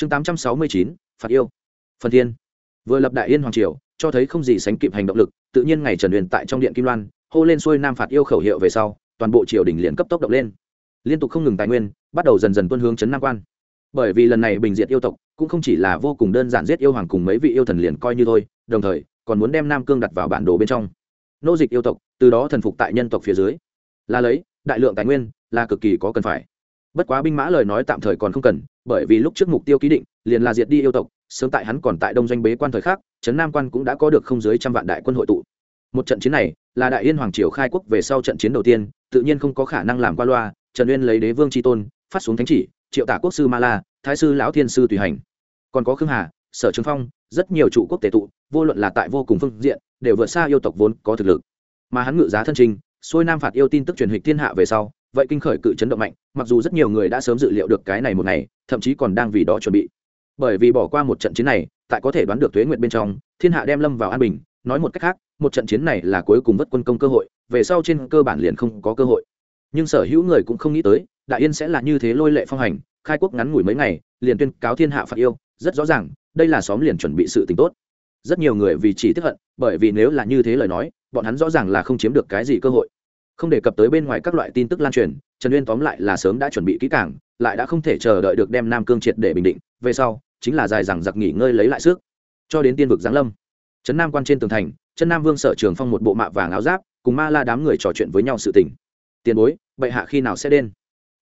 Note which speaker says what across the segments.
Speaker 1: chương tám trăm sáu mươi chín, phạt yêu. Phần thiên. Vừa lập đại yên hoàng triều, cho thấy không gì sánh kịp hành động lực, tự nhiên ngày trần huyền tại trong điện kim loan, hô lên xuôi nam phạt yêu khẩu hiệu về sau, toàn bộ triều đình liền cấp tốc động lên. Liên tục không ngừng tài nguyên, bắt đầu dần dần tuân hướng chấn nam quan. Bởi vì lần này bình diệt yêu tộc, cũng không chỉ là vô cùng đơn giản giết yêu hoàng cùng mấy vị yêu thần liền coi như thôi, đồng thời, còn muốn đem nam cương đặt vào bản đồ bên trong. Nô dịch yêu tộc, từ đó thần phục tại nhân tộc phía dưới. Là lấy, đại lượng tài nguyên, là cực kỳ có cần phải. Bất quá binh mã lời nói tạm thời còn không cần bởi vì lúc trước mục tiêu ký định liền là diệt đi yêu tộc, sớm tại hắn còn tại đông doanh bế quan thời khác trấn nam quan cũng đã có được không dưới trăm vạn đại quân hội tụ. Một trận chiến này là đại yên hoàng triều khai quốc về sau trận chiến đầu tiên, tự nhiên không có khả năng làm qua loa, trần uyên lấy đế vương tri tôn, phát xuống thánh chỉ, triệu tả quốc sư ma la, thái sư lão thiên sư tùy hành. Còn có khương hà, sở trường phong, rất nhiều trụ quốc tể tụ, vô luận là tại vô cùng phương diện, đều vượt xa yêu tộc vốn có thực lực. Mà hắn ngự giá thân trình, xuôi nam phạt yêu tin tức truyền hịch thiên hạ về sau vậy kinh khởi cự chấn động mạnh, mặc dù rất nhiều người đã sớm dự liệu được cái này một ngày, thậm chí còn đang vì đó chuẩn bị. Bởi vì bỏ qua một trận chiến này, tại có thể đoán được thuế nguyện bên trong, thiên hạ đem lâm vào an bình, nói một cách khác, một trận chiến này là cuối cùng vất quân công cơ hội, về sau trên cơ bản liền không có cơ hội. Nhưng sở hữu người cũng không nghĩ tới, đại yên sẽ là như thế lôi lệ phong hành, khai quốc ngắn ngủi mấy ngày, liền tuyên cáo thiên hạ phạt yêu, rất rõ ràng, đây là xóm liền chuẩn bị sự tình tốt. Rất nhiều người vì chỉ tiếp hận, bởi vì nếu là như thế lời nói, bọn hắn rõ ràng là không chiếm được cái gì cơ hội không đề cập tới bên ngoài các loại tin tức lan truyền trần uyên tóm lại là sớm đã chuẩn bị kỹ càng lại đã không thể chờ đợi được đem nam cương triệt để bình định về sau chính là dài rằng giặc nghỉ ngơi lấy lại sức. Cho đến tiên vực giáng lâm trấn nam quan trên tường thành Trấn nam vương sở trường phong một bộ mạ vàng áo giáp cùng ma la đám người trò chuyện với nhau sự tình. Tiền bối bệ hạ khi nào sẽ đến?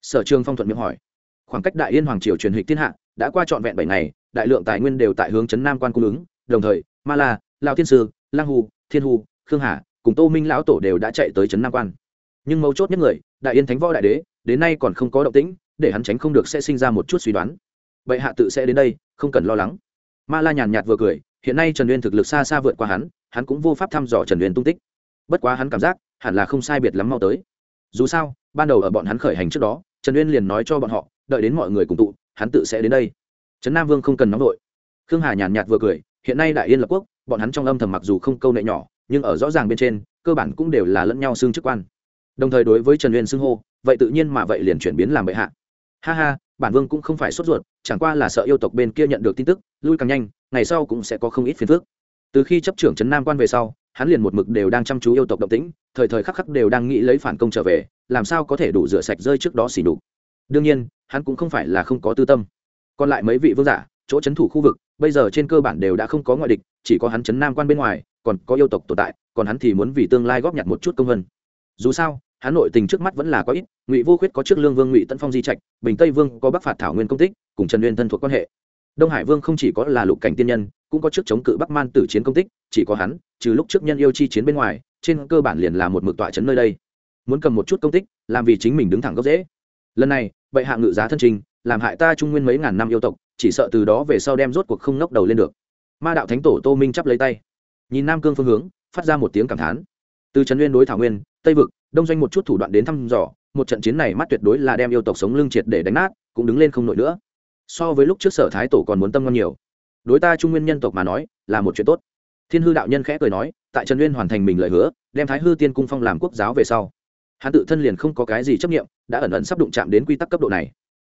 Speaker 1: Sở trường phong thuận miệng hỏi. Khoảng cách đại yên hoàng triều truyền hịch thiên hạ đã qua trọn vẹn bảy ngày đại lượng tài nguyên đều tại hướng trấn nam quan cung ứng đồng thời ma la lao thiên sư lang Hù, thiên Hù, khương hà cùng tô minh lão tổ đều đã chạy tới trấn nam quan nhưng mấu chốt nhất người, đại yên thánh võ đại đế, đến nay còn không có động tĩnh, để hắn tránh không được sẽ sinh ra một chút suy đoán. Bệ hạ tự sẽ đến đây, không cần lo lắng. Ma la nhàn nhạt vừa cười, hiện nay trần uyên thực lực xa xa vượt qua hắn hắn cũng vô pháp thăm dò trần uyên tung tích. Bất quá hắn cảm giác, hẳn là không sai biệt lắm mau tới. Dù sao, ban đầu ở bọn hắn khởi hành trước đó, trần uyên liền nói cho bọn họ, đợi đến mọi người cùng tụ, hắn tự sẽ đến đây. Trấn nam vương không cần nóng vội. Khương hà nhàn nhạt vừa cười, hiện nay đại yên lập quốc, bọn hắn trong âm thầm mặc dù không câu nệ nhỏ, nhưng ở rõ ràng bên trên, cơ bản cũng đều là lẫn nhau xương chức quan đồng thời đối với trần uyên xưng hô, vậy tự nhiên mà vậy liền chuyển biến làm bệ hạ. Ha ha, bản vương cũng không phải sốt ruột, chẳng qua là sợ yêu tộc bên kia nhận được tin tức, lui càng nhanh, ngày sau cũng sẽ có không ít phiền phức. Từ khi chấp trưởng trấn nam quan về sau, hắn liền một mực đều đang chăm chú yêu tộc động tĩnh, thời thời khắc khắc đều đang nghĩ lấy phản công trở về, làm sao có thể đủ rửa sạch rơi trước đó xỉ đục đương nhiên, hắn cũng không phải là không có tư tâm. Còn lại mấy vị vương giả, chỗ c thủ khu vực, bây giờ trên cơ bản đều đã không có ngoại địch, chỉ có hắn trấn nam quan bên ngoài, còn có yêu tộc tồn tại, còn hắn thì muốn vì tương lai góp nhặt một chút công vân dù sao hắn nội tình trước mắt vẫn là có ít, ngụy vô khuyết có trước lương vương ngụy tân phong di trạch, bình tây vương có bắc phạt thảo nguyên công tích, cùng trần Nguyên thân thuộc quan hệ. Đông hải vương không chỉ có là lục cảnh tiên nhân, cũng có trước chống cự bắc man tử chiến công tích, chỉ có hắn, trừ lúc trước nhân yêu chi chiến bên ngoài, trên cơ bản liền là một mực tọa trấn nơi đây. Muốn cầm một chút công tích, làm vì chính mình đứng thẳng gốc dễ lần này, bệ hạ ngự giá thân trình, làm hại ta trung nguyên mấy ngàn năm yêu tộc, chỉ sợ từ đó về sau đem rốt cuộc không ngóc đầu lên được. Ma đạo thánh tổ tô minh chắp lấy tay. Nhìn nam cương phương hướng, phát ra một tiếng cảm thán. Từ trấn nguyên đối thảo nguyên, tây vực đông doanh một chút thủ đoạn đến thăm dò, một trận chiến này mắt tuyệt đối là đem yêu tộc sống lưng triệt để đánh nát, cũng đứng lên không nổi nữa. So với lúc trước sở thái tổ còn muốn tâm ngon nhiều. Đối ta trung nguyên nhân tộc mà nói, là một chuyện tốt. Thiên hư đạo nhân khẽ cười nói, tại trần nguyên hoàn thành mình lời hứa, đem thái hư tiên cung phong làm quốc giáo về sau, hắn tự thân liền không có cái gì chấp nghiệm đã ẩn ẩn sắp đụng chạm đến quy tắc cấp độ này.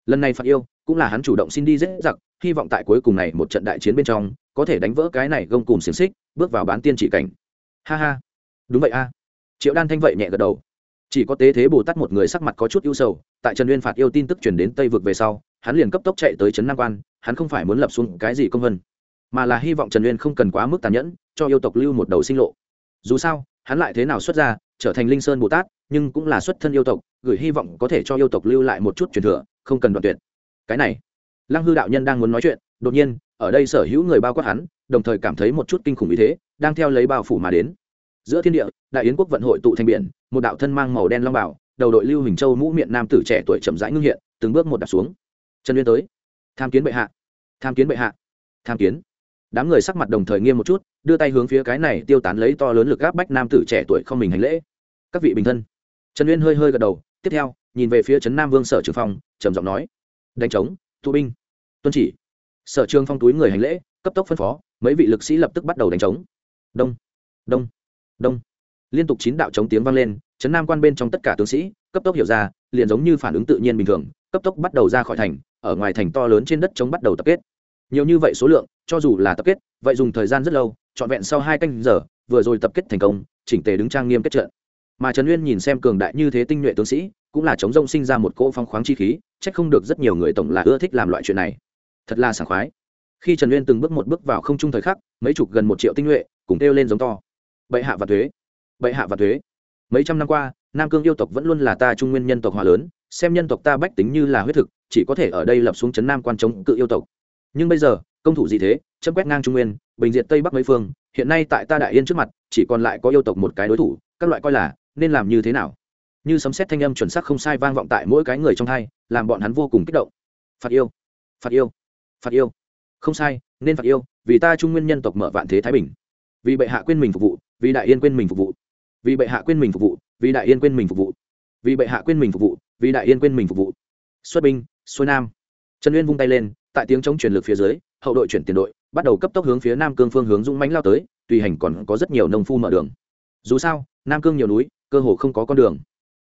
Speaker 1: Lần này phạt yêu, cũng là hắn chủ động xin đi dễ giặc, hy vọng tại cuối cùng này một trận đại chiến bên trong, có thể đánh vỡ cái này gông cùng xiềng xích, bước vào bán tiên chỉ cảnh. Ha ha. Đúng vậy a. Triệu đan thanh vậy nhẹ gật đầu chỉ có tế thế bồ tát một người sắc mặt có chút ưu sầu, tại trần uyên phạt yêu tin tức chuyển đến tây vực về sau, hắn liền cấp tốc chạy tới trấn nam quan, hắn không phải muốn lập xuống cái gì công vân, mà là hy vọng trần uyên không cần quá mức tàn nhẫn, cho yêu tộc lưu một đầu sinh lộ. Dù sao, hắn lại thế nào xuất ra trở thành linh sơn bồ tát, nhưng cũng là xuất thân yêu tộc, gửi hy vọng có thể cho yêu tộc lưu lại một chút truyền thừa, không cần đoạn tuyệt. Cái này, lăng hư đạo nhân đang muốn nói chuyện, đột nhiên, ở đây sở hữu người bao quát hắn, đồng thời cảm thấy một chút kinh khủng ý thế, đang theo lấy bao phủ mà đến giữa thiên địa, đại yến quốc vận hội tụ thành biển, một đạo thân mang màu đen long bảo, đầu đội lưu hình châu mũ miệng nam tử trẻ tuổi chậm rãi ngưng hiện, từng bước một đặt xuống. Trần uyên tới. Tham kiến bệ hạ. Tham kiến bệ hạ. Tham kiến. Đám người sắc mặt đồng thời nghiêm một chút, đưa tay hướng phía cái này tiêu tán lấy to lớn lực gáp bách nam tử trẻ tuổi không mình hành lễ. Các vị bình thân. Trần uyên hơi hơi gật đầu, tiếp theo, nhìn về phía trấn nam vương sở trường phong, trầm giọng nói, đánh trống thu binh. Tuân chỉ. Sở trường phong túi người hành lễ, cấp tốc phân phó, mấy vị lực sĩ lập tức bắt đầu đánh trống. Đông. Đông đông. Liên tục chín đạo chống tiếng vang lên, chấn nam quan bên trong tất cả tướng sĩ, cấp tốc hiểu ra, liền giống như phản ứng tự nhiên bình thường, cấp tốc bắt đầu ra khỏi thành, ở ngoài thành to lớn trên đất chống bắt đầu tập kết. Nhiều như vậy số lượng, cho dù là tập kết, vậy dùng thời gian rất lâu, trọn vẹn sau hai canh giờ, vừa rồi tập kết thành công, chỉnh tề đứng trang nghiêm kết trận. Mà trần uyên nhìn xem cường đại như thế tinh nhuệ tướng sĩ, cũng là chống rông sinh ra một cỗ phong khoáng chi khí trách không được rất nhiều người tổng là ưa thích làm loại chuyện này. Thật là sảng khoái. Khi trần uyên từng bước một bước vào không trung thời khắc, mấy chục gần một triệu tinh nhuệ, cùng kêu lên giống to bệ hạ và thuế. Bệ hạ và thuế. Mấy trăm năm qua, nam cương yêu tộc vẫn luôn là ta trung nguyên nhân tộc hòa lớn, xem nhân tộc ta bách tính như là huyết thực, chỉ có thể ở đây lập xuống chấn nam quan chống cự yêu tộc. Nhưng bây giờ, công thủ gì thế, chấm quét ngang trung nguyên, bình diện tây bắc mấy phương, hiện nay tại ta đại yên trước mặt, chỉ còn lại có yêu tộc một cái đối thủ, các loại coi là, nên làm như thế nào? Như sấm xét thanh âm chuẩn xác không sai vang vọng tại mỗi cái người trong hai, làm bọn hắn vô cùng kích động. Phạt yêu. Phạt yêu. Phạt yêu. Không sai, nên phạt yêu, vì ta trung nguyên nhân tộc mở vạn thế thái bình. Vì bệ hạ quên mình phục vụ vì đại yên quên mình phục vụ. Vì bệ hạ quên mình phục vụ, vì đại yên quên mình phục vụ. Vì bệ hạ quên mình phục vụ, vì đại yên quên mình phục vụ. Xuất binh, xuôi nam. Trần uyên vung tay lên, tại tiếng chống truyền lực phía dưới, hậu đội chuyển tiền đội, bắt đầu cấp tốc hướng phía nam cương phương hướng dũng mánh lao tới, tùy hành còn có rất nhiều nông phu mở đường. Dù sao, nam cương nhiều núi, cơ hồ không có con đường.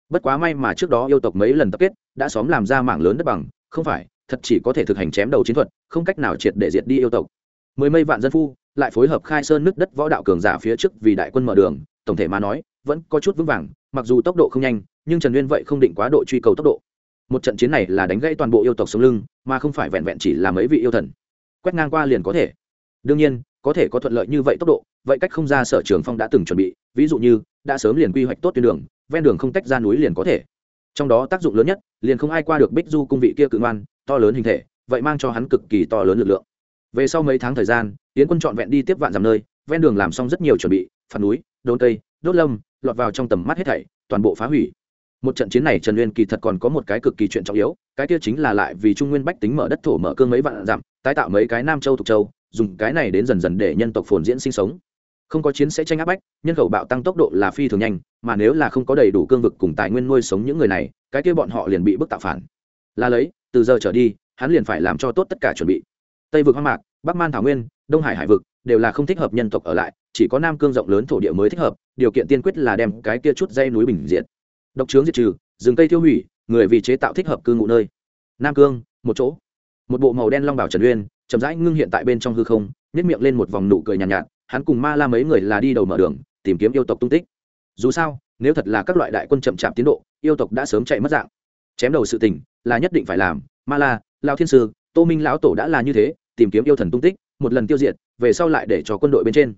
Speaker 1: Bất quá may mà trước đó yêu tộc mấy lần tập kết, đã xóm làm ra mảng lớn đất bằng, không phải, thật chỉ có thể thực hành chém đầu chiến thuật, không cách nào triệt để diệt đi yêu tộc. Mười mây vạn dân phu lại phối hợp khai sơn nước đất võ đạo cường giả phía trước vì đại quân mở đường, tổng thể mà nói, vẫn có chút vững vàng, mặc dù tốc độ không nhanh, nhưng trần uyên vậy không định quá độ truy cầu tốc độ. Một trận chiến này là đánh gãy toàn bộ yêu tộc sống lưng, mà không phải vẹn vẹn chỉ là mấy vị yêu thần. Quét ngang qua liền có thể. Đương nhiên, có thể có thuận lợi như vậy tốc độ, vậy cách không ra sở trường phong đã từng chuẩn bị, ví dụ như, đã sớm liền quy hoạch tốt tuyến đường, ven đường không tách ra núi liền có thể. Trong đó tác dụng lớn nhất, liền không ai qua được bích du cung vị kia cự ngoan, to lớn hình thể, vậy mang cho hắn cực kỳ to lớn lực lượng về sau mấy tháng thời gian, yến quân trọn vẹn đi tiếp vạn dặm nơi, ven đường làm xong rất nhiều chuẩn bị phản núi, đốn cây, đốt lâm, lọt vào trong tầm mắt hết thảy, toàn bộ phá hủy. Một trận chiến này trần uyên kỳ thật còn có một cái cực kỳ chuyện trọng yếu, cái kia chính là lại vì trung nguyên bách tính mở đất thổ mở cương mấy vạn dặm, tái tạo mấy cái nam châu thuộc châu, dùng cái này đến dần dần để nhân tộc phồn diễn sinh sống. Không có chiến sẽ tranh áp bách, nhân khẩu bạo tăng tốc độ là phi thường nhanh, mà nếu là không có đầy đủ cương vực cùng tài nguyên nuôi sống những người này, cái kia bọn họ liền bị bức tạo phản. Là lấy, từ giờ trở đi, hắn liền phải làm cho tốt tất cả chuẩn bị tây vực hoang mạc bắc man thảo nguyên đông hải hải vực đều là không thích hợp nhân tộc ở lại chỉ có nam cương rộng lớn thổ địa mới thích hợp điều kiện tiên quyết là đem cái kia chút dây núi bình diện. Độc trướng diệt trừ rừng cây tiêu hủy người vì chế tạo thích hợp cư ngụ nơi. Nam cương một chỗ. Một bộ màu đen long bảo trần uyên chậm rãi ngưng hiện tại bên trong hư không nhét miệng lên một vòng nụ cười nhàn nhạt, nhạt hắn cùng ma la mấy người là đi đầu mở đường tìm kiếm yêu tộc tung tích. Dù sao nếu thật là các loại đại quân chậm chạp tiến độ yêu tộc đã sớm chạy mất dạng. Chém đầu sự tình là nhất định phải làm. Ma la lao thiên sư tô minh lão tổ đã là như thế, tìm kiếm yêu thần tung tích, một lần tiêu diệt, về sau lại để cho quân đội bên trên.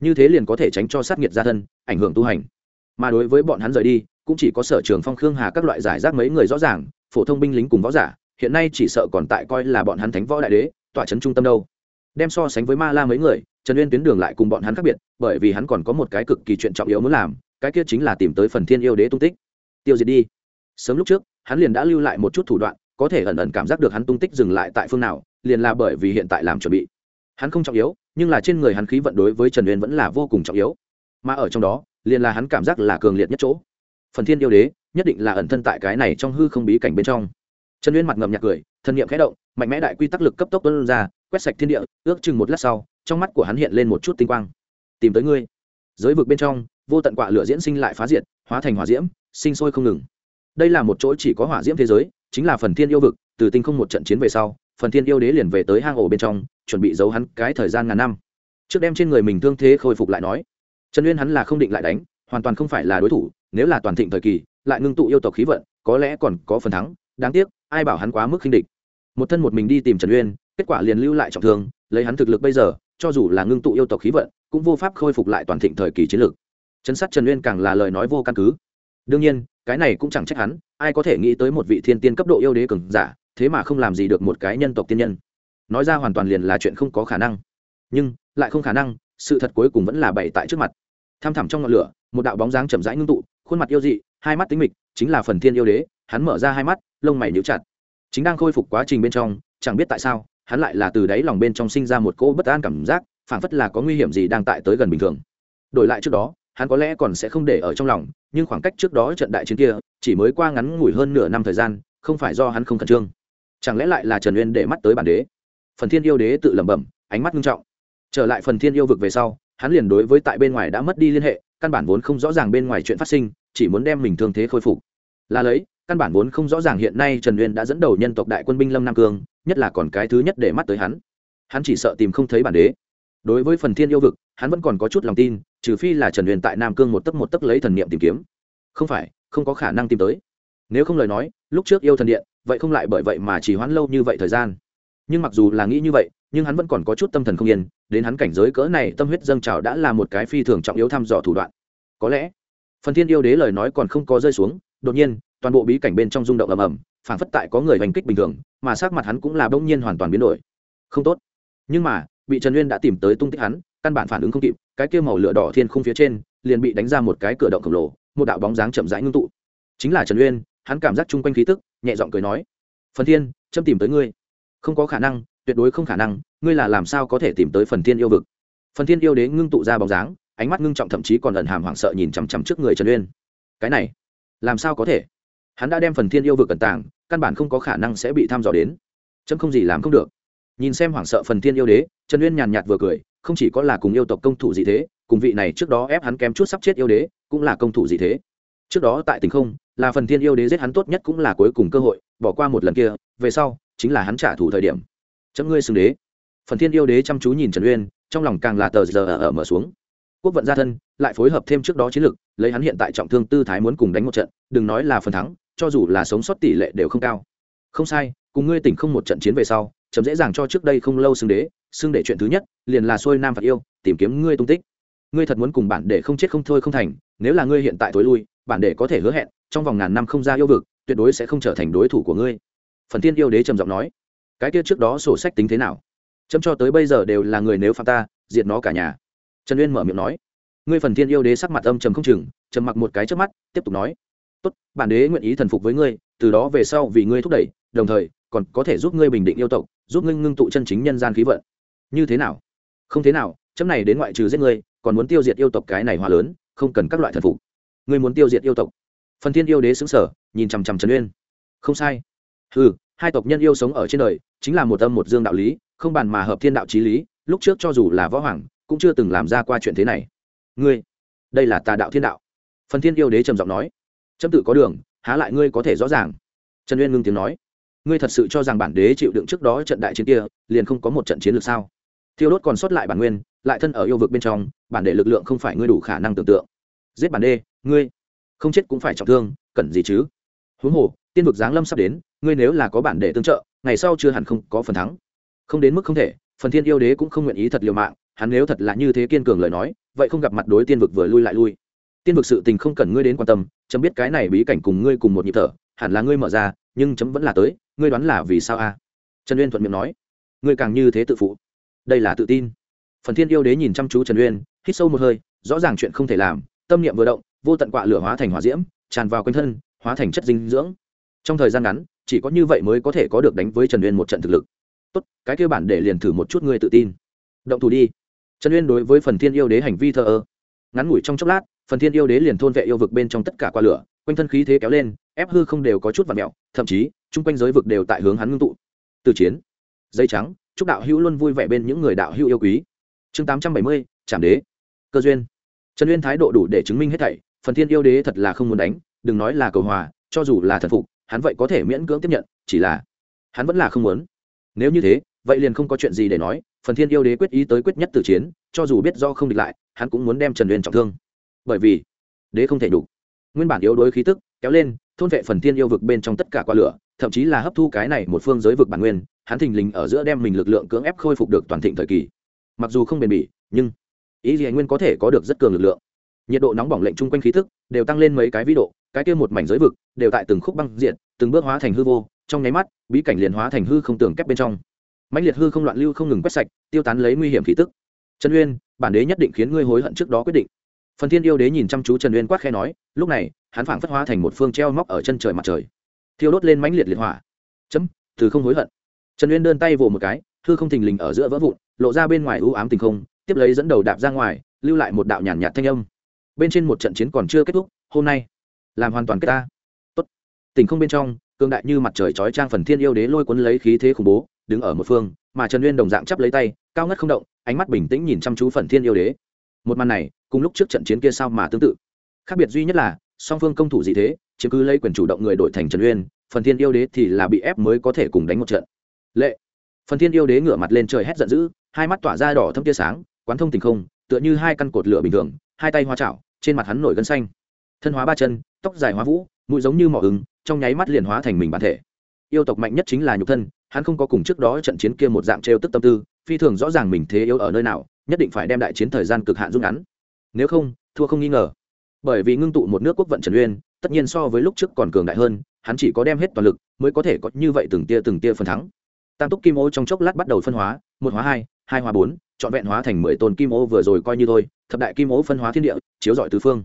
Speaker 1: Như thế liền có thể tránh cho sát nghiệt gia thân, ảnh hưởng tu hành. Mà đối với bọn hắn rời đi, cũng chỉ có sở trường phong khương hà các loại giải rác mấy người rõ ràng, phổ thông binh lính cùng võ giả, hiện nay chỉ sợ còn tại coi là bọn hắn thánh võ đại đế, tọa trấn trung tâm đâu. Đem so sánh với ma la mấy người, trần uyên tuyến đường lại cùng bọn hắn khác biệt, bởi vì hắn còn có một cái cực kỳ chuyện trọng yếu muốn làm, cái kia chính là tìm tới phần thiên yêu đế tung tích. Tiêu diệt đi. Sớm lúc trước, hắn liền đã lưu lại một chút thủ đoạn có thể ẩn ẩn cảm giác được hắn tung tích dừng lại tại phương nào, liền là bởi vì hiện tại làm chuẩn bị. Hắn không trọng yếu, nhưng là trên người hắn khí vận đối với trần uyên vẫn là vô cùng trọng yếu. Mà ở trong đó, liền là hắn cảm giác là cường liệt nhất chỗ. Phần thiên yêu đế, nhất định là ẩn thân tại cái này trong hư không bí cảnh bên trong. Trần uyên mặt ngậm nhạc cười, thân nhiệm khẽ động, mạnh mẽ đại quy tắc lực cấp tốc tuân ra, quét sạch thiên địa, ước chừng một lát sau, trong mắt của hắn hiện lên một chút tinh quang. Tìm tới ngươi. Giới vực bên trong, vô tận quạ lửa diễn sinh lại phá diệt, hóa thành hỏa diễm, sinh sôi không ngừng. Đây là một chỗ chỉ có hỏa diễm thế giới chính là phần thiên yêu vực, từ tinh không một trận chiến về sau, phần thiên yêu đế liền về tới hang ổ bên trong, chuẩn bị giấu hắn cái thời gian ngàn năm. Trước đem trên người mình thương thế khôi phục lại nói, trần uyên hắn là không định lại đánh, hoàn toàn không phải là đối thủ, nếu là toàn thịnh thời kỳ, lại ngưng tụ yêu tộc khí vận, có lẽ còn có phần thắng, đáng tiếc, ai bảo hắn quá mức khinh địch. Một thân một mình đi tìm trần uyên, kết quả liền lưu lại trọng thương, lấy hắn thực lực bây giờ, cho dù là ngưng tụ yêu tộc khí vận, cũng vô pháp khôi phục lại toàn thịnh thời kỳ chiến lược. Chấn sát trần uyên càng là lời nói vô căn cứ. Đương nhiên cái này cũng chẳng trách hắn, ai có thể nghĩ tới một vị thiên tiên cấp độ yêu đế cường giả, thế mà không làm gì được một cái nhân tộc tiên nhân. Nói ra hoàn toàn liền là chuyện không có khả năng. Nhưng, lại không khả năng, sự thật cuối cùng vẫn là bày tại trước mặt. Tham thẳm trong ngọn lửa, một đạo bóng dáng chậm rãi ngưng tụ, khuôn mặt yêu dị, hai mắt tính mịch, chính là phần thiên yêu đế, hắn mở ra hai mắt, lông mày níu chặt. Chính đang khôi phục quá trình bên trong, chẳng biết tại sao, hắn lại là từ đáy lòng bên trong sinh ra một cỗ bất an cảm giác, phảng phất là có nguy hiểm gì đang tại tới gần bình thường. Đổi lại trước đó, hắn có lẽ còn sẽ không để ở trong lòng nhưng khoảng cách trước đó trận đại chiến kia chỉ mới qua ngắn ngủi hơn nửa năm thời gian, không phải do hắn không khẩn trương. Chẳng lẽ lại là trần uyên để mắt tới bản đế? Phần thiên yêu đế tự lẩm bẩm, ánh mắt nghiêm trọng. Trở lại phần thiên yêu vực về sau, hắn liền đối với tại bên ngoài đã mất đi liên hệ, căn bản vốn không rõ ràng bên ngoài chuyện phát sinh, chỉ muốn đem mình thương thế khôi phục. Là lấy, căn bản vốn không rõ ràng hiện nay trần uyên đã dẫn đầu nhân tộc đại quân binh lâm nam cương, nhất là còn cái thứ nhất để mắt tới hắn. Hắn chỉ sợ tìm không thấy bản đế. Đối với phần thiên yêu vực, hắn vẫn còn có chút lòng tin trừ phi là trần huyền tại nam cương một tấc một tấc lấy thần niệm tìm kiếm. Không phải, không có khả năng tìm tới. Nếu không lời nói, lúc trước yêu thần điện, vậy không lại bởi vậy mà chỉ hoãn lâu như vậy thời gian. Nhưng mặc dù là nghĩ như vậy, nhưng hắn vẫn còn có chút tâm thần không yên, đến hắn cảnh giới cỡ này, tâm huyết dâng trào đã là một cái phi thường trọng yếu thăm dò thủ đoạn. Có lẽ, phần thiên yêu đế lời nói còn không có rơi xuống, đột nhiên, toàn bộ bí cảnh bên trong rung động ầm ầm, phảng phất tại có người hành kích bình thường, mà sắc mặt hắn cũng là bỗng nhiên hoàn toàn biến đổi. Không tốt. Nhưng mà, bị trần uyên đã tìm tới tung tích hắn căn bản phản ứng không kịp, cái kia màu lửa đỏ thiên khung phía trên liền bị đánh ra một cái cửa động khổng lồ, một đạo bóng dáng chậm rãi ngưng tụ. Chính là trần uyên, hắn cảm giác chung quanh khí tức, nhẹ giọng cười nói, phần thiên, châm tìm tới ngươi. Không có khả năng, tuyệt đối không khả năng, ngươi là làm sao có thể tìm tới phần thiên yêu vực? Phần thiên yêu đế ngưng tụ ra bóng dáng, ánh mắt ngưng trọng thậm chí còn ẩn hàm hoảng sợ nhìn chằm chằm trước người trần uyên. Cái này, làm sao có thể? Hắn đã đem phần thiên yêu vực cẩn tàng, căn bản không có khả năng sẽ bị thăm dò đến. Chấm không gì làm không được. Nhìn xem hoảng sợ phần thiên yêu đế, trần uyên nhàn nhạt vừa cười không chỉ có là cùng yêu tộc công thủ gì thế, cùng vị này trước đó ép hắn kém chút sắp chết yêu đế, cũng là công thủ gì thế. Trước đó tại tình không, là phần thiên yêu đế giết hắn tốt nhất cũng là cuối cùng cơ hội, bỏ qua một lần kia, về sau, chính là hắn trả thù thời điểm. Chấm ngươi xưng đế. Phần thiên yêu đế chăm chú nhìn trần uyên, trong lòng càng là tờ giờ ở mở xuống. Quốc vận gia thân, lại phối hợp thêm trước đó chiến lược lấy hắn hiện tại trọng thương tư thái muốn cùng đánh một trận, đừng nói là phần thắng, cho dù là sống sót tỷ lệ đều không cao. Không sai, cùng ngươi tỉnh không một trận chiến về sau, chấm dễ dàng cho trước đây không lâu xưng đế xưng để chuyện thứ nhất, liền là xuôi nam phạt yêu, tìm kiếm ngươi tung tích. Ngươi thật muốn cùng bản để không chết không thôi không thành, nếu là ngươi hiện tại tối lui, bản để có thể hứa hẹn, trong vòng ngàn năm không ra yêu vực, tuyệt đối sẽ không trở thành đối thủ của ngươi. Phần tiên yêu đế trầm giọng nói. Cái kia trước đó sổ sách tính thế nào? Chấm cho tới bây giờ đều là người nếu phạm ta, diệt nó cả nhà. Trần uyên mở miệng nói. Ngươi phần tiên yêu đế sắc mặt âm trầm không chừng, trầm mặc một cái trước mắt, tiếp tục nói. Tốt, bản đế nguyện ý thần phục với ngươi, từ đó về sau vì ngươi thúc đẩy, đồng thời còn có thể giúp ngươi bình định yêu tộc, giúp ngươi ngưng tụ chân chính nhân gian khí vận như thế nào? Không thế nào, chấm này đến ngoại trừ giết ngươi, còn muốn tiêu diệt yêu tộc cái này hòa lớn, không cần các loại thần phục. Ngươi muốn tiêu diệt yêu tộc. Phần thiên yêu đế xứng sở nhìn chằm chằm trần uyên. Không sai. Ừ hai tộc nhân yêu sống ở trên đời, chính là một âm một dương đạo lý, không bàn mà hợp thiên đạo trí lý, lúc trước cho dù là võ hoàng, cũng chưa từng làm ra qua chuyện thế này. Ngươi, đây là tà đạo thiên đạo. Phần thiên yêu đế trầm giọng nói. Chấm tự có đường, há lại ngươi có thể rõ ràng. Trần uyên ngưng tiếng nói. Ngươi thật sự cho rằng bản đế chịu đựng trước đó trận đại chiến kia, liền không có một trận chiến lược sao? Thiêu đốt còn sót lại bản nguyên, lại thân ở yêu vực bên trong, bản đệ lực lượng không phải ngươi đủ khả năng tưởng tượng. Giết bản đê, ngươi không chết cũng phải trọng thương, cần gì chứ? Huống hồ, tiên vực giáng lâm sắp đến, ngươi nếu là có bản đệ tương trợ, ngày sau chưa hẳn không có phần thắng. Không đến mức không thể, phần thiên yêu đế cũng không nguyện ý thật liều mạng, hắn nếu thật là như thế kiên cường lời nói, vậy không gặp mặt đối tiên vực vừa lui lại lui. Tiên vực sự tình không cần ngươi đến quan tâm, chấm biết cái này bí cảnh cùng ngươi cùng một nhịp thở, hẳn là ngươi mở ra, nhưng chấm vẫn là tới, ngươi đoán là vì sao a? Trần uyên thuận miệng nói. Ngươi càng như thế tự phụ đây là tự tin. Phần thiên yêu đế nhìn chăm chú trần uyên, hít sâu một hơi, rõ ràng chuyện không thể làm, tâm niệm vừa động, vô tận quạ lửa hóa thành hỏa diễm, tràn vào quanh thân, hóa thành chất dinh dưỡng. Trong thời gian ngắn, chỉ có như vậy mới có thể có được đánh với trần uyên một trận thực lực. Tốt, cái kêu bản để liền thử một chút ngươi tự tin. Động thủ đi. Trần uyên đối với phần thiên yêu đế hành vi thờ ơ. Ngắn ngủi trong chốc lát, phần thiên yêu đế liền thôn vệ yêu vực bên trong tất cả qua lửa, quanh thân khí thế kéo lên, ép hư không đều có chút và mẹo thậm chí, chung quanh giới vực đều tại hướng hắn ngưng tụ. Từ chiến, dây trắng chúc đạo hữu luôn vui vẻ bên những người đạo hữu yêu quý. Chương tám trăm bảy mươi, trảm đế. Cơ duyên. Trần uyên thái độ đủ để chứng minh hết thảy, phần thiên yêu đế thật là không muốn đánh, đừng nói là cầu hòa, cho dù là thần phục, hắn vậy có thể miễn cưỡng tiếp nhận, chỉ là hắn vẫn là không muốn. Nếu như thế, vậy liền không có chuyện gì để nói, phần thiên yêu đế quyết ý tới quyết nhất từ chiến, cho dù biết do không địch lại, hắn cũng muốn đem trần uyên trọng thương. Bởi vì, đế không thể đủ. Nguyên bản yếu đối khí tức kéo lên, thôn vệ phần thiên yêu vực bên trong tất cả qua lửa, thậm chí là hấp thu cái này một phương giới vực bản nguyên hắn thình lình ở giữa đem mình lực lượng cưỡng ép khôi phục được toàn thịnh thời kỳ. Mặc dù không bền bỉ, nhưng ý gì nguyên có thể có được rất cường lực lượng. Nhiệt độ nóng bỏng lệnh chung quanh khí thức đều tăng lên mấy cái vĩ độ, cái kia một mảnh giới vực đều tại từng khúc băng diện từng bước hóa thành hư vô, trong nháy mắt, bí cảnh liền hóa thành hư không tường kép bên trong. Mạnh liệt hư không loạn lưu không ngừng quét sạch, tiêu tán lấy nguy hiểm khí tức. Trần uyên, bản đế nhất định khiến ngươi hối hận trước đó quyết định. Phần thiên yêu đế nhìn chăm chú trần uyên quát khe nói, lúc này, hắn phảng phất hóa thành một phương treo móc ở chân trời mặt trời. Thiêu đốt lên mãnh liệt liệt hỏa. Chấm, từ không hối hận trần uyên đơn tay vồ một cái thư không thình lình ở giữa vỡ vụn, lộ ra bên ngoài ưu ám tình không, tiếp lấy dẫn đầu đạp ra ngoài, lưu lại một đạo nhàn nhạt thanh âm. Bên trên một trận chiến còn chưa kết thúc, hôm nay, làm hoàn toàn kết ta. Tốt. Tình không bên trong cương đại như mặt trời chói trang phần thiên yêu đế lôi cuốn lấy khí thế khủng bố, đứng ở một phương, mà trần uyên đồng dạng chắp lấy tay, cao ngất không động, ánh mắt bình tĩnh nhìn chăm chú phần thiên yêu đế. Một màn này, cùng lúc trước trận chiến kia sao mà tương tự. Khác biệt duy nhất là, song phương công thủ gì thế chứ cứ lấy quyền chủ động người đổi thành trần uyên, phần thiên yêu đế thì là bị ép mới có thể cùng đánh một trận lệ. Phần thiên yêu đế ngửa mặt lên trời hét giận dữ, hai mắt tỏa ra đỏ thâm tia sáng, quán thông tình không, tựa như hai căn cột lửa bình thường, hai tay hoa chảo, trên mặt hắn nổi gân xanh. Thân hóa ba chân, tóc dài hóa vũ, mũi giống như mỏ ứng trong nháy mắt liền hóa thành mình bản thể. Yêu tộc mạnh nhất chính là nhục thân, hắn không có cùng trước đó trận chiến kia một dạng trêu tức tâm tư, phi thường rõ ràng mình thế yếu ở nơi nào, nhất định phải đem đại chiến thời gian cực hạn rút ngắn. Nếu không, thua không nghi ngờ. Bởi vì ngưng tụ một nước quốc vận trần uyên, tất nhiên so với lúc trước còn cường đại hơn, hắn chỉ có đem hết toàn lực, mới có thể có như vậy từng tia từng tia phần thắng tam túc kim ô trong chốc lát bắt đầu phân hóa, một hóa hai hai hóa bốn, trọn vẹn hóa thành mười tôn kim ô vừa rồi coi như thôi, thập đại kim ô phân hóa thiên địa, chiếu dọi tứ phương.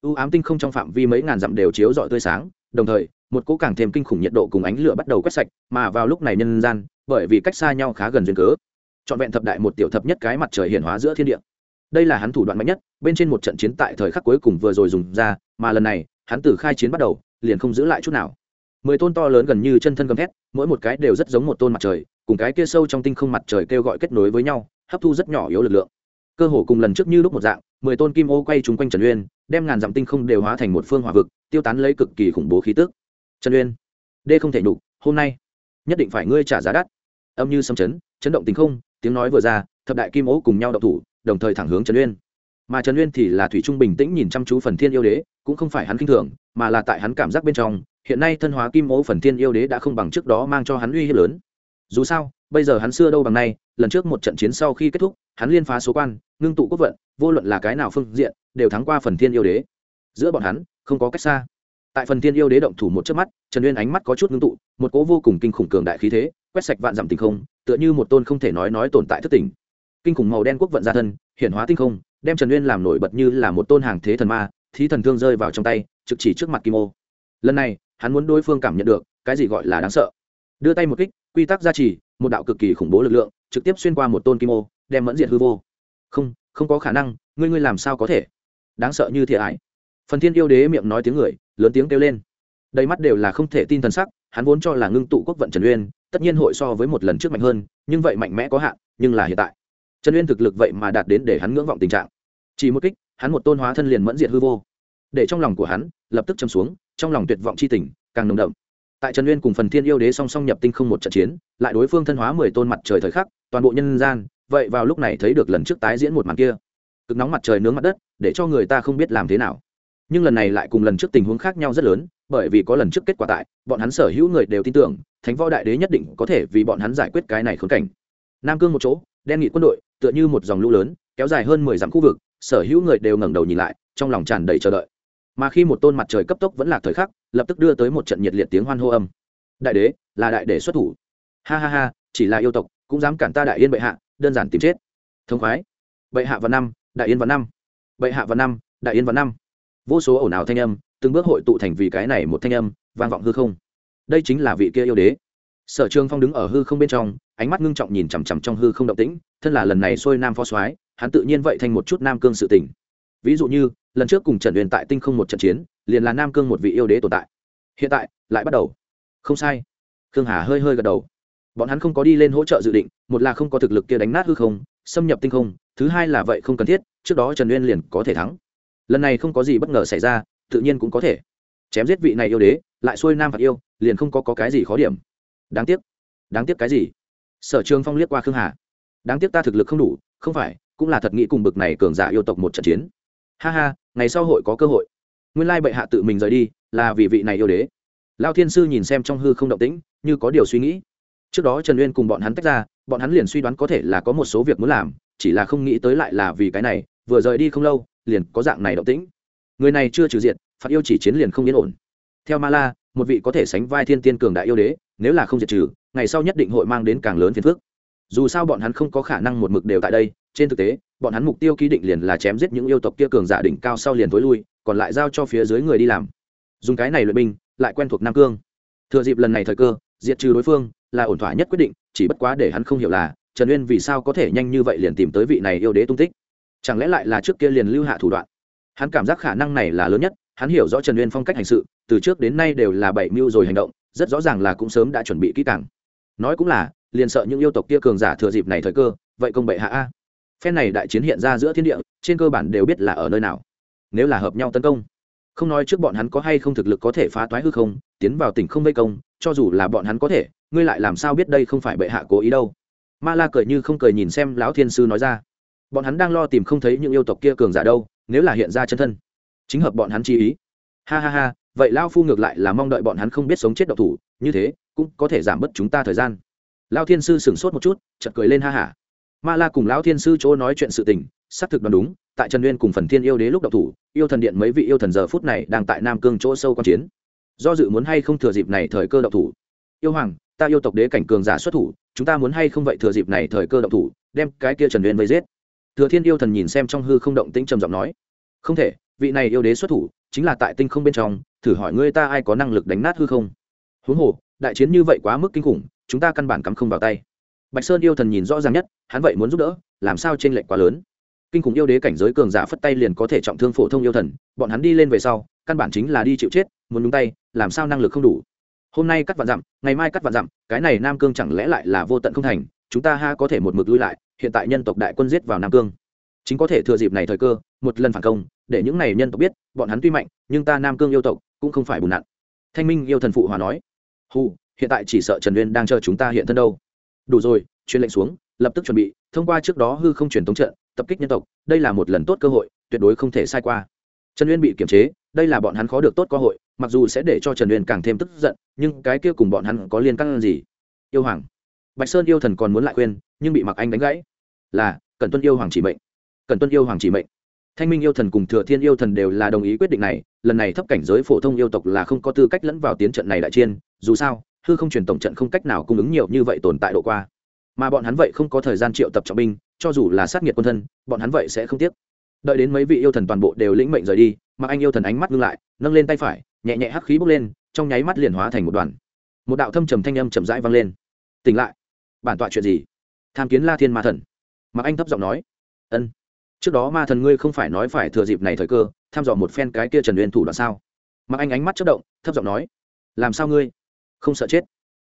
Speaker 1: U ám tinh không trong phạm vi mấy ngàn dặm đều chiếu dọi tươi sáng, đồng thời, một cỗ càng thêm kinh khủng nhiệt độ cùng ánh lửa bắt đầu quét sạch, mà vào lúc này nhân gian, bởi vì cách xa nhau khá gần duyên cớ, trọn vẹn thập đại một tiểu thập nhất cái mặt trời hiển hóa giữa thiên địa. Đây là hắn thủ đoạn mạnh nhất, bên trên một trận chiến tại thời khắc cuối cùng vừa rồi dùng ra, mà lần này, hắn từ khai chiến bắt đầu, liền không giữ lại chút nào mười tôn to lớn gần như chân thân gầm thét, mỗi một cái đều rất giống một tôn mặt trời, cùng cái kia sâu trong tinh không mặt trời kêu gọi kết nối với nhau, hấp thu rất nhỏ yếu lực lượng. Cơ hồ cùng lần trước như lúc một dạng, mười tôn kim ô quay trúng quanh trần uyên, đem ngàn dặm tinh không đều hóa thành một phương hỏa vực, tiêu tán lấy cực kỳ khủng bố khí tức. Trần uyên, đê không thể nhục, hôm nay nhất định phải ngươi trả giá đắt. Âm như xâm chấn chấn động tinh không, tiếng nói vừa ra, thập đại kim ô cùng nhau đậu thủ, đồng thời thẳng hướng trần uyên. Mà trần uyên thì là thủy trung bình tĩnh nhìn chăm chú phần thiên yêu đế, cũng không phải hắn kinh thường, mà là tại hắn cảm giác bên trong hiện nay thân hóa kim ô phần thiên yêu đế đã không bằng trước đó mang cho hắn uy hiếp lớn. Dù sao, bây giờ hắn xưa đâu bằng nay, lần trước một trận chiến sau khi kết thúc, hắn liên phá số quan, ngưng tụ quốc vận, vô luận là cái nào phương diện, đều thắng qua phần thiên yêu đế. Giữa bọn hắn, không có cách xa. Tại phần thiên yêu đế động thủ một chớp mắt, trần uyên ánh mắt có chút ngưng tụ, một cỗ vô cùng kinh khủng cường đại khí thế, quét sạch vạn dặm tình không, tựa như một tôn không thể nói nói tồn tại thất tình. Kinh khủng màu đen quốc vận ra thân hiện hóa tinh không, đem trần uyên làm nổi bật như là một tôn hàng thế thần ma, thí thần thương rơi vào trong tay, trực chỉ trước mặt kim ô. Lần này hắn muốn đối phương cảm nhận được, cái gì gọi là đáng sợ. Đưa tay một kích, quy tắc gia trì, một đạo cực kỳ khủng bố lực lượng, trực tiếp xuyên qua một tôn kim ô, đem mẫn diệt hư vô. Không không có khả năng, ngươi ngươi làm sao có thể? Đáng sợ như thiệt hại. Phần thiên yêu đế miệng nói tiếng người, lớn tiếng kêu lên. Đầy mắt đều là không thể tin thần sắc, hắn vốn cho là ngưng tụ quốc vận trần uyên, tất nhiên hội so với một lần trước mạnh hơn, nhưng vậy mạnh mẽ có hạn, nhưng là hiện tại. Trần uyên thực lực vậy mà đạt đến để hắn ngưỡng vọng tình trạng. Chỉ một kích, hắn một tôn hóa thân liền mẫn diệt hư vô. Để trong lòng của hắn, lập tức châm xuống trong lòng tuyệt vọng c h i tình, càng nồng đậm. Tại trần uyên cùng phần thiên yêu đế song song nhập tinh không một trận chiến, lại đối phương thân hóa mười tôn mặt trời thời khắc, toàn bộ nhân gian, vậy vào lúc này thấy được lần trước tái diễn một màn kia. Cực nóng mặt trời nướng mặt đất, để cho người ta không biết làm thế nào. Nhưng lần này lại cùng lần trước tình huống khác nhau rất lớn, bởi vì có lần trước kết quả tại, bọn hắn sở hữu người đều tin tưởng, thánh võ đại đế nhất định có thể vì bọn hắn giải quyết cái này khốn cảnh. Nam cương một chỗ, đen nghị quân đội, tựa như một dòng lũ lớn, kéo dài hơn mười dặm khu vực, sở hữu người đều ngẩng đầu nhìn lại, trong lòng tràn đầy chờ đợi mà khi một tôn mặt trời cấp tốc vẫn là thời khắc, lập tức đưa tới một trận nhiệt liệt tiếng hoan hô âm. Đại đế, là đại đế xuất thủ. Ha ha ha, chỉ là yêu tộc, cũng dám cản ta đại yên bệ hạ, đơn giản tìm chết. Thông khoái. Bệ hạ và năm, đại yên và năm. Bệ hạ và năm, đại yên và năm. Vô số ồn ào thanh âm, từng bước hội tụ thành vì cái này một thanh âm, vang vọng hư không. Đây chính là vị kia yêu đế. Sở trường phong đứng ở hư không bên trong, ánh mắt ngưng trọng nhìn chằm chằm trong hư không động tĩnh, thân là lần này xuôi nam phó soái, hắn tự nhiên vậy thành một chút nam cương sự tỉnh. ví dụ như lần trước cùng trần huyền tại tinh không một trận chiến liền là nam cương một vị yêu đế tồn tại. Hiện tại lại bắt đầu. Không sai. Khương hà hơi hơi gật đầu. Bọn hắn không có đi lên hỗ trợ dự định một là không có thực lực kia đánh nát hư không xâm nhập tinh không thứ hai là vậy không cần thiết trước đó trần uyên liền có thể thắng. Lần này không có gì bất ngờ xảy ra tự nhiên cũng có thể. Chém giết vị này yêu đế lại xuôi nam phạt yêu liền không có, có cái gì khó điểm. Đáng tiếc. Đáng tiếc cái gì? Sở trường phong liếc qua khương hà. Đáng tiếc ta thực lực không đủ không phải cũng là thật nghĩ cùng bực này cường giả yêu tộc một trận chiến. Ha ha ngày sau hội có cơ hội. Nguyên lai bệ hạ tự mình rời đi, là vì vị này yêu đế. Lao thiên sư nhìn xem trong hư không động tĩnh, như có điều suy nghĩ. Trước đó trần uyên cùng bọn hắn tách ra, bọn hắn liền suy đoán có thể là có một số việc muốn làm, chỉ là không nghĩ tới lại là vì cái này, vừa rời đi không lâu, liền có dạng này động tĩnh. Người này chưa trừ diện phạt yêu chỉ chiến liền không yên ổn. Theo ma la, một vị có thể sánh vai thiên tiên cường đại yêu đế, nếu là không diệt trừ, ngày sau nhất định hội mang đến càng lớn phiền phức. Dù sao bọn hắn không có khả năng một mực đều tại đây, trên thực tế bọn hắn mục tiêu ký định liền là chém giết những yêu tộc kia cường giả đỉnh cao sau liền tối lui, còn lại giao cho phía dưới người đi làm. Dùng cái này luyện binh, lại quen thuộc nam cương. Thừa dịp lần này thời cơ, diệt trừ đối phương, là ổn thỏa nhất quyết định, chỉ bất quá để hắn không hiểu là, trần uyên vì sao có thể nhanh như vậy liền tìm tới vị này yêu đế tung tích? Chẳng lẽ lại là trước kia liền lưu hạ thủ đoạn? Hắn cảm giác khả năng này là lớn nhất, hắn hiểu rõ trần uyên phong cách hành sự, từ trước đến nay đều là bảy mưu rồi hành động, rất rõ ràng là cũng sớm đã chuẩn bị kỹ càng. Nói cũng là, liền sợ những yêu tộc kia cường giả thừa dịp này thời cơ, vậy công bệ hạ a phen này đại chiến hiện ra giữa thiên địa, trên cơ bản đều biết là ở nơi nào. Nếu là hợp nhau tấn công, không nói trước bọn hắn có hay không thực lực có thể phá toái hư không, tiến vào tỉnh không vây công, cho dù là bọn hắn có thể, ngươi lại làm sao biết đây không phải bệ hạ cố ý đâu? Ma la cười như không cười nhìn xem lão thiên sư nói ra. Bọn hắn đang lo tìm không thấy những yêu tộc kia cường giả đâu, nếu là hiện ra chân thân, chính hợp bọn hắn chi ý. Ha ha ha, vậy lao phu ngược lại là mong đợi bọn hắn không biết sống chết độc thủ, như thế, cũng có thể giảm bớt chúng ta thời gian. Lao thiên sư sửng sốt một chút chật cười lên ha hả ma la cùng lão thiên sư chỗ nói chuyện sự tình, xác thực đoán đúng, tại trần uyên cùng phần thiên yêu đế lúc độc thủ, yêu thần điện mấy vị yêu thần giờ phút này đang tại nam cương chỗ sâu q chiến. Do dự muốn hay không thừa dịp này thời cơ độc thủ. Yêu hoàng, ta yêu tộc đế cảnh cường giả xuất thủ, chúng ta muốn hay không vậy thừa dịp này thời cơ độc thủ, đem cái kia trần uyên vây giết. Thừa thiên yêu thần nhìn xem trong hư không động tĩnh trầm giọng nói, không thể, vị này yêu đế xuất thủ, chính là tại tinh không bên trong, thử hỏi ngươi ta ai có năng lực đánh nát hư không? Huống hồ, đại chiến như vậy quá mức kinh khủng, chúng ta căn bản cắm không vào tay bạch sơn yêu thần nhìn rõ ràng nhất, hắn vậy muốn giúp đỡ, làm sao t r ê n lệch quá lớn? Kinh khủng yêu đế cảnh giới cường giả phất tay liền có thể trọng thương phổ thông yêu thần, bọn hắn đi lên về sau, căn bản chính là đi chịu chết, muốn nhúng tay, làm sao năng lực không đủ? Hôm nay cắt vạn dặm, ngày mai cắt vạn dặm, cái này nam cương chẳng lẽ lại là vô tận không thành? Chúng ta ha có thể một mực lui lại, hiện tại nhân tộc đại quân giết vào nam cương. Chính có thể thừa dịp này thời cơ, một lần phản công, để những này nhân tộc biết, bọn hắn tuy mạnh, nhưng ta nam cương yêu tộc cũng không phải bùn nặn. Thanh minh yêu thần phụ hòa nói, hù, hiện tại chỉ sợ trần uyên đang chờ chúng ta hiện thân đâu đủ rồi, truyền lệnh xuống, lập tức chuẩn bị, thông qua trước đó hư không truyền thống trận, tập kích nhân tộc, đây là một lần tốt cơ hội, tuyệt đối không thể sai qua. Trần uyên bị kiểm chế, đây là bọn hắn khó được tốt cơ hội, mặc dù sẽ để cho trần uyên càng thêm tức giận, nhưng cái kia cùng bọn hắn có liên căn gì? Yêu hoàng. Bạch sơn yêu thần còn muốn lại khuyên, nhưng bị mặc anh đánh gãy. Là cần tuân yêu hoàng chỉ mệnh. Cần tuân yêu hoàng chỉ mệnh. Thanh minh yêu thần cùng thừa thiên yêu thần đều là đồng ý quyết định này, lần này thấp cảnh giới phổ thông yêu tộc là không có tư cách lẫn vào tiến trận này đại chiên dù sao hư không truyền tổng trận không cách nào cung ứng nhiều như vậy tồn tại độ qua. Mà bọn hắn vậy không có thời gian triệu tập trọng binh, cho dù là sát nghiệt quân thân, bọn hắn vậy sẽ không tiếc. Đợi đến mấy vị yêu thần toàn bộ đều lĩnh mệnh rời đi, mà anh yêu thần ánh mắt ngưng lại, nâng lên tay phải, nhẹ nhẹ hắc khí bốc lên, trong nháy mắt liền hóa thành một đoàn. Một đạo thâm trầm thanh âm chậm rãi vang lên. Tỉnh lại. Bản tọa chuyện gì? Tham kiến la thiên ma thần. Mà anh thấp giọng nói. Ân. Trước đó ma thần ngươi không phải nói phải thừa dịp này thời cơ, tham dò một phen cái kia trần uyên thủ đoạn sao? Mà anh ánh mắt chất động, thấp giọng nói. Làm sao ngươi? Không sợ chết.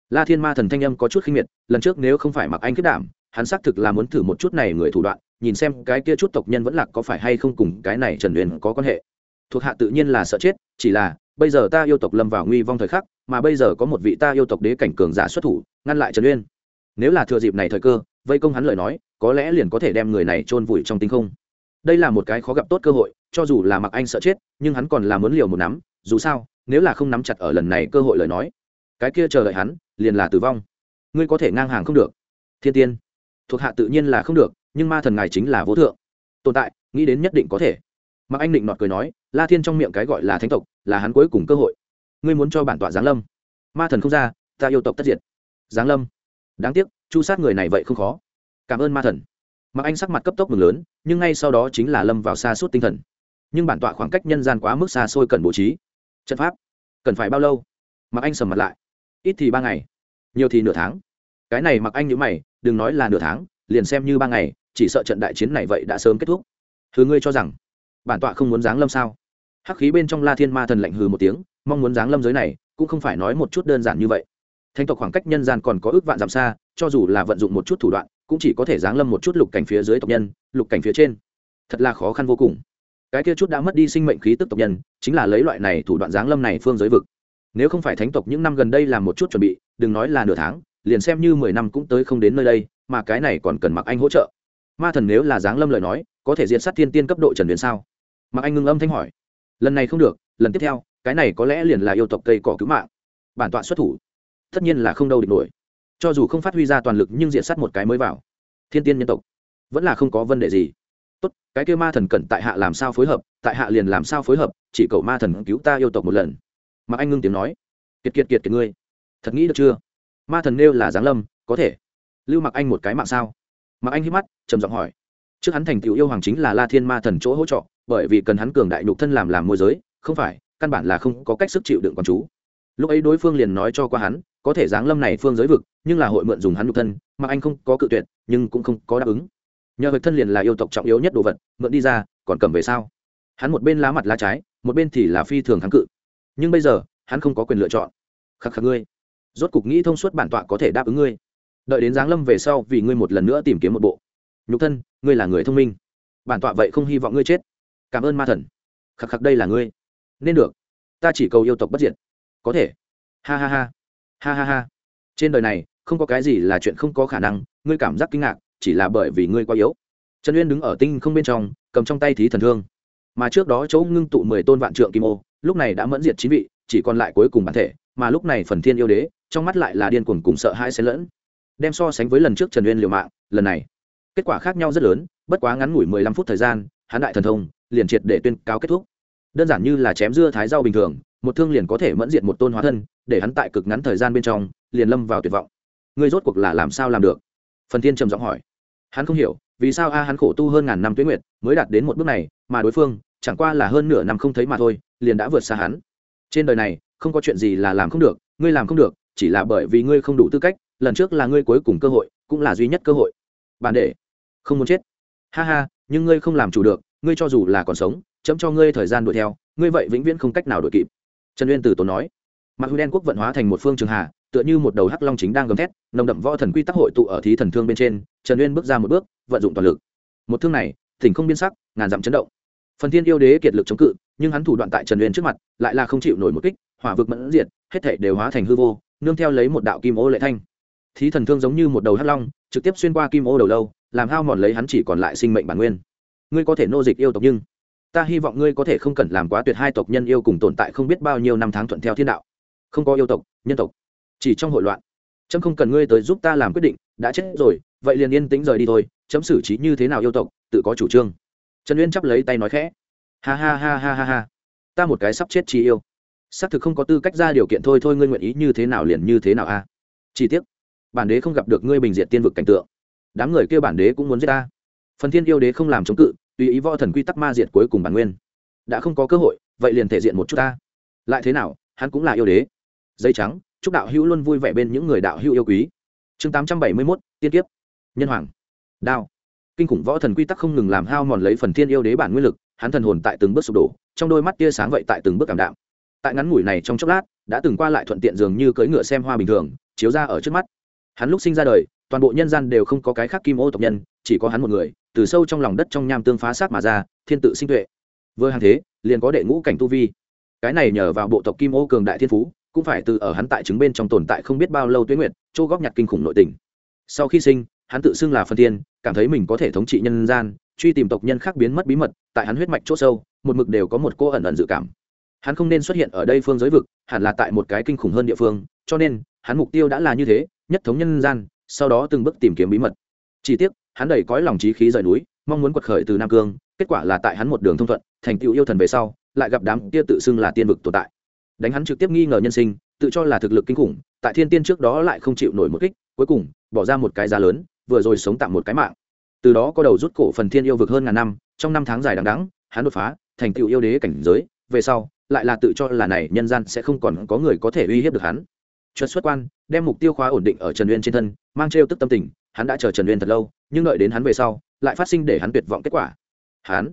Speaker 1: La thiên ma thần thanh âm có chút khinh miệt, lần trước nếu không phải mặc anh kết đảm, hắn xác thực là muốn thử một chút này người thủ đoạn, nhìn xem cái kia chút tộc nhân vẫn lạc có phải hay không cùng cái này trần uyên có quan hệ. Thuộc hạ tự nhiên là sợ chết, chỉ là, bây giờ ta yêu tộc lâm vào nguy vong thời khắc, mà bây giờ có một vị ta yêu tộc đế cảnh cường giả xuất thủ, ngăn lại trần uyên. Nếu là thừa dịp này thời cơ, vây công hắn lời nói, có lẽ liền có thể đem người này chôn vùi trong tinh không. Đây là một cái khó gặp tốt cơ hội, cho dù là mặc anh sợ chết, nhưng hắn còn là muốn liều một nắm, dù sao, nếu là không nắm chặt ở lần này cơ hội lời nói cái kia chờ đợi hắn, liền là tử vong. Ngươi có thể ngang hàng không được. Thiên tiên. Thuộc hạ tự nhiên là không được, nhưng ma thần ngài chính là vô thượng. Tồn tại, nghĩ đến nhất định có thể. Mặc anh định nọt cười nói, la thiên trong miệng cái gọi là thánh tộc, là hắn cuối cùng cơ hội. Ngươi muốn cho bản tọa giáng lâm. Ma thần không ra, ta yêu tộc tất diệt. Giáng lâm. Đáng tiếc, chu sát người này vậy không khó. Cảm ơn ma thần. Mặc anh sắc mặt cấp tốc mừng lớn, nhưng ngay sau đó chính là lâm vào xa suốt tinh thần. Nhưng bản tọa khoảng cách nhân gian quá mức xa xôi cần bố trí. Trận pháp. Cần phải bao lâu? Mặc anh sầm mặt lại ít thì ba ngày, nhiều thì nửa tháng. Cái này mặc anh nhữ mày, đừng nói là nửa tháng, liền xem như ba ngày, chỉ sợ trận đại chiến này vậy đã sớm kết thúc. Thứ ngươi cho rằng, bản tọa không muốn giáng lâm sao? Hắc khí bên trong la thiên ma thần lạnh hừ một tiếng, mong muốn giáng lâm giới này, cũng không phải nói một chút đơn giản như vậy. Thanh tộc khoảng cách nhân gian còn có ước vạn dặm xa, cho dù là vận dụng một chút thủ đoạn, cũng chỉ có thể giáng lâm một chút lục cảnh phía dưới tộc nhân, lục cảnh phía trên. Thật là khó khăn vô cùng. Cái kia chút đã mất đi sinh mệnh khí tức tộc nhân, chính là lấy loại này thủ đoạn giáng lâm này phương giới vực nếu không phải thánh tộc những năm gần đây làm một chút chuẩn bị, đừng nói là nửa tháng, liền xem như mười năm cũng tới không đến nơi đây, mà cái này còn cần mặc anh hỗ trợ. Ma thần nếu là giáng lâm lời nói, có thể diện sát thiên tiên cấp độ trần huyền sao? Mặc anh ngưng âm thanh hỏi. Lần này không được, lần tiếp theo, cái này có lẽ liền là yêu tộc cây cỏ cứu mạng. Bản tọa xuất thủ, tất nhiên là không đâu địch nổi. Cho dù không phát huy ra toàn lực nhưng diện sát một cái mới vào. Thiên tiên nhân tộc, vẫn là không có vấn đề gì. Tốt, cái kêu ma thần cần tại hạ làm sao phối hợp, tại hạ liền làm sao phối hợp, chỉ cầu ma thần cứu ta yêu tộc một lần mà anh ngưng tiếng nói. Kiệt kiệt kiệt kiệt ngươi. Thật nghĩ được chưa? Ma thần nêu là giáng lâm, có thể. Lưu mặc anh một cái mạng sao? Mặc anh hít mắt, trầm giọng hỏi. Trước hắn thành tựu yêu hoàng chính là la thiên ma thần chỗ hỗ trợ, bởi vì cần hắn cường đại nhục thân làm làm môi giới, không phải, căn bản là không có cách sức chịu đựng con chú. Lúc ấy đối phương liền nói cho qua hắn, có thể giáng lâm này phương giới vực, nhưng là hội mượn dùng hắn nhục thân mà anh không có cự tuyệt, nhưng cũng không có đáp ứng. Nhờ việc thân liền là yêu tộc trọng yếu nhất đồ vật, mượn đi ra, còn cầm về sao? Hắn một bên lá mặt lá trái, một bên thì là phi thường kháng cự nhưng bây giờ, hắn không có quyền lựa chọn. Khắc khắc ngươi, rốt cục nghĩ thông suốt bản tọa có thể đáp ứng ngươi. Đợi đến giáng lâm về sau vì ngươi một lần nữa tìm kiếm một bộ. Nhục thân, ngươi là người thông minh. Bản tọa vậy không hy vọng ngươi chết. Cảm ơn ma thần. Khắc khắc đây là ngươi. Nên được. Ta chỉ cầu yêu tộc bất diệt. Có thể. Ha ha ha. Ha ha ha. Trên đời này, không có cái gì là chuyện không có khả năng. Ngươi cảm giác kinh ngạc, chỉ là bởi vì ngươi quá yếu. Trần uyên đứng ở tinh không bên trong, cầm trong tay thí thần thương. Mà trước đó chỗ ngưng tụ mười tôn vạn trượng kim ô lúc này đã mẫn diệt chín vị, chỉ còn lại cuối cùng bản thể, mà lúc này phần thiên yêu đế, trong mắt lại là điên cuồng cùng sợ hãi xen lẫn. Đem so sánh với lần trước trần uyên liều mạng, lần này, kết quả khác nhau rất lớn, bất quá ngắn ngủi mười lăm phút thời gian, hắn đại thần thông, liền triệt để tuyên cáo kết thúc. Đơn giản như là chém dưa thái rau bình thường, một thương liền có thể mẫn diệt một tôn hóa thân, để hắn tại cực ngắn thời gian bên trong, liền lâm vào tuyệt vọng. Ngươi rốt cuộc là làm sao làm được? Phần thiên trầm giọng hỏi. Hắn không hiểu, vì sao a hắn khổ tu hơn ngàn năm tuyến nguyệt, mới đạt đến một bước này, mà đối phương chẳng qua là hơn nửa năm không thấy mà thôi, liền đã vượt xa hắn. Trên đời này, không có chuyện gì là làm không được, ngươi làm không được, chỉ là bởi vì ngươi không đủ tư cách, lần trước là ngươi cuối cùng cơ hội, cũng là duy nhất cơ hội. Bản đệ, không muốn chết. Ha ha, nhưng ngươi không làm chủ được, ngươi cho dù là còn sống, chấm cho ngươi thời gian đuổi theo, ngươi vậy vĩnh viễn không cách nào đuổi kịp. Trần uyên từ tốn nói. Mặt hư đen quốc vận hóa thành một phương trường hà tựa như một đầu hắc long chính đang gầm thét, nồng đậm võ thần quy tắc hội tụ ở thí thần thương bên trên, trần uyên bước ra một bước, vận dụng toàn lực. Một thương này, thỉnh không biên sắc, ngàn dặm chấn động phần thiên yêu đế kiệt lực chống cự, nhưng hắn thủ đoạn tại trần uyên trước mặt lại là không chịu nổi một kích, hỏa vực mẫn diệt, hết thể đều hóa thành hư vô, nương theo lấy một đạo kim ô lệ thanh. Thí thần thương giống như một đầu hắc long, trực tiếp xuyên qua kim ô đầu lâu, làm hao mòn lấy hắn chỉ còn lại sinh mệnh bản nguyên. Ngươi có thể nô dịch yêu tộc nhưng ta hy vọng ngươi có thể không cần làm quá tuyệt hai tộc nhân yêu cùng tồn tại không biết bao nhiêu năm tháng thuận theo thiên đạo. Không có yêu tộc, nhân tộc. Chỉ trong hội loạn. Trâm không cần ngươi tới giúp ta làm quyết định, đã chết rồi, vậy liền yên tĩnh rời đi thôi, chấm xử trí như thế nào yêu tộc, tự có chủ trương trần uyên chắp lấy tay nói khẽ. Ha ha ha ha ha ha. Ta một cái sắp chết chi yêu. Xác thực không có tư cách ra điều kiện thôi thôi ngươi nguyện ý như thế nào liền như thế nào a. Chỉ tiếc, bản đế không gặp được ngươi bình diện tiên vực cảnh tượng. Đám người kêu bản đế cũng muốn giết ta. Phần thiên yêu đế không làm chống cự tùy ý võ thần quy tắc ma diệt cuối cùng bản nguyên. Đã không có cơ hội vậy liền thể diện một chút ta. Lại thế nào hắn cũng là yêu đế. Dây trắng chúc đạo hữu luôn vui vẻ bên những người đạo hữu yêu quý. Chương tám trăm bảy mươi mốt tiên kiếp. Nhân hoàng. Đao kinh khủng võ thần quy tắc không ngừng làm hao mòn lấy phần thiên yêu đế bản nguyên lực, hắn thần hồn tại từng bước sụp đổ, trong đôi mắt tia sáng vậy tại từng bước cảm đạm. Tại ngắn ngủi này trong chốc lát, đã từng qua lại thuận tiện dường như cưỡi ngựa xem hoa bình thường, chiếu ra ở trước mắt. Hắn lúc sinh ra đời, toàn bộ nhân gian đều không có cái khác kim ô tộc nhân, chỉ có hắn một người, từ sâu trong lòng đất trong nham tương phá sát mà ra, thiên tự sinh tuệ. Vừa hàng thế, liền có đệ ngũ cảnh tu vi. Cái này nhờ vào bộ tộc kim ô cường đại thiên phú, cũng phải từ ở hắn tại chứng bên trong tồn tại không biết bao lâu tuyến nguyệt, chỗ góp nhặt kinh khủng nội tình. Sau khi sinh hắn tự xưng là phân tiên cảm thấy mình có thể thống trị nhân gian, truy tìm tộc nhân khác biến mất bí mật, tại hắn huyết mạch chỗ sâu, một mực đều có một cô ẩn ẩn dự cảm. Hắn không nên xuất hiện ở đây phương giới vực, hẳn là tại một cái kinh khủng hơn địa phương, cho nên, hắn mục tiêu đã là như thế, nhất thống nhân gian, sau đó từng bước tìm kiếm bí mật. Chỉ tiếc, hắn đầy cõi lòng trí khí rời núi, mong muốn quật khởi từ nam cương, kết quả là tại hắn một đường thông thuận, thành tựu yêu thần về sau, lại gặp đám kia tự xưng là tiên vực tồn tại. Đánh hắn trực tiếp nghi ngờ nhân sinh, tự cho là thực lực kinh khủng, tại thiên tiên trước đó lại không chịu nổi một kích, cuối cùng, bỏ ra một cái giá lớn vừa rồi sống tạm một cái mạng. Từ đó có đầu rút cổ phần thiên yêu vực hơn ngàn năm, trong năm tháng dài đằng đẵng, hắn đột phá, thành tựu yêu đế cảnh giới, về sau, lại là tự cho là này nhân gian sẽ không còn có người có thể uy hiếp được hắn. Chuất xuất quan đem mục tiêu khóa ổn định ở trần uyên trên thân, mang trêu tức tâm tình, hắn đã chờ trần uyên thật lâu, nhưng đợi đến hắn về sau, lại phát sinh để hắn tuyệt vọng kết quả. Hắn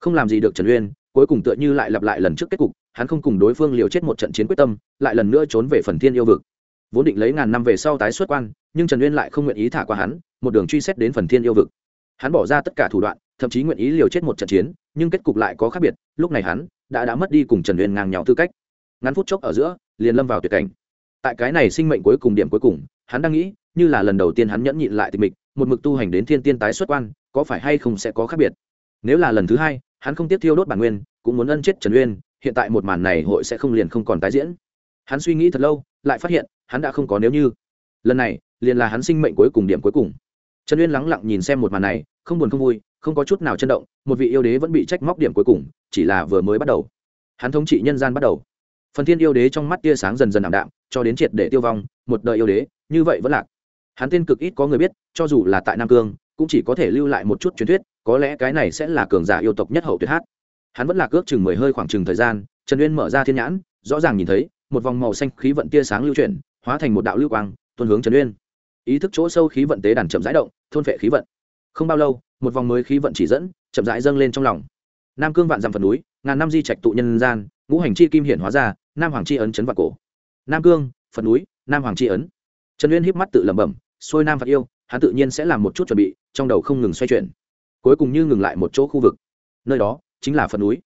Speaker 1: không làm gì được trần uyên, cuối cùng tựa như lại lặp lại lần trước kết cục, hắn không cùng đối phương liều chết một trận chiến quyết tâm, lại lần nữa trốn về phần thiên yêu vực. Vốn định lấy ngàn năm về sau tái xuất quan, nhưng trần uyên lại không nguyện ý thả qua hắn một đường truy xét đến phần thiên yêu vực. Hắn bỏ ra tất cả thủ đoạn, thậm chí nguyện ý liều chết một trận chiến, nhưng kết cục lại có khác biệt, lúc này hắn đã đã mất đi cùng trần uyên ngang nhau tư cách. Ngắn phút chốc ở giữa, liền lâm vào tuyệt cảnh. Tại cái này sinh mệnh cuối cùng điểm cuối cùng, hắn đang nghĩ, như là lần đầu tiên hắn nhẫn nhịn lại tình mịch, một mực tu hành đến thiên tiên tái xuất quan, có phải hay không sẽ có khác biệt? Nếu là lần thứ hai, hắn không tiếp thiêu đốt bản nguyên, cũng muốn ân chết trần uyên, hiện tại một màn này hội sẽ không liền không còn tái diễn. Hắn suy nghĩ thật lâu, lại phát hiện, hắn đã không có nếu như. Lần này, liền là hắn sinh mệnh cuối cùng điểm cuối cùng trần uyên lắng lặng nhìn xem một màn này, không buồn không vui, không có chút nào chấn động, một vị yêu đế vẫn bị trách móc điểm cuối cùng, chỉ là vừa mới bắt đầu. Hắn thống trị nhân gian bắt đầu. Phần thiên yêu đế trong mắt tia sáng dần dần ảm đạm, cho đến triệt để tiêu vong, một đời yêu đế, như vậy vẫn lạc. Hắn tên cực ít có người biết, cho dù là tại nam cương, cũng chỉ có thể lưu lại một chút truyền thuyết, có lẽ cái này sẽ là cường giả yêu tộc nhất hậu tuyệt hát. Hắn vẫn là cước chừng mười hơi khoảng chừng thời gian, trần uyên mở ra thiên nhãn, rõ ràng nhìn thấy, một vòng màu xanh khí vận tia sáng lưu chuyển, hóa thành một đạo lưu quang, tuôn hướng trần uyên ý thức chỗ sâu khí vận tế đàn chậm rãi động, thôn phệ khí vận. Không bao lâu, một vòng mới khí vận chỉ dẫn, chậm rãi dâng lên trong lòng. Nam cương vạn dặm phần núi, ngàn năm di trạch tụ nhân gian, ngũ hành chi kim hiển hóa ra, nam hoàng chi ấn chấn vào cổ. Nam cương, phần núi, nam hoàng chi ấn. Trần uyên híp mắt tự lẩm bẩm, xuôi nam phạt yêu, hắn tự nhiên sẽ làm một chút chuẩn bị, trong đầu không ngừng xoay chuyển. Cuối cùng như ngừng lại một chỗ khu vực. Nơi đó chính là phần núi.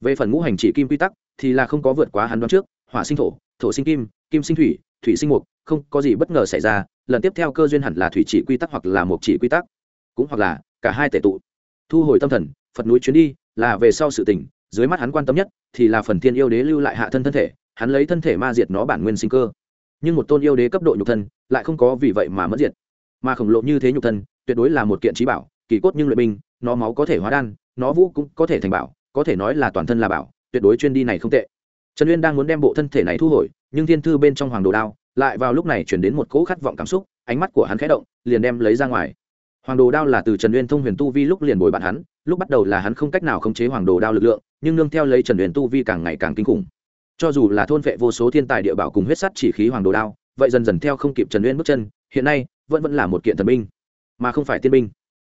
Speaker 1: Về phần ngũ hành chỉ kim quy tắc, thì là không có vượt quá hắn đoán trước, hỏa sinh thổ thổ sinh kim kim sinh thủy thủy sinh mục, không có gì bất ngờ xảy ra lần tiếp theo cơ duyên hẳn là thủy chỉ quy tắc hoặc là mục chỉ quy tắc. Cũng hoặc là cả hai tệ tụ. Thu hồi tâm thần, phật núi chuyến đi, là về sau sự tình, dưới mắt hắn quan tâm nhất thì là phần thiên yêu đế lưu lại hạ thân thân thể, hắn lấy thân thể ma diệt nó bản nguyên sinh cơ. Nhưng một tôn yêu đế cấp độ nhục thân, lại không có vì vậy mà mất diệt. Mà khổng lộ như thế nhục thân, tuyệt đối là một kiện trí bảo, kỳ cốt nhưng luyện binh, nó máu có thể hóa đan, nó vũ cũng có thể thành bảo, có thể nói là toàn thân là bảo, tuyệt đối chuyên đi này không tệ. Trần uyên đang muốn đem bộ thân thể này thu hồi, nhưng thiên thư bên trong hoàng đồ đao lại vào lúc này chuyển đến một cỗ khát vọng cảm xúc, ánh mắt của hắn khẽ động, liền đem lấy ra ngoài. Hoàng đồ đao là từ trần uyên thông huyền tu vi lúc liền bồi bạn hắn, lúc bắt đầu là hắn không cách nào khống chế hoàng đồ đao lực lượng, nhưng nương theo lấy trần uyên tu vi càng ngày càng kinh khủng. Cho dù là thôn vệ vô số thiên tài địa bảo cùng huyết sắt chỉ khí hoàng đồ đao, vậy dần dần theo không kịp trần uyên bước chân, hiện nay, vẫn vẫn là một kiện thần binh, mà không phải tiên binh.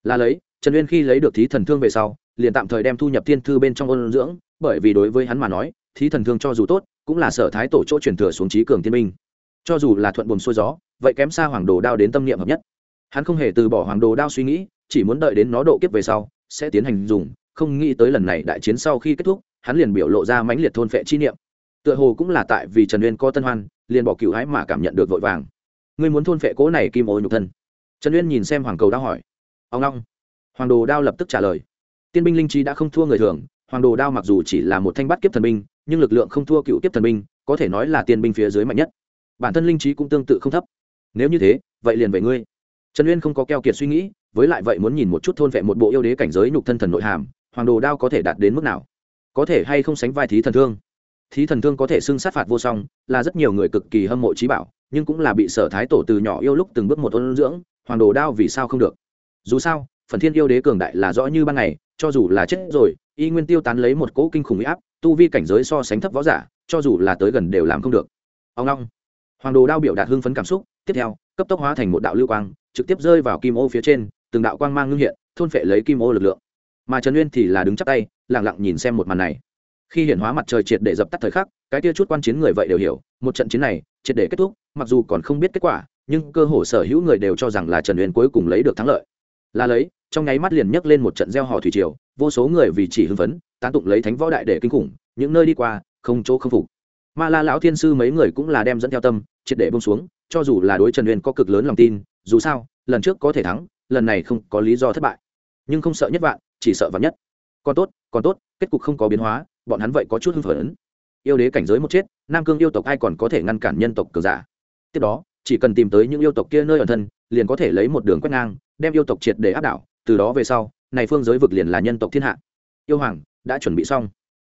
Speaker 1: Là lấy, trần uyên khi lấy được thí thần thương về sau, liền tạm thời đem thu nhập thiên thư bên trong ôn dưỡng, bởi vì đối với hắn mà nói, thí thần thương cho dù tốt, cũng là sở thái tổ chỗ truyền thừa xuống trí cường tiên binh cho dù là thuận buồm xuôi gió, vậy kém xa hoàng đồ đao đến tâm niệm hợp nhất. Hắn không hề từ bỏ hoàng đồ đao suy nghĩ, chỉ muốn đợi đến nó độ kiếp về sau, sẽ tiến hành dùng, không nghĩ tới lần này đại chiến sau khi kết thúc, hắn liền biểu lộ ra mãnh liệt thôn phệ chi niệm. Tựa hồ cũng là tại vì trần uyên có tân hoan, liền bỏ cựu hái mà cảm nhận được vội vàng. Ngươi muốn thôn phệ cố này kim ô nhục thân? Trần uyên nhìn xem hoàng cầu đao hỏi. Ông long. Hoàng đồ đao lập tức trả lời. Tiên binh linh trí đã không thua người thường, hoàng đồ đao mặc dù chỉ là một thanh bắt kiếp thần binh, nhưng lực lượng không thua cựu kiếp thần binh, có thể nói là tiên binh phía dưới mạnh nhất bản thân linh trí cũng tương tự không thấp. Nếu như thế, vậy liền về ngươi. Trần uyên không có keo kiệt suy nghĩ, với lại vậy muốn nhìn một chút thôn vệ một bộ yêu đế cảnh giới nhục thân thần nội hàm, hoàng đồ đao có thể đạt đến mức nào? Có thể hay không sánh vai thí thần thương? Thí thần thương có thể xưng sát phạt vô song, là rất nhiều người cực kỳ hâm mộ trí bảo, nhưng cũng là bị sở thái tổ từ nhỏ yêu lúc từng bước một ôn dưỡng, hoàng đồ đao vì sao không được? Dù sao, phần thiên yêu đế cường đại là rõ như ban ngày, cho dù là chết rồi, y nguyên tiêu tán lấy một cỗ kinh khủng huy áp, tu vi cảnh giới so sánh thấp võ giả, cho dù là tới gần đều làm không được. Ông long hoàng đồ đao biểu đạt hưng phấn cảm xúc, tiếp theo, cấp tốc hóa thành một đạo lưu quang, trực tiếp rơi vào kim ô phía trên, từng đạo quang mang ngưng hiện, thôn phệ lấy kim ô lực lượng. Mà trần uyên thì là đứng chắp tay lẳng lặng nhìn xem một màn này. Khi hiện hóa mặt trời triệt để dập tắt thời khắc, cái tia chút quan chiến người vậy đều hiểu, một trận chiến này, triệt để kết thúc, mặc dù còn không biết kết quả, nhưng cơ hồ sở hữu người đều cho rằng là trần uyên cuối cùng lấy được thắng lợi. Là lấy, trong nháy mắt liền nhấc lên một trận gieo hò thủy triều, vô số người vì chỉ hưng phấn, tán tụng lấy thánh võ đại để kinh khủng, những nơi đi qua, không chỗ không phục ma la lão thiên sư mấy người cũng là đem dẫn theo tâm, triệt để bông xuống, cho dù là đối trần uyên có cực lớn lòng tin, dù sao, lần trước có thể thắng, lần này không có lý do thất bại. Nhưng không sợ nhất vạn, chỉ sợ vạn nhất. Còn tốt còn tốt, kết cục không có biến hóa, bọn hắn vậy có chút hưng phấn. Yêu đế cảnh giới một chết, nam cương yêu tộc ai còn có thể ngăn cản nhân tộc cường giả? Tiếp đó, chỉ cần tìm tới những yêu tộc kia nơi ẩn thân, liền có thể lấy một đường quét ngang, đem yêu tộc triệt để áp đảo, từ đó về sau, này phương giới vực liền là nhân tộc thiên hạ. Yêu hoàng, đã chuẩn bị xong.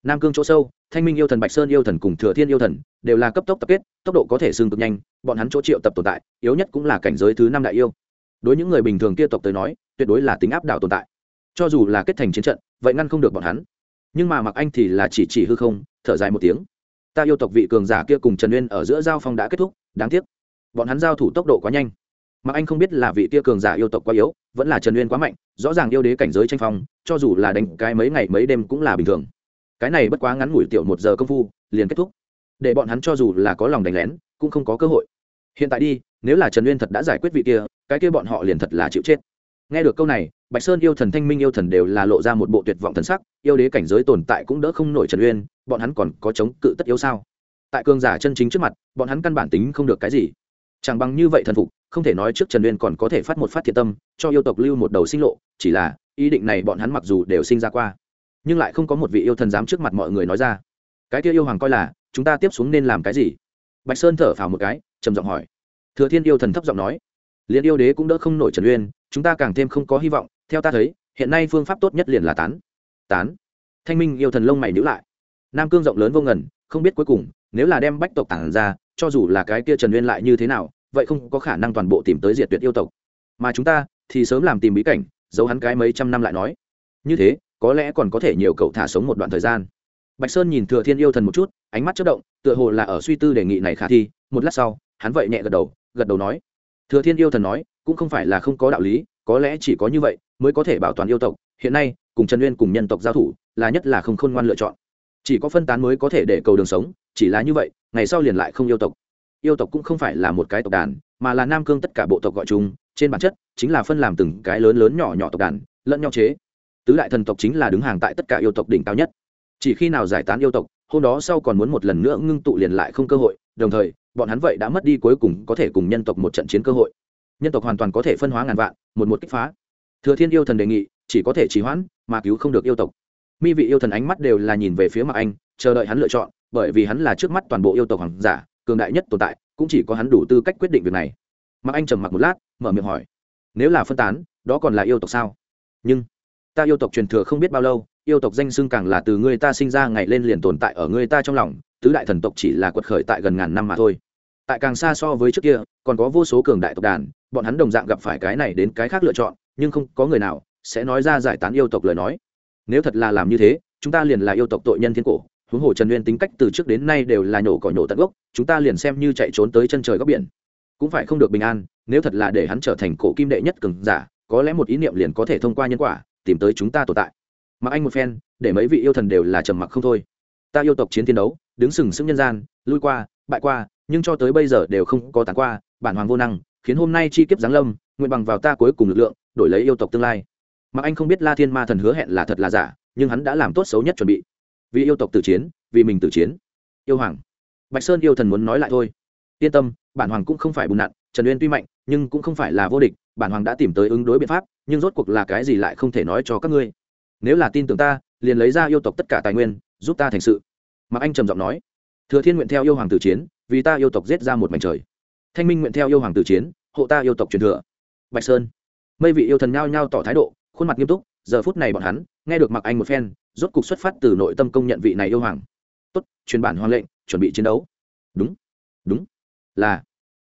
Speaker 1: Nam cương chỗ sâu thanh minh yêu thần bạch sơn yêu thần cùng thừa thiên yêu thần đều là cấp tốc tập kết, tốc độ có thể xương cực nhanh, bọn hắn chỗ triệu tập tồn tại, yếu nhất cũng là cảnh giới thứ năm đại yêu. Đối những người bình thường kia tộc tới nói, tuyệt đối là tính áp đảo tồn tại. Cho dù là kết thành chiến trận, vậy ngăn không được bọn hắn. Nhưng mà mặc anh thì là chỉ chỉ hư không, thở dài một tiếng. Ta yêu tộc vị cường giả kia cùng trần uyên ở giữa giao phong đã kết thúc, đáng tiếc. Bọn hắn giao thủ tốc độ quá nhanh. Mặc anh không biết là vị kia cường giả yêu tộc quá yếu, vẫn là trần uyên quá mạnh, rõ ràng yêu đế cảnh giới tranh phong, cho dù là đánh cái mấy ngày mấy đêm cũng là bình thường cái này bất quá ngắn ngủi tiểu một giờ công phu, liền kết thúc. Để bọn hắn cho dù là có lòng đánh lén, cũng không có cơ hội. Hiện tại đi, nếu là trần uyên thật đã giải quyết vị kia, cái kia bọn họ liền thật là chịu chết. Nghe được câu này, bạch sơn yêu thần, thanh minh yêu thần đều là lộ ra một bộ tuyệt vọng thần sắc, yêu đế cảnh giới tồn tại cũng đỡ không nổi trần uyên, bọn hắn còn có chống cự tất yếu sao? Tại cường giả chân chính trước mặt, bọn hắn căn bản tính không được cái gì. Chẳng bằng như vậy thần phục, không thể nói trước trần uyên còn có thể phát một phát thiệt tâm, cho yêu tộc lưu một đầu sinh lộ, chỉ là, ý định này bọn hắn mặc dù đều sinh ra qua nhưng lại không có một vị yêu thần dám trước mặt mọi người nói ra. Cái kia yêu hoàng coi là, chúng ta tiếp xuống nên làm cái gì? Bạch sơn thở phào một cái, trầm giọng hỏi. Thừa thiên yêu thần thấp giọng nói, liền yêu đế cũng đỡ không nổi trần uyên, chúng ta càng thêm không có hy vọng. Theo ta thấy, hiện nay phương pháp tốt nhất liền là tán. Tán. Thanh minh yêu thần lông mày nhữ lại. Nam cương rộng lớn vô ngần, không biết cuối cùng, nếu là đem bách tộc tản ra, cho dù là cái kia trần uyên lại như thế nào, vậy không có khả năng toàn bộ tìm tới diệt tuyệt yêu tộc. Mà chúng ta thì sớm làm tìm bí cảnh, giấu hắn cái mấy trăm năm lại nói. Như thế có lẽ còn có thể nhiều cậu thả sống một đoạn thời gian. Bạch sơn nhìn thừa thiên yêu thần một chút, ánh mắt chất động, tựa hồ là ở suy tư đề nghị này khả thi. Một lát sau, hắn vậy nhẹ gật đầu gật đầu nói, thừa thiên yêu thần nói, cũng không phải là không có đạo lý, có lẽ chỉ có như vậy mới có thể bảo toàn yêu tộc. Hiện nay, cùng trần uyên cùng nhân tộc giao thủ, là nhất là không khôn ngoan lựa chọn. Chỉ có phân tán mới có thể để cầu đường sống, chỉ là như vậy, ngày sau liền lại không yêu tộc. Yêu tộc cũng không phải là một cái tộc đàn, mà là nam cương tất cả bộ tộc gọi chung, trên bản chất, chính là phân làm từng cái lớn lớn nhỏ nhỏ tộc đàn, lẫn nhau chế tứ đại thần tộc chính là đứng hàng tại tất cả yêu tộc đỉnh cao nhất. Chỉ khi nào giải tán yêu tộc, hôm đó sau còn muốn một lần nữa ngưng tụ liền lại không cơ hội, đồng thời, bọn hắn vậy đã mất đi cuối cùng có thể cùng nhân tộc một trận chiến cơ hội. Nhân tộc hoàn toàn có thể phân hóa ngàn vạn, một một kích phá. Thừa thiên yêu thần đề nghị, chỉ có thể trì hoãn, mà cứu không được yêu tộc. Mi vị yêu thần ánh mắt đều là nhìn về phía mặt anh, chờ đợi hắn lựa chọn, bởi vì hắn là trước mắt toàn bộ yêu tộc hoàng giả, cường đại nhất tồn tại, cũng chỉ có hắn đủ tư cách quyết định việc này. Mặc anh trầm mặc một lát, mở miệng hỏi, nếu là phân tán, đó còn là yêu tộc sao? Nhưng ta yêu tộc truyền thừa không biết bao lâu, yêu tộc danh xưng càng là từ người ta sinh ra ngày lên liền tồn tại ở người ta trong lòng, tứ đại thần tộc chỉ là quật khởi tại gần ngàn năm mà thôi. Tại càng xa so với trước kia, còn có vô số cường đại tộc đàn, bọn hắn đồng dạng gặp phải cái này đến cái khác lựa chọn, nhưng không có người nào sẽ nói ra giải tán yêu tộc lời nói. Nếu thật là làm như thế, chúng ta liền là yêu tộc tội nhân thiên cổ, huống hồ trần nguyên tính cách từ trước đến nay đều là nhổ cỏ nhổ tận gốc, chúng ta liền xem như chạy trốn tới chân trời góc biển. Cũng phải không được bình an, nếu thật là để hắn trở thành cổ kim đệ nhất cường giả, có lẽ một ý niệm liền có thể thông qua nhân quả tìm tới chúng ta tồn tại. Mặc anh một phen, để mấy vị yêu thần đều là trầm mặc không thôi. Ta yêu tộc chiến thiên đấu, đứng sừng sững nhân gian, lui qua, bại qua, nhưng cho tới bây giờ đều không có tán qua, bản hoàng vô năng, khiến hôm nay chi kiếp giáng lâm, nguyện bằng vào ta cuối cùng lực lượng, đổi lấy yêu tộc tương lai. Mặc anh không biết la thiên ma thần hứa hẹn là thật là giả, nhưng hắn đã làm tốt xấu nhất chuẩn bị. Vì yêu tộc tử chiến, vì mình tử chiến. Yêu hoàng. Bạch sơn yêu thần muốn nói lại thôi. Yên tâm, bản hoàng cũng không phải bùn nặn, trần uyên tuy mạnh nhưng cũng không phải là vô địch, bản hoàng đã tìm tới ứng đối biện pháp, nhưng rốt cuộc là cái gì lại không thể nói cho các ngươi. Nếu là tin tưởng ta, liền lấy ra yêu tộc tất cả tài nguyên, giúp ta thành sự. Mạc anh trầm giọng nói. Thừa thiên nguyện theo yêu hoàng tử chiến, vì ta yêu tộc giết ra một mảnh trời. Thanh minh nguyện theo yêu hoàng tử chiến, hộ ta yêu tộc truyền thừa. Bạch sơn. Mây vị yêu thần nhao nhao tỏ thái độ, khuôn mặt nghiêm túc, giờ phút này bọn hắn, nghe được mặc anh một phen, rốt cục xuất phát từ nội tâm công nhận vị này yêu hoàng. Tốt, truyền bản hoàng lệnh, chuẩn bị chiến đấu. Đúng đúng, là.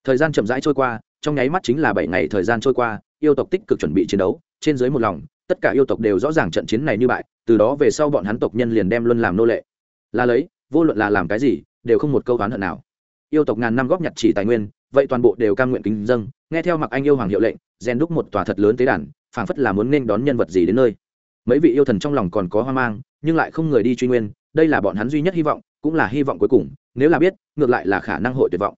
Speaker 1: Thời gian chậm rãi trôi qua trong nháy mắt chính là bảy ngày thời gian trôi qua, yêu tộc tích cực chuẩn bị chiến đấu, trên dưới một lòng, tất cả yêu tộc đều rõ ràng trận chiến này như bại, từ đó về sau bọn hắn tộc nhân liền đem luân làm nô lệ. Là lấy, vô luận là làm cái gì, đều không một câu oán hận nào. Yêu tộc ngàn năm góp nhặt chỉ tài nguyên, vậy toàn bộ đều cam nguyện kính dâng, nghe theo mặc anh yêu hoàng hiệu lệnh, rèn đúc một tòa thật lớn tế đàn, phảng phất là muốn nên đón nhân vật gì đến nơi. Mấy vị yêu thần trong lòng còn có hoang mang, nhưng lại không người đi truy nguyên, đây là bọn hắn duy nhất hy vọng, cũng là hy vọng cuối cùng, nếu là biết, ngược lại là khả năng hội tuyệt vọng.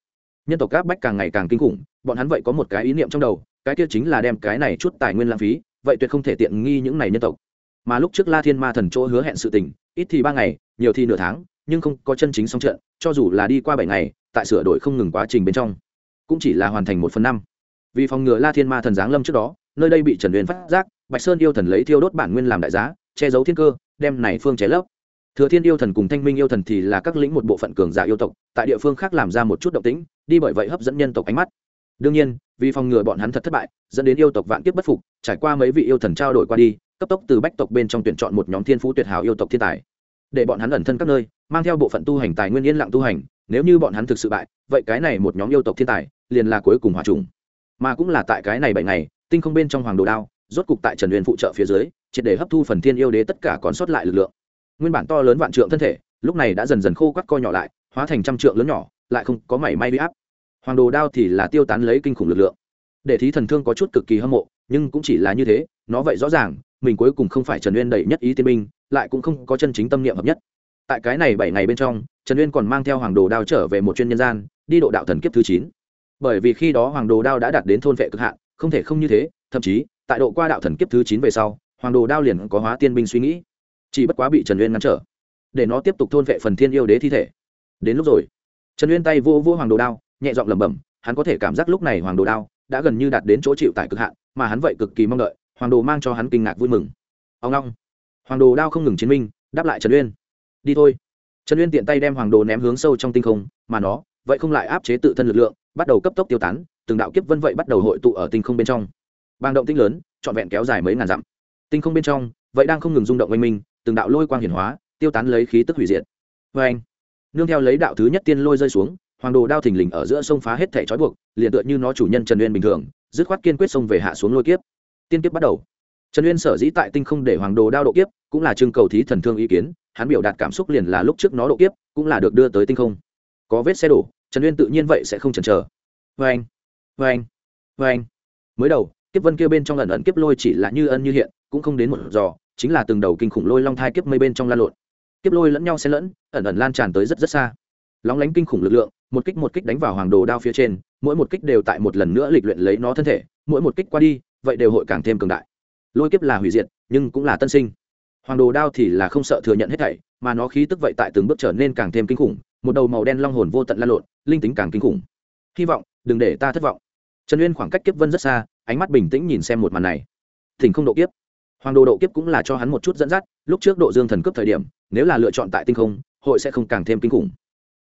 Speaker 1: Nhân tộc các bách càng ngày càng kinh khủng bọn hắn vậy có một cái ý niệm trong đầu, cái kia chính là đem cái này chút tài nguyên lãng phí, vậy tuyệt không thể tiện nghi những này nhân tộc. Mà lúc trước la thiên ma thần chỗ hứa hẹn sự tình, ít thì ba ngày, nhiều thì nửa tháng, nhưng không có chân chính xong trận, cho dù là đi qua bảy ngày, tại sửa đổi không ngừng quá trình bên trong, cũng chỉ là hoàn thành một phần năm. Vì phòng ngừa la thiên ma thần giáng lâm trước đó, nơi đây bị trần huyền phát giác, bạch sơn yêu thần lấy thiêu đốt bản nguyên làm đại giá, che giấu thiên cơ, đem này phương chế lấp. Thừa thiên yêu thần cùng thanh minh yêu thần thì là các lĩnh một bộ phận cường giả yêu tộc, tại địa phương khác làm ra một chút động tĩnh, đi bởi vậy hấp dẫn nhân tộc ánh mắt đương nhiên, vì phòng ngừa bọn hắn thật thất bại, dẫn đến yêu tộc vạn kiếp bất phục, trải qua mấy vị yêu thần trao đổi qua đi, cấp tốc từ bách tộc bên trong tuyển chọn một nhóm thiên phú tuyệt hảo yêu tộc thiên tài. Để bọn hắn ẩn thân các nơi, mang theo bộ phận tu hành tài nguyên yên lặng tu hành, nếu như bọn hắn thực sự bại, vậy cái này một nhóm yêu tộc thiên tài, liền là cuối cùng hòa trùng. Mà cũng là tại cái này bảy ngày, tinh không bên trong hoàng đồ đao, rốt cục tại trần huyền phụ trợ phía dưới, triệt để hấp thu phần thiên yêu đế tất cả còn sót lại lực lượng. Nguyên bản to lớn vạn trượng thân thể, lúc này đã dần dần khô quắt co nhỏ lại, hóa thành trăm trượng lớn nhỏ, lại không có mảy may bị áp hoàng đồ đao thì là tiêu tán lấy kinh khủng lực lượng. Để thí thần thương có chút cực kỳ hâm mộ, nhưng cũng chỉ là như thế, nó vậy rõ ràng, mình cuối cùng không phải trần uyên đầy nhất ý tiên binh, lại cũng không có chân chính tâm niệm hợp nhất. Tại cái này bảy ngày bên trong, trần uyên còn mang theo hoàng đồ đao trở về một chuyên nhân gian, đi độ đạo thần kiếp thứ chín. Bởi vì khi đó hoàng đồ đao đã đạt đến thôn vệ cực hạn, không thể không như thế, thậm chí, tại độ qua đạo thần kiếp thứ chín về sau, hoàng đồ đao liền có hóa tiên binh suy nghĩ. Chỉ bất quá bị trần uyên ngăn trở, để nó tiếp tục thôn vệ phần thiên yêu đế thi thể. Đến lúc rồi, trần uyên tay vô vô hoàng đồ đao nhẹ giọng lẩm bẩm, hắn có thể cảm giác lúc này hoàng đồ đao đã gần như đạt đến chỗ chịu tại cực hạn, mà hắn vậy cực kỳ mong đợi, hoàng đồ mang cho hắn kinh ngạc vui mừng. Ông long hoàng đồ đao không ngừng chiến minh, đáp lại trần uyên. Đi thôi. Trần uyên tiện tay đem hoàng đồ ném hướng sâu trong tinh không, mà nó vậy không lại áp chế tự thân lực lượng, bắt đầu cấp tốc tiêu tán, từng đạo kiếp vân vậy bắt đầu hội tụ ở tinh không bên trong. Bang động tinh lớn, trọn vẹn kéo dài mấy ngàn dặm. Tinh không bên trong vậy đang không ngừng rung động oanh minh từng đạo lôi quang hiển hóa, tiêu tán lấy khí tức hủy diệt. Vê anh nương theo lấy đạo thứ nhất tiên lôi rơi xuống hoàng đồ đao thình lình ở giữa sông phá hết thể trói buộc, liền tựa như nó chủ nhân trần uyên bình thường, dứt khoát kiên quyết xông về hạ xuống lôi kiếp. Tiên kiếp bắt đầu. Trần uyên sở dĩ tại tinh không để hoàng đồ đao độ kiếp, cũng là trưng cầu thí thần thương ý kiến, hắn biểu đạt cảm xúc liền là lúc trước nó độ kiếp, cũng là được đưa tới tinh không. Có vết xe đổ, trần uyên tự nhiên vậy sẽ không chần chờ. Vê anh vê anh vê anh mới đầu, kiếp vân kia bên trong lần ẩn kiếp lôi chỉ là như ân như hiện, cũng không đến một giò chính là từng đầu kinh khủng lôi long thai kiếp mây bên trong lan lộn. Kiếp lôi lẫn nhau xen lẫn, ẩn ẩn lan tràn tới rất rất xa. Lóng lánh kinh khủng lực lượng một kích một kích đánh vào hoàng đồ đao phía trên, mỗi một kích đều tại một lần nữa lịch luyện lấy nó thân thể, mỗi một kích qua đi, vậy đều hội càng thêm cường đại. Lôi kiếp là hủy diệt, nhưng cũng là tân sinh. Hoàng đồ đao thì là không sợ thừa nhận hết thảy, mà nó khí tức vậy tại từng bước trở nên càng thêm kinh khủng, một đầu màu đen long hồn vô tận lan lộn, linh tính càng kinh khủng. Hy vọng, đừng để ta thất vọng. Trần uyên khoảng cách kiếp vân rất xa, ánh mắt bình tĩnh nhìn xem một màn này. Thỉnh không độ kiếp. Hoàng đồ độ kiếp cũng là cho hắn một chút dẫn dắt, lúc trước độ dương thần cướp thời điểm, nếu là lựa chọn tại tinh không, hội sẽ không càng thêm kinh khủng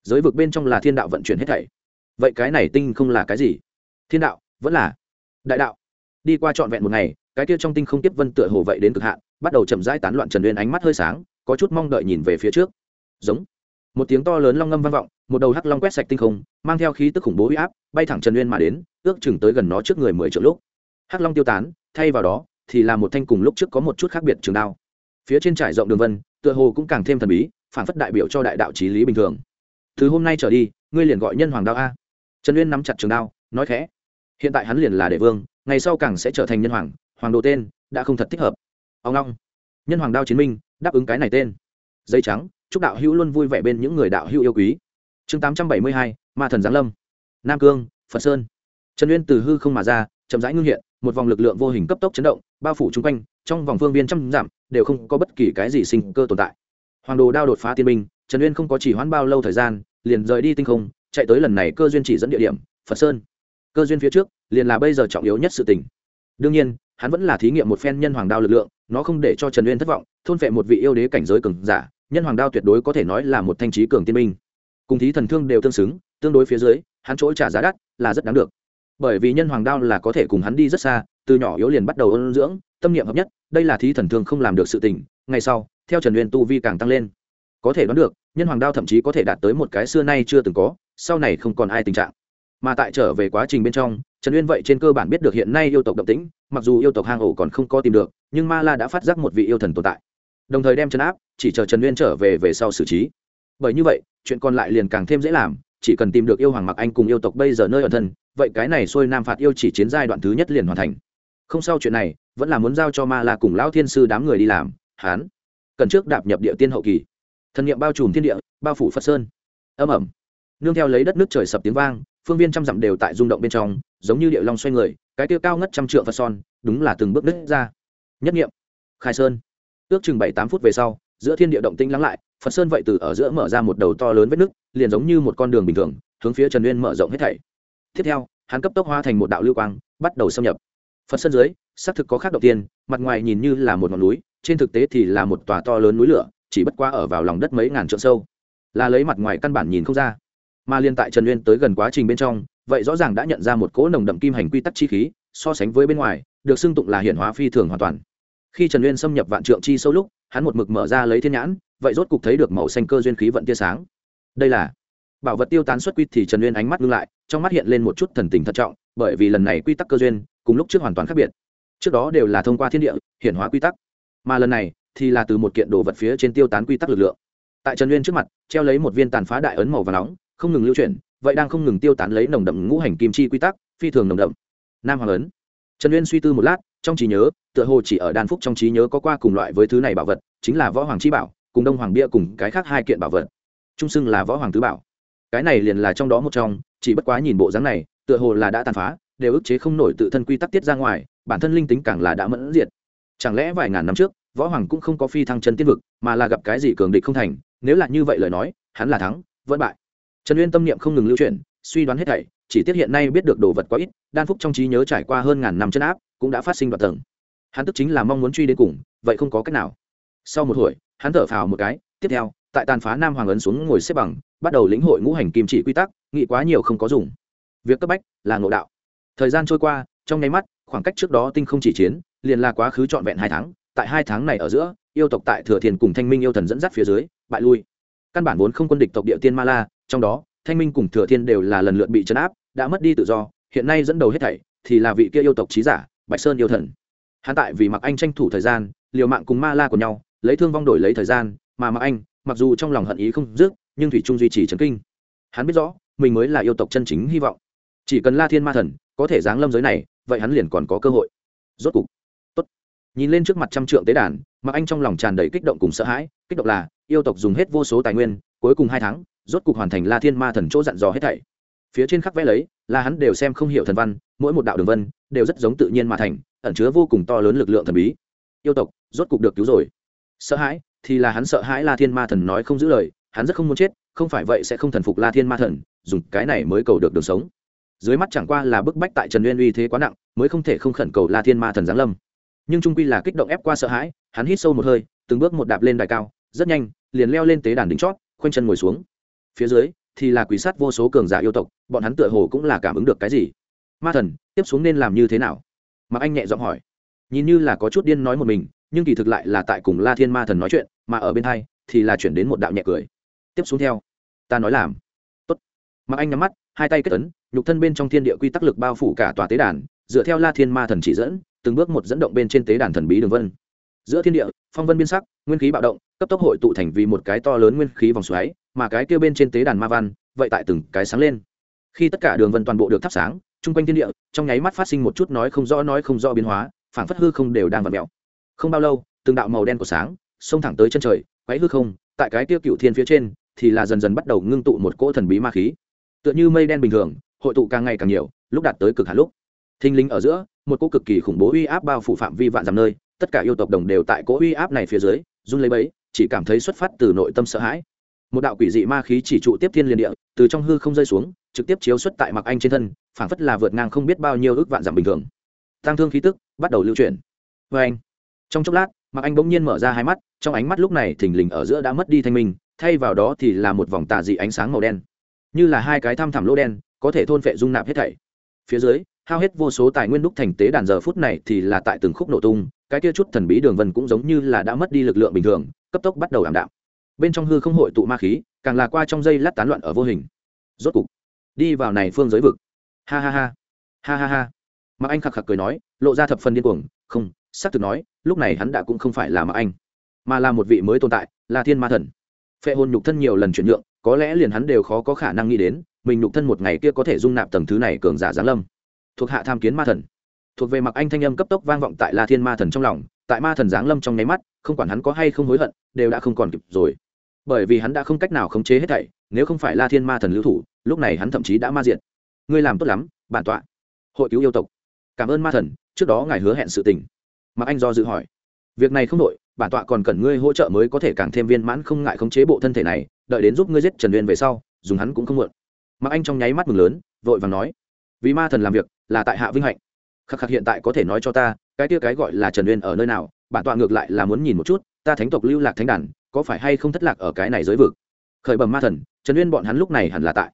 Speaker 1: giới vực bên trong là thiên đạo vận chuyển hết thảy. Vậy cái này tinh không là cái gì? Thiên đạo, vẫn là đại đạo. Đi qua trọn vẹn một ngày, cái kia trong tinh không tiếp vân tựa hồ vậy đến cực hạn, bắt đầu chậm rãi tán loạn trần uyên ánh mắt hơi sáng, có chút mong đợi nhìn về phía trước. Giống. Một tiếng to lớn long ngâm vang vọng, một đầu hắc long quét sạch tinh không, mang theo khí tức khủng bố huy áp, bay thẳng trần uyên mà đến, ước chừng tới gần nó trước người mười triệu lúc. Hắc long tiêu tán, thay vào đó, thì là một thanh cùng lúc trước có một chút khác biệt trường đao. Phía trên trải rộng đường vân, tựa hồ cũng càng thêm thần bí, phản phất đại biểu cho đại đạo trí lý bình thường từ hôm nay trở đi, ngươi liền gọi nhân hoàng đao a. Trần uyên nắm chặt trường đao, nói khẽ. Hiện tại hắn liền là đệ vương, ngày sau càng sẽ trở thành nhân hoàng hoàng đồ tên, đã không thật thích hợp. Ông long. Nhân hoàng đao chiến minh, đáp ứng cái này tên. Dây trắng, chúc đạo hữu luôn vui vẻ bên những người đạo hữu yêu quý. Chương tám trăm bảy mươi hai, ma thần giáng lâm. Nam cương, phật sơn. Trần uyên từ hư không mà ra, chậm rãi ngưng hiện, một vòng lực lượng vô hình cấp tốc chấn động, bao phủ chung quanh, trong vòng phương viên trăm giảm đều không có bất kỳ cái gì sinh cơ tồn tại. Hoàng đồ đao đột phá tiên minh trần uyên không có chỉ hoãn bao lâu thời gian, liền rời đi tinh không, chạy tới lần này cơ duyên chỉ dẫn địa điểm, phật sơn. Cơ duyên phía trước, liền là bây giờ trọng yếu nhất sự tình. Đương nhiên, hắn vẫn là thí nghiệm một phen nhân hoàng đao lực lượng, nó không để cho trần uyên thất vọng, thôn phệ một vị yêu đế cảnh giới cường giả, nhân hoàng đao tuyệt đối có thể nói là một thanh trí cường tiên minh cùng thí thần thương đều tương xứng, tương đối phía dưới, hắn chỗ trả giá đắt là rất đáng được. Bởi vì nhân hoàng đao là có thể cùng hắn đi rất xa, từ nhỏ yếu liền bắt đầu ôn dưỡng, tâm niệm hợp nhất, đây là thí thần thương không làm được sự tình, ngày sau, theo trần uyên tu vi càng tăng lên có thể đoán được, nhân hoàng đao thậm chí có thể đạt tới một cái xưa nay chưa từng có, sau này không còn ai tình trạng. Mà tại trở về quá trình bên trong, trần uyên vậy trên cơ bản biết được hiện nay yêu tộc động tĩnh, mặc dù yêu tộc hang ổ còn không có tìm được, nhưng ma la đã phát giác một vị yêu thần tồn tại. Đồng thời đem trấn áp, chỉ chờ trần uyên trở về về sau xử trí. Bởi như vậy, chuyện còn lại liền càng thêm dễ làm, chỉ cần tìm được yêu hoàng mặc anh cùng yêu tộc bây giờ nơi ở thân, vậy cái này xuôi nam phạt yêu chỉ chiến giai đoạn thứ nhất liền hoàn thành. Không sau chuyện này, vẫn là muốn giao cho ma la cùng lão thiên sư đám người đi làm, hán. Cần trước đạp nhập địa tiên hậu kỳ thần niệm bao trùm thiên địa, bao phủ phật sơn. Âm ẩm. Nương theo lấy đất nước trời sập tiếng vang, phương viên trăm dặm đều tại rung động bên trong, giống như địa long xoay người, cái tiêu cao ngất trăm trượng phật son đúng là từng bước nứt ra. Nhất nghiệm khai sơn. Ước chừng bảy tám phút về sau, giữa thiên địa động tĩnh lắng lại, phật sơn vậy từ ở giữa mở ra một đầu to lớn vết nứt, liền giống như một con đường bình thường, hướng phía trần uyên mở rộng hết thảy. Tiếp theo, hắn cấp tốc hóa thành một đạo lưu quang, bắt đầu xâm nhập. Phật sơn dưới, xác thực có khác đầu tiên, mặt ngoài nhìn như là một ngọn núi, trên thực tế thì là một tòa to lớn núi lửa chỉ bất qua ở vào lòng đất mấy ngàn trượng sâu. Là lấy mặt ngoài căn bản nhìn không ra. Mà liên tại trần uyên tới gần quá trình bên trong, vậy rõ ràng đã nhận ra một cỗ nồng đậm kim hành quy tắc chi khí, so sánh với bên ngoài, được xưng tụng là hiển hóa phi thường hoàn toàn. Khi trần uyên xâm nhập vạn trượng chi sâu lúc, hắn một mực mở ra lấy thiên nhãn, vậy rốt cục thấy được màu xanh cơ duyên khí vận tia sáng. Đây là bảo vật tiêu tán xuất quy thì trần uyên ánh mắt ngưng lại, trong mắt hiện lên một chút thần tình thận trọng, bởi vì lần này quy tắc cơ duyên cùng lúc trước hoàn toàn khác biệt. Trước đó đều là thông qua thiên địa, hiển hóa quy tắc. Mà lần này thì là từ một kiện đồ vật phía trên tiêu tán quy tắc lực lượng. Tại trần uyên trước mặt, treo lấy một viên tàn phá đại ấn màu và nóng, không ngừng lưu chuyển, vậy đang không ngừng tiêu tán lấy nồng đậm ngũ hành kim chi quy tắc, phi thường nồng đậm. Nam hoàng ấn. Trần uyên suy tư một lát, trong trí nhớ, tựa hồ chỉ ở đan phúc trong trí nhớ có qua cùng loại với thứ này bảo vật, chính là võ hoàng chi bảo, cùng đông hoàng bia cùng cái khác hai kiện bảo vật. Trung xưng là võ hoàng tứ bảo. Cái này liền là trong đó một trong, chỉ bất quá nhìn bộ dáng này, tựa hồ là đã tàn phá, đều ức chế không nổi tự thân quy tắc tiết ra ngoài, bản thân linh tính càng là đã mẫn diệt. Chẳng lẽ vài ngàn năm trước võ hoàng cũng không có phi thăng chân tiên vực, mà là gặp cái gì cường địch không thành, nếu là như vậy lời nói, hắn là thắng, vẫn bại. Trần uyên tâm niệm không ngừng lưu chuyển, suy đoán hết thảy, chỉ tiếc hiện nay biết được đồ vật quá ít, đan phúc trong trí nhớ trải qua hơn ngàn năm chân áp, cũng đã phát sinh đoạt tầng. Hắn tức chính là mong muốn truy đến cùng, vậy không có cách nào. Sau một hồi, hắn thở phào một cái, tiếp theo, tại tàn phá nam hoàng ấn xuống ngồi xếp bằng, bắt đầu lĩnh hội ngũ hành kim chỉ quy tắc, nghĩ quá nhiều không có dùng. Việc cấp bách là ngộ đạo. Thời gian trôi qua, trong nháy mắt, khoảng cách trước đó tinh không chỉ chiến, liền là quá khứ trọn vẹn hai tháng tại hai tháng này ở giữa, yêu tộc tại thừa thiền cùng thanh minh yêu thần dẫn dắt phía dưới, bại lui. Căn bản vốn không quân địch tộc địa tiên ma la, trong đó, thanh minh cùng thừa thiên đều là lần lượt bị chấn áp, đã mất đi tự do, hiện nay dẫn đầu hết thảy thì là vị kia yêu tộc trí giả, bạch sơn yêu thần. Hắn tại vì mặc anh tranh thủ thời gian, liều mạng cùng ma la của nhau, lấy thương vong đổi lấy thời gian, mà mặc anh, mặc dù trong lòng hận ý không dứt, nhưng thủy trung duy trì trấn kinh. Hắn biết rõ, mình mới là yêu tộc chân chính hy vọng. Chỉ cần la thiên ma thần có thể giáng lâm giới này, vậy hắn liền còn có cơ hội. Rốt cục nhìn lên trước mặt trăm trượng tế đàn mặc anh trong lòng tràn đầy kích động cùng sợ hãi, kích động là, yêu tộc dùng hết vô số tài nguyên, cuối cùng hai tháng, rốt cục hoàn thành la thiên ma thần chỗ dặn dò hết thảy. Phía trên khắc vẽ lấy, là hắn đều xem không hiểu thần văn, mỗi một đạo đường vân, đều rất giống tự nhiên mà thành, ẩn chứa vô cùng to lớn lực lượng thần bí. Yêu tộc, rốt cục được cứu rồi. Sợ hãi, thì là hắn sợ hãi la thiên ma thần nói không giữ lời, hắn rất không muốn chết, không phải vậy sẽ không thần phục la thiên ma thần, dùng cái này mới cầu được đường sống. Dưới mắt chẳng qua là bức bách tại trần uyên uy thế quá nặng, mới không thể không khẩn cầu la thiên ma thần giáng lâm nhưng trung quy là kích động ép qua sợ hãi, hắn hít sâu một hơi, từng bước một đạp lên đài cao, rất nhanh, liền leo lên tế đàn đính chót, khoanh chân ngồi xuống. Phía dưới, thì là quỷ sát vô số cường giả yêu tộc, bọn hắn tựa hồ cũng là cảm ứng được cái gì. Ma thần, tiếp xuống nên làm như thế nào? Mặc anh nhẹ giọng hỏi. Nhìn như là có chút điên nói một mình, nhưng kỳ thực lại là tại cùng la thiên ma thần nói chuyện, mà ở bên hai, thì là chuyển đến một đạo nhẹ cười. Tiếp xuống theo. Ta nói làm. Tốt. Mặc anh nhắm mắt, hai tay kết tấn nhục thân bên trong thiên địa quy tắc lực bao phủ cả tòa tế đàn, dựa theo la thiên ma thần chỉ dẫn từng bước một dẫn động bên trên tế đàn thần bí đường vân. Giữa thiên địa, phong vân biên sắc, nguyên khí bạo động, cấp tốc hội tụ thành vì một cái to lớn nguyên khí vòng xoáy, mà cái kia bên trên tế đàn ma văn, vậy tại từng cái sáng lên. Khi tất cả đường vân toàn bộ được thắp sáng, chung quanh thiên địa, trong nháy mắt phát sinh một chút nói không rõ nói không rõ biến hóa phản phất hư không đều đang vặn mèo không bao lâu, từng đạo màu đen của sáng, xông thẳng tới chân trời, quấy hư không, tại cái tiêu cựu thiên phía trên, thì là dần dần bắt đầu ngưng tụ một cỗ thần bí ma khí. Tựa như mây đen bình thường, hội tụ càng ngày càng nhiều, lúc đạt tới cực hạn lúc. Thinh linh ở giữa một cỗ cực kỳ khủng bố uy áp bao phủ phạm vi vạn dặm nơi, tất cả yêu tộc đồng đều tại cỗ uy áp này phía dưới, run lấy bấy chỉ cảm thấy xuất phát từ nội tâm sợ hãi. Một đạo quỷ dị ma khí chỉ trụ tiếp thiên liên địa, từ trong hư không rơi xuống, trực tiếp chiếu xuất tại mặc anh trên thân, phảng phất là vượt ngang không biết bao nhiêu ước vạn dặm bình thường. Tăng thương khí tức bắt đầu lưu chuyển. Vê anh, trong chốc lát mặc anh bỗng nhiên mở ra hai mắt, trong ánh mắt lúc này thình lình ở giữa đã mất đi thanh minh, thay vào đó thì là một vòng tà dị ánh sáng màu đen. Như là hai cái thăm thẳm lỗ đen, có thể thôn phệ dung nạp hết thảy. Phía dưới hao hết vô số tài nguyên đúc thành tế đàn giờ phút này thì là tại từng khúc nổ tung, cái kia chút thần bí đường vân cũng giống như là đã mất đi lực lượng bình thường, cấp tốc bắt đầu ảm đạm. Bên trong hư không hội tụ ma khí, càng là qua trong dây lát tán loạn ở vô hình. Rốt cục, đi vào này phương giới vực. Ha ha ha ha ha ha. Mặc anh khạc khạc cười nói, lộ ra thập phần điên cuồng, không, xác thực nói, lúc này hắn đã cũng không phải là mặc anh, mà là một vị mới tồn tại, là thiên ma thần. Phệ hồn nhục thân nhiều lần chuyển nhượng, có lẽ liền hắn đều khó có khả năng nghĩ đến, mình nhục thân một ngày kia có thể dung nạp tầng thứ này cường giả giáng lâm thuộc hạ tham kiến ma thần. Thuộc về mặc anh thanh âm cấp tốc vang vọng tại la thiên ma thần trong lòng, tại ma thần giáng lâm trong nháy mắt, không quản hắn có hay không hối hận, đều đã không còn kịp rồi. Bởi vì hắn đã không cách nào khống chế hết thảy, nếu không phải la thiên ma thần lưu thủ, lúc này hắn thậm chí đã ma diện ngươi làm tốt lắm, bản tọa. Hội cứu yêu tộc. Cảm ơn ma thần, trước đó ngài hứa hẹn sự tình. Mặc anh do dự hỏi. Việc này không đội bản tọa còn cần ngươi hỗ trợ mới có thể càng thêm viên mãn không ngại khống chế bộ thân thể này, đợi đến giúp ngươi giết trần uyên về sau, dùng hắn cũng không muộn. Mặc anh trong nháy mắt mừng lớn, vội vàng nói. Vì ma thần làm việc là tại hạ vinh hạnh. Khắc khắc hiện tại có thể nói cho ta, cái tia cái gọi là trần uyên ở nơi nào, bản tọa ngược lại là muốn nhìn một chút, ta thánh tộc lưu lạc thánh đàn, có phải hay không thất lạc ở cái này giới vực? Khởi bẩm ma thần, trần uyên bọn hắn lúc này hẳn là tại.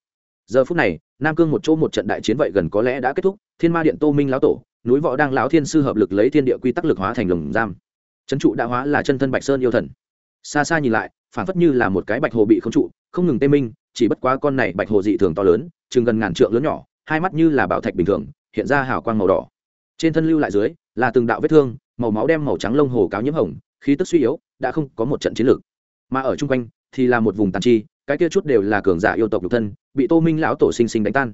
Speaker 1: Giờ phút này, nam cương một chỗ một trận đại chiến vậy gần có lẽ đã kết thúc, thiên ma điện tô minh lão tổ, núi võ đang lão thiên sư hợp lực lấy thiên địa quy tắc lực hóa thành lồng giam. Trấn trụ đã hóa là chân thân bạch sơn yêu thần. Xa xa nhìn lại, phản phất như là một cái bạch hồ bị khống trụ, không ngừng tê minh, chỉ bất quá con này bạch hồ dị thường to lớn, chừng gần ngàn trượng lớn nhỏ, hai mắt như là bảo thạch bình thường hiện ra hào quang màu đỏ. Trên thân lưu lại dưới là từng đạo vết thương, màu máu đem màu trắng lông hồ cáo nhiễm hồng, khí tức suy yếu, đã không có một trận chiến lược. Mà ở chung quanh thì là một vùng tàn chi, cái kia chút đều là cường giả yêu tộc nhục thân, bị tô minh lão tổ sinh sinh đánh tan.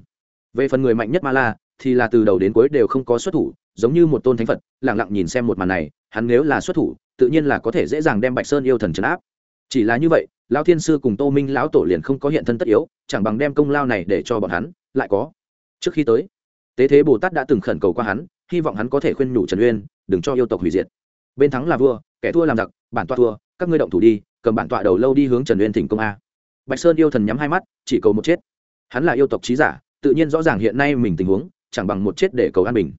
Speaker 1: Về phần người mạnh nhất ma la thì là từ đầu đến cuối đều không có xuất thủ, giống như một tôn thánh phật lẳng lặng nhìn xem một màn này, hắn nếu là xuất thủ, tự nhiên là có thể dễ dàng đem bạch sơn yêu thần trấn áp. Chỉ là như vậy, lão thiên sư cùng tô minh lão tổ liền không có hiện thân tất yếu, chẳng bằng đem công lao này để cho bọn hắn, lại có. Trước khi tới tế thế bồ tát đã từng khẩn cầu qua hắn, hy vọng hắn có thể khuyên nhủ trần uyên, đừng cho yêu tộc hủy diệt. Bên thắng là vua, kẻ thua làm giặc, bản tọa thua, các ngươi động thủ đi, cầm bản tọa đầu lâu đi hướng trần uyên thỉnh công a. Bạch sơn yêu thần nhắm hai mắt, chỉ cầu một chết. Hắn là yêu tộc trí giả, tự nhiên rõ ràng hiện nay mình tình huống, chẳng bằng một chết để cầu an bình.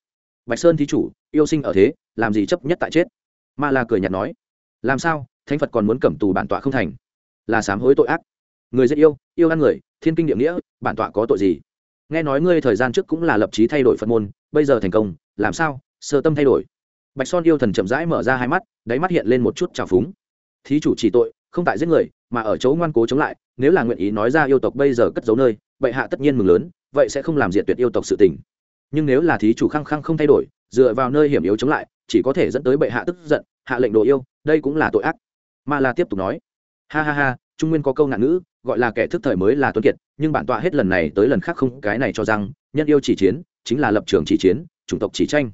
Speaker 1: Bạch sơn thí chủ, yêu sinh ở thế, làm gì chấp nhất tại chết? Ma la cười nhạt nói. Làm sao, thánh phật còn muốn cẩm tù bản tọa không thành? Là sám hối tội ác. Người giết yêu yêu ăn người, thiên kinh địa nghĩa, bản tọa có tội gì? Nghe nói ngươi thời gian trước cũng là lập trí thay đổi phật môn, bây giờ thành công, làm sao? Sơ tâm thay đổi. Bạch son yêu thần chậm rãi mở ra hai mắt, đáy mắt hiện lên một chút trào phúng. Thí chủ chỉ tội, không tại giết người, mà ở chỗ ngoan cố chống lại, nếu là nguyện ý nói ra yêu tộc bây giờ cất giấu nơi, bệ hạ tất nhiên mừng lớn, vậy sẽ không làm diệt tuyệt yêu tộc sự tình. Nhưng nếu là thí chủ khăng khăng không thay đổi, dựa vào nơi hiểm yếu chống lại, chỉ có thể dẫn tới bệ hạ tức giận, hạ lệnh đồ yêu, đây cũng là tội ác. Ma la tiếp tục nói. Ha ha ha trung nguyên có câu ngạn ngữ, gọi là kẻ thức thời mới là tuân kiệt, nhưng bản tọa hết lần này tới lần khác không, cái này cho rằng, nhân yêu chỉ chiến, chính là lập trường chỉ chiến, chủng tộc chỉ tranh.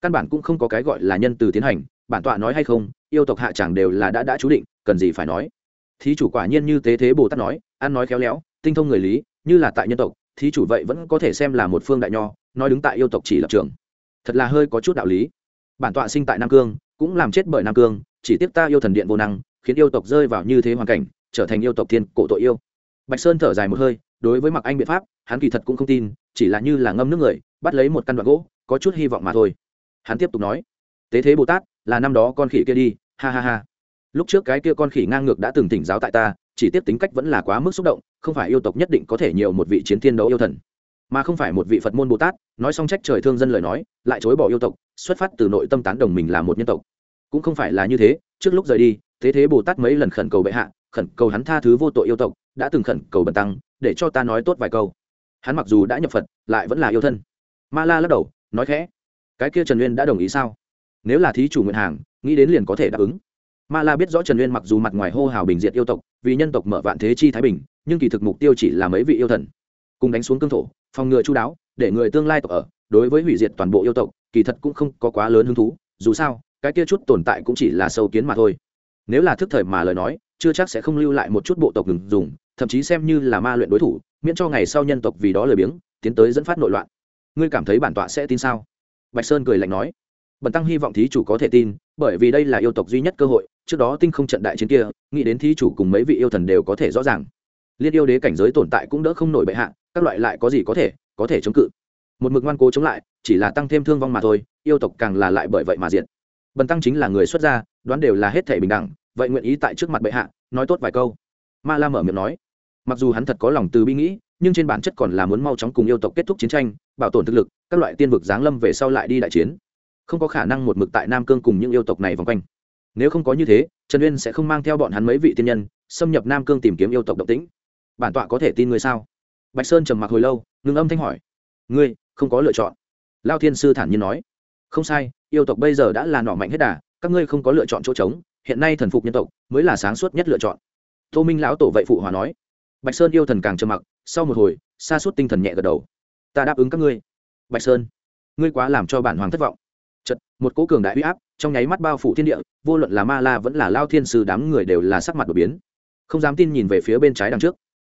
Speaker 1: Căn bản cũng không có cái gọi là nhân từ tiến hành, bản tọa nói hay không, yêu tộc hạ chẳng đều là đã đã chú định, cần gì phải nói. Thí chủ quả nhiên như tế thế bồ tát nói, ăn nói khéo léo, tinh thông người lý, như là tại nhân tộc, thí chủ vậy vẫn có thể xem là một phương đại nho, nói đứng tại yêu tộc chỉ lập trường. Thật là hơi có chút đạo lý. Bản tọa sinh tại nam cương, cũng làm chết bởi nam cương, chỉ tiếp ta yêu thần điện vô năng, khiến yêu tộc rơi vào như thế hoàn cảnh trở thành yêu tộc thiên cổ tội yêu. Bạch sơn thở dài một hơi, đối với mặc anh biện pháp, hắn kỳ thật cũng không tin, chỉ là như là ngâm nước người, bắt lấy một căn đoạn gỗ, có chút hy vọng mà thôi. Hắn tiếp tục nói, tế thế bồ tát, là năm đó con khỉ kia đi, ha ha ha. Lúc trước cái kia con khỉ ngang ngược đã từng tỉnh giáo tại ta, chỉ tiếp tính cách vẫn là quá mức xúc động, không phải yêu tộc nhất định có thể nhiều một vị chiến thiên đấu yêu thần. Mà không phải một vị phật môn bồ tát, nói xong trách trời thương dân lời nói, lại chối bỏ yêu tộc, xuất phát từ nội tâm tán đồng mình là một nhân tộc. Cũng không phải là như thế, trước lúc rời đi thế thế bồ tát mấy lần khẩn cầu bệ hạ khẩn cầu hắn tha thứ vô tội yêu tộc, đã từng khẩn cầu bần tăng, để cho ta nói tốt vài câu. Hắn mặc dù đã nhập phật, lại vẫn là yêu thân. Ma la lắc đầu, nói khẽ, cái kia trần uyên đã đồng ý sao? Nếu là thí chủ nguyện hàng, nghĩ đến liền có thể đáp ứng. Ma la biết rõ trần uyên mặc dù mặt ngoài hô hào bình diệt yêu tộc, vì nhân tộc mở vạn thế chi thái bình, nhưng kỳ thực mục tiêu chỉ là mấy vị yêu thần. Cùng đánh xuống cương thổ, phòng ngừa chú đáo, để người tương lai tộc ở, đối với hủy diệt toàn bộ yêu tộc, kỳ thật cũng không có quá lớn hứng thú. Dù sao, cái kia chút tồn tại cũng chỉ là sâu kiến mà thôi. Nếu là thức thời mà lời nói chưa chắc sẽ không lưu lại một chút bộ tộc ngừng dùng, thậm chí xem như là ma luyện đối thủ, miễn cho ngày sau nhân tộc vì đó lười biếng, tiến tới dẫn phát nội loạn. Ngươi cảm thấy bản tọa sẽ tin sao? Bạch sơn cười lạnh nói. Bần tăng hy vọng thí chủ có thể tin, bởi vì đây là yêu tộc duy nhất cơ hội, trước đó tinh không trận đại chiến kia, nghĩ đến thí chủ cùng mấy vị yêu thần đều có thể rõ ràng. Liên yêu đế cảnh giới tồn tại cũng đỡ không nổi bệ hạ, các loại lại có gì có thể có thể chống cự. Một mực ngoan cố chống lại, chỉ là tăng thêm thương vong mà thôi, yêu tộc càng là lại bởi vậy mà diện bần tăng chính là người xuất gia, đoán đều là hết thể bình đẳng vậy nguyện ý tại trước mặt bệ hạ, nói tốt vài câu. Ma la mở miệng nói. Mặc dù hắn thật có lòng từ bi nghĩ, nhưng trên bản chất còn là muốn mau chóng cùng yêu tộc kết thúc chiến tranh, bảo tồn thực lực, các loại tiên vực giáng lâm về sau lại đi đại chiến. Không có khả năng một mực tại nam cương cùng những yêu tộc này vòng quanh. Nếu không có như thế, trần uyên sẽ không mang theo bọn hắn mấy vị tiên nhân, xâm nhập nam cương tìm kiếm yêu tộc độc tĩnh. Bản tọa có thể tin ngươi sao? Bạch sơn trầm mặc hồi lâu, ngưng âm thanh hỏi. Ngươi, không có lựa chọn. Lao thiên sư thản nhiên nói. Không sai, yêu tộc bây giờ đã là nọ mạnh hết đà, các ngươi không có lựa chọn chỗ trống hiện nay thần phục nhân tộc mới là sáng suốt nhất lựa chọn. Tô minh lão tổ vậy phụ hòa nói. Bạch sơn yêu thần càng trầm mặc, sau một hồi xa suốt tinh thần nhẹ gật đầu. Ta đáp ứng các ngươi. Bạch sơn, ngươi quá làm cho bản hoàng thất vọng. Chật, một cố cường đại huy áp trong nháy mắt bao phủ thiên địa, vô luận là ma la vẫn là lao thiên sư đám người đều là sắc mặt đột biến. Không dám tin nhìn về phía bên trái đằng trước.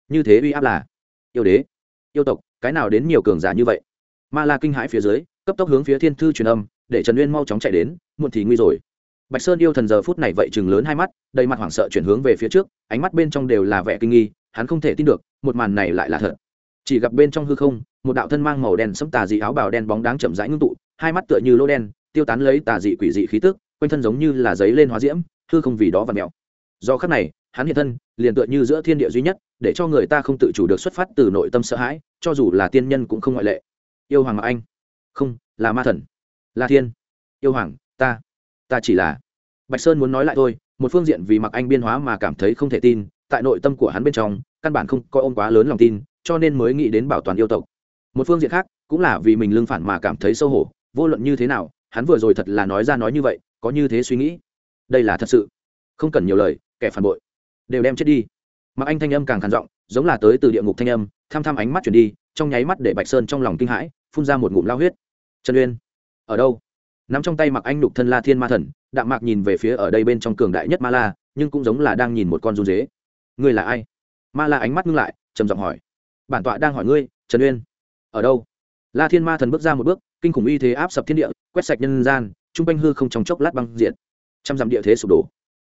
Speaker 1: Như thế uy áp là yêu đế, yêu tộc, cái nào đến nhiều cường giả như vậy? Ma la kinh hãi phía dưới, cấp tốc hướng phía thiên thư truyền âm, để trần uyên mau chóng chạy đến, muộn thì nguy rồi bạch sơn yêu thần giờ phút này vậy chừng lớn hai mắt, đầy mặt hoảng sợ chuyển hướng về phía trước, ánh mắt bên trong đều là vẻ kinh nghi, hắn không thể tin được, một màn này lại là thật. Chỉ gặp bên trong hư không, một đạo thân mang màu đen sẫm tà dị áo bào đen bóng đáng chậm rãi ngưng tụ, hai mắt tựa như lỗ đen, tiêu tán lấy tà dị quỷ dị khí tức, quanh thân giống như là giấy lên hóa diễm, hư không vì đó và mèo. Do khắc này, hắn hiện thân, liền tựa như giữa thiên địa duy nhất, để cho người ta không tự chủ được xuất phát từ nội tâm sợ hãi, cho dù là tiên nhân cũng không ngoại lệ. Yêu hoàng ngọc anh. Không, là ma thần. Là thiên. Yêu hoàng, ta ta chỉ là bạch sơn muốn nói lại thôi, một phương diện vì mặc anh biên hóa mà cảm thấy không thể tin, tại nội tâm của hắn bên trong, căn bản không coi ông quá lớn lòng tin, cho nên mới nghĩ đến bảo toàn yêu tộc. Một phương diện khác, cũng là vì mình lương phản mà cảm thấy sâu hổ, vô luận như thế nào, hắn vừa rồi thật là nói ra nói như vậy, có như thế suy nghĩ. Đây là thật sự. Không cần nhiều lời, kẻ phản bội. Đều đem chết đi. Mặc anh thanh âm càng khàn giọng, giống là tới từ địa ngục thanh âm, tham tham ánh mắt chuyển đi, trong nháy mắt để bạch sơn trong lòng kinh hãi, phun ra một ngụm lao huyết. Trần uyên, ở đâu? Nắm trong tay mặc anh nục thân la thiên ma thần, đạm mạc nhìn về phía ở đây bên trong cường đại nhất ma la, nhưng cũng giống là đang nhìn một con run dế. Ngươi là ai? Ma la ánh mắt ngưng lại, trầm giọng hỏi. Bản tọa đang hỏi ngươi, trần uyên. Ở đâu? La thiên ma thần bước ra một bước, kinh khủng y thế áp sập thiên địa, quét sạch nhân gian chung quanh hư không trong chốc lát băng diện trăm dặm địa thế sụp đổ.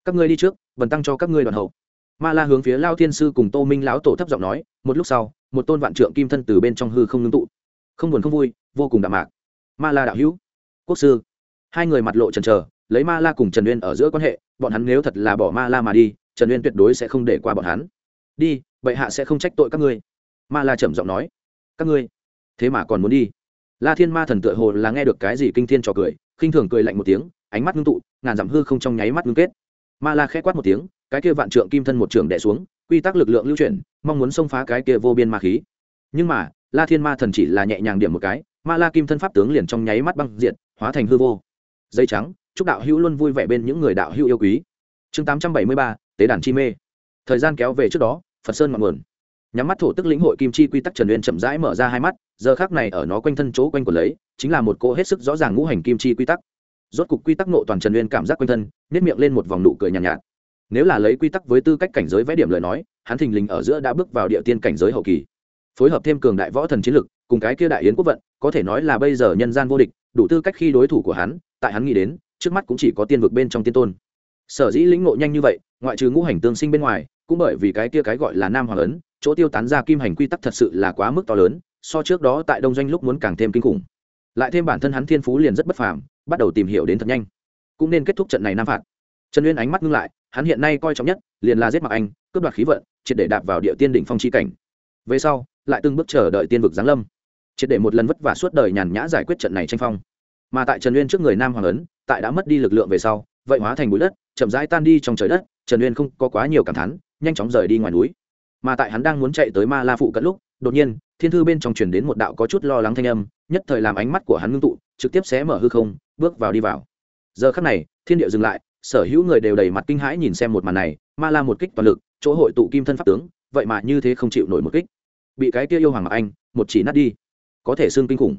Speaker 1: Các ngươi đi trước vần tăng cho các ngươi đoàn hậu. Ma la hướng phía lao thiên sư cùng tô minh lão tổ thấp giọng nói, một lúc sau, một tôn vạn trượng kim thân từ bên trong hư không ngưng tụ. Không buồn không vui, vô cùng đạm mạc. Ma la đạo hữu quốc sư. Hai người mặt lộ trần trờ lấy ma la cùng trần uyên ở giữa quan hệ, bọn hắn nếu thật là bỏ ma la mà đi, trần uyên tuyệt đối sẽ không để qua bọn hắn. Đi, bệ hạ sẽ không trách tội các ngươi. Ma la trầm giọng nói. Các ngươi, thế mà còn muốn đi. La thiên ma thần tựa hồ là nghe được cái gì kinh thiên trò cười, khinh thường cười lạnh một tiếng, ánh mắt ngưng tụ, ngàn dặm hư không trong nháy mắt ngưng kết. Ma la khẽ quát một tiếng, cái kia vạn trượng kim thân một trường đẻ xuống, quy tắc lực lượng lưu chuyển, mong muốn xông phá cái kia vô biên ma khí. Nhưng mà, la thiên ma thần chỉ là nhẹ nhàng điểm một cái, ma la kim thân pháp tướng liền trong nháy mắt băng diện hóa thành hư vô. Dây trắng chúc đạo hữu luôn vui vẻ bên những người đạo hữu yêu quý. Chương tám trăm bảy mươi ba tế đàn chi mê. Thời gian kéo về trước đó phật sơn ngọn nguồn. Nhắm mắt thổ tức lĩnh hội kim chi quy tắc trần uyên chậm rãi mở ra hai mắt giờ khác này ở nó quanh thân chỗ quanh của lấy chính là một cỗ hết sức rõ ràng ngũ hành kim chi quy tắc. Rốt cục quy tắc nộ toàn trần uyên cảm giác quanh thân nếp miệng lên một vòng nụ cười nhàn nhạt, nhạt. Nếu là lấy quy tắc với tư cách cảnh giới vẽ điểm lời nói hắn thình lình ở giữa đã bước vào địa tiên cảnh giới hậu kỳ. Phối hợp thêm cường đại võ thần chiến lực cùng cái kia đại yến quốc vận có thể nói là bây giờ nhân gian vô địch đủ tư cách khi đối thủ của hắn, tại hắn nghĩ đến, trước mắt cũng chỉ có tiên vực bên trong tiên tôn. Sở dĩ lĩnh ngộ nhanh như vậy, ngoại trừ ngũ hành tương sinh bên ngoài, cũng bởi vì cái kia cái gọi là nam hoàng ấn, chỗ tiêu tán ra kim hành quy tắc thật sự là quá mức to lớn, so trước đó tại đông doanh lúc muốn càng thêm kinh khủng. Lại thêm bản thân hắn thiên phú liền rất bất phàm, bắt đầu tìm hiểu đến thật nhanh. Cũng nên kết thúc trận này nam phạt. Trần uyên ánh mắt ngưng lại, hắn hiện nay coi trọng nhất, liền là giết mặc anh, cướp đoạt khí vận, triệt để đạp vào địa tiên đỉnh phong chi cảnh. Về sau, lại từng bước chờ đợi tiên vực giáng lâm triệt để một lần vất vả suốt đời nhàn nhã giải quyết trận này tranh phong. Mà tại trần uyên trước người nam hoàng ấn, tại đã mất đi lực lượng về sau, vậy hóa thành bụi đất, chậm rãi tan đi trong trời đất, trần uyên không có quá nhiều cảm thán, nhanh chóng rời đi ngoài núi. Mà tại hắn đang muốn chạy tới ma la phụ cận lúc, đột nhiên, thiên thư bên trong truyền đến một đạo có chút lo lắng thanh âm, nhất thời làm ánh mắt của hắn ngưng tụ, trực tiếp xé mở hư không, bước vào đi vào. Giờ khắc này, thiên địa dừng lại, sở hữu người đều đầy mặt kinh hãi nhìn xem một màn này, ma la một kích toàn lực, chỗ hội tụ kim thân pháp tướng, vậy mà như thế không chịu nổi một kích. Bị cái kia yêu hoàng mặc anh, một chỉ nát đi có thể xương kinh khủng.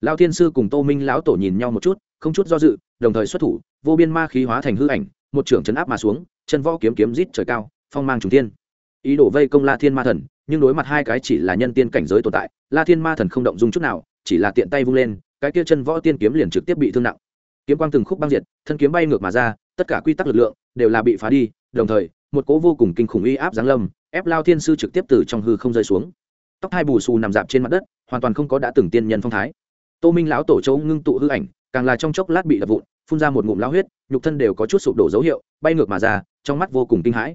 Speaker 1: Lao thiên sư cùng tô minh lão tổ nhìn nhau một chút, không chút do dự, đồng thời xuất thủ, vô biên ma khí hóa thành hư ảnh, một trưởng chấn áp mà xuống, chân võ kiếm kiếm rít trời cao, phong mang trùng thiên. Ý đổ vây công la thiên ma thần, nhưng đối mặt hai cái chỉ là nhân tiên cảnh giới tồn tại, la thiên ma thần không động dung chút nào, chỉ là tiện tay vung lên, cái kia chân võ tiên kiếm liền trực tiếp bị thương nặng. Kiếm quang từng khúc băng diệt, thân kiếm bay ngược mà ra, tất cả quy tắc lực lượng đều là bị phá đi, đồng thời, một cố vô cùng kinh khủng uy áp giáng lâm, ép lao thiên sư trực tiếp từ trong hư không rơi xuống. Tóc hai bù xù nằm dạp trên mặt đất hoàn toàn không có đã từng tiên nhân phong thái. Tô minh lão tổ châu ngưng tụ hư ảnh, càng là trong chốc lát bị đập vụn, phun ra một ngụm lao huyết, nhục thân đều có chút sụp đổ dấu hiệu, bay ngược mà ra, trong mắt vô cùng kinh hãi.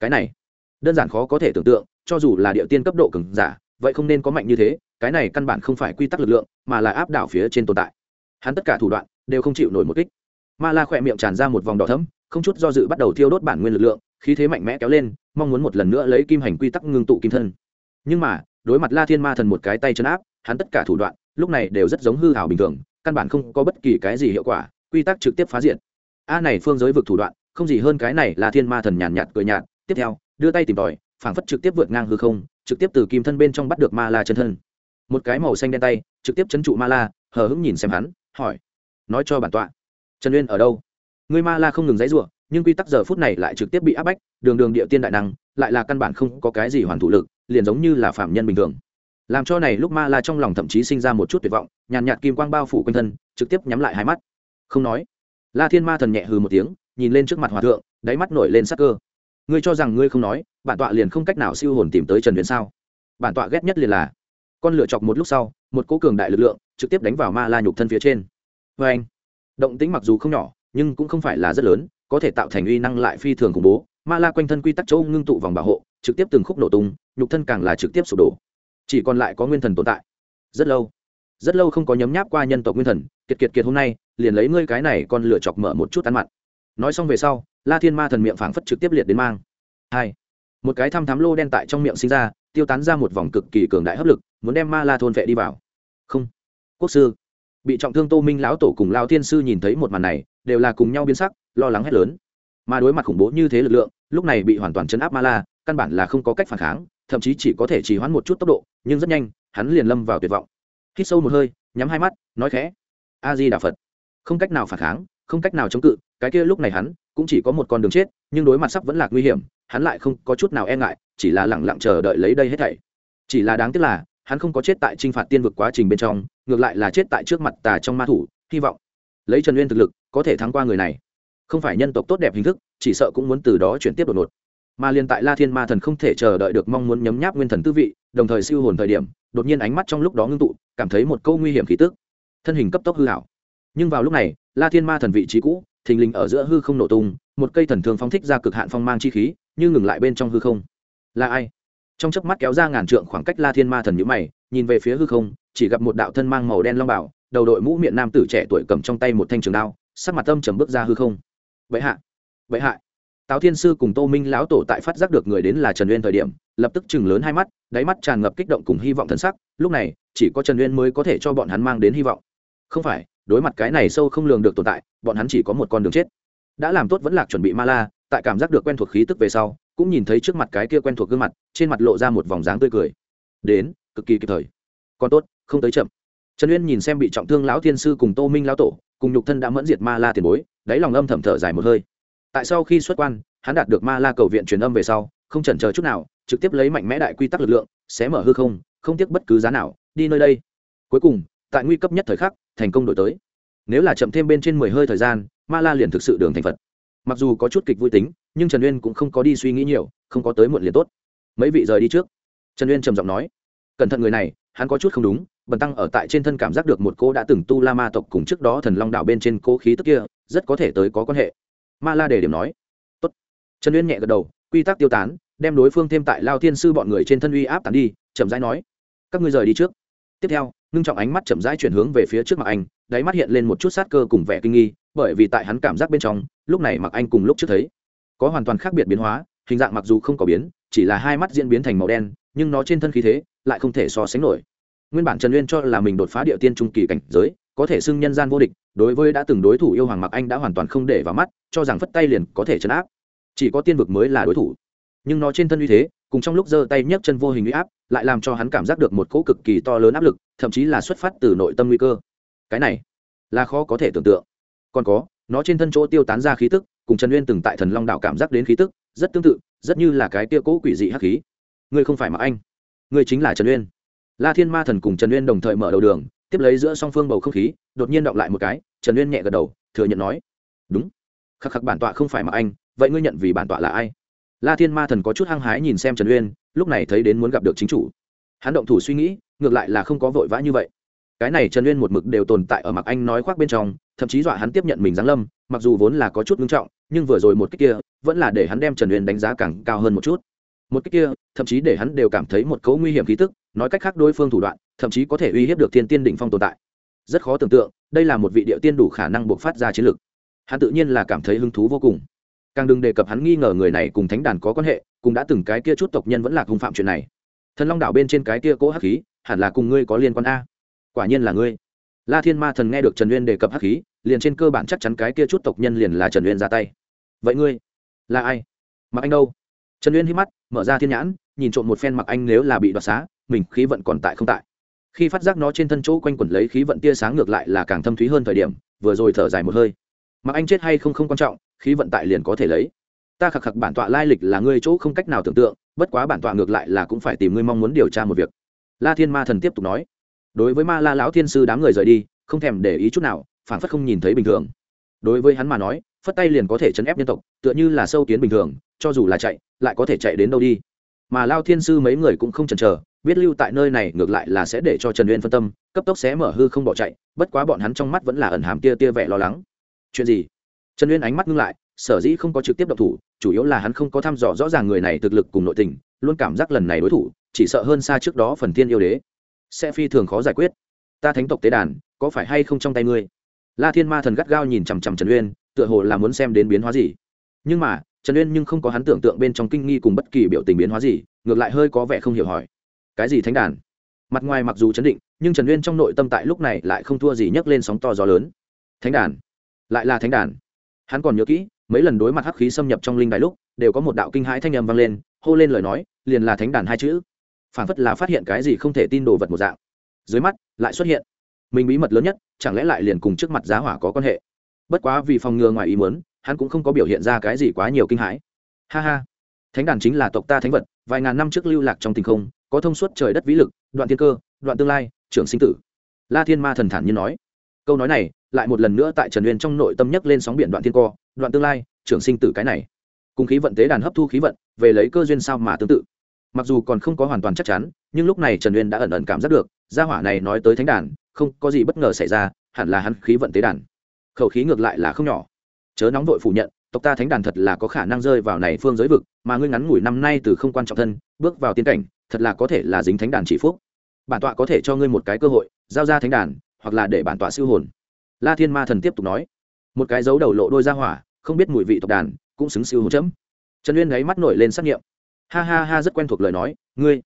Speaker 1: Cái này, đơn giản khó có thể tưởng tượng, cho dù là địa tiên cấp độ cường giả, vậy không nên có mạnh như thế, cái này căn bản không phải quy tắc lực lượng, mà là áp đảo phía trên tồn tại. Hắn tất cả thủ đoạn, đều không chịu nổi một kích. Ma la khỏe miệng tràn ra một vòng đỏ thấm không chút do dự bắt đầu thiêu đốt bản nguyên lực lượng, khí thế mạnh mẽ kéo lên, mong muốn một lần nữa lấy kim hành quy tắc ngưng tụ kim thân. Nhưng mà đối mặt la thiên ma thần một cái tay chân áp, hắn tất cả thủ đoạn, lúc này đều rất giống hư hảo bình thường, căn bản không có bất kỳ cái gì hiệu quả, quy tắc trực tiếp phá diện a này phương giới vực thủ đoạn, không gì hơn cái này là thiên ma thần nhàn nhạt cười nhạt, tiếp theo, đưa tay tìm tòi, phảng phất trực tiếp vượt ngang hư không, trực tiếp từ kim thân bên trong bắt được ma la chân thân. Một cái màu xanh đen tay, trực tiếp chấn trụ ma la, hờ hững nhìn xem hắn, hỏi, nói cho bản tọa, trần uyên ở đâu? Người ma la không ngừng dãy rủa, nhưng quy tắc giờ phút này lại trực tiếp bị áp bách, đường đường địa tiên đại năng, lại là căn bản không có cái gì hoàn thủ lực liền giống như là phạm nhân bình thường. Làm cho này lúc ma la trong lòng thậm chí sinh ra một chút tuyệt vọng, nhàn nhạt kim quang bao phủ quanh thân, trực tiếp nhắm lại hai mắt. Không nói. La thiên ma thần nhẹ hừ một tiếng, nhìn lên trước mặt hòa thượng, đáy mắt nổi lên sắc cơ. Ngươi cho rằng ngươi không nói, bản tọa liền không cách nào siêu hồn tìm tới trần huyền sao? Bản tọa ghét nhất liền là, con lựa chọc một lúc sau, một cố cường đại lực lượng, trực tiếp đánh vào ma la nhục thân phía trên. Vê anh, động tính mặc dù không nhỏ, nhưng cũng không phải là rất lớn, có thể tạo thành uy năng lại phi thường khủng bố. Ma la quanh thân quy tắc châu ngưng tụ vòng bảo hộ trực tiếp từng khúc nổ tung, nhục thân càng là trực tiếp sụp đổ. Chỉ còn lại có nguyên thần tồn tại. Rất lâu rất lâu không có nhấm nháp qua nhân tộc nguyên thần, kiệt kiệt kiệt hôm nay, liền lấy ngươi cái này con lửa chọc mở một chút ăn mặn. Nói xong về sau, la thiên ma thần miệng phảng phất trực tiếp liệt đến mang. Hai, một cái thăm thám lô đen tại trong miệng sinh ra, tiêu tán ra một vòng cực kỳ cường đại hấp lực, muốn đem ma la thôn vệ đi vào. Không, quốc sư. Bị trọng thương tô minh lão tổ cùng lao thiên sư nhìn thấy một màn này, đều là cùng nhau biến sắc, lo lắng hét lớn. Mà đối mặt khủng bố như thế lực lượng, lúc này bị hoàn toàn chấn áp ma la căn bản là không có cách phản kháng, thậm chí chỉ có thể chỉ hoãn một chút tốc độ, nhưng rất nhanh, hắn liền lâm vào tuyệt vọng. Hít sâu một hơi, nhắm hai mắt, nói khẽ a di đà phật. Không cách nào phản kháng, không cách nào chống cự, cái kia lúc này hắn cũng chỉ có một con đường chết, nhưng đối mặt sắp vẫn là nguy hiểm, hắn lại không có chút nào e ngại, chỉ là lẳng lặng chờ đợi lấy đây hết thảy. Chỉ là đáng tiếc là, hắn không có chết tại t r i n h phạt tiên vực quá trình bên trong, ngược lại là chết tại trước mặt tà trong ma thủ, hy vọng lấy trần uyên thực lực có thể thắng qua người này. Không phải nhân tộc tốt đẹp hình thức, chỉ sợ cũng muốn từ đó chuyển tiếp đột ngột mà liền tại la thiên ma thần không thể chờ đợi được mong muốn nhấm nháp nguyên thần tư vị, đồng thời siêu hồn thời điểm, đột nhiên ánh mắt trong lúc đó ngưng tụ, cảm thấy một câu nguy hiểm khí tức. Thân hình cấp tốc hư hảo. Nhưng vào lúc này, la thiên ma thần vị trí cũ, thình lình ở giữa hư không nổ tung, một cây thần thường phóng thích ra cực hạn phong mang chi khí, như ngừng lại bên trong hư không. Là ai? Trong chớp mắt kéo ra ngàn trượng khoảng cách la thiên ma thần nhữ mày, nhìn về phía hư không, chỉ gặp một đạo thân mang màu đen long bảo, đầu đội mũ miệng nam tử trẻ tuổi cầm trong tay một thanh trường đao, sắc mặt tâm trầm bước ra hư không. Vậy hạ. Vậy hạ tào thiên sư cùng tô minh lão tổ tại phát giác được người đến là trần uyên thời điểm, lập tức chừng lớn hai mắt, đáy mắt tràn ngập kích động cùng hy vọng thần sắc, lúc này, chỉ có trần uyên mới có thể cho bọn hắn mang đến hy vọng. Không phải, đối mặt cái này sâu không lường được tồn tại, bọn hắn chỉ có một con đường chết. Đã làm tốt vẫn lạc chuẩn bị ma la, tại cảm giác được quen thuộc khí tức về sau, cũng nhìn thấy trước mặt cái kia quen thuộc gương mặt, trên mặt lộ ra một vòng dáng tươi cười. Đến, cực kỳ kịp thời. Còn tốt, không tới chậm. Trần uyên nhìn xem bị trọng thương lão thiên sư cùng tô minh lão tổ, cùng nhục thân đã mẫn diệt ma la tiền bối, đáy lòng âm thầm thở dài một hơi tại sau khi xuất quan, hắn đạt được ma la cầu viện truyền âm về sau, không chần chờ chút nào, trực tiếp lấy mạnh mẽ đại quy tắc lực lượng xé mở hư không không tiếc bất cứ giá nào, đi nơi đây. Cuối cùng, tại nguy cấp nhất thời khắc, thành công đổi tới. Nếu là chậm thêm bên trên mười hơi thời gian, ma la liền thực sự đường thành phật. Mặc dù có chút kịch vui tính, nhưng trần uyên cũng không có đi suy nghĩ nhiều, không có tới muộn liền tốt. Mấy vị rời đi trước. Trần uyên trầm giọng nói, cẩn thận người này, hắn có chút không đúng, bần tăng ở tại trên thân cảm giác được một cô đã từng tu la ma tộc cùng trước đó thần long đạo bên trên cố khí tức kia, rất có thể tới có quan hệ ma la đề điểm nói, Tốt. trần uyên nhẹ gật đầu, quy tắc tiêu tán, đem đối phương thêm tại lao thiên sư bọn người trên thân uy áp tán đi, chậm rãi nói, các ngươi rời đi trước tiếp theo, ngưng trọng ánh mắt chậm rãi chuyển hướng về phía trước mặt anh, đáy mắt hiện lên một chút sát cơ cùng vẻ kinh nghi, bởi vì tại hắn cảm giác bên trong, lúc này mặc anh cùng lúc trước thấy, có hoàn toàn khác biệt biến hóa, hình dạng mặc dù không có biến, chỉ là hai mắt diễn biến thành màu đen, nhưng nó trên thân khí thế lại không thể so sánh nổi nguyên bản trần uyên cho là mình đột phá địa tiên trung kỳ cảnh giới có thể xưng nhân gian vô địch, đối với đã từng đối thủ yêu hoàng mặc anh đã hoàn toàn không để vào mắt, cho rằng phất tay liền có thể chấn áp. Chỉ có tiên vực mới là đối thủ. Nhưng nó trên thân uy thế, cùng trong lúc giơ tay nhấc chân vô hình uy áp, lại làm cho hắn cảm giác được một cỗ cực kỳ to lớn áp lực, thậm chí là xuất phát từ nội tâm nguy cơ. Cái này là khó có thể tưởng tượng. Còn có, nó trên thân chỗ tiêu tán ra khí tức, cùng trần uyên từng tại thần long đạo cảm giác đến khí tức, rất tương tự, rất như là cái tia cỗ quỷ dị hắc khí. Ngươi không phải mặc anh. Ngươi chính là trần uyên. La thiên ma thần cùng trần uyên đồng thời mở đầu đường tiếp lấy giữa song phương bầu không khí, đột nhiên động lại một cái, trần uyên nhẹ gật đầu, thừa nhận nói, đúng. Khắc khắc bản tọa không phải mặc anh, vậy ngươi nhận vì bản tọa là ai? La thiên ma thần có chút hăng hái nhìn xem trần uyên, lúc này thấy đến muốn gặp được chính chủ. Hắn động thủ suy nghĩ, ngược lại là không có vội vã như vậy. Cái này trần uyên một mực đều tồn tại ở mặc anh nói khoác bên trong, thậm chí dọa hắn tiếp nhận mình giáng lâm, mặc dù vốn là có chút ngưng trọng, nhưng vừa rồi một cách kia, vẫn là để hắn đem trần uyên đánh giá càng cao hơn một chút. Một cách kia, thậm chí để hắn đều cảm thấy một cấu nguy hiểm khí tức, nói cách khác đối phương thủ đoạn thậm chí có thể uy hiếp được thiên tiên đỉnh phong tồn tại. Rất khó tưởng tượng, đây là một vị địa tiên đủ khả năng buộc phát ra chiến lực. Hắn tự nhiên là cảm thấy hứng thú vô cùng. Càng đừng đề cập hắn nghi ngờ người này cùng thánh đàn có quan hệ cùng đã từng cái kia chút tộc nhân vẫn là hung phạm chuyện này. Thần long đảo bên trên cái kia cỗ hắc khí, hẳn là cùng ngươi có liên quan a. Quả nhiên là ngươi. La thiên ma thần nghe được trần uyên đề cập hắc khí, liền trên cơ bản chắc chắn cái kia chút tộc nhân liền là trần uyên ra tay. Vậy ngươi là ai? Mặc anh đâu? Trần uyên hít mắt, mở ra thiên nhãn, nhìn trộm một phen mặc anh nếu là bị đoạt xá, mình khí vận còn tại không tại? Khi phát giác nó trên thân chỗ quanh quẩn lấy khí vận tia sáng ngược lại là càng thâm thúy hơn thời điểm, vừa rồi thở dài một hơi. Mặc anh chết hay không không quan trọng, khí vận tại liền có thể lấy. Ta khạc khạc bản tọa lai lịch là ngươi chỗ không cách nào tưởng tượng, bất quá bản tọa ngược lại là cũng phải tìm ngươi mong muốn điều tra một việc. La thiên ma thần tiếp tục nói. Đối với ma la lão thiên sư đám người rời đi, không thèm để ý chút nào phản phất không nhìn thấy bình thường. Đối với hắn mà nói, phất tay liền có thể chấn ép nhân tộc, tựa như là sâu kiến bình thường, cho dù là chạy, lại có thể chạy đến đâu đi mà lao thiên sư mấy người cũng không chần chờ, biết lưu tại nơi này ngược lại là sẽ để cho trần uyên phân tâm, cấp tốc sẽ mở hư không bỏ chạy, bất quá bọn hắn trong mắt vẫn là ẩn hàm tia tia vẻ lo lắng. Chuyện gì? Trần uyên ánh mắt ngưng lại, sở dĩ không có trực tiếp độc thủ, chủ yếu là hắn không có thăm dò rõ ràng người này thực lực cùng nội tình, luôn cảm giác lần này đối thủ, chỉ sợ hơn xa trước đó phần thiên yêu đế. Sẽ phi thường khó giải quyết. Ta thánh tộc tế đàn, có phải hay không trong tay ngươi? La thiên ma thần gắt gao nhìn chằm chằm trần uyên, tựa hồ là muốn xem đến biến hóa gì. Nhưng mà trần uyên nhưng không có hắn tưởng tượng bên trong kinh nghi cùng bất kỳ biểu tình biến hóa gì, ngược lại hơi có vẻ không hiểu hỏi. Cái gì thánh đàn? Mặt ngoài mặc dù chấn định, nhưng trần uyên trong nội tâm tại lúc này lại không thua gì nhấc lên sóng to gió lớn. Thánh đàn? Lại là thánh đàn. Hắn còn nhớ kỹ, mấy lần đối mặt hắc khí xâm nhập trong linh đài lúc, đều có một đạo kinh hãi thanh âm vang lên, hô lên lời nói, liền là thánh đàn hai chữ. Phản phất là phát hiện cái gì không thể tin đồ vật một dạng. Dưới mắt, lại xuất hiện. Mình bí mật lớn nhất, chẳng lẽ lại liền cùng trước mặt giá hỏa có quan hệ? Bất quá vì phòng ngừa ngoài ý muốn hắn cũng không có biểu hiện ra cái gì quá nhiều kinh hãi. Ha ha, thánh đàn chính là tộc ta thánh vật, vài ngàn năm trước lưu lạc trong tình không, có thông suốt trời đất vĩ lực, đoạn thiên cơ, đoạn tương lai, trưởng sinh tử. La thiên ma thần thản nhiên nói. Câu nói này, lại một lần nữa tại trần uyên trong nội tâm nhấc lên sóng biển đoạn thiên co, đoạn tương lai, trưởng sinh tử cái này. Cùng khí vận tế đàn hấp thu khí vận, về lấy cơ duyên sao mà tương tự. Mặc dù còn không có hoàn toàn chắc chắn, nhưng lúc này trần uyên đã ẩn ẩn cảm giác được, gia hỏa này nói tới thánh đàn, không có gì bất ngờ xảy ra, hẳn là hắn khí vận tế đàn. Khẩu khí ngược lại là không nhỏ chớ nóng vội phủ nhận, tộc ta thánh đàn thật là có khả năng rơi vào này phương giới vực, mà ngươi ngắn ngủi năm nay từ không quan trọng thân, bước vào tiến cảnh, thật là có thể là dính thánh đàn chỉ phúc. Bản tọa có thể cho ngươi một cái cơ hội, giao ra thánh đàn, hoặc là để bản tọa siêu hồn. La thiên ma thần tiếp tục nói. Một cái dấu đầu lộ đôi ra hỏa, không biết mùi vị tộc đàn, cũng xứng siêu hồn chấm. Trần uyên gáy mắt nổi lên xác nghiệm. Ha ha ha, rất quen thuộc lời nói, ngươi,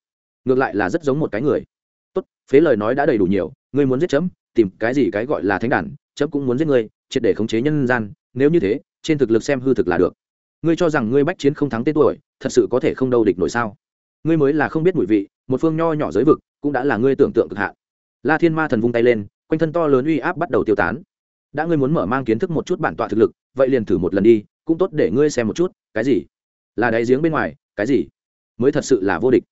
Speaker 1: ngược lại là rất giống một cái người. Tốt, phế lời nói đã đầy đủ nhiều, ngươi muốn giết chấm, tìm cái gì cái gọi là thánh đàn, chấm cũng muốn giết ngươi, triệt để khống chế nhân gian nếu như thế, trên thực lực xem hư thực là được. Ngươi cho rằng ngươi bách chiến không thắng tên tuổi, thật sự có thể không đâu địch nổi sao? Ngươi mới là không biết mùi vị, một phương nho nhỏ giới vực cũng đã là ngươi tưởng tượng cực hạn. La thiên ma thần vung tay lên, quanh thân to lớn uy áp bắt đầu tiêu tán. Đã ngươi muốn mở mang kiến thức một chút bản tọa thực lực, vậy liền thử một lần đi, cũng tốt để ngươi xem một chút, cái gì? Là đáy giếng bên ngoài, cái gì? Mới thật sự là vô địch.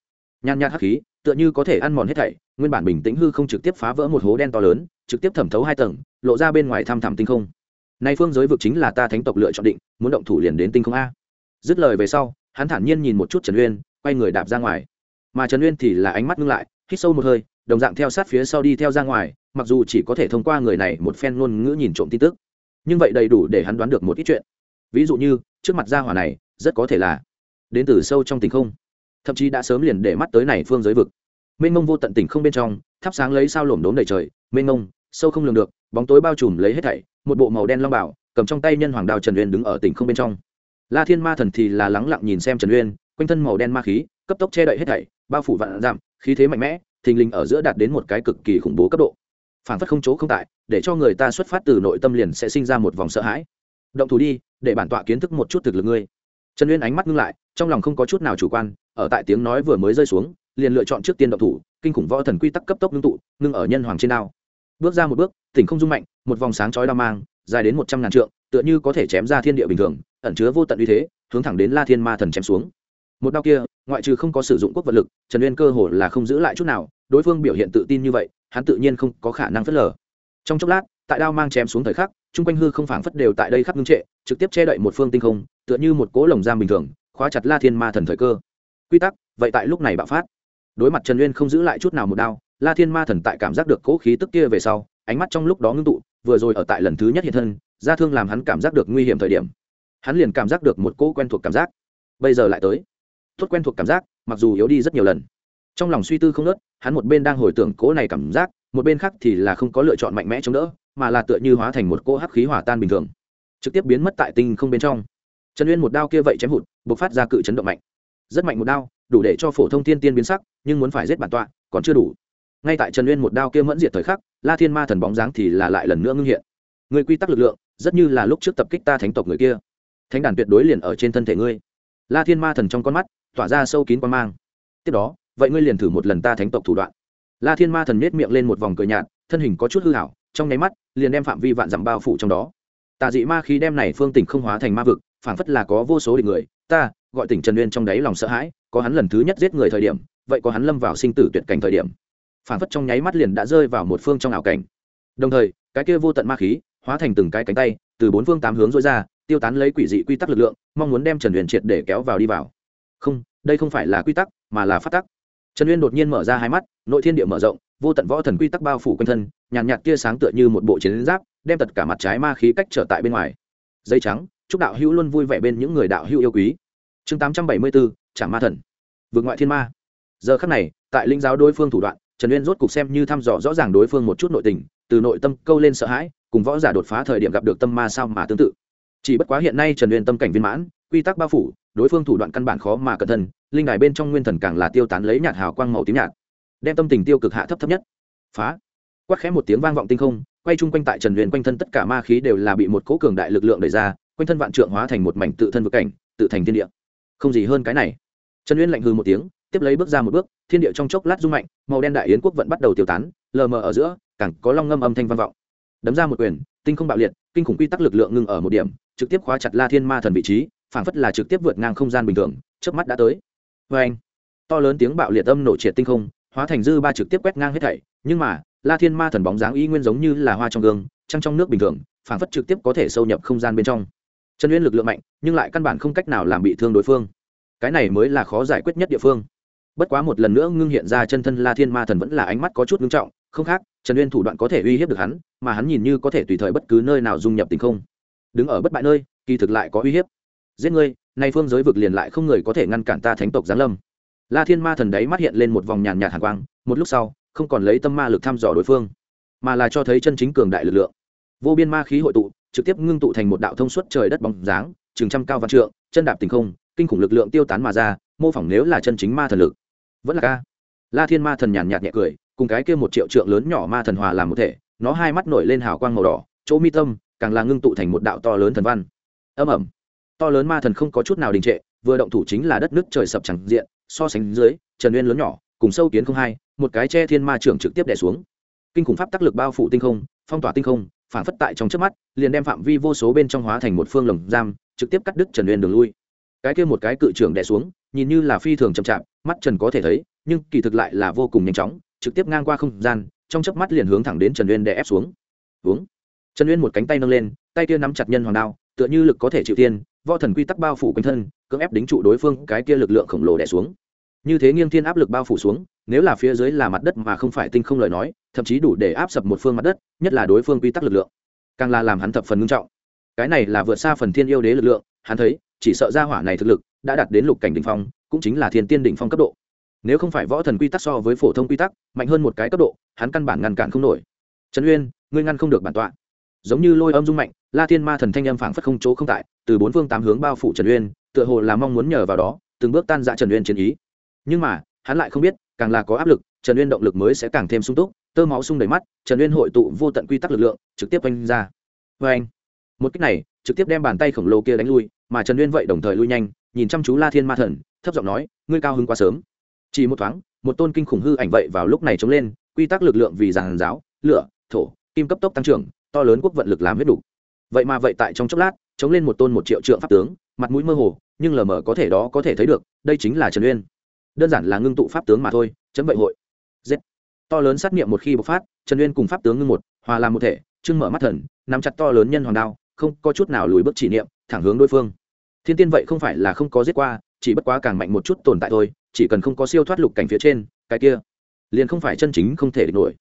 Speaker 1: Nhàn nhạt hắc khí, tựa như có thể ăn mòn hết thảy, nguyên bản bình tĩnh hư không trực tiếp phá vỡ một hố đen to lớn, trực tiếp thẩm thấu hai tầng, lộ ra bên ngoài thăm thẳm tinh không nay phương giới vực chính là ta thánh tộc lựa chọn định, muốn động thủ liền đến tinh không a. Dứt lời về sau, hắn thản nhiên nhìn một chút trần uyên, quay người đạp ra ngoài. Mà trần uyên thì là ánh mắt ngưng lại, hít sâu một hơi, đồng dạng theo sát phía sau đi theo ra ngoài, mặc dù chỉ có thể thông qua người này một phen ngôn ngữ nhìn trộm tin tức. Nhưng vậy đầy đủ để hắn đoán được một ít chuyện. Ví dụ như, trước mặt gia hỏa này, rất có thể là đến từ sâu trong tình không. Thậm chí đã sớm liền để mắt tới này phương giới vực. Mênh mông vô tận tỉnh không bên trong, thắp sáng lấy sao lổm đốm đầy trời. Mênh mông, sâu không lường được, bóng tối bao trùm lấy hết thảy một bộ màu đen long bảo, cầm trong tay nhân hoàng đào trần uyên đứng ở tỉnh không bên trong. La thiên ma thần thì là lắng lặng nhìn xem trần uyên, quanh thân màu đen ma khí, cấp tốc che đậy hết thảy, bao phủ vạn giảm, khí thế mạnh mẽ, thình lình ở giữa đạt đến một cái cực kỳ khủng bố cấp độ. Phản phất không chỗ không tại, để cho người ta xuất phát từ nội tâm liền sẽ sinh ra một vòng sợ hãi. Động thủ đi, để bản tọa kiến thức một chút thực lực ngươi. Trần uyên ánh mắt ngưng lại, trong lòng không có chút nào chủ quan, ở tại tiếng nói vừa mới rơi xuống, liền lựa chọn trước tiên động thủ, kinh khủng võ thần quy tắc cấp tốc ngưng tụ, ngưng ở nhân hoàng trên đao bước ra một bước, tỉnh không dung mạnh, một vòng sáng chói đao mang, dài đến một trăm ngàn trượng, tựa như có thể chém ra thiên địa bình thường, ẩn chứa vô tận uy thế, hướng thẳng đến la thiên ma thần chém xuống. Một đao kia, ngoại trừ không có sử dụng quốc vật lực, trần uyên cơ hồ là không giữ lại chút nào, đối phương biểu hiện tự tin như vậy, hắn tự nhiên không có khả năng phớt lờ. Trong chốc lát, tại đao mang chém xuống thời khắc, chung quanh hư không phảng phất đều tại đây khắp ngưng trệ, trực tiếp che đậy một phương tinh không, tựa như một cỗ lồng giam bình thường, khóa chặt la thiên ma thần thời cơ. Quy tắc, vậy tại lúc này bạo phát. Đối mặt trần uyên không giữ lại chút nào một đao la thiên ma thần tại cảm giác được cỗ khí tức kia về sau, ánh mắt trong lúc đó ngưng tụ, vừa rồi ở tại lần thứ nhất hiện thân, gia thương làm hắn cảm giác được nguy hiểm thời điểm. Hắn liền cảm giác được một cỗ quen thuộc cảm giác. Bây giờ lại tới. Tốt quen thuộc cảm giác, mặc dù yếu đi rất nhiều lần. Trong lòng suy tư không nớt hắn một bên đang hồi tưởng cỗ này cảm giác, một bên khác thì là không có lựa chọn mạnh mẽ chống đỡ, mà là tựa như hóa thành một cỗ hắc khí hỏa tan bình thường. Trực tiếp biến mất tại tinh không bên trong. Trần uyên một đao kia vậy chém hụt b ộ c phát ra cự chấn động mạnh. Rất mạnh một đao, đủ để cho phổ thông thiên tiên biến sắc, nhưng muốn phải giết bản tọa, còn chưa đủ ngay tại trần uyên một đao kia mẫn diệt thời khắc, la thiên ma thần bóng dáng thì là lại lần nữa ngưng hiện. Người quy tắc lực lượng, rất như là lúc trước tập kích ta thánh tộc người kia. Thánh đàn tuyệt đối liền ở trên thân thể ngươi. La thiên ma thần trong con mắt, tỏa ra sâu kín quan mang. Tiếp đó, vậy ngươi liền thử một lần ta thánh tộc thủ đoạn. La thiên ma thần nết miệng lên một vòng cười nhạt, thân hình có chút hư hảo trong nháy mắt, liền đem phạm vi vạn dặm bao phủ trong đó. Tà dị ma khí đem này phương tỉnh không hóa thành ma vực, phảng phất là có vô số địch người. Ta, gọi tỉnh trần uyên trong đáy lòng sợ hãi, có hắn lần thứ nhất giết người thời điểm, vậy có hắn lâm vào sinh tử tuyệt cảnh thời điểm. Phản phất trong nháy mắt liền đã rơi vào một phương trong ảo cảnh. Đồng thời cái kia vô tận ma khí hóa thành từng cái cánh tay từ bốn phương tám hướng dối ra tiêu tán lấy quỷ dị quy tắc lực lượng mong muốn đem trần huyền triệt để kéo vào đi vào. Không đây không phải là quy tắc mà là phát tắc. Trần uyên đột nhiên mở ra hai mắt nội thiên địa mở rộng vô tận võ thần quy tắc bao phủ quanh thân nhàn nhạt, nhạt tia sáng tựa như một bộ chiến giáp đem tất cả mặt trái ma khí cách trở tại bên ngoài. Dây trắng chúc đạo hữu luôn vui vẻ bên những người đạo hữu yêu quý. Chương tám trăm bảy mươi bốn trả ma thần. Vượt ngoại thiên ma. Giờ khắc này tại linh giáo đối phương thủ đoạn trần uyên rốt cục xem như thăm dò rõ ràng đối phương một chút nội tình, từ nội tâm câu lên sợ hãi, cùng võ giả đột phá thời điểm gặp được tâm ma sao mà tương tự. Chỉ bất quá hiện nay trần uyên tâm cảnh viên mãn, quy tắc bao phủ, đối phương thủ đoạn căn bản khó mà cẩn thận, linh đài bên trong nguyên thần càng là tiêu tán lấy nhạt hào quang màu tím nhạt, đem tâm tình tiêu cực hạ thấp thấp nhất. Phá. Quát khẽ một tiếng vang vọng tinh không, quay chung quanh tại trần Uyên quanh thân tất cả ma khí đều là bị một cỗ cường đại lực lượng đẩy ra, quanh thân vạn trượng hóa thành một mảnh tự thân vực cảnh, tự thành thiên địa. Không gì hơn cái này. Trần uyên lạnh hư một tiếng tiếp lấy bước ra một bước, thiên địa trong chốc lát rung mạnh, màu đen đại yến quốc vẫn bắt đầu tiêu tán, lờ mờ ở giữa, càng có long ngâm âm thanh vang vọng. Đấm ra một quyền, tinh không bạo liệt, kinh khủng quy tắc lực lượng ngưng ở một điểm, trực tiếp khóa chặt la thiên ma thần vị trí, phảng phất là trực tiếp vượt ngang không gian bình thường trước mắt đã tới. Vê anh, to lớn tiếng bạo liệt âm nổ triệt tinh không, hóa thành dư ba trực tiếp quét ngang hết thảy, nhưng mà, la thiên ma thần bóng dáng y nguyên giống như là hoa trong gương, trăng trong nước bình thường, phảng phất trực tiếp có thể sâu nhập không gian bên trong. Trần uyên lực lượng mạnh, nhưng lại căn bản không cách nào làm bị thương đối phương. Cái này mới là khó giải quyết nhất địa phương bất quá một lần nữa ngưng hiện ra chân thân la thiên ma thần vẫn là ánh mắt có chút ngưng trọng, không khác, trần uyên thủ đoạn có thể uy hiếp được hắn, mà hắn nhìn như có thể tùy thời bất cứ nơi nào dung nhập tình không. Đứng ở bất bại nơi, kỳ thực lại có uy hiếp. Giết ngươi, nay phương giới vực liền lại không người có thể ngăn cản ta thánh tộc giáng lâm. La thiên ma thần đấy mắt hiện lên một vòng nhàn nhạt hàn quang, một lúc sau, không còn lấy tâm ma lực thăm dò đối phương, mà là cho thấy chân chính cường đại lực lượng. Vô biên ma khí hội tụ, trực tiếp ngưng tụ thành một đạo thông suốt trời đất bóng dáng, chừng trăm cao văn trượng, chân đạp tình không, kinh khủng lực lượng tiêu tán mà ra, mô phỏng nếu là chân chính ma thần lực vẫn là ca. La thiên ma thần nhàn nhạt nhẹ cười, cùng cái kia một triệu trượng lớn nhỏ ma thần hòa làm một thể, nó hai mắt nổi lên hào quang màu đỏ, chỗ mi tâm càng là ngưng tụ thành một đạo to lớn thần văn. Âm ẩm. To lớn ma thần không có chút nào đình trệ, vừa động thủ chính là đất nước trời sập chẳng diện, so sánh dưới, trần uyên lớn nhỏ, cùng sâu kiến không hai, một cái che thiên ma trưởng trực tiếp đè xuống. Kinh khủng pháp tác lực bao phủ tinh không, phong tỏa tinh không, phản phất tại trong trước mắt, liền đem phạm vi vô số bên trong hóa thành một phương lồng giam, trực tiếp cắt đứt trần uyên đường lui. Cái kia một cái cự trưởng đè xuống, nhìn như là phi thường chậm chạp mắt trần có thể thấy, nhưng kỳ thực lại là vô cùng nhanh chóng, trực tiếp ngang qua không gian, trong chớp mắt liền hướng thẳng đến trần uyên đè ép xuống. Uống trần uyên một cánh tay nâng lên, tay kia nắm chặt nhân hoàng đao, tựa như lực có thể chịu tiên võ thần quy tắc bao phủ quanh thân, cưỡng ép đính trụ đối phương, cái kia lực lượng khổng lồ đè xuống. Như thế nghiêng thiên áp lực bao phủ xuống, nếu là phía dưới là mặt đất mà không phải tinh không lời nói, thậm chí đủ để áp sập một phương mặt đất, nhất là đối phương quy tắc lực lượng. Càng là làm hắn thập phần ngưng trọng. Cái này là vượt xa phần thiên yêu đế lực lượng, hắn thấy, chỉ sợ ra hỏa này thực lực đã đạt đến lục cảnh đỉnh phong cũng chính là thiên tiên đỉnh phong cấp độ. Nếu không phải võ thần quy tắc so với phổ thông quy tắc, mạnh hơn một cái cấp độ, hắn căn bản ngăn cản không nổi. Trần uyên, ngươi ngăn không được bản tọa. Giống như lôi âm dung mạnh, la thiên ma thần thanh âm phảng phất không chỗ không tại, từ bốn phương tám hướng bao phủ trần uyên, tựa hồ là mong muốn nhờ vào đó, từng bước tan dã trần uyên chiến ý. Nhưng mà, hắn lại không biết, càng là có áp lực, trần uyên động lực mới sẽ càng thêm sung túc, tơ máu sung đầy mắt, trần uyên hội tụ vô tận quy tắc lực lượng, trực tiếp oanh ra. Vê anh một cách này, trực tiếp đem bàn tay khổng lồ kia đánh lui, mà trần uyên vậy đồng thời lui nhanh, nhìn chăm chú la thiên ma thần thấp giọng nói, ngươi cao hứng quá sớm. Chỉ một thoáng, một tôn kinh khủng hư ảnh vậy vào lúc này chống lên, quy tắc lực lượng vì giàn giáo, lửa, thổ, kim cấp tốc tăng trưởng, to lớn quốc vận lực làm hết đủ. Vậy mà vậy tại trong chốc lát, chống lên một tôn một triệu trượng pháp tướng, mặt mũi mơ hồ, nhưng lờ mờ có thể đó có thể thấy được, đây chính là trần uyên. Đơn giản là ngưng tụ pháp tướng mà thôi, chấm vậy hội. Giết. To lớn sát nghiệm một khi bộc phát, trần uyên cùng pháp tướng ngưng một, hòa làm một thể chưng mở mắt thần, nắm chặt to lớn nhân hoàng đao, không có chút nào lùi bước chỉ niệm, thẳng hướng đối phương. Thiên tiên vậy không phải là không có giết qua chỉ bất quá càng mạnh một chút tồn tại thôi, chỉ cần không có siêu thoát lục cảnh phía trên, cái kia liền không phải chân chính không thể địch nổi.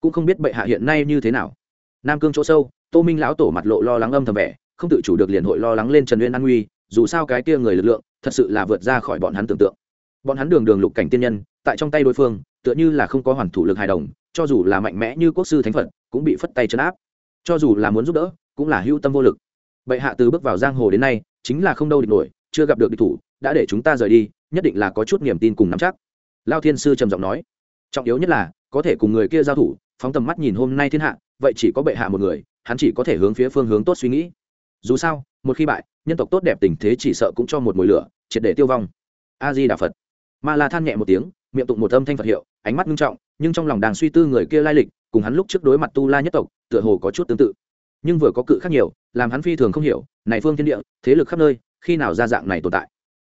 Speaker 1: Cũng không biết bệ hạ hiện nay như thế nào. Nam cương chỗ sâu, tô minh lão tổ mặt lộ lo lắng âm thầm vẻ, không tự chủ được liền hội lo lắng lên trần uyên an nguy, dù sao cái kia người lực lượng, thật sự là vượt ra khỏi bọn hắn tưởng tượng. Bọn hắn đường đường lục cảnh tiên nhân, tại trong tay đối phương, tựa như là không có hoàn thủ lực hài đồng, cho dù là mạnh mẽ như quốc sư thánh phật, cũng bị phất tay chấn áp. Cho dù là muốn giúp đỡ, cũng là hữu tâm vô lực. Bệ hạ từ bước vào giang hồ đến nay, chính là không đâu địch nổi, chưa gặp được địch thủ đã để chúng ta rời đi, nhất định là có chút niềm tin cùng nắm chắc. Lao thiên sư trầm giọng nói. Trọng yếu nhất là, có thể cùng người kia giao thủ, phóng tầm mắt nhìn hôm nay thiên hạ, vậy chỉ có bệ hạ một người, hắn chỉ có thể hướng phía phương hướng tốt suy nghĩ. Dù sao, một khi bại, nhân tộc tốt đẹp tình thế chỉ sợ cũng cho một mồi lửa, triệt để tiêu vong. A di đà phật. Ma la than nhẹ một tiếng, miệng tụng một âm thanh phật hiệu, ánh mắt nghiêm trọng, nhưng trong lòng đang suy tư người kia lai lịch, cùng hắn lúc trước đối mặt tu la nhất tộc, tựa hồ có chút tương tự. Nhưng vừa có cự khác nhiều, làm hắn phi thường không hiểu, này phương thiên địa, thế lực khắp nơi, khi nào ra dạng này tồn tại?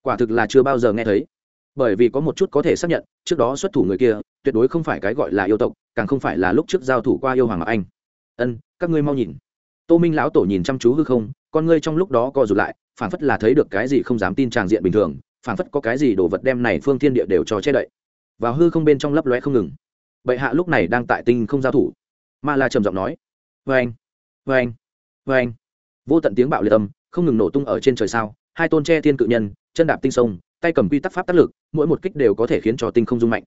Speaker 1: Quả thực là chưa bao giờ nghe thấy. Bởi vì có một chút có thể xác nhận, trước đó xuất thủ người kia, tuyệt đối không phải cái gọi là yêu tộc, càng không phải là lúc trước giao thủ qua yêu hoàng mạc anh. Ân, các ngươi mau nhìn. Tô minh lão tổ nhìn chăm chú hư không, con ngươi trong lúc đó co rụt lại, phảng phất là thấy được cái gì không dám tin tràng diện bình thường, phảng phất có cái gì đồ vật đem này phương thiên địa đều cho che đậy. Vào hư không bên trong lấp lóe không ngừng. Bệ hạ lúc này đang tại tinh không giao thủ. Ma la trầm giọng nói vê anh vê anh vê anh vô tận tiếng bạo liệt âm, không ngừng nổ tung ở trên trời sao, hai tôn tre thiên cự nhân chân đạp tinh sông, tay cầm quy tắc pháp tác lực, mỗi một kích đều có thể khiến cho tinh không dung mạnh.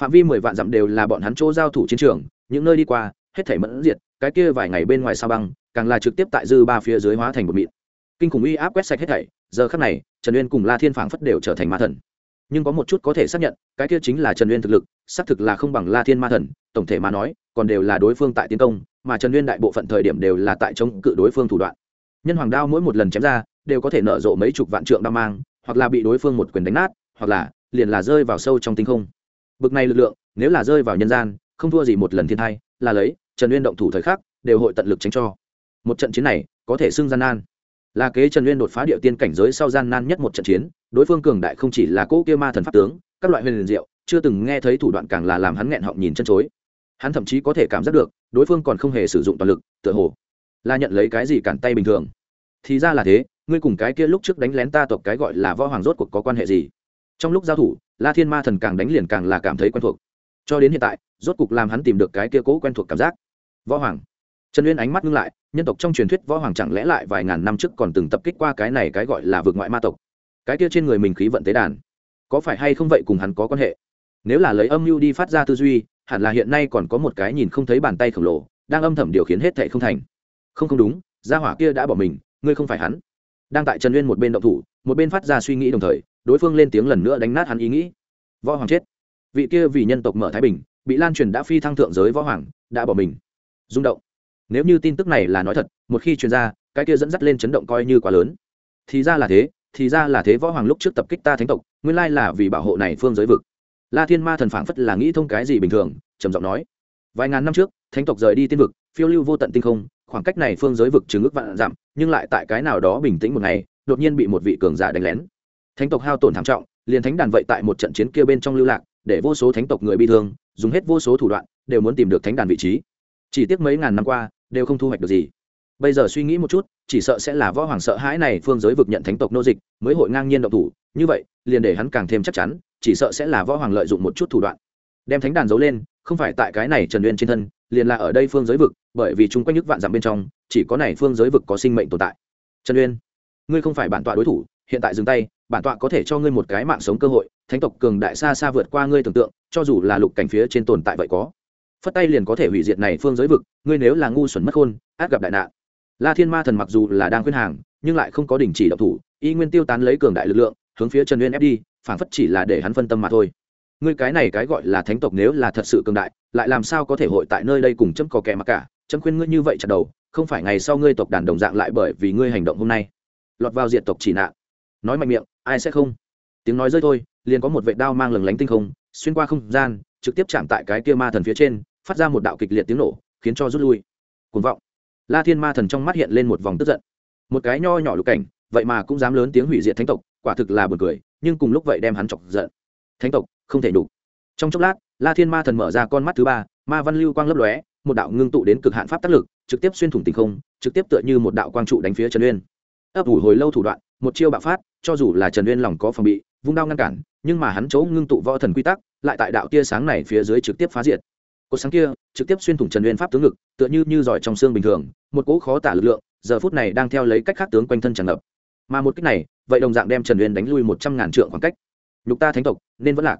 Speaker 1: Phạm vi mười vạn dặm đều là bọn hắn chỗ giao thủ chiến trường, những nơi đi qua, hết thể mẫn diệt, cái kia vài ngày bên ngoài sao băng, càng là trực tiếp tại dư ba phía dưới hóa thành một mịn. Kinh khủng uy áp quét sạch hết thảy, giờ khắc này, trần uyên cùng la thiên phảng phất đều trở thành ma thần. Nhưng có một chút có thể xác nhận, cái kia chính là trần uyên thực lực, xác thực là không bằng la thiên ma thần, tổng thể mà nói, còn đều là đối phương tại tiến công, mà trần uyên đại bộ phận thời điểm đều là tại chống cự đối phương thủ đoạn. Nhân hoàng đao mỗi một lần chém ra, đều có thể nở rộ mấy chục vạn trượng đao mang hoặc là bị đối phương một quyền đánh nát, hoặc là liền là rơi vào sâu trong tinh không. Bực này lực lượng, nếu là rơi vào nhân gian, không thua gì một lần thiên thai, là lấy, trần uyên động thủ thời khắc, đều hội tận lực tránh cho. Một trận chiến này, có thể xưng gian nan. Là kế trần uyên đột phá địa tiên cảnh giới sau gian nan nhất một trận chiến, đối phương cường đại không chỉ là cỗ kia ma thần pháp tướng, các loại huyền liền diệu, chưa từng nghe thấy thủ đoạn càng là làm hắn nghẹn họng nhìn chân chối. Hắn thậm chí có thể cảm giác được, đối phương còn không hề sử dụng toàn lực, tựa hồ là nhận lấy cái gì cản tay bình thường thì ra là thế, ngươi cùng cái kia lúc trước đánh lén ta tộc cái gọi là võ hoàng rốt cuộc có quan hệ gì? Trong lúc giao thủ, la thiên ma thần càng đánh liền càng là cảm thấy quen thuộc. Cho đến hiện tại, rốt cuộc làm hắn tìm được cái kia cố quen thuộc cảm giác. Võ hoàng. Trần uyên ánh mắt ngưng lại, nhân tộc trong truyền thuyết võ hoàng chẳng lẽ lại vài ngàn năm trước còn từng tập kích qua cái này cái gọi là vượt ngoại ma tộc? Cái kia trên người mình khí vận tế đàn, có phải hay không vậy cùng hắn có quan hệ? Nếu là lấy âm mưu đi phát ra tư duy, hẳn là hiện nay còn có một cái nhìn không thấy bàn tay khổng lồ, đang âm thầm điều khiến hết thệ không thành. Không không đúng, gia hỏa kia đã bỏ mình ngươi không phải hắn. Đang tại trần uyên một bên động thủ, một bên phát ra suy nghĩ đồng thời, đối phương lên tiếng lần nữa đánh nát hắn ý nghĩ. Võ hoàng chết. Vị kia vì nhân tộc mở thái bình, bị lan truyền đã phi thăng thượng giới võ hoàng, đã bỏ mình. Rung động. Nếu như tin tức này là nói thật, một khi truyền ra, cái kia dẫn dắt lên chấn động coi như quá lớn. Thì ra là thế, thì ra là thế võ hoàng lúc trước tập kích ta thánh tộc, nguyên lai là vì bảo hộ này phương giới vực. La thiên ma thần phảng phất là nghĩ thông cái gì bình thường, trầm giọng nói. Vài ngàn năm trước, thánh tộc rời đi tiên vực, phiêu lưu vô tận tinh không khoảng cách này phương giới vực chứng ước vạn dặm, nhưng lại tại cái nào đó bình tĩnh một ngày, đột nhiên bị một vị cường giả đánh lén. Thánh tộc hao tổn thảm trọng, liền thánh đàn vậy tại một trận chiến kia bên trong lưu lạc, để vô số thánh tộc người bị thương, dùng hết vô số thủ đoạn, đều muốn tìm được thánh đàn vị trí. Chỉ tiếc mấy ngàn năm qua, đều không thu hoạch được gì. Bây giờ suy nghĩ một chút, chỉ sợ sẽ là võ hoàng sợ hãi này phương giới vực nhận thánh tộc nô dịch, mới hội ngang nhiên động thủ, như vậy, liền để hắn càng thêm chắc chắn, chỉ sợ sẽ là võ hoàng lợi dụng một chút thủ đoạn, đem thánh đàn giấu lên không phải tại cái này trần uyên trên thân, liền là ở đây phương giới vực, bởi vì chúng quanh nhức vạn dặm bên trong, chỉ có này phương giới vực có sinh mệnh tồn tại. Trần uyên, ngươi không phải bản tọa đối thủ, hiện tại dừng tay, bản tọa có thể cho ngươi một cái mạng sống cơ hội, thánh tộc cường đại xa xa vượt qua ngươi tưởng tượng, cho dù là lục cảnh phía trên tồn tại vậy có. Phất tay liền có thể hủy diệt này phương giới vực, ngươi nếu là ngu xuẩn mất khôn, át gặp đại nạn. La thiên ma thần mặc dù là đang khuyên hàng, nhưng lại không có đình chỉ độc thủ, y nguyên tiêu tán lấy cường đại lực lượng, hướng phía trần uyên ép đi phản phất chỉ là để hắn phân tâm mà thôi ngươi cái này cái gọi là thánh tộc nếu là thật sự cường đại, lại làm sao có thể hội tại nơi đây cùng chấm có kẻ mặc cả? Chấm khuyên ngươi như vậy chặt đầu, không phải ngày sau ngươi tộc đàn đồng dạng lại bởi vì ngươi hành động hôm nay. Lọt vào diện tộc chỉ nạn. Nói mạnh miệng, ai sẽ không? Tiếng nói rơi thôi, liền có một vệ đao mang lừng lánh tinh không, xuyên qua không gian, trực tiếp chạm tại cái kia ma thần phía trên, phát ra một đạo kịch liệt tiếng nổ, khiến cho rút lui. Cuồng vọng. La thiên ma thần trong mắt hiện lên một vòng tức giận. Một cái nho nhỏ lục cảnh, vậy mà cũng dám lớn tiếng hủy diệt thánh tộc, quả thực là buồn cười, nhưng cùng lúc vậy đem hắn chọc giận. Thánh tộc không thể đủ trong chốc lát, la thiên ma thần mở ra con mắt thứ ba, ma văn lưu quang lấp lóe, một đạo ngưng tụ đến cực hạn pháp tác lực, trực tiếp xuyên thủng tình không, trực tiếp tựa như một đạo quang trụ đánh phía trần uyên. Ấp ủ hồi lâu thủ đoạn, một chiêu bạo phát, cho dù là trần uyên lòng có phòng bị, vung đao ngăn cản, nhưng mà hắn chỗ ngưng tụ võ thần quy tắc, lại tại đạo tia sáng này phía dưới trực tiếp phá diệt. Cột sáng kia, trực tiếp xuyên thủng trần uyên pháp tướng ngực, tựa như như giỏi trong xương bình thường, một cỗ khó tả lực lượng, giờ phút này đang theo lấy cách khác tướng quanh thân tràn ngập. Mà một cách này, vậy đồng dạng đem trần uyên đánh lui một trăm ngàn trượng khoảng cách. Nhục ta thánh tộc, nên vẫn lạc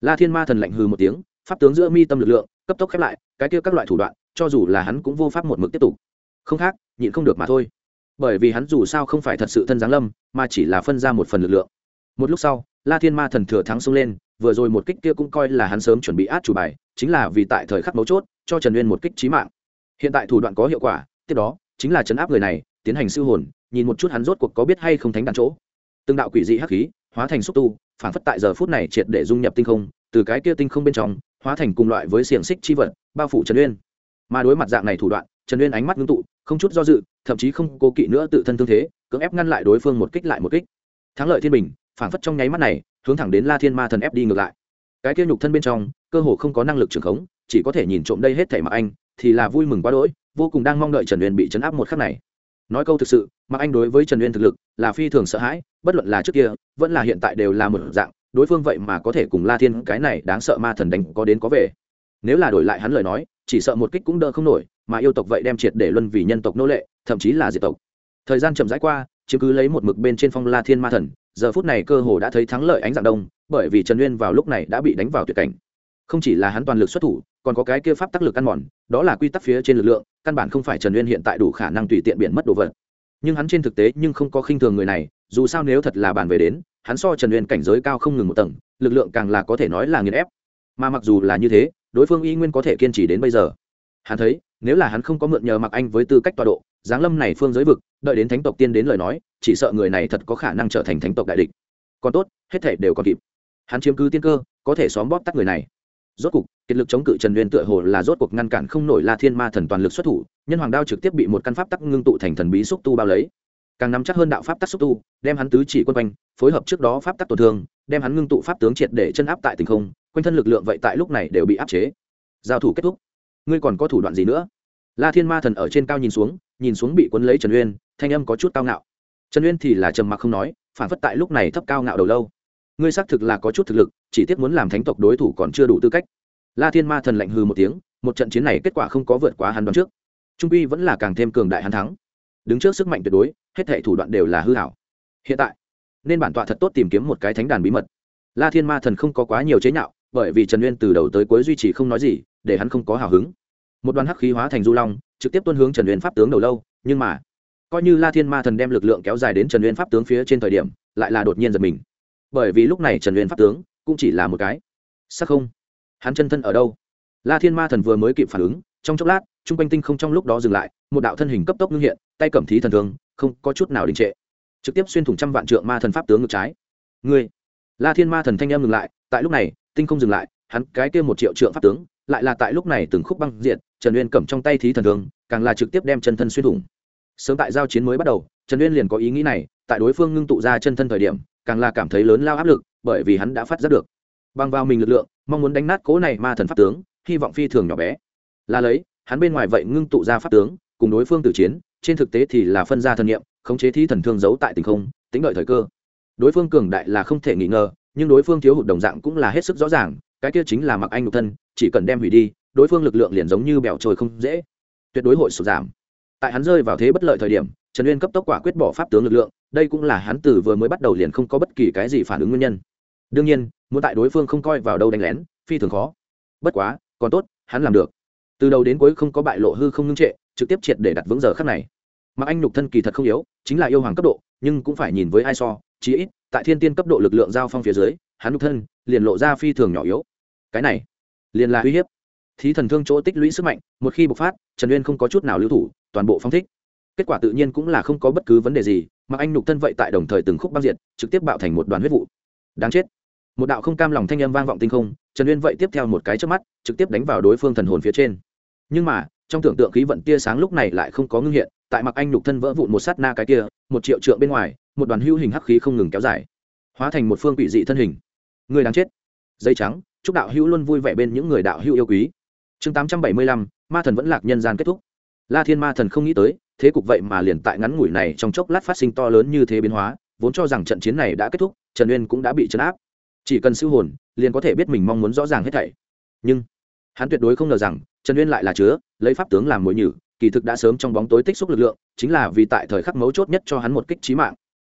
Speaker 1: la thiên ma thần lạnh hừ một tiếng, pháp tướng giữa mi tâm lực lượng, cấp tốc khép lại, cái kia các loại thủ đoạn, cho dù là hắn cũng vô pháp một mực tiếp tục. Không khác, nhịn không được mà thôi. Bởi vì hắn dù sao không phải thật sự thân giáng lâm, mà chỉ là phân ra một phần lực lượng. Một lúc sau, la thiên ma thần thừa thắng xông lên, vừa rồi một kích kia cũng coi là hắn sớm chuẩn bị át chủ bài, chính là vì tại thời khắc mấu chốt, cho trần uyên một kích trí mạng. Hiện tại thủ đoạn có hiệu quả, tiếp đó, chính là chấn áp người này, tiến hành siêu hồn, nhìn một chút hắn rốt cuộc có biết hay không thánh đàn chỗ. Từng đạo quỷ dị hắc khí hóa thành xúc tu, phản phất tại giờ phút này triệt để dung nhập tinh không, từ cái kia tinh không bên trong, hóa thành cùng loại với xiềng xích chi vật, bao phủ trần uyên. Mà đối mặt dạng này thủ đoạn, trần uyên ánh mắt ngưng tụ, không chút do dự, thậm chí không cố kỵ nữa tự thân tương thế, cưỡng ép ngăn lại đối phương một kích lại một kích. Thắng lợi thiên bình, phản phất trong nháy mắt này, hướng thẳng đến la thiên ma thần ép đi ngược lại. Cái kia nhục thân bên trong, cơ hồ không có năng lực trưởng khống, chỉ có thể nhìn trộm đây hết thảy mà anh, thì là vui mừng quá đỗi, vô cùng đang mong đợi trần uyên bị chấn áp một khắc này nói câu thực sự mặc anh đối với trần uyên thực lực là phi thường sợ hãi, bất luận là trước kia, vẫn là hiện tại đều là một dạng, đối phương vậy mà có thể cùng la thiên, cái này đáng sợ ma thần đánh có đến có về. Nếu là đổi lại hắn lời nói, chỉ sợ một kích cũng đỡ không nổi, mà yêu tộc vậy đem triệt để luân vì nhân tộc nô lệ, thậm chí là diệt tộc. Thời gian chậm rãi qua, chiếm cứ lấy một mực bên trên phong la thiên ma thần, giờ phút này cơ hồ đã thấy thắng lợi ánh dạng đông, bởi vì trần uyên vào lúc này đã bị đánh vào tuyệt cảnh. Không chỉ là hắn toàn lực xuất thủ, còn có cái kia pháp tác lực ăn mòn, đó là quy tắc phía trên lực lượng căn bản không phải trần uyên hiện tại đủ khả năng tùy tiện biển mất đồ vật. Nhưng hắn trên thực tế nhưng không có khinh thường người này, dù sao nếu thật là bàn về đến, hắn so trần uyên cảnh giới cao không ngừng một tầng, lực lượng càng là có thể nói là nghiền ép. Mà mặc dù là như thế, đối phương y nguyên có thể kiên trì đến bây giờ. Hắn thấy, nếu là hắn không có mượn nhờ mặc anh với tư cách tọa độ, giáng lâm này phương giới vực, đợi đến thánh tộc tiên đến lời nói, chỉ sợ người này thật có khả năng trở thành thánh tộc đại địch. Còn tốt, hết thể đều còn kịp. Hắn chiếm cứ tiên cơ, có thể xóm bóp tắt người này rốt cục, kiệt lực chống cự trần uyên tựa hồ là rốt cuộc ngăn cản không nổi la thiên ma thần toàn lực xuất thủ, nhân hoàng đao trực tiếp bị một căn pháp tắc ngưng tụ thành thần bí xúc tu bao lấy. Càng nắm chắc hơn đạo pháp tắc xúc tu, đem hắn tứ chỉ quân quanh, phối hợp trước đó pháp tắc tổn thương, đem hắn ngưng tụ pháp tướng triệt để chân áp tại tình không, quanh thân lực lượng vậy tại lúc này đều bị áp chế. Giao thủ kết thúc. Ngươi còn có thủ đoạn gì nữa? La thiên ma thần ở trên cao nhìn xuống nhìn xuống bị quấn lấy trần uyên, thanh âm có chút cao ngạo. Trần uyên thì là trầm mặc không nói, phản phất tại lúc này thấp cao ngạo đầu lâu ngươi xác thực là có chút thực lực, chỉ tiếc muốn làm thánh tộc đối thủ còn chưa đủ tư cách. La thiên ma thần lạnh hư một tiếng, một trận chiến này kết quả không có vượt quá hắn đoán trước. Trung uy vẫn là càng thêm cường đại hắn thắng. Đứng trước sức mạnh tuyệt đối, hết thệ thủ đoạn đều là hư hảo. Hiện tại, nên bản tọa thật tốt tìm kiếm một cái thánh đàn bí mật. La thiên ma thần không có quá nhiều chế nhạo, bởi vì trần uyên từ đầu tới cuối duy trì không nói gì, để hắn không có hào hứng. Một đoàn hắc khí hóa thành du long, trực tiếp tuân hướng trần uyên pháp tướng đầu lâu, nhưng mà, coi như la thiên ma thần đem lực lượng kéo dài đến trần uyên pháp tướng phía trên thời điểm, lại là đột nhiên giật mình bởi vì lúc này trần uyên pháp tướng cũng chỉ là một cái. Sắc không? Hắn chân thân ở đâu? La thiên ma thần vừa mới kịp phản ứng trong chốc lát chung quanh tinh không trong lúc đó dừng lại một đạo thân hình cấp tốc ngưng hiện tay cầm thí thần thường không có chút nào đình trệ. Trực tiếp xuyên thủng trăm vạn trượng ma thần pháp tướng ngược trái. Người, la thiên ma thần thanh em ngừng lại tại lúc này tinh không dừng lại hắn cái kia một triệu trượng pháp tướng lại là tại lúc này từng khúc băng diện trần uyên cầm trong tay thí thần thường càng là trực tiếp đem chân thân xuyên thủng. Sớm tại giao chiến mới bắt đầu trần uyên liền có ý nghĩ này tại đối phương ngưng tụ ra chân thân thời điểm càng là cảm thấy lớn lao áp lực, bởi vì hắn đã phát giác được. Bằng vào mình lực lượng, mong muốn đánh nát cố này ma thần pháp tướng, hy vọng phi thường nhỏ bé. Là lấy, hắn bên ngoài vậy ngưng tụ ra pháp tướng, cùng đối phương tử chiến, trên thực tế thì là phân ra thần nghiệm khống chế thi thần thương giấu tại tình không, tính đợi thời cơ. Đối phương cường đại là không thể nghi ngờ, nhưng đối phương thiếu hụt đồng dạng cũng là hết sức rõ ràng, cái kia chính là mặc anh nhục thân, chỉ cần đem hủy đi, đối phương lực lượng liền giống như bèo trôi không dễ. Tuyệt đối hội sụt giảm. Tại hắn rơi vào thế bất lợi thời điểm trần uyên cấp tốc quả quyết bỏ pháp tướng lực lượng, đây cũng là hắn từ vừa mới bắt đầu liền không có bất kỳ cái gì phản ứng nguyên nhân. Đương nhiên, muốn tại đối phương không coi vào đâu đánh lén, phi thường khó. Bất quá, còn tốt, hắn làm được. Từ đầu đến cuối không có bại lộ hư không ngưng trệ, trực tiếp triệt để đặt vững giờ khắc này. Mặc anh nhục thân kỳ thật không yếu, chính là yêu hoàng cấp độ, nhưng cũng phải nhìn với ai so, chí ít, tại thiên tiên cấp độ lực lượng giao phong phía dưới, hắn nhục thân liền lộ ra phi thường nhỏ yếu. Cái này, liền là uy hiếp. Thí thần thương chỗ tích lũy sức mạnh, một khi bộc phát, trần uyên không có chút nào lưu thủ, toàn bộ phong thích kết quả tự nhiên cũng là không có bất cứ vấn đề gì, mà anh nhục thân vậy tại đồng thời từng khúc băng diệt, trực tiếp bạo thành một đoàn huyết vụ. Đáng chết. Một đạo không cam lòng thanh âm vang vọng tinh không, trần uyên vậy tiếp theo một cái trước mắt, trực tiếp đánh vào đối phương thần hồn phía trên. Nhưng mà, trong tưởng tượng khí vận tia sáng lúc này lại không có ngưng hiện, tại mặc anh nhục thân vỡ vụn một sát na cái kia, một triệu trượng bên ngoài, một đoàn hữu hình hắc khí không ngừng kéo dài, hóa thành một phương quỷ dị thân hình. Người đáng chết. Dây trắng, chúc đạo hữu luôn vui vẻ bên những người đạo hữu yêu quý. Chương tám trăm bảy mươi lăm, ma thần vẫn lạc nhân gian kết thúc. La thiên ma thần không nghĩ tới thế cục vậy mà liền tại ngắn ngủi này trong chốc lát phát sinh to lớn như thế biến hóa, vốn cho rằng trận chiến này đã kết thúc, trần uyên cũng đã bị chấn áp. Chỉ cần siêu hồn, liền có thể biết mình mong muốn rõ ràng hết thảy. Nhưng, hắn tuyệt đối không ngờ rằng, trần uyên lại là chứa, lấy pháp tướng làm mồi nhử, kỳ thực đã sớm trong bóng tối tích xúc lực lượng, chính là vì tại thời khắc mấu chốt nhất cho hắn một kích trí mạng.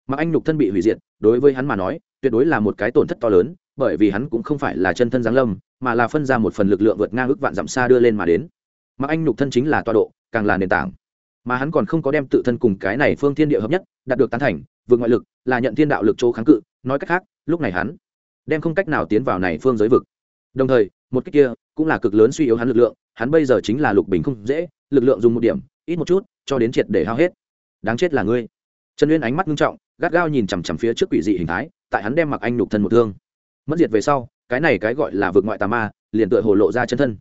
Speaker 1: Mà anh nhục thân bị hủy diệt, đối với hắn mà nói, tuyệt đối là một cái tổn thất to lớn, bởi vì hắn cũng không phải là chân thân giáng lâm, mà là phân ra một phần lực lượng vượt ngang ước vạn dặm xa đưa lên mà đến. Mà anh nhục thân chính là toa độ, càng là nền tảng mà hắn còn không có đem tự thân cùng cái này phương thiên địa hợp nhất, đạt được tán thành, vượt ngoại lực, là nhận thiên đạo lực chỗ kháng cự, nói cách khác, lúc này hắn đem không cách nào tiến vào này phương giới vực. Đồng thời, một cách kia cũng là cực lớn suy yếu hắn lực lượng, hắn bây giờ chính là lục bình không dễ, lực lượng dùng một điểm, ít một chút, cho đến triệt để hao hết. Đáng chết là ngươi. Trần uyên ánh mắt nghiêm trọng, gắt gao nhìn chằm chằm phía trước quỷ dị hình thái, tại hắn đem mặc anh nhục thân một thương. Mất diệt về sau, cái này cái gọi là vượt ngoại tà ma, liền tựa hồ lộ ra chân thân.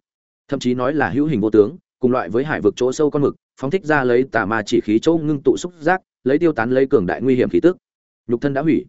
Speaker 1: Thậm chí nói là hữu hình vô tướng cùng loại với hải vực chỗ sâu con mực, phóng thích ra lấy tà ma chỉ khí chỗ ngưng tụ xúc giác, lấy tiêu tán lấy cường đại nguy hiểm khí tức. Nhục thân đã hủy.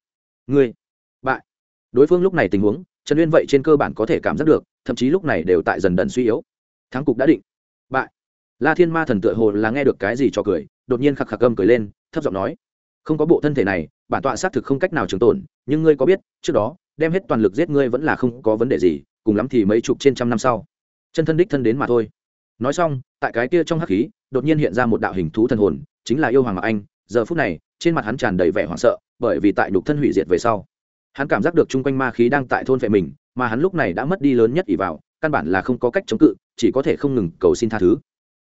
Speaker 1: Ngươi, bại. Đối phương lúc này tình huống, trần uyên vậy trên cơ bản có thể cảm giác được, thậm chí lúc này đều tại dần dần suy yếu. Thắng cục đã định. Bại. La thiên ma thần tựa hồ là nghe được cái gì cho cười, đột nhiên khạc khạc gâm cười lên, thấp giọng nói, không có bộ thân thể này, bản tọa xác thực không cách nào trường tồn, nhưng ngươi có biết, trước đó, đem hết toàn lực giết ngươi vẫn là không có vấn đề gì, cùng lắm thì mấy chục trên trăm năm sau. Chân thân đích thân đến mà thôi nói xong, tại cái kia trong hắc khí, đột nhiên hiện ra một đạo hình thú thần hồn, chính là yêu hoàng mạc anh. Giờ phút này, trên mặt hắn tràn đầy vẻ hoảng sợ, bởi vì tại nhục thân hủy diệt về sau, hắn cảm giác được chung quanh ma khí đang tại thôn vệ mình, mà hắn lúc này đã mất đi lớn nhất ỷ vào, căn bản là không có cách chống cự, chỉ có thể không ngừng cầu xin tha thứ.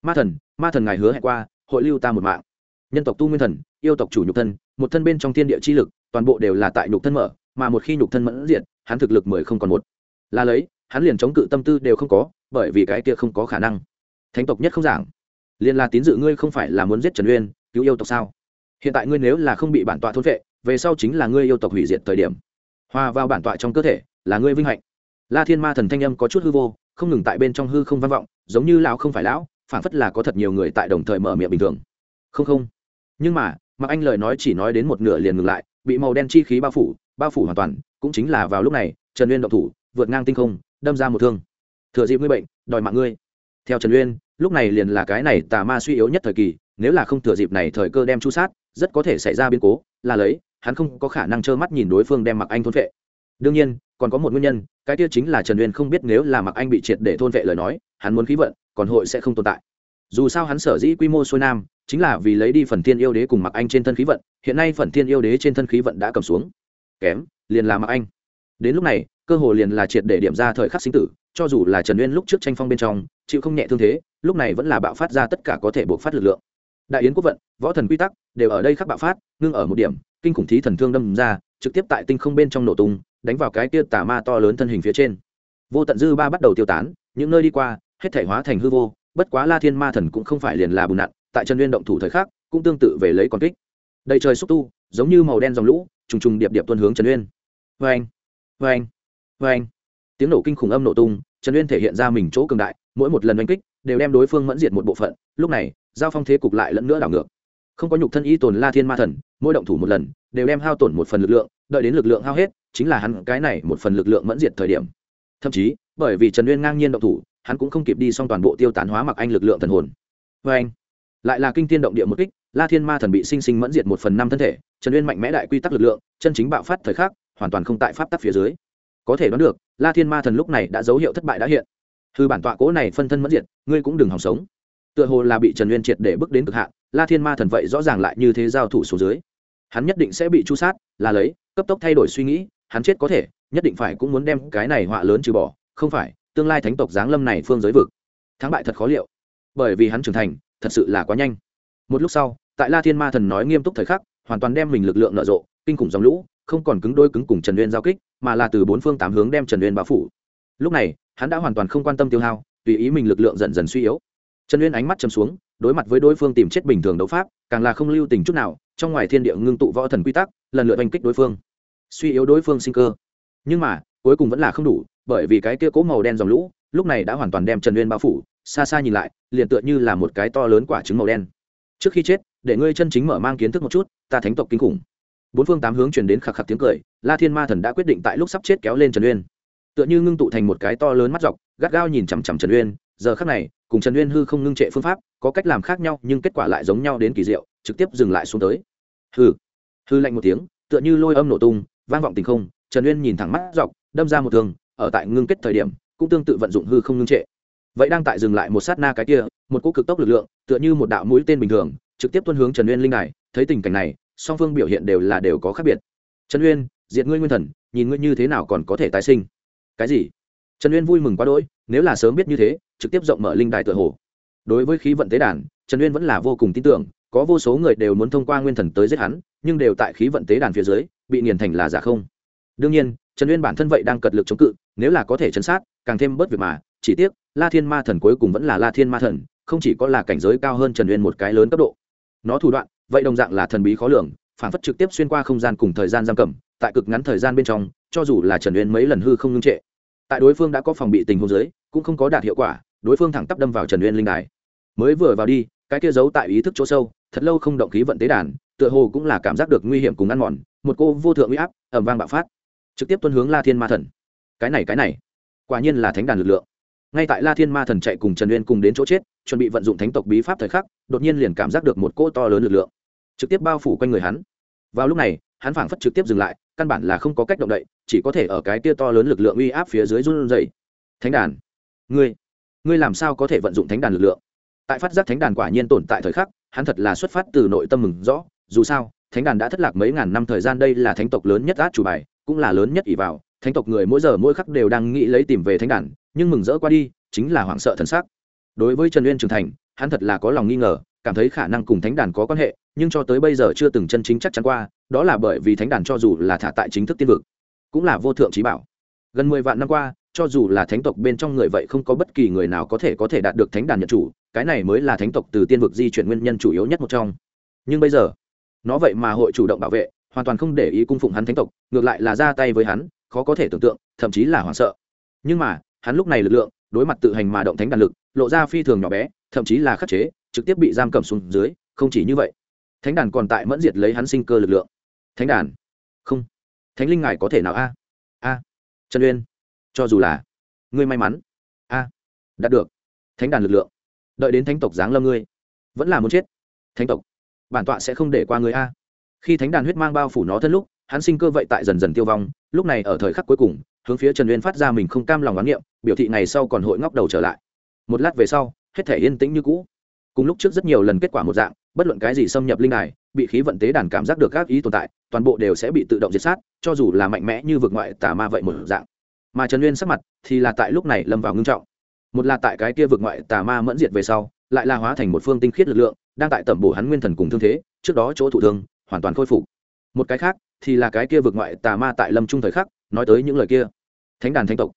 Speaker 1: Ma thần ma thần ngài hứa hẹn qua, hội lưu ta một mạng. Nhân tộc tu nguyên thần, yêu tộc chủ nhục thân, một thân bên trong thiên địa chi lực, toàn bộ đều là tại nhục thân mở, mà một khi nhục thân mẫn diện hắn thực lực mười không còn một. Là lấy, hắn liền chống cự tâm tư đều không có, bởi vì cái kia không có khả năng thánh tộc nhất không giảng. Liền là tín dự ngươi không phải là muốn giết trần uyên, cứu yêu tộc sao? Hiện tại ngươi nếu là không bị bản tọa thôn vệ về sau chính là ngươi yêu tộc hủy diệt thời điểm. Hòa vào bản tọa trong cơ thể, là ngươi vinh hạnh. La thiên ma thần thanh âm có chút hư vô, không ngừng tại bên trong hư không vang vọng, giống như lão không phải lão phản phất là có thật nhiều người tại đồng thời mở miệng bình thường. Không không. Nhưng mà mặc anh lời nói chỉ nói đến một nửa liền ngừng lại, bị màu đen chi khí bao phủ bao phủ hoàn toàn, cũng chính là vào lúc này, trần uyên động thủ, vượt ngang tinh không, đâm ra một thương. Thừa dịp ngươi bệnh, đòi mạng ngươi. Theo trần uyên lúc này liền là cái này tà ma suy yếu nhất thời kỳ, nếu là không thừa dịp này thời cơ đem chu sát, rất có thể xảy ra biến cố, là lấy, hắn không có khả năng trơ mắt nhìn đối phương đem mặc anh thôn vệ. Đương nhiên, còn có một nguyên nhân, cái kia chính là trần uyên không biết nếu là mặc anh bị triệt để thôn vệ lời nói, hắn muốn khí vận, còn hội sẽ không tồn tại. Dù sao hắn sở dĩ quy mô xuôi nam, chính là vì lấy đi phần thiên yêu đế cùng mặc anh trên thân khí vận, hiện nay phần thiên yêu đế trên thân khí vận đã cầm xuống. Kém, liền là mặc anh. Đến lúc này cơ hồ liền là triệt để điểm ra thời khắc sinh tử, cho dù là trần uyên lúc trước tranh phong bên trong, chịu không nhẹ thương thế, lúc này vẫn là bạo phát ra tất cả có thể buộc phát lực lượng. Đại yến quốc vận, võ thần quy tắc, đều ở đây khắc bạo phát, ngưng ở một điểm, kinh khủng thí thần thương đâm ra, trực tiếp tại tinh không bên trong nổ tung, đánh vào cái kia tà ma to lớn thân hình phía trên. Vô tận dư ba bắt đầu tiêu tán, những nơi đi qua, hết thể hóa thành hư vô, bất quá la thiên ma thần cũng không phải liền là bùn nặn, tại trần uyên động thủ thời khắc, cũng tương tự về lấy con kích. Đầy trời xúc tu, giống như màu đen dòng lũ, trùng trùng điệp điệp tuân hướng trần uyên. Vê anh vê anh vê anh, tiếng nổ kinh khủng âm nổ tung, trần uyên thể hiện ra mình chỗ cường đại, mỗi một lần oanh kích đều đem đối phương mẫn diệt một bộ phận, lúc này, giao phong thế cục lại lẫn nữa đảo ngược. Không có nhục thân y tồn la thiên ma thần, mỗi động thủ một lần, đều đem hao tổn một phần lực lượng, đợi đến lực lượng hao hết, chính là hắn cái này một phần lực lượng mẫn diệt thời điểm. Thậm chí, bởi vì trần uyên ngang nhiên động thủ, hắn cũng không kịp đi xong toàn bộ tiêu tán hóa mặc anh lực lượng thần hồn. Vê anh, lại là kinh thiên động địa một kích, la thiên ma thần bị sinh sinh mẫn diệt một phần năm thân thể, trần uyên mạnh mẽ đại quy tắc lực lượng, chân chính bạo phát thời khắc, hoàn toàn không tại pháp tắc phía dưới có thể đoán được, la thiên ma thần lúc này đã dấu hiệu thất bại đã hiện. Thư bản tọa cố này phân thân mất diệt, ngươi cũng đừng hòng sống. Tựa hồ là bị trần uyên triệt để bước đến cực hạn, la thiên ma thần vậy rõ ràng lại như thế giao thủ số dưới. Hắn nhất định sẽ bị chu sát, là lấy, cấp tốc thay đổi suy nghĩ, hắn chết có thể, nhất định phải cũng muốn đem cái này họa lớn trừ bỏ, không phải, tương lai thánh tộc giáng lâm này phương giới vực. Thắng bại thật khó liệu. Bởi vì hắn trưởng thành, thật sự là quá nhanh. Một lúc sau, tại la thiên ma thần nói nghiêm túc thời khắc, hoàn toàn đem mình lực lượng nợ rộ, kinh khủng dòng lũ, không còn cứng đôi cứng cùng trần uyên giao kích mà là từ bốn phương tám hướng đem trần uyên bao phủ. Lúc này, hắn đã hoàn toàn không quan tâm tiêu hao, tùy ý mình lực lượng dần dần suy yếu. Trần uyên ánh mắt chầm xuống, đối mặt với đối phương tìm chết bình thường đấu pháp, càng là không lưu tình chút nào, trong ngoài thiên địa ngưng tụ võ thần quy tắc, lần lượt oanh kích đối phương. Suy yếu đối phương sinh cơ. Nhưng mà, cuối cùng vẫn là không đủ, bởi vì cái kia cố màu đen dòng lũ, lúc này đã hoàn toàn đem trần uyên bao phủ, xa xa nhìn lại, liền tựa như là một cái to lớn quả trứng màu đen. Trước khi chết, để ngươi chân chính mở mang kiến thức một chút, ta thánh tộc kinh khủng bốn phương tám hướng truyền đến khạc khạc tiếng cười, la thiên ma thần đã quyết định tại lúc sắp chết kéo lên trần uyên. Tựa như ngưng tụ thành một cái to lớn mắt dọc, gắt gao nhìn chằm chằm trần uyên, giờ khắc này, cùng trần uyên hư không ngưng trệ phương pháp, có cách làm khác nhau, nhưng kết quả lại giống nhau đến kỳ diệu, trực tiếp dừng lại xuống tới. Hư hư lạnh một tiếng, tựa như lôi âm nổ tung, vang vọng tình không, trần uyên nhìn thẳng mắt dọc, đâm ra một thường ở tại ngưng kết thời điểm, cũng tương tự vận dụng hư không ngưng trệ. Vậy đang tại dừng lại một sát na cái kia, một cỗ cực tốc lực lượng, tựa như một đạo mũi tên bình thường, trực tiếp tuân hướng trần uyên linh đài, thấy tình cảnh này song phương biểu hiện đều là đều có khác biệt. Trần uyên, diệt ngươi nguyên thần, nhìn ngươi như thế nào còn có thể tái sinh? Cái gì? Trần uyên vui mừng quá đỗi, nếu là sớm biết như thế, trực tiếp rộng mở linh đài tựa hồ. Đối với khí vận tế đàn, trần uyên vẫn là vô cùng tin tưởng, có vô số người đều muốn thông qua nguyên thần tới giết hắn, nhưng đều tại khí vận tế đàn phía dưới, bị nghiền thành là giả không. Đương nhiên, trần uyên bản thân vậy đang cật lực chống cự, nếu là có thể chấn sát, càng thêm bớt việc mà, chỉ tiếc, la thiên ma thần cuối cùng vẫn là la thiên ma thần, không chỉ có là cảnh giới cao hơn trần uyên một cái lớn cấp độ. Nó thủ đoạn vậy đồng dạng là thần bí khó lường, phản phất trực tiếp xuyên qua không gian cùng thời gian giam cầm, tại cực ngắn thời gian bên trong, cho dù là trần uyên mấy lần hư không ngưng trệ, tại đối phương đã có phòng bị tình huống giới cũng không có đạt hiệu quả, đối phương thẳng tắp đâm vào trần uyên linh đài. Mới vừa vào đi, cái kia giấu tại ý thức chỗ sâu, thật lâu không động khí vận tế đàn, tựa hồ cũng là cảm giác được nguy hiểm cùng ăn mòn, một cô vô thượng uy áp ẩm vang bạo phát, trực tiếp tuân hướng la thiên ma thần. Cái này cái này, quả nhiên là thánh đàn lực lượng. Ngay tại la thiên ma thần chạy cùng trần uyên cùng đến chỗ chết, chuẩn bị vận dụng thánh tộc bí pháp thời khắc, đột nhiên liền cảm giác được một cỗ to lớn lực lượng trực tiếp bao phủ quanh người hắn. Vào lúc này, hắn phảng phất trực tiếp dừng lại, căn bản là không có cách động đậy, chỉ có thể ở cái tia to lớn lực lượng uy áp phía dưới run dày thánh đàn, ngươi ngươi làm sao có thể vận dụng thánh đàn lực lượng? Tại phát giác thánh đàn quả nhiên tồn tại thời khắc, hắn thật là xuất phát từ nội tâm mừng rõ, dù sao, thánh đàn đã thất lạc mấy ngàn năm thời gian đây là thánh tộc lớn nhất át chủ bài, cũng là lớn nhất ỷ vào, thánh tộc người mỗi giờ mỗi khắc đều đang nghĩ lấy tìm về thánh đàn, nhưng mừng rỡ qua đi, chính là hoảng sợ thân xác đối với trần uyên trưởng thành, hắn thật là có lòng nghi ngờ, cảm thấy khả năng cùng thánh đàn có quan hệ nhưng cho tới bây giờ chưa từng chân chính chắc chắn qua, đó là bởi vì thánh đàn cho dù là thả tại chính thức tiên vực, cũng là vô thượng trí bảo. Gần mười vạn năm qua, cho dù là thánh tộc bên trong người vậy không có bất kỳ người nào có thể có thể đạt được thánh đàn nhận chủ, cái này mới là thánh tộc từ tiên vực di chuyển nguyên nhân chủ yếu nhất một trong. Nhưng bây giờ, nó vậy mà hội chủ động bảo vệ, hoàn toàn không để ý cung phụng hắn thánh tộc, ngược lại là ra tay với hắn, khó có thể tưởng tượng, thậm chí là hoảng sợ. Nhưng mà, hắn lúc này lực lượng, đối mặt tự hành mà động thánh đàn lực, lộ ra phi thường nhỏ bé, thậm chí là khắc chế, trực tiếp bị giam cầm xuống dưới, không chỉ như vậy thánh đàn còn tại mẫn diệt lấy hắn sinh cơ lực lượng. Thánh đàn? Không. Thánh linh ngài có thể nào a? A. Trần uyên, cho dù là, ngươi may mắn. A. Đạt được. Thánh đàn lực lượng. Đợi đến thánh tộc giáng lâm ngươi, vẫn là muốn chết. Thánh tộc, bản tọa sẽ không để qua ngươi a. Khi thánh đàn huyết mang bao phủ nó thân lúc, hắn sinh cơ vậy tại dần dần tiêu vong. Lúc này ở thời khắc cuối cùng, hướng phía trần uyên phát ra mình không cam lòng oán niệm, biểu thị ngày sau còn hội ngóc đầu trở lại. Một lát về sau, hết thể yên tĩnh như cũ. Cùng lúc trước rất nhiều lần kết quả một dạng bất luận cái gì xâm nhập linh đài, bị khí vận tế đàn cảm giác được các ý tồn tại, toàn bộ đều sẽ bị tự động diệt sát, cho dù là mạnh mẽ như vực ngoại tà ma vậy một dạng. Mà trần uyên sắc mặt thì là tại lúc này lâm vào ngưng trọng. Một là tại cái kia vực ngoại tà ma mẫn diệt về sau, lại là hóa thành một phương tinh khiết lực lượng, đang tại tẩm bổ hắn nguyên thần cùng thương thế, trước đó chỗ thủ thương, hoàn toàn khôi phục. Một cái khác thì là cái kia vực ngoại tà ma tại lâm trung thời khắc, nói tới những lời kia. Thánh đàn thánh tộc.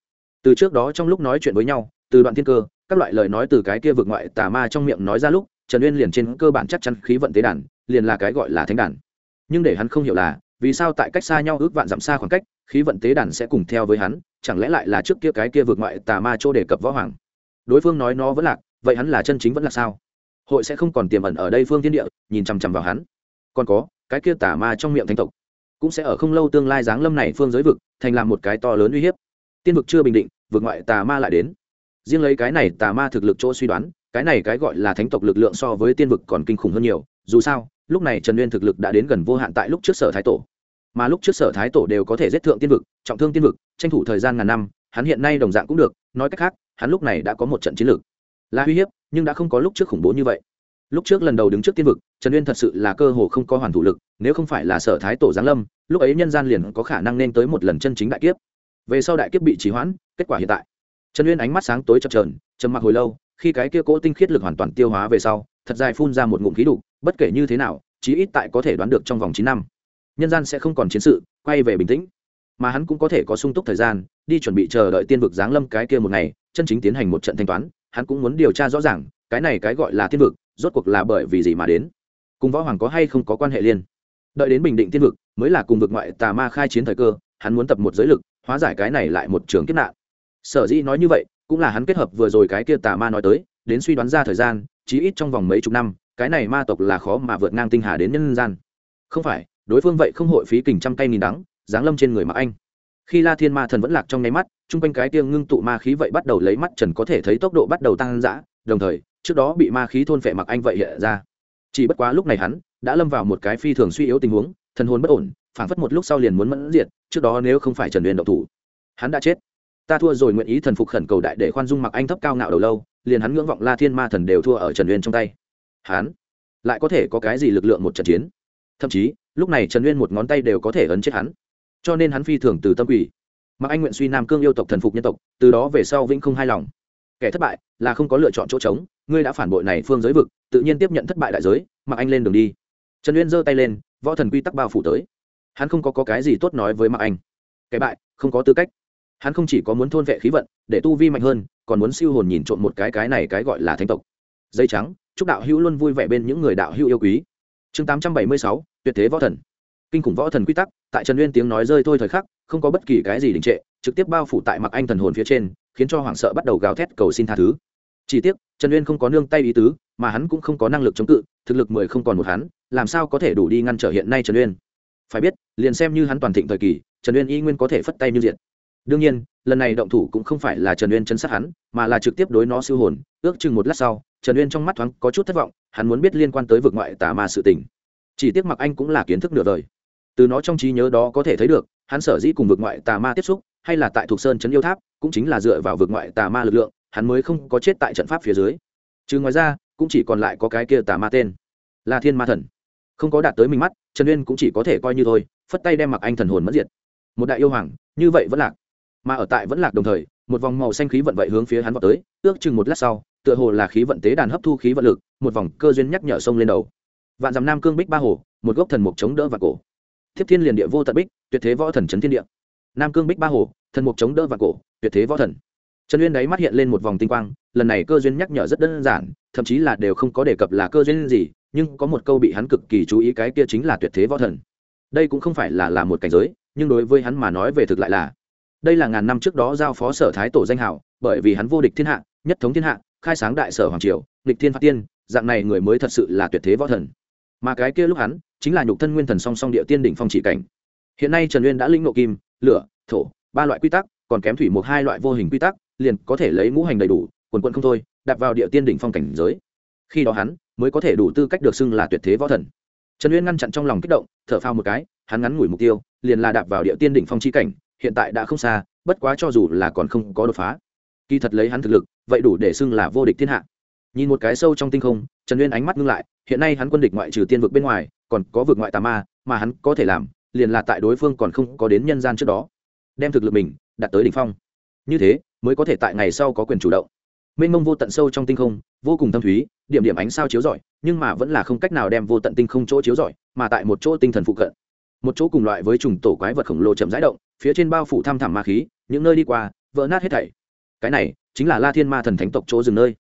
Speaker 1: Từ trước đó trong lúc nói chuyện với nhau, từ đoạn thiên cơ, các loại lời nói từ cái kia vực ngoại tà ma trong miệng nói ra lúc trần uyên liền trên cơ bản chắc chắn khí vận tế đàn, liền là cái gọi là thánh đàn. Nhưng để hắn không hiểu là, vì sao tại cách xa nhau ước vạn dặm xa khoảng cách, khí vận tế đàn sẽ cùng theo với hắn, chẳng lẽ lại là trước kia cái kia vượt ngoại tà ma chỗ đề cập võ hoàng? Đối phương nói nó vẫn lạc, vậy hắn là chân chính vẫn là sao? Hội sẽ không còn tiềm ẩn ở đây phương thiên địa, nhìn chằm chằm vào hắn. Còn có, cái kia tà ma trong miệng thánh tộc, cũng sẽ ở không lâu tương lai giáng lâm này phương giới vực, thành làm một cái to lớn uy hiếp. Tiên vực chưa bình định, vượt ngoại tà ma lại đến. Riêng lấy cái này tà ma thực lực chỗ suy đoán cái này cái gọi là thánh tộc lực lượng so với tiên vực còn kinh khủng hơn nhiều, dù sao, lúc này trần uyên thực lực đã đến gần vô hạn tại lúc trước sở thái tổ. Mà lúc trước sở thái tổ đều có thể giết thượng tiên vực, trọng thương tiên vực, tranh thủ thời gian ngàn năm, hắn hiện nay đồng dạng cũng được, nói cách khác, hắn lúc này đã có một trận chiến lược. Là uy hiếp, nhưng đã không có lúc trước khủng bố như vậy. Lúc trước lần đầu đứng trước tiên vực, trần uyên thật sự là cơ hồ không có hoàn thủ lực, nếu không phải là sở thái tổ giáng lâm, lúc ấy nhân gian liền có khả năng nên tới một lần chân chính đại kiếp. Về sau đại kiếp bị trì hoãn, kết quả hiện tại. Trần uyên ánh mắt sáng tối chập trờn trầm mặc hồi lâu khi cái kia cỗ tinh khiết lực hoàn toàn tiêu hóa về sau, thật dài phun ra một ngụm khí đục, bất kể như thế nào, chí ít tại có thể đoán được trong vòng chín năm, nhân gian sẽ không còn chiến sự, quay về bình tĩnh. Mà hắn cũng có thể có sung túc thời gian, đi chuẩn bị chờ đợi tiên vực giáng lâm cái kia một ngày, chân chính tiến hành một trận thanh toán, hắn cũng muốn điều tra rõ ràng, cái này cái gọi là tiên vực, rốt cuộc là bởi vì gì mà đến. Cùng võ hoàng có hay không có quan hệ liên? Đợi đến bình định tiên vực, mới là cùng vực ngoại tà ma khai chiến thời cơ, hắn muốn tập một giới lực, hóa giải cái này lại một trường kiếp nạn. Sở dĩ nói như vậy cũng là hắn kết hợp vừa rồi cái kia tà ma nói tới, đến suy đoán ra thời gian, chí ít trong vòng mấy chục năm, cái này ma tộc là khó mà vượt ngang tinh hà đến nhân gian. Không phải, đối phương vậy không hội phí kình trăm cây nghìn đắng, giáng lâm trên người mặc anh. Khi la thiên ma thần vẫn lạc trong nháy mắt, chung quanh cái tiêng ngưng tụ ma khí vậy bắt đầu lấy mắt trần có thể thấy tốc độ bắt đầu tăng dã, đồng thời, trước đó bị ma khí thôn phệ mặc anh vậy hiện ra. Chỉ bất quá lúc này hắn đã lâm vào một cái phi thường suy yếu tình huống, thần hồn bất ổn, phảng phất một lúc sau liền muốn mẫn diệt, trước đó nếu không phải trần huyền độc thủ, hắn đã chết ta thua rồi nguyện ý thần phục khẩn cầu đại để khoan dung mặc anh thấp cao ngạo đầu lâu liền hắn ngưỡng vọng la thiên ma thần đều thua ở trần uyên trong tay. Hắn lại có thể có cái gì lực lượng một trận chiến? Thậm chí lúc này trần uyên một ngón tay đều có thể ấn chết hắn. Cho nên hắn phi thường từ tâm quỷ. Mặc anh nguyện suy nam cương yêu tộc thần phục nhân tộc từ đó về sau vĩnh không hài lòng. Kẻ thất bại là không có lựa chọn chỗ trống ngươi đã phản bội này phương giới vực tự nhiên tiếp nhận thất bại đại giới mặc anh lên đường đi. Trần uyên giơ tay lên võ thần quy tắc bao phủ tới. Hắn không có, có cái gì tốt nói với mặc anh. Kẻ bại không có tư cách hắn không chỉ có muốn thôn vệ khí vận, để tu vi mạnh hơn, còn muốn siêu hồn nhìn trộm một cái cái này cái gọi là thánh tộc. Dây trắng, chúc đạo hữu luôn vui vẻ bên những người đạo hữu yêu quý. Chương tám trăm bảy mươi sáu, tuyệt thế võ thần. Kinh khủng võ thần quy tắc, tại trần uyên tiếng nói rơi thôi thời khắc, không có bất kỳ cái gì đình trệ, trực tiếp bao phủ tại mặc anh thần hồn phía trên, khiến cho hoảng sợ bắt đầu gào thét cầu xin tha thứ. Chỉ tiếc, trần uyên không có nương tay ý tứ, mà hắn cũng không có năng lực chống cự, thực lực mười không còn một hắn, làm sao có thể đủ đi ngăn trở hiện nay trần uyên? Phải biết, liền xem như hắn toàn thịnh thời kỳ, trần uyên y nguyên có thể phất tay như diện đương nhiên, lần này động thủ cũng không phải là trần uyên chấn sát hắn, mà là trực tiếp đối nó siêu hồn. Ước chừng một lát sau, trần uyên trong mắt thoáng có chút thất vọng, hắn muốn biết liên quan tới vực ngoại tà ma sự tình. Chỉ tiếc mặc anh cũng là kiến thức nửa đời. Từ nó trong trí nhớ đó có thể thấy được, hắn sở dĩ cùng vực ngoại tà ma tiếp xúc, hay là tại thuộc sơn trấn yêu tháp, cũng chính là dựa vào vực ngoại tà ma lực lượng, hắn mới không có chết tại trận pháp phía dưới. Chứ ngoài ra, cũng chỉ còn lại có cái kia tà ma tên, là thiên ma thần. Không có đạt tới mình mắt, trần uyên cũng chỉ có thể coi như thôi, phất tay đem mặc anh thần hồn mất diệt. Một đại yêu hoàng, như vậy vẫn lạc mà ở tại vẫn lạc đồng thời, một vòng màu xanh khí vận vậy hướng phía hắn vào tới, ước chừng một lát sau, tựa hồ là khí vận tế đàn hấp thu khí vận lực, một vòng cơ duyên nhắc nhở sông lên đầu. Vạn dằm nam cương bích ba hồ, một gốc thần mục chống đỡ và cổ. Thiếp thiên liền địa vô tận bích, tuyệt thế võ thần trấn thiên địa. Nam cương bích ba hồ, thần mục chống đỡ và cổ, tuyệt thế võ thần. Trần uyên đấy mắt hiện lên một vòng tinh quang, lần này cơ duyên nhắc nhở rất đơn giản, thậm chí là đều không có đề cập là cơ duyên gì, nhưng có một câu bị hắn cực kỳ chú ý cái kia chính là tuyệt thế võ thần. Đây cũng không phải là là một cảnh giới, nhưng đối với hắn mà nói về thực lại là đây là ngàn năm trước đó giao phó sở thái tổ danh hảo bởi vì hắn vô địch thiên hạ, nhất thống thiên hạ, khai sáng đại sở hoàng triều địch thiên phát tiên, dạng này người mới thật sự là tuyệt thế võ thần. Mà cái kia lúc hắn, chính là nhục thân nguyên thần song song địa tiên đỉnh phong chỉ cảnh. Hiện nay trần uyên đã linh nộ kim, lửa, thổ, ba loại quy tắc, còn kém thủy một hai loại vô hình quy tắc, liền có thể lấy ngũ hành đầy đủ, quần quận không thôi đặt vào địa tiên đỉnh phong cảnh giới. Khi đó hắn, mới có thể đủ tư cách được xưng là tuyệt thế võ thần. Trần uyên ngăn chặn trong lòng kích động, thở phao một cái, hắn ngắn ngủi mục tiêu, liền là đạp vào địa tiên đỉnh phong chi cảnh hiện tại đã không xa, bất quá cho dù là còn không có đột phá, kỳ thật lấy hắn thực lực, vậy đủ để xưng là vô địch thiên hạ. Nhìn một cái sâu trong tinh không, trần uyên ánh mắt ngưng lại, hiện nay hắn quân địch ngoại trừ tiên vực bên ngoài, còn có vực ngoại tà ma, mà hắn có thể làm, liền là tại đối phương còn không có đến nhân gian trước đó, đem thực lực mình đạt tới đỉnh phong. Như thế, mới có thể tại ngày sau có quyền chủ động. Mênh mông vô tận sâu trong tinh không, vô cùng thâm thúy, điểm điểm ánh sao chiếu rọi, nhưng mà vẫn là không cách nào đem vô tận tinh không chỗ chiếu rọi, mà tại một chỗ tinh thần phụ cận một chỗ cùng loại với trùng tổ quái vật khổng lồ chậm rãi động, phía trên bao phủ thăm thẳm ma khí, những nơi đi qua, vỡ nát hết thảy. Cái này chính là la thiên ma thần thánh tộc chỗ dừng nơi.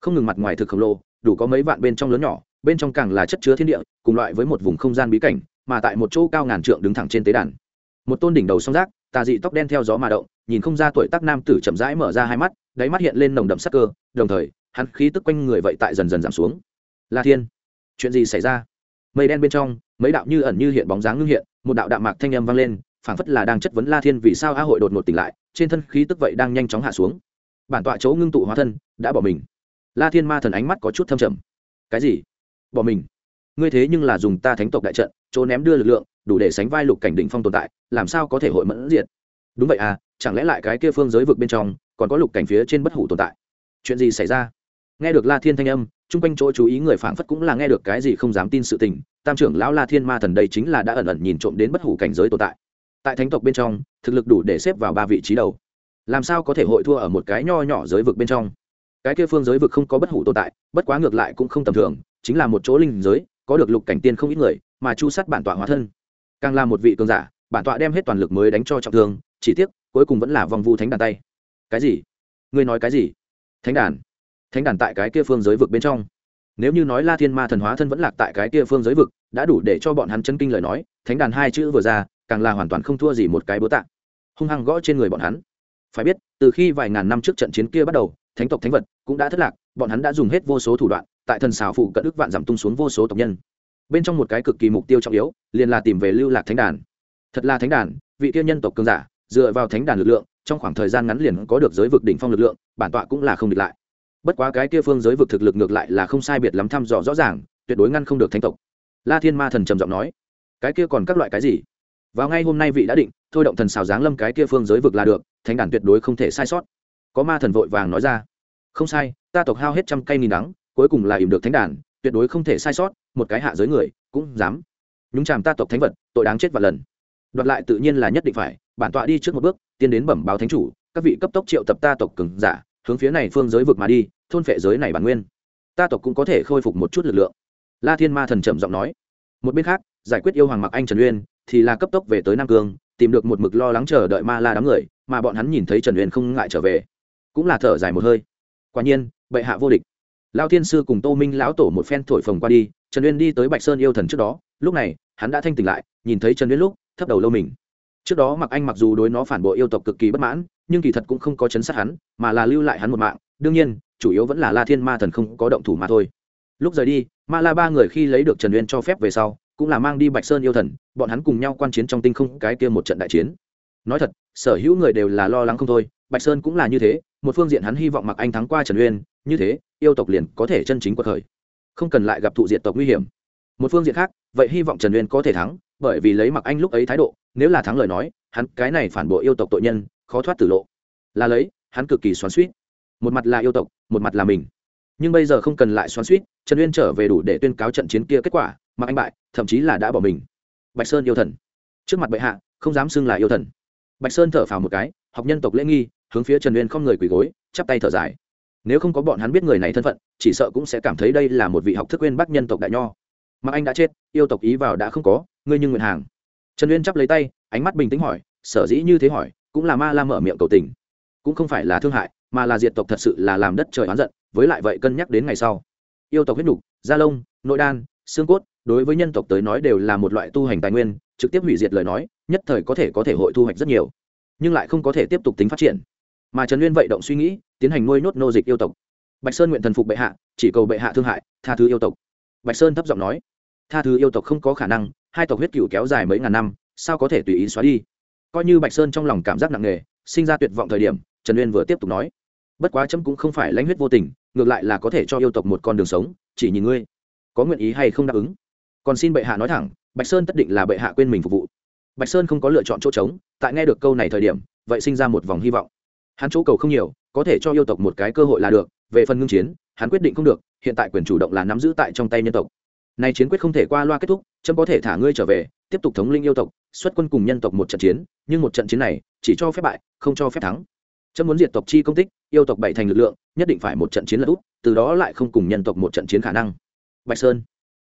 Speaker 1: Không ngừng mặt ngoài thực khổng lồ, đủ có mấy vạn bên trong lớn nhỏ, bên trong càng là chất chứa thiên địa, cùng loại với một vùng không gian bí cảnh, mà tại một chỗ cao ngàn trượng đứng thẳng trên tế đàn. Một tôn đỉnh đầu song rác tà dị tóc đen theo gió mà động, nhìn không ra tuổi tác nam tử chậm rãi mở ra hai mắt, đáy mắt hiện lên nồng đậm sắc cơ, đồng thời, hắn khí tức quanh người vậy tại dần dần giảm xuống. La thiên, chuyện gì xảy ra? Mây đen bên trong, mấy đạo như ẩn như hiện bóng dáng ngưng hiện, một đạo đạo mạc thanh âm vang lên, phảng phất là đang chất vấn la thiên vì sao a hội đột ngột tỉnh lại, trên thân khí tức vậy đang nhanh chóng hạ xuống. Bản tọa chỗ ngưng tụ hóa thân, đã bỏ mình. La thiên ma thần ánh mắt có chút thâm trầm. Cái gì? Bỏ mình? Ngươi thế nhưng là dùng ta thánh tộc đại trận, chỗ ném đưa lực lượng, đủ để sánh vai lục cảnh đỉnh phong tồn tại, làm sao có thể hội mẫn diện đúng vậy à chẳng lẽ lại cái kia phương giới vực bên trong, còn có lục cảnh phía trên bất hủ tồn tại? Chuyện gì xảy ra? Nghe được la thiên thanh âm chung quanh chỗ chú ý người phảng phất cũng là nghe được cái gì không dám tin sự tình, tam trưởng lão la thiên ma thần đây chính là đã ẩn ẩn nhìn trộm đến bất hủ cảnh giới tồn tại. Tại thánh tộc bên trong, thực lực đủ để xếp vào ba vị trí đầu. Làm sao có thể hội thua ở một cái nho nhỏ giới vực bên trong? Cái kia phương giới vực không có bất hủ tồn tại, bất quá ngược lại cũng không tầm thường, chính là một chỗ linh giới, có được lục cảnh tiên không ít người, mà chu sát bản tọa hóa thân. Càng là một vị cường giả, bản tọa đem hết toàn lực mới đánh cho trọng thương, chỉ tiếc, cuối cùng vẫn là vòng vu thánh đàn tay. Cái gì? Ngươi nói cái gì? Thánh đàn thánh đàn tại cái kia phương giới vực bên trong. Nếu như nói la thiên ma thần hóa thân vẫn lạc tại cái kia phương giới vực, đã đủ để cho bọn hắn chân kinh lời nói, thánh đàn hai chữ vừa ra, càng là hoàn toàn không thua gì một cái bố tạ hung hăng gõ trên người bọn hắn. Phải biết, từ khi vài ngàn năm trước trận chiến kia bắt đầu, thánh tộc thánh vật cũng đã thất lạc, bọn hắn đã dùng hết vô số thủ đoạn, tại thần xào phụ cận ức vạn giảm tung xuống vô số tộc nhân. Bên trong một cái cực kỳ mục tiêu trọng yếu, liền là tìm về lưu lạc thánh đàn. Thật là thánh đàn, vị kia nhân tộc cường giả, dựa vào thánh đàn lực lượng, trong khoảng thời gian ngắn liền có được giới vực đỉnh phong lực lượng, bản tọa cũng là không địch lại bất quá cái kia phương giới vực thực lực ngược lại là không sai biệt lắm thăm dò rõ ràng, tuyệt đối ngăn không được thánh tộc. La thiên ma thần trầm giọng nói, cái kia còn các loại cái gì? Vào ngay hôm nay vị đã định, thôi động thần xào giáng lâm cái kia phương giới vực là được, thánh đàn tuyệt đối không thể sai sót. Có ma thần vội vàng nói ra, không sai, ta tộc hao hết trăm cây nghìn đắng, cuối cùng là ìm được thánh đàn, tuyệt đối không thể sai sót, một cái hạ giới người, cũng dám. Nhúng chàm ta tộc thánh vật, tội đáng chết và lần. Đoạt lại tự nhiên là nhất định phải, bản tọa đi trước một bước, tiến đến bẩm báo thánh chủ, các vị cấp tốc triệu tập ta tộc cường giả hướng phía này phương giới vực mà đi, thôn phệ giới này bản nguyên. Ta tộc cũng có thể khôi phục một chút lực lượng. La thiên ma thần trầm giọng nói. Một bên khác, giải quyết yêu hoàng mặc anh trần uyên, thì là cấp tốc về tới nam cương, tìm được một mực lo lắng chờ đợi ma la đám người, mà bọn hắn nhìn thấy trần uyên không ngại trở về, cũng là thở dài một hơi. Quả nhiên, bệ hạ vô địch. Lao thiên sư cùng tô minh lão tổ một phen thổi phồng qua đi, trần uyên đi tới bạch sơn yêu thần trước đó, lúc này, hắn đã thanh tỉnh lại, nhìn thấy trần uyên lúc, thấp đầu lâu mình. Trước đó mặc anh mặc dù đối nó phản bội yêu tộc cực kỳ bất mãn nhưng kỳ thật cũng không có chấn sát hắn, mà là lưu lại hắn một mạng. Đương nhiên, chủ yếu vẫn là la thiên ma thần không có động thủ mà thôi. Lúc rời đi, ma la ba người khi lấy được trần uyên cho phép về sau, cũng là mang đi bạch sơn yêu thần, bọn hắn cùng nhau quan chiến trong tinh không cái kia một trận đại chiến. Nói thật, sở hữu người đều là lo lắng không thôi, bạch sơn cũng là như thế, một phương diện hắn hy vọng mặc anh thắng qua trần uyên, như thế, yêu tộc liền có thể chân chính quật khởi, không cần lại gặp thụ diện tộc nguy hiểm. Một phương diện khác, vậy hy vọng trần uyên có thể thắng, bởi vì lấy mặc anh lúc ấy thái độ, nếu là thắng lời nói, hắn cái này phản bội yêu tộc tội nhân khó thoát tử lộ. Là lấy, hắn cực kỳ xoắn suýt một mặt là yêu tộc, một mặt là mình. Nhưng bây giờ không cần lại xoắn suýt trần uyên trở về đủ để tuyên cáo trận chiến kia kết quả, mà anh bại, thậm chí là đã bỏ mình. Bạch sơn yêu thần. Trước mặt bệ hạ, không dám xưng là yêu thần. Bạch sơn thở phào một cái, học nhân tộc lễ nghi, hướng phía trần uyên không người quỳ gối, chắp tay thở dài. Nếu không có bọn hắn biết người này thân phận, chỉ sợ cũng sẽ cảm thấy đây là một vị học thức quên bắc nhân tộc đại nho. Mà anh đã chết, yêu tộc ý vào đã không có, ngươi nhưng nguyện hàng. Trần uyên chắp lấy tay, ánh mắt bình tĩnh hỏi, sở dĩ như thế hỏi cũng là ma la mở miệng cầu tình. Cũng không phải là thương hại, mà là diệt tộc thật sự là làm đất trời oán giận, với lại vậy cân nhắc đến ngày sau. Yêu tộc huyết nhục, da lông, nội đan, xương cốt, đối với nhân tộc tới nói đều là một loại tu hành tài nguyên, trực tiếp hủy diệt lời nói, nhất thời có thể có thể hội thu hoạch rất nhiều, nhưng lại không có thể tiếp tục tính phát triển. Mà trần uyên vậy động suy nghĩ, tiến hành nuôi nốt nô dịch yêu tộc. Bạch sơn nguyện thần phục bệ hạ, chỉ cầu bệ hạ thương hại, tha thứ yêu tộc. Bạch sơn thấp giọng nói, tha thứ yêu tộc không có khả năng, hai tộc huyết cựu kéo dài mấy ngàn năm, sao có thể tùy ý xóa đi? Coi như bạch sơn trong lòng cảm giác nặng nề, sinh ra tuyệt vọng thời điểm, trần uyên vừa tiếp tục nói, bất quá chấm cũng không phải lãnh huyết vô tình, ngược lại là có thể cho yêu tộc một con đường sống, chỉ nhìn ngươi có nguyện ý hay không đáp ứng. Còn xin bệ hạ nói thẳng, bạch sơn tất định là bệ hạ quên mình phục vụ. Bạch sơn không có lựa chọn chỗ trống, tại nghe được câu này thời điểm, vậy sinh ra một vòng hy vọng. Hắn chỗ cầu không nhiều, có thể cho yêu tộc một cái cơ hội là được, về phần ngưng chiến, hắn quyết định không được, hiện tại quyền chủ động là nắm giữ tại trong tay nhân tộc nay chiến quyết không thể qua loa kết thúc trâm có thể thả ngươi trở về, tiếp tục thống linh yêu tộc, xuất quân cùng nhân tộc một trận chiến, nhưng một trận chiến này, chỉ cho phép bại, không cho phép thắng. Trâm muốn diệt tộc chi công tích, yêu tộc bảy thành lực lượng, nhất định phải một trận chiến là út, từ đó lại không cùng nhân tộc một trận chiến khả năng. Bạch sơn,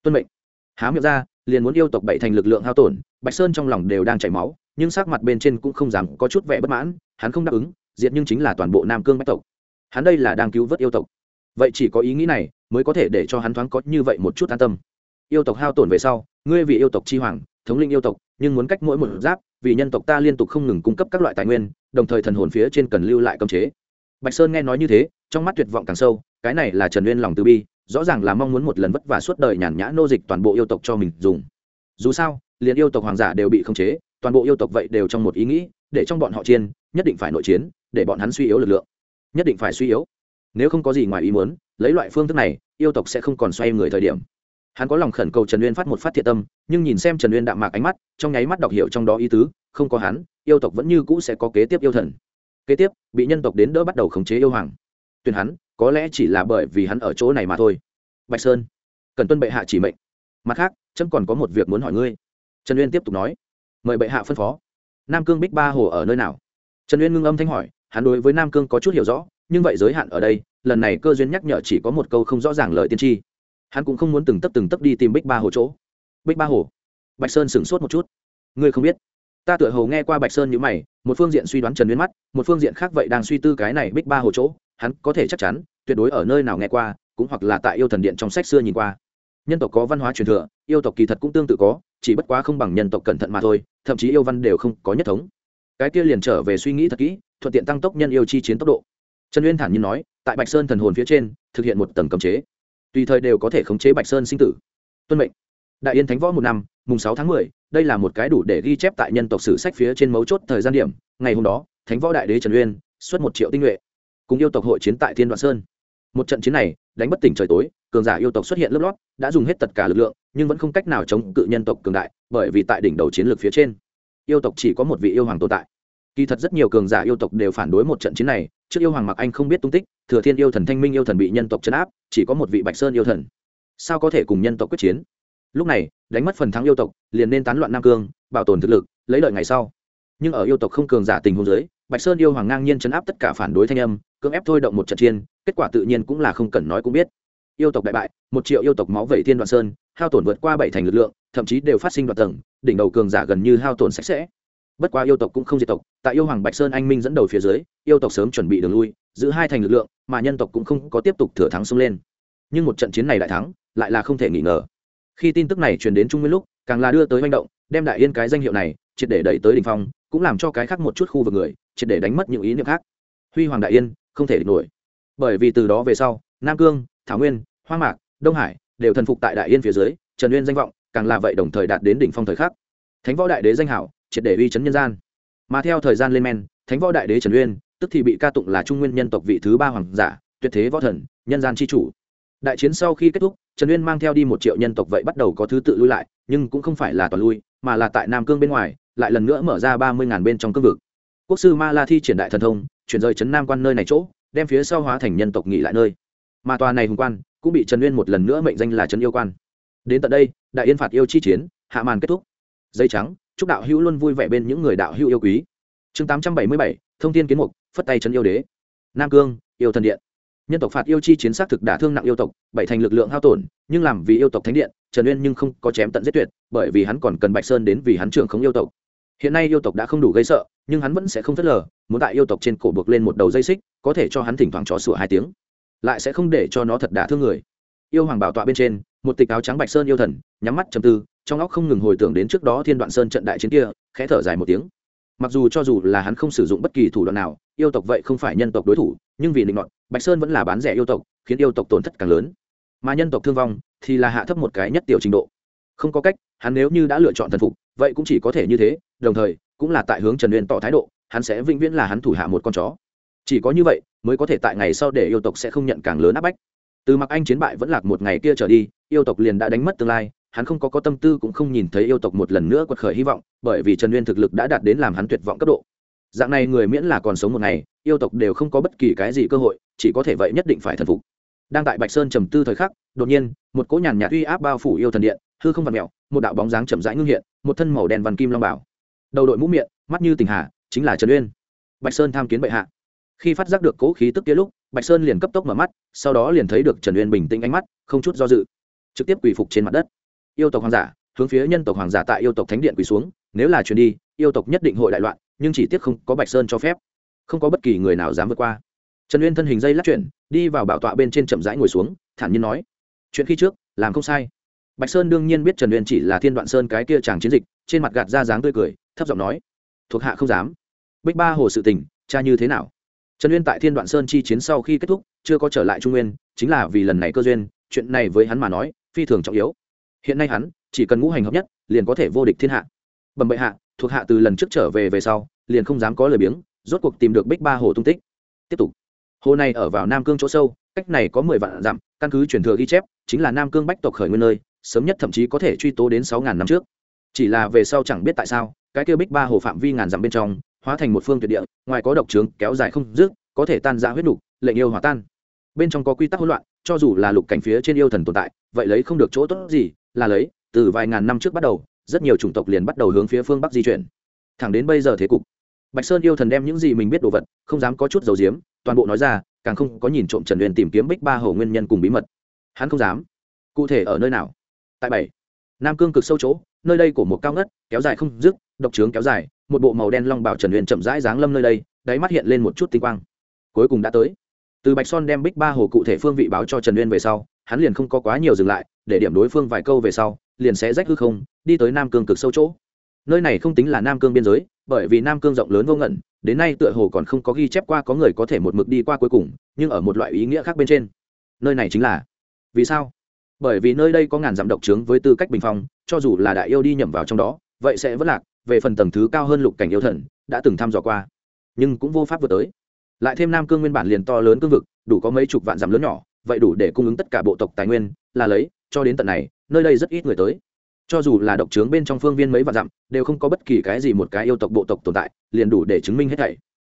Speaker 1: tuân mệnh. Há miệng ra, liền muốn yêu tộc bảy thành lực lượng hao tổn, bạch sơn trong lòng đều đang chảy máu, nhưng sắc mặt bên trên cũng không dám có chút vẻ bất mãn, hắn không đáp ứng, diệt nhưng chính là toàn bộ nam cương bách tộc. Hắn đây là đang cứu vớt yêu tộc. Vậy chỉ có ý nghĩ này, mới có thể để cho hắn thoáng có như vậy một chút an tâm yêu tộc hao tổn về sau, ngươi vì yêu tộc chi hoàng, thống linh yêu tộc, nhưng muốn cách mỗi một giáp, vì nhân tộc ta liên tục không ngừng cung cấp các loại tài nguyên, đồng thời thần hồn phía trên cần lưu lại cơm chế. Bạch sơn nghe nói như thế, trong mắt tuyệt vọng càng sâu, cái này là trần uyên lòng từ bi, rõ ràng là mong muốn một lần vất vả suốt đời nhàn nhã nô dịch toàn bộ yêu tộc cho mình dùng. Dù sao, liền yêu tộc hoàng giả đều bị khống chế, toàn bộ yêu tộc vậy đều trong một ý nghĩ, để trong bọn họ chiên nhất định phải nội chiến, để bọn hắn suy yếu lực lượng. Nhất định phải suy yếu. Nếu không có gì ngoài ý muốn, lấy loại phương thức này, yêu tộc sẽ không còn xoay người thời điểm hắn có lòng khẩn cầu trần uyên phát một phát thiện tâm, nhưng nhìn xem trần uyên đạm mạc ánh mắt, trong nháy mắt đọc hiểu trong đó ý tứ, không có hắn, yêu tộc vẫn như cũ sẽ có kế tiếp yêu thần. Kế tiếp, bị nhân tộc đến đỡ bắt đầu khống chế yêu hoàng. Tuyển hắn, có lẽ chỉ là bởi vì hắn ở chỗ này mà thôi. Bạch sơn, cần tuân bệ hạ chỉ mệnh. Mặt khác trâm còn có một việc muốn hỏi ngươi. Trần uyên tiếp tục nói. Mời bệ hạ phân phó. Nam cương bích ba hồ ở nơi nào? Trần uyên ngưng âm thanh hỏi, hắn đối với nam cương có chút hiểu rõ, nhưng vậy giới hạn ở đây, lần này cơ duyên nhắc nhở chỉ có một câu không rõ ràng lời tiên tri hắn cũng không muốn từng tấp từng tấp đi tìm bích ba hồ chỗ. Bích ba hồ? Bạch sơn sửng sốt một chút. Ngươi không biết. Ta tựa hồ nghe qua bạch sơn như mày, một phương diện suy đoán trần n mắt, một phương diện khác vậy đang suy tư cái này bích ba hồ chỗ, hắn có thể chắc chắn, tuyệt đối ở nơi nào nghe qua, cũng hoặc là tại yêu thần điện trong sách xưa nhìn qua. Nhân tộc có văn hóa truyền thừa, yêu tộc kỳ thật cũng tương tự có, chỉ bất quá không bằng nhân tộc cẩn thận mà thôi, thậm chí yêu văn đều không có nhất thống. Cái kia liền trở về suy nghĩ thật kỹ, thuận tiện tăng tốc nhân yêu chi chiến tốc độ. Trần uyên thản nhiên nói, tại bạch sơn thần hồn phía trên, thực hiện một tầng cấm chế tùy thời đều có thể khống chế bạch sơn sinh tử. Tuân mệnh. Đại yên thánh võ một năm, mùng sáu tháng mười, đây là một cái đủ để ghi chép tại nhân tộc sử sách phía trên mấu chốt thời gian điểm. Ngày hôm đó, thánh võ đại đế trần uyên xuất một triệu tinh nhuệ, cùng yêu tộc hội chiến tại thiên đoạn sơn. Một trận chiến này, đánh bất tỉnh trời tối, cường giả yêu tộc xuất hiện lớp lót, đã dùng hết tất cả lực lượng, nhưng vẫn không cách nào chống cự nhân tộc cường đại, bởi vì tại đỉnh đầu chiến lược phía trên, yêu tộc chỉ có một vị yêu hoàng tồn tại kỳ thật rất nhiều cường giả yêu tộc đều phản đối một trận chiến này, trước yêu hoàng mặc anh không biết tung tích, thừa thiên yêu thần thanh minh yêu thần bị nhân tộc chấn áp, chỉ có một vị bạch sơn yêu thần. Sao có thể cùng nhân tộc quyết chiến? Lúc này, đánh mất phần thắng yêu tộc, liền nên tán loạn nam cương, bảo tồn thực lực, lấy lợi ngày sau. Nhưng ở yêu tộc không cường giả tình huống giới bạch sơn yêu hoàng ngang nhiên chấn áp tất cả phản đối thanh âm, cưỡng ép thôi động một trận chiến, kết quả tự nhiên cũng là không cần nói cũng biết. Yêu tộc đại bại, một triệu yêu tộc máu vẩy thiên đoạn sơn, hao tổn vượt qua bảy thành lực lượng, thậm chí đều phát sinh đoạt tầng, đỉnh đầu cường giả gần như hao tổn sạch sẽ bất quá yêu tộc cũng không diệt tộc, tại yêu hoàng bạch sơn anh minh dẫn đầu phía dưới, yêu tộc sớm chuẩn bị đường lui, giữ hai thành lực lượng, mà nhân tộc cũng không có tiếp tục thừa thắng xông lên. Nhưng một trận chiến này đại thắng, lại là không thể nghỉ ngờ. Khi tin tức này truyền đến trung nguyên lúc, càng là đưa tới manh động, đem đại yên cái danh hiệu này triệt để đẩy tới đ ỉ n h phong, cũng làm cho cái khác một chút khu vực người triệt để đánh mất những ý niệm khác. Huy hoàng đại yên, không thể địch nổi. Bởi vì từ đó về sau, nam cương, thảo nguyên, hoa mạc, đông hải đều thần phục tại đại yên phía dưới, trần uyên danh vọng càng là vậy đồng thời đạt đến đỉnh phong thời khắc. Thánh võ đại đế danh hảo triệt để uy chấn nhân gian. Mà theo thời gian lên men, thánh võ đại đế trần uyên, tức thì bị ca tụng là trung nguyên nhân tộc vị thứ ba hoàng giả, tuyệt thế võ thần, nhân gian chi chủ. Đại chiến sau khi kết thúc, trần uyên mang theo đi một triệu nhân tộc vậy bắt đầu có thứ tự lui lại, nhưng cũng không phải là toàn lui, mà là tại nam cương bên ngoài, lại lần nữa mở ra ba mươi ngàn bên trong cương vực. Quốc sư ma la thi triển đại thần thông, chuyển rời trấn nam quan nơi này chỗ, đem phía sau hóa thành nhân tộc nghỉ lại nơi. Mà tòa này hùng quan, cũng bị trần uyên một lần nữa mệnh danh là trấn yêu quan. Đến tận đây, đại yên phạt yêu chi chiến, hạ màn kết thúc. Dây trắng chúc đạo hữu luôn vui vẻ bên những người đạo hữu yêu quý. Chương tám trăm bảy mươi bảy, thông tin kiến mục, phất tay trấn yêu đế. Nam cương, yêu thần điện. Nhân tộc phạt yêu chi chiến xác thực đả thương nặng yêu tộc, bảy thành lực lượng hao tổn, nhưng làm vì yêu tộc thánh điện, trần uyên nhưng không có chém tận giết tuyệt, bởi vì hắn còn cần bạch sơn đến vì hắn trưởng không yêu tộc. Hiện nay yêu tộc đã không đủ gây sợ, nhưng hắn vẫn sẽ không phớt lờ, muốn tại yêu tộc trên cổ buộc lên một đầu dây xích, có thể cho hắn thỉnh thoảng chó sủa hai tiếng. Lại sẽ không để cho nó thật đả thương người. Yêu hoàng bảo tọa bên trên, một tịch áo trắng bạch sơn yêu thần, nhắm mắt chầm tư trong óc không ngừng hồi tưởng đến trước đó thiên đoạn sơn trận đại chiến kia, khẽ thở dài một tiếng. Mặc dù cho dù là hắn không sử dụng bất kỳ thủ đoạn nào, yêu tộc vậy không phải nhân tộc đối thủ, nhưng vì định ngọn bạch sơn vẫn là bán rẻ yêu tộc, khiến yêu tộc tổn thất càng lớn. Mà nhân tộc thương vong thì là hạ thấp một cái nhất tiểu trình độ. Không có cách, hắn nếu như đã lựa chọn thần phục, vậy cũng chỉ có thể như thế, đồng thời, cũng là tại hướng trần uyên tỏ thái độ, hắn sẽ vĩnh viễn là hắn thủ hạ một con chó. Chỉ có như vậy, mới có thể tại ngày sau để yêu tộc sẽ không nhận càng lớn áp bách. Từ mặc anh chiến bại vẫn lạc một ngày kia trở đi, yêu tộc liền đã đánh mất tương lai hắn không có có tâm tư cũng không nhìn thấy yêu tộc một lần nữa quật khởi hy vọng, bởi vì trần uyên thực lực đã đạt đến làm hắn tuyệt vọng cấp độ. Dạng này người miễn là còn sống một ngày, yêu tộc đều không có bất kỳ cái gì cơ hội, chỉ có thể vậy nhất định phải thần phục. Đang tại bạch sơn trầm tư thời khắc, đột nhiên, một cỗ nhàn nhạt uy áp bao phủ yêu thần điện, hư không vặt mẹo một đạo bóng dáng chậm rãi ngưng hiện, một thân màu đen văn kim long bảo. Đầu đội mũ miệng, mắt như tình hà, chính là trần uyên bạch sơn tham kiến bệ hạ. Khi phát giác được cỗ khí tức kia lúc, bạch sơn liền cấp tốc mở mắt, sau đó liền thấy được trần uyên bình tĩnh ánh mắt, không chút do dự, trực tiếp quỳ phục trên mặt đất yêu tộc hoàng giả, hướng phía nhân tộc hoàng giả tại yêu tộc thánh điện quỳ xuống, nếu là truyền đi, yêu tộc nhất định hội đại loạn, nhưng chỉ tiếc không có bạch sơn cho phép. Không có bất kỳ người nào dám vượt qua. Trần uyên thân hình dây lắc chuyển, đi vào bảo tọa bên trên chậm rãi ngồi xuống, thản nhiên nói, chuyện khi trước, làm không sai. Bạch sơn đương nhiên biết trần uyên chỉ là thiên đoạn sơn cái kia chàng chiến dịch, trên mặt gạt ra dáng tươi cười, thấp giọng nói, thuộc hạ không dám. Bích ba hồ sự tình, cha như thế nào? Trần uyên tại thiên đoạn sơn chi chiến sau khi kết thúc, chưa có trở lại trung nguyên, chính là vì lần này cơ duyên, chuyện này với hắn mà nói, phi thường trọng yếu hiện nay hắn chỉ cần ngũ hành hợp nhất, liền có thể vô địch thiên hạ. Bẩm bệ hạ, thuộc hạ từ lần trước trở về về sau, liền không dám có lời biếng, rốt cuộc tìm được bích ba hồ tung tích. Tiếp tục. Hồ này ở vào nam cương chỗ sâu, cách này có mười vạn dặm, căn cứ truyền thừa ghi chép, chính là nam cương bách tộc khởi nguyên nơi, sớm nhất thậm chí có thể truy tố đến sáu ngàn năm trước. Chỉ là về sau chẳng biết tại sao, cái kia bích ba hồ phạm vi ngàn dặm bên trong, hóa thành một phương tuyệt địa, ngoài có độc trướng, kéo dài không dứt, có thể tan ra huyết đục lệnh yêu hòa tan. Bên trong có quy tắc hỗn loạn, cho dù là lục cảnh phía trên yêu thần tồn tại, vậy lấy không được chỗ tốt gì là lấy, từ vài ngàn năm trước bắt đầu, rất nhiều chủng tộc liền bắt đầu hướng phía phương bắc di chuyển. Thẳng đến bây giờ thế cục, bạch sơn yêu thần đem những gì mình biết đồ vật, không dám có chút dầu diếm, toàn bộ nói ra, càng không có nhìn trộm trần huyền tìm kiếm bích ba hầu nguyên nhân cùng bí mật. Hắn không dám. Cụ thể ở nơi nào? Tại bảy. Nam cương cực sâu chỗ, nơi đây của một cao ngất, kéo dài không dứt, độc trướng kéo dài, một bộ màu đen long bảo trần huyền chậm rãi dáng lâm nơi đây, đáy mắt hiện lên một chút tinh quang. Cuối cùng đã tới. Từ bạch son đem bích ba hồ cụ thể phương vị báo cho trần uyên về sau hắn liền không có quá nhiều dừng lại, để điểm đối phương vài câu về sau, liền sẽ rách hư không, đi tới nam cương cực sâu chỗ. Nơi này không tính là nam cương biên giới, bởi vì nam cương rộng lớn vô ngẩn đến nay tựa hồ còn không có ghi chép qua có người có thể một mực đi qua cuối cùng, nhưng ở một loại ý nghĩa khác bên trên. Nơi này chính là vì sao? Bởi vì nơi đây có ngàn dặm độc trướng với tư cách bình phong, cho dù là đại yêu đi nhầm vào trong đó, vậy sẽ vất lạc, về phần tầng thứ cao hơn lục cảnh yêu thần, đã từng thăm dò qua, nhưng cũng vô pháp vượt tới. Lại thêm nam cương nguyên bản liền to lớn cương vực, đủ có mấy chục vạn dặm lớn nhỏ vậy đủ để cung ứng tất cả bộ tộc tài nguyên, là lấy, cho đến tận này, nơi đây rất ít người tới. Cho dù là độc trướng bên trong phương viên mấy vạn dặm, đều không có bất kỳ cái gì một cái yêu tộc bộ tộc tồn tại, liền đủ để chứng minh hết thảy.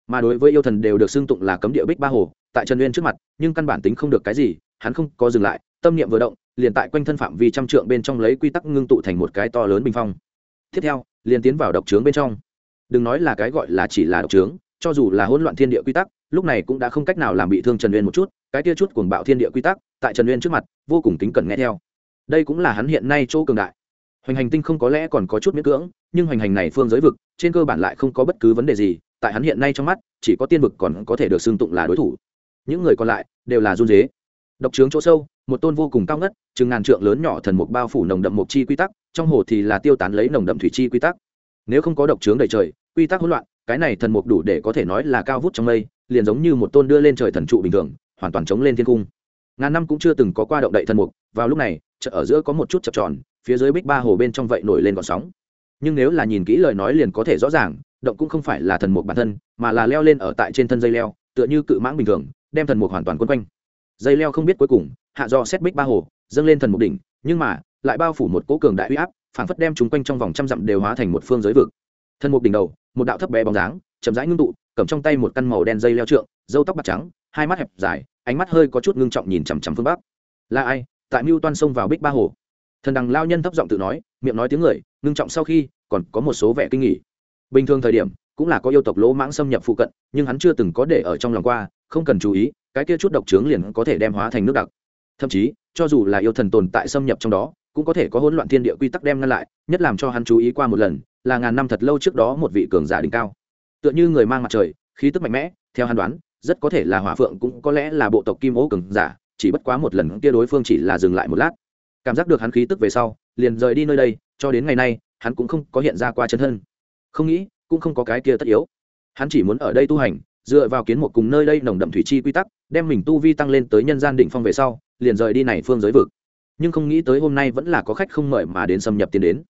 Speaker 1: Mà đối với yêu thần đều được xưng tụng là cấm địa bích ba hồ, tại trần uyên trước mặt, nhưng căn bản tính không được cái gì, hắn không có dừng lại, tâm niệm vừa động, liền tại quanh thân phạm vi trăm trượng bên trong lấy quy tắc ngưng tụ thành một cái to lớn bình phong. Tiếp theo, liền tiến vào độc trướng bên trong. Đừng nói là cái gọi là chỉ là độc trướng, cho dù là hỗn loạn thiên địa quy tắc, lúc này cũng đã không cách nào làm bị thương trần uyên một chút cái tia chút cuồng bạo thiên địa quy tắc, tại trần uyên trước mặt, vô cùng kính cẩn nghe theo. Đây cũng là hắn hiện nay chỗ cường đại. Hoành hành tinh không có lẽ còn có chút miễn cưỡng, nhưng hoành hành này phương giới vực, trên cơ bản lại không có bất cứ vấn đề gì, tại hắn hiện nay trong mắt, chỉ có tiên vực còn có thể được xưng tụng là đối thủ. Những người còn lại, đều là run dế độc trướng chỗ sâu, một tôn vô cùng cao ngất, chừng ngàn trượng lớn nhỏ thần mục bao phủ nồng đậm mục chi quy tắc, trong hồ thì là tiêu tán lấy nồng đậm thủy chi quy tắc. Nếu không có độc trướng đầy trời, quy tắc hỗn loạn, cái này thần mục đủ để có thể nói là cao vút trong mây, liền giống như một tôn đưa lên trời thần trụ bình thường hoàn toàn chống lên thiên cung ngàn năm cũng chưa từng có qua động đậy thần mục, vào lúc này, chợ ở giữa có một chút chập tròn, phía dưới bích ba hồ bên trong vậy nổi lên gọn sóng. Nhưng nếu là nhìn kỹ lời nói liền có thể rõ ràng, động cũng không phải là thần mục bản thân, mà là leo lên ở tại trên thân dây leo, tựa như cự mãng bình thường, đem thần mục hoàn toàn quân quanh. Dây leo không biết cuối cùng, hạ do xét bích ba hồ, dâng lên thần mục đỉnh, nhưng mà, lại bao phủ một cố cường đại huy áp, phảng phất đem chúng quanh trong vòng trăm dặm đều hóa thành một phương giới vực. Thần mục đỉnh đầu, một đạo thấp bé bóng dáng, chậm rãi ngưng tụ, cầm trong tay một căn màu đen dây leo trượng dâu tóc bạc trắng hai mắt hẹp dài, ánh mắt hơi có chút ngưng trọng nhìn chằm chằm phương bắc. Là ai? Tại mưu toan sông vào bích ba hồ? Thần đằng lao nhân thấp giọng tự nói, miệng nói tiếng người, ngưng trọng sau khi còn có một số vẻ kinh nghỉ bình thường thời điểm, cũng là có yêu tộc lỗ mãng xâm nhập phụ cận, nhưng hắn chưa từng có để ở trong lòng qua, không cần chú ý, cái kia chút độc trướng liền có thể đem hóa thành nước đặc. Thậm chí, cho dù là yêu thần tồn tại xâm nhập trong đó, cũng có thể có hỗn loạn thiên địa quy tắc đem ngăn lại, nhất làm cho hắn chú ý qua một lần, là ngàn năm thật lâu trước đó một vị cường giả đỉnh cao. Tựa như người mang mặt trời, khí tức mạnh mẽ, theo hắn đoán rất có thể là hỏa phượng cũng có lẽ là bộ tộc kim ố cường giả, chỉ bất quá một lần kia đối phương chỉ là dừng lại một lát. Cảm giác được hắn khí tức về sau, liền rời đi nơi đây, cho đến ngày nay, hắn cũng không có hiện ra qua chân thân. Không nghĩ, cũng không có cái kia tất yếu. Hắn chỉ muốn ở đây tu hành, dựa vào kiến một cùng nơi đây nồng đậm thủy chi quy tắc, đem mình tu vi tăng lên tới nhân gian đỉnh phong về sau, liền rời đi này phương giới vực. Nhưng không nghĩ tới hôm nay vẫn là có khách không mời mà đến xâm nhập tiến đến.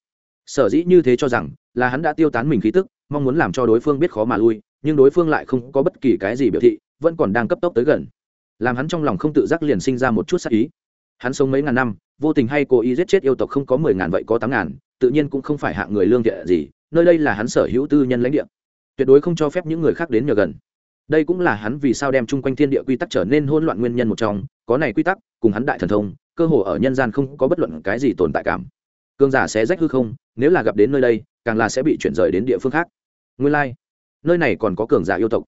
Speaker 1: Sở dĩ như thế cho rằng, là hắn đã tiêu tán mình khí tức, mong muốn làm cho đối phương biết khó mà lui, nhưng đối phương lại không có bất kỳ cái gì biểu thị vẫn còn đang cấp tốc tới gần. Làm hắn trong lòng không tự giác liền sinh ra một chút sắc ý. Hắn sống mấy ngàn năm, vô tình hay cố ý giết chết yêu tộc không có mười ngàn vậy có tám ngàn, tự nhiên cũng không phải hạng người lương thiện gì, nơi đây là hắn sở hữu tư nhân lãnh địa. Tuyệt đối không cho phép những người khác đến nhờ gần. Đây cũng là hắn vì sao đem chung quanh thiên địa quy tắc trở nên hỗn loạn nguyên nhân một trong, có này quy tắc, cùng hắn đại thần thông, cơ hồ ở nhân gian không có bất luận cái gì tồn tại cảm. Cương giả sẽ rách hư không, nếu là gặp đến nơi đây, càng là sẽ bị chuyển rời đến địa phương khác. Nguyên lai、like. nơi này còn có cường giả yêu tộc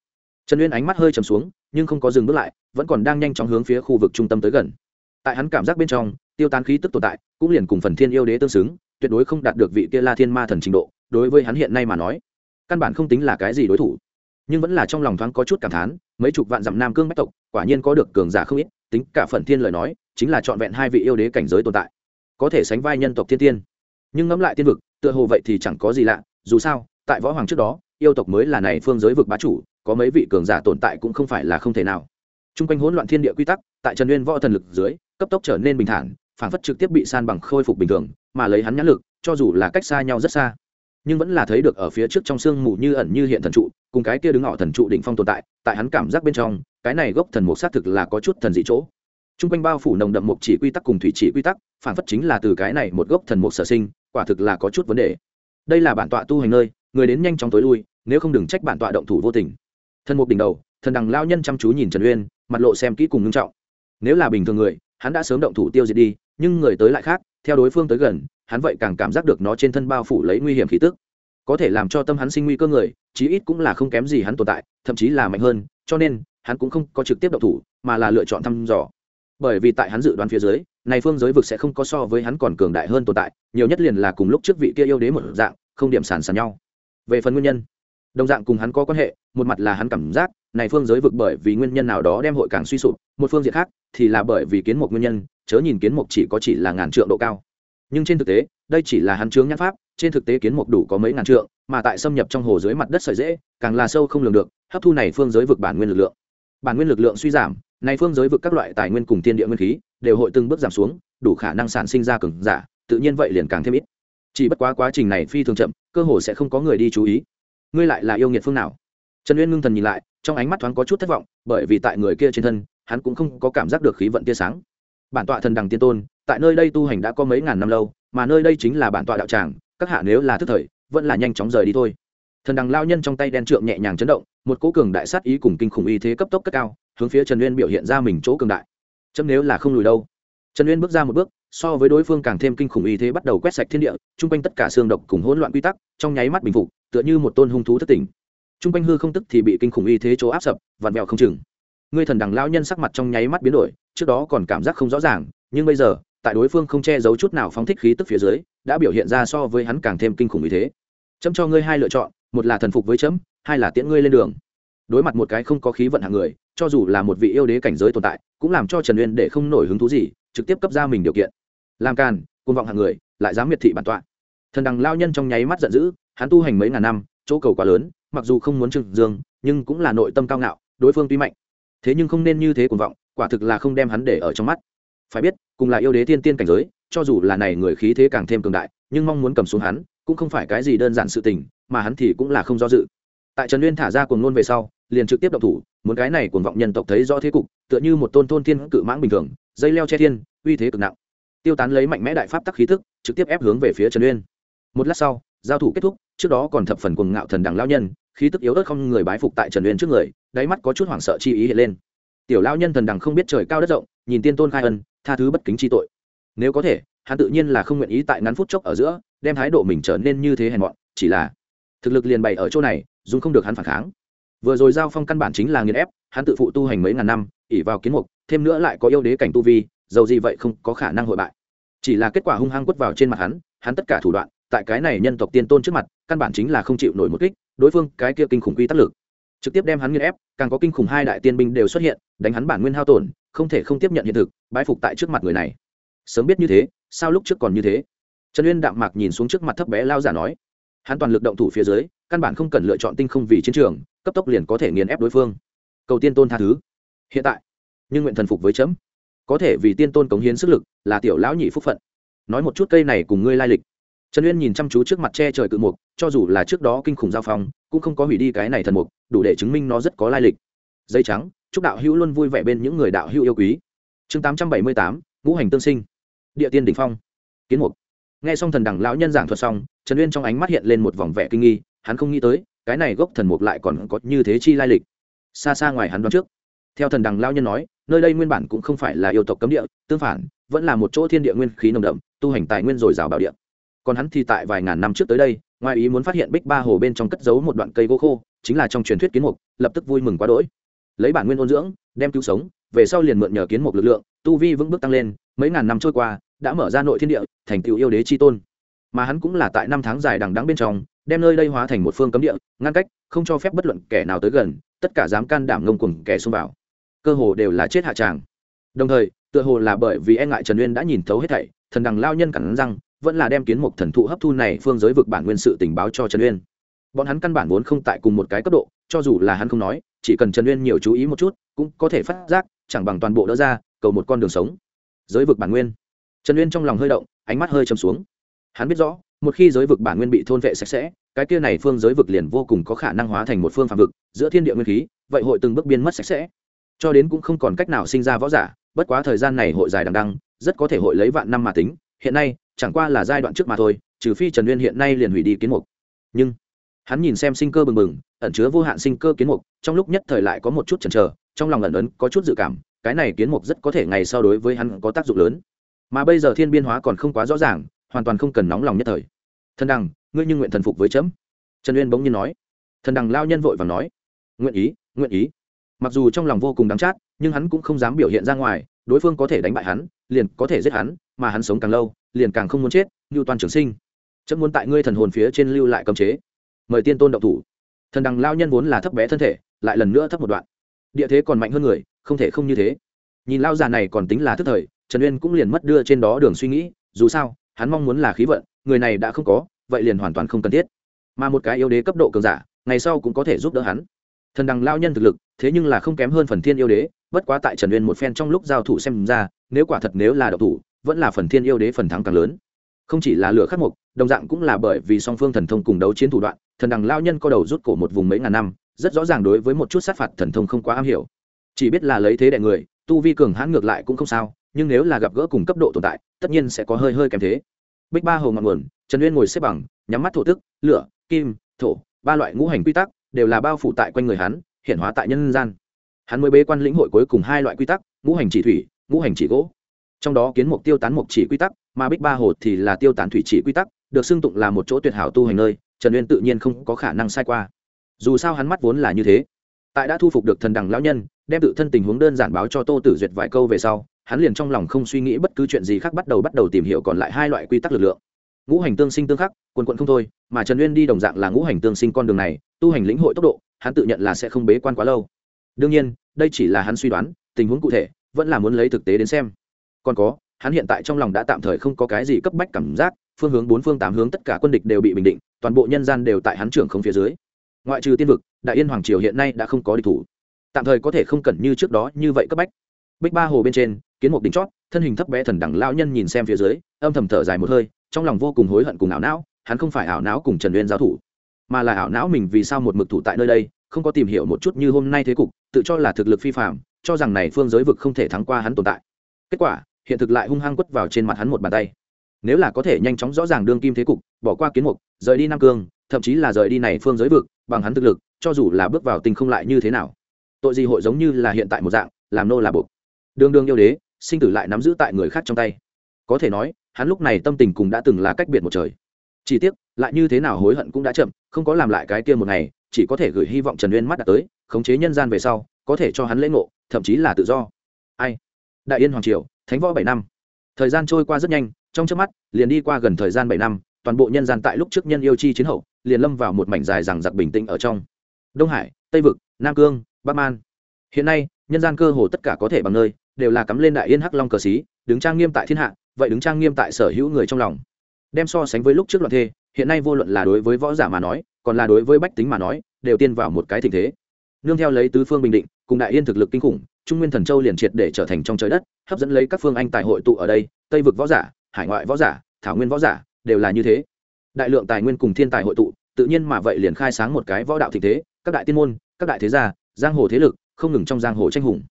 Speaker 1: trần uyên ánh mắt hơi trầm xuống, nhưng không có dừng bước lại, vẫn còn đang nhanh chóng hướng phía khu vực trung tâm tới gần. Tại hắn cảm giác bên trong, tiêu tán khí tức tồn tại, cũng liền cùng phần thiên yêu đế tương xứng, tuyệt đối không đạt được vị kia la thiên ma thần trình độ, đối với hắn hiện nay mà nói, căn bản không tính là cái gì đối thủ. Nhưng vẫn là trong lòng thoáng có chút cảm thán, mấy chục vạn dặm nam cương bách tộc, quả nhiên có được cường giả không ít, tính cả phần thiên lời nói, chính là trọn vẹn hai vị yêu đế cảnh giới tồn tại, có thể sánh vai nhân tộc thiên tiên. Nhưng ngẫm lại tiên vực, tựa hồ vậy thì chẳng có gì lạ, dù sao, tại võ hoàng trước đó, yêu tộc mới là này phương giới vực bá chủ có mấy vị cường giả tồn tại cũng không phải là không thể nào. T r u n g quanh hỗn loạn thiên địa quy tắc, tại trần nguyên võ thần lực dưới, cấp tốc trở nên bình thản, phản phất trực tiếp bị san bằng khôi phục bình thường, mà lấy hắn nhãn lực, cho dù là cách xa nhau rất xa, nhưng vẫn là thấy được ở phía trước trong sương mù như ẩn như hiện thần trụ, cùng cái kia đứng ngỏ thần trụ đỉnh phong tồn tại tại hắn cảm giác bên trong, cái này gốc thần mục xác thực là có chút thần dị chỗ. T r u n g quanh bao phủ nồng đậm mục chỉ quy tắc cùng thủy chỉ quy tắc, phản phất chính là từ cái này một gốc thần mục sở sinh, quả thực là có chút vấn đề. Đây là bản tọa tu hành nơi, người đến nhanh chóng tối lui, nếu không đừng trách bản tọa động thủ vô tình thần mục đỉnh đầu, thần đằng lao nhân chăm chú nhìn trần uyên, mặt lộ xem kỹ cùng ngưng trọng. Nếu là bình thường người, hắn đã sớm động thủ tiêu diệt đi, nhưng người tới lại khác, theo đối phương tới gần, hắn vậy càng cảm giác được nó trên thân bao phủ lấy nguy hiểm khí tức. Có thể làm cho tâm hắn sinh nguy cơ người, chí ít cũng là không kém gì hắn tồn tại, thậm chí là mạnh hơn, cho nên, hắn cũng không có trực tiếp động thủ, mà là lựa chọn thăm dò. Bởi vì tại hắn dự đoán phía dưới, này phương giới vực sẽ không có so với hắn còn cường đại hơn tồn tại, nhiều nhất liền là cùng lúc trước vị kia yêu đế một dạng, không điểm sàn sàn nhau. Về phần nguyên nhân đồng dạng cùng hắn có quan hệ, một mặt là hắn cảm giác, này phương giới vực bởi vì nguyên nhân nào đó đem hội càng suy sụp, một phương diện khác thì là bởi vì kiến mục nguyên nhân, chớ nhìn kiến mục chỉ có chỉ là ngàn trượng độ cao. Nhưng trên thực tế, đây chỉ là hắn chướng nhãn pháp, trên thực tế kiến mục đủ có mấy ngàn trượng, mà tại xâm nhập trong hồ dưới mặt đất sợi dễ, càng là sâu không lường được, hấp thu này phương giới vực bản nguyên lực lượng. Bản nguyên lực lượng suy giảm, này phương giới vực các loại tài nguyên cùng tiên địa nguyên khí đều hội từng bước giảm xuống, đủ khả năng sản sinh ra cường giả, tự nhiên vậy liền càng thêm ít. Chỉ bất quá quá trình này phi thường chậm, cơ hồ sẽ không có người đi chú ý ngươi lại là yêu nghiệt phương nào? Trần uyên ngưng thần nhìn lại, trong ánh mắt thoáng có chút thất vọng, bởi vì tại người kia trên thân, hắn cũng không có cảm giác được khí vận tia sáng. Bản tọa thần đằng tiên tôn, tại nơi đây tu hành đã có mấy ngàn năm lâu, mà nơi đây chính là bản tọa đạo tràng, các hạ nếu là thức thời, vẫn là nhanh chóng rời đi thôi. Thần đằng lao nhân trong tay đen trượng nhẹ nhàng chấn động, một cố cường đại sát ý cùng kinh khủng y thế cấp tốc cất cao, hướng phía trần uyên biểu hiện ra mình chỗ cường đại. Chấm nếu là không lùi đâu. Trần uyên bước ra một bước so với đối phương càng thêm kinh khủng y thế bắt đầu quét sạch thiên địa, chung quanh tất cả xương độc cùng hỗn loạn quy tắc, trong nháy mắt bình phục, tựa như một tôn hung thú thất tỉnh. Chung quanh hư không tức thì bị kinh khủng y thế chỗ áp sập, vặn vẹo không chừng. Ngươi thần đằng lao nhân sắc mặt trong nháy mắt biến đổi, trước đó còn cảm giác không rõ ràng, nhưng bây giờ, tại đối phương không che giấu chút nào phóng thích khí tức phía dưới, đã biểu hiện ra so với hắn càng thêm kinh khủng như thế. Chấm cho ngươi hai lựa chọn, một là thần phục với chấm, hai là tiễn ngươi lên đường. Đối mặt một cái không có khí vận hạng người, cho dù là một vị yêu đế cảnh giới tồn tại, cũng làm cho trần uyên để không nổi hứng thú gì, trực tiếp cấp ra mình điều kiện làm càn côn vọng hạng người, lại dám miệt thị bản tọa. Thần đằng lao nhân trong nháy mắt giận dữ, hắn tu hành mấy ngàn năm, chỗ cầu quá lớn, mặc dù không muốn trừng dương, nhưng cũng là nội tâm cao ngạo, đối phương tuy mạnh. Thế nhưng không nên như thế cuồng vọng, quả thực là không đem hắn để ở trong mắt. Phải biết, cùng là yêu đế tiên tiên cảnh giới, cho dù là này người khí thế càng thêm cường đại, nhưng mong muốn cầm xuống hắn, cũng không phải cái gì đơn giản sự tình, mà hắn thì cũng là không do dự. Tại trần uyên thả ra cuồng nôn về sau, liền trực tiếp động thủ, muốn cái này cuồng vọng nhân tộc thấy rõ thế cục, tựa như một tôn tôn thiên cự mãng bình thường, dây leo che thiên, uy thế cực nặng tiêu tán lấy mạnh mẽ đại pháp tắc khí thức, trực tiếp ép hướng về phía trần uyên. Một lát sau, giao thủ kết thúc, trước đó còn thập phần cuồng ngạo thần đằng lao nhân, khí tức yếu ớt không người bái phục tại trần uyên trước người, đáy mắt có chút hoảng sợ chi ý hiện lên. Tiểu lao nhân thần đằng không biết trời cao đất rộng, nhìn tiên tôn khai ân, tha thứ bất kính chi tội. Nếu có thể, hắn tự nhiên là không nguyện ý tại ngắn phút chốc ở giữa, đem thái độ mình trở nên như thế hèn mọn, chỉ là thực lực liền bày ở chỗ này, dùng không được hắn phản kháng. Vừa rồi giao phong căn bản chính là nghiền ép, hắn tự phụ tu hành mấy ngàn năm ỉ vào kiến mục, thêm nữa lại có yêu đế cảnh tu vi dầu gì vậy không có khả năng hội bại. Chỉ là kết quả hung hăng quất vào trên mặt hắn hắn tất cả thủ đoạn, tại cái này nhân tộc tiên tôn trước mặt, căn bản chính là không chịu nổi một kích, đối phương cái kia kinh khủng quy tắc lực. Trực tiếp đem hắn nghiền ép, càng có kinh khủng hai đại tiên binh đều xuất hiện, đánh hắn bản nguyên hao tổn, không thể không tiếp nhận hiện thực, bái phục tại trước mặt người này. Sớm biết như thế, sao lúc trước còn như thế? Trần uyên đạm mạc nhìn xuống trước mặt thấp bé lao giả nói. Hắn toàn lực động thủ phía dưới, căn bản không cần lựa chọn tinh không vì chiến trường, cấp tốc liền có thể nghiền ép đối phương. Cầu tiên tôn tha thứ. Hiện tại, nhưng nguyện thần phục với chấm có thể vì tiên tôn cống hiến sức lực, là tiểu lão nhị phúc phận. Nói một chút cây này cùng ngươi lai lịch. Trần uyên nhìn chăm chú trước mặt che trời cự mục, cho dù là trước đó kinh khủng giao phong, cũng không có hủy đi cái này thần mục, đủ để chứng minh nó rất có lai lịch. Dây trắng, chúc đạo hữu luôn vui vẻ bên những người đạo hữu yêu quý. Chương tám trăm bảy mươi tám, ngũ hành tương sinh. Địa tiên đ ỉ n h phong. Kiến mục. Nghe xong thần đẳng lão nhân giảng thuật xong, trần uyên trong ánh mắt hiện lên một vòng vẻ kinh nghi, hắn không nghĩ tới, cái này gốc thần mục lại còn có như thế chi lai lịch. Xa xa ngoài hắn đoán trước. Theo thần đằng lão nhân nói nơi đây nguyên bản cũng không phải là yêu tộc cấm địa, tương phản, vẫn là một chỗ thiên địa nguyên khí nồng đậm, tu hành tài nguyên dồi dào bảo địa. Còn hắn thì tại vài ngàn năm trước tới đây, ngoài ý muốn phát hiện bích ba hồ bên trong cất giấu một đoạn cây gỗ khô, chính là trong truyền thuyết kiến mục, lập tức vui mừng quá đỗi. Lấy bản nguyên ôn dưỡng, đem cứu sống, về sau liền mượn nhờ kiến mục lực lượng, tu vi vững bước tăng lên, mấy ngàn năm trôi qua, đã mở ra nội thiên địa, thành tựu yêu đế chi tôn. Mà hắn cũng là tại năm tháng dài đằng đắng bên trong, đem nơi đây hóa thành một phương cấm địa, ngăn cách, không cho phép bất luận kẻ nào tới gần, tất cả dám can đảm ngông cuồng kẻ xông vào cơ hồ đều là chết hạ tràng. Đồng thời, tựa hồ là bởi vì e ngại trần uyên đã nhìn thấu hết thảy, thần đằng lao nhân cẳng răng, vẫn là đem kiến mục thần thụ hấp thu này phương giới vực bản nguyên sự tình báo cho trần uyên. Bọn hắn căn bản vốn không tại cùng một cái cấp độ, cho dù là hắn không nói, chỉ cần trần uyên nhiều chú ý một chút, cũng có thể phát giác, chẳng bằng toàn bộ đỡ ra, cầu một con đường sống. Giới vực bản nguyên. Trần uyên trong lòng hơi động, ánh mắt hơi trầm xuống. Hắn biết rõ, một khi giới vực bản nguyên bị thôn vệ sạch sẽ, cái kia này phương giới vực liền vô cùng có khả năng hóa thành một phương phạm vực, giữa thiên địa nguyên khí, vậy hội từng bước biên mất sạch sẽ cho đến cũng không còn cách nào sinh ra võ giả, bất quá thời gian này hội dài đằng đăng rất có thể hội lấy vạn năm mà tính, hiện nay, chẳng qua là giai đoạn trước mà thôi, trừ phi trần uyên hiện nay liền hủy đi kiến mục. Nhưng, hắn nhìn xem sinh cơ bừng bừng, ẩn chứa vô hạn sinh cơ kiến mục, trong lúc nhất thời lại có một chút chần chờ, trong lòng ẩn ấn có chút dự cảm, cái này kiến mục rất có thể ngày sau đối với hắn có tác dụng lớn. Mà bây giờ thiên biên hóa còn không quá rõ ràng, hoàn toàn không cần nóng lòng nhất thời. Thần đằng, ngươi như nguyện thần phục với chấm. Trần uyên bỗng nhiên nói. Thần đằng lao nhân vội và nói. Nguyện ý nguyện ý mặc dù trong lòng vô cùng đắng chát, nhưng hắn cũng không dám biểu hiện ra ngoài, đối phương có thể đánh bại hắn, liền có thể giết hắn, mà hắn sống càng lâu, liền càng không muốn chết như toàn trường sinh. Chấm muốn tại ngươi thần hồn phía trên lưu lại cấm chế. Mời tiên tôn động thủ. Thần đằng lao nhân vốn là thấp bé thân thể, lại lần nữa thấp một đoạn. Địa thế còn mạnh hơn người, không thể không như thế. Nhìn lao già này còn tính là thức thời, trần uyên cũng liền mất đưa trên đó đường suy nghĩ, dù sao, hắn mong muốn là khí vận, người này đã không có, vậy liền hoàn toàn không cần thiết. Mà một cái yêu đế cấp độ cường giả, ngày sau cũng có thể giúp đỡ hắn thần đằng lao nhân thực lực, thế nhưng là không kém hơn phần thiên yêu đế, bất quá tại trần uyên một phen trong lúc giao thủ xem ra, nếu quả thật nếu là độc thủ, vẫn là phần thiên yêu đế phần thắng càng lớn. Không chỉ là lửa khắc mục, đồng dạng cũng là bởi vì song phương thần thông cùng đấu chiến thủ đoạn, thần đằng lao nhân có đầu rút cổ một vùng mấy ngàn năm, rất rõ ràng đối với một chút sát phạt thần thông không quá am hiểu. Chỉ biết là lấy thế đại người, tu vi cường hãn ngược lại cũng không sao, nhưng nếu là gặp gỡ cùng cấp độ tồn tại, tất nhiên sẽ có hơi hơi kém thế. Bích ba hồ ngọn nguồn, trần uyên ngồi xếp bằng, nhắm mắt thổ tức, lửa, kim, thổ, ba loại ngũ hành quy tắc đều là bao phủ tại quanh người hắn, hiện hóa tại nhân gian. Hắn mới bế quan lĩnh hội cuối cùng hai loại quy tắc, ngũ hành chỉ thủy, ngũ hành chỉ gỗ. Trong đó kiến mục tiêu tán mục chỉ quy tắc, mà bích ba hồ thì là tiêu tán thủy chỉ quy tắc, được xưng tụng là một chỗ tuyệt hảo tu hành nơi, trần uyên tự nhiên không có khả năng sai qua. Dù sao hắn mắt vốn là như thế. Tại đã thu phục được thần đằng lão nhân, đem tự thân tình huống đơn giản báo cho tô tử duyệt vài câu về sau, hắn liền trong lòng không suy nghĩ bất cứ chuyện gì khác bắt đầu bắt đầu tìm hiểu còn lại hai loại quy tắc lực lượng ngũ hành tương sinh tương khắc, quần quận không thôi, mà trần uyên đi đồng dạng là ngũ hành tương sinh con đường này, tu hành lĩnh hội tốc độ, hắn tự nhận là sẽ không bế quan quá lâu. Đương nhiên, đây chỉ là hắn suy đoán, tình huống cụ thể, vẫn là muốn lấy thực tế đến xem. Còn có, hắn hiện tại trong lòng đã tạm thời không có cái gì cấp bách cảm giác, phương hướng bốn phương tám hướng tất cả quân địch đều bị bình định, toàn bộ nhân gian đều tại hắn trưởng không phía dưới. Ngoại trừ tiên vực, đại yên hoàng triều hiện nay đã không có địch thủ. Tạm thời có thể không cần như trước đó như vậy cấp bách. Bích ba hồ bên trên, kiến một đỉnh chót, thân hình thấp bé thần đẳng lao nhân nhìn xem phía dưới, âm thầm thở dài một hơi trong lòng vô cùng hối hận cùng ảo não, hắn không phải ảo não cùng trần uyên giao thủ, mà là ảo não mình vì sao một mực thủ tại nơi đây, không có tìm hiểu một chút như hôm nay thế cục, tự cho là thực lực phi phạm cho rằng này phương giới vực không thể thắng qua hắn tồn tại. Kết quả, hiện thực lại hung hăng quất vào trên mặt hắn một bàn tay. Nếu là có thể nhanh chóng rõ ràng đương kim thế cục, bỏ qua kiến mục, rời đi nam cương, thậm chí là rời đi này phương giới vực, bằng hắn thực lực, cho dù là bước vào tình không lại như thế nào, tội gì hội giống như là hiện tại một dạng, làm nô là buộc. Đương đương yêu đế, sinh tử lại nắm giữ tại người khác trong tay có thể nói, hắn lúc này tâm tình cùng đã từng là cách biệt một trời. Chỉ tiếc, lại như thế nào hối hận cũng đã chậm, không có làm lại cái kia một ngày, chỉ có thể gửi hy vọng trần uyên mắt đã tới, khống chế nhân gian về sau, có thể cho hắn lễ ngộ, thậm chí là tự do. Ai? Đại yên hoàng triều, thánh võ bảy năm. Thời gian trôi qua rất nhanh, trong trước mắt, liền đi qua gần thời gian bảy năm, toàn bộ nhân gian tại lúc trước nhân yêu chi chiến hậu, liền lâm vào một mảnh dài rằng giặc bình tĩnh ở trong. Đông hải, tây vực, nam cương, bắc man. Hiện nay, nhân gian cơ hồ tất cả có thể bằng nơi, đều là cắm lên đại yên hắc long cờ xí, đứng trang nghiêm tại thiên hạ vậy đứng trang nghiêm tại sở hữu người trong lòng. Đem so sánh với lúc trước loạn thê, hiện nay vô luận là đối với võ giả mà nói, còn là đối với bách tính mà nói, đều tiên vào một cái tình thế. Nương theo lấy tứ phương bình định, cùng đại yên thực lực kinh khủng, trung nguyên thần châu liền triệt để trở thành trong trời đất, hấp dẫn lấy các phương anh tài hội tụ ở đây, tây vực võ giả, hải ngoại võ giả, thảo nguyên võ giả, đều là như thế. Đại lượng tài nguyên cùng thiên tài hội tụ, tự nhiên mà vậy liền khai sáng một cái võ đạo thịnh thế, các đại tiên môn, các đại thế gia, giang hồ thế lực, không ngừng trong giang hồ tranh hùng.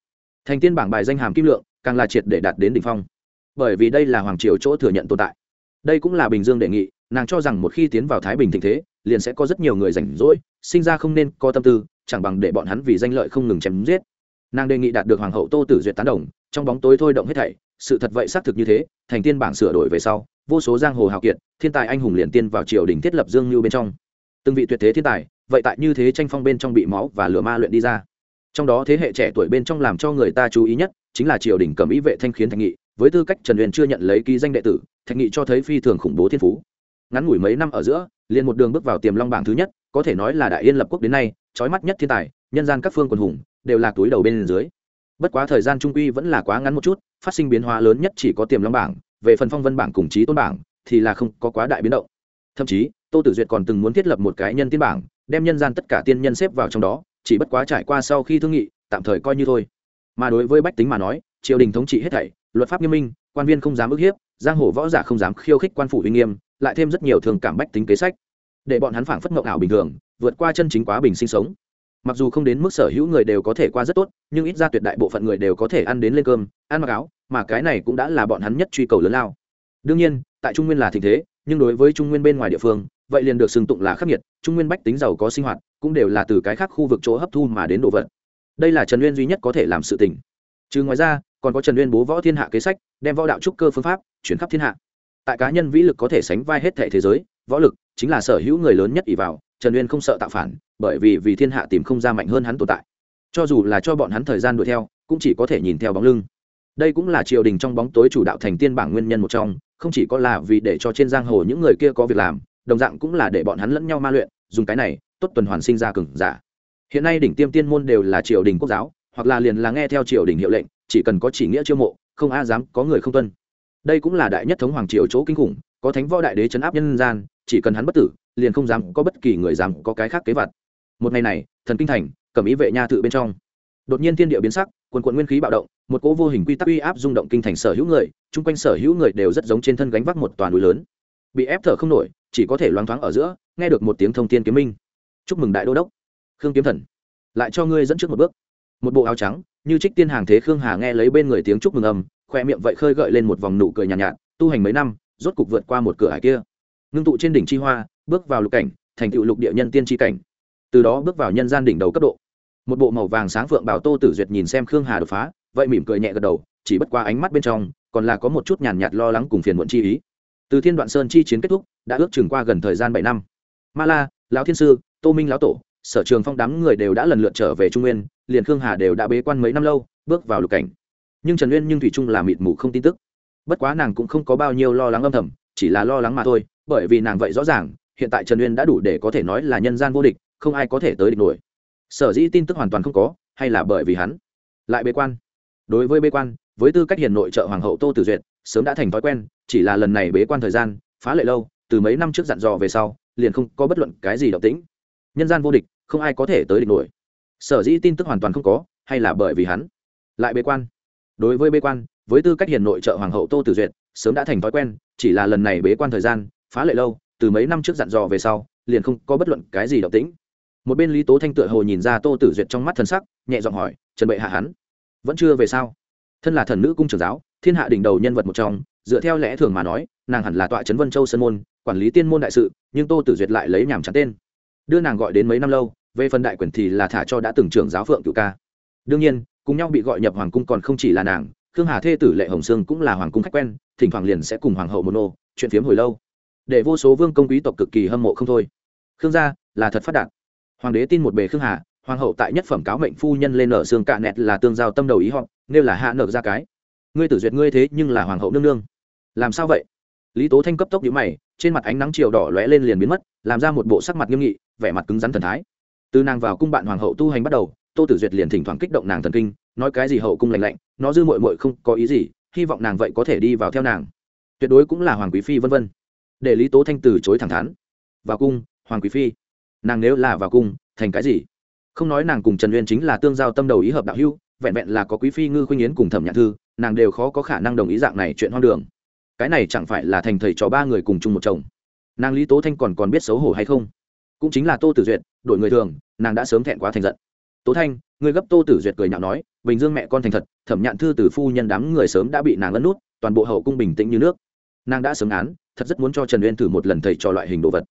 Speaker 1: Thành tiên bảng bài danh hàm kim lượng, càng là triệt để đạt đến đỉnh phong bởi vì đây là hoàng triều chỗ thừa nhận tồn tại. Đây cũng là bình dương đề nghị, nàng cho rằng một khi tiến vào thái bình thịnh thế, liền sẽ có rất nhiều người rảnh rỗi, sinh ra không nên có tâm tư, chẳng bằng để bọn hắn vì danh lợi không ngừng chém giết. Nàng đề nghị đạt được hoàng hậu tô tử duyệt tán đồng, trong bóng tối thôi động hết thảy, sự thật vậy xác thực như thế, thành tiên bảng sửa đổi về sau, vô số giang hồ hào kiệt, thiên tài anh hùng liền tiên vào triều đình thiết lập dương lưu bên trong. Từng vị tuyệt thế thiên tài, vậy tại như thế tranh phong bên trong bị máu và lửa ma luyện đi ra. Trong đó thế hệ trẻ tuổi bên trong làm cho người ta chú ý nhất chính là triều đình cầm ý vệ thanh khiến thành nghị với tư cách trần huyền chưa nhận lấy ký danh đệ tử, thạch nghị cho thấy phi thường khủng bố thiên phú. Ngắn ngủi mấy năm ở giữa, liền một đường bước vào tiềm long bảng thứ nhất, có thể nói là đại yên lập quốc đến nay, trói mắt nhất thiên tài, nhân gian các phương quần hùng, đều là túi đầu bên dưới. Bất quá thời gian trung quy vẫn là quá ngắn một chút, phát sinh biến hóa lớn nhất chỉ có tiềm long bảng, về phần phong vân bảng cùng trí tôn bảng, thì là không có quá đại biến động. Thậm chí, tô tử duyệt còn từng muốn thiết lập một cái nhân tiên bảng, đem nhân gian tất cả tiên nhân xếp vào trong đó, chỉ bất quá trải qua sau khi thương nghị, tạm thời coi như thôi. Mà đối với bách tính mà nói, triều đình thống trị hết thảy luật pháp nghiêm minh, quan viên không dám ức hiếp, giang hồ võ giả không dám khiêu khích quan phủ uy nghiêm, lại thêm rất nhiều thường cảm bách tính kế sách. Để bọn hắn phảng phất mộng ảo bình thường, vượt qua chân chính quá bình sinh sống. Mặc dù không đến mức sở hữu người đều có thể qua rất tốt, nhưng ít ra tuyệt đại bộ phận người đều có thể ăn đến lên cơm, ăn mặc áo, mà cái này cũng đã là bọn hắn nhất truy cầu lớn lao. Đương nhiên, tại trung nguyên là tình thế, nhưng đối với trung nguyên bên ngoài địa phương, vậy liền được xưng tụng là khắc nghiệt, trung nguyên bách tính giàu có sinh hoạt, cũng đều là từ cái khác khu vực chỗ hấp thu mà đến đồ vật. Đây là trần uyên duy nhất có thể làm sự tình. Trừ ngoài ra còn có trần uyên bố võ thiên hạ kế sách, đem võ đạo trúc cơ phương pháp chuyển khắp thiên hạ. Tại cá nhân vĩ lực có thể sánh vai hết thể thế giới, võ lực chính là sở hữu người lớn nhất ỷ vào, trần uyên không sợ tạo phản, bởi vì vì thiên hạ tìm không ra mạnh hơn hắn tồn tại. Cho dù là cho bọn hắn thời gian đuổi theo, cũng chỉ có thể nhìn theo bóng lưng. Đây cũng là triều đình trong bóng tối chủ đạo thành tiên bảng nguyên nhân một trong, không chỉ có là vì để cho trên giang hồ những người kia có việc làm, đồng dạng cũng là để bọn hắn lẫn nhau ma luyện, dùng cái này, tốt tuần hoàn sinh ra cừng giả. Hiện nay đỉnh tiêm tiên môn đều là triều đình quốc giáo, hoặc là liền là nghe theo triều đình hiệu lệnh chỉ cần có chỉ nghĩa chiêu mộ, không a dám, có người không tuân. Đây cũng là đại nhất thống hoàng triều chỗ kinh khủng, có thánh võ đại đế chấn áp nhân gian, chỉ cần hắn bất tử, liền không dám có bất kỳ người dám có cái khác kế vật một ngày này, thần kinh thành, cầm ý vệ nha tự bên trong. Đột nhiên thiên địa biến sắc, quần quận nguyên khí bạo động, một cỗ vô hình quy tắc uy áp rung động kinh thành sở hữu người, chung quanh sở hữu người đều rất giống trên thân gánh vác một toàn núi lớn. Bị ép thở không nổi, chỉ có thể loáng thoáng ở giữa, nghe được một tiếng thông tiên kiếm minh. Chúc mừng đại đô đốc. Khương kiếm thần, lại cho ngươi dẫn trước một bước một bộ áo trắng như trích tiên hàng thế khương hà nghe lấy bên người tiếng chúc mừng âm khoe miệng vậy khơi gợi lên một vòng nụ cười nhàn nhạt, nhạt tu hành mấy năm rốt cục vượt qua một cửa hải kia. Ngưng tụ trên đỉnh chi hoa bước vào lục cảnh thành tựu lục địa nhân tiên chi cảnh. Từ đó bước vào nhân gian đỉnh đầu cấp độ. Một bộ màu vàng sáng phượng bảo tô tử duyệt nhìn xem khương hà đột phá vậy mỉm cười nhẹ gật đầu chỉ bất qua ánh mắt bên trong còn là có một chút nhàn nhạt lo lắng cùng phiền muộn chi ý. Từ thiên đoạn sơn chi chiến kết thúc đã ước chừng qua gần thời gian bảy năm. Ma la lão thiên sư tô minh lão tổ sở trường phong đám người đều đã lần lượt trở về trung nguyên, liền khương hà đều đã bế quan mấy năm lâu, bước vào lục cảnh. Nhưng trần uyên nhưng thủy trung là mịt mù không tin tức. Bất quá nàng cũng không có bao nhiêu lo lắng âm thầm, chỉ là lo lắng mà thôi, bởi vì nàng vậy rõ ràng, hiện tại trần uyên đã đủ để có thể nói là nhân gian vô địch, không ai có thể tới địch nổi. Sở dĩ tin tức hoàn toàn không có, hay là bởi vì hắn lại bế quan. Đối với bế quan, với tư cách hiền nội trợ hoàng hậu tô tử duyệt, sớm đã thành thói quen, chỉ là lần này bế quan thời gian, phá lệ lâu, từ mấy năm trước dặn dò về sau, liền không có bất luận cái gì động tĩnh. Nhân gian vô địch không ai có thể tới địch nổi. Sở dĩ tin tức hoàn toàn không có, hay là bởi vì hắn lại bế quan. Đối với bế quan, với tư cách hiền nội trợ hoàng hậu tô tử duyệt, sớm đã thành thói quen, chỉ là lần này bế quan thời gian, phá lệ lâu, từ mấy năm trước dặn dò về sau, liền không có bất luận cái gì động tĩnh. Một bên lý tố thanh tựa hồ nhìn ra tô tử duyệt trong mắt thần sắc, nhẹ giọng hỏi, trần bệ hạ hắn vẫn chưa về sao? Thân là thần nữ cung trưởng giáo, thiên hạ đỉnh đầu nhân vật một trong, dựa theo lẽ thường mà nói, nàng hẳn là tọa trấn vân châu sơn môn, quản lý tiên môn đại sự, nhưng tô tử duyệt lại lấy nhàm chán tên đưa nàng gọi đến mấy năm lâu, về phần đại quyền thì là thả cho đã từng trưởng giáo phượng cựu ca. Đương nhiên, cùng nhau bị gọi nhập hoàng cung còn không chỉ là nàng, khương hà thê tử lệ hồng sương cũng là hoàng cung khách quen, thỉnh thoảng liền sẽ cùng hoàng hậu một nô, chuyện phiếm hồi lâu. Để vô số vương công quý tộc cực kỳ hâm mộ không thôi. Khương gia là thật phát đạt. Hoàng đế tin một bề khương hà, hoàng hậu tại nhất phẩm cáo mệnh phu nhân lên nở xương cạ nẹt là tương giao tâm đầu ý họ nếu là hạ nở ra cái. Ngươi tử duyệt ngươi thế nhưng là hoàng hậu nương nương. Làm sao vậy? Lý tố thanh cấp tốc nhíu mày, trên mặt ánh nắng chiều đỏ lóe lên liền biến mất, làm ra một bộ sắc mặt nghiêm nghị vẻ mặt cứng rắn thần thái. Từ nàng vào cung bạn hoàng hậu tu hành bắt đầu, tô tử duyệt liền thỉnh thoảng kích động nàng thần kinh, nói cái gì hậu cung lành lạnh, nó dư mội mội không có ý gì, hy vọng nàng vậy có thể đi vào theo nàng. Tuyệt đối cũng là hoàng quý phi vân vân. Để lý tố thanh từ chối thẳng thắn. Vào cung, hoàng quý phi. Nàng nếu là vào cung, thành cái gì? Không nói nàng cùng trần uyên chính là tương giao tâm đầu ý hợp đạo hưu vẹn vẹn là có quý phi ngư khuynh yến cùng thẩm nhạn thư, nàng đều khó có khả năng đồng ý dạng này chuyện hoang đường. Cái này chẳng phải là thành thầy trò ba người cùng chung một chồng. Nàng lý tố thanh còn còn biết xấu hổ hay không? Cũng chính là tô tử duyệt, đổi người thường, nàng đã sớm thẹn quá thành giận. Tố thanh, người gấp tô tử duyệt cười nhạo nói, bình dương mẹ con thành thật, thẩm nhạn thư từ phu nhân đám người sớm đã bị nàng lẫn nút, toàn bộ hậu cung bình tĩnh như nước. Nàng đã sớm án, thật rất muốn cho trần uyên thử một lần thầy trò loại hình đồ vật.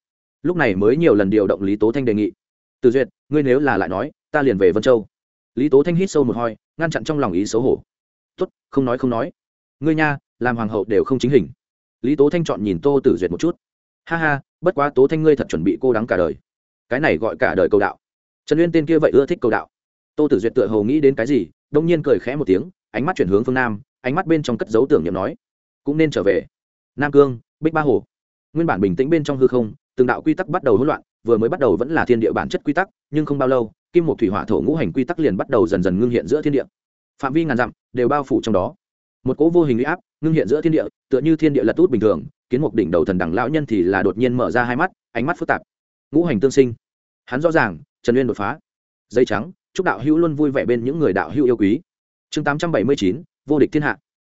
Speaker 1: Lúc này mới nhiều lần điều động lý tố thanh đề nghị. Từ duyệt, ngươi nếu là lại nói, ta liền về vân châu. Lý tố thanh hít sâu một hoi ngăn chặn trong lòng ý xấu hổ. Tốt, không nói không nói. Ngươi nha, làm hoàng hậu đều không chính hình. Lý tố thanh chọn nhìn tô tử duyệt một chút. Ha ha bất quá tố thanh ngươi thật chuẩn bị cô đắng cả đời. Cái này gọi cả đời cầu đạo. Trần uyên tên kia vậy ưa thích cầu đạo. Tô tử duyệt tựa hồ nghĩ đến cái gì, đông nhiên cười khẽ một tiếng, ánh mắt chuyển hướng phương nam, ánh mắt bên trong cất dấu tưởng niệm nói, cũng nên trở về. Nam cương, bích ba hồ. Nguyên bản bình tĩnh bên trong hư không, từng đạo quy tắc bắt đầu hỗn loạn, vừa mới bắt đầu vẫn là thiên địa bản chất quy tắc, nhưng không bao lâu, kim một thủy hỏa thổ ngũ hành quy tắc liền bắt đầu dần dần ngưng hiện giữa thiên địa. Phạm vi ngàn dặm đều bao phủ trong đó. Một cỗ vô hình uy áp ngưng hiện giữa thiên địa, tựa như thiên địa lật út bình thường kiến một đỉnh đầu thần đẳng lão nhân thì là đột nhiên mở ra hai mắt, ánh mắt phức tạp. Ngũ hành tương sinh. Hắn rõ ràng, trần uyên đột phá. Dây trắng, chúc đạo hữu luôn vui vẻ bên những người đạo hữu yêu quý. Chương tám trăm bảy mươi chín, vô địch thiên hạ.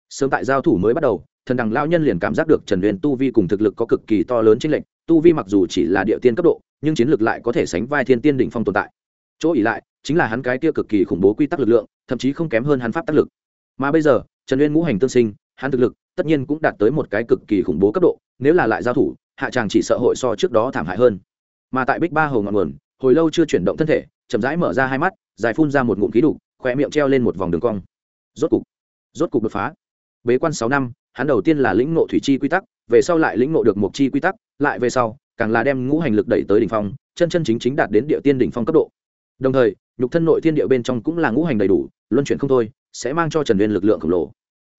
Speaker 1: Sớm tại giao thủ mới bắt đầu, thần đằng lao nhân liền cảm giác được trần uyên tu vi cùng thực lực có cực kỳ to lớn trên lệnh tu vi mặc dù chỉ là địa tiên cấp độ, nhưng chiến lược lại có thể sánh vai thiên tiên đỉnh phong tồn tại. Chỗ ỉ lại, chính là hắn cái kia cực kỳ khủng bố quy tắc lực lượng, thậm chí không kém hơn hắn pháp tác lực. Mà bây giờ, trần uyên ngũ hành tương sinh, hắn thực lực tất nhiên cũng đạt tới một cái cực kỳ khủng bố cấp độ, nếu là lại giao thủ, hạ tràng chỉ sợ hội so trước đó thảm hại hơn. Mà tại bích ba hồ ngọn nguồn, hồi lâu chưa chuyển động thân thể, chậm rãi mở ra hai mắt, dài phun ra một ngụm khí đục khỏe miệng treo lên một vòng đường cong. Rốt cục rốt cục đột phá. Bế quan sáu năm, hắn đầu tiên là lĩnh ngộ thủy chi quy tắc, về sau lại lĩnh ngộ được mộc chi quy tắc, lại về sau, càng là đem ngũ hành lực đẩy tới đỉnh phong, chân chân chính chính đạt đến địa tiên đỉnh phong cấp độ. Đồng thời, nhục thân nội thiên địa bên trong cũng là ngũ hành đầy đủ, luân chuyển không thôi, sẽ mang cho trần uyên lực lượng khổng lồ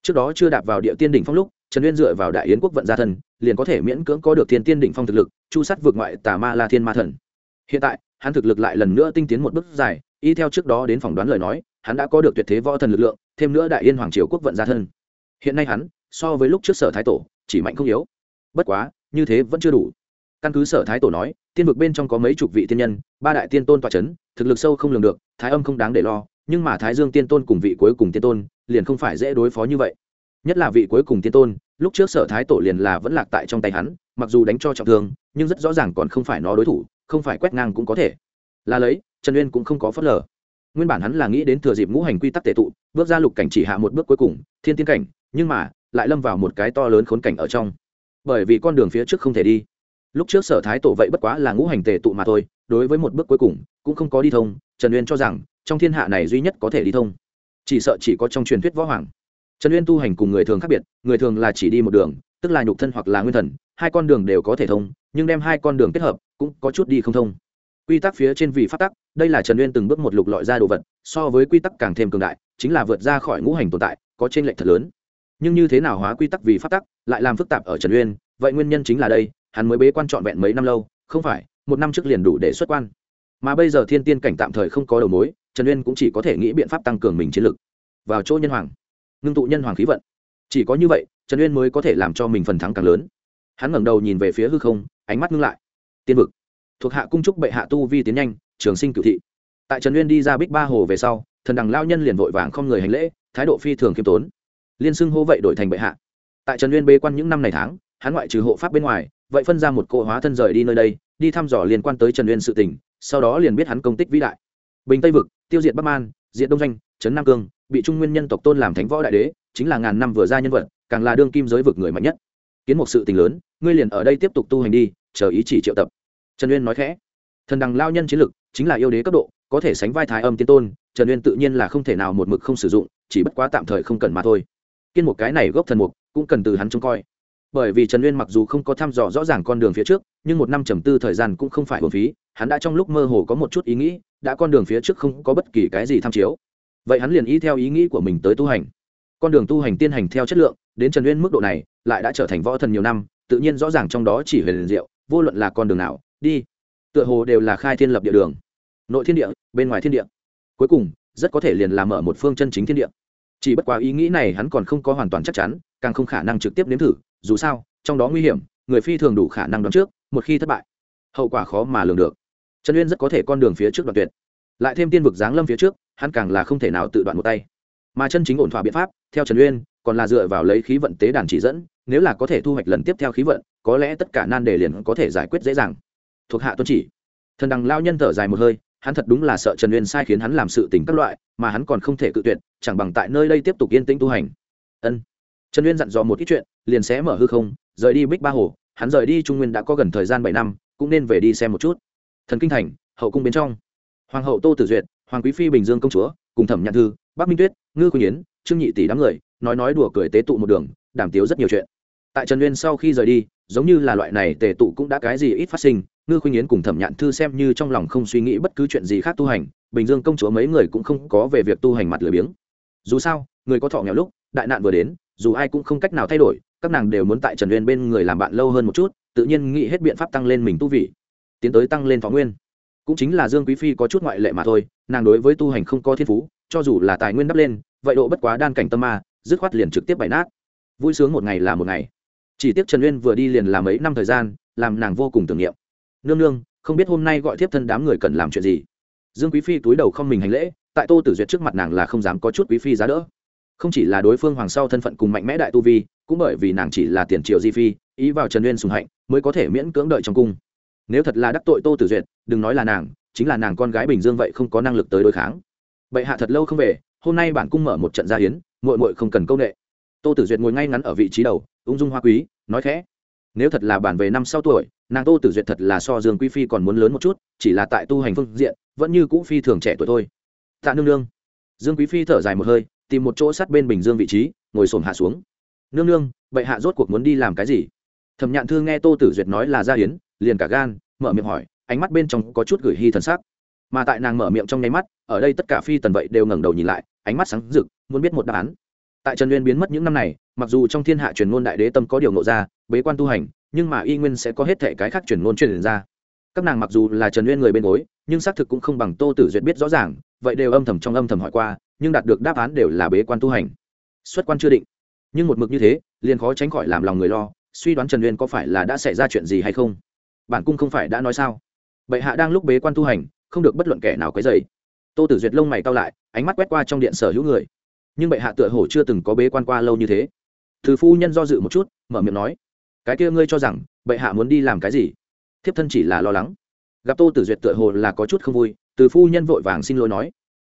Speaker 1: trước đó chưa đạp vào địa tiên đỉnh phong lúc, trần uyên dựa vào đại yến quốc vận gia thân, liền có thể miễn cưỡng có được thiên tiên đỉnh phong thực lực, chu sắt vượt ngoại tà ma la thiên ma thần. Hiện tại, hắn thực lực lại lần nữa tinh tiến một bước dài, y theo trước đó đến phỏng đoán lời nói, hắn đã có được tuyệt thế võ thần lực lượng, thêm nữa đại yên hoàng triều quốc vận gia thân. Hiện nay hắn, so với lúc trước sở thái tổ, chỉ mạnh không yếu. Bất quá, như thế vẫn chưa đủ. Căn cứ sở thái tổ nói, tiên vực bên trong có mấy chục vị tiên nhân, ba đại tiên tôn tọa c h ấ n thực lực sâu không lường được, thái âm không đáng để lo nhưng mà thái dương tiên tôn cùng vị cuối cùng tiên tôn liền không phải dễ đối phó như vậy. Nhất là vị cuối cùng tiên tôn, lúc trước sở thái tổ liền là vẫn lạc tại trong tay hắn, mặc dù đánh cho trọng thương, nhưng rất rõ ràng còn không phải nó đối thủ, không phải quét ngang cũng có thể. Là lấy, trần uyên cũng không có phớt lờ. Nguyên bản hắn là nghĩ đến thừa dịp ngũ hành quy tắc tệ tụ, bước ra lục cảnh chỉ hạ một bước cuối cùng, thiên tiên cảnh, nhưng mà lại lâm vào một cái to lớn khốn cảnh ở trong. Bởi vì con đường phía trước không thể đi. Lúc trước sở thái tổ vậy bất quá là ngũ hành tề tụ mà thôi, đối với một bước cuối cùng cũng không có đi thông, trần uyên cho rằng trong thiên hạ này duy nhất có thể đi thông. Chỉ sợ chỉ có trong truyền thuyết võ hoàng. Trần uyên tu hành cùng người thường khác biệt, người thường là chỉ đi một đường, tức là nhục thân hoặc là nguyên thần, hai con đường đều có thể thông, nhưng đem hai con đường kết hợp, cũng có chút đi không thông. Quy tắc phía trên vì phát tắc, đây là trần uyên từng bước một lục lọi ra đồ vật, so với quy tắc càng thêm cường đại, chính là vượt ra khỏi ngũ hành tồn tại, có trên lệch thật lớn. Nhưng như thế nào hóa quy tắc vì phát tắc, lại làm phức tạp ở trần uyên, vậy nguyên nhân chính là đây, hắn mới bế quan trọn vẹn mấy năm lâu, không phải, một năm trước liền đủ để xuất quan. Mà bây giờ thiên tiên cảnh tạm thời không có đầu mối trần uyên cũng chỉ có thể nghĩ biện pháp tăng cường mình chiến lực. Vào chỗ nhân hoàng, ngưng tụ nhân hoàng khí vận. Chỉ có như vậy, trần uyên mới có thể làm cho mình phần thắng càng lớn. Hắn ngẩng đầu nhìn về phía hư không, ánh mắt ngưng lại. Tiên vực. Thuộc hạ cung trúc bệ hạ tu vi tiến nhanh, trường sinh cửu thị. Tại trần uyên đi ra bích ba hồ về sau, thần đằng lao nhân liền vội vàng không người hành lễ, thái độ phi thường khiêm tốn. Liên xưng hô vậy đổi thành bệ hạ. Tại trần uyên bê quan những năm này tháng, hắn ngoại trừ hộ pháp bên ngoài, vậy phân ra một cỗ hóa thân rời đi nơi đây, đi thăm dò liên quan tới trần uyên sự tình, sau đó liền biết hắn công tích vĩ đại bình tây vực, tiêu diệt bắc man diện đông doanh trấn nam cương, bị trung nguyên nhân tộc tôn làm thánh võ đại đế, chính là ngàn năm vừa ra nhân vật, càng là đương kim giới vực người mạnh nhất. Kiến một sự tình lớn, ngươi liền ở đây tiếp tục tu hành đi, chờ ý chỉ triệu tập. Trần uyên nói khẽ. Thần đằng lao nhân chiến lực, chính là yêu đế cấp độ, có thể sánh vai thái âm tiên tôn, trần uyên tự nhiên là không thể nào một mực không sử dụng, chỉ bất quá tạm thời không cần mà thôi. Kiên một cái này gốc thần mục, cũng cần từ hắn trông coi. Bởi vì trần uyên mặc dù không có thăm dò rõ ràng con đường phía trước, nhưng một năm trầm tư thời gian cũng không phải hồn phí, hắn đã trong lúc mơ hồ có một chút ý nghĩ đã con đường phía trước không có bất kỳ cái gì tham chiếu. Vậy hắn liền ý theo ý nghĩ của mình tới tu hành. Con đường tu hành tiên hành theo chất lượng, đến trần uyên mức độ này, lại đã trở thành võ thần nhiều năm, tự nhiên rõ ràng trong đó chỉ huyền liền diệu, vô luận là con đường nào, đi, tựa hồ đều là khai thiên lập địa đường. Nội thiên địa, bên ngoài thiên địa. Cuối cùng, rất có thể liền làm mở một phương chân chính thiên địa. Chỉ bất quá ý nghĩ này hắn còn không có hoàn toàn chắc chắn, càng không khả năng trực tiếp nếm thử, dù sao, trong đó nguy hiểm, người phi thường đủ khả năng đoán trước, một khi thất bại, hậu quả khó mà lường được trần uyên rất có thể con đường phía trước đoạn tuyệt. Lại thêm tiên vực giáng lâm phía trước, hắn càng là không thể nào tự đoạn một tay. Mà chân chính ổn thỏa biện pháp, theo trần uyên, còn là dựa vào lấy khí vận tế đàn chỉ dẫn, nếu là có thể thu hoạch lần tiếp theo khí vận, có lẽ tất cả nan đề liền có thể giải quyết dễ dàng. Thuộc hạ tuân chỉ. Thần đằng lao nhân thở dài một hơi, hắn thật đúng là sợ trần uyên sai khiến hắn làm sự tình các loại, mà hắn còn không thể cự tuyệt, chẳng bằng tại nơi đây tiếp tục yên tĩnh tu hành. Ân. Trần uyên dặn dò một ít chuyện, liền sẽ mở hư không, rời đi bích ba hồ. Hắn rời đi trung nguyên đã có gần thời gian bảy năm, cũng nên về đi xem một chút thần kinh thành, hậu cung bên trong. Hoàng hậu tô tử duyệt, hoàng quý phi bình dương công chúa, cùng thẩm nhạn thư, bắc minh tuyết, ngư quỳnh yến, trương nhị tỷ đám người, nói nói đùa cười tế tụ một đường, đảm tiếu rất nhiều chuyện. Tại trần uyên sau khi rời đi, giống như là loại này tề tụ cũng đã cái gì ít phát sinh, ngư khuynh yến cùng thẩm nhạn thư xem như trong lòng không suy nghĩ bất cứ chuyện gì khác tu hành, bình dương công chúa mấy người cũng không có về việc tu hành mặt lười biếng. Dù sao, người có thọ nghèo lúc, đại nạn vừa đến, dù ai cũng không cách nào thay đổi, các nàng đều muốn tại trần uyên bên người làm bạn lâu hơn một chút, tự nhiên nghĩ hết biện pháp tăng lên mình tu vị tiến tới tăng lên thọ nguyên. Cũng chính là dương quý phi có chút ngoại lệ mà thôi, nàng đối với tu hành không có thiên phú, cho dù là tài nguyên đắp lên, vậy độ bất quá đan cảnh tâm ma, dứt khoát liền trực tiếp bày nát. Vui sướng một ngày là một ngày. Chỉ tiếc trần uyên vừa đi liền làm ấy năm thời gian, làm nàng vô cùng tưởng niệm. Nương nương, không biết hôm nay gọi tiếp thân đám người cần làm chuyện gì? Dương quý phi túi đầu không mình hành lễ, tại tô tử duyệt trước mặt nàng là không dám có chút quý phi giá đỡ. Không chỉ là đối phương hoàng sau thân phận cùng mạnh mẽ đại tu vi, cũng bởi vì nàng chỉ là tiền triệu di phi, ý vào trần uyên sùng hạnh, mới có thể miễn cưỡng đợi trong cung nếu thật là đắc tội tô tử duyệt, đừng nói là nàng, chính là nàng con gái bình dương vậy không có năng lực tới đối kháng. Bệ hạ thật lâu không về, hôm nay bản cung mở một trận gia hiến muội muội không cần câu nệ. Tô tử duyệt ngồi ngay ngắn ở vị trí đầu, ung dung hoa quý, nói khẽ, nếu thật là bản về năm sau tuổi, nàng tô tử duyệt thật là so dương quý phi còn muốn lớn một chút, chỉ là tại tu hành phương diện, vẫn như cũ phi thường trẻ tuổi thôi. Tạ nương nương. Dương quý phi thở dài một hơi, tìm một chỗ sát bên bình dương vị trí, ngồi xổm hạ xuống. Nương nương, bệ hạ rốt cuộc muốn đi làm cái gì? Thẩm nhạn thư nghe tô tử duyệt nói là gia hiến liền cả gan, mở miệng hỏi, ánh mắt bên trong có chút gửi hy thần sắc. Mà tại nàng mở miệng trong nháy mắt, ở đây tất cả phi tần vậy đều ngẩng đầu nhìn lại, ánh mắt sáng rực, muốn biết một đáp án. Tại trần uyên biến mất những năm này, mặc dù trong thiên hạ truyền ngôn đại đế tâm có điều nộ ra, bế quan tu hành, nhưng mà y nguyên sẽ có hết thể cái khác truyền ngôn truyền ra. Các nàng mặc dù là trần uyên người bên gối, nhưng xác thực cũng không bằng tô tử duyệt biết rõ ràng, vậy đều âm thầm trong âm thầm hỏi qua, nhưng đạt được đáp án đều là bế quan tu hành. Xuất quan chưa định. Nhưng một mực như thế, liền khó tránh khỏi làm lòng người lo, suy đoán trần uyên có phải là đã xảy ra chuyện gì hay không bản cung không phải đã nói sao? Bệ hạ đang lúc bế quan tu hành, không được bất luận kẻ nào quấy dày tô tử duyệt lông mày cao lại, ánh mắt quét qua trong điện sở hữu người. Nhưng bệ hạ tựa hồ chưa từng có bế quan qua lâu như thế. Thư phu nhân do dự một chút, mở miệng nói, cái kia ngươi cho rằng bệ hạ muốn đi làm cái gì? Thiếp thân chỉ là lo lắng. Gặp tô tử duyệt tựa hồ là có chút không vui, từ phu nhân vội vàng xin lỗi nói,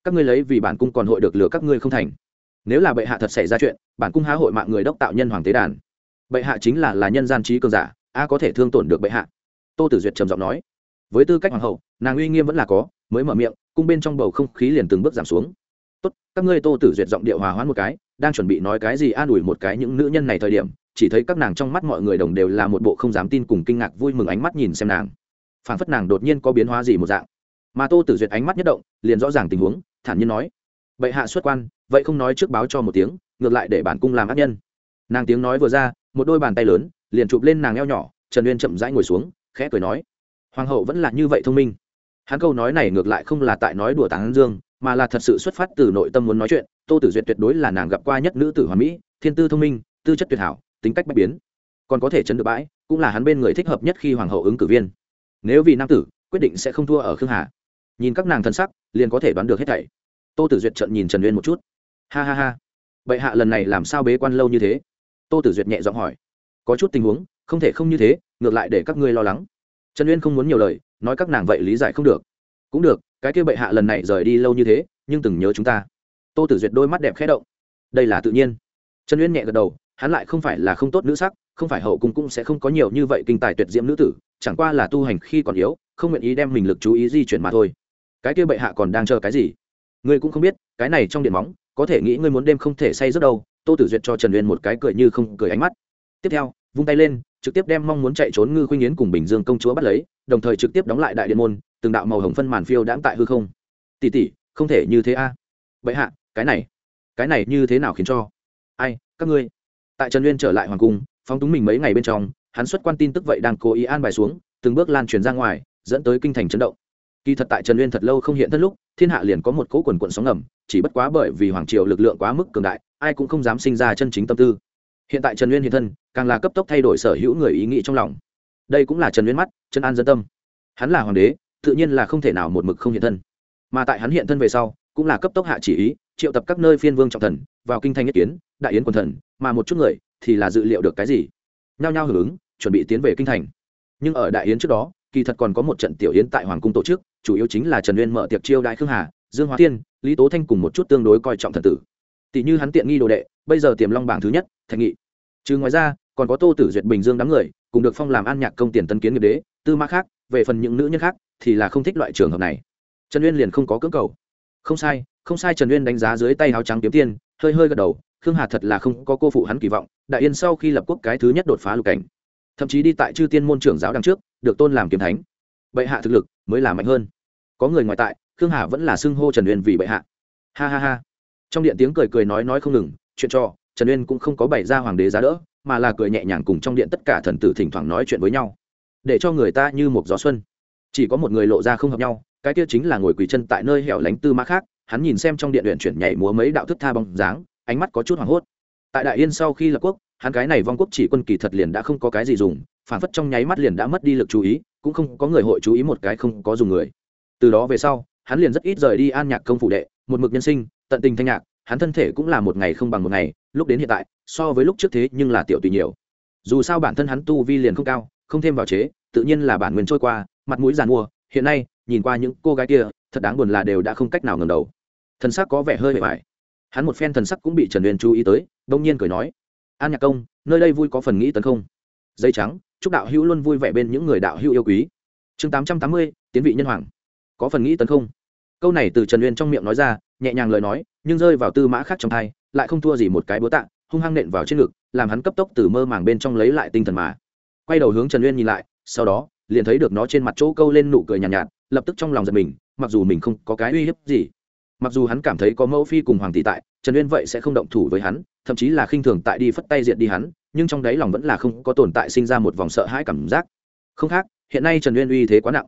Speaker 1: các ngươi lấy vì bản cung còn hội được lừa các ngươi không thành. Nếu là bệ hạ thật xảy ra chuyện, bản cung há hội mạng người đốc tạo nhân hoàng tế đàn. Bệ hạ chính là là nhân gian trí cường giả, a có thể thương tổn được bệ hạ tô tử duyệt trầm giọng nói, với tư cách hoàng hậu, nàng uy nghiêm vẫn là có, mới mở miệng, cung bên trong bầu không khí liền từng bước giảm xuống. Tốt, các ngươi tô tử duyệt giọng điệu hòa hoãn một cái, đang chuẩn bị nói cái gì an ủi một cái những nữ nhân này thời điểm, chỉ thấy các nàng trong mắt mọi người đồng đều là một bộ không dám tin cùng kinh ngạc vui mừng ánh mắt nhìn xem nàng. Phản phất nàng đột nhiên có biến hóa gì một dạng. Mà tô tử duyệt ánh mắt nhất động, liền rõ ràng tình huống, thản nhiên nói, bệ hạ xuất quan, vậy không nói trước báo cho một tiếng, ngược lại để bản cung làm ác nhân. Nàng tiếng nói vừa ra, một đôi bàn tay lớn, liền chụp lên nàng eo nhỏ, trần uyên chậm rãi ngồi xuống khẽ cười nói, hoàng hậu vẫn là như vậy thông minh. Hắn câu nói này ngược lại không là tại nói đùa tán dương, mà là thật sự xuất phát từ nội tâm muốn nói chuyện. Tô tử duyệt tuyệt đối là nàng gặp qua nhất nữ tử hoàn mỹ, thiên tư thông minh, tư chất tuyệt hảo, tính cách bất biến. Còn có thể chấn được bãi, cũng là hắn bên người thích hợp nhất khi hoàng hậu ứng cử viên. Nếu vì nam tử, quyết định sẽ không thua ở khương hà. Nhìn các nàng thân sắc, liền có thể đoán được hết thảy. Tô tử duyệt trận nhìn trần uyên một chút. Ha ha ha. Bệ hạ lần này làm sao bế quan lâu như thế? Tô tử duyệt nhẹ giọng hỏi. Có chút tình huống không thể không như thế, ngược lại để các ngươi lo lắng. Trần uyên không muốn nhiều lời, nói các nàng vậy lý giải không được. Cũng được, cái kia bệ hạ lần này rời đi lâu như thế, nhưng từng nhớ chúng ta. Tô tử duyệt đôi mắt đẹp khẽ động. Đây là tự nhiên. Trần uyên nhẹ gật đầu, hắn lại không phải là không tốt nữ sắc, không phải hậu cung cũng sẽ không có nhiều như vậy kinh tài tuyệt diễm nữ tử, chẳng qua là tu hành khi còn yếu, không nguyện ý đem mình lực chú ý di chuyển mà thôi. Cái kia bệ hạ còn đang chờ cái gì? Ngươi cũng không biết, cái này trong điện móng, có thể nghĩ ngươi muốn đêm không thể say rất đâu. Tô tử duyệt cho trần uyên một cái cười như không cười ánh mắt. Tiếp theo, vung tay lên trực tiếp đem mong muốn chạy trốn ngư khuynh yến cùng bình dương công chúa bắt lấy, đồng thời trực tiếp đóng lại đại điện môn, từng đạo màu hồng phân màn phiêu đãng tại hư không. Tỷ tỷ, không thể như thế a. À? bệ hạ, cái này cái này như thế nào khiến cho? Ai, các ngươi? Tại trần uyên trở lại hoàng cung, phóng túng mình mấy ngày bên trong, hắn xuất quan tin tức vậy đang cố ý an bài xuống, từng bước lan truyền ra ngoài, dẫn tới kinh thành chấn động. Kỳ thật tại trần uyên thật lâu không hiện thân lúc, thiên hạ liền có một cỗ quần quận sóng ngầm, chỉ bất quá bởi vì hoàng triều lực lượng quá mức cường đại, ai cũng không dám sinh ra chân chính tâm tư hiện tại trần uyên hiện thân, càng là cấp tốc thay đổi sở hữu người ý nghĩ trong lòng. Đây cũng là trần uyên mắt Trần an dân tâm. Hắn là hoàng đế, tự nhiên là không thể nào một mực không hiện thân. Mà tại hắn hiện thân về sau, cũng là cấp tốc hạ chỉ ý, triệu tập các nơi phiên vương trọng thần, vào kinh thanh nhất kiến, đại yến quần thần, mà một chút người thì là dự liệu được cái gì? Nhao nhao hưởng ứng, chuẩn bị tiến về kinh thành. Nhưng ở đại yến trước đó, kỳ thật còn có một trận tiểu yến tại hoàng cung tổ chức, chủ yếu chính là trần uyên mở tiệc chiêu đại khương hà, dương hóa thiên, lý tố thanh cùng một chút tương đối coi trọng thần tử. Tỷ như hắn tiện nghi đồ đệ, bây giờ tiềm long bảng thứ nhất, thạch nghị trừ ngoài ra, còn có tô tử duyệt bình dương đám người, cùng được phong làm an nhạc công tiền tân kiến nghiệp đế, tư mã khác, về phần những nữ nhân khác, thì là không thích loại trường hợp này. Trần uyên liền không có cưỡng cầu. Không sai không sai, trần uyên đánh giá dưới tay áo trắng kiếm tiên hơi hơi gật đầu, khương hà thật là không có cô phụ hắn kỳ vọng, đại yên sau khi lập quốc cái thứ nhất đột phá lục cảnh. Thậm chí đi tại chư tiên môn trưởng giáo đằng trước, được tôn làm kiếm thánh. Bệ hạ thực lực mới là mạnh hơn. Có người ngoài tại, khương hà vẫn là xưng hô trần uyên vì bệ hạ. Ha ha ha. Trong điện tiếng cười cười nói nói không ngừng, chuyện cho trần uyên cũng không có bày ra hoàng đế giá đỡ, mà là cười nhẹ nhàng cùng trong điện tất cả thần tử thỉnh thoảng nói chuyện với nhau. Để cho người ta như một gió xuân. Chỉ có một người lộ ra không hợp nhau, cái kia chính là ngồi quỳ chân tại nơi hẻo lánh tư mã khác, hắn nhìn xem trong điện luyện chuyển nhảy múa mấy đạo thức tha bóng dáng, ánh mắt có chút hoảng hốt. Tại đại yên sau khi lập quốc, hắn cái này vong quốc chỉ quân kỳ thật liền đã không có cái gì dùng, phản phất trong nháy mắt liền đã mất đi lực chú ý, cũng không có người hội chú ý một cái không có dùng người. Từ đó về sau, hắn liền rất ít rời đi an nhạc công phụ đệ, một mực nhân sinh, tận tình thanh nhạc, hắn thân thể cũng là một ngày không bằng một ngày lúc đến hiện tại, so với lúc trước thế nhưng là tiểu tùy nhiều. Dù sao bản thân hắn tu vi liền không cao, không thêm vào chế, tự nhiên là bản nguyên trôi qua, mặt mũi giàn mua. Hiện nay, nhìn qua những cô gái kia, thật đáng buồn là đều đã không cách nào ngầm đầu. Thần sắc có vẻ hơi bề bài hắn một phen thần sắc cũng bị trần uyên chú ý tới đông nhiên cười nói, an nhạc công, nơi đây vui có phần nghĩ tấn không? Dây trắng, chúc đạo hữu luôn vui vẻ bên những người đạo hữu yêu quý. Chương tám trăm tám mươi, tiến vị nhân hoàng. Có phần nghĩ tấn không? Câu này từ trần uyên trong miệng nói ra, nhẹ nhàng lời nói, nhưng rơi vào tư mã khác trong thai lại không thua gì một cái búa tạ hung hăng nện vào trên ngực làm hắn cấp tốc từ mơ màng bên trong lấy lại tinh thần mà. Quay đầu hướng trần uyên nhìn lại sau đó liền thấy được nó trên mặt chỗ câu lên nụ cười nhàn nhạt, nhạt lập tức trong lòng giật mình mặc dù mình không có cái uy hiếp gì. Mặc dù hắn cảm thấy có mẫu phi cùng hoàng tỷ tại trần uyên vậy sẽ không động thủ với hắn thậm chí là khinh thường tại đi phất tay diện đi hắn nhưng trong đáy lòng vẫn là không có tồn tại sinh ra một vòng sợ hãi cảm giác. Không khác hiện nay trần uyên uy thế quá nặng.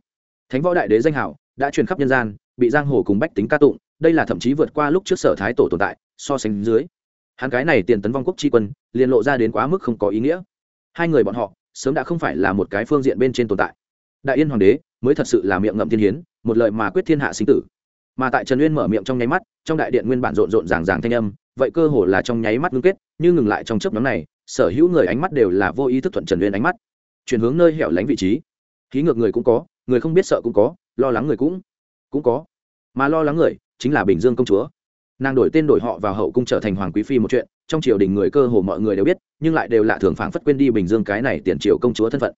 Speaker 1: Thánh võ đại đế danh hảo đã truyền khắp nhân gian bị giang hồ cùng bách tính ca tụng đây là thậm chí vượt qua lúc trước sở thái tổ tồn tại so sánh dưới. Hắn cái này tiền tấn vong quốc tri quân, liền lộ ra đến quá mức không có ý nghĩa. Hai người bọn họ, sớm đã không phải là một cái phương diện bên trên tồn tại. Đại yên hoàng đế mới thật sự là miệng ngậm thiên hiến, một lời mà quyết thiên hạ sinh tử. Mà tại trần uyên mở miệng trong nháy mắt, trong đại điện nguyên bản rộn rộn ràng ràng thanh âm, vậy cơ hồ là trong nháy mắt ngưng kết, như ngừng lại trong chớp nhóm này, sở hữu người ánh mắt đều là vô ý thức thuận trần uyên ánh mắt. Chuyển hướng nơi hẻo lánh vị trí. Khí ngược người cũng có, người không biết sợ cũng có, lo lắng người cũng cũng có. Mà lo lắng người chính là bình dương công chúa nàng đổi tên đổi họ vào hậu cung trở thành hoàng quý phi một chuyện, trong triều đình người cơ hồ mọi người đều biết, nhưng lại đều lạ thường phảng phất quên đi bình dương cái này tiền triều công chúa thân phận.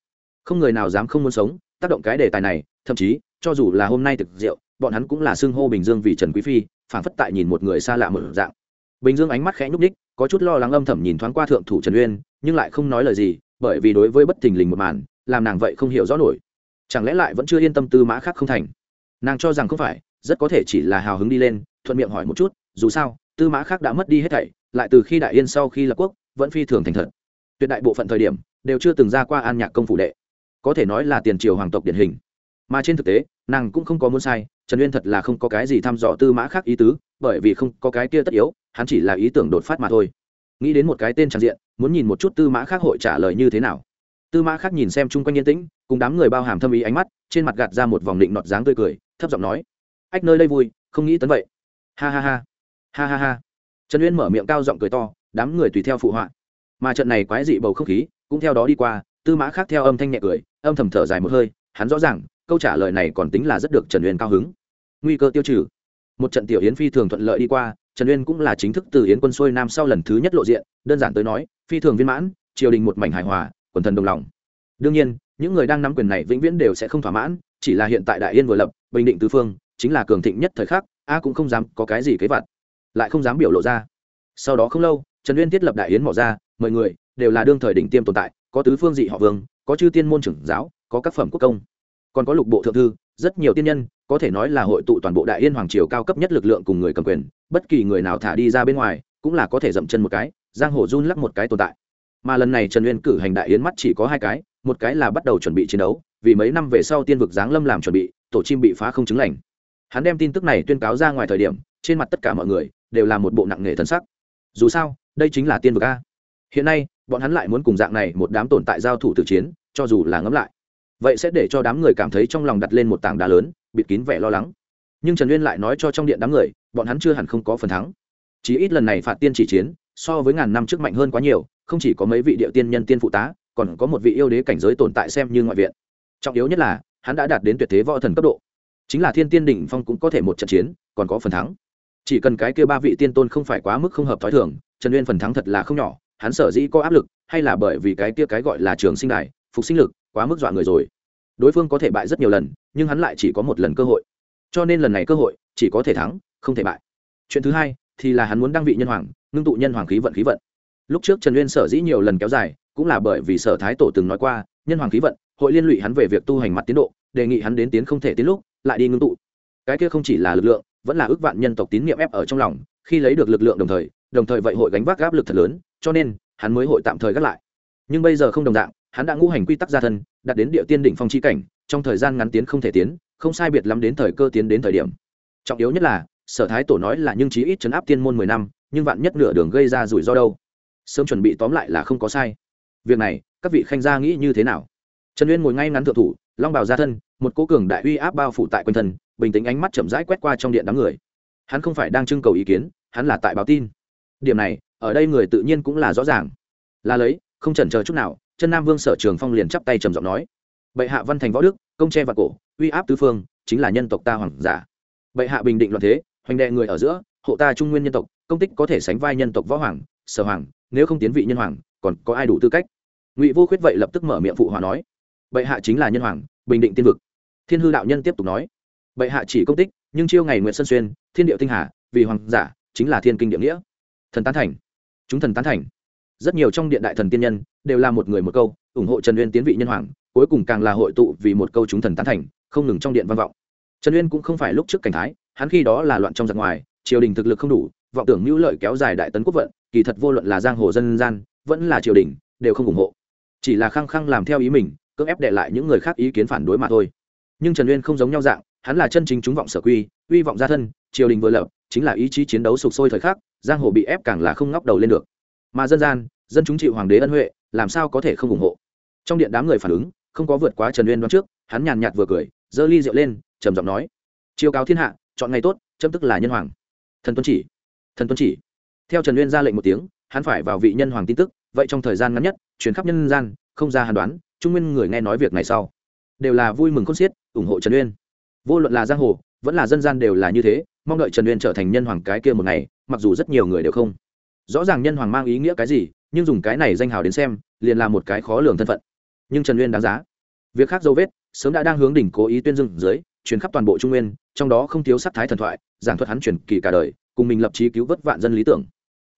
Speaker 1: Không người nào dám không muốn sống, tác động cái đề tài này, thậm chí, cho dù là hôm nay thực rượu bọn hắn cũng là xưng hô bình dương vì trần quý phi, phảng phất tại nhìn một người xa lạ một dạng. Bình dương ánh mắt khẽ nhúc ních có chút lo lắng âm thầm nhìn thoáng qua thượng thủ trần uyên, nhưng lại không nói lời gì, bởi vì đối với bất thình lình một màn, làm nàng vậy không hiểu rõ nổi. Chẳng lẽ lại vẫn chưa yên tâm tư mã khác không thành? Nàng cho rằng không phải, rất có thể chỉ là hào hứng đi lên thuận miệng hỏi một chút, dù sao, tư mã khác đã mất đi hết thảy, lại từ khi đại yên sau khi lập quốc, vẫn phi thường thành thật. Tuyệt đại bộ phận thời điểm, đều chưa từng ra qua an nhạc công phủ đệ. Có thể nói là tiền triều hoàng tộc điển hình. Mà trên thực tế, nàng cũng không có muốn sai, trần uyên thật là không có cái gì thăm dò tư mã khác ý tứ, bởi vì không có cái kia tất yếu, hắn chỉ là ý tưởng đột phát mà thôi. Nghĩ đến một cái tên tràn diện, muốn nhìn một chút tư mã khác hội trả lời như thế nào. Tư mã khác nhìn xem chung quanh yên tĩnh, cùng đám người bao hàm thâm ý ánh mắt, trên mặt gạt ra một vòng định nọt dáng tươi cười, thấp giọng nói, ách, nơi đây vui, không nghĩ tấn vậy ha ha ha. Ha ha ha. Trần uyên mở miệng cao giọng cười to, đám người tùy theo phụ họa. Mà trận này quái dị bầu không khí, cũng theo đó đi qua, tư mã khác theo âm thanh nhẹ cười, âm thầm thở dài một hơi, hắn rõ ràng, câu trả lời này còn tính là rất được trần uyên cao hứng. Nguy cơ tiêu trừ. Một trận tiểu yến phi thường thuận lợi đi qua, trần uyên cũng là chính thức từ yến quân xuôi nam sau lần thứ nhất lộ diện, đơn giản tới nói, phi thường viên mãn, triều đình một mảnh hài hòa, quần thần đồng lòng. Đương nhiên, những người đang nắm quyền này vĩnh viễn đều sẽ không thỏa mãn, chỉ là hiện tại đại yên vừa lập, bình định tứ phương, chính là cường thịnh nhất thời khắc a cũng không dám có cái gì kế vặt, lại không dám biểu lộ ra. Sau đó không lâu, trần uyên thiết lập đại yến mỏ ra, mời người, đều là đương thời đỉnh tiêm tồn tại, có tứ phương dị họ vương, có chư tiên môn trưởng giáo, có các phẩm quốc công. Còn có lục bộ thượng thư, rất nhiều tiên nhân, có thể nói là hội tụ toàn bộ đại yên hoàng triều cao cấp nhất lực lượng cùng người cầm quyền, bất kỳ người nào thả đi ra bên ngoài, cũng là có thể dậm chân một cái, giang hồ run lắc một cái tồn tại. Mà lần này trần uyên cử hành đại yến mắt chỉ có hai cái, một cái là bắt đầu chuẩn bị chiến đấu, vì mấy năm về sau tiên vực giáng lâm làm chuẩn bị, tổ chim bị phá không chứng lành hắn đem tin tức này tuyên cáo ra ngoài thời điểm, trên mặt tất cả mọi người đều là một bộ nặng nề thân sắc. Dù sao, đây chính là tiên vực a. Hiện nay, bọn hắn lại muốn cùng dạng này một đám tồn tại giao thủ tử chiến, cho dù là ngẫm lại. Vậy sẽ để cho đám người cảm thấy trong lòng đặt lên một tảng đá lớn, bịt kín vẻ lo lắng. Nhưng trần uyên lại nói cho trong điện đám người, bọn hắn chưa hẳn không có phần thắng. Chỉ ít lần này phạt tiên chỉ chiến, so với ngàn năm trước mạnh hơn quá nhiều, không chỉ có mấy vị địa tiên nhân tiên phụ tá, còn có một vị yêu đế cảnh giới tồn tại xem như ngoại viện. Trọng yếu nhất là, hắn đã đạt đến tuyệt thế võ thần cấp độ chính là thiên tiên đỉnh phong cũng có thể một trận chiến, còn có phần thắng. Chỉ cần cái kia ba vị tiên tôn không phải quá mức không hợp thói thường, trần uyên phần thắng thật là không nhỏ, hắn sở dĩ có áp lực, hay là bởi vì cái kia cái gọi là trường sinh đài, phục sinh lực, quá mức dọa người rồi. Đối phương có thể bại rất nhiều lần, nhưng hắn lại chỉ có một lần cơ hội. Cho nên lần này cơ hội, chỉ có thể thắng, không thể bại. Chuyện thứ hai, thì là hắn muốn đăng vị nhân hoàng, ngưng tụ nhân hoàng khí vận khí vận. Lúc trước trần uyên sở dĩ nhiều lần kéo dài, cũng là bởi vì sở thái tổ từng nói qua, nhân hoàng khí vận, hội liên lụy hắn về việc tu hành mặt tiến độ, đề nghị hắn đến tiến không thể tiến lúc lại đi ngưng tụ. Cái kia không chỉ là lực lượng, vẫn là ước vạn nhân tộc tín nhiệm ép ở trong lòng, khi lấy được lực lượng đồng thời đồng thời vậy hội gánh vác áp lực thật lớn, cho nên, hắn mới hội tạm thời gác lại. Nhưng bây giờ không đồng dạng, hắn đã ngũ hành quy tắc gia thân, đạt đến địa tiên đỉnh phong chi cảnh, trong thời gian ngắn tiến không thể tiến, không sai biệt lắm đến thời cơ tiến đến thời điểm. Trọng yếu nhất là, sở thái tổ nói là nhưng chí ít chấn áp tiên môn mười năm, nhưng vạn nhất nửa đường gây ra rủi ro đâu? Sớm chuẩn bị tóm lại là không có sai. Việc này, các vị khanh gia nghĩ như thế nào? Trần uyên ngồi ngay ngắn thượng thủ, long bào gia thân một cố cường đại uy áp bao phủ tại quanh thân, bình tĩnh ánh mắt chậm rãi quét qua trong điện đám người. Hắn không phải đang trưng cầu ý kiến, hắn là tại báo tin. Điểm này, ở đây người tự nhiên cũng là rõ ràng. Là lấy, không chần chờ chút nào, chân nam vương sở trường phong liền chắp tay trầm giọng nói. Bệ hạ văn thành võ đức, công tre và cổ, uy áp tứ phương, chính là nhân tộc ta hoàng giả. Bệ hạ bình định loạn thế, hoành đệ người ở giữa, hộ ta trung nguyên nhân tộc, công tích có thể sánh vai nhân tộc võ hoàng, sở hoàng, nếu không tiến vị nhân hoàng, còn có ai đủ tư cách? Ngụy vô khuyết vậy lập tức mở miệng phụ hòa nói. Bệ hạ chính là nhân hoàng, bình định tiên vực thiên hư đạo nhân tiếp tục nói, bệ hạ chỉ công tích, nhưng chiêu ngày nguyện sân xuyên, thiên điệu tinh hà, vì hoàng giả, chính là thiên kinh địa nghĩa. Thần tán thành. Chúng thần tán thành. Rất nhiều trong điện đại thần tiên nhân đều là một người một câu, ủng hộ trần uyên tiến vị nhân hoàng, cuối cùng càng là hội tụ vì một câu chúng thần tán thành, không ngừng trong điện văn vọng. Trần uyên cũng không phải lúc trước cảnh thái, hắn khi đó là loạn trong giặc ngoài, triều đình thực lực không đủ, vọng tưởng mưu lợi kéo dài đại tấn quốc vận, kỳ thật vô luận là giang hồ dân gian, vẫn là triều đình, đều không ủng hộ. Chỉ là khăng khăng làm theo ý mình, cưỡng ép đệ lại những người khác ý kiến phản đối mà thôi nhưng trần uyên không giống nhau dạng hắn là chân chính chúng vọng sở quy uy vọng gia thân triều đình vừa lập chính là ý chí chiến đấu sụp sôi thời khắc giang hồ bị ép càng là không ngóc đầu lên được mà dân gian dân chúng chịu hoàng đế ân huệ làm sao có thể không ủng hộ trong điện đám người phản ứng không có vượt quá trần uyên đoán trước hắn nhàn nhạt vừa cười giơ ly rượu lên trầm giọng nói chiêu cáo thiên hạ chọn ngày tốt châm tức là nhân hoàng thần tuân chỉ thần tuân chỉ theo trần uyên ra lệnh một tiếng hắn phải vào vị nhân hoàng tin tức vậy trong thời gian ngắn nhất chuyến khắp nhân gian không ra hàn đoán trung nguyên người nghe nói việc này sau đều là vui mừng khôn xiết ủng hộ trần uyên. Vô luận là giang hồ, vẫn là dân gian đều là như thế, mong đợi trần uyên trở thành nhân hoàng cái kia một ngày, mặc dù rất nhiều người đều không rõ ràng nhân hoàng mang ý nghĩa cái gì, nhưng dùng cái này danh hào đến xem, liền là một cái khó lường thân phận. Nhưng trần uyên đáng giá. Việc khác dấu vết, sớm đã đang hướng đỉnh cố ý tuyên dưng dưới, truyền khắp toàn bộ trung nguyên, trong đó không thiếu sắc thái thần thoại, giảng thuật hắn truyền kỳ cả đời, cùng mình lập trí cứu vớt vạn dân lý tưởng.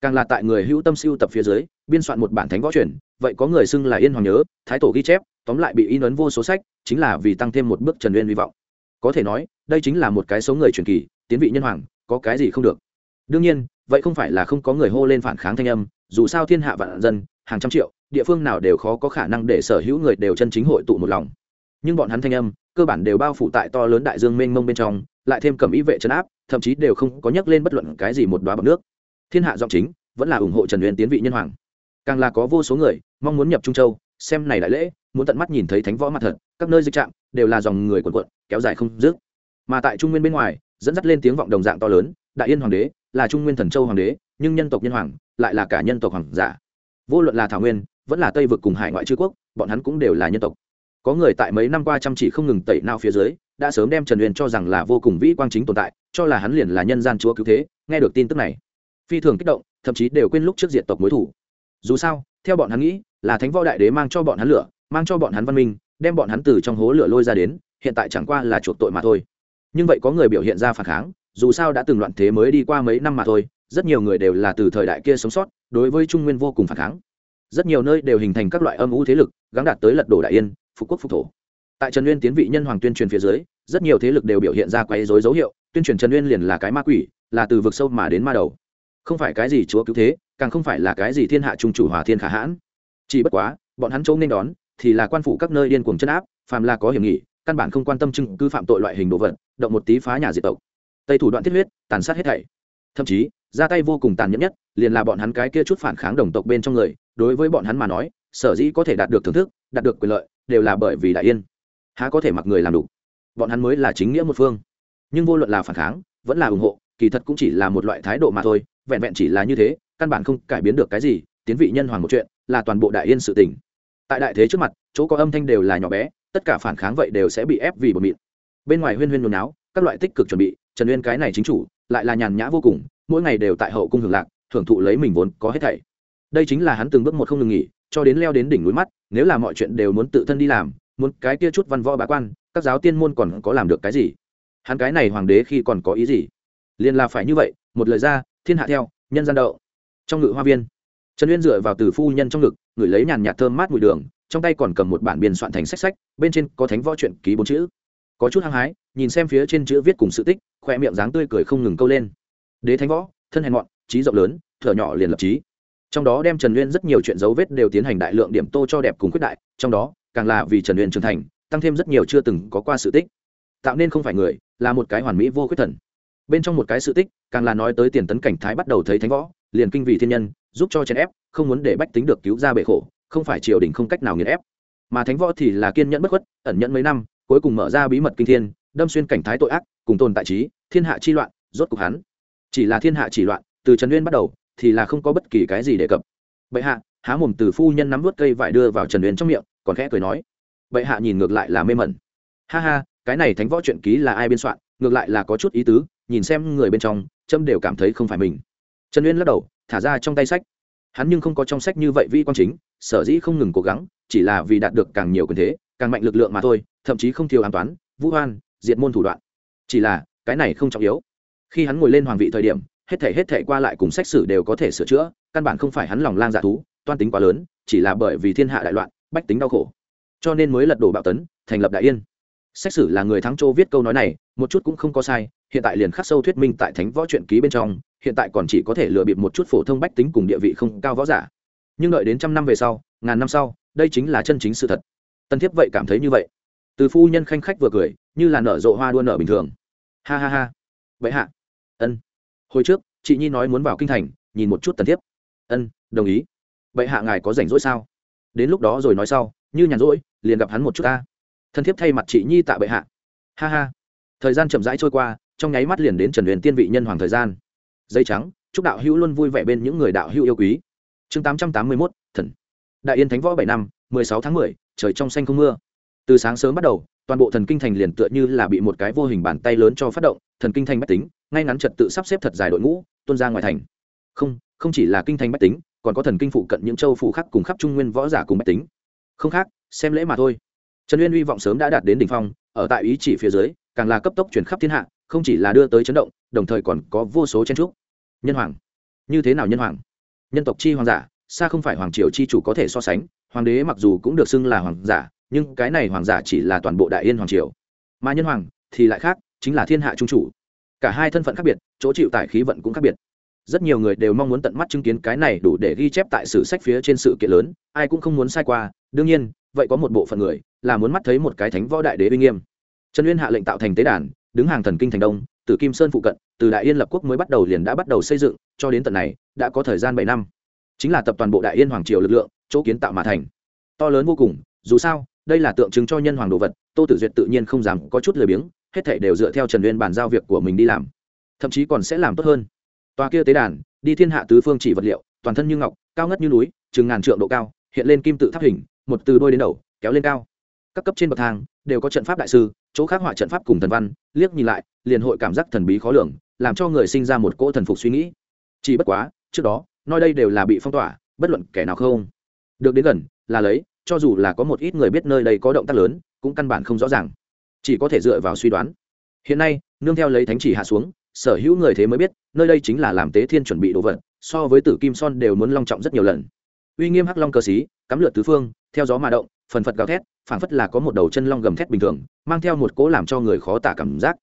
Speaker 1: Càng là tại người hữu tâm siêu tập phía dưới biên soạn một bản thánh võ truyền, vậy có người xưng là yên hoàng nhớ, thái tổ ghi chép, tóm lại bị in ấn vô số sách, chính là vì tăng thêm một bước trần uyên hy vọng. Có thể nói, đây chính là một cái số người truyền kỳ, tiến vị nhân hoàng, có cái gì không được. Đương nhiên, vậy không phải là không có người hô lên phản kháng thanh âm, dù sao thiên hạ vạn dân, hàng trăm triệu, địa phương nào đều khó có khả năng để sở hữu người đều chân chính hội tụ một lòng. Nhưng bọn hắn thanh âm, cơ bản đều bao phủ tại to lớn đại dương mênh mông bên trong, lại thêm cầm ý vệ trấn áp, thậm chí đều không có nhắc lên bất luận cái gì một đoá bọc nước. Thiên hạ giọng chính vẫn là ủng hộ trần uyên tiến vị nhân hoàng càng là có vô số người mong muốn nhập trung châu, xem này đại lễ, muốn tận mắt nhìn thấy thánh võ mặt thật, các nơi dịch trạm đều là dòng người quần quận kéo dài không dứt. Mà tại trung nguyên bên ngoài, dẫn dắt lên tiếng vọng đồng dạng to lớn, đại yên hoàng đế là trung nguyên thần châu hoàng đế, nhưng nhân tộc nhân hoàng lại là cả nhân tộc hoàng giả. Vô luận là thảo nguyên, vẫn là tây vực cùng hải ngoại chư quốc, bọn hắn cũng đều là nhân tộc. Có người tại mấy năm qua chăm chỉ không ngừng tẩy nao phía dưới, đã sớm đem trần huyền cho rằng là vô cùng vĩ quang chính tồn tại, cho là hắn liền là nhân gian chúa cứu thế, nghe được tin tức này. Phi thường kích động, thậm chí đều quên lúc trước diện tộc mối thủ dù sao, theo bọn hắn nghĩ, là thánh võ đại đế mang cho bọn hắn lửa, mang cho bọn hắn văn minh, đem bọn hắn từ trong hố lửa lôi ra đến, hiện tại chẳng qua là chuộc tội mà thôi. Nhưng vậy có người biểu hiện ra phản kháng, dù sao đã từng loạn thế mới đi qua mấy năm mà thôi, rất nhiều người đều là từ thời đại kia sống sót, đối với trung nguyên vô cùng phản kháng. Rất nhiều nơi đều hình thành các loại âm u thế lực gắn đạt tới lật đổ đại yên, phục quốc phục thổ. Tại trần uyên tiến vị nhân hoàng tuyên truyền phía dưới, rất nhiều thế lực đều biểu hiện ra quấy dối dấu hiệu, tuyên truyền trần uyên liền là cái ma quỷ, là từ vực sâu mà đến ma đầu. Không phải cái gì chúa cứu thế càng không phải là cái gì thiên hạ trung chủ hòa thiên khả hãn. Chỉ bất quá, bọn hắn chỗ nên đón thì là quan phủ các nơi điên cuồng chân áp, phàm là có hiểm nghị, căn bản không quan tâm chứng cứ phạm tội loại hình đồ vật, động một tí phá nhà diệt tộc. Tây thủ đoạn thiết huyết, tàn sát hết thảy. Thậm chí, ra tay vô cùng tàn nhẫn nhất, liền là bọn hắn cái kia chút phản kháng đồng tộc bên trong người, đối với bọn hắn mà nói, sở dĩ có thể đạt được thưởng thức, đạt được quyền lợi, đều là bởi vì đại yên. Há có thể mặc người làm đủ. Bọn hắn mới là chính nghĩa một phương. Nhưng vô luận là phản kháng, vẫn là ủng hộ, kỳ thật cũng chỉ là một loại thái độ mà thôi, vẹn vẹn chỉ là như thế căn bản không cải biến được cái gì, tiến vị nhân hoàng một chuyện, là toàn bộ đại yên sự tình. Tại đại thế trước mặt, chỗ có âm thanh đều là nhỏ bé, tất cả phản kháng vậy đều sẽ bị ép vì bờ mịn. Bên ngoài huyên huyên nôn náo, các loại tích cực chuẩn bị, trần uyên cái này chính chủ, lại là nhàn nhã vô cùng, mỗi ngày đều tại hậu cung hưởng lạc, thưởng thụ lấy mình vốn có hết thảy. Đây chính là hắn từng bước một không ngừng nghỉ, cho đến leo đến đỉnh núi mắt, nếu là mọi chuyện đều muốn tự thân đi làm, muốn cái kia chút văn võ bá quan, các giáo tiên môn còn có làm được cái gì? Hắn cái này hoàng đế khi còn có ý gì? Liền là phải như vậy, một lời ra, thiên hạ theo, nhân gian đậu trong ngự hoa viên. Trần uyên dựa vào từ phu nhân trong ngực, ngửi lấy nhàn nhạt thơm mát mùi đường, trong tay còn cầm một bản biên soạn thành sách sách, bên trên có thánh võ truyện ký bốn chữ. Có chút hăng hái, nhìn xem phía trên chữ viết cùng sự tích, khoe miệng dáng tươi cười không ngừng câu lên. Đế thánh võ, thân hèn mọn, trí rộng lớn, thở nhỏ liền lập trí. Trong đó đem trần uyên rất nhiều chuyện dấu vết đều tiến hành đại lượng điểm tô cho đẹp cùng quyết đại, trong đó, càng là vì trần uyên trưởng thành, tăng thêm rất nhiều chưa từng có qua sự tích. Tạo nên không phải người, là một cái hoàn mỹ vô khuyết thần. Bên trong một cái sự tích, càng là nói tới tiền tấn cảnh thái bắt đầu thấy thánh võ liền kinh vị thiên nhân, giúp cho chèn ép, không muốn để bách tính được cứu ra bể khổ, không phải triều đình không cách nào nghiền ép. Mà thánh võ thì là kiên nhẫn bất khuất, ẩn nhẫn mấy năm, cuối cùng mở ra bí mật kinh thiên, đâm xuyên cảnh thái tội ác, cùng tồn tại trí, thiên hạ chi loạn, rốt cục hắn. Chỉ là thiên hạ chỉ loạn, từ trần uyên bắt đầu, thì là không có bất kỳ cái gì đề cập. Bệ hạ, há mồm từ phu nhân nắm vớt cây vải đưa vào trần uyên trong miệng, còn khẽ cười nói. Bệ hạ nhìn ngược lại là mê mẩn. Ha ha, cái này thánh võ truyện ký là ai biên soạn, ngược lại là có chút ý tứ, nhìn xem người bên trong trâm đều cảm thấy không phải mình trần uyên lắc đầu, thả ra trong tay sách. Hắn nhưng không có trong sách như vậy vi quan chính, sở dĩ không ngừng cố gắng, chỉ là vì đạt được càng nhiều quyền thế, càng mạnh lực lượng mà thôi, thậm chí không thiếu an toán, vũ hoan diện môn thủ đoạn. Chỉ là, cái này không trọng yếu. Khi hắn ngồi lên hoàng vị thời điểm, hết thể hết thể qua lại cùng sách sử đều có thể sửa chữa, căn bản không phải hắn lòng lang dạ thú, toan tính quá lớn, chỉ là bởi vì thiên hạ đại loạn, bách tính đau khổ. Cho nên mới lật đổ bạo tấn, thành lập đại yên. Xét xử là người thắng châu viết câu nói này, một chút cũng không có sai hiện tại liền khắc sâu thuyết minh tại thánh võ truyện ký bên trong, hiện tại còn chỉ có thể lừa bịp một chút phổ thông bách tính cùng địa vị không cao võ giả. Nhưng đợi đến trăm năm về sau, ngàn năm sau, đây chính là chân chính sự thật. Tân thiếp vậy cảm thấy như vậy. Từ phu nhân khanh khách vừa cười, như là nở rộ hoa đua nở bình thường. Ha ha ha. Vậy hạ. Ân. Hồi trước, chị nhi nói muốn vào kinh thành, nhìn một chút tần thiếp. Ân, đồng ý. Vậy hạ ngài có rảnh rỗi sao? Đến lúc đó rồi nói sau, như nhàn rỗi, liền gặp hắn một chút ta. Thân thiếp thay mặt chị nhi tạ bệ hạ. Ha ha. Thời gian chậm rãi trôi qua trong nháy mắt liền đến trần huyền tiên vị nhân hoàng thời gian. Dây trắng, chúc đạo hữu luôn vui vẻ bên những người đạo hữu yêu quý. Chương tám trăm tám mươi mốt, thần. Đại yên thánh võ bảy năm, mười sáu tháng mười, trời trong xanh không mưa. Từ sáng sớm bắt đầu, toàn bộ thần kinh thành liền tựa như là bị một cái vô hình bàn tay lớn cho phát động, thần kinh thành bách tính, ngay ngắn trật tự sắp xếp thật dài đội ngũ tuân ra ngoài thành. Không không chỉ là kinh thành bách tính, còn có thần kinh phụ cận những châu phụ khác cùng khắp trung nguyên võ giả cùng bách tính. Không khác, xem lễ mà thôi. Trần uyên hy vọng sớm đã đạt đến đỉnh phong, ở tại ý chỉ phía dưới, càng là cấp tốc chuyển khắp thiên hạ không chỉ là đưa tới chấn động, đồng thời còn có vô số chen trúc nhân hoàng. Như thế nào nhân hoàng? Nhân tộc chi hoàng giả, xa không phải hoàng triều chi chủ có thể so sánh, hoàng đế mặc dù cũng được xưng là hoàng giả, nhưng cái này hoàng giả chỉ là toàn bộ đại yên hoàng triều. Mà nhân hoàng thì lại khác, chính là thiên hạ trung chủ. Cả hai thân phận khác biệt, chỗ chịu tải khí vận cũng khác biệt. Rất nhiều người đều mong muốn tận mắt chứng kiến cái này đủ để ghi chép tại sử sách phía trên sự kiện lớn, ai cũng không muốn sai qua, đương nhiên, vậy có một bộ phận người là muốn mắt thấy một cái thánh võ đại đế uy nghiêm. Trần uyên hạ lệnh tạo thành tế đàn đứng hàng thần kinh thành đông, từ kim sơn phụ cận, từ đại yên lập quốc mới bắt đầu liền đã bắt đầu xây dựng, cho đến tận này, đã có thời gian bảy năm. Chính là tập toàn bộ đại yên hoàng triều lực lượng, chỗ kiến tạo mà thành. To lớn vô cùng, dù sao, đây là tượng trưng cho nhân hoàng đồ vật, tô tử duyệt tự nhiên không dám có chút lười biếng, hết thảy đều dựa theo trần uyên bàn giao việc của mình đi làm. Thậm chí còn sẽ làm tốt hơn. Tòa kia tế đàn, đi thiên hạ tứ phương chỉ vật liệu, toàn thân như ngọc, cao ngất như núi, chừng ngàn trượng độ cao, hiện lên kim tự tháp hình, một từ đôi đến đầu, kéo lên cao các cấp trên bậc thang đều có trận pháp đại sư, chỗ khác họa trận pháp cùng thần văn, liếc nhìn lại, liền hội cảm giác thần bí khó lường, làm cho người sinh ra một cỗ thần phục suy nghĩ. Chỉ bất quá, trước đó, nói đây đều là bị phong tỏa, bất luận kẻ nào không. Được đến gần, là lấy, cho dù là có một ít người biết nơi đây có động tác lớn, cũng căn bản không rõ ràng. Chỉ có thể dựa vào suy đoán. Hiện nay, nương theo lấy thánh chỉ hạ xuống, sở hữu người thế mới biết, nơi đây chính là làm tế thiên chuẩn bị đồ vật, so với tử kim son đều muốn long trọng rất nhiều lần. Uy nghiêm hắc long cờ xí, cắm lượt tứ phương, theo gió mà động, phần phật gào thét phảng phất là có một đầu chân long gầm thét bình thường, mang theo một cỗ làm cho người khó tả cảm giác.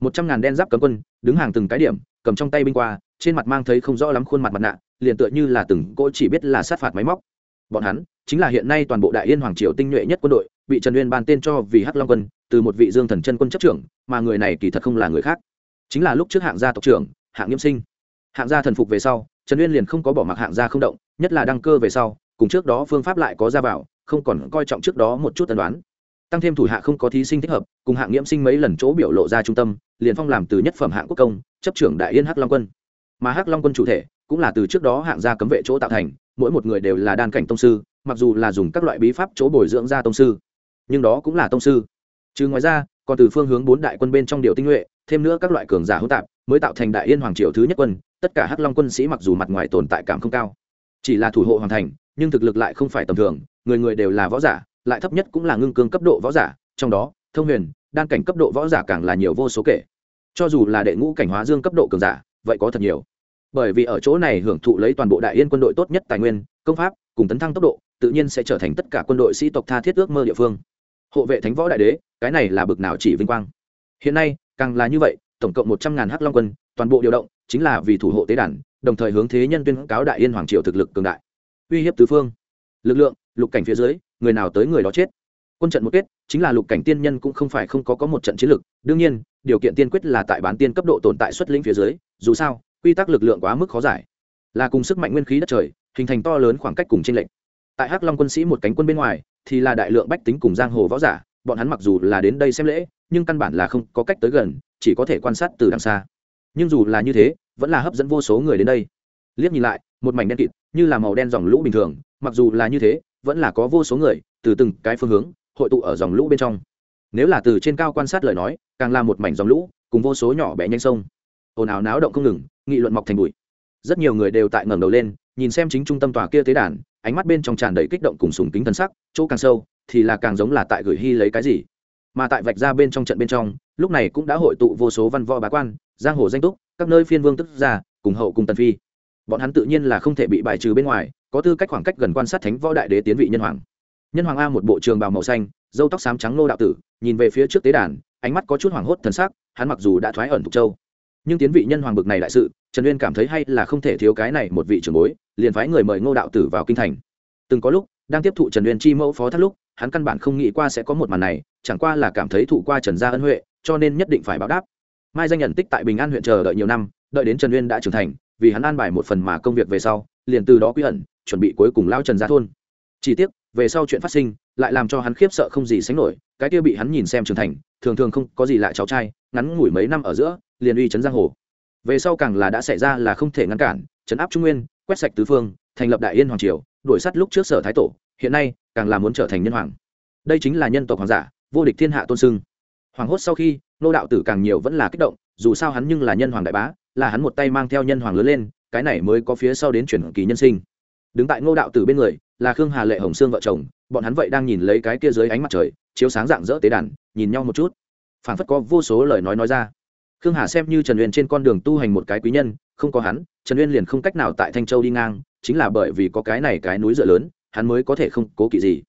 Speaker 1: Một trăm ngàn đen giáp cấm quân, đứng hàng từng cái điểm, cầm trong tay binh qua, trên mặt mang thấy không rõ lắm khuôn mặt mặt nạ, liền tựa như là từng cỗ chỉ biết là sát phạt máy móc. Bọn hắn, chính là hiện nay toàn bộ đại yên hoàng triều tinh nhuệ nhất quân đội, bị trần uyên ban tên cho vì hắc long quân, từ một vị dương thần chân quân chấp trưởng, mà người này kỳ thật không là người khác, chính là lúc trước hạng gia tộc trưởng, hạng nghiêm sinh. Hạng gia thần phục về sau, trần uyên liền không có bỏ mặc hạng gia không động, nhất là đăng cơ về sau, cùng trước đó phương pháp lại có ra vào không còn coi trọng trước đó một chút tân đoán. Tăng thêm thủ hạ không có thí sinh thích hợp, cùng hạng nghiễm sinh mấy lần chỗ biểu lộ ra trung tâm, liền phong làm từ nhất phẩm hạng quốc công, chấp trưởng đại yên hắc long quân. Mà hắc long quân chủ thể cũng là từ trước đó hạng gia cấm vệ chỗ tạo thành, mỗi một người đều là đan cảnh tông sư, mặc dù là dùng các loại bí pháp chỗ bồi dưỡng ra tông sư, nhưng đó cũng là tông sư. Chứ ngoài ra, còn từ phương hướng bốn đại quân bên trong điều tinh nhuệ, thêm nữa các loại cường giả hỗn tạp, mới tạo thành đại yên hoàng triều thứ nhất quân, tất cả hắc long quân sĩ mặc dù mặt ngoài tồn tại cảm không cao, chỉ là thủ hộ hoàn thành, nhưng thực lực lại không phải tầm thường người người đều là võ giả, lại thấp nhất cũng là ngưng cương cấp độ võ giả, trong đó, thông huyền, đan cảnh cấp độ võ giả càng là nhiều vô số kể. Cho dù là đệ ngũ cảnh hóa dương cấp độ cường giả, vậy có thật nhiều. Bởi vì ở chỗ này hưởng thụ lấy toàn bộ đại yên quân đội tốt nhất tài nguyên, công pháp, cùng tấn thăng tốc độ, tự nhiên sẽ trở thành tất cả quân đội sĩ tộc tha thiết ước mơ địa phương. Hộ vệ thánh võ đại đế, cái này là bực nào chỉ vinh quang. Hiện nay, càng là như vậy, tổng cộng một trăm ngàn hắc long quân, toàn bộ điều động, chính là vì thủ hộ tế đàn, đồng thời hướng thế nhân tuyên cáo đại yên hoàng triều thực lực cường đại. Uy hiếp tứ phương. Lực lượng lục cảnh phía dưới, người nào tới người đó chết. Quân trận một kết, chính là lục cảnh tiên nhân cũng không phải không có có một trận chiến lực. Đương nhiên, điều kiện tiên quyết là tại bán tiên cấp độ tồn tại xuất lĩnh phía dưới, dù sao, quy tắc lực lượng quá mức khó giải. Là cùng sức mạnh nguyên khí đất trời, hình thành to lớn khoảng cách cùng tranh lệch. Tại hắc long quân sĩ một cánh quân bên ngoài, thì là đại lượng bách tính cùng giang hồ võ giả, bọn hắn mặc dù là đến đây xem lễ, nhưng căn bản là không có cách tới gần, chỉ có thể quan sát từ đằng xa. Nhưng dù là như thế, vẫn là hấp dẫn vô số người đến đây. Liếc nhìn lại, một mảnh đen kịt, như là màu đen dòng lũ bình thường, mặc dù là như thế vẫn là có vô số người từ từng cái phương hướng hội tụ ở dòng lũ bên trong. Nếu là từ trên cao quan sát lời nói, càng là một mảnh dòng lũ, cùng vô số nhỏ bé nhanh sông. Ồn ào náo động không ngừng, nghị luận mọc thành bụi. Rất nhiều người đều tại ngẩng đầu lên, nhìn xem chính trung tâm tòa kia tế đàn, ánh mắt bên trong tràn đầy kích động cùng sùng kính thân sắc, chỗ càng sâu thì là càng giống là tại gửi hy lấy cái gì. Mà tại vạch ra bên trong trận bên trong, lúc này cũng đã hội tụ vô số văn võ bá quan, giang hồ danh túc, các nơi phiên vương tức gia, cùng hậu cùng tần phi bọn hắn tự nhiên là không thể bị bài trừ bên ngoài, có tư cách khoảng cách gần quan sát thánh võ đại đế tiến vị nhân hoàng. Nhân hoàng a một bộ trường bào màu xanh dâu tóc xám trắng nô đạo tử, nhìn về phía trước tế đàn, ánh mắt có chút hoảng hốt thần sắc, hắn mặc dù đã thoái ẩn thục châu, nhưng tiến vị nhân hoàng bực này đại sự, trần uyên cảm thấy hay là không thể thiếu cái này một vị trưởng bối, liền phái người mời ngô đạo tử vào kinh thành. Từng có lúc, đang tiếp thụ trần uyên chi mẫu phó thác lúc, hắn căn bản không nghĩ qua sẽ có một màn này, chẳng qua là cảm thấy thụ qua trần gia ân huệ, cho nên nhất định phải báo đáp. Mai danh nhận tích tại bình an huyện chờ đợi nhiều năm, đợi đến trần uyên đã trưởng thành vì hắn an bài một phần mà công việc về sau, liền từ đó quy ẩn, chuẩn bị cuối cùng lao trần ra thôn. Chỉ tiếc, về sau chuyện phát sinh, lại làm cho hắn khiếp sợ không gì sánh nổi, cái kia bị hắn nhìn xem trưởng thành, thường thường không có gì lại cháu trai, ngắn ngủi mấy năm ở giữa, liền uy chấn giang hồ. Về sau càng là đã xảy ra là không thể ngăn cản chấn áp trung nguyên, quét sạch tứ phương, thành lập đại yên hoàng triều, đuổi sắt lúc trước sở thái tổ, hiện nay, càng là muốn trở thành nhân hoàng. Đây chính là nhân tộc hoàng giả, vô địch thiên hạ tôn sưng. Hoàng hốt sau khi, nô đạo tử càng nhiều vẫn là kích động, dù sao hắn nhưng là nhân hoàng đại bá là hắn một tay mang theo nhân hoàng lớn lên, cái này mới có phía sau đến chuyển kỳ nhân sinh. Đứng tại ngô đạo tử bên người, là khương hà lệ hồng sương vợ chồng, bọn hắn vậy đang nhìn lấy cái kia dưới ánh mặt trời, chiếu sáng dạng dỡ tế đàn, nhìn nhau một chút. Phảng phất có vô số lời nói nói ra. Khương hà xem như trần uyên trên con đường tu hành một cái quý nhân, không có hắn, trần uyên liền không cách nào tại thanh châu đi ngang, chính là bởi vì có cái này cái núi dựa lớn, hắn mới có thể không cố kỵ gì.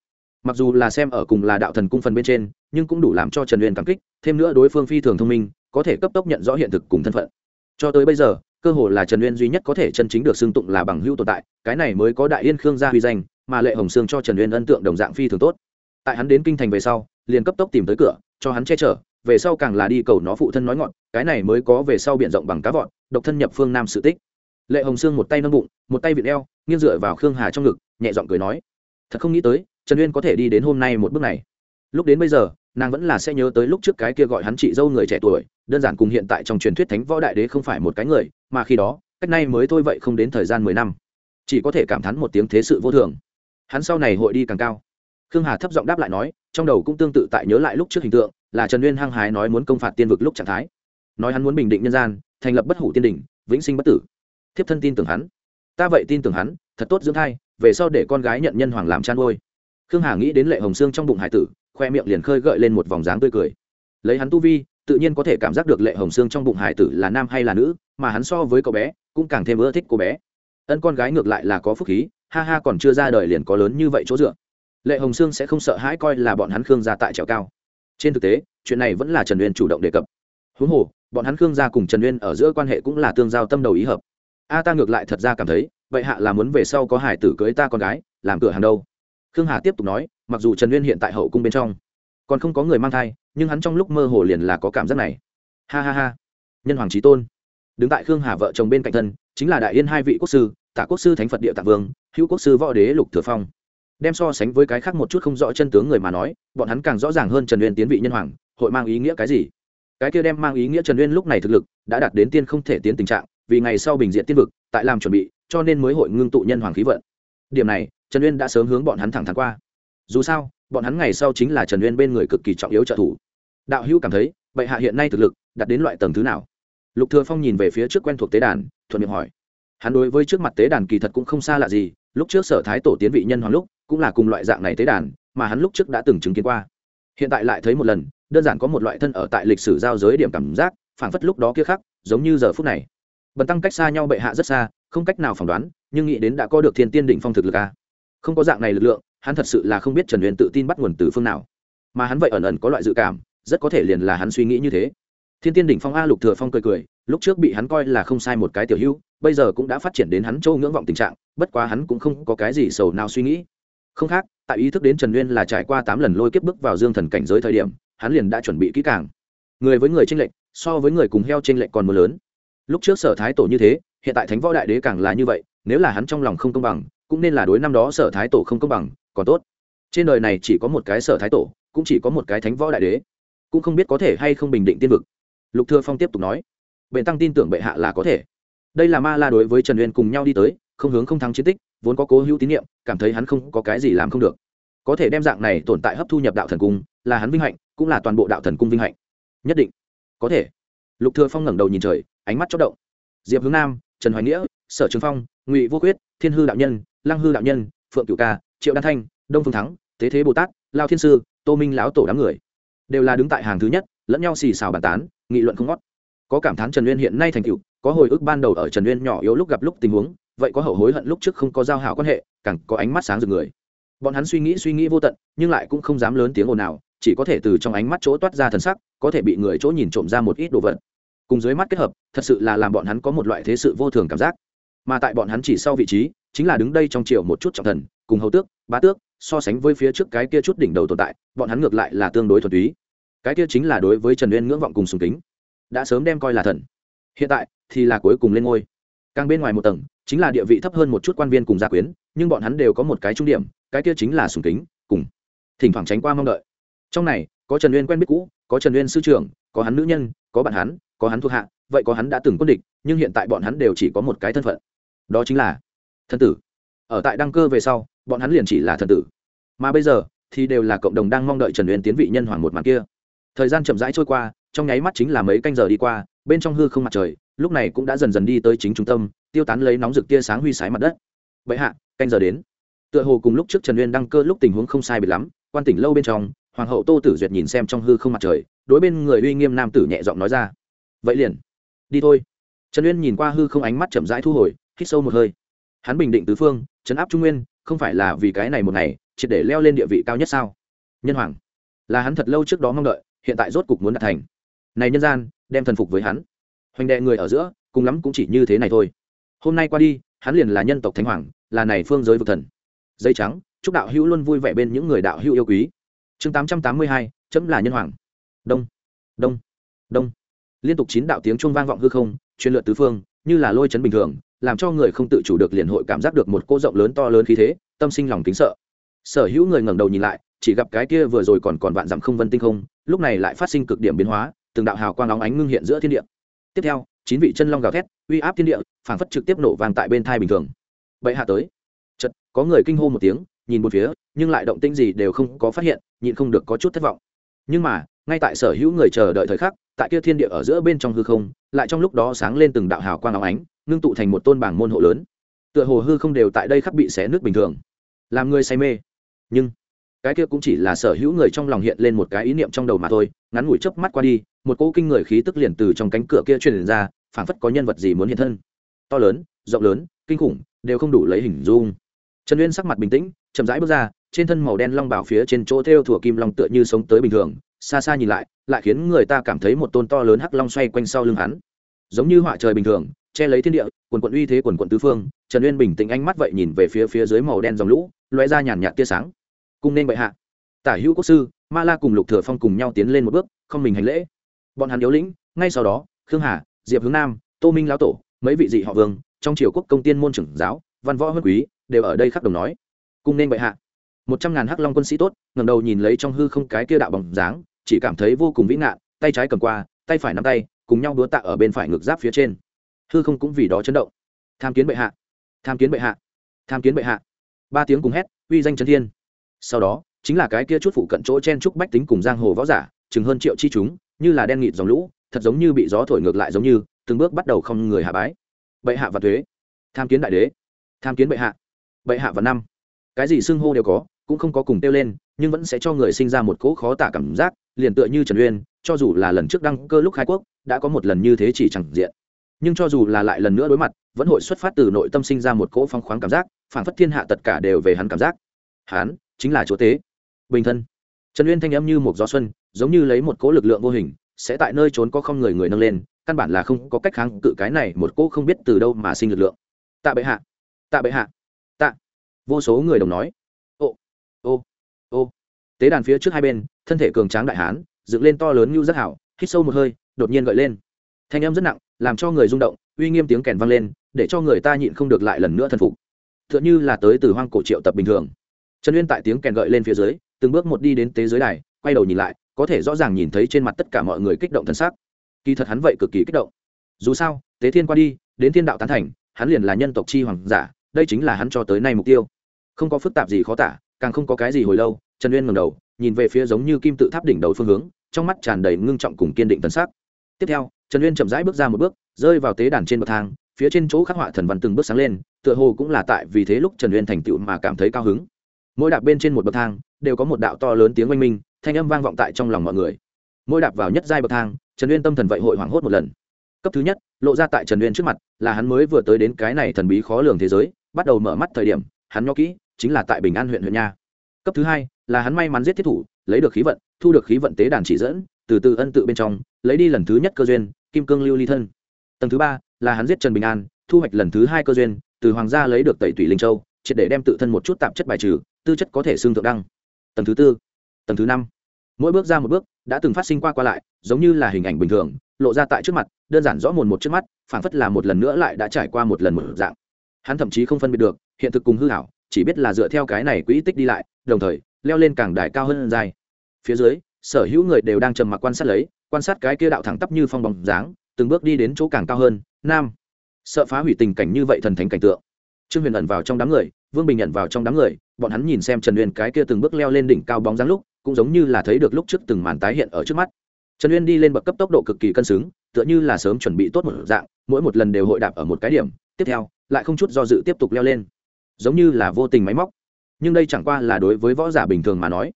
Speaker 1: Mặc dù là xem ở cùng là đạo thần cung phần bên trên, nhưng cũng đủ làm cho trần uyên cảm kích, thêm nữa đối phương phi thường thông minh, có thể cấp tốc nhận rõ hiện thực cùng thân phận cho tới bây giờ, cơ hội là trần uyên duy nhất có thể chân chính được xưng tụng là bằng hữu tồn tại, cái này mới có đại yên khương gia huy danh, mà lệ hồng sương cho trần uyên ấn tượng đồng dạng phi thường tốt. Tại hắn đến kinh thành về sau, liền cấp tốc tìm tới cửa, cho hắn che chở, về sau càng là đi cầu nó phụ thân nói ngọn, cái này mới có về sau b i ể n rộng bằng cá vọn độc thân nhập phương nam sự tích. Lệ hồng sương một tay nâng bụng, một tay vịt eo, nghiêng dựa vào khương hà trong ngực, nhẹ giọng cười nói, thật không nghĩ tới, trần uyên có thể đi đến hôm nay một bước này. Lúc đến bây giờ nàng vẫn là sẽ nhớ tới lúc trước cái kia gọi hắn chị dâu người trẻ tuổi, đơn giản cùng hiện tại trong truyền thuyết thánh võ đại đế không phải một cái người, mà khi đó, cách nay mới thôi vậy không đến thời gian mười năm. Chỉ có thể cảm thán một tiếng thế sự vô thường. Hắn sau này hội đi càng cao. Khương hà thấp giọng đáp lại nói, trong đầu cũng tương tự tại nhớ lại lúc trước hình tượng, là trần nguyên hăng hái nói muốn công phạt tiên vực lúc trạng thái. Nói hắn muốn bình định nhân gian, thành lập bất hủ tiên đình vĩnh sinh bất tử. Thiếp thân tin tưởng hắn. Ta vậy tin tưởng hắn, thật tốt dưỡng thai, về sau để con gái nhận nhân hoàng làm chăn ngôi khương hà nghĩ đến lệ hồng sương trong bụng hải tử khoe miệng liền khơi gợi lên một vòng dáng tươi cười. Lấy hắn tu vi, tự nhiên có thể cảm giác được lệ hồng xương trong bụng hải tử là nam hay là nữ, mà hắn so với cậu bé, cũng càng thêm ưa thích cô bé. Ân con gái ngược lại là có phúc khí, ha ha còn chưa ra đời liền có lớn như vậy chỗ dựa. Lệ hồng sương sẽ không sợ hãi coi là bọn hắn khương gia tại trèo cao. Trên thực tế, chuyện này vẫn là trần uyên chủ động đề cập. Huống hồ, bọn hắn khương gia cùng trần uyên ở giữa quan hệ cũng là tương giao tâm đầu ý hợp. A ta ngược lại thật ra cảm thấy, vậy hạ là muốn về sau có hải tử cưới ta con gái, làm cửa hàng đâu? Khương hà tiếp tục nói mặc dù trần uyên hiện tại hậu cung bên trong còn không có người mang thai nhưng hắn trong lúc mơ hồ liền là có cảm giác này ha ha ha nhân hoàng trí tôn đứng tại khương hà vợ chồng bên cạnh thân chính là đại yên hai vị quốc sư tả quốc sư thánh phật địa tạng vương hữu quốc sư võ đế lục thừa phong đem so sánh với cái khác một chút không rõ chân tướng người mà nói bọn hắn càng rõ ràng hơn trần uyên tiến vị nhân hoàng hội mang ý nghĩa cái gì cái kia đem mang ý nghĩa trần uyên lúc này thực lực đã đạt đến tiên không thể tiến tình trạng vì ngày sau bình diện tiên vực tại làm chuẩn bị cho nên mới hội ngưng tụ nhân hoàng khí vận điểm này trần uyên đã sớm hướng bọn hắn thẳng thắn qua dù sao, bọn hắn ngày sau chính là trần uyên bên người cực kỳ trọng yếu trợ thủ. Đạo hữu cảm thấy, bệ hạ hiện nay thực lực, đạt đến loại tầng thứ nào? Lục thừa phong nhìn về phía trước quen thuộc tế đàn, thuận miệng hỏi. Hắn đối với trước mặt tế đàn kỳ thật cũng không xa lạ gì, lúc trước sở thái tổ tiến vị nhân hoàng lúc, cũng là cùng loại dạng này tế đàn, mà hắn lúc trước đã từng chứng kiến qua. Hiện tại lại thấy một lần, đơn giản có một loại thân ở tại lịch sử giao giới điểm cảm giác, phảng phất lúc đó kia khác giống như giờ phút này. Bần tăng cách xa nhau bệ hạ rất xa, không cách nào phỏng đoán, nhưng nghĩ đến đã có được thiên tiên đỉnh phong thực lực a không có dạng này lực lượng hắn thật sự là không biết trần huyền tự tin bắt nguồn từ phương nào. Mà hắn vậy ẩn ẩn có loại dự cảm, rất có thể liền là hắn suy nghĩ như thế. Thiên tiên đỉnh phong a lục thừa phong cười cười, lúc trước bị hắn coi là không sai một cái tiểu hữu, bây giờ cũng đã phát triển đến hắn châu ngưỡng vọng tình trạng, bất quá hắn cũng không có cái gì sầu nào suy nghĩ. Không khác, tại ý thức đến trần nguyên là trải qua tám lần lôi kiếp bước vào dương thần cảnh giới thời điểm, hắn liền đã chuẩn bị kỹ càng. Người với người tranh lệch, so với người cùng heo tranh lệch còn mưa lớn. Lúc trước sở thái tổ như thế, hiện tại thánh võ đại đế càng là như vậy, nếu là hắn trong lòng không công bằng, cũng nên là đối năm đó sở thái tổ không công bằng còn tốt. Trên đời này chỉ có một cái sở thái tổ, cũng chỉ có một cái thánh võ đại đế. Cũng không biết có thể hay không bình định tiên vực. Lục thừa phong tiếp tục nói bệ tăng tin tưởng bệ hạ là có thể. Đây là ma la đối với trần uyên cùng nhau đi tới, không hướng không thắng chiến tích, vốn có cố hữu tín nhiệm, cảm thấy hắn không có cái gì làm không được. Có thể đem dạng này tồn tại hấp thu nhập đạo thần cung, là hắn vinh hạnh, cũng là toàn bộ đạo thần cung vinh hạnh. Nhất định, có thể. Lục thừa phong ngẩng đầu nhìn trời, ánh mắt chớp động. Diệp hướng nam, trần hoài nghĩa, sở trường phong, ngụy vô quyết, thiên hư đạo nhân, lăng hư đạo nhân, phượng cửu ca triệu đan thanh, đông phương thắng, tế thế bồ tát, lao thiên sư, tô minh lão tổ đám người, đều là đứng tại hàng thứ nhất, lẫn nhau xì xào bàn tán, nghị luận không ngót. Có cảm thán trần uyên hiện nay thành cựu có hồi ức ban đầu ở trần uyên nhỏ yếu lúc gặp lúc tình huống, vậy có hậu hối hận lúc trước không có giao hảo quan hệ, càng có ánh mắt sáng rực người. Bọn hắn suy nghĩ suy nghĩ vô tận, nhưng lại cũng không dám lớn tiếng ồn nào chỉ có thể từ trong ánh mắt chỗ toát ra thần sắc, có thể bị người chỗ nhìn trộm ra một ít đồ vật. Cùng dưới mắt kết hợp, thật sự là làm bọn hắn có một loại thế sự vô thường cảm giác. Mà tại bọn hắn chỉ sau vị trí chính là đứng đây trong triều một chút trọng thần, cùng hầu tước, bá tước, so sánh với phía trước cái kia chút đỉnh đầu tồn tại, bọn hắn ngược lại là tương đối thuần túy. Cái kia chính là đối với trần uyên ngưỡng vọng cùng sùng kính. Đã sớm đem coi là thần. Hiện tại thì là cuối cùng lên ngôi. Càng bên ngoài một tầng, chính là địa vị thấp hơn một chút quan viên cùng gia quyến, nhưng bọn hắn đều có một cái trung điểm, cái kia chính là sùng kính, cùng thỉnh thoảng tránh qua mong đợi. Trong này, có trần uyên quen biết cũ, có trần uyên sư trưởng, có hắn nữ nhân, có bạn hắn, có hắn thuộc hạ, vậy có hắn đã từng quân địch, nhưng hiện tại bọn hắn đều chỉ có một cái thân phận. Đó chính là thân tử. Ở tại đăng cơ về sau, bọn hắn liền chỉ là thần tử. Mà bây giờ, thì đều là cộng đồng đang mong đợi trần uyên tiến vị nhân hoàng một màn kia. Thời gian chậm rãi trôi qua, trong nháy mắt chính là mấy canh giờ đi qua, bên trong hư không mặt trời, lúc này cũng đã dần dần đi tới chính trung tâm, tiêu tán lấy nóng rực tia sáng huy sái mặt đất. Vậy hạ, canh giờ đến. Tựa hồ cùng lúc trước trần uyên đăng cơ lúc tình huống không sai biệt lắm, quan tỉnh lâu bên trong, hoàng hậu tô tử duyệt nhìn xem trong hư không mặt trời, đối bên người uy nghiêm nam tử nhẹ giọng nói ra. Vậy liền, đi thôi. Trần uyên nhìn qua hư không ánh mắt chậm rãi thu hồi, hít sâu một hơi hắn bình định tứ phương, chấn áp trung nguyên, không phải là vì cái này một ngày, triệt để leo lên địa vị cao nhất sao? Nhân hoàng, là hắn thật lâu trước đó mong đợi, hiện tại rốt cục muốn đạt thành. Này nhân gian, đem thần phục với hắn. Hoành đệ người ở giữa, cùng lắm cũng chỉ như thế này thôi. Hôm nay qua đi, hắn liền là nhân tộc thánh hoàng, là này phương giới vực thần. Dây trắng, chúc đạo hữu luôn vui vẻ bên những người đạo hữu yêu quý. Chương tám trăm tám mươi hai, chấm là nhân hoàng. Đông đông đông. Liên tục chín đạo tiếng chuông vang vọng hư không, truyền lượt tứ phương, như là lôi chấn bình thường làm cho người không tự chủ được liền hội cảm giác được một cô rộng lớn to lớn khí thế, tâm sinh lòng kính sợ. Sở hữu người ngẩng đầu nhìn lại, chỉ gặp cái kia vừa rồi còn còn vạn dặm không vân tinh không, lúc này lại phát sinh cực điểm biến hóa, từng đạo hào quang óng ánh ngưng hiện giữa thiên địa. Tiếp theo, chín vị chân long gào thét, uy áp thiên địa, phảng phất trực tiếp nổ vàng tại bên thai bình thường. Bệ hạ tới. Chật có người kinh hô một tiếng, nhìn một phía, nhưng lại động tĩnh gì đều không có phát hiện, nhịn không được có chút thất vọng. Nhưng mà, ngay tại sở hữu người chờ đợi thời khắc tại kia thiên địa ở giữa bên trong hư không, lại trong lúc đó sáng lên từng đạo hào quang áo ánh, ngưng tụ thành một tôn bảng môn hộ lớn. Tựa hồ hư không đều tại đây khắc bị xé nước bình thường. Làm người say mê. Nhưng, cái kia cũng chỉ là sở hữu người trong lòng hiện lên một cái ý niệm trong đầu mà thôi, ngắn ngủi chớp mắt qua đi, một cỗ kinh người khí tức liền từ trong cánh cửa kia truyền ra, phảng phất có nhân vật gì muốn hiện thân. To lớn, rộng lớn, kinh khủng, đều không đủ lấy hình dung. Trần uyên sắc mặt bình tĩnh, chậm rãi bước ra, trên thân màu đen long bảo phía trên chỗ theo thủa kim long tựa như sống tới bình thường, xa xa nhìn lại lại khiến người ta cảm thấy một tôn to lớn hắc long xoay quanh sau lưng hắn. Giống như họa trời bình thường, che lấy thiên địa, quần quận uy thế quần quận tứ phương, trần uyên bình tĩnh ánh mắt vậy nhìn về phía phía dưới màu đen dòng lũ loe ra nhàn nhạt tia sáng. Cung nên bệ hạ. Tả hữu quốc sư, ma la cùng lục thừa phong cùng nhau tiến lên một bước, không mình hành lễ. Bọn hắn yếu lĩnh, ngay sau đó, khương hà, diệp hướng nam, tô minh lão tổ, mấy vị dị họ vương, trong triều quốc công tiên môn trưởng giáo, văn võ huân quý, đều ở đây khắc đồng nói. Cung nên bệ hạ. Một trăm ngàn hắc long quân sĩ tốt, ngẩng đầu nhìn lấy trong hư không cái kia đạo bóng dáng chỉ cảm thấy vô cùng vĩ ngạn, tay trái cầm qua, tay phải nắm tay, cùng nhau đúa tạ ở bên phải ngực giáp phía trên. Hư không cũng vì đó chấn động. Tham kiến bệ hạ. Tham kiến bệ hạ. Tham kiến bệ hạ. Ba tiếng cùng hét, uy danh trấn thiên. Sau đó, chính là cái kia chút phụ cận chỗ chen trúc bách tính cùng giang hồ võ giả, chừng hơn triệu chi chúng, như là đen nghịt dòng lũ, thật giống như bị gió thổi ngược lại giống như, từng bước bắt đầu không người hạ bái. Bệ hạ và thuế. Tham kiến đại đế. Tham kiến bệ hạ. Bệ hạ và năm. Cái gì xưng hô đều có, cũng không có cùng tiêu lên nhưng vẫn sẽ cho người sinh ra một cỗ khó tả cảm giác, liền tựa như trần uyên, cho dù là lần trước đăng cơ lúc khai quốc, đã có một lần như thế chỉ chẳng diện. Nhưng cho dù là lại lần nữa đối mặt, vẫn hội xuất phát từ nội tâm sinh ra một cỗ phong khoáng cảm giác phản phất thiên hạ tất cả đều về hắn cảm giác. Hắn chính là chúa tế bình thân. Trần uyên thanh âm như một gió xuân, giống như lấy một cỗ lực lượng vô hình, sẽ tại nơi trốn có không người người nâng lên, căn bản là không có cách kháng cự cái này một cỗ không biết từ đâu mà sinh lực lượng. Tạ bệ hạ. Tạ bệ hạ. Tạ. Vô số người đồng nói. Ô. Ô ô. Tế đàn phía trước hai bên, thân thể cường tráng đại hán, dựng lên to lớn như rất hảo, hít sâu một hơi, đột nhiên gợi lên. Thanh âm rất nặng, làm cho người rung động, uy nghiêm tiếng kèn vang lên, để cho người ta nhịn không được lại lần nữa thần phục. T h ư ợ n h ư là tới từ hoang cổ triệu tập bình thường. Trần uyên tại tiếng kèn gợi lên phía dưới, từng bước một đi đến tế giới đài, quay đầu nhìn lại, có thể rõ ràng nhìn thấy trên mặt tất cả mọi người kích động thân xác. Kỳ thật hắn vậy cực kỳ kích động. Dù sao, tế thiên qua đi, đến thiên đạo tán thành, hắn liền là nhân tộc chi hoàng giả, đây chính là hắn cho tới nay mục tiêu. Không có phức tạp gì khó tả càng không có cái gì hồi lâu, trần uyên ngầm đầu, nhìn về phía giống như kim tự tháp đỉnh đầu phương hướng, trong mắt tràn đầy ngưng trọng cùng kiên định tân sắc. Tiếp theo, trần uyên chậm rãi bước ra một bước, rơi vào tế đàn trên bậc thang, phía trên chỗ khắc họa thần văn từng bước sáng lên, tựa hồ cũng là tại vì thế lúc trần uyên thành tựu mà cảm thấy cao hứng. Mỗi đạp bên trên một bậc thang, đều có một đạo to lớn tiếng oanh minh, thanh âm vang vọng tại trong lòng mọi người. Mỗi đạp vào nhất giai bậc thang, trần uyên tâm thần vậy hội hoảng hốt một lần. Cấp thứ nhất, lộ ra tại trần uyên trước mặt, là hắn mới vừa tới đến cái này thần bí khó lường thế giới, bắt đầu mở mắt thời điểm, hắn nho kỹ chính là tại bình an huyện huyện nha. Cấp thứ hai là hắn may mắn giết thiết thủ, lấy được khí vận, thu được khí vận tế đàn chỉ dẫn, từ từ ân tự bên trong, lấy đi lần thứ nhất cơ duyên, kim cương lưu ly thân. Tầng thứ ba là hắn giết trần bình an, thu hoạch lần thứ hai cơ duyên, từ hoàng gia lấy được tẩy tủy linh châu, triệt để đem tự thân một chút tạp chất bài trừ, tư chất có thể xương thượng đăng. Tầng thứ tư, tầng thứ năm. Mỗi bước ra một bước, đã từng phát sinh qua qua lại, giống như là hình ảnh bình thường, lộ ra tại trước mặt, đơn giản rõ mồn một trước mắt, phảng phất là một lần nữa lại đã trải qua một lần một dạng. Hắn thậm chí không phân biệt được, hiện thực cùng hư hảo chỉ biết là dựa theo cái này quỹ tích đi lại, đồng thời, leo lên càng đài cao hơn dài. Phía dưới, sở hữu người đều đang trầm mặc quan sát lấy, quan sát cái kia đạo thẳng tắp như phong bóng dáng, từng bước đi đến chỗ càng cao hơn, nam. Sợ phá hủy tình cảnh như vậy thần thánh cảnh tượng. Trương huyền ẩn vào trong đám người, vương bình nhận vào trong đám người, bọn hắn nhìn xem trần uyên cái kia từng bước leo lên đỉnh cao bóng dáng lúc, cũng giống như là thấy được lúc trước từng màn tái hiện ở trước mắt. Trần uyên đi lên bậc cấp tốc độ cực kỳ cân xứng, tựa như là sớm chuẩn bị tốt một dạng, mỗi một lần đều hội đạp ở một cái điểm, tiếp theo, lại không chút do dự tiếp tục leo lên giống như là vô tình máy móc. Nhưng đây chẳng qua là đối với võ giả bình thường mà nói.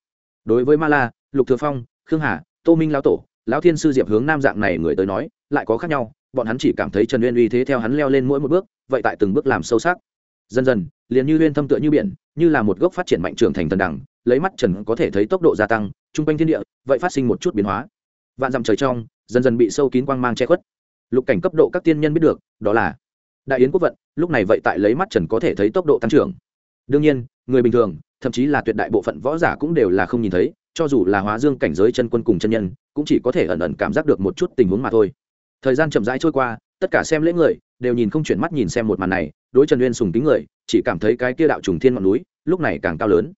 Speaker 1: Đối với ma la, lục thừa phong, khương hà, tô minh lão tổ, lão thiên sư diệp hướng nam dạng này người tới nói, lại có khác nhau, bọn hắn chỉ cảm thấy trần uyên uy thế theo hắn leo lên mỗi một bước, vậy tại từng bước làm sâu sắc. Dần dần, liền như uyên thâm tựa như biển, như là một gốc phát triển mạnh trưởng thành tần đẳng, lấy mắt trần có thể thấy tốc độ gia tăng, trung quanh thiên địa, vậy phát sinh một chút biến hóa. Vạn dặm trời trong, dần dần bị sâu kín quang mang che khuất. Lục cảnh cấp độ các tiên nhân biết được, đó là đại yến quốc vận, lúc này vậy tại lấy mắt trần có thể thấy tốc độ tăng trưởng. Đương nhiên, người bình thường, thậm chí là tuyệt đại bộ phận võ giả cũng đều là không nhìn thấy, cho dù là hóa dương cảnh giới chân quân cùng chân nhân, cũng chỉ có thể ẩn ẩn cảm giác được một chút tình huống mà thôi. Thời gian chậm rãi trôi qua, tất cả xem lễ người, đều nhìn không chuyển mắt nhìn xem một màn này, đối trần uyên sùng kính người, chỉ cảm thấy cái kia đạo trùng thiên ngọn núi, lúc này càng cao lớn.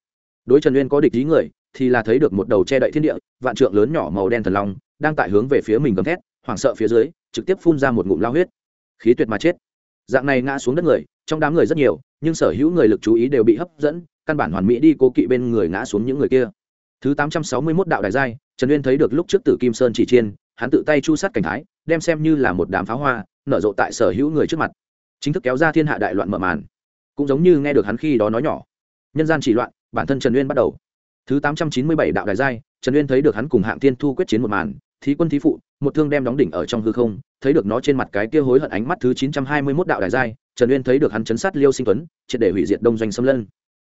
Speaker 1: Đối trần uyên có địch ý người, thì là thấy được một đầu che đậy thiên địa, vạn trượng lớn nhỏ màu đen thần long, đang tại hướng về phía mình gầm thét, hoảng sợ phía dưới, trực tiếp phun ra một ngụm lao huyết. Khí tuyệt mà chết dạng này ngã xuống đất người, trong đám người rất nhiều, nhưng sở hữu người lực chú ý đều bị hấp dẫn, căn bản hoàn mỹ đi cố kỵ bên người ngã xuống những người kia. Thứ tám trăm sáu mươi 861 đạo đại giai, trần uyên thấy được lúc trước tử kim sơn chỉ chiên, hắn tự tay chu sát cảnh thái, đem xem như là một đám pháo hoa, nở rộ tại sở hữu người trước mặt. Chính thức kéo ra thiên hạ đại loạn mở màn. Cũng giống như nghe được hắn khi đó nói nhỏ. Nhân gian chỉ loạn, bản thân trần uyên bắt đầu. Thứ tám trăm chín mươi bảy đạo đại giai, trần uyên thấy được hắn cùng hạng thiên thu quyết chiến một màn thí quân thí phụ, một thương đem đóng đỉnh ở trong hư không, thấy được nó trên mặt cái kia hối hận ánh mắt thứ chín trăm hai mươi 921 đạo đại giai, trần uyên thấy được hắn chấn sát liêu sinh tuấn, triệt để hủy diệt đông doanh xâm lân.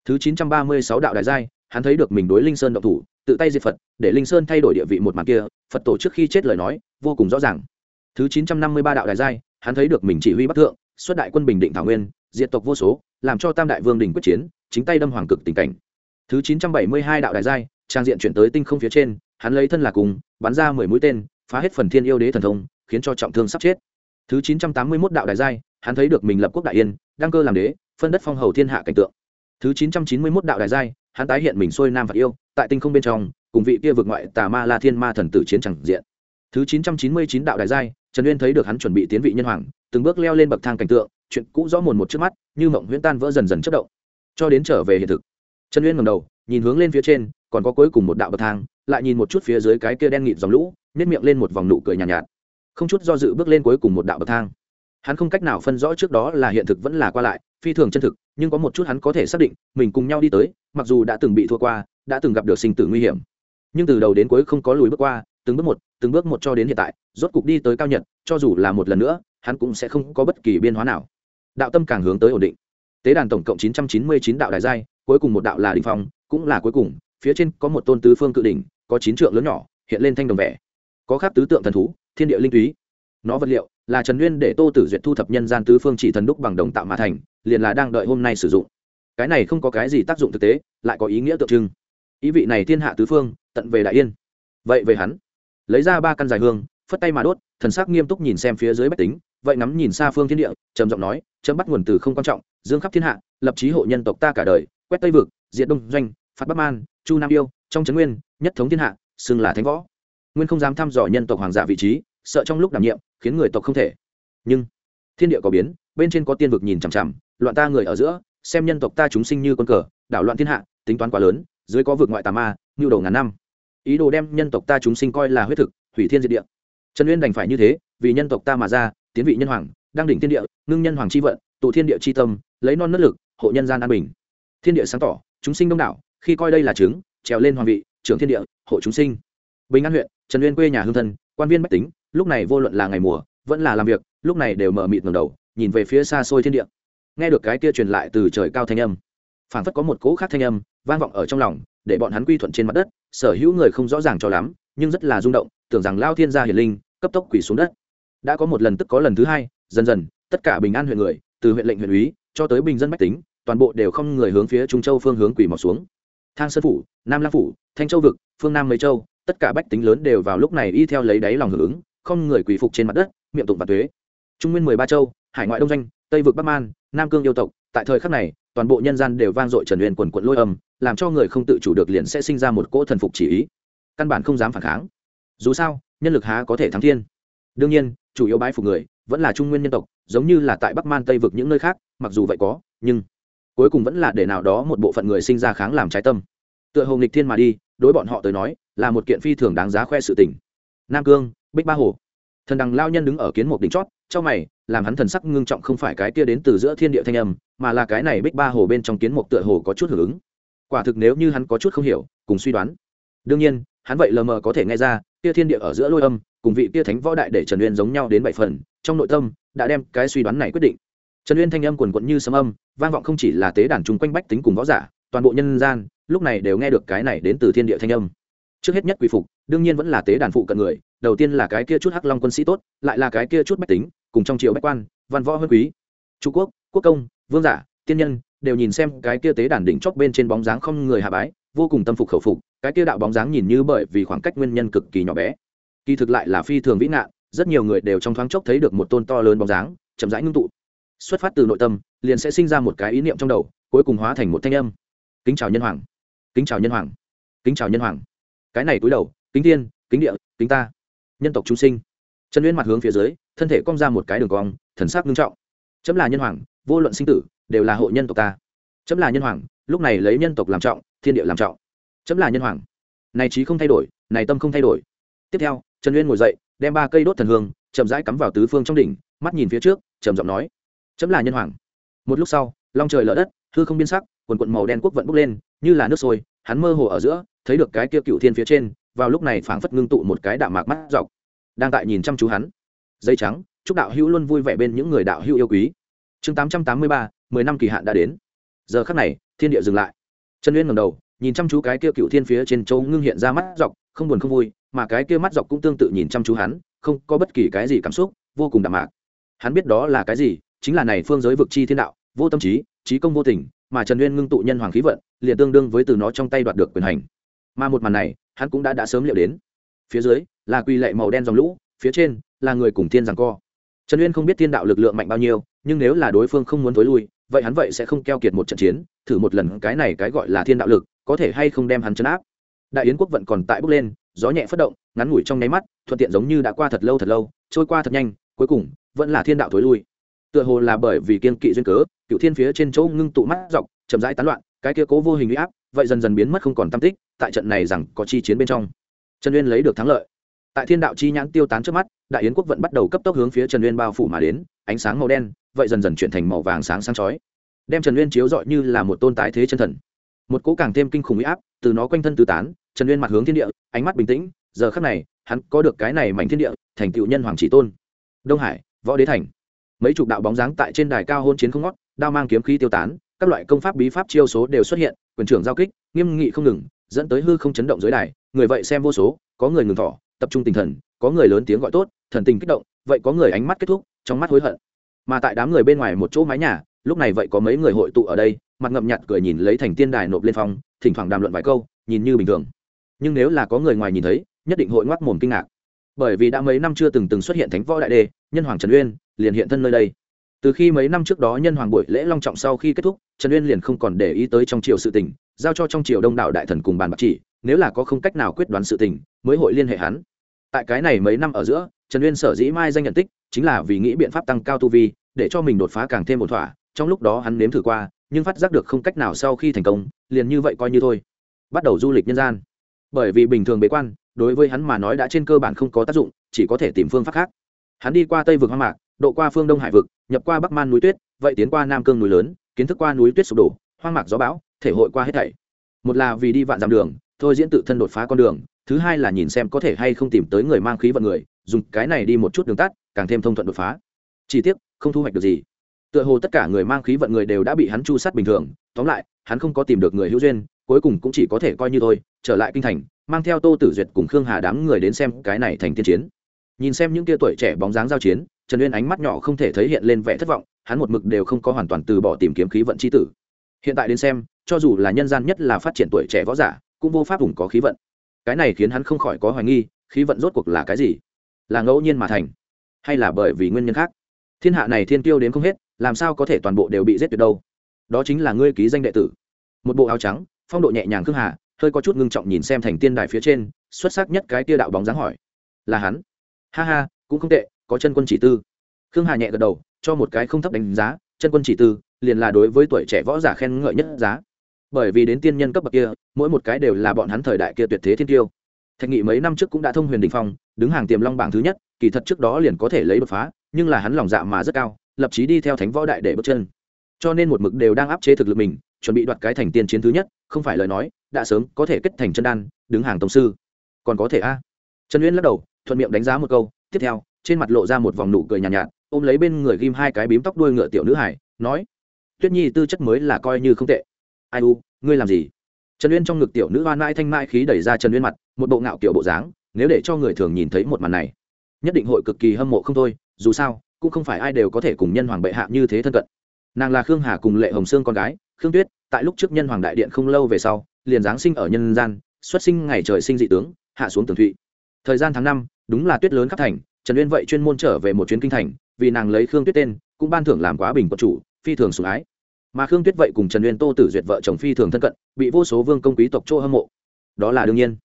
Speaker 1: Thứ chín trăm ba mươi sáu đạo đại giai, hắn thấy được mình đối linh sơn động thủ, tự tay diệt phật, để linh sơn thay đổi địa vị một mặt kia, phật tổ trước khi chết lời nói, vô cùng rõ ràng. Thứ chín trăm năm mươi ba đạo đại giai, hắn thấy được mình chỉ huy bắc thượng, xuất đại quân bình định thảo nguyên, diệt tộc vô số, làm cho tam đại vương đình quyết chiến, chính tay đâm hoàng cực tình cảnh. Thứ chín trăm bảy mươi hai đạo đại giai, trang diện chuyển tới tinh không phía trên hắn lấy thân là cùng, bắn ra mười mũi tên, phá hết phần thiên yêu đế thần thông, khiến cho trọng thương sắp chết. Thứ chín trăm tám mươi mốt đạo đại giai, hắn thấy được mình lập quốc đại yên, đăng cơ làm đế, phân đất phong hầu thiên hạ cảnh tượng. Thứ chín trăm chín mươi mốt đạo đại giai, hắn tái hiện mình xuôi nam phạt yêu, tại tinh không bên trong, cùng vị kia vượt ngoại tà ma la thiên ma thần tử chiến chẳng diện. Thứ chín trăm chín mươi chín đạo đại giai, trần uyên thấy được hắn chuẩn bị tiến vị nhân hoàng, từng bước leo lên bậc thang cảnh tượng, chuyện cũ rõ mồn một trước mắt, như mộng huyễn tan vỡ dần dần chất động. Cho đến trở về hiện thực, trần uyên ngầm đầu, nhìn hướng lên phía trên, còn có cuối cùng một đạo bậc thang lại nhìn một chút phía dưới cái kia đen nghịt dòng lũ nếp miệng lên một vòng nụ cười nhàn nhạt, nhạt. Không chút do dự bước lên cuối cùng một đạo bậc thang. Hắn không cách nào phân rõ trước đó là hiện thực vẫn là qua lại phi thường chân thực nhưng có một chút hắn có thể xác định mình cùng nhau đi tới mặc dù đã từng bị thua qua đã từng gặp được sinh tử nguy hiểm. Nhưng từ đầu đến cuối không có lùi bước qua từng bước một từng bước một cho đến hiện tại rốt cục đi tới cao nhật cho dù là một lần nữa hắn cũng sẽ không có bất kỳ biên hóa nào. Đạo tâm càng hướng tới ổn định. Tế đàn tổng cộng chín trăm chín mươi chín đạo đại giai cuối cùng một đạo là đỉnh phong cũng là cuối cùng phía trên có một tôn tứ phương cự đỉnh có chín trượng lớn nhỏ, hiện lên thanh đồng vẻ. Có khắc tứ tượng thần thú, thiên địa linh túy. Nó vật liệu là trần nguyên để tô tử duyệt thu thập nhân gian tứ phương chỉ thần đúc bằng đồng tạo mà thành, liền là đang đợi hôm nay sử dụng. Cái này không có cái gì tác dụng thực tế, lại có ý nghĩa tượng trưng. Ý vị này thiên hạ tứ phương, tận về đại yên. Vậy về hắn. Lấy ra ba căn dài hương, phất tay mà đốt, thần sắc nghiêm túc nhìn xem phía dưới bách tính, vậy ngắm nhìn xa phương thiên địa, trầm giọng nói, chấm bắt nguồn từ không quan trọng, dương khắp thiên hạ, lập chí hộ nhân tộc ta cả đời, quét tây vực, diệt đông doanh, phạt bắc man, chu nam yêu, trong trấn nguyên nhất thống thiên hạ, xưng là thánh võ. Nguyên không dám thăm dò nhân tộc hoàng giả vị trí, sợ trong lúc đảm nhiệm, khiến người tộc không thể. Nhưng, thiên địa có biến, bên trên có tiên vực nhìn chằm chằm, loạn ta người ở giữa, xem nhân tộc ta chúng sinh như con cờ, đảo loạn thiên hạ, tính toán quá lớn, dưới có vực ngoại tà ma nhu đầu ngàn năm. Ý đồ đem nhân tộc ta chúng sinh coi là huyết thực, hủy thiên diệt địa. Trần uyên đành phải như thế, vì nhân tộc ta mà ra, tiến vị nhân hoàng, đang đỉnh thiên địa, ngưng nhân hoàng c h i vận, tụ thiên địa c h i tâm, lấy non nất lực, hộ nhân gian an bình. Thiên địa sáng tỏ, chúng sinh đông đảo, khi coi đây là trứng, trèo lên hoàng vị trưởng thiên địa, hộ chúng sinh. Bình an huyện, trần uyên quê nhà hương thân, quan viên bách tính, lúc này vô luận là ngày mùa, vẫn là làm việc, lúc này đều mở mịt ngầm đầu, nhìn về phía xa xôi thiên địa. Nghe được cái kia truyền lại từ trời cao thanh âm, phảng phất có một cỗ khác thanh âm, vang vọng ở trong lòng, để bọn hắn quy thuận trên mặt đất, sở hữu người không rõ ràng cho lắm, nhưng rất là rung động, tưởng rằng lao thiên gia hiển linh, cấp tốc quỷ xuống đất. Đã có một lần tức có lần thứ hai, dần dần, tất cả bình an huyện người, từ huyện lệnh huyện úy, cho tới bình dân bách tính, toàn bộ đều không người hướng phía trung châu phương hướng quỷ mọc xuống thang sơn phủ, nam lang phủ, thanh châu vực, phương nam mấy châu, tất cả bách tính lớn đều vào lúc này y theo lấy đáy lòng hưởng ứng, không người quỳ phục trên mặt đất, miệng tụng và thuế trung nguyên mười ba châu, hải ngoại đông doanh, tây vực bắc man, nam cương yêu tộc, tại thời khắc này, toàn bộ nhân gian đều vang dội trần huyền quần quận lôi âm, làm cho người không tự chủ được liền sẽ sinh ra một cỗ thần phục chỉ ý. Căn bản không dám phản kháng. Dù sao, nhân lực há có thể thắng thiên. Đương nhiên, chủ yếu bái phục người vẫn là trung nguyên nhân tộc, giống như là tại bắc man tây vực những nơi khác, mặc dù vậy có, nhưng cuối cùng vẫn là để nào đó một bộ phận người sinh ra kháng làm trái tâm. Tựa hồ nghịch thiên mà đi, đối bọn họ tới nói, là một kiện phi thường đáng giá khoe sự tình. Nam cương, bích ba hồ. Thần đằng lao nhân đứng ở kiến một đỉnh chót trong mày, làm hắn thần sắc ngưng trọng không phải cái kia đến từ giữa thiên địa thanh âm, mà là cái này bích ba hồ bên trong kiến một tựa hồ có chút hưởng ứng. Quả thực nếu như hắn có chút không hiểu, cùng suy đoán. Đương nhiên, hắn vậy lờ mờ có thể nghe ra, kia thiên địa ở giữa lôi âm, cùng vị kia thánh võ đại để trần uyên giống nhau đến bảy phần, trong nội tâm, đã đem cái suy đoán này quyết định trần uyên thanh âm quần quận như sấm âm, vang vọng không chỉ là tế đàn chung quanh bách tính cùng võ giả, toàn bộ nhân gian, lúc này đều nghe được cái này đến từ thiên địa thanh âm. Trước hết nhất quỷ phục, đương nhiên vẫn là tế đàn phụ cận người, đầu tiên là cái kia chút hắc long quân sĩ tốt, lại là cái kia chút bách tính, cùng trong triều bách quan, văn võ huân quý. Trung quốc quốc công, vương giả, tiên nhân, đều nhìn xem cái kia tế đàn đỉnh chóp bên trên bóng dáng không người hạ bái, vô cùng tâm phục khẩu phục, cái kia đạo bóng dáng nhìn như bởi vì khoảng cách nguyên nhân cực kỳ nhỏ bé. Kỳ thực lại là phi thường vĩ ngạn rất nhiều người đều trong thoáng chốc thấy được một tôn to lớn bóng dáng, chậm rãi ngưng tụ xuất phát từ nội tâm, liền sẽ sinh ra một cái ý niệm trong đầu, cuối cùng hóa thành một thanh âm. Kính chào nhân hoàng. Kính chào nhân hoàng. Kính chào nhân hoàng. Cái này túi đầu, kính tiên kính địa, kính ta. Nhân tộc chúng sinh. Trần uyên mặt hướng phía dưới, thân thể cong ra một cái đường cong, thần sắc nghiêm trọng. Chấm là nhân hoàng, vô luận sinh tử, đều là hộ nhân tộc ta. Chấm là nhân hoàng, lúc này lấy nhân tộc làm trọng, thiên địa làm trọng. Chấm là nhân hoàng. Này trí không thay đổi, này tâm không thay đổi. Tiếp theo trần uyên ngồi dậy, đem ba cây đốt thần hương, chậm rãi cắm vào tứ phương trong đỉnh, mắt nhìn phía trước, trầm giọng nói chấm là nhân hoàng. Một lúc sau, long trời lở đất, hư không biên sắc, quần quận màu đen quốc vận bốc lên, như là nước sôi, hắn mơ hồ ở giữa, thấy được cái kia cựu thiên phía trên, vào lúc này phảng phất ngưng tụ một cái đạo mạc mắt dọc. Đang tại nhìn chăm chú hắn. Dây trắng, chúc đạo hữu luôn vui vẻ bên những người đạo hữu yêu quý. Chương tám trăm tám mươi ba, mười năm kỳ hạn đã đến. Giờ khắc này, thiên địa dừng lại. Trần uyên ngầm đầu, nhìn chăm chú cái kia cựu thiên phía trên châu ngưng hiện ra mắt dọc, không buồn không vui, mà cái kia mắt dọc cũng tương tự nhìn chăm chú hắn, không có bất kỳ cái gì cảm xúc, vô cùng đạm mạc. Hắn biết đó là cái gì chính là này phương giới vực chi thiên đạo, vô tâm trí trí công vô tình, mà trần uyên ngưng tụ nhân hoàng khí vận, liền tương đương với từ nó trong tay đoạt được quyền hành. Mà một màn này, hắn cũng đã đã sớm liệu đến. Phía dưới, là quy lệ màu đen dòng lũ, phía trên, là người cùng thiên rằng co. Trần uyên không biết thiên đạo lực lượng mạnh bao nhiêu, nhưng nếu là đối phương không muốn t ố i lui, vậy hắn vậy sẽ không keo kiệt một trận chiến, thử một lần cái này cái gọi là thiên đạo lực, có thể hay không đem hắn chấn áp. Đại yến quốc vận còn tại bước lên, gió nhẹ phất động, ngắn ngủi trong nháy mắt, thuận tiện giống như đã qua thật lâu thật lâu, trôi qua thật nhanh, cuối cùng, vẫn là thiên đạo thối lui tựa hồ là bởi vì kiên kỵ duyên cớ cựu thiên phía trên chỗ ngưng tụ mắt dọc, chậm rãi tán loạn, cái kia cố vô hình huy áp, vậy dần dần biến mất không còn tam tích, tại trận này rằng có chi chiến bên trong. Trần uyên lấy được thắng lợi. Tại thiên đạo chi nhãn tiêu tán trước mắt, đại yến quốc vẫn bắt đầu cấp tốc hướng phía trần uyên bao phủ mà đến, ánh sáng màu đen, vậy dần dần chuyển thành màu vàng sáng sáng chói. Đem trần uyên chiếu rọi như là một tôn tái thế chân thần. Một cỗ càng thêm kinh khủng huy áp, từ nó quanh thân tứ tán, trần uyên mặt hướng thiên địa, ánh mắt bình tĩnh, giờ khắc này, hắn có được cái này mảnh thiên địa, thành tựu nhân hoàng chỉ tôn. Đông hải, võ đế thành mấy chục đạo bóng dáng tại trên đài cao hôn chiến không ngót, đao mang kiếm khí tiêu tán, các loại công pháp bí pháp chiêu số đều xuất hiện, quyền trưởng giao kích, nghiêm nghị không ngừng, dẫn tới hư không chấn động dưới đài, người vậy xem vô số, có người ngừng thỏ tập trung tinh thần, có người lớn tiếng gọi tốt, thần tình kích động, vậy có người ánh mắt kết thúc, trong mắt hối hận. Mà tại đám người bên ngoài một chỗ mái nhà, lúc này vậy có mấy người hội tụ ở đây, mặt ngậm nhặt cười nhìn lấy thành tiên đài nộp lên phong, thỉnh thoảng đàm luận vài câu, nhìn như bình thường. Nhưng nếu là có người ngoài nhìn thấy, nhất định hội ngoác mồm kinh ngạc bởi vì đã mấy năm chưa từng từng xuất hiện thánh võ đại đê nhân hoàng trần uyên liền hiện thân nơi đây. Từ khi mấy năm trước đó nhân hoàng buổi lễ long trọng sau khi kết thúc, trần uyên liền không còn để ý tới trong triều sự tình, giao cho trong triều đông đảo đại thần cùng bàn bạc chỉ, nếu là có không cách nào quyết đoán sự tình, mới hội liên hệ hắn. Tại cái này mấy năm ở giữa, trần uyên sở dĩ mai danh nhận tích, chính là vì nghĩ biện pháp tăng cao tu vi, để cho mình đột phá càng thêm một thỏa, trong lúc đó hắn nếm thử qua, nhưng phát giác được không cách nào sau khi thành công, liền như vậy coi như thôi. Bắt đầu du lịch nhân gian. Bởi vì bình thường bế quan đối với hắn mà nói đã trên cơ bản không có tác dụng, chỉ có thể tìm phương pháp khác. Hắn đi qua tây vực hoang mạc, độ qua phương đông hải vực, nhập qua bắc man núi tuyết, vậy tiến qua nam cương núi lớn, kiến thức qua núi tuyết sụp đổ, hoang mạc gió bão, thể hội qua hết thảy. Một là vì đi vạn dặm đường, thôi diễn tự thân đột phá con đường, thứ hai là nhìn xem có thể hay không tìm tới người mang khí vận người, dùng cái này đi một chút đường tắt, càng thêm thông thuận đột phá. Chỉ tiếc, không thu hoạch được gì. Tựa hồ tất cả người mang khí vận người đều đã bị hắn chu sát bình thường, tóm lại, hắn không có tìm được người hữu duyên, cuối cùng cũng chỉ có thể coi như thôi, trở lại kinh thành mang theo tô tử duyệt cùng khương hà đám người đến xem cái này thành tiên chiến. Nhìn xem những tia tuổi trẻ bóng dáng giao chiến, trần uyên ánh mắt nhỏ không thể thấy hiện lên vẻ thất vọng, hắn một mực đều không có hoàn toàn từ bỏ tìm kiếm khí vận c h i tử. Hiện tại đến xem, cho dù là nhân gian nhất là phát triển tuổi trẻ võ giả, cũng vô pháp hùng có khí vận. Cái này khiến hắn không khỏi có hoài nghi, khí vận rốt cuộc là cái gì? Là ngẫu nhiên mà thành, hay là bởi vì nguyên nhân khác? Thiên hạ này thiên tiêu đến không hết, làm sao có thể toàn bộ đều bị giết tuyệt đâu? Đó chính là ngươi ký danh đệ tử. Một bộ áo trắng, phong độ nhẹ nhàng khương hà hơi có chút ngưng trọng nhìn xem thành tiên đài phía trên, xuất sắc nhất cái tia đạo bóng dáng hỏi. Là hắn. Ha ha, cũng không tệ, có chân quân chỉ tư. Khương hà nhẹ gật đầu, cho một cái không thấp đánh giá, chân quân chỉ tư, liền là đối với tuổi trẻ võ giả khen ngợi nhất giá. Bởi vì đến tiên nhân cấp bậc kia, mỗi một cái đều là bọn hắn thời đại kia tuyệt thế thiên tiêu. Thạch nghị mấy năm trước cũng đã thông huyền đình phong, đứng hàng tiềm long bảng thứ nhất, kỳ thật trước đó liền có thể lấy đột phá, nhưng là hắn lòng dạ mà rất cao, lập chí đi theo thánh võ đại để bước chân. Cho nên một mực đều đang áp chế thực lực mình chuẩn bị đoạt cái thành tiên chiến thứ nhất không phải lời nói đã sớm có thể kết thành chân đan đứng hàng tổng sư. Còn có thể a? Trần uyên lắc đầu thuận miệng đánh giá một câu tiếp theo trên mặt lộ ra một vòng nụ cười nhàn nhạt, nhạt ôm lấy bên người ghim hai cái bím tóc đuôi ngựa tiểu nữ hải nói tuyết nhi tư chất mới là coi như không tệ. Ai u ngươi làm gì? Trần uyên trong ngực tiểu nữ hoan mãi thanh mãi khí đẩy ra trần uyên mặt một bộ ngạo kiểu bộ dáng nếu để cho người thường nhìn thấy một màn này nhất định hội cực kỳ hâm mộ không thôi dù sao cũng không phải ai đều có thể cùng nhân hoàng bệ hạ như thế thân cận. Nàng là khương hà cùng lệ hồng sương con gái khương tuyết tại lúc trước nhân hoàng đại điện không lâu về sau, liền giáng sinh ở nhân gian, xuất sinh ngày trời sinh dị tướng, hạ xuống tường thụy. Thời gian tháng năm, đúng là tuyết lớn khắp thành, trần uyên vậy chuyên môn trở về một chuyến kinh thành, vì nàng lấy khương tuyết tên, cũng ban thưởng làm quá bình quận chủ, phi thường sủng ái. Mà khương tuyết vậy cùng trần uyên tô tử duyệt vợ chồng phi thường thân cận, bị vô số vương công quý tộc chỗ hâm mộ. Đó là đương nhiên.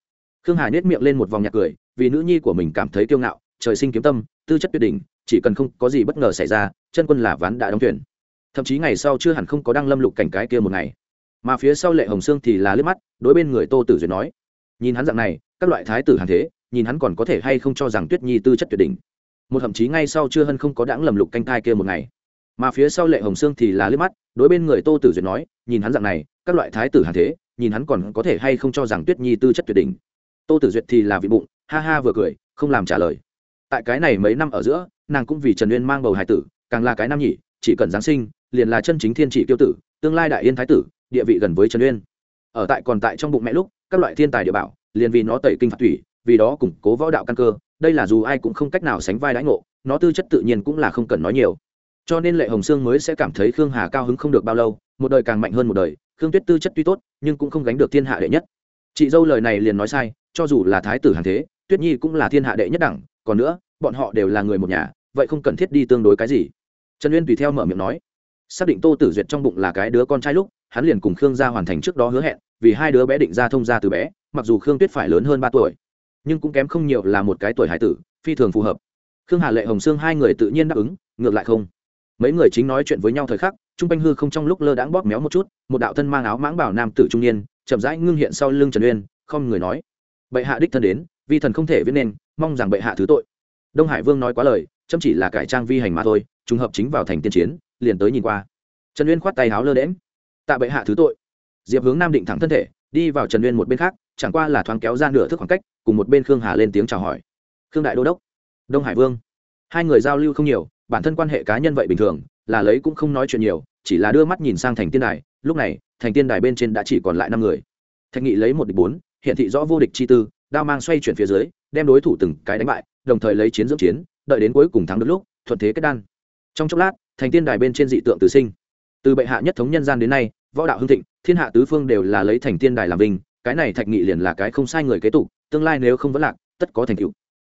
Speaker 1: Khương hà nhét miệng lên một vòng nhạc cười, vì nữ nhi của mình cảm thấy kiêu ngạo, trời sinh kiếm tâm, tư chất tuyệt đỉnh, chỉ cần không có gì bất ngờ xảy ra, chân quân là ván đã đóng thuyền thậm chí ngày sau chưa hẳn không có đăng lâm lục cảnh cái kia một ngày. Mà phía sau lệ hồng sương thì là liếc mắt, đối bên người tô tử duyệt nói, nhìn hắn dạng này, các loại thái tử hàng thế, nhìn hắn còn có thể hay không cho rằng tuyết nhi tư chất tuyệt đỉnh. Một thậm chí ngay sau chưa hân không có đãng lầm lục canh thai kia một ngày. Mà phía sau lệ hồng sương thì là liếc mắt, đối bên người tô tử duyệt nói, nhìn hắn dạng này, các loại thái tử hàng thế, nhìn hắn còn có thể hay không cho rằng tuyết nhi tư chất tuyệt đỉnh. Tô tử duyệt thì là vị bụng, ha ha vừa cười, không làm trả lời. Tại cái này mấy năm ở giữa, nàng cũng vì trần uyên mang bầu hải tử, càng là cái nam nhỉ chỉ cần giáng sinh liền là chân chính thiên chỉ tiêu tử, tương lai đại yên thái tử, địa vị gần với trần uyên. Ở tại còn tại trong bụng mẹ lúc, các loại thiên tài địa bảo, liền vì nó tẩy kinh phạt thủy, vì đó củng cố võ đạo căn cơ, đây là dù ai cũng không cách nào sánh vai đãi ngộ, nó tư chất tự nhiên cũng là không cần nói nhiều. Cho nên lệ hồng sương mới sẽ cảm thấy khương hà cao hứng không được bao lâu, một đời càng mạnh hơn một đời, khương tuyết tư chất tuy tốt, nhưng cũng không gánh được thiên hạ đệ nhất. Chị dâu lời này liền nói sai, cho dù là thái tử hàng thế, tuyết nhi cũng là thiên hạ đệ nhất đẳng, còn nữa, bọn họ đều là người một nhà, vậy không cần thiết đi tương đối cái gì. Trần uyên tùy theo mở miệng nói xác định tô tử duyệt trong bụng là cái đứa con trai lúc, hắn liền cùng khương gia hoàn thành trước đó hứa hẹn, vì hai đứa bé định ra thông gia từ bé, mặc dù khương tuyết phải lớn hơn ba tuổi, nhưng cũng kém không nhiều là một cái tuổi hải tử, phi thường phù hợp. Khương hà lệ hồng sương hai người tự nhiên đáp ứng, ngược lại không. Mấy người chính nói chuyện với nhau thời khắc, trung quanh hư không trong lúc lơ đãng bóp méo một chút, một đạo thân mang áo mãng bảo nam tử trung niên, chậm rãi ngưng hiện sau lưng trần uyên, không người nói. Bệ hạ đích thân đến, vi thần không thể viết nên, mong rằng bệ hạ thứ tội. Đông hải vương nói quá lời chăm chỉ là cải trang vi hành mà thôi, trùng hợp chính vào thành tiên chiến liền tới nhìn qua. Trần uyên khoát tay áo lơ đễm tạ bệ hạ thứ tội. Diệp hướng nam định thẳng thân thể, đi vào trần uyên một bên khác, chẳng qua là thoáng kéo ra nửa thước khoảng cách, cùng một bên khương hà lên tiếng chào hỏi. Khương đại đô đốc. Đông hải vương. Hai người giao lưu không nhiều, bản thân quan hệ cá nhân vậy bình thường, là lấy cũng không nói chuyện nhiều, chỉ là đưa mắt nhìn sang thành tiên đài. Lúc này, thành tiên đài bên trên đã chỉ còn lại năm người. Thạch nghị lấy một địch bốn, hiện thị rõ vô địch chi tư, đao mang xoay chuyển phía dưới, đem đối thủ từng cái đánh bại, đồng thời lấy chiến dưỡng chiến, đợi đến cuối cùng thắng được lúc, thuận thế kết đan. Trong chốc lát thành tiên đài bên trên dị tượng tử sinh. Từ bệ hạ nhất thống nhân gian đến nay, võ đạo hưng thịnh, thiên hạ tứ phương đều là lấy thành tiên đài làm vinh, cái này thạch nghị liền là cái không sai người kế tục, tương lai nếu không vẫn lạc, tất có thành tựu.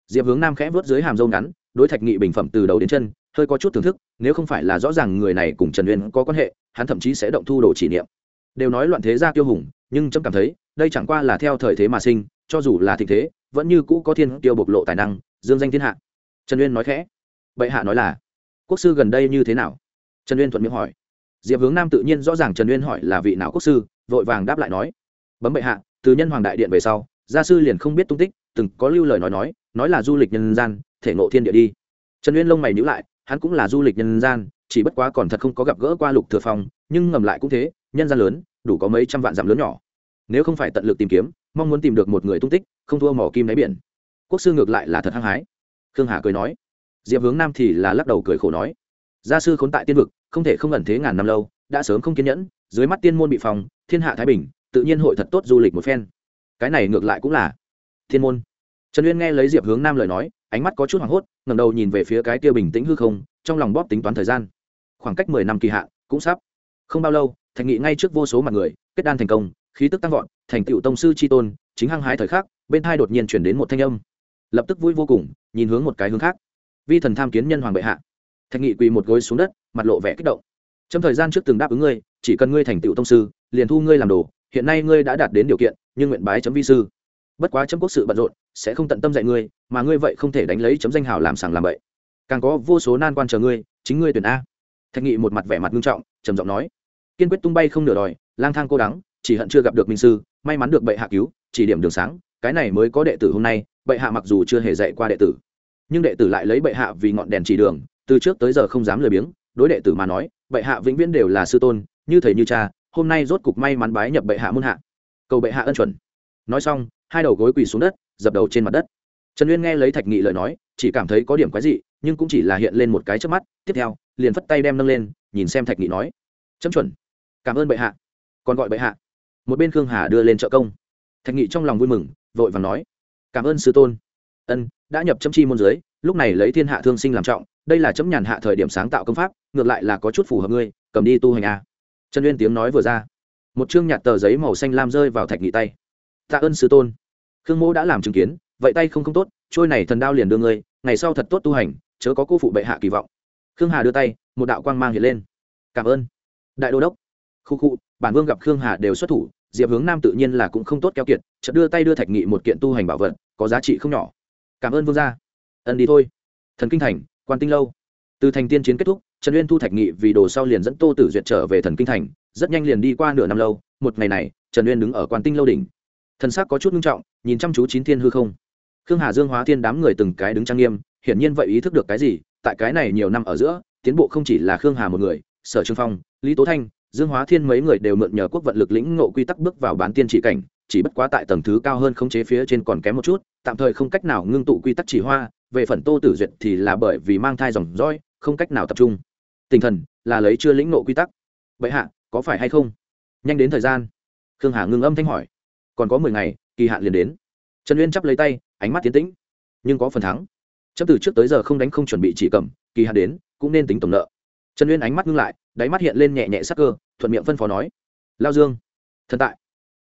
Speaker 1: Diệp hướng nam khẽ vớt dưới hàm râu ngắn, đối thạch nghị bình phẩm từ đầu đến chân, hơi có chút thưởng thức, nếu không phải là rõ ràng người này cùng trần uyên có quan hệ, hắn thậm chí sẽ động thu đồ chỉ niệm. Đều nói loạn thế gia tiêu hùng, nhưng trâm cảm thấy, đây chẳng qua là theo thời thế mà sinh, cho dù là thịnh thế, vẫn như cũ có thiên tiêu bộc lộ tài năng, dương danh thiên hạ. Trần uyên nói khẽ, bệ hạ nói là quốc sư gần đây như thế nào? Trần uyên thuận miệng hỏi. Diệp hướng nam tự nhiên rõ ràng trần uyên hỏi là vị nào quốc sư, vội vàng đáp lại nói. Bấm bệ hạ, từ nhân hoàng đại điện về sau, gia sư liền không biết tung tích, từng có lưu lời nói nói nói là du lịch nhân gian, thể ngộ thiên địa đi. Trần uyên lông mày nhữ lại, hắn cũng là du lịch nhân gian, chỉ bất quá còn thật không có gặp gỡ qua lục thừa phong, nhưng ngầm lại cũng thế, nhân gian lớn, đủ có mấy trăm vạn dặm lớn nhỏ. Nếu không phải tận lực tìm kiếm, mong muốn tìm được một người tung tích, không thua mỏ kim đáy biển. Quốc sư ngược lại là thật hăng hái. Khương hà cười nói diệp hướng nam thì là lắc đầu cười khổ nói, gia sư khốn tại tiên vực, không thể không ẩn thế ngàn năm lâu, đã sớm không kiên nhẫn, dưới mắt tiên môn bị phòng thiên hạ thái bình, tự nhiên hội thật tốt du lịch một phen. Cái này ngược lại cũng là thiên môn. Trần uyên nghe lấy diệp hướng nam lời nói, ánh mắt có chút hoảng hốt ngầm đầu nhìn về phía cái kia bình tĩnh hư không, trong lòng bóp tính toán thời gian. Khoảng cách mười năm kỳ hạn cũng sắp không bao lâu, thành nghị ngay trước vô số mặt người, kết đan thành công, khí tức tăng vọt, thành tựu tông sư tri tôn, chính hăng hái thời khắc, bên tai đột nhiên chuyển đến một thanh âm. Lập tức vui vô cùng, nhìn hướng một cái hướng khác vi thần tham kiến nhân hoàng bệ hạ. Thạch nghị quỳ một gối xuống đất, mặt lộ vẻ kích động. Trong thời gian trước từng đáp ứng ngươi, chỉ cần ngươi thành tựu tông sư, liền thu ngươi làm đồ, hiện nay ngươi đã đạt đến điều kiện, nhưng nguyện bái chấm vi sư. Bất quá chấm quốc sự bận rộn, sẽ không tận tâm dạy ngươi, mà ngươi vậy không thể đánh lấy chấm danh hào làm sàng làm bậy. Càng có vô số nan quan chờ ngươi, chính ngươi tuyển a. Thạch nghị một mặt vẻ mặt nghiêm trọng, trầm giọng nói. Kiên quyết tung bay không nửa đòi, lang thang cô đắng, chỉ hận chưa gặp được minh sư, may mắn được bệ hạ cứu, chỉ điểm đường sáng, cái này mới có đệ tử hôm nay, bệ hạ mặc dù chưa hề dạy qua đệ tử nhưng đệ tử lại lấy bệ hạ vì ngọn đèn chỉ đường, từ trước tới giờ không dám lười biếng, đối đệ tử mà nói, bệ hạ vĩnh viễn đều là sư tôn, như thầy như cha, hôm nay rốt cục may mắn bái nhập bệ hạ muôn hạ. Cầu bệ hạ ân chuẩn. Nói xong, hai đầu gối quỳ xuống đất, dập đầu trên mặt đất. Trần uyên nghe lấy thạch nghị lời nói, chỉ cảm thấy có điểm quái dị, nhưng cũng chỉ là hiện lên một cái trước mắt, tiếp theo, liền phất tay đem nâng lên, nhìn xem thạch nghị nói, chấm chuẩn. Cảm ơn bệ hạ. Còn gọi bệ hạ. Một bên khương hà đưa lên trợ công. Thạch nghị trong lòng vui mừng, vội vàng nói, cảm ơn sư tôn ân, đã nhập chấm chi môn giới, lúc này lấy thiên hạ thương sinh làm trọng, đây là chấm nhàn hạ thời điểm sáng tạo công pháp, ngược lại là có chút phù hợp ngươi, cầm đi tu hành a. Trần uyên tiếng nói vừa ra, một chương nhạt tờ giấy màu xanh lam rơi vào thạch nghị tay. Tạ ơn sư tôn. Khương mỗ đã làm chứng kiến, vậy tay không không tốt, trôi này thần đao liền đưa ngươi, ngày sau thật tốt tu hành, chớ có cô phụ bệ hạ kỳ vọng. Khương hà đưa tay, một đạo quang mang hiện lên. Cảm ơn. Đại đô đốc. Khu khu, bản vương gặp khương hà đều xuất thủ, diệp hướng nam tự nhiên là cũng không tốt keo kiệt, chợt đưa tay đưa thạch nghị một kiện tu hành bảo vật, có giá trị không nhỏ cảm ơn vương gia. Ân đi thôi. Thần kinh thành, quan tinh lâu. Từ thành tiên chiến kết thúc, trần uyên thu thạch nghị vì đồ sau liền dẫn tô tử duyệt trở về thần kinh thành, rất nhanh liền đi qua nửa năm lâu. Một ngày này, trần uyên đứng ở quan tinh lâu đỉnh. Thần sắc có chút nghiêm trọng, nhìn chăm chú chín thiên hư không. Khương hà dương hóa thiên đám người từng cái đứng trang nghiêm, hiển nhiên vậy ý thức được cái gì, tại cái này nhiều năm ở giữa, tiến bộ không chỉ là khương hà một người, sở trương phong, lý tố thanh, dương hóa thiên mấy người đều mượn nhờ quốc vận lực lĩnh ngộ quy tắc bước vào bán tiên chỉ cảnh chỉ bất quá tại tầng thứ cao hơn khống chế phía trên còn kém một chút, tạm thời không cách nào ngưng tụ quy tắc chỉ hoa, về phần tô tử duyệt thì là bởi vì mang thai dòng roi không cách nào tập trung. Tinh thần là lấy chưa lĩnh ngộ quy tắc. Vậy hạ, có phải hay không? Nhanh đến thời gian. Khương hà ngưng âm thanh hỏi. Còn có mười ngày, kỳ hạn liền đến. Trần uyên chắp lấy tay, ánh mắt tiến tĩnh. Nhưng có phần thắng. Chấp từ trước tới giờ không đánh không chuẩn bị chỉ cầm, kỳ hạn đến, cũng nên tính tổng nợ. Trần uyên ánh mắt ngưng lại, đáy mắt hiện lên nhẹ nhẹ sắc cơ, thuận miệng phân phó nói. Lao dương, thần tại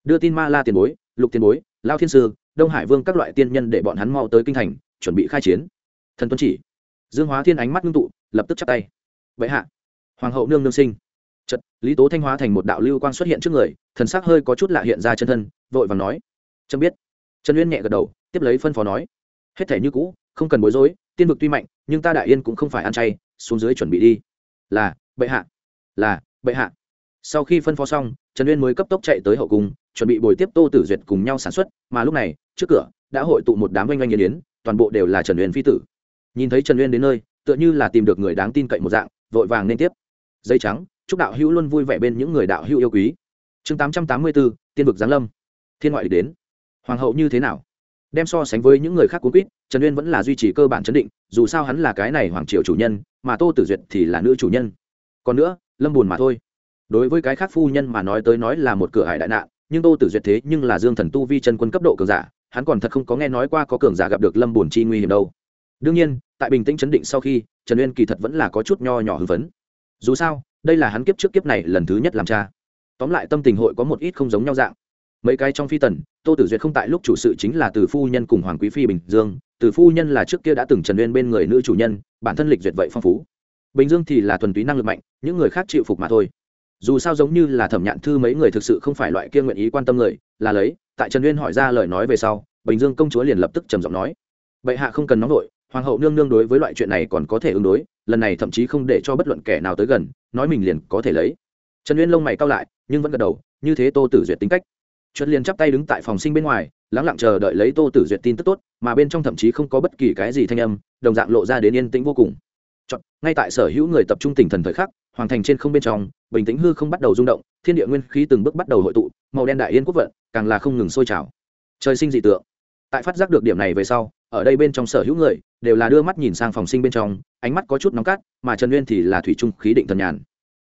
Speaker 1: đưa tin ma la tiền bối, lục tiền bối, lao thiên sư, đông hải vương các loại tiên nhân để bọn hắn mau tới kinh thành, chuẩn bị khai chiến. Thần tuân chỉ. Dương hóa thiên ánh mắt ngưng tụ, lập tức chắp tay. Vậy hạ. Hoàng hậu nương nương sinh. Chật lý tố thanh hóa thành một đạo lưu quang xuất hiện trước người, thần sắc hơi có chút lạ hiện ra chân thân, vội vàng nói. Trâm biết. Trần uyên nhẹ gật đầu, tiếp lấy phân phó nói. Hết thể như cũ, không cần bối rối, tiên vực tuy mạnh, nhưng ta đại yên cũng không phải ăn chay, xuống dưới chuẩn bị đi. Là, bệ hạ. Là, bệ hạ sau khi phân phó xong, trần uyên mới cấp tốc chạy tới hậu cung, chuẩn bị bồi tiếp tô tử duyệt cùng nhau sản xuất, mà lúc này, trước cửa đã hội tụ một đám oanh oanh nghiền yến toàn bộ đều là trần uyên phi tử. Nhìn thấy trần uyên đến nơi, tựa như là tìm được người đáng tin cậy một dạng, vội vàng nên tiếp. Dây trắng, chúc đạo hữu luôn vui vẻ bên những người đạo hữu yêu quý. Chương tám trăm tám mươi bốn tiên vực giáng lâm. Thiên ngoại đến. Hoàng hậu như thế nào? Đem so sánh với những người khác cuốn quýt, trần uyên vẫn là duy trì cơ bản chấn định, dù sao hắn là cái này hoàng triều chủ nhân, mà tô tử duyệt thì là nữ chủ nhân. Còn nữa, lâm buồn mà thôi đối với cái khác phu nhân mà nói tới nói là một cửa hải đại nạn, nhưng tô tử duyệt thế nhưng là dương thần tu vi chân quân cấp độ cường giả, hắn còn thật không có nghe nói qua có cường giả gặp được lâm buồn chi nguy hiểm đâu. Đương nhiên, tại bình tĩnh chấn định sau khi, trần uyên kỳ thật vẫn là có chút nho nhỏ hưng phấn. Dù sao, đây là hắn kiếp trước kiếp này lần thứ nhất làm cha. Tóm lại tâm tình hội có một ít không giống nhau dạng. Mấy cái trong phi tần, tô tử duyệt không tại lúc chủ sự chính là từ phu nhân cùng hoàng quý phi bình dương, từ phu nhân là trước kia đã từng trần uyên bên người nữ chủ nhân, bản thân lịch duyệt vậy phong phú. Bình dương thì là thuần túy năng lực mạnh, những người khác chịu phục mà thôi dù sao giống như là thẩm nhạn thư mấy người thực sự không phải loại kia nguyện ý quan tâm người là lấy tại trần uyên hỏi ra lời nói về sau bình dương công chúa liền lập tức trầm giọng nói. Bệ hạ không cần nóng nổi hoàng hậu nương nương đối với loại chuyện này còn có thể ứng đối lần này thậm chí không để cho bất luận kẻ nào tới gần nói mình liền có thể lấy. Trần uyên lông mày cao lại nhưng vẫn gật đầu như thế tô tử duyệt tính cách. Chuột liền chắp tay đứng tại phòng sinh bên ngoài lắng lặng chờ đợi lấy tô tử duyệt tin tức tốt mà bên trong thậm chí không có bất kỳ cái gì thanh âm đồng dạng lộ ra đến yên tĩnh vô cùng. Chọn, ngay tại sở hữu người tập trung tinh thần thời khắc hoàng thành trên không bên trong, bình tĩnh hư không bắt đầu rung động, thiên địa nguyên khí từng bước bắt đầu hội tụ, màu đen đại yên quốc vận, càng là không ngừng sôi trào. Trời sinh dị tượng. Tại phát giác được điểm này về sau, ở đây bên trong sở hữu người, đều là đưa mắt nhìn sang phòng sinh bên trong, ánh mắt có chút nóng cát, mà trần nguyên thì là thủy trung khí định thần nhàn.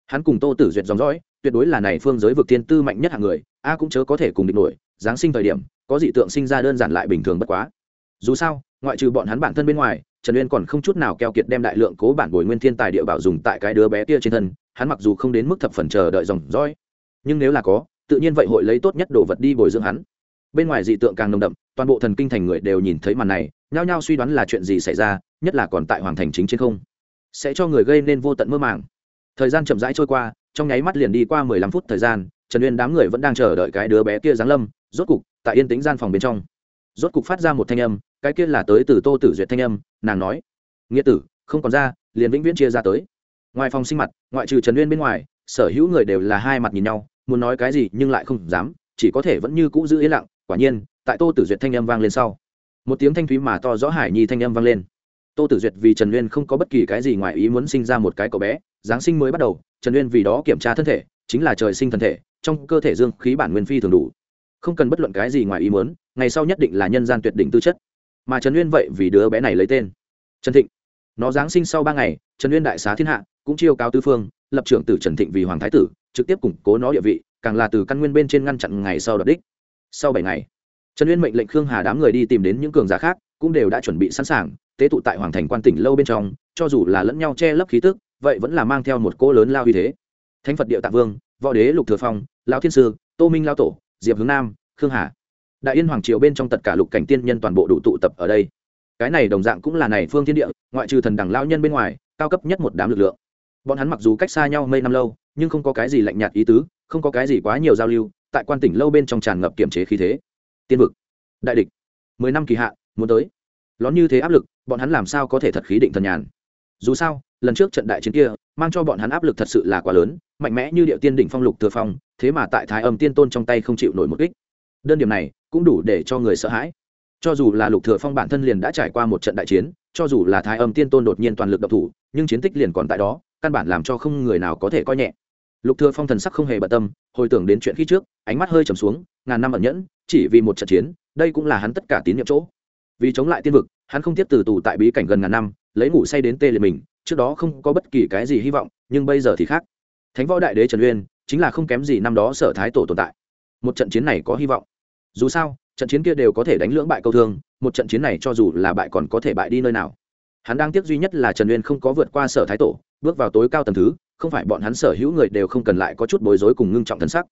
Speaker 1: Hắn cùng tô tử duyệt dòng dõi, tuyệt đối là này phương giới vực tiên tư mạnh nhất hạng người, a cũng chớ có thể cùng địch nổi, giáng sinh thời điểm, có dị tượng sinh ra đơn giản lại bình thường bất quá. Dù sao ngoại trừ bọn hắn bản thân bên ngoài, trần uyên còn không chút nào keo kiệt đem đại lượng cố bản bồi nguyên thiên tài địa bảo dùng tại cái đứa bé kia trên thân, hắn mặc dù không đến mức thập phần chờ đợi dòng dõi, nhưng nếu là có, tự nhiên vậy hội lấy tốt nhất đồ vật đi bồi dưỡng hắn. Bên ngoài dị tượng càng nồng đậm, toàn bộ thần kinh thành người đều nhìn thấy màn này, nhao nhao suy đoán là chuyện gì xảy ra, nhất là còn tại hoàng thành chính trên không. Sẽ cho người gây nên vô tận mơ màng. Thời gian chậm rãi trôi qua, trong nháy mắt liền đi qua mười lăm phút thời gian, trần uyên đám người vẫn đang chờ đợi cái đứa bé kia giáng lâm, rốt cục, tại yên tĩnh gian phòng bên trong rốt cục phát ra một thanh âm, cái kia là tới từ tô tử duyệt thanh âm, nàng nói, nghĩa tử, không còn ra, liền vĩnh viễn chia ra tới. Ngoài phòng sinh mặt, ngoại trừ trần uyên bên ngoài, sở hữu người đều là hai mặt nhìn nhau, muốn nói cái gì nhưng lại không dám, chỉ có thể vẫn như cũ giữ yên lặng. Quả nhiên, tại tô tử duyệt thanh âm vang lên sau, một tiếng thanh thúy mà to rõ hải nhi thanh âm vang lên. Tô tử duyệt vì trần uyên không có bất kỳ cái gì ngoài ý muốn sinh ra một cái cậu bé, giáng sinh mới bắt đầu, trần uyên vì đó kiểm tra thân thể, chính là trời sinh thân thể, trong cơ thể dương khí bản nguyên phi thường đủ không cần bất luận cái gì ngoài ý muốn, ngày sau nhất định là nhân gian tuyệt đỉnh tư chất. Mà trần uyên vậy vì đứa bé này lấy tên. Trần thịnh. Nó giáng sinh sau ba ngày, trần uyên đại xá thiên hạ, cũng chiêu cao tư phương, lập trưởng tử trần thịnh vì hoàng thái tử, trực tiếp củng cố nó địa vị, càng là từ căn nguyên bên trên ngăn chặn ngày sau đợt đích. Sau bảy ngày, trần uyên mệnh lệnh khương hà đám người đi tìm đến những cường giả khác, cũng đều đã chuẩn bị sẵn sàng, tế tụ tại hoàng thành quan tỉnh lâu bên trong, cho dù là lẫn nhau che lấp khí tức, vậy vẫn là mang theo một cỗ lớn lao uy thế. Thánh phật địa tạ vương, võ đế lục thừa phong lao thiên sư, tô minh lao tổ diệp hướng nam, khương hà. Đại yên hoàng triều bên trong tất cả lục cảnh tiên nhân toàn bộ đủ tụ tập ở đây. Cái này đồng dạng cũng là này phương thiên địa, ngoại trừ thần đẳng lao nhân bên ngoài, cao cấp nhất một đám lực lượng. Bọn hắn mặc dù cách xa nhau mấy năm lâu, nhưng không có cái gì lạnh nhạt ý tứ, không có cái gì quá nhiều giao lưu, tại quan tỉnh lâu bên trong tràn ngập kiểm chế khí thế. Tiên vực. Đại địch. Mười năm kỳ hạn muốn tới. Lón như thế áp lực, bọn hắn làm sao có thể thật khí định thần nhàn? Dù sao, lần trước trận đại chiến kia, mang cho bọn hắn áp lực thật sự là quá lớn mạnh mẽ như điệu tiên đỉnh phong lục thừa phong, thế mà tại thái âm tiên tôn trong tay không chịu nổi một kích. Đơn điểm này cũng đủ để cho người sợ hãi. Cho dù là lục thừa phong bản thân liền đã trải qua một trận đại chiến, cho dù là thái âm tiên tôn đột nhiên toàn lực độc thủ, nhưng chiến tích liền còn tại đó, căn bản làm cho không người nào có thể coi nhẹ. Lục thừa phong thần sắc không hề bận tâm, hồi tưởng đến chuyện khi trước, ánh mắt hơi trầm xuống, ngàn năm ẩn nhẫn, chỉ vì một trận chiến, đây cũng là hắn tất cả tín nhiệm chỗ. Vì chống lại tiên vực, hắn không tiếp từ tù tại bí cảnh gần ngàn năm, lấy ngủ say đến tê liệt mình, trước đó không có bất kỳ cái gì hy vọng, nhưng bây giờ thì khác thánh võ đại đế trần uyên chính là không kém gì năm đó sở thái tổ tồn tại. Một trận chiến này có hy vọng. Dù sao, trận chiến kia đều có thể đánh lưỡng bại câu thương, một trận chiến này cho dù là bại còn có thể bại đi nơi nào. Hắn đang tiếc duy nhất là trần uyên không có vượt qua sở thái tổ, bước vào tối cao tầng thứ, không phải bọn hắn sở hữu người đều không cần lại có chút bối rối cùng ngưng trọng thân sắc.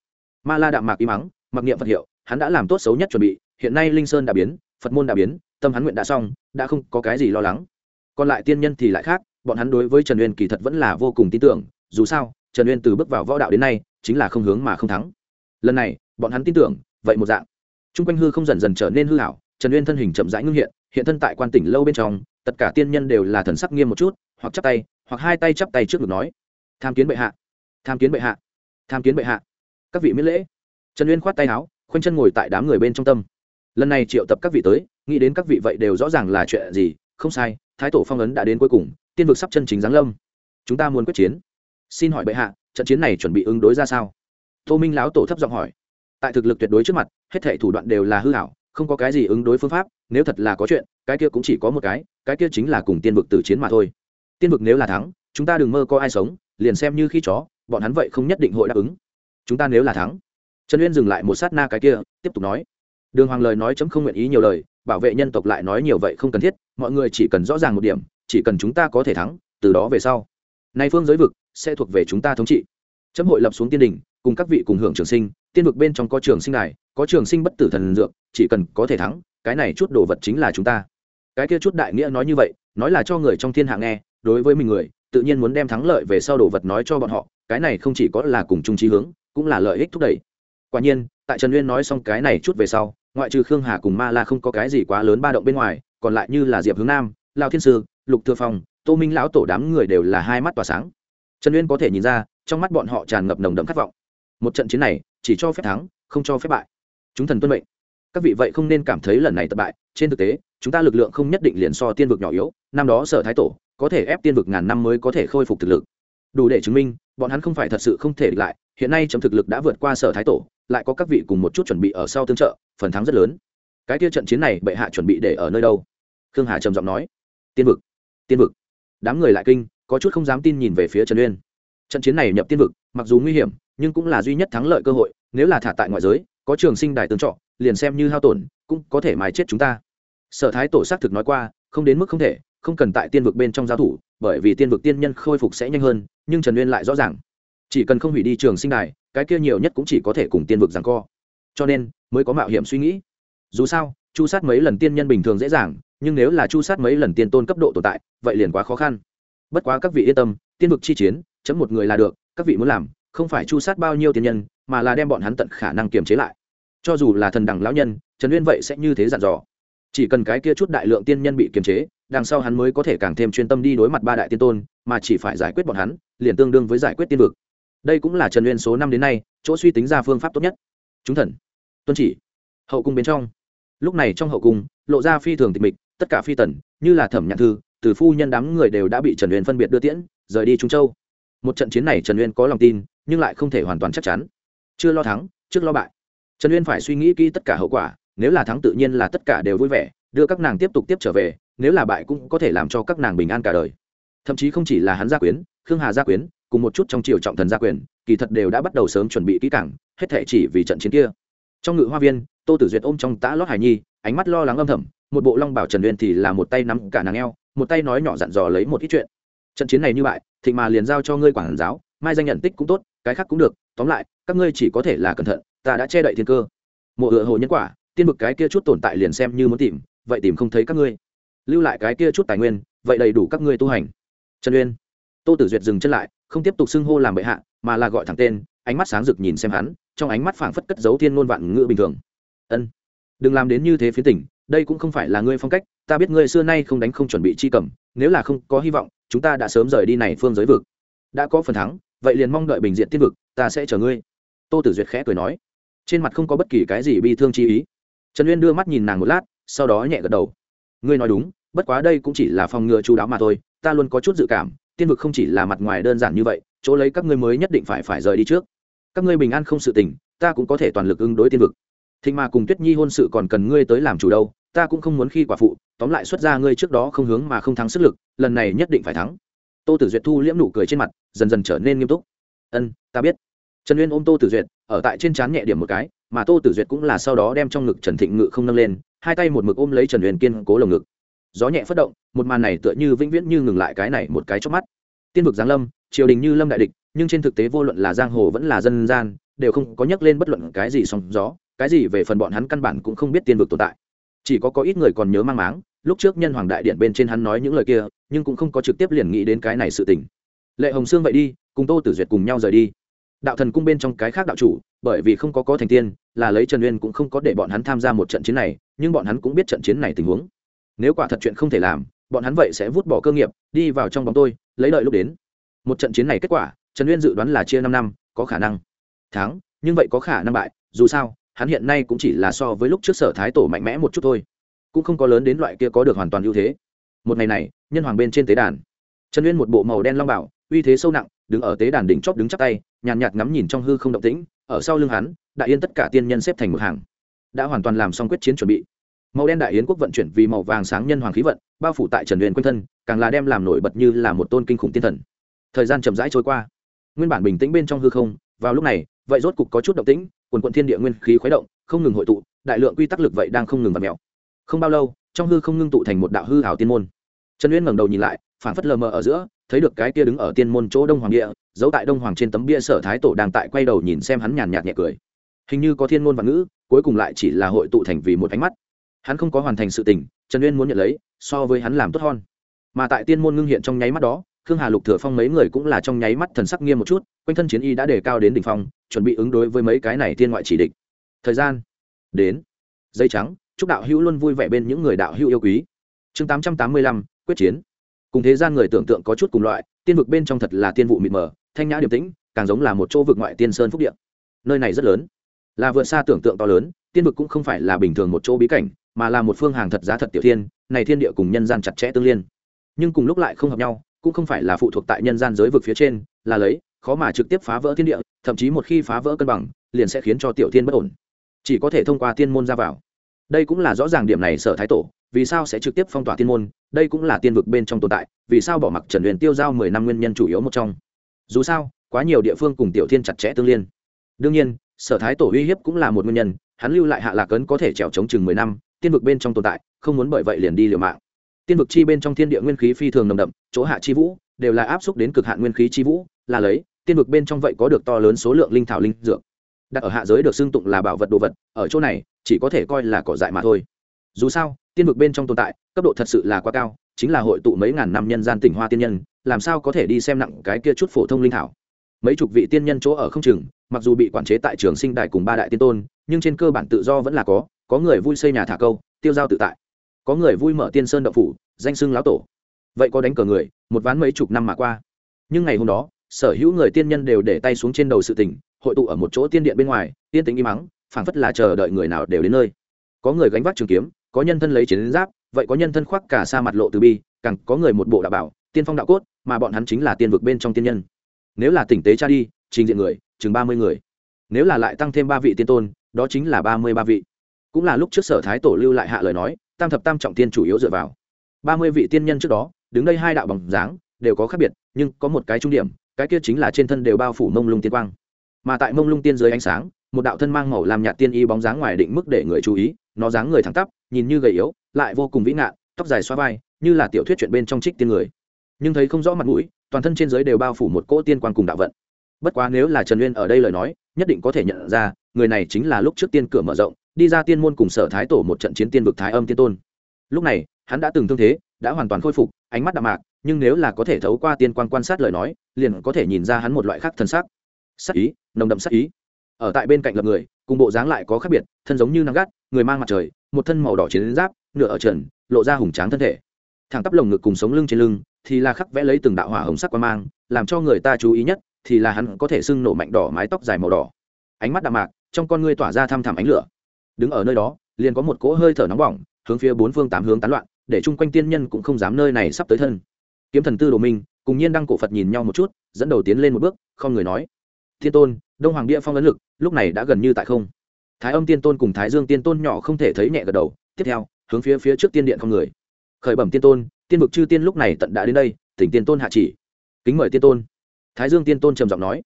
Speaker 1: Ma la đạm mạc im mắng, mặc niệm phật hiệu, hắn đã làm tốt xấu nhất chuẩn bị, hiện nay linh sơn đã biến, phật môn đã biến, tâm hắn nguyện đã xong, đã không có cái gì lo lắng. Còn lại tiên nhân thì lại khác, bọn hắn đối với trần uyên kỳ thật vẫn là vô cùng tin tưởng, dù sao trần uyên từ bước vào võ đạo đến nay, chính là không hướng mà không thắng. Lần này, bọn hắn tin tưởng, vậy một dạng. T r u n g quanh hư không dần dần trở nên hư hảo trần uyên thân hình chậm rãi ngưng hiện hiện thân tại quan tỉnh lâu bên trong, tất cả tiên nhân đều là thần sắc nghiêm một chút, hoặc chắp tay, hoặc hai tay chắp tay trước ngực nói, tham kiến bệ hạ, tham kiến bệ hạ, tham kiến bệ hạ. Các vị miễn lễ. Trần uyên khoát tay áo, khoanh chân ngồi tại đám người bên trong tâm. Lần này triệu tập các vị tới, nghĩ đến các vị vậy đều rõ ràng là chuyện gì, không sai, thái tổ phong ấn đã đến cuối cùng, tiên vực sắp chân chính giáng lâm. Chúng ta muốn quyết chiến xin hỏi bệ hạ, trận chiến này chuẩn bị ứng đối ra sao? Tô minh lão tổ thấp giọng hỏi. Tại thực lực tuyệt đối trước mặt, hết thể thủ đoạn đều là hư hảo, không có cái gì ứng đối phương pháp, nếu thật là có chuyện, cái kia cũng chỉ có một cái cái kia chính là cùng tiên vực tử chiến mà thôi. Tiên vực nếu là thắng, chúng ta đừng mơ có ai sống, liền xem như khi chó, bọn hắn vậy không nhất định hội đáp ứng. Chúng ta nếu là thắng, trần uyên dừng lại một sát na cái kia, tiếp tục nói. Đường hoàng lời nói chấm không nguyện ý nhiều lời, bảo vệ nhân tộc lại nói nhiều vậy không cần thiết, mọi người chỉ cần rõ ràng một điểm, chỉ cần chúng ta có thể thắng, từ đó về sau. Nay phương giới vực sẽ thuộc về chúng ta thống trị. Chấm hội lập xuống tiên đình, cùng các vị cùng hưởng trường sinh, tiên vực bên trong có trường sinh đài, có trường sinh bất tử thần dược, chỉ cần có thể thắng, cái này chút đồ vật chính là chúng ta. Cái kia chút đại nghĩa nói như vậy, nói là cho người trong thiên hạ nghe, đối với mình người, tự nhiên muốn đem thắng lợi về sau đồ vật nói cho bọn họ, cái này không chỉ có là cùng chung trí hướng, cũng là lợi ích thúc đẩy. Quả nhiên, tại trần uyên nói xong cái này chút về sau, ngoại trừ khương hà cùng ma la không có cái gì quá lớn ba động bên ngoài, còn lại như là diệp hướng nam, lao thiên sư, lục thừa phong, tô minh lão tổ đám người đều là hai mắt tỏa sáng trần uyên có thể nhìn ra, trong mắt bọn họ tràn ngập nồng đậm khát vọng. Một trận chiến này, chỉ cho phép thắng, không cho phép bại. Chúng thần tuân mệnh. Các vị vậy không nên cảm thấy lần này thất bại. Trên thực tế, chúng ta lực lượng không nhất định liền so tiên vực nhỏ yếu, năm đó sở thái tổ, có thể ép tiên vực ngàn năm mới có thể khôi phục thực lực. Đủ để chứng minh, bọn hắn không phải thật sự không thể địch lại, hiện nay chấm thực lực đã vượt qua sở thái tổ, lại có các vị cùng một chút chuẩn bị ở sau tương trợ, phần thắng rất lớn. Cái kia trận chiến này, bệ hạ chuẩn bị để ở nơi đâu? Khương hà trầm giọng nói. Tiên vực tiên vực. Đám người lại kinh có chút không dám tin nhìn về phía trần uyên. Trận chiến này nhập tiên vực, mặc dù nguy hiểm, nhưng cũng là duy nhất thắng lợi cơ hội, nếu là thả tại ngoại giới, có trường sinh đài tương trọ, liền xem như hao tổn, cũng có thể mài chết chúng ta. Sở thái tổ xác thực nói qua, không đến mức không thể, không cần tại tiên vực bên trong giao thủ, bởi vì tiên vực tiên nhân khôi phục sẽ nhanh hơn, nhưng trần uyên lại rõ ràng, chỉ cần không hủy đi trường sinh đài, cái kia nhiều nhất cũng chỉ có thể cùng tiên vực rằng co. Cho nên, mới có mạo hiểm suy nghĩ. Dù sao, chu sát mấy lần tiên nhân bình thường dễ dàng, nhưng nếu là chu sát mấy lần tiên tôn cấp độ tồn tại, vậy liền quá khó khăn bất quá các vị yên tâm, tiên vực chi chiến, chấm một người là được, các vị muốn làm, không phải chu sát bao nhiêu tiên nhân, mà là đem bọn hắn tận khả năng kiềm chế lại. Cho dù là thần đẳng lão nhân, trần uyên vậy sẽ như thế dặn dò. Chỉ cần cái kia chút đại lượng tiên nhân bị kiềm chế, đằng sau hắn mới có thể càng thêm chuyên tâm đi đối mặt ba đại tiên tôn, mà chỉ phải giải quyết bọn hắn, liền tương đương với giải quyết tiên vực. Đây cũng là trần uyên số năm đến nay, chỗ suy tính ra phương pháp tốt nhất. Chúng thần, tuân chỉ. Hậu cung bên trong. Lúc này trong hậu cung, lộ ra phi thường tịch mịch, tất cả phi tần, như là thẩm nhạn thư từ phu nhân đám người đều đã bị trần uyên phân biệt đưa tiễn, rời đi trung châu. Một trận chiến này trần uyên có lòng tin, nhưng lại không thể hoàn toàn chắc chắn. Chưa lo thắng, trước lo bại. Trần uyên phải suy nghĩ kỹ tất cả hậu quả, nếu là thắng tự nhiên là tất cả đều vui vẻ, đưa các nàng tiếp tục tiếp trở về, nếu là bại cũng có thể làm cho các nàng bình an cả đời. Thậm chí không chỉ là hắn gia quyến, khương hà gia quyến, cùng một chút trong triều trọng thần gia quyền kỳ thật đều đã bắt đầu sớm chuẩn bị kỹ cảng hết thể chỉ vì trận chiến kia. Trong ngự hoa viên, tô tử duyệt ôm trong tã lót hải nhi, ánh mắt lo lắng âm thầm, một bộ long bảo trần uyên thì là một tay nắm cả nàng eo một tay nói nhỏ dặn dò lấy một ít chuyện. Trận chiến này như vậy thịnh mà liền giao cho ngươi quản giáo, mai danh nhận tích cũng tốt, cái khác cũng được, tóm lại, các ngươi chỉ có thể là cẩn thận, ta đã che đậy thiên cơ. Mộ ựa hồ nhân quả, tiên vực cái kia chút tồn tại liền xem như muốn tìm, vậy tìm không thấy các ngươi. Lưu lại cái kia chút tài nguyên, vậy đầy đủ các ngươi tu hành. Trần uyên, tô tử duyệt dừng chân lại, không tiếp tục xưng hô làm bệ hạ, mà là gọi thẳng tên, ánh mắt sáng rực nhìn xem hắn, trong ánh mắt phảng phất cất giấu thiên ngôn vạn ngữ bình thường. Ân, đừng làm đến như thế phía tỉnh, đây cũng không phải là ngươi phong cách ta biết ngươi xưa nay không đánh không chuẩn bị chi cầm, nếu là không có hy vọng, chúng ta đã sớm rời đi này phương giới vực. Đã có phần thắng, vậy liền mong đợi bình diện tiên vực, ta sẽ chờ ngươi. Tô tử duyệt khẽ cười nói. Trên mặt không có bất kỳ cái gì bi thương chi ý. Trần uyên đưa mắt nhìn nàng một lát, sau đó nhẹ gật đầu. Ngươi nói đúng, bất quá đây cũng chỉ là phòng ngừa chú đáo mà thôi, ta luôn có chút dự cảm, tiên vực không chỉ là mặt ngoài đơn giản như vậy, chỗ lấy các ngươi mới nhất định phải phải rời đi trước. Các ngươi bình an không sự tình, ta cũng có thể toàn lực ứng đối tiên vực thịnh mà cùng tuyết nhi hôn sự còn cần ngươi tới làm chủ đâu, ta cũng không muốn khi quả phụ, tóm lại xuất ra ngươi trước đó không hướng mà không thắng sức lực, lần này nhất định phải thắng. Tô tử duyệt thu liễm nụ cười trên mặt, dần dần trở nên nghiêm túc. Ân, ta biết. Trần uyên ôm tô tử duyệt, ở tại trên trán nhẹ điểm một cái, mà tô tử duyệt cũng là sau đó đem trong ngực trần thịnh ngự không nâng lên, hai tay một mực ôm lấy trần uyên kiên cố lồng ngực. Gió nhẹ phất động, một màn này tựa như vĩnh viễn như ngừng lại cái này một cái chớp mắt. Tiên vực giáng lâm, triều đình như lâm đại địch, nhưng trên thực tế vô luận là giang hồ vẫn là dân gian, đều không có nhắc lên bất luận cái gì song gió cái gì về phần bọn hắn căn bản cũng không biết tiên vực tồn tại. Chỉ có có ít người còn nhớ mang máng, lúc trước nhân hoàng đại điện bên trên hắn nói những lời kia, nhưng cũng không có trực tiếp liền nghĩ đến cái này sự tình. Lệ hồng sương vậy đi, cùng tô tử duyệt cùng nhau rời đi. Đạo thần cung bên trong cái khác đạo chủ, bởi vì không có có thành tiên, là lấy trần uyên cũng không có để bọn hắn tham gia một trận chiến này, nhưng bọn hắn cũng biết trận chiến này tình huống. Nếu quả thật chuyện không thể làm, bọn hắn vậy sẽ vút bỏ cơ nghiệp, đi vào trong bóng tôi, lấy đợi lúc đến. Một trận chiến này kết quả, trần uyên dự đoán là chia năm năm, có khả năng thắng, nhưng vậy có khả năng bại, dù sao hắn hiện nay cũng chỉ là so với lúc trước sở thái tổ mạnh mẽ một chút thôi, cũng không có lớn đến loại kia có được hoàn toàn ưu thế. Một ngày này, nhân hoàng bên trên tế đàn, trần uyên một bộ màu đen long bảo, uy thế sâu nặng, đứng ở tế đàn đỉnh chóp đứng chắc tay, nhàn nhạt ngắm nhìn trong hư không động tĩnh, ở sau lưng hắn, đại yên tất cả tiên nhân xếp thành một hàng, đã hoàn toàn làm xong quyết chiến chuẩn bị. Màu đen đại yến quốc vận chuyển vì màu vàng sáng nhân hoàng khí vận, bao phủ tại trần uyên quanh thân, càng là đem làm nổi bật như là một tôn kinh khủng tiên thần. Thời gian chậm rãi trôi qua, nguyên bản bình tĩnh bên trong hư không, vào lúc này vậy rốt cục có chút động tĩnh, quần quận thiên địa nguyên khí khuấy động, không ngừng hội tụ, đại lượng quy tắc lực vậy đang không ngừng và mèo. Không bao lâu, trong hư không ngưng tụ thành một đạo hư hảo tiên môn. Trần uyên ngẩng đầu nhìn lại, phản phất lờ mờ ở giữa, thấy được cái kia đứng ở tiên môn chỗ đông hoàng địa, giấu tại đông hoàng trên tấm bia sở thái tổ đang tại quay đầu nhìn xem hắn nhàn nhạt nhẹ cười. Hình như có thiên môn và ngữ, cuối cùng lại chỉ là hội tụ thành vì một ánh mắt. Hắn không có hoàn thành sự tình, trần uyên muốn nhận lấy, so với hắn làm tốt hơn. Mà tại tiên môn ngưng hiện trong nháy mắt đó khương hà lục thừa phong mấy người cũng là trong nháy mắt thần sắc nghiêm một chút, quanh thân chiến y đã đề cao đến đỉnh phong, chuẩn bị ứng đối với mấy cái này tiên ngoại chỉ địch. Thời gian. Đến. Dây trắng, chúc đạo hữu luôn vui vẻ bên những người đạo hữu yêu quý. Chương tám trăm tám mươi lăm, quyết chiến. Cùng thế gian người tưởng tượng có chút cùng loại, tiên vực bên trong thật là tiên vụ mịt mờ, thanh nhã điềm tĩnh, càng giống là một chỗ vực ngoại tiên sơn phúc địa. nơi này rất lớn. Là vượt xa tưởng tượng to lớn, tiên vực cũng không phải là bình thường một chỗ bí cảnh, mà là một phương hàng thật giá thật tiểu thiên, này thiên địa cùng nhân gian chặt chẽ tương liên. Nhưng cùng lúc lại không hợp nhau cũng không phải là phụ thuộc tại nhân gian giới vực phía trên, là lấy, khó mà trực tiếp phá vỡ thiên địa, thậm chí một khi phá vỡ cân bằng, liền sẽ khiến cho tiểu thiên bất ổn. Chỉ có thể thông qua tiên môn ra vào. Đây cũng là rõ ràng điểm này sở thái tổ, vì sao sẽ trực tiếp phong tỏa tiên môn, đây cũng là tiên vực bên trong tồn tại, vì sao bỏ mặc trần huyền tiêu giao mười năm nguyên nhân chủ yếu một trong. Dù sao, quá nhiều địa phương cùng tiểu thiên chặt chẽ tương liên. Đương nhiên, sở thái tổ uy hiếp cũng là một nguyên nhân, hắn lưu lại hạ lạc ấn có thể trèo chống chừng mười năm, tiên vực bên trong tồn tại, không muốn bởi vậy liền đi liều mạng tiên vực chi bên trong thiên địa nguyên khí phi thường nồng đậm, chỗ hạ chi vũ, đều là áp xúc đến cực hạn nguyên khí chi vũ, là lấy, tiên vực bên trong vậy có được to lớn số lượng linh thảo linh dược. Đặt ở hạ giới được xưng tụng là bảo vật đồ vật, ở chỗ này, chỉ có thể coi là cỏ dại mà thôi. Dù sao, tiên vực bên trong tồn tại, cấp độ thật sự là quá cao, chính là hội tụ mấy ngàn năm nhân gian tỉnh hoa tiên nhân, làm sao có thể đi xem nặng cái kia chút phổ thông linh thảo. Mấy chục vị tiên nhân chỗ ở không chừng, mặc dù bị quản chế tại trường sinh đài cùng ba đại tiên tôn, nhưng trên cơ bản tự do vẫn là có có người vui xây nhà thả câu, tiêu giao tự tại có người vui mở tiên sơn đậu phủ, danh xưng lão tổ. Vậy có đánh cờ người, một ván mấy chục năm mà qua. Nhưng ngày hôm đó, sở hữu người tiên nhân đều để tay xuống trên đầu sự tình, hội tụ ở một chỗ tiên điện bên ngoài tiên tính im mắng phảng phất là chờ đợi người nào đều đến nơi. Có người gánh vác trường kiếm, có nhân thân lấy chiến giáp, vậy có nhân thân khoác cả sa mặt lộ từ bi, càng có người một bộ đạo bảo, tiên phong đạo cốt, mà bọn hắn chính là tiên vực bên trong tiên nhân. Nếu là tỉnh tế cha đi, trình diện người, chừng ba mươi người. Nếu là lại tăng thêm ba vị tiên tôn, đó chính là ba mươi ba vị. Cũng là lúc trước sở thái tổ lưu lại hạ lời nói tam thập tam trọng tiên chủ yếu dựa vào. Ba mươi vị tiên nhân trước đó, đứng đây hai đạo bằng dáng, đều có khác biệt, nhưng có một cái trung điểm, cái kia chính là trên thân đều bao phủ mông lung tiên quang. Mà tại mông lung tiên dưới ánh sáng, một đạo thân mang màu làm nhạt tiên y bóng dáng ngoài định mức để người chú ý, nó dáng người thẳng tắp, nhìn như gầy yếu, lại vô cùng vĩ ngạn, tóc dài xoa vai, như là tiểu thuyết chuyện bên trong trích tiên người. Nhưng thấy không rõ mặt mũi, toàn thân trên giới đều bao phủ một cỗ tiên quang cùng đạo vận. Bất quá nếu là trần uyên ở đây lời nói, nhất định có thể nhận ra, người này chính là lúc trước tiên cửa mở rộng đi ra tiên môn cùng sở thái tổ một trận chiến tiên vực thái âm tiên tôn. Lúc này, hắn đã từng thương thế, đã hoàn toàn khôi phục, ánh mắt đạm mạc, nhưng nếu là có thể thấu qua tiên quan quan sát lời nói, liền có thể nhìn ra hắn một loại khác thân sắc. Sắc ý, nồng đậm sắc ý. Ở tại bên cạnh lập người, cùng bộ dáng lại có khác biệt, thân giống như nắng gắt, người mang mặt trời, một thân màu đỏ chiến giáp, nửa ở trần, lộ ra hùng tráng thân thể. Thẳng tắp lồng ngực cùng sống lưng trên lưng, thì là khắc vẽ lấy từng đạo hỏa hồng sắc quan mang, làm cho người ta chú ý nhất, thì là hắn có thể sưng nổ mạnh đỏ mái tóc dài màu đỏ. Ánh mắt đạm mạc, trong con ngươi tỏa ra thăm thẳm ánh lửa đứng ở nơi đó, liền có một cỗ hơi thở nóng bỏng, hướng phía bốn phương tám hướng tán loạn, để chung quanh tiên nhân cũng không dám nơi này sắp tới thân. Kiếm thần tư đồ minh, cùng nhiên đăng cổ phật nhìn nhau một chút, dẫn đầu tiến lên một bước, không người nói, thiên tôn, đông hoàng địa phong ấn lực, lúc này đã gần như tại không. Thái âm tiên tôn cùng thái dương tiên tôn nhỏ không thể thấy nhẹ gật đầu, tiếp theo, hướng phía phía trước tiên điện không người. Khởi bẩm tiên tôn, tiên vực chư tiên lúc này tận đã đến đây tỉnh tiên tôn hạ chỉ. Kính mời tiên tôn. Thái dương tiên tôn trầm giọng nói.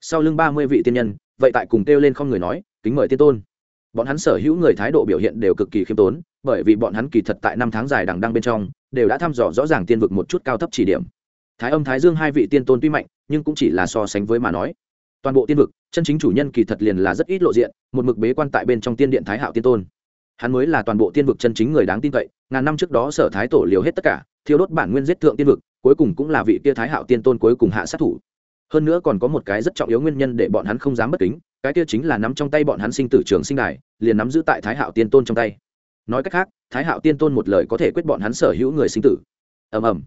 Speaker 1: Sau lưng ba mươi vị tiên nhân, vậy tại cùng kêu lên không người nói, kính mời tiên tôn bọn hắn sở hữu người thái độ biểu hiện đều cực kỳ khiêm tốn, bởi vì bọn hắn kỳ thật tại năm tháng dài đằng đăng bên trong, đều đã thăm dò rõ ràng tiên vực một chút cao thấp chỉ điểm. Thái âm, thái dương hai vị tiên tôn tuy mạnh, nhưng cũng chỉ là so sánh với mà nói. Toàn bộ tiên vực, chân chính chủ nhân kỳ thật liền là rất ít lộ diện, một mực bế quan tại bên trong tiên điện thái hạo tiên tôn. Hắn mới là toàn bộ tiên vực chân chính người đáng tin cậy, ngàn năm trước đó sở thái tổ liều hết tất cả, thiêu đốt bản nguyên giết thượng tiên vực, cuối cùng cũng là vị kia thái hạo tiên tôn cuối cùng hạ sát thủ. Hơn nữa còn có một cái rất trọng yếu nguyên nhân để bọn hắn không dám bất kính cái kia chính là nắm trong tay bọn hắn sinh tử trường sinh đài, liền nắm giữ tại thái hạo tiên tôn trong tay. Nói cách khác, thái hạo tiên tôn một lời có thể quyết bọn hắn sở hữu người sinh tử. Ầm ầm.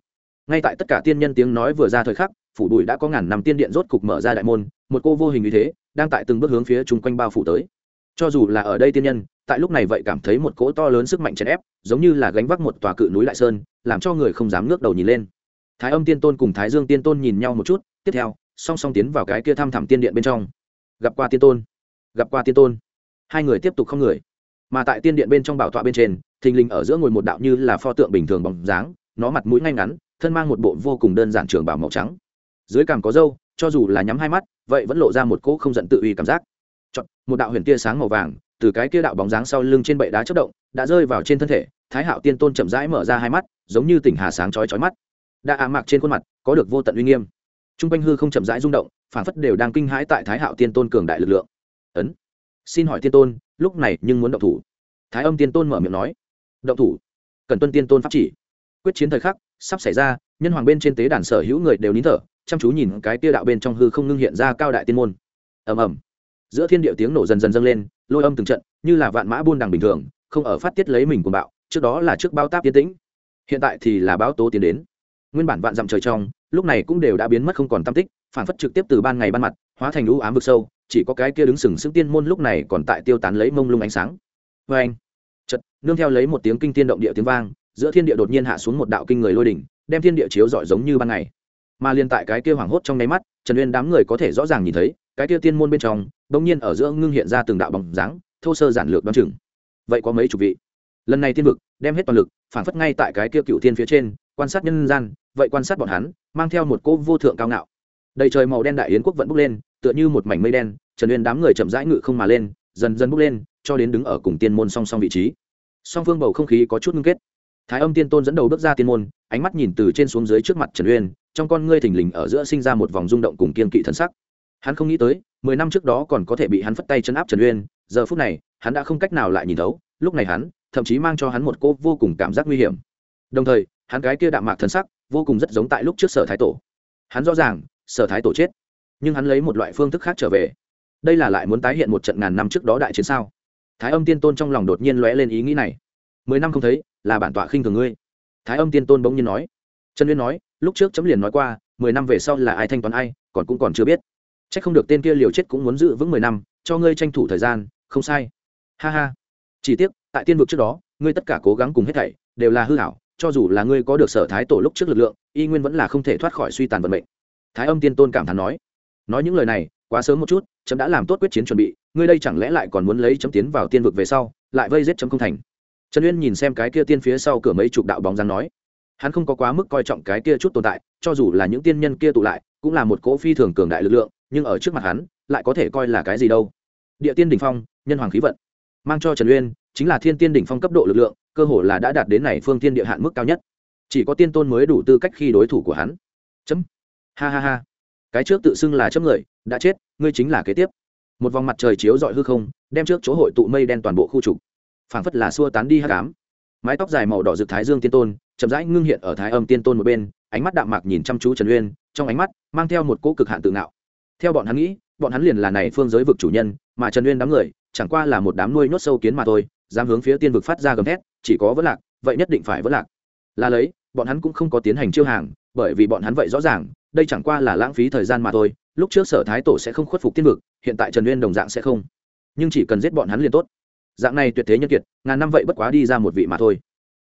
Speaker 1: Ngay tại tất cả tiên nhân tiếng nói vừa ra thời khắc, phủ bụi đã có ngàn năm tiên điện rốt cục mở ra đại môn, một cô vô hình như thế đang tại từng bước hướng phía chung quanh bao phủ tới. Cho dù là ở đây tiên nhân, tại lúc này vậy cảm thấy một cỗ to lớn sức mạnh chèn ép, giống như là gánh vác một tòa cự núi lại sơn, làm cho người không dám ngước đầu nhìn lên. Thái âm tiên tôn cùng thái dương tiên tôn nhìn nhau một chút, tiếp theo, song song tiến vào cái kia thăm thẳm tiên điện bên trong gặp qua tiên tôn gặp qua tiên tôn. Hai người tiếp tục không người. Mà tại tiên điện bên trong bảo tọa bên trên thình lình ở giữa ngồi một đạo như là pho tượng bình thường bằng dáng nó mặt mũi ngay ngắn thân mang một bộ vô cùng đơn giản trường bảo màu trắng. Dưới cằm có râu cho dù là nhắm hai mắt vậy vẫn lộ ra một cỗ không giận tự uy cảm giác. Chọn, một đạo huyền tia sáng màu vàng từ cái kia đạo bóng dáng sau lưng trên bệ đá chất động đã rơi vào trên thân thể thái hạo tiên tôn chậm rãi mở ra hai mắt giống như tỉnh hà sáng chói chói mắt. Đã ám mạc trên khuôn mặt có được vô tận uy nghiêm t r u n g quanh hư không chậm rãi rung động phản phất đều đang kinh hãi tại thái hạo tiên tôn cường đại lực lượng. Ấn, xin hỏi tiên tôn, lúc này nhưng muốn động thủ? Thái âm tiên tôn mở miệng nói. Động thủ? Cần tuân tiên tôn pháp chỉ. Quyết chiến thời khắc, sắp xảy ra, nhân hoàng bên trên tế đàn sở hữu người đều nín thở, chăm chú nhìn cái tia đạo bên trong hư không ngưng hiện ra cao đại tiên môn. Ầm ầm. Giữa thiên địa tiếng nổ dần dần dâng lên, lôi âm từng trận, như là vạn mã buôn đằng bình thường, không ở phát tiết lấy mình cuồng bạo, trước đó là trước bao táp tiến tĩnh, hiện tại thì là báo tố tiến đến. Nguyên bản vạn dặm trời trong lúc này cũng đều đã biến mất không còn tam tích, phản phất trực tiếp từ ban ngày ban mặt, hóa thành lũ ám vực sâu, chỉ có cái kia đứng sừng sững tiên môn lúc này còn tại tiêu tán lấy mông lung ánh sáng. Vê anh. Chật nương theo lấy một tiếng kinh tiên động địa tiếng vang, giữa thiên địa đột nhiên hạ xuống một đạo kinh người lôi đỉnh, đem thiên địa chiếu rọi giống như ban ngày. Mà liên tại cái kia hoảng hốt trong nháy mắt, trần uyên đám người có thể rõ ràng nhìn thấy, cái kia tiên môn bên trong, bỗng nhiên ở giữa ngưng hiện ra từng đạo bóng dáng, thô sơ giản lược đ o á n chừng. Vậy có mấy chục vị? Lần này tiên vực, đem hết toàn lực, phản phất ngay tại cái kia cựu tiên phía trên, quan sát nhân gian, vậy quan sát bọn hắn, mang theo một cỗ vô thượng cao ngạo. Đầy trời màu đen đại yến quốc vẫn bốc lên, tựa như một mảnh mây đen, trần uyên đám người chậm rãi ngự không mà lên, dần dần bốc lên, cho đến đứng ở cùng tiên môn song song vị trí. Song phương bầu không khí có chút ngưng kết. Thái âm tiên tôn dẫn đầu bước ra tiên môn, ánh mắt nhìn từ trên xuống dưới trước mặt trần uyên, trong con ngươi thình lình ở giữa sinh ra một vòng rung động cùng kiên kỵ thân sắc. Hắn không nghĩ tới, mười năm trước đó còn có thể bị hắn phất tay chấn áp trần uyên, giờ phút này, hắn đã không cách nào lại nhìn thấu, lúc này hắn thậm chí mang cho hắn một cô vô cùng cảm giác nguy hiểm. Đồng thời, hắn cái kia đạm mạc thân sắc vô cùng rất giống tại lúc trước sở thái tổ. Hắn rõ ràng, sở thái tổ chết. Nhưng hắn lấy một loại phương thức khác trở về. Đây là lại muốn tái hiện một trận ngàn năm trước đó đại chiến sao? Thái âm tiên tôn trong lòng đột nhiên lóe lên ý nghĩ này. Mười năm không thấy, là bản tọa khinh thường ngươi. Thái âm tiên tôn bỗng nhiên nói. Trần uyên nói, lúc trước chấm liền nói qua, mười năm về sau là ai thanh toán ai, còn cũng còn chưa biết. C h ắ c không được tên kia liều chết cũng muốn giữ vững mười năm, cho ngươi tranh thủ thời gian, không sai. Ha ha. Chỉ tiếc tại tiên vực trước đó, ngươi tất cả cố gắng cùng hết thảy đều là hư hảo cho dù là ngươi có được sở thái tổ lúc trước lực lượng, y nguyên vẫn là không thể thoát khỏi suy tàn vận mệnh. Thái âm tiên tôn cảm thán nói. Nói những lời này, quá sớm một chút, chấm đã làm tốt quyết chiến chuẩn bị, ngươi đây chẳng lẽ lại còn muốn lấy chấm tiến vào tiên vực về sau, lại vây giết chấm không thành? Trần uyên nhìn xem cái kia tiên phía sau cửa mấy chục đạo bóng dáng nói. Hắn không có quá mức coi trọng cái kia chút tồn tại, cho dù là những tiên nhân kia tụ lại, cũng là một cỗ phi thường cường đại lực lượng, nhưng ở trước mặt hắn, lại có thể coi là cái gì đâu. Địa tiên đỉnh phong, nhân hoàng khí vận mang cho trần uyên, chính là thiên tiên đỉnh phong cấp độ lực lượng, cơ hồ là đã đạt đến này phương tiên địa hạn mức cao nhất. Chỉ có tiên tôn mới đủ tư cách khi đối thủ của hắn. Chấm. Ha ha ha. Cái trước tự xưng là chấm người, đã chết, ngươi chính là kế tiếp. Một vòng mặt trời chiếu dọi hư không, đem trước chỗ hội tụ mây đen toàn bộ khu trục. Phảng phất là xua tán đi hát cám mái tóc dài màu đỏ rực thái dương tiên tôn, chậm rãi ngưng hiện ở thái âm tiên tôn một bên, ánh mắt đạm mạc nhìn chăm chú trần uyên, trong ánh mắt mang theo một cỗ cực hạn tự ngạo. Theo bọn hắn nghĩ, bọn hắn liền là này phương giới vực chủ nhân, mà trần uyên đám người chẳng qua là một đám nuôi nhốt sâu kiến mà thôi, dám hướng phía tiên vực phát ra gầm thét, chỉ có vẫn lạc, vậy nhất định phải vẫn lạc. Là lấy, bọn hắn cũng không có tiến hành chiêu hàng, bởi vì bọn hắn vậy rõ ràng, đây chẳng qua là lãng phí thời gian mà thôi, lúc trước sở thái tổ sẽ không khuất phục tiên vực, hiện tại trần uyên đồng dạng sẽ không. Nhưng chỉ cần giết bọn hắn liền tốt. Dạng này tuyệt thế nhân kiệt, ngàn năm vậy bất quá đi ra một vị mà thôi.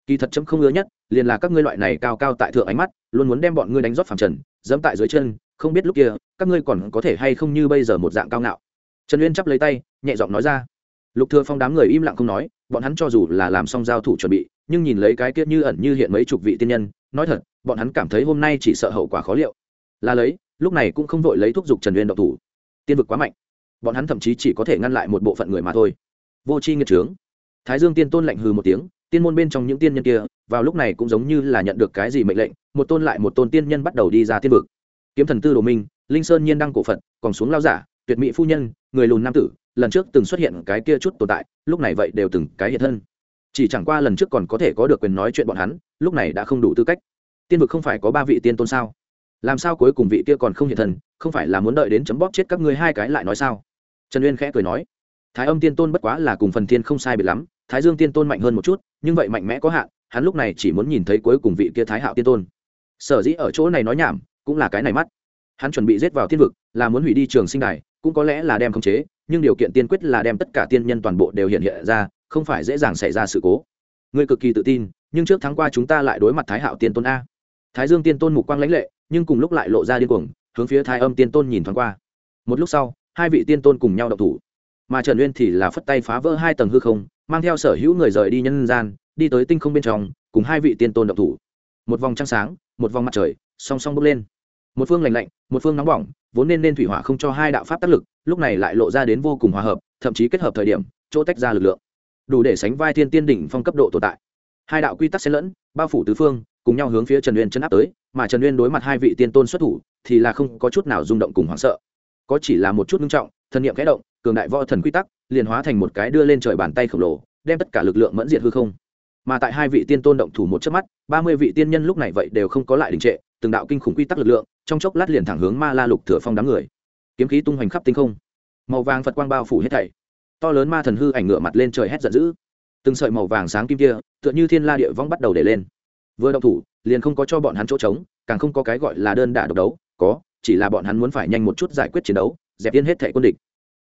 Speaker 1: Kỳ thật chấm không ưa nhất, liền là các ngươi loại này cao cao tại thượng ánh mắt, luôn muốn đem bọn ngươi đánh rót phẳng trần dẫm tại dưới chân, không biết lúc kia, các ngươi còn có thể hay không như bây giờ một dạng cao ngạo trần uyên chắp lấy tay nhẹ giọng nói ra lục thừa phong đám người im lặng không nói bọn hắn cho dù là làm xong giao thủ chuẩn bị nhưng nhìn lấy cái kia như ẩn như hiện mấy chục vị tiên nhân nói thật bọn hắn cảm thấy hôm nay chỉ sợ hậu quả khó liệu là lấy lúc này cũng không vội lấy thuốc dục trần uyên độc thủ tiên vực quá mạnh bọn hắn thậm chí chỉ có thể ngăn lại một bộ phận người mà thôi vô Chi nghiệt trướng thái dương tiên tôn lạnh hừ một tiếng tiên môn bên trong những tiên nhân kia vào lúc này cũng giống như là nhận được cái gì mệnh lệnh một tôn lại một tôn tiên nhân bắt đầu đi ra tiên vực kiếm thần tư đồ minh linh sơn nhiên đăng cổ phật còn xuống lao giả tuyệt mỹ phu nhân người lùn nam tử, lần trước từng xuất hiện cái kia chút tồn tại, lúc này vậy đều từng cái hiện thân. Chỉ chẳng qua lần trước còn có thể có được quyền nói chuyện bọn hắn, lúc này đã không đủ tư cách. Tiên vực không phải có ba vị tiên tôn sao? Làm sao cuối cùng vị kia còn không hiện thân, không phải là muốn đợi đến chấm bóp chết các ngươi hai cái lại nói sao? Trần uyên khẽ cười nói, thái âm tiên tôn bất quá là cùng phần thiên không sai biệt lắm, thái dương tiên tôn mạnh hơn một chút, nhưng vậy mạnh mẽ có hạn, hắn lúc này chỉ muốn nhìn thấy cuối cùng vị kia thái hạo tiên tôn. Sở dĩ ở chỗ này nói nhảm, cũng là cái này mắt. Hắn chuẩn bị giết vào thiên vực, là muốn hủy đi trường sinh đài cũng có lẽ là đem khống chế, nhưng điều kiện tiên quyết là đem tất cả tiên nhân toàn bộ đều hiện hiện ra, không phải dễ dàng xảy ra sự cố. Ngươi cực kỳ tự tin, nhưng trước tháng qua chúng ta lại đối mặt thái hạo tiên tôn a. Thái dương tiên tôn mục quang lãnh lệ, nhưng cùng lúc lại lộ ra điên cuồng, hướng phía thái âm tiên tôn nhìn thoáng qua. Một lúc sau, hai vị tiên tôn cùng nhau đậu thủ. Mà trần uyên thì là phất tay phá vỡ hai tầng hư không, mang theo sở hữu người rời đi nhân gian, đi tới tinh không bên trong, cùng hai vị tiên tôn đậu thủ. Một vòng trăng sáng, một vòng mặt trời, song song bốc lên một phương lành lạnh, một phương nóng bỏng, vốn nên nên thủy hỏa không cho hai đạo pháp tác lực, lúc này lại lộ ra đến vô cùng hòa hợp, thậm chí kết hợp thời điểm, chỗ tách ra lực lượng. Đủ để sánh vai thiên tiên đỉnh phong cấp độ tồn tại. Hai đạo quy tắc xen lẫn, bao phủ tứ phương, cùng nhau hướng phía trần uyên chân áp tới, mà trần uyên đối mặt hai vị tiên tôn xuất thủ, thì là không có chút nào rung động cùng hoảng sợ. Có chỉ là một chút nghiêm trọng thân nhiệm kẽ động, cường đại võ thần quy tắc, liền hóa thành một cái đưa lên trời bàn tay khổng lồ, đem tất cả lực lượng mẫn diệt hư không. Mà tại hai vị tiên tôn động thủ một chớp mắt, ba mươi vị tiên nhân lúc này vậy đều không có lại đình trệ, từng đạo kinh khủng quy tắc lực lượng trong chốc lát liền thẳng hướng ma la lục thừa phong đám người. Kiếm khí tung hoành khắp tinh không. Màu vàng phật quang bao phủ hết thảy. To lớn ma thần hư ảnh ngựa mặt lên trời hét giận dữ. Từng sợi màu vàng sáng kim kia, tựa như thiên la địa vong bắt đầu để lên. Vừa động thủ, liền không có cho bọn hắn chỗ trống, càng không có cái gọi là đơn đả độc đấu. Có, chỉ là bọn hắn muốn phải nhanh một chút giải quyết chiến đấu, dẹp yên hết thảy quân địch.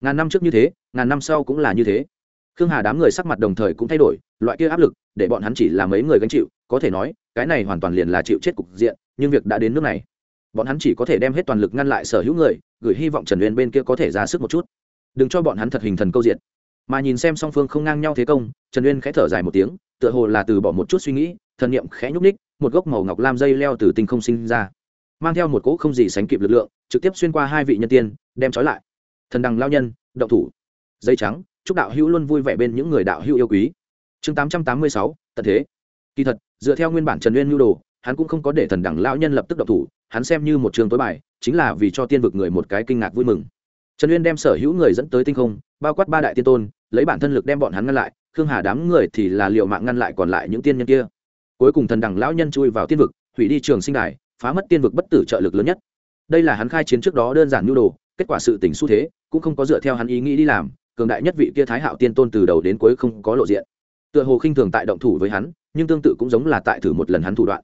Speaker 1: Ngàn năm trước như thế, ngàn năm sau cũng là như thế. Khương hà đám người sắc mặt đồng thời cũng thay đổi, loại kia áp lực, để bọn hắn chỉ là mấy người gánh chịu, có thể nói, cái này hoàn toàn liền là chịu chết cục diện, nhưng việc đã đến nước này bọn hắn chỉ có thể đem hết toàn lực ngăn lại sở hữu người, gửi hy vọng trần uyên bên kia có thể ra sức một chút. Đừng cho bọn hắn thật hình thần câu diện mà nhìn xem song phương không ngang nhau thế công, trần uyên khẽ thở dài một tiếng, tựa hồ là từ bỏ một chút suy nghĩ, thần niệm khẽ nhúc ních một gốc màu ngọc lam dây leo từ tinh không sinh ra. Mang theo một cỗ không gì sánh kịp lực lượng, trực tiếp xuyên qua hai vị nhân tiên, đem trói lại. Thần đằng lao nhân đậu thủ. Dây trắng, chúc đạo hữu luôn vui vẻ bên những người đạo hữu yêu quý. Chương tám trăm tám mươi sáu, tận thế. Kỳ thật, dựa theo nguyên bản trần uyên nhu đồ, hắn cũng không có để thần đẳng lao nhân lập tức độc thủ hắn xem như một trường tối bài, chính là vì cho tiên vực người một cái kinh ngạc vui mừng. Trần uyên đem sở hữu người dẫn tới tinh không, bao quát ba đại tiên tôn, lấy bản thân lực đem bọn hắn ngăn lại, khương hà đám người thì là liệu mạng ngăn lại còn lại những tiên nhân kia. Cuối cùng thần đẳng lão nhân chui vào tiên vực, hủy đi trường sinh đài, phá mất tiên vực bất tử trợ lực lớn nhất. Đây là hắn khai chiến trước đó đơn giản nhu đồ, kết quả sự tình xu thế, cũng không có dựa theo hắn ý nghĩ đi làm, cường đại nhất vị kia thái hạo tiên tôn từ đầu đến cuối không có lộ diện. Tựa hồ khinh thường tại động thủ với hắn, nhưng tương tự cũng giống là tại thử một lần hắn thủ đoạn.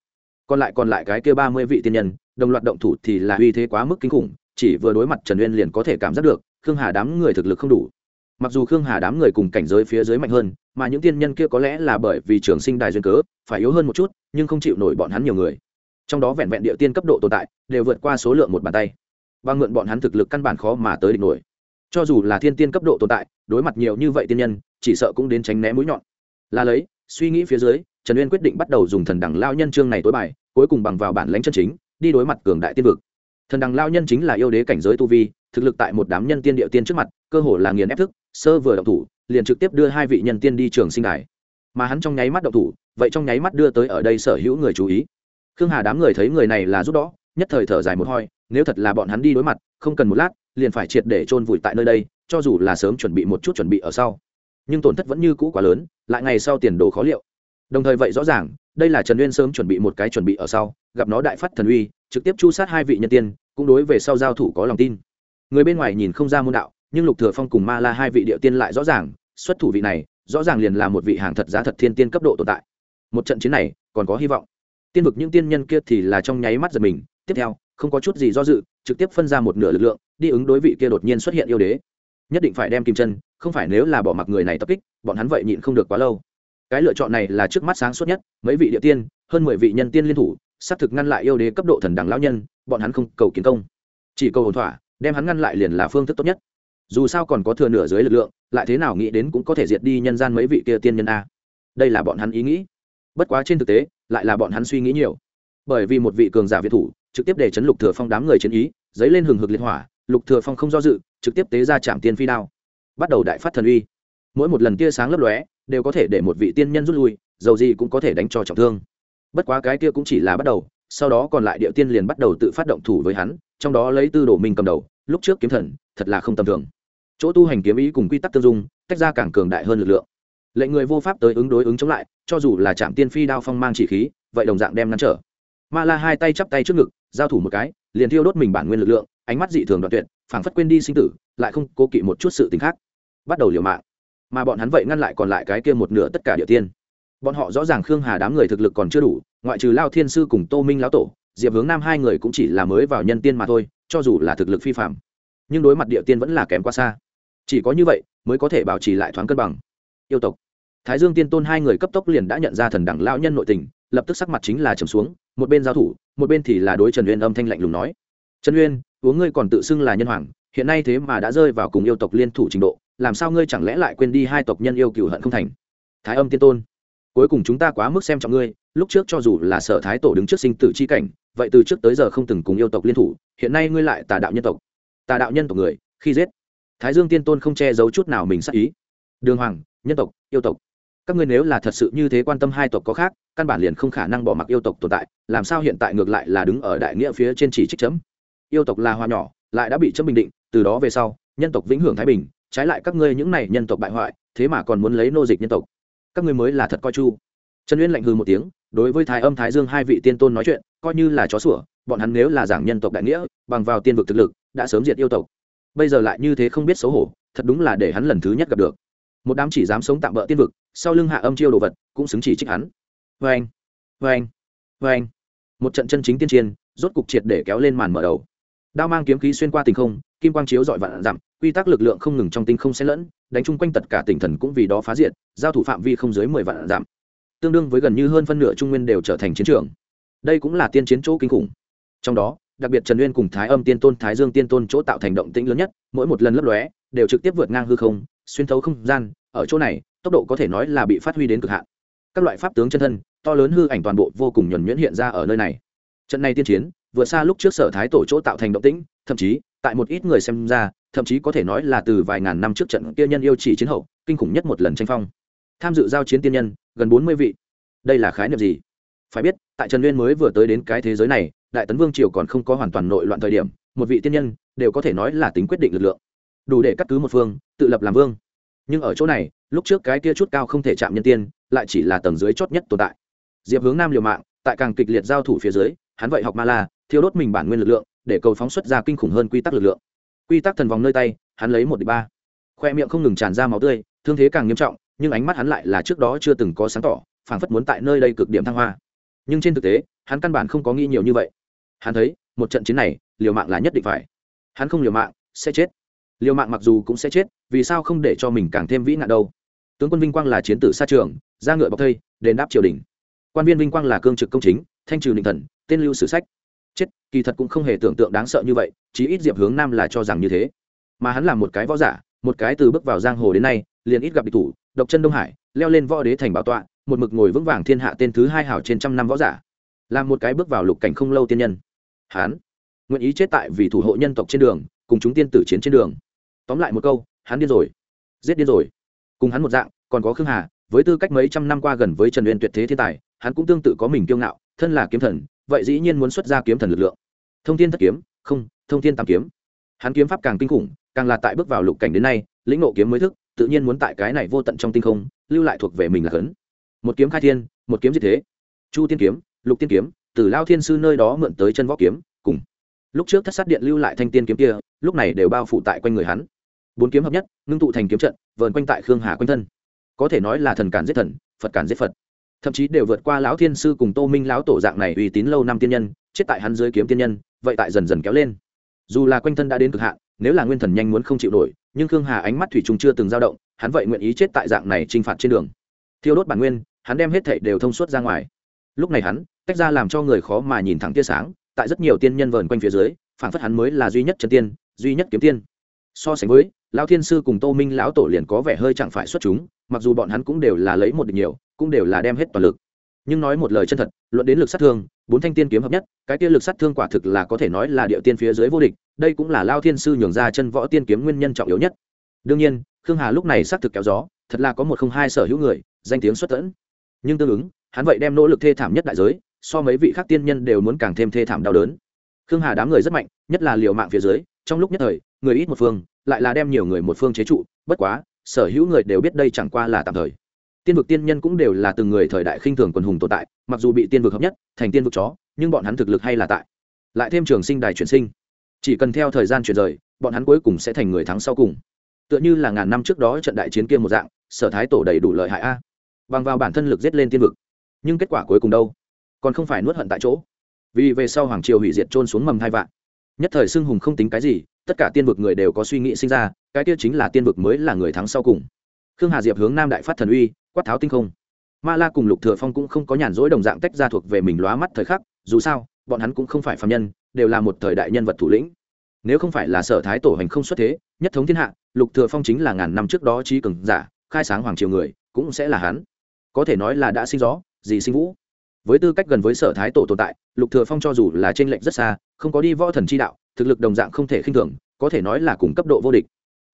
Speaker 1: Còn lại còn lại cái kia ba mươi vị tiên nhân đồng loạt động thủ thì là uy thế quá mức kinh khủng, chỉ vừa đối mặt trần uyên liền có thể cảm giác được, khương hà đám người thực lực không đủ. Mặc dù khương hà đám người cùng cảnh giới phía dưới mạnh hơn, mà những tiên nhân kia có lẽ là bởi vì trường sinh đài duyên cớ, phải yếu hơn một chút, nhưng không chịu nổi bọn hắn nhiều người. Trong đó vẹn vẹn địa tiên cấp độ tồn tại, đều vượt qua số lượng một bàn tay. Và mượn bọn hắn thực lực căn bản khó mà tới địch nổi. Cho dù là thiên tiên cấp độ tồn tại, đối mặt nhiều như vậy tiên nhân, chỉ sợ cũng đến tránh né mũi nhọn. Là lấy, suy nghĩ phía dưới, trần uyên quyết định bắt đầu dùng thần đẳng lao nhân chương này tối bài, cuối cùng bằng vào bản lãnh chân chính đi đối mặt cường đại tiên vực. Thần đẳng lao nhân chính là yêu đế cảnh giới tu vi, thực lực tại một đám nhân tiên địa tiên trước mặt, cơ hồ là nghiền ép thức, sơ vừa động thủ, liền trực tiếp đưa hai vị nhân tiên đi trường sinh đài. Mà hắn trong nháy mắt động thủ, vậy trong nháy mắt đưa tới ở đây sở hữu người chú ý. Khương hà đám người thấy người này là giúp đó nhất thời thở dài một hoi nếu thật là bọn hắn đi đối mặt, không cần một lát, liền phải triệt để chôn vùi tại nơi đây, cho dù là sớm chuẩn bị một chút chuẩn bị ở sau. Nhưng tổn thất vẫn như cũ quá lớn, lại ngày sau tiền đồ khó liệu đồng thời vậy rõ ràng, đây là trần uyên sớm chuẩn bị một cái chuẩn bị ở sau, gặp nó đại phát thần uy, trực tiếp chu sát hai vị nhân tiên, cũng đối về sau giao thủ có lòng tin. Người bên ngoài nhìn không ra môn đạo, nhưng lục thừa phong cùng ma la hai vị địa tiên lại rõ ràng, xuất thủ vị này, rõ ràng liền là một vị hàng thật giá thật thiên tiên cấp độ tồn tại. Một trận chiến này, còn có hy vọng. Tiên vực những tiên nhân kia thì là trong nháy mắt giật mình. Tiếp theo, không có chút gì do dự, trực tiếp phân ra một nửa lực lượng, đi ứng đối vị kia đột nhiên xuất hiện yêu đế. Nhất định phải đem kim chân, không phải nếu là bỏ mặc người này tập kích, bọn hắn vậy nhịn không được quá lâu cái lựa chọn này là trước mắt sáng suốt nhất, mấy vị địa tiên, hơn mười vị nhân tiên liên thủ, xác thực ngăn lại yêu đế cấp độ thần đẳng lão nhân, bọn hắn không cầu kiến công. Chỉ cầu hồn thỏa, đem hắn ngăn lại liền là phương thức tốt nhất. Dù sao còn có thừa nửa dưới lực lượng, lại thế nào nghĩ đến cũng có thể diệt đi nhân gian mấy vị kia tiên nhân a. Đây là bọn hắn ý nghĩ. Bất quá trên thực tế, lại là bọn hắn suy nghĩ nhiều. Bởi vì một vị cường giả việt thủ, trực tiếp để chấn lục thừa phong đám người chiến ý, dấy lên hừng hực liệt hỏa, lục thừa phong không do dự, trực tiếp tế ra chạm tiên phi đao. Bắt đầu đại phát thần uy. Mỗi một lần tia sáng lấp lóe đều có thể để một vị tiên nhân rút lui, dầu gì cũng có thể đánh cho trọng thương. Bất quá cái kia cũng chỉ là bắt đầu, sau đó còn lại địa tiên liền bắt đầu tự phát động thủ với hắn, trong đó lấy tư đồ minh cầm đầu, lúc trước kiếm thần, thật là không tầm thường. Chỗ tu hành kiếm ý cùng quy tắc tương dung, tách ra càng cường đại hơn lực lượng. Lệnh người vô pháp tới ứng đối ứng chống lại, cho dù là trạm tiên phi đao phong mang chỉ khí, vậy đồng dạng đem ngăn trở. Ma la hai tay chắp tay trước ngực, giao thủ một cái, liền thiêu đốt mình bản nguyên lực lượng, ánh mắt dị thường đoạn tuyệt, phảng phất quên đi sinh tử, lại không cố kỵ một chút sự tính khác. Bắt đầu liều mạng mà bọn hắn vậy ngăn lại còn lại cái kia một nửa tất cả địa tiên. Bọn họ rõ ràng khương hà đám người thực lực còn chưa đủ, ngoại trừ lao thiên sư cùng tô minh lão tổ, diệp hướng nam hai người cũng chỉ là mới vào nhân tiên mà thôi, cho dù là thực lực phi phạm nhưng đối mặt địa tiên vẫn là kém quá xa. Chỉ có như vậy mới có thể bảo trì lại thoáng cân bằng. Yêu tộc. Thái dương tiên tôn hai người cấp tốc liền đã nhận ra thần đẳng lao nhân nội tình, lập tức sắc mặt chính là trầm xuống, một bên giao thủ, một bên thì là đối trần uyên âm thanh lạnh lùng nói. Trần uyên, uống ngươi còn tự xưng là nhân hoàng, hiện nay thế mà đã rơi vào cùng yêu tộc liên thủ trình độ làm sao ngươi chẳng lẽ lại quên đi hai tộc nhân yêu cựu hận không thành? Thái âm tiên tôn, cuối cùng chúng ta quá mức xem trọng ngươi, lúc trước cho dù là sở thái tổ đứng trước sinh tử c h i cảnh, vậy từ trước tới giờ không từng cùng yêu tộc liên thủ, hiện nay ngươi lại tà đạo nhân tộc. Tà đạo nhân tộc người, khi giết. Thái dương tiên tôn không che giấu chút nào mình sắc ý. Đường hoàng, nhân tộc, yêu tộc. Các ngươi nếu là thật sự như thế quan tâm hai tộc có khác, căn bản liền không khả năng bỏ mặc yêu tộc tồn tại, làm sao hiện tại ngược lại là đứng ở đại nghĩa phía trên chỉ trích chấm? Yêu tộc là hoa nhỏ, lại đã bị chấm bình định, từ đó về sau, nhân tộc vĩnh hưởng thái bình trái lại các ngươi những này nhân tộc bại hoại, thế mà còn muốn lấy nô dịch nhân tộc. Các ngươi mới là thật coi chu. Trần uyên lạnh hư một tiếng, đối với thái âm thái dương hai vị tiên tôn nói chuyện, coi như là chó sủa, bọn hắn nếu là giảng nhân tộc đại nghĩa, bằng vào tiên vực thực lực, đã sớm diệt yêu tộc. Bây giờ lại như thế không biết xấu hổ, thật đúng là để hắn lần thứ nhất gặp được. Một đám chỉ dám sống tạm bỡ tiên vực, sau lưng hạ âm chiêu đồ vật, cũng xứng chỉ trích hắn. Vê anh vê anh vê anh một trận chân chính tiên triền, rốt cục triệt để kéo lên màn mở đầu. Đao mang kiếm khí xuyên qua tình không, kim quang chiếu dọi vạn dặm quy tắc lực lượng không ngừng trong tinh không xen lẫn, đánh chung quanh tất cả tỉnh thần cũng vì đó phá diệt, giao thủ phạm vi không dưới mười vạn giảm tương đương với gần như hơn phân nửa trung nguyên đều trở thành chiến trường. Đây cũng là tiên chiến chỗ kinh khủng. Trong đó, đặc biệt trần uyên cùng thái âm tiên tôn, thái dương tiên tôn chỗ tạo thành động tĩnh lớn nhất, mỗi một lần lấp lóe, đều trực tiếp vượt ngang hư không, xuyên thấu không gian, ở chỗ này, tốc độ có thể nói là bị phát huy đến cực hạn. Các loại pháp tướng chân thân, to lớn hư ảnh toàn bộ vô cùng nhuẩn nhuyễn hiện ra ở nơi này. Trận này tiên chiến, vượt xa lúc trước sở thái tổ chỗ tạo thành động tĩnh, thậm chí, tại một ít người xem ra thậm chí có thể nói là từ vài ngàn năm trước trận kia nhân yêu chỉ chiến hậu, kinh khủng nhất một lần tranh phong. Tham dự giao chiến tiên nhân, gần bốn mươi vị. Đây là khái niệm gì? Phải biết, tại trần nguyên mới vừa tới đến cái thế giới này, đại tấn vương triều còn không có hoàn toàn nội loạn thời điểm, một vị tiên nhân đều có thể nói là tính quyết định lực lượng. Đủ để cắt cứ một phương, tự lập làm vương. Nhưng ở chỗ này, lúc trước cái kia chút cao không thể chạm nhân tiên, lại chỉ là tầng dưới chót nhất tồn tại. Diệp hướng nam liều mạng, tại càng kịch liệt giao thủ phía dưới, hắn vậy học ma la, thiêu đốt mình bản nguyên lực lượng, để cầu phóng xuất ra kinh khủng hơn quy tắc lực lượng quy tắc thần vòng nơi tay, hắn lấy một đ ba. Khoe miệng không ngừng tràn ra máu tươi, thương thế càng nghiêm trọng, nhưng ánh mắt hắn lại là trước đó chưa từng có sáng tỏ, phảng phất muốn tại nơi đây cực điểm thăng hoa. Nhưng trên thực tế, hắn căn bản không có nghĩ nhiều như vậy. Hắn thấy, một trận chiến này, liều mạng là nhất định phải. Hắn không liều mạng, sẽ chết. Liều mạng mặc dù cũng sẽ chết, vì sao không để cho mình càng thêm vĩ nạn đâu? Tướng quân vinh quang là chiến tử xa trường ra ngựa bọc thây, đền đáp triều đình. Quan viên vinh quang là cương trực công chính, thanh trừ định thần, tên lưu sử sách chết, kỳ thật cũng không hề tưởng tượng đáng sợ như vậy, chí ít diệp hướng nam là cho rằng như thế. Mà hắn là một cái võ giả, một cái từ bước vào giang hồ đến nay, liền ít gặp địch thủ, độc chân đông hải, leo lên võ đế thành bảo tọa, một mực ngồi vững vàng thiên hạ tên thứ hai hảo trên trăm năm võ giả. Là một cái bước vào lục cảnh không lâu tiên nhân. Hắn, nguyện ý chết tại vì thủ hộ nhân tộc trên đường, cùng chúng tiên tử chiến trên đường. Tóm lại một câu, hắn điên rồi. Giết điên rồi. Cùng hắn một dạng, còn có khương hà, với tư cách mấy trăm năm qua gần với trần uyên tuyệt thế thiên tài, hắn cũng tương tự có mình kiêu ngạo, thân là kiếm thần vậy dĩ nhiên muốn xuất ra kiếm thần lực lượng. Thông thiên thất kiếm, không, thông thiên tam kiếm. Hắn kiếm pháp càng kinh khủng, càng là tại bước vào lục cảnh đến nay, lĩnh ngộ kiếm mới thức, tự nhiên muốn tại cái này vô tận trong tinh không, lưu lại thuộc về mình là khấn. Một kiếm khai thiên, một kiếm gì thế. Chu tiên kiếm, lục tiên kiếm từ lao thiên sư nơi đó mượn tới chân võ kiếm, cùng. Lúc trước thất sát điện lưu lại thanh tiên kiếm kia, lúc này đều bao phủ tại quanh người hắn. Bốn kiếm hợp nhất, ngưng tụ thành kiếm trận, vờn quanh tại khương hà quanh thân. Có thể nói là thần cản giết thần, phật cản giết phật thậm chí đều vượt qua lão thiên sư cùng tô minh lão tổ dạng này uy tín lâu năm tiên nhân, chết tại hắn dưới kiếm tiên nhân, vậy tại dần dần kéo lên. Dù là quanh thân đã đến cực hạn, nếu là nguyên thần nhanh muốn không chịu nổi, nhưng khương hà ánh mắt thủy trung chưa từng dao động, hắn vậy nguyện ý chết tại dạng này t r i n h phạt trên đường. Thiêu đốt bản nguyên, hắn đem hết thệ đều thông suốt ra ngoài. Lúc này hắn, tách ra làm cho người khó mà nhìn thẳng tia sáng, tại rất nhiều tiên nhân vờn quanh phía dưới phản phất hắn mới là duy nhất chân tiên, duy nhất kiếm tiên. So sánh với, lão thiên sư cùng tô minh lão tổ liền có vẻ hơi chẳng phải xuất chúng, mặc dù bọn hắn cũng đều là lấy một địch nhiều cũng đều là đem hết toàn lực. Nhưng nói một lời chân thật, luận đến lực sát thương, bốn thanh tiên kiếm hợp nhất, cái kia lực sát thương quả thực là có thể nói là địa tiên phía dưới vô địch, đây cũng là lao thiên sư nhường ra chân võ tiên kiếm nguyên nhân trọng yếu nhất. Đương nhiên, khương hà lúc này xác thực kéo gió, thật là có một không hai sở hữu người, danh tiếng xuất tẫn. Nhưng tương ứng, hắn vậy đem nỗ lực thê thảm nhất đại giới, so mấy vị khác tiên nhân đều muốn càng thêm thê thảm đau đớn. Khương hà đám người rất mạnh, nhất là liều mạng phía dưới, trong lúc nhất thời, người ít một phương, lại là đem nhiều người một phương chế trụ, bất quá, sở hữu người đều biết đây chẳng qua là tạm thời tiên vực tiên nhân cũng đều là từng người thời đại khinh thường quần hùng tồn tại, mặc dù bị tiên vực hợp nhất, thành tiên vực chó, nhưng bọn hắn thực lực hay là tại. Lại thêm trường sinh đài chuyển sinh. Chỉ cần theo thời gian chuyển rời, bọn hắn cuối cùng sẽ thành người thắng sau cùng. Tựa như là ngàn năm trước đó trận đại chiến kia một dạng, sở thái tổ đầy đủ lợi hại a. Bằng vào bản thân lực giết lên tiên vực. Nhưng kết quả cuối cùng đâu? Còn không phải nuốt hận tại chỗ. Vì về sau hoàng triều hủy diệt trôn xuống mầm hai vạn. Nhất thời xưng hùng không tính cái gì, tất cả tiên vực người đều có suy nghĩ sinh ra, cái kia chính là tiên vực mới là người thắng sau cùng. Khương hà diệp hướng nam đại phát thần uy quát tháo tinh không. Ma la cùng lục thừa phong cũng không có nhàn rỗi đồng dạng tách ra thuộc về mình lóa mắt thời khắc dù sao bọn hắn cũng không phải phàm nhân đều là một thời đại nhân vật thủ lĩnh. Nếu không phải là sở thái tổ hành không xuất thế nhất thống thiên hạ lục thừa phong chính là ngàn năm trước đó trí cường giả khai sáng hoàng triều người cũng sẽ là hắn. Có thể nói là đã sinh gió gì sinh vũ. Với tư cách gần với sở thái tổ tồn tại lục thừa phong cho dù là trên lệnh rất xa không có đi võ thần chi đạo thực lực đồng dạng không thể khinh thường có thể nói là cùng cấp độ vô địch.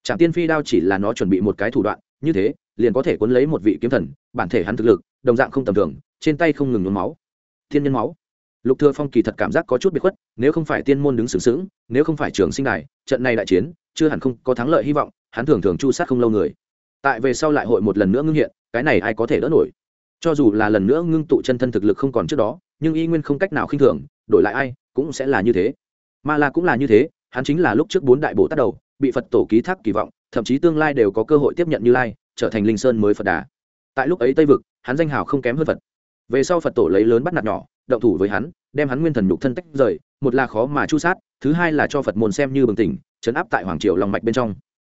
Speaker 1: Trảm Tiên Phi đao chỉ là nó chuẩn bị một cái thủ đoạn, như thế, liền có thể cuốn lấy một vị kiếm thần, bản thể hắn thực lực, đồng dạng không tầm thường, trên tay không ngừng nhuốm máu. Thiên nhân máu. Lục Thừa Phong kỳ thật cảm giác có chút bị khuất, nếu không phải tiên môn đứng sướng sướng, nếu không phải trường sinh đài, trận này đại chiến, chưa hẳn không có thắng lợi hy vọng, hắn thường thường chu sát không lâu người. Tại về sau lại hội một lần nữa ngưng hiện, cái này ai có thể đỡ nổi. Cho dù là lần nữa ngưng tụ chân thân thực lực không còn trước đó, nhưng y nguyên không cách nào khinh thường, đổi lại ai, cũng sẽ là như thế. Ma La cũng là như thế, hắn chính là lúc trước bốn đại bổ tát đầu, bị phật tổ ký thác kỳ vọng thậm chí tương lai đều có cơ hội tiếp nhận như lai trở thành linh sơn mới phật đà. Tại lúc ấy tây vực, hắn danh hào không kém hơn phật. Về sau phật tổ lấy lớn bắt nạt nhỏ, động thủ với hắn, đem hắn nguyên thần nhục thân tách rời, một là khó mà chu sát, thứ hai là cho phật môn xem như bừng tỉnh chấn áp tại hoàng triều lòng mạch bên trong.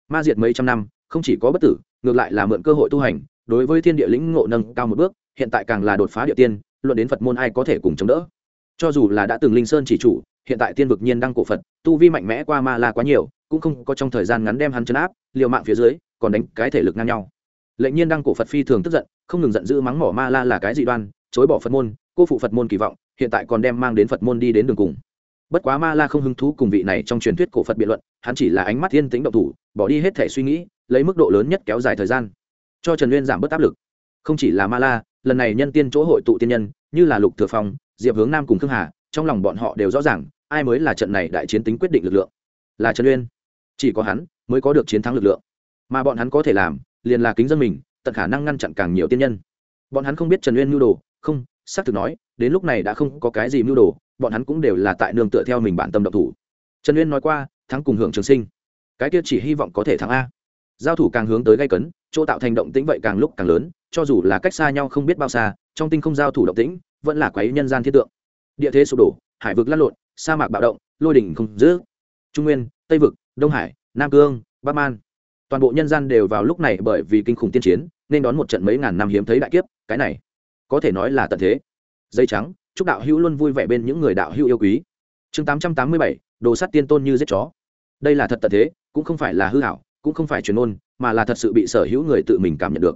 Speaker 1: Ma diệt mấy trăm năm, không chỉ có bất tử, ngược lại là mượn cơ hội tu hành, đối với thiên địa lĩnh ngộ nâng cao một bước, hiện tại càng là đột phá địa tiên, luận đến phật môn ai có thể cùng chống đỡ. Cho dù là đã từng linh sơn chỉ chủ, hiện tại tiên vực nhiên đăng cổ phật, tu vi mạnh mẽ qua ma la quá nhiều, cũng không có trong thời gian ngắn đem hắn chấn áp, liều mạng phía dưới còn đánh cái thể lực ngang nhau. Lệnh nhiên đăng cổ phật phi thường tức giận, không ngừng giận dữ mắng mỏ ma la là cái dị đoan, chối bỏ phật môn, cô phụ phật môn kỳ vọng, hiện tại còn đem mang đến phật môn đi đến đường cùng. Bất quá ma la không hứng thú cùng vị này trong truyền thuyết cổ phật biện luận, hắn chỉ là ánh mắt thiên tính động thủ, bỏ đi hết thể suy nghĩ, lấy mức độ lớn nhất kéo dài thời gian, cho trần uyên giảm bớt áp lực. Không chỉ là ma la, lần này nhân tiên chỗ hội tụ tiên nhân, như là lục thừa phong, diệp hướng nam cùng khương hà, trong lòng bọn họ đều rõ ràng, ai mới là trận này đại chiến tính quyết định lực lượng? Là trần uyên. Chỉ có hắn mới có được chiến thắng lực lượng mà bọn hắn có thể làm, liền là kính dân mình, tận khả năng ngăn chặn càng nhiều tiên nhân. Bọn hắn không biết trần uyên mưu đồ, không, xác thực nói, đến lúc này đã không có cái gì mưu đồ, bọn hắn cũng đều là tại nương tựa theo mình bản tâm động thủ. Trần uyên nói qua, thắng cùng hưởng trường sinh. Cái kia chỉ hy vọng có thể thắng a. Giao thủ càng hướng tới gây cấn, chỗ tạo thành động tĩnh vậy càng lúc càng lớn, cho dù là cách xa nhau không biết bao xa, trong tinh không giao thủ động tĩnh, vẫn là quấy nhân gian thiết tượng. Địa thế sụp đổ, hải vực lăn lộn, sa mạc bạo động, lôi đỉnh không giữ. Trung nguyên, tây vực, đông hải, nam cương, bắc man toàn bộ nhân gian đều vào lúc này bởi vì kinh khủng tiên chiến, nên đón một trận mấy ngàn năm hiếm thấy đại kiếp, cái này, có thể nói là tận thế. Dây trắng, chúc đạo hữu luôn vui vẻ bên những người đạo hữu yêu quý. Chương tám trăm tám mươi bảy, đồ sắt tiên tôn như giết chó. Đây là thật tận thế, cũng không phải là hư hảo, cũng không phải truyền ôn mà là thật sự bị sở hữu người tự mình cảm nhận được.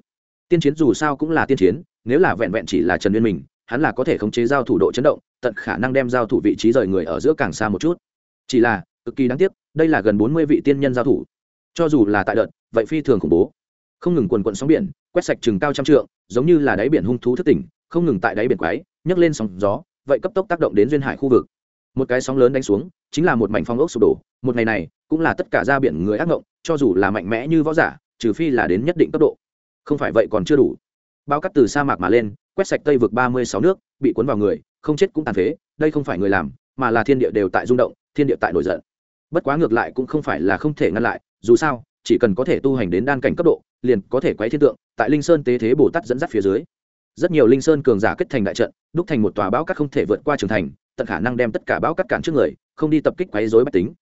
Speaker 1: Tiên chiến dù sao cũng là tiên chiến, nếu là vẹn vẹn chỉ là trần uyên mình hắn là có thể khống chế giao thủ độ chấn động, tận khả năng đem giao thủ vị trí rời người ở giữa càng xa một chút. Chỉ là, cực kỳ đáng tiếc, đây là gần bốn mươi vị tiên nhân giao thủ cho dù là tại đợt, vậy phi thường khủng bố. Không ngừng quần quận sóng biển, quét sạch chừng cao trăm trượng, giống như là đáy biển hung thú thất tỉnh, không ngừng tại đáy biển quái nhấc lên sóng gió, vậy cấp tốc tác động đến duyên hải khu vực. Một cái sóng lớn đánh xuống, chính là một mảnh phong ốc sụp đổ, một ngày này, cũng là tất cả ra biển người ác ngộng, cho dù là mạnh mẽ như võ giả, trừ phi là đến nhất định cấp độ. Không phải vậy còn chưa đủ. Bao cắt từ sa mạc mà lên, quét sạch tây vực ba mươi sáu nước, bị cuốn vào người, không chết cũng tàn phế, đây không phải người làm, mà là thiên địa đều tại rung động, thiên địa tại nổi giận. Bất quá ngược lại cũng không phải là không thể ngăn lại dù sao, chỉ cần có thể tu hành đến đan cảnh cấp độ, liền có thể quấy thiên tượng, tại linh sơn tế thế bồ tát dẫn dắt phía dưới. Rất nhiều linh sơn cường giả kết thành đại trận, đúc thành một tòa bão cát không thể vượt qua trường thành, tận khả năng đem tất cả bão cát cản trước người, không đi tập kích quấy rối bách tính.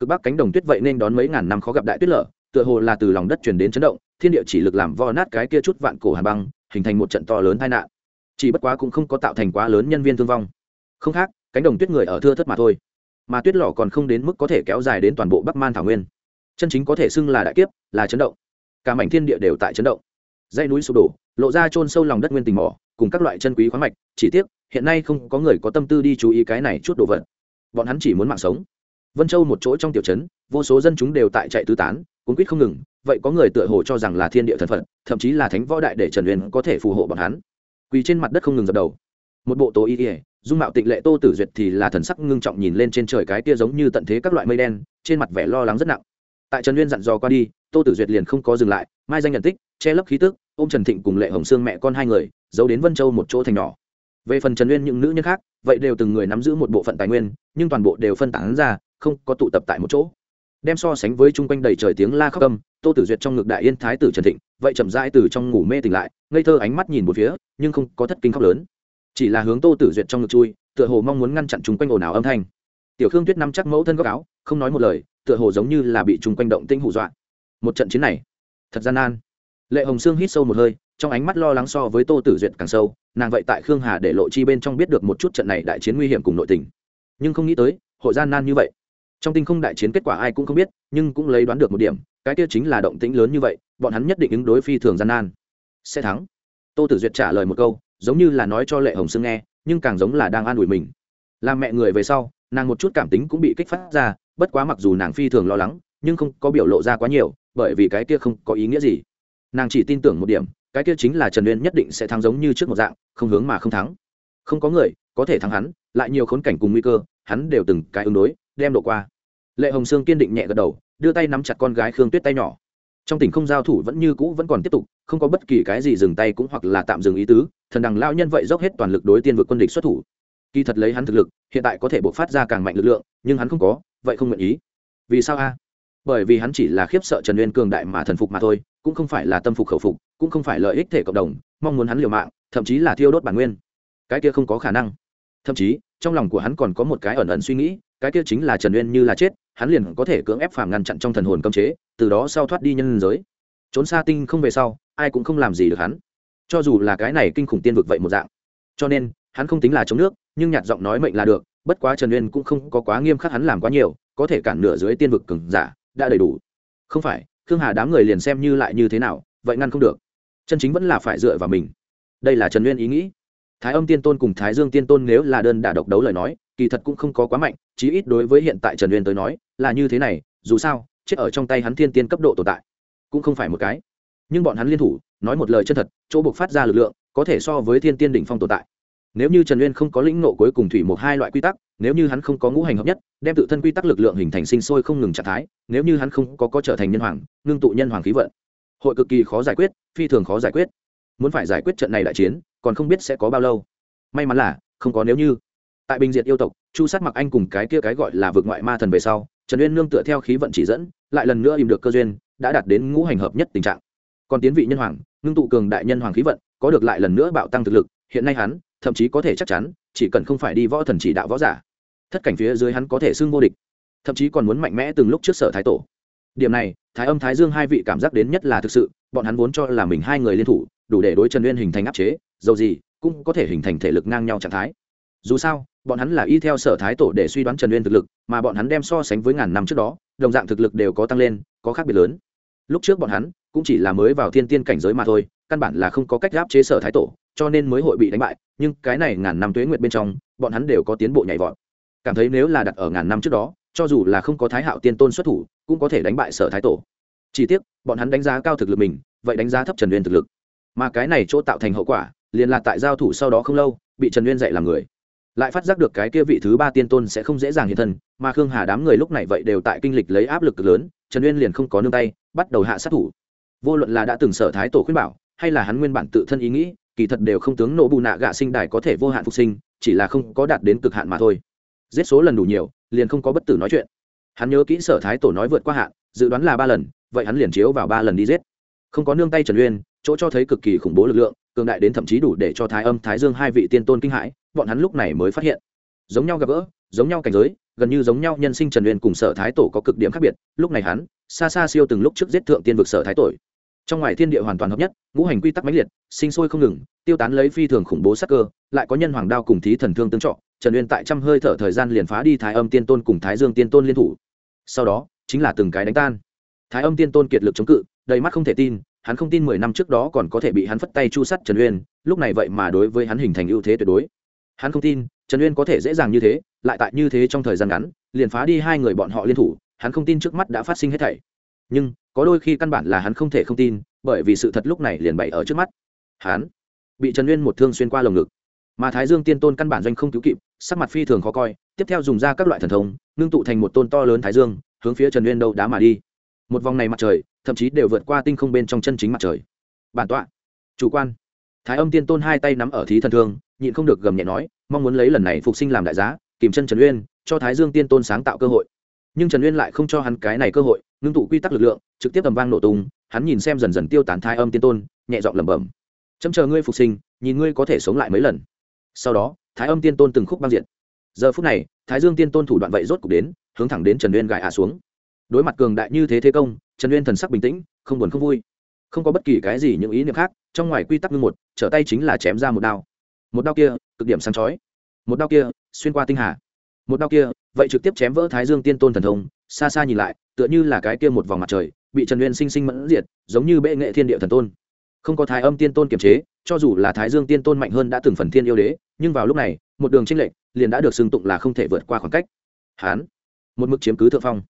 Speaker 1: Cực bắc cánh đồng tuyết vậy nên đón mấy ngàn năm khó gặp đại tuyết lở, tựa hồ là từ lòng đất truyền đến chấn động, thiên địa chỉ lực làm vo nát cái kia chút vạn cổ hà băng, hình thành một trận to lớn tai nạn. Chỉ bất quá cũng không có tạo thành quá lớn nhân viên thương vong. Không khác, cánh đồng tuyết người ở thưa thất mà thôi. Mà tuyết lở còn không đến mức có thể kéo dài đến toàn bộ bắc man thảo nguyên chân chính có thể xưng là đại kiếp, là chấn động. Cả mảnh thiên địa đều tại chấn động. Dãy núi sụp đổ, lộ ra trôn sâu lòng đất nguyên tình mỏ, cùng các loại chân quý khoáng mạch, chỉ tiếc, hiện nay không có người có tâm tư đi chú ý cái này chút đồ vật. Bọn hắn chỉ muốn mạng sống. Vân châu một chỗ trong tiểu trấn, vô số dân chúng đều tại chạy tứ tán, cuốn quýt không ngừng, vậy có người tựa hồ cho rằng là thiên địa thần phận thậm chí là thánh võ đại để trần huyền có thể phù hộ bọn hắn. Quỳ trên mặt đất không ngừng dập đầu. Một bộ tố y ỉa dung mạo tịnh lệ tô tử duyệt thì là thần sắc ngưng trọng nhìn lên trên trời cái kia giống như tận thế các loại mây đen, trên mặt vẻ lo lắng rất nặng tại trần uyên dặn dò qua đi, tô tử duyệt liền không có dừng lại, mai danh nhận tích, che lấp khí tức ô m trần thịnh cùng lệ hồng sương mẹ con hai người, giấu đến vân châu một chỗ thành nhỏ. Về phần trần uyên những nữ nhân khác, vậy đều từng người nắm giữ một bộ phận tài nguyên, nhưng toàn bộ đều phân tán ra, không có tụ tập tại một chỗ. Đem so sánh với chung quanh đầy trời tiếng la khóc âm, tô tử duyệt trong ngực đại yên thái tử trần thịnh, vậy chậm rãi từ trong ngủ mê tỉnh lại, ngây thơ ánh mắt nhìn một phía, nhưng không có thất kinh khóc lớn. Chỉ là hướng tô tử duyệt trong ngực chui, tựa hồ mong muốn ngăn chặn chung quanh ồn ào âm thanh tiểu khương tuyết nắm chắc mẫu thân góc áo, không nói một lời, tựa hồ giống như là bị trùng quanh động tinh hù dọa. Một trận chiến này, thật gian nan. Lệ hồng sương hít sâu một hơi, trong ánh mắt lo lắng so với tô tử duyệt càng sâu, nàng vậy tại khương hà để lộ chi bên trong biết được một chút trận này đại chiến nguy hiểm cùng nội tình. Nhưng không nghĩ tới, hội gian nan như vậy. Trong tinh không đại chiến kết quả ai cũng không biết, nhưng cũng lấy đoán được một điểm, cái kia chính là động tĩnh lớn như vậy, bọn hắn nhất định ứng đối phi thường gian nan. Sẽ thắng. Tô tử duyệt trả lời một câu, giống như là nói cho lệ hồng sương nghe, nhưng càng giống là đang an ủi mình. Làm mẹ người về sau nàng một chút cảm tính cũng bị kích phát ra, bất quá mặc dù nàng phi thường lo lắng, nhưng không có biểu lộ ra quá nhiều, bởi vì cái kia không có ý nghĩa gì. Nàng chỉ tin tưởng một điểm, cái kia chính là trần uyên nhất định sẽ thắng giống như trước một dạng, không hướng mà không thắng. Không có người có thể thắng hắn, lại nhiều khốn cảnh cùng nguy cơ, hắn đều từng cái ứng đối, đem độ qua. Lệ hồng sương kiên định nhẹ gật đầu, đưa tay nắm chặt con gái khương tuyết tay nhỏ. Trong tình không giao thủ vẫn như cũ vẫn còn tiếp tục, không có bất kỳ cái gì dừng tay cũng hoặc là tạm dừng ý tứ, thần đằng lao nhân vậy dốc hết toàn lực đối tiên vượt quân địch xuất thủ kỳ thật lấy hắn thực lực, hiện tại có thể buộc phát ra càng mạnh lực lượng, nhưng hắn không có, vậy không nguyện ý. Vì sao a? Bởi vì hắn chỉ là khiếp sợ trần uyên cường đại mà thần phục mà thôi, cũng không phải là tâm phục khẩu phục, cũng không phải lợi ích thể cộng đồng, mong muốn hắn liều mạng, thậm chí là thiêu đốt bản nguyên. Cái kia không có khả năng. Thậm chí, trong lòng của hắn còn có một cái ẩn ẩn suy nghĩ, cái kia chính là trần uyên như là chết, hắn liền có thể cưỡng ép phàm ngăn chặn trong thần hồn cấm chế, từ đó sau thoát đi nhân giới. Trốn xa tinh không về sau, ai cũng không làm gì được hắn. Cho dù là cái này kinh khủng tiên vực vậy một dạng. Cho nên, hắn không tính là chống nước nhưng nhạt giọng nói mệnh là được, bất quá trần uyên cũng không có quá nghiêm khắc hắn làm quá nhiều, có thể cản nửa dưới tiên vực cừng giả đã đầy đủ. Không phải, khương hà đám người liền xem như lại như thế nào, vậy ngăn không được. Chân chính vẫn là phải dựa vào mình. Đây là trần uyên ý nghĩ. Thái âm tiên tôn cùng thái dương tiên tôn nếu là đơn đả độc đấu lời nói, kỳ thật cũng không có quá mạnh, chí ít đối với hiện tại trần uyên tới nói, là như thế này, dù sao, chết ở trong tay hắn thiên tiên cấp độ tồn tại, cũng không phải một cái. Nhưng bọn hắn liên thủ, nói một lời chân thật, chỗ buộc phát ra lực lượng, có thể so với thiên tiên đỉnh phong tồn tại nếu như trần uyên không có lĩnh nộ cuối cùng thủy một hai loại quy tắc, nếu như hắn không có ngũ hành hợp nhất, đem tự thân quy tắc lực lượng hình thành sinh sôi không ngừng trạng thái, nếu như hắn không có có trở thành nhân hoàng, ngưng tụ nhân hoàng khí vận. Hội cực kỳ khó giải quyết, phi thường khó giải quyết. Muốn phải giải quyết trận này đại chiến, còn không biết sẽ có bao lâu. May mắn là, không có nếu như. Tại bình diệt yêu tộc, chu sát mặc anh cùng cái kia cái gọi là vượt ngoại ma thần về sau, trần uyên nương tựa theo khí vận chỉ dẫn, lại lần nữa im được cơ duyên, đã đạt đến ngũ hành hợp nhất tình trạng. Còn tiến vị nhân hoàng, ngưng tụ cường đại nhân hoàng khí vận, có được lại lần nữa bạo tăng thực lực, hiện nay hắn thậm chí có thể chắc chắn, chỉ cần không phải đi võ thần chỉ đạo võ giả, thất cảnh phía dưới hắn có thể xưng vô địch, thậm chí còn muốn mạnh mẽ từng lúc trước sở thái tổ. Điểm này, thái âm, thái dương hai vị cảm giác đến nhất là thực sự, bọn hắn vốn cho là mình hai người liên thủ, đủ để đối trần uyên hình thành áp chế, dầu gì, cũng có thể hình thành thể lực ngang nhau trạng thái. Dù sao, bọn hắn là y theo sở thái tổ để suy đoán trần uyên thực lực, mà bọn hắn đem so sánh với ngàn năm trước đó, đồng dạng thực lực đều có tăng lên, có khác biệt lớn. Lúc trước bọn hắn, cũng chỉ là mới vào thiên tiên cảnh giới mà thôi, căn bản là không có cách áp chế sở thái tổ cho nên mới hội bị đánh bại, nhưng cái này ngàn năm tuế nguyệt bên trong, bọn hắn đều có tiến bộ nhảy vọt. Cảm thấy nếu là đặt ở ngàn năm trước đó, cho dù là không có thái hạo tiên tôn xuất thủ, cũng có thể đánh bại sở thái tổ. Chỉ tiếc, bọn hắn đánh giá cao thực lực mình, vậy đánh giá thấp trần uyên thực lực. Mà cái này chỗ tạo thành hậu quả, liền là tại giao thủ sau đó không lâu, bị trần uyên dạy làm người. Lại phát giác được cái kia vị thứ ba tiên tôn sẽ không dễ dàng hiện thân, mà khương hà đám người lúc này vậy đều tại kinh lịch lấy áp lực cực lớn, trần uyên liền không có nương tay, bắt đầu hạ sát thủ. Vô luận là đã từng sở thái tổ khuyên bảo, hay là hắn nguyên bản tự thân ý nghĩ kỳ thật đều không tướng nổ bù nạ gạ sinh đài có thể vô hạn phục sinh, chỉ là không có đạt đến cực hạn mà thôi. Giết số lần đủ nhiều, liền không có bất tử nói chuyện. Hắn nhớ kỹ sở thái tổ nói vượt qua hạn, dự đoán là ba lần, vậy hắn liền chiếu vào ba lần đi giết. Không có nương tay trần uyên, chỗ cho thấy cực kỳ khủng bố lực lượng, cường đại đến thậm chí đủ để cho thái âm, thái dương hai vị tiên tôn kinh hãi, bọn hắn lúc này mới phát hiện. Giống nhau gặp gỡ, giống nhau cảnh giới, gần như giống nhau nhân sinh trần uyên cùng sở thái tổ có cực điểm khác biệt, lúc này hắn, xa xa siêu từng lúc trước giết thượng tiên vực sở thái tổ trong ngoài thiên địa hoàn toàn hợp nhất, ngũ hành quy tắc mãnh liệt, sinh sôi không ngừng, tiêu tán lấy phi thường khủng bố sắc cơ, lại có nhân hoàng đao cùng thí thần thương tương trọ trần uyên tại trăm hơi thở thời gian liền phá đi thái âm tiên tôn cùng thái dương tiên tôn liên thủ. Sau đó, chính là từng cái đánh tan. Thái âm tiên tôn kiệt lực chống cự, đầy mắt không thể tin, hắn không tin mười năm trước đó còn có thể bị hắn phất tay chu sắt trần uyên, lúc này vậy mà đối với hắn hình thành ưu thế tuyệt đối. Hắn không tin, trần uyên có thể dễ dàng như thế, lại tại như thế trong thời gian ngắn, liền phá đi hai người bọn họ liên thủ, hắn không tin trước mắt đã phát sinh hết thảy nhưng có đôi khi căn bản là hắn không thể không tin, bởi vì sự thật lúc này liền bày ở trước mắt. Hắn bị trần uyên một thương xuyên qua lồng ngực. Mà thái dương tiên tôn căn bản doanh không cứu kịp, sắc mặt phi thường khó coi, tiếp theo dùng ra các loại thần thông, ngưng tụ thành một tôn to lớn thái dương, hướng phía trần uyên đâu đá mà đi. Một vòng này mặt trời, thậm chí đều vượt qua tinh không bên trong chân chính mặt trời. Bản tọa, chủ quan. Thái âm tiên tôn hai tay nắm ở thí thần thương, nhịn không được gầm nhẹ nói, mong muốn lấy lần này phục sinh làm đại giá, kìm chân trần uyên, cho thái dương tiên tôn sáng tạo cơ hội nhưng trần uyên lại không cho hắn cái này cơ hội ngưng tụ quy tắc lực lượng trực tiếp tầm vang nổ tung hắn nhìn xem dần dần tiêu tán thái âm tiên tôn nhẹ giọng lẩm bẩm chấm chờ ngươi phục sinh nhìn ngươi có thể sống lại mấy lần sau đó thái âm tiên tôn từng khúc băng diện giờ phút này thái dương tiên tôn thủ đoạn vậy rốt cục đến hướng thẳng đến trần uyên gài hạ xuống đối mặt cường đại như thế thế công trần uyên thần sắc bình tĩnh không buồn không vui không có bất kỳ cái gì những ý niệm khác trong ngoài quy tắc như một trở tay chính là chém ra một đao một đao kia cực điểm sáng chói một đao kia xuyên qua tinh hà một đao kia, vậy trực tiếp chém vỡ thái dương tiên tôn thần thông, xa xa nhìn lại, tựa như là cái kia một vòng mặt trời, bị trần uyên sinh sinh mẫn diệt, giống như bệ nghệ thiên địa thần tôn. Không có thái âm tiên tôn kiềm chế, cho dù là thái dương tiên tôn mạnh hơn đã từng phần thiên yêu đế, nhưng vào lúc này, một đường tranh lệch, liền đã được xưng tụng là không thể vượt qua khoảng cách. Hán, một mực chiếm cứ thượng phong.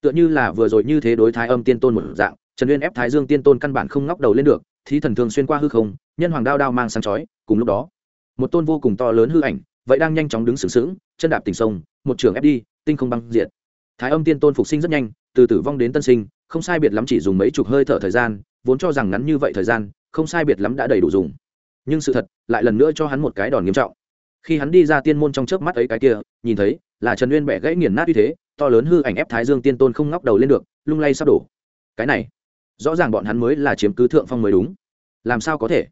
Speaker 1: Tựa như là vừa rồi như thế đối thái âm tiên tôn một dạng, trần uyên ép thái dương tiên tôn căn bản không ngóc đầu lên được thì thần thường xuyên qua hư không, nhân hoàng đao đao mang sáng chói, cùng lúc đó, một tôn vô cùng to lớn hư ảnh, vậy đang nhanh chóng đứng sướng sướng chân đạp tình sông, một trường ép đi, tinh không băng diệt. Thái âm tiên tôn phục sinh rất nhanh, từ tử vong đến tân sinh, không sai biệt lắm chỉ dùng mấy chục hơi thở thời gian, vốn cho rằng ngắn như vậy thời gian, không sai biệt lắm đã đầy đủ dùng. Nhưng sự thật lại lần nữa cho hắn một cái đòn nghiêm trọng. Khi hắn đi ra tiên môn trong chớp mắt ấy cái kia, nhìn thấy là trần uyên bẻ gãy nghiền nát như thế, to lớn hư ảnh ép thái dương tiên tôn không ngóc đầu lên được, lung lay sắp đổ. Cái này, rõ ràng bọn hắn mới là chiếm cứ thượng phong mới đúng. Làm sao có thể?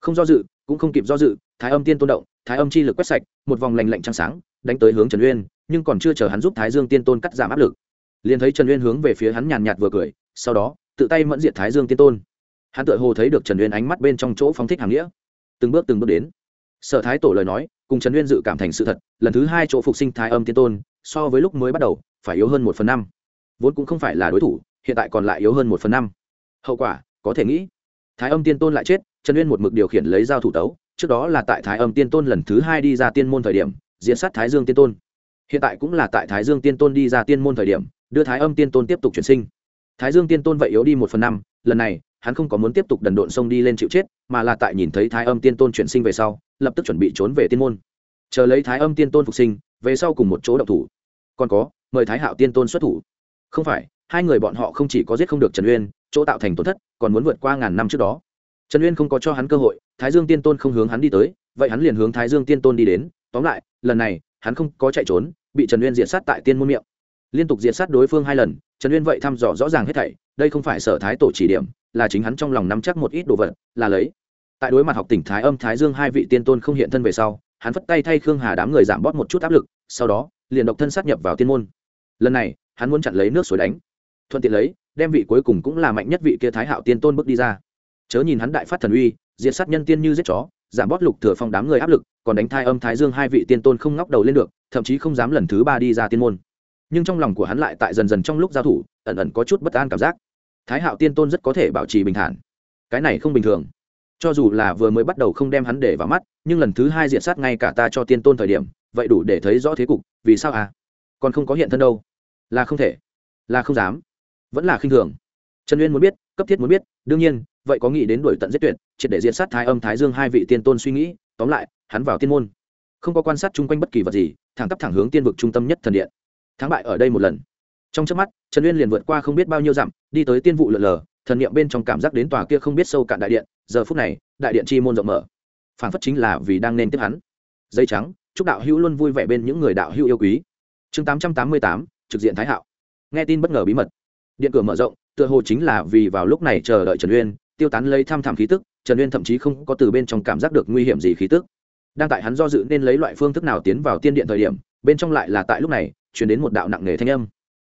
Speaker 1: Không do dự, cũng không kịp do dự, thái âm tiên tôn động thái âm chi lực quét sạch, một vòng lành lạnh trăng sáng, đánh tới hướng trần uyên, nhưng còn chưa chờ hắn giúp thái dương tiên tôn cắt giảm áp lực. Liền thấy trần uyên hướng về phía hắn nhàn nhạt vừa cười, sau đó, tự tay mẫn diệt thái dương tiên tôn. Hắn tự hồ thấy được trần uyên ánh mắt bên trong chỗ phóng thích hàng nghĩa. Từng bước từng bước đến. Sở thái tổ lời nói, cùng trần uyên dự cảm thành sự thật, lần thứ hai chỗ phục sinh thái âm tiên tôn, so với lúc mới bắt đầu, phải yếu hơn một phần năm. Vốn cũng không phải là đối thủ, hiện tại còn lại yếu hơn một phần năm. Hậu quả, có thể nghĩ, thái âm tiên tôn lại chết, trần uyên một mực điều khiển lấy dao thủ tấu trước đó là tại thái âm tiên tôn lần thứ hai đi ra tiên môn thời điểm, diễn sát thái dương tiên tôn. Hiện tại cũng là tại thái dương tiên tôn đi ra tiên môn thời điểm, đưa thái âm tiên tôn tiếp tục chuyển sinh. Thái dương tiên tôn vậy yếu đi một phần năm, lần này, hắn không có muốn tiếp tục đần độn sông đi lên chịu chết, mà là tại nhìn thấy thái âm tiên tôn chuyển sinh về sau, lập tức chuẩn bị trốn về tiên môn. Chờ lấy thái âm tiên tôn phục sinh, về sau cùng một chỗ đậu thủ. Còn có, mời thái hạo tiên tôn xuất thủ. Không phải, hai người bọn họ không chỉ có giết không được trần uyên, chỗ tạo thành tổn thất, còn muốn vượt qua ngàn năm trước đó trần uyên không có cho hắn cơ hội, thái dương tiên tôn không hướng hắn đi tới, vậy hắn liền hướng thái dương tiên tôn đi đến. Tóm lại, lần này, hắn không có chạy trốn, bị trần uyên diệt sát tại tiên môn miệng. Liên tục diệt sát đối phương hai lần, trần uyên vậy thăm dò rõ ràng hết thảy, đây không phải sở thái tổ chỉ điểm, là chính hắn trong lòng nắm chắc một ít đồ vật, là lấy. Tại đối mặt học tỉnh thái âm, thái dương hai vị tiên tôn không hiện thân về sau, hắn vất tay thay khương hà đám người giảm bót một chút áp lực, sau đó, liền độc thân sát nhập vào tiên môn. Lần này, hắn muốn chặn lấy nước suối đánh. Thuận tiện lấy, đem vị cuối cùng cũng là mạnh nhất vị kia thái hạo tiên tôn bước đi ra chớ nhìn hắn đại phát thần uy, diệt sát nhân tiên như giết chó, giảm bóp lục thừa phong đám người áp lực, còn đánh thai âm thái dương hai vị tiên tôn không ngóc đầu lên được, thậm chí không dám lần thứ ba đi ra tiên môn. Nhưng trong lòng của hắn lại tại dần dần trong lúc giao thủ, ẩn ẩn có chút bất an cảm giác. Thái hạo tiên tôn rất có thể bảo trì bình thản. Cái này không bình thường. Cho dù là vừa mới bắt đầu không đem hắn để vào mắt, nhưng lần thứ hai diện sát ngay cả ta cho tiên tôn thời điểm, vậy đủ để thấy rõ thế cục, vì sao à? Còn không có hiện thân đâu. Là không thể. Là không dám. Vẫn là khinh thường. Trần uyên muốn biết, cấp thiết muốn biết, đương nhiên vậy có nghĩ đến đuổi tận giết tuyệt, triệt để diện sát thái âm, thái dương hai vị tiên tôn suy nghĩ, tóm lại, hắn vào tiên môn. Không có quan sát chung quanh bất kỳ vật gì, thẳng tắp thẳng hướng tiên vực trung tâm nhất thần điện. Thắng bại ở đây một lần. Trong trước mắt, trần uyên liền vượt qua không biết bao nhiêu dặm, đi tới tiên vụ lượn lờ, thần niệm bên trong cảm giác đến tòa kia không biết sâu cạn đại điện, giờ phút này, đại điện chi môn rộng mở. Phản phất chính là vì đang nên tiếp hắn. Dây trắng, chúc đạo hữu luôn vui vẻ bên những người đạo hữu yêu quý. Chương tám trăm tám mươi tám, trực diện thái hạo. Nghe tin bất ngờ bí mật. Điện cửa mở rộng, tựa hồ chính là vì vào lúc này chờ đợi trần uyên tiêu tán lấy tham thảm khí tức, trần uyên thậm chí không có từ bên trong cảm giác được nguy hiểm gì khí tức. Đang tại hắn do dự nên lấy loại phương thức nào tiến vào tiên điện thời điểm, bên trong lại là tại lúc này chuyển đến một đạo nặng nề thanh âm.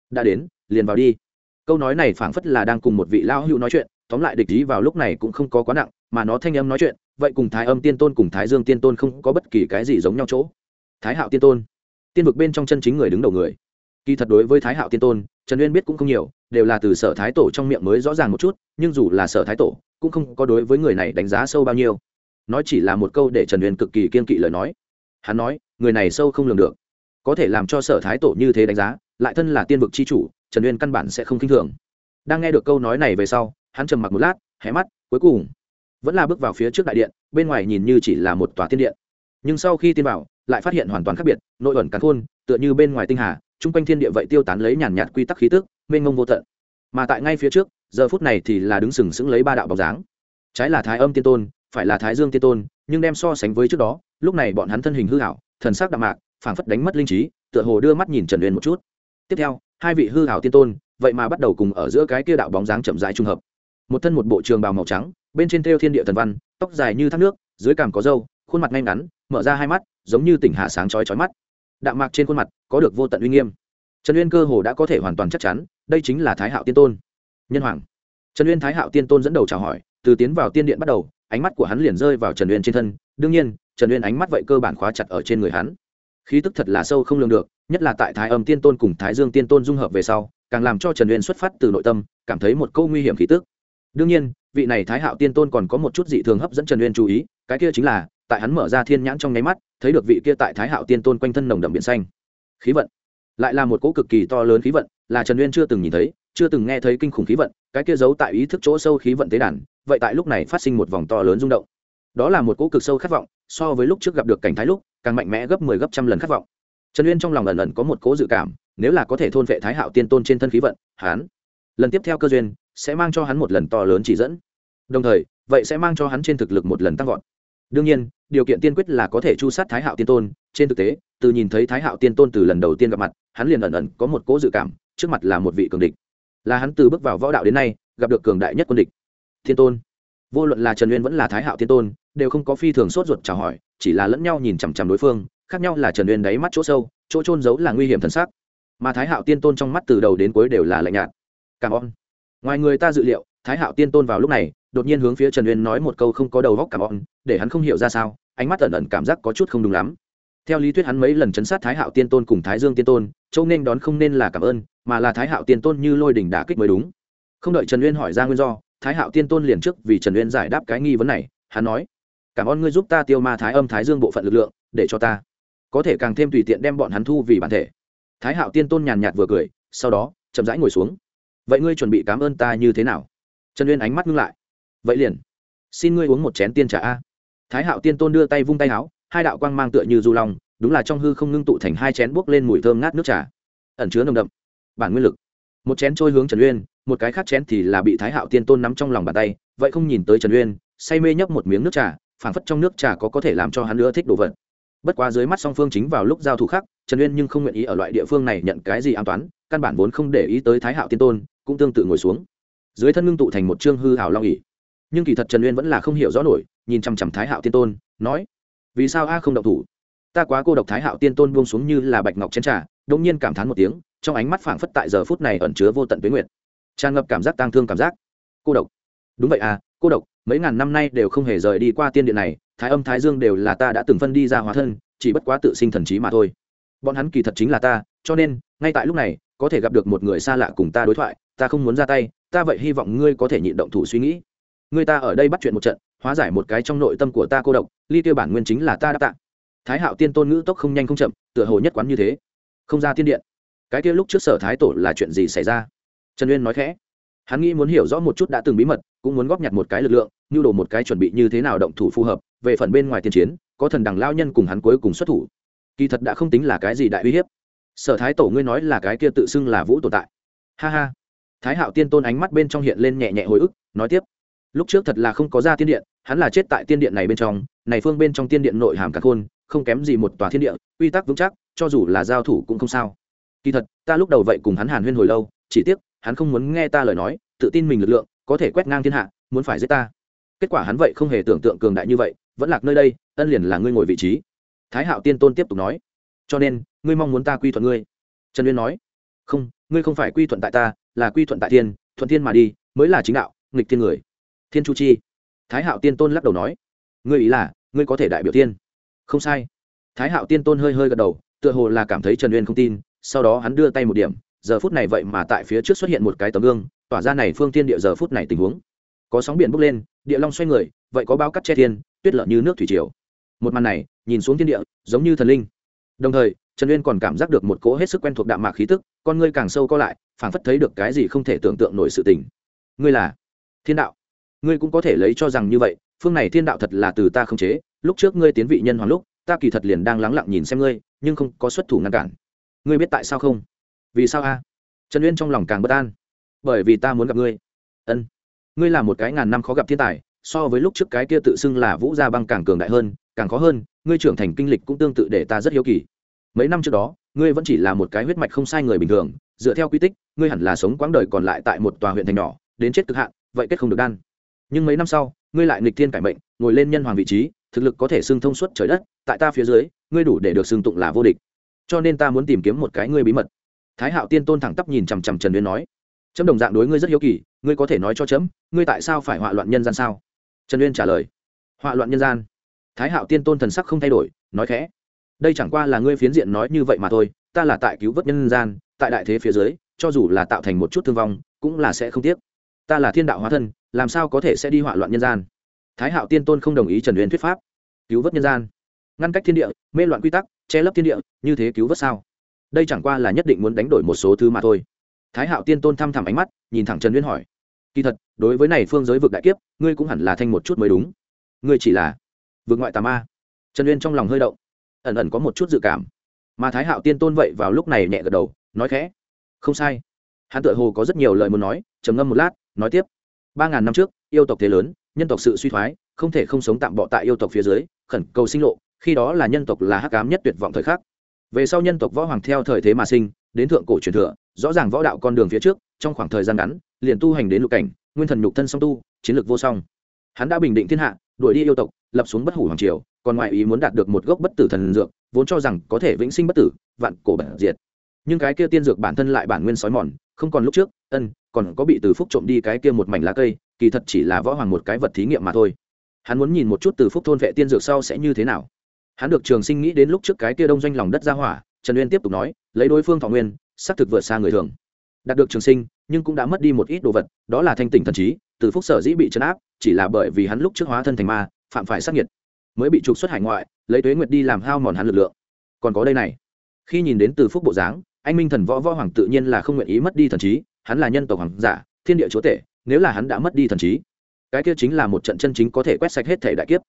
Speaker 1: Đã đến, liền vào đi. Câu nói này phảng phất là đang cùng một vị lão hữu nói chuyện, tóm lại địch ý vào lúc này cũng không có quá nặng, mà nó thanh âm nói chuyện, vậy cùng thái âm tiên tôn cùng thái dương tiên tôn không có bất kỳ cái gì giống nhau chỗ. Thái hạo tiên tôn. Tiên vực bên trong chân chính người đứng đầu người kỳ thật đối với thái hạo tiên tôn, trần uyên biết cũng không nhiều, đều là từ sở thái tổ trong miệng mới rõ ràng một chút, nhưng dù là sở thái tổ, cũng không có đối với người này đánh giá sâu bao nhiêu. Nói chỉ là một câu để trần uyên cực kỳ kiên kỵ lời nói. Hắn nói, người này sâu không lường được. Có thể làm cho sở thái tổ như thế đánh giá, lại thân là tiên vực c h i chủ, trần uyên căn bản sẽ không k i n h thường. Đang nghe được câu nói này về sau, hắn trầm mặc một lát, hé mắt, cuối cùng, vẫn là bước vào phía trước đại điện, bên ngoài nhìn như chỉ là một tòa tiên điện. Nhưng sau khi tiên vào, lại phát hiện hoàn toàn khác biệt, nội ẩn cắn khôn, tựa như bên ngoài tinh hà chung quanh thiên địa vậy tiêu tán lấy nhàn nhạt quy tắc khí tức, mênh mông vô tận. Mà tại ngay phía trước, giờ phút này thì là đứng sừng sững lấy ba đạo bóng dáng. Trái là thái âm tiên tôn, phải là thái dương tiên tôn, nhưng đem so sánh với trước đó, lúc này bọn hắn thân hình hư hảo thần sắc đạm mạc, phảng phất đánh mất linh trí, tựa hồ đưa mắt nhìn trần uyên một chút. Tiếp theo, hai vị hư hảo tiên tôn, vậy mà bắt đầu cùng ở giữa cái kia đạo bóng dáng chậm rãi trung hợp. Một thân một bộ trường bào màu trắng, bên trên thêu thiên địa thần văn, tóc dài như thác nước, dưới cằm có râu, khuôn mặt ngay ngắn, mở ra hai mắt, giống như tỉnh hạ sáng chói chói mắt đạm mạc trên khuôn mặt, có được vô tận uy nghiêm. Trần uyên cơ hồ đã có thể hoàn toàn chắc chắn, đây chính là thái hạo tiên tôn. Nhân hoàng. Trần uyên thái hạo tiên tôn dẫn đầu chào hỏi, từ tiến vào tiên điện bắt đầu, ánh mắt của hắn liền rơi vào trần uyên trên thân. Đương nhiên, trần uyên ánh mắt vậy cơ bản khóa chặt ở trên người hắn. Khí tức thật là sâu không lường được, nhất là tại thái âm tiên tôn cùng thái dương tiên tôn dung hợp về sau, càng làm cho trần uyên xuất phát từ nội tâm, cảm thấy một câu nguy hiểm khí tức. Đương nhiên, vị này thái hạo tiên tôn còn có một chút dị thường hấp dẫn trần uyên chú ý, cái kia chính là tại hắn mở ra thiên nhãn trong nháy mắt, thấy được vị kia tại thái hạo tiên tôn quanh thân nồng đậm biển xanh. Khí vận. Lại là một cỗ cực kỳ to lớn khí vận, là trần uyên chưa từng nhìn thấy, chưa từng nghe thấy kinh khủng khí vận, cái kia giấu tại ý thức chỗ sâu khí vận tế đàn, vậy tại lúc này phát sinh một vòng to lớn rung động. Đó là một cỗ cực sâu khát vọng, so với lúc trước gặp được cảnh thái lúc, càng mạnh mẽ gấp mười 10 gấp trăm lần khát vọng. Trần uyên trong lòng ẩn ẩn có một cỗ dự cảm, nếu là có thể thôn vệ thái hạo tiên tôn trên thân khí vận, hắn lần tiếp theo cơ duyên sẽ mang cho hắn một lần to lớn chỉ dẫn. Đồng thời, vậy sẽ mang cho hắn trên thực lực một lần tăng vọt đương nhiên, điều kiện tiên quyết là có thể chu sát thái hạo tiên tôn. Trên thực tế, từ nhìn thấy thái hạo tiên tôn từ lần đầu tiên gặp mặt, hắn liền ẩn ẩn có một cỗ dự cảm, trước mặt là một vị cường địch. Là hắn từ bước vào võ đạo đến nay, gặp được cường đại nhất quân địch. Thiên tôn. Vô luận là trần uyên vẫn là thái hạo tiên tôn, đều không có phi thường sốt ruột chào hỏi, chỉ là lẫn nhau nhìn chằm chằm đối phương, khác nhau là trần uyên đáy mắt chỗ sâu, chỗ trôn giấu là nguy hiểm thần sắc. Mà thái hạo tiên tôn trong mắt từ đầu đến cuối đều là lạnh nhạt. Cảm ơn. Ngoài người ta dự liệu thái hạo tiên tôn vào lúc này, đột nhiên hướng phía trần uyên nói một câu không có đầu góc cảm ơn, để hắn không hiểu ra sao, ánh mắt ẩn ẩn cảm giác có chút không đúng lắm. Theo lý thuyết hắn mấy lần chấn sát thái hạo tiên tôn cùng thái dương tiên tôn châu nên đón không nên là cảm ơn, mà là thái hạo tiên tôn như lôi đỉnh đả kích mới đúng. Không đợi trần uyên hỏi ra nguyên do, thái hạo tiên tôn liền trước vì trần uyên giải đáp cái nghi vấn này, hắn nói, cảm ơn ngươi giúp ta tiêu ma thái âm thái dương bộ phận lực lượng, để cho ta có thể càng thêm tùy tiện đem bọn hắn thu vì bản thể. Thái hạo tiên tôn nhàn nhạt vừa cười, sau đó chậm rãi ngồi xuống. Vậy ngươi chuẩn bị cảm ơn ta như thế nào? Trần uyên ánh mắt ngưng lại. Vậy liền xin ngươi uống một chén tiên trà a. Thái hạo tiên tôn đưa tay vung tay áo hai đạo quang mang tựa như du lòng, đúng là trong hư không ngưng tụ thành hai chén buốc lên mùi thơm ngát nước trà. Ẩn chứa nồng đậm bản nguyên lực. Một chén trôi hướng trần uyên một cái khác chén thì là bị thái hạo tiên tôn nắm trong lòng bàn tay vậy không nhìn tới trần uyên say mê nhấp một miếng nước trà phảng phất trong nước trà có có thể làm cho hắn nữa thích đồ vật. Bất quá dưới mắt song phương chính vào lúc giao thủ khác trần uyên nhưng không nguyện ý ở loại địa phương này nhận cái gì an toán căn bản vốn không để ý tới thái hạo tiên tôn cũng tương tự ngồi xuống dưới thân ngưng tụ thành một chương hư hảo long ỉ nhưng kỳ thật trần uyên vẫn là không hiểu rõ nổi, nhìn chằm chằm thái hạo tiên tôn, nói, vì sao a không động thủ? Ta quá cô độc thái hạo tiên tôn buông xuống như là bạch ngọc chén trà. Đông nhiên cảm thán một tiếng, trong ánh mắt phảng phất tại giờ phút này ẩn chứa vô tận tuyến nguyệt. Tràn ngập cảm giác tang thương cảm giác. Cô độc. Đúng vậy à cô độc, mấy ngàn năm nay đều không hề rời đi qua tiên điện này, thái âm thái dương đều là ta đã từng phân đi ra hóa thân, chỉ bất quá tự sinh thần trí mà thôi. Bọn hắn kỳ thật chính là ta, cho nên, ngay tại lúc này, có thể gặp được một người xa lạ cùng ta đối thoại ta không muốn ra tay, ta vậy hy vọng ngươi có thể nhịn động thủ suy nghĩ. Ngươi ta ở đây bắt chuyện một trận, hóa giải một cái trong nội tâm của ta cô độc, ly tiêu bản nguyên chính là ta đã tạ. Thái hạo tiên tôn ngữ tốc không nhanh không chậm, tựa hồ nhất quán như thế. Không ra tiên điện. Cái kia lúc trước sở thái tổ là chuyện gì xảy ra? Trần uyên nói khẽ. Hắn nghĩ muốn hiểu rõ một chút đã từng bí mật, cũng muốn góp nhặt một cái lực lượng, nhu đồ một cái chuẩn bị như thế nào động thủ phù hợp, về phần bên ngoài tiên chiến, có thần đằng lao nhân cùng hắn cuối cùng xuất thủ. Kỳ thật đã không tính là cái gì đại uy hiếp. Sở thái tổ ngươi nói là cái kia tự xưng là vũ tồn tại. Ha ha thái hạo tiên tôn ánh mắt bên trong hiện lên nhẹ nhẹ hồi ức, nói tiếp. Lúc trước thật là không có ra tiên điện, hắn là chết tại tiên điện này bên trong, này phương bên trong tiên điện nội hàm cả khôn, không kém gì một tòa thiên địa, quy tắc vững chắc, cho dù là giao thủ cũng không sao. Kỳ thật, ta lúc đầu vậy cùng hắn hàn huyên hồi lâu, chỉ tiếc, hắn không muốn nghe ta lời nói, tự tin mình lực lượng, có thể quét ngang thiên hạ, muốn phải giết ta. Kết quả hắn vậy không hề tưởng tượng cường đại như vậy, vẫn lạc nơi đây, ân liền là ngươi ngồi vị trí. Thái hạo tiên tôn tiếp tục nói. Cho nên, ngươi mong muốn ta quy thuận ngươi. Trần uyên nói. Không, ngươi không phải quy thuận tại ta là quy thuận tại thiên, thuận thiên mà đi, mới là chính đạo, nghịch thiên người. Thiên chu chi. Thái hạo tiên tôn lắc đầu nói, ngươi ý là, ngươi có thể đại biểu tiên không sai. Thái hạo tiên tôn hơi hơi gật đầu, tựa hồ là cảm thấy trần uyên không tin, sau đó hắn đưa tay một điểm, giờ phút này vậy mà tại phía trước xuất hiện một cái tấm gương, tỏa ra này phương tiên địa giờ phút này tình huống. Có sóng biển bốc lên, địa long xoay người, vậy có bao cắt che thiên, tuyết lợn như nước thủy triều. Một màn này, nhìn xuống thiên địa, giống như thần linh đồng thời, trần uyên còn cảm giác được một cỗ hết sức quen thuộc đạm mạc khí tức, con ngươi càng sâu co lại, phảng phất thấy được cái gì không thể tưởng tượng nổi sự tình. Ngươi là thiên đạo. Ngươi cũng có thể lấy cho rằng như vậy, phương này thiên đạo thật là từ ta không chế, lúc trước ngươi tiến vị nhân hoàng lúc, ta kỳ thật liền đang lắng lặng nhìn xem ngươi, nhưng không có xuất thủ ngăn cản. Ngươi biết tại sao không? Vì sao a? Trần uyên trong lòng càng bất an. Bởi vì ta muốn gặp ngươi. Ân. Ngươi là một cái ngàn năm khó gặp thiên tài, so với lúc trước cái kia tự xưng là vũ gia băng càng cường đại hơn, càng khó hơn ngươi trưởng thành kinh lịch cũng tương tự để ta rất hiếu kỳ. Mấy năm trước đó, ngươi vẫn chỉ là một cái huyết mạch không sai người bình thường, dựa theo quy tích, ngươi hẳn là sống quãng đời còn lại tại một tòa huyện thành nhỏ, đến chết cực hạn, vậy kết không được đan. Nhưng mấy năm sau, ngươi lại nghịch thiên cải mệnh, ngồi lên nhân hoàng vị trí, thực lực có thể xưng thông suốt trời đất, tại ta phía dưới, ngươi đủ để được xưng tụng là vô địch. Cho nên ta muốn tìm kiếm một cái ngươi bí mật. Thái hạo tiên tôn thẳng tắp nhìn chằm chằm trần uyên nói, chấm đồng dạng đối ngươi rất hiếu kỳ, ngươi có thể nói cho chấm, ngươi tại sao phải họa loạn nhân gian sao? Trần uyên trả lời, họa loạn nhân gian thái hạo tiên tôn thần sắc không thay đổi, nói khẽ, đây chẳng qua là ngươi phiến diện nói như vậy mà thôi, ta là tại cứu vớt nhân gian, tại đại thế phía dưới, cho dù là tạo thành một chút thương vong, cũng là sẽ không tiếc. Ta là thiên đạo hóa thân, làm sao có thể sẽ đi hỏa loạn nhân gian? Thái hạo tiên tôn không đồng ý trần uyên thuyết pháp. Cứu vớt nhân gian? Ngăn cách thiên địa, mê loạn quy tắc, che lấp thiên địa, như thế cứu vớt sao? Đây chẳng qua là nhất định muốn đánh đổi một số thứ mà thôi. Thái hạo tiên tôn thăm thẳm ánh mắt, nhìn thẳng trần uyên hỏi, kỳ thật, đối với này phương giới vực đại kiếp, ngươi cũng hẳn là thanh một chút mới đúng. Ngươi chỉ là vượt ngoại tà ma. Trần uyên trong lòng hơi động, ẩn ẩn có một chút dự cảm. Mà thái hạo tiên tôn vậy vào lúc này nhẹ gật đầu, nói khẽ, không sai. Hắn tự hồ có rất nhiều lời muốn nói, trầm ngâm một lát, nói tiếp, ba ngàn năm trước, yêu tộc thế lớn, nhân tộc sự suy thoái, không thể không sống tạm bọ tại yêu tộc phía dưới, khẩn cầu sinh lộ, khi đó là nhân tộc là hắc cám nhất tuyệt vọng thời khắc. Về sau nhân tộc võ hoàng theo thời thế mà sinh, đến thượng cổ truyền thừa, rõ ràng võ đạo con đường phía trước, trong khoảng thời gian ngắn, liền tu hành đến lục cảnh, nguyên thần nhục thân song tu, chiến lược vô song. Hắn đã bình định thiên hạ đuổi đi yêu tộc, lập xuống bất hủ hoàng triều, còn ngoại ý muốn đạt được một gốc bất tử thần dược, vốn cho rằng có thể vĩnh sinh bất tử, vạn cổ bẩn diệt. Nhưng cái kia tiên dược bản thân lại bản nguyên sói mòn, không còn lúc trước, ân, còn có bị từ phúc trộm đi cái kia một mảnh lá cây, kỳ thật chỉ là võ hoàng một cái vật thí nghiệm mà thôi. Hắn muốn nhìn một chút từ phúc thôn vệ tiên dược sau sẽ như thế nào. Hắn được trường sinh nghĩ đến lúc trước cái kia đông doanh lòng đất ra hỏa, trần uyên tiếp tục nói, lấy đối phương thọ nguyên, xác thực vượt xa người thường. Đạt được trường sinh, nhưng cũng đã mất đi một ít đồ vật, đó là thanh tỉnh thần trí, từ phúc sở dĩ bị chấn áp chỉ là bởi vì hắn lúc trước hóa thân thành ma, phạm phải sát nhiệt mới bị trục xuất hải ngoại, lấy tuế nguyệt đi làm hao mòn hắn lực lượng. Còn có đây này, khi nhìn đến từ phúc bộ dáng, anh minh thần võ võ hoàng tự nhiên là không nguyện ý mất đi thần trí, hắn là nhân tộc hoàng giả, thiên địa chúa tể, nếu là hắn đã mất đi thần trí, cái kia chính là một trận chân chính có thể quét sạch hết thể đại kiếp.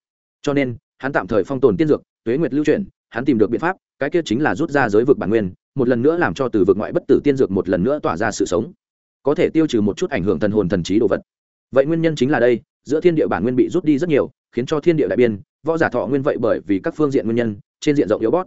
Speaker 1: Cho nên, hắn tạm thời phong tồn tiên dược, tuế nguyệt lưu chuyển, hắn tìm được biện pháp, cái kia chính là rút ra giới vực bản nguyên, một lần nữa làm cho từ vực ngoại bất tử tiên dược một lần nữa tỏa ra sự sống. Có thể tiêu trừ một chút ảnh hưởng thần hồn thần trí đồ vật vậy nguyên nhân chính là đây, giữa thiên địa bản nguyên bị rút đi rất nhiều, khiến cho thiên địa đại biên, võ giả thọ nguyên vậy bởi vì các phương diện nguyên nhân, trên diện rộng yếu bót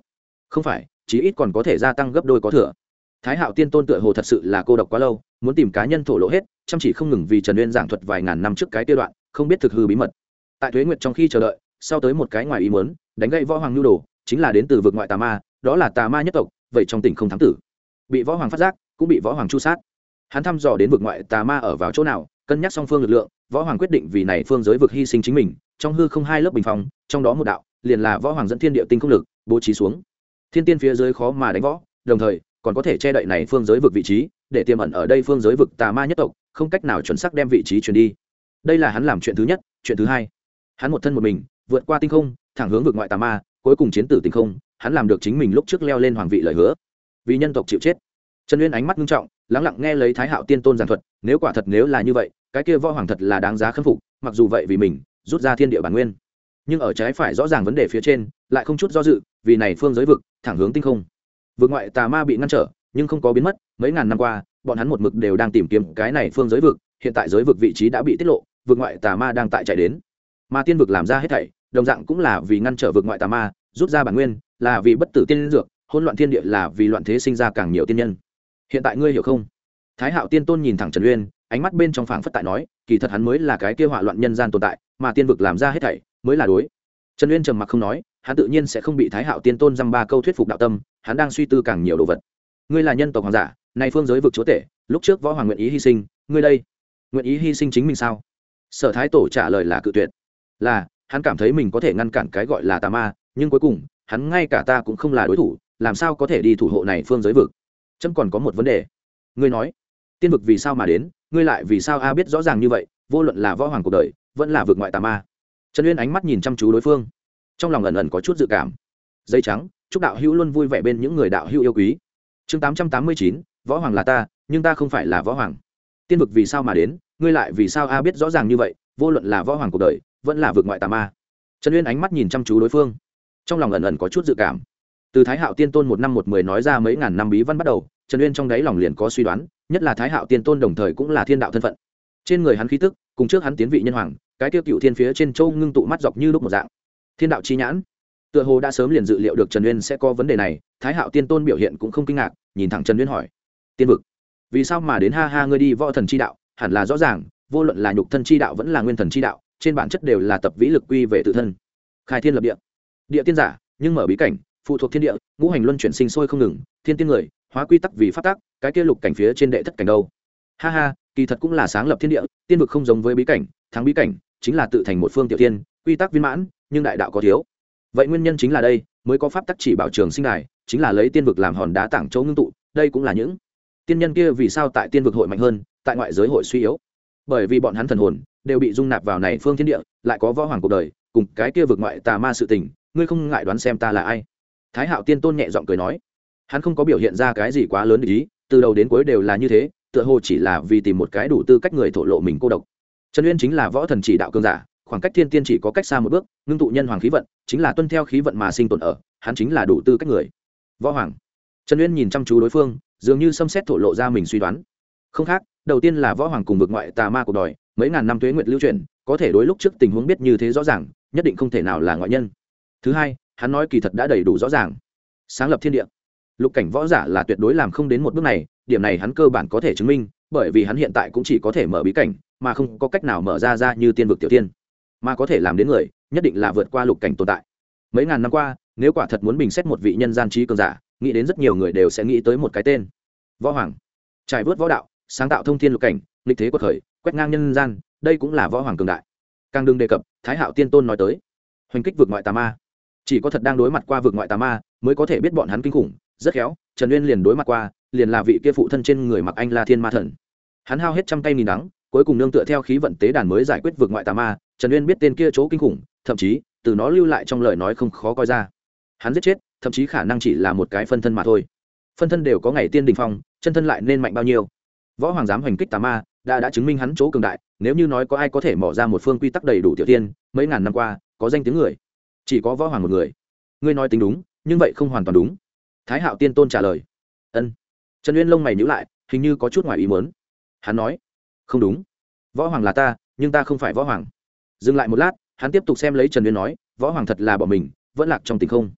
Speaker 1: không phải, chí ít còn có thể gia tăng gấp đôi có thừa. Thái hạo tiên tôn tựa hồ thật sự là cô độc quá lâu, muốn tìm cá nhân thổ lộ hết, chăm chỉ không ngừng vì trần uyên giảng thuật vài ngàn năm trước cái tiêu đoạn, không biết thực hư bí mật. Tại thuế nguyệt trong khi chờ đợi, sau tới một cái ngoài ý muốn, đánh gậy võ hoàng nhu đồ, chính là đến từ vực ngoại tà ma, đó là tà ma nhất tộc, vậy trong tỉnh không thám tử. Bị võ hoàng phát giác, cũng bị võ hoàng chu sát. Hắn thăm dò đến vực ngoại tà ma ở vào chỗ nào cân nhắc song phương lực lượng, võ hoàng quyết định vì này phương giới vực hy sinh chính mình, trong hư không hai lớp bình phòng trong đó một đạo, liền là võ hoàng dẫn thiên địa tinh không lực, bố trí xuống. Thiên tiên phía dưới khó mà đánh võ, đồng thời, còn có thể che đậy này phương giới vực vị trí, để tiềm ẩn ở đây phương giới vực tà ma nhất tộc, không cách nào chuẩn xác đem vị trí truyền đi. Đây là hắn làm chuyện thứ nhất, chuyện thứ hai. Hắn một thân một mình, vượt qua tinh không, thẳng hướng vực ngoại tà ma, cuối cùng chiến tử tinh không, hắn làm được chính mình lúc trước leo lên hoàng vị lời hứa. Vì nhân tộc chịu chết. Trần uyên ánh mắt nghiêm trọng, lắng lặng nghe lấy thái hạo tiên tôn giảng thuật, nếu quả thật nếu là như vậy cái kia võ hoàng thật là đáng giá khâm phục, mặc dù vậy vì mình, rút ra thiên địa bản nguyên. Nhưng ở trái phải rõ ràng vấn đề phía trên, lại không chút do dự, vì này phương giới vực, thẳng hướng tinh không. Vực ngoại tà ma bị ngăn trở, nhưng không có biến mất, mấy ngàn năm qua, bọn hắn một mực đều đang tìm kiếm cái này phương giới vực, hiện tại giới vực vị trí đã bị tiết lộ, vực ngoại tà ma đang tại chạy đến. Mà tiên vực làm ra hết thảy, đồng dạng cũng là vì ngăn trở vực ngoại tà ma, rút ra bản nguyên, là vì bất tử tiên dược, hỗn loạn thiên địa là vì loạn thế sinh ra càng nhiều tiên nhân. Hiện tại ngươi hiểu không? Thái hạo tiên tôn nhìn thẳng trần uyên, ánh mắt bên trong phảng phất tại nói, kỳ thật hắn mới là cái kia hỏa loạn nhân gian tồn tại, mà tiên vực làm ra hết thảy, mới là đối. Trần uyên trầm mặc không nói, hắn tự nhiên sẽ không bị thái hạo tiên tôn dăm ba câu thuyết phục đạo tâm, hắn đang suy tư càng nhiều đồ vật. Ngươi là nhân tộc hoàng giả, nay phương giới vực chúa tể, lúc trước võ hoàng nguyện ý hy sinh, ngươi đây, nguyện ý hy sinh chính mình sao? Sở thái tổ trả lời là cự tuyệt. Là, hắn cảm thấy mình có thể ngăn cản cái gọi là tà ma, nhưng cuối cùng, hắn ngay cả ta cũng không là đối thủ, làm sao có thể đi thủ hộ này phương giới vực? Trâm còn có một vấn đề. Ngươi nói tiên vực vì sao mà đến, ngươi lại vì sao a biết rõ ràng như vậy, vô luận là võ hoàng cuộc đời, vẫn là vượt ngoại tà ma. Trần uyên ánh mắt nhìn chăm chú đối phương. Trong lòng ẩn ẩn có chút dự cảm. Dây trắng, chúc đạo hữu luôn vui vẻ bên những người đạo hữu yêu quý. Chương tám trăm tám mươi chín, võ hoàng là ta, nhưng ta không phải là võ hoàng. Tiên vực vì sao mà đến, ngươi lại vì sao a biết rõ ràng như vậy, vô luận là võ hoàng cuộc đời, vẫn là vượt ngoại tà ma. Trần uyên ánh mắt nhìn chăm chú đối phương. Trong lòng ẩn ẩn có chút dự cảm. Từ thái hạo tiên tôn một năm một mười nói ra mấy ngàn năm bí văn bắt đầu, trần uyên trong đáy lòng liền có suy đoán nhất là thái hạo tiên tôn đồng thời cũng là thiên đạo thân phận. Trên người hắn khí tức, cùng trước hắn tiến vị nhân hoàng, cái tiêu cựu thiên phía trên châu ngưng tụ mắt dọc như lúc một dạng. Thiên đạo chi nhãn. Tựa hồ đã sớm liền dự liệu được trần uyên sẽ có vấn đề này, thái hạo tiên tôn biểu hiện cũng không kinh ngạc, nhìn thẳng trần uyên hỏi. Tiên vực, vì sao mà đến ha ha ngươi đi võ thần chi đạo? Hẳn là rõ ràng, vô luận là nhục thân chi đạo vẫn là nguyên thần chi đạo, trên bản chất đều là tập vĩ lực quy về tự thân. Khai thiên lập địa. Địa tiên giả, nhưng mở bí cảnh, phụ thuộc thiên địa, ngũ hành luân chuyển sinh sôi không ngừng, thiên tiên người hóa quy tắc vì phát tắc, cái kia lục cảnh phía trên đệ thất cảnh đâu? Ha ha kỳ thật cũng là sáng lập thiên địa tiên vực không giống với bí cảnh thắng bí cảnh chính là tự thành một phương tiểu tiên quy tắc viên mãn nhưng đại đạo có thiếu. Vậy nguyên nhân chính là đây mới có pháp tắc chỉ bảo trường sinh đài chính là lấy tiên vực làm hòn đá tảng chỗ ngưng tụ đây cũng là những tiên nhân kia vì sao tại tiên vực hội mạnh hơn tại ngoại giới hội suy yếu. Bởi vì bọn hắn thần hồn đều bị dung nạp vào này phương thiên địa lại có võ hoàng cuộc đời cùng cái kia vực ngoại tà ma sự tình ngươi không ngại đoán xem ta là ai? Thái hạo tiên tôn nhẹ giọng cười nói hắn không có biểu hiện ra cái gì quá lớn ý, từ đầu đến cuối đều là như thế, tựa hồ chỉ là vì tìm một cái đủ tư cách người thổ lộ mình cô độc. Trần uyên chính là võ thần chỉ đạo cương giả, khoảng cách thiên tiên chỉ có cách xa một bước, ngưng tụ nhân hoàng khí vận, chính là tuân theo khí vận mà sinh tồn ở, hắn chính là đủ tư cách người. Võ hoàng. Trần uyên nhìn chăm chú đối phương, dường như xâm xét thổ lộ ra mình suy đoán. Không khác, đầu tiên là võ hoàng cùng vực ngoại tà ma cuộc đòi mấy ngàn năm tuế nguyệt lưu truyền, có thể đối lúc trước tình huống biết như thế rõ ràng, nhất định không thể nào là ngoại nhân. Thứ hai, hắn nói kỳ thật đã đầy đủ rõ ràng. Sáng lập thiên địa lục cảnh võ giả là tuyệt đối làm không đến một bước này, điểm này hắn cơ bản có thể chứng minh, bởi vì hắn hiện tại cũng chỉ có thể mở bí cảnh, mà không có cách nào mở ra ra như tiên vực tiểu tiên. Mà có thể làm đến người, nhất định là vượt qua lục cảnh tồn tại. Mấy ngàn năm qua, nếu quả thật muốn bình xét một vị nhân gian trí cường giả, nghĩ đến rất nhiều người đều sẽ nghĩ tới một cái tên. Võ hoàng. Trải vớt võ đạo, sáng tạo thông thiên lục cảnh lịch thế quật khởi, quét ngang nhân gian, đây cũng là võ hoàng cường đại. Càng đừng đề cập, thái hạo tiên tôn nói tới. Hoành kích vượt ngoại tà ma. Chỉ có thật đang đối mặt qua vượt ngoại tà ma, mới có thể biết bọn hắn kinh khủng rất khéo, trần uyên liền đối mặt qua, liền là vị kia phụ thân trên người mặc anh la thiên ma thần. Hắn hao hết trăm tay nghìn đắng, cuối cùng nương tựa theo khí vận tế đàn mới giải quyết vượt ngoại tà ma, trần uyên biết tên kia chỗ kinh khủng, thậm chí, từ nó lưu lại trong lời nói không khó coi ra. Hắn giết chết, thậm chí khả năng chỉ là một cái phân thân mà thôi. Phân thân đều có ngày tiên đình phong, chân thân lại nên mạnh bao nhiêu? Võ hoàng giám hoành kích tà ma, đã đã chứng minh hắn chỗ cường đại, nếu như nói có ai có thể mỏ ra một phương quy tắc đầy đủ tiểu tiên, mấy ngàn năm qua, có danh tiếng người. Chỉ có võ hoàng một người. Ngươi nói tính đúng, nhưng vậy không hoàn toàn đúng thái hạo tiên tôn trả lời. Ân. Trần uyên lông mày nhữ lại, hình như có chút ngoài ý mớn hắn nói, không đúng. Võ hoàng là ta, nhưng ta không phải võ hoàng. Dừng lại một lát, hắn tiếp tục xem lấy trần uyên nói, võ hoàng thật là bỏ mình, vẫn lạc trong tình không.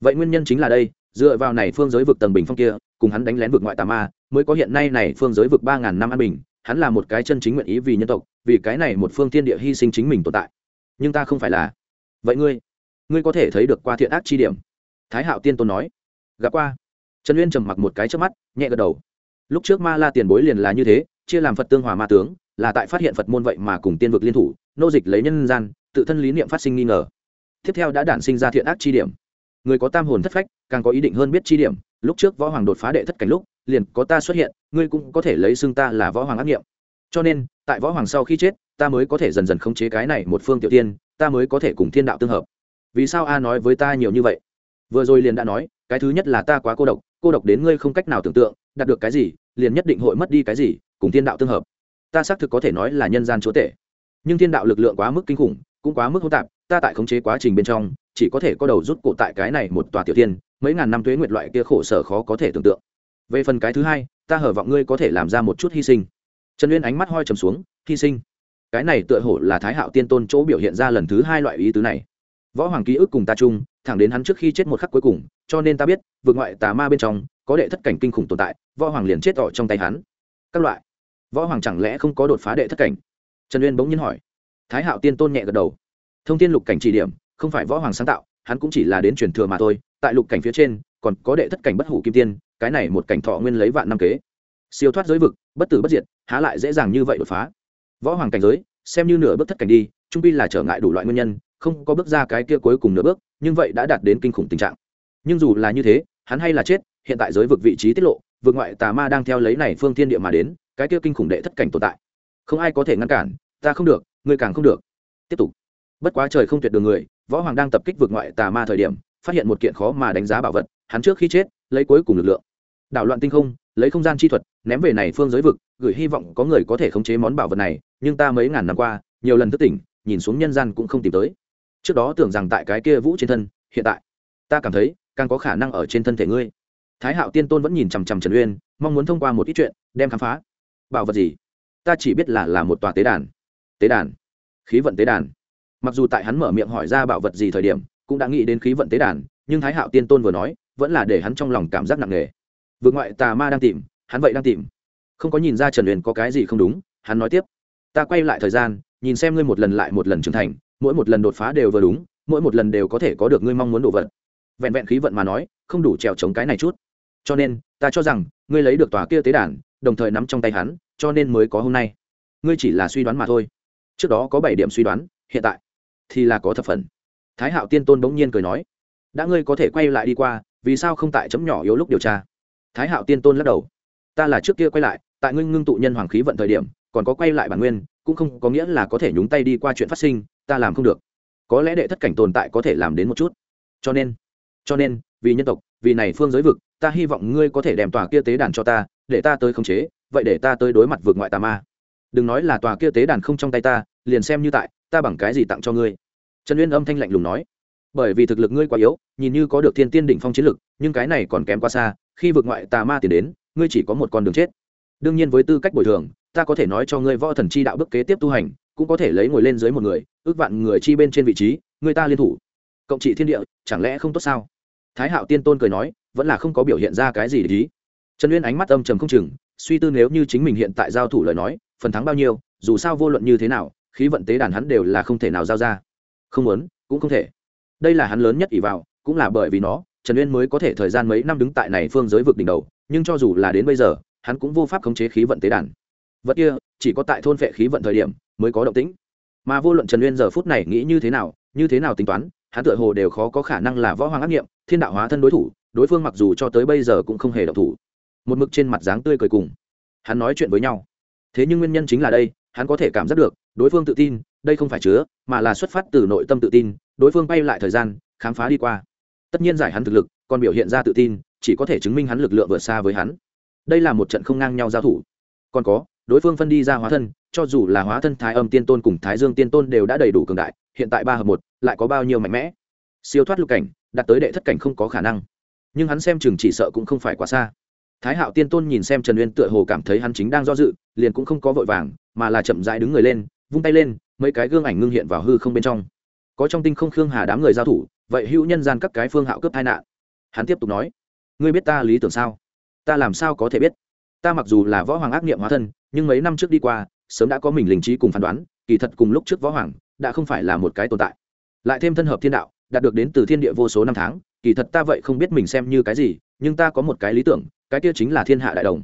Speaker 1: Vậy nguyên nhân chính là đây, dựa vào này phương giới vực tầng bình phong kia, cùng hắn đánh lén vực ngoại tà ma, mới có hiện nay này phương giới vực ba ngàn năm an bình, hắn là một cái chân chính nguyện ý vì nhân tộc, vì cái này một phương thiên địa hy sinh chính mình tồn tại. Nhưng ta không phải là. Vậy ngươi ngươi có thể thấy được qua thiện ác chi điểm. Thái hạo tiên tôn nói gặp qua. Trần uyên trầm mặc một cái trước mắt, nhẹ gật đầu. Lúc trước ma la tiền bối liền là như thế, chia làm phật tương hòa ma tướng, là tại phát hiện phật môn vậy mà cùng tiên vực liên thủ, nô dịch lấy nhân gian, tự thân lý niệm phát sinh nghi ngờ. Tiếp theo đã đản sinh ra thiện ác chi điểm. Người có tam hồn thất phách, càng có ý định hơn biết chi điểm, lúc trước võ hoàng đột phá đệ thất cảnh lúc, liền có ta xuất hiện, ngươi cũng có thể lấy xưng ta là võ hoàng ác nghiệm. Cho nên, tại võ hoàng sau khi chết, ta mới có thể dần dần khống chế cái này một phương tiểu tiên, ta mới có thể cùng thiên đạo tương hợp. Vì sao a nói với ta nhiều như vậy? Vừa rồi liền đã nói, cái thứ nhất là ta quá cô độc cô độc đến ngươi không cách nào tưởng tượng, đạt được cái gì, liền nhất định hội mất đi cái gì, cùng thiên đạo tương hợp. Ta xác thực có thể nói là nhân gian chúa tể. Nhưng thiên đạo lực lượng quá mức kinh khủng, cũng quá mức hỗn tạp, ta tại khống chế quá trình bên trong, chỉ có thể có đầu rút cổ tại cái này một tòa tiểu tiên mấy ngàn năm tuế nguyệt loại kia khổ sở khó có thể tưởng tượng. Về phần cái thứ hai, ta hở vọng ngươi có thể làm ra một chút hy sinh. Trần uyên ánh mắt hoi trầm xuống, hy sinh. Cái này tựa hồ là thái hạo tiên tôn chỗ biểu hiện ra lần thứ hai loại ý tứ này. Võ hoàng ký ức cùng ta chung thẳng đến hắn trước khi chết một khắc cuối cùng, cho nên ta biết, vượt ngoại tà ma bên trong, có đệ thất cảnh kinh khủng tồn tại, võ hoàng liền chết ở trong tay hắn. Các loại. Võ hoàng chẳng lẽ không có đột phá đệ thất cảnh? Trần uyên bỗng nhiên hỏi. Thái hạo tiên tôn nhẹ gật đầu. Thông tin lục cảnh chỉ điểm, không phải võ hoàng sáng tạo, hắn cũng chỉ là đến truyền thừa mà thôi, tại lục cảnh phía trên, còn có đệ thất cảnh bất hủ kim tiên, cái này một cảnh thọ nguyên lấy vạn năm kế. Siêu thoát giới vực, bất tử bất diệt, há lại dễ dàng như vậy đột phá? Võ hoàng cảnh giới, xem như nửa bước thất cảnh đi, trung pi là trở ngại đủ loại nguyên nhân, không có bước ra cái kia cuối cùng nửa bước nhưng vậy đã đạt đến kinh khủng tình trạng. Nhưng dù là như thế, hắn hay là chết, hiện tại giới vực vị trí tiết lộ, vực ngoại tà ma đang theo lấy này phương thiên địa mà đến, cái kia kinh khủng đệ thất cảnh tồn tại. Không ai có thể ngăn cản, ta không được, ngươi càng không được. Tiếp tục. Bất quá trời không tuyệt đường người, võ hoàng đang tập kích vực ngoại tà ma thời điểm, phát hiện một kiện khó mà đánh giá bảo vật, hắn trước khi chết, lấy cuối cùng lực lượng. Đảo loạn tinh không, lấy không gian chi thuật, ném về này phương giới vực, gửi hy vọng có người có thể khống chế món bảo vật này, nhưng ta mấy ngàn năm qua, nhiều lần thức tỉnh, nhìn xuống nhân gian cũng không tìm tới trước đó tưởng rằng tại cái kia vũ trên thân, hiện tại, ta cảm thấy, càng có khả năng ở trên thân thể ngươi. Thái hạo tiên tôn vẫn nhìn chằm chằm trần uyên, mong muốn thông qua một ít chuyện, đem khám phá. Bảo vật gì? Ta chỉ biết là là một tòa tế đàn. Tế đàn? Khí vận tế đàn. Mặc dù tại hắn mở miệng hỏi ra bảo vật gì thời điểm, cũng đã nghĩ đến khí vận tế đàn, nhưng thái hạo tiên tôn vừa nói, vẫn là để hắn trong lòng cảm giác nặng nề. Vượt ngoại tà ma đang tìm, hắn vậy đang tìm. Không có nhìn ra trần uyên có cái gì không đúng, hắn nói tiếp. Ta quay lại thời gian, nhìn xem ngươi một lần lại một lần trưởng thành mỗi một lần đột phá đều vừa đúng, mỗi một lần đều có thể có được ngươi mong muốn đồ vật. Vẹn vẹn khí vận mà nói, không đủ trèo chống cái này chút. Cho nên, ta cho rằng, ngươi lấy được tòa kia tế đàn, đồng thời nắm trong tay hắn, cho nên mới có hôm nay. Ngươi chỉ là suy đoán mà thôi. Trước đó có bảy điểm suy đoán, hiện tại thì là có thập phần. Thái hạo tiên tôn bỗng nhiên cười nói, đã ngươi có thể quay lại đi qua, vì sao không tại chấm nhỏ yếu lúc điều tra? Thái hạo tiên tôn lắc đầu, ta là trước kia quay lại, tại ngươi ngưng tụ nhân hoàng khí vận thời điểm, còn có quay lại bản nguyên, cũng không có nghĩa là có thể nhúng tay đi qua chuyện phát sinh ta làm không được. Có lẽ đệ thất cảnh tồn tại có thể làm đến một chút. Cho nên cho nên, vì nhân tộc, vì này phương giới vực, ta hy vọng ngươi có thể đem tòa kia tế đàn cho ta, để ta tới khống chế, vậy để ta tới đối mặt vượt ngoại tà ma. Đừng nói là tòa kia tế đàn không trong tay ta, liền xem như tại, ta bằng cái gì tặng cho ngươi? Trần uyên âm thanh lạnh lùng nói. Bởi vì thực lực ngươi quá yếu, nhìn như có được thiên tiên đỉnh phong chiến lực, nhưng cái này còn kém quá xa, khi vượt ngoại tà ma tiến đến, ngươi chỉ có một con đường chết. Đương nhiên với tư cách bồi thường, ta có thể nói cho ngươi võ thần chi đạo bức kế tiếp tu hành cũng có thể lấy ngồi lên dưới một người, ước vạn người chi bên trên vị trí, người ta liên thủ. Cộng trị thiên địa, chẳng lẽ không tốt sao? Thái hạo tiên tôn cười nói, vẫn là không có biểu hiện ra cái gì để ý. Trần uyên ánh mắt âm trầm không chừng, suy tư nếu như chính mình hiện tại giao thủ lời nói, phần thắng bao nhiêu, dù sao vô luận như thế nào, khí vận tế đàn hắn đều là không thể nào giao ra. Không muốn, cũng không thể. Đây là hắn lớn nhất ỷ vào, cũng là bởi vì nó, trần uyên mới có thể thời gian mấy năm đứng tại này phương giới vực đỉnh đầu, nhưng cho dù là đến bây giờ, hắn cũng vô pháp khống chế khí vận tế đàn. Vật kia, chỉ có tại thôn vệ khí vận thời điểm mới có động tĩnh. Mà vô luận trần uyên giờ phút này nghĩ như thế nào, như thế nào tính toán, hắn tựa hồ đều khó có khả năng là võ hoàng ác nghiệm, thiên đạo hóa thân đối thủ, đối phương mặc dù cho tới bây giờ cũng không hề động thủ. Một mực trên mặt dáng tươi cười cùng. Hắn nói chuyện với nhau. Thế nhưng nguyên nhân chính là đây, hắn có thể cảm giác được, đối phương tự tin, đây không phải chứa, mà là xuất phát từ nội tâm tự tin, đối phương bay lại thời gian, khám phá đi qua. Tất nhiên giải hắn thực lực, còn biểu hiện ra tự tin, chỉ có thể chứng minh hắn lực lượng vượt xa với hắn. Đây là một trận không ngang nhau giao thủ. Còn có, đối phương phân đi ra hóa thân cho dù là hóa thân thái âm tiên tôn cùng thái dương tiên tôn đều đã đầy đủ cường đại, hiện tại ba hợp một, lại có bao nhiêu mạnh mẽ? Siêu thoát lục cảnh, đạt tới đệ thất cảnh không có khả năng. Nhưng hắn xem chừng chỉ sợ cũng không phải quá xa. Thái hạo tiên tôn nhìn xem trần uyên tựa hồ cảm thấy hắn chính đang do dự, liền cũng không có vội vàng, mà là chậm rãi đứng người lên, vung tay lên, mấy cái gương ảnh ngưng hiện vào hư không bên trong. Có trong tinh không khương hà đám người giao thủ, vậy hữu nhân gian các cái phương hạo cướp tai nạn. Hắn tiếp tục nói, ngươi biết ta lý tưởng sao? Ta làm sao có thể biết? Ta mặc dù là võ hoàng ác nghiệm hóa thân, nhưng mấy năm trước đi qua sớm đã có mình linh trí cùng phán đoán, kỳ thật cùng lúc trước võ hoàng, đã không phải là một cái tồn tại. Lại thêm thân hợp thiên đạo, đạt được đến từ thiên địa vô số năm tháng, kỳ thật ta vậy không biết mình xem như cái gì, nhưng ta có một cái lý tưởng, cái kia chính là thiên hạ đại đồng.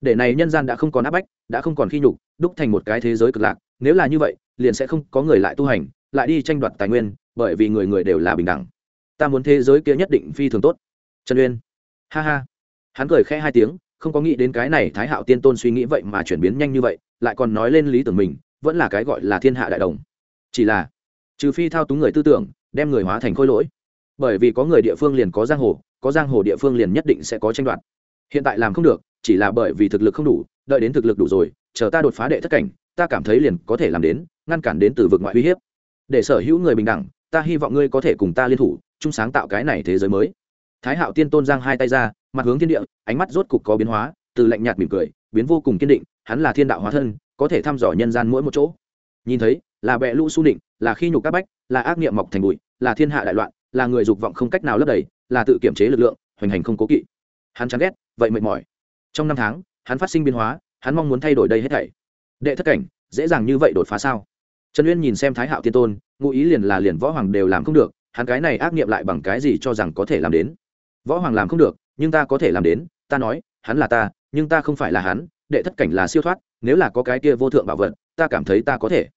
Speaker 1: Để này nhân gian đã không còn áp bách, đã không còn khi nhục, đúc thành một cái thế giới cực lạc, nếu là như vậy, liền sẽ không có người lại tu hành, lại đi tranh đoạt tài nguyên, bởi vì người người đều là bình đẳng. Ta muốn thế giới kia nhất định phi thường tốt. Trần uyên. Ha ha. Hắn cười khẽ hai tiếng không có nghĩ đến cái này thái hạo tiên tôn suy nghĩ vậy mà chuyển biến nhanh như vậy, lại còn nói lên lý tưởng mình, vẫn là cái gọi là thiên hạ đại đồng. Chỉ là, trừ phi thao túng người tư tưởng, đem người hóa thành khôi lỗi. Bởi vì có người địa phương liền có giang hồ, có giang hồ địa phương liền nhất định sẽ có tranh đoạt. Hiện tại làm không được, chỉ là bởi vì thực lực không đủ, đợi đến thực lực đủ rồi, chờ ta đột phá đệ thất cảnh, ta cảm thấy liền có thể làm đến, ngăn cản đến từ vực ngoại uy hiếp. Để sở hữu người bình đẳng, ta hy vọng ngươi có thể cùng ta liên thủ, chung sáng tạo cái này thế giới mới thái hạo tiên tôn giang hai tay ra, mặt hướng thiên địa, ánh mắt rốt cục có biến hóa, từ lạnh nhạt mỉm cười, biến vô cùng kiên định, hắn là thiên đạo hóa thân, có thể thăm dò nhân gian mỗi một chỗ. Nhìn thấy, là bệ lũ su định là khi nhục các bách, là ác niệm mọc thành bụi, là thiên hạ đại loạn, là người dục vọng không cách nào lấp đầy, là tự kiểm chế lực lượng, hoành hành không cố kỵ. Hắn chán ghét, vậy mệt mỏi. Trong năm tháng, hắn phát sinh biến hóa, hắn mong muốn thay đổi đây hết thảy. Đệ thất cảnh, dễ dàng như vậy đột phá sao? Trần uyên nhìn xem thái hạo tiên tôn, ngụ ý liền là liền võ hoàng đều làm không được, hắn cái này ác nghiệm lại bằng cái gì cho rằng có thể làm đến? Võ hoàng làm không được, nhưng ta có thể làm đến, ta nói, hắn là ta, nhưng ta không phải là hắn, đệ thất cảnh là siêu thoát, nếu là có cái kia vô thượng bảo vật, ta cảm thấy ta có thể.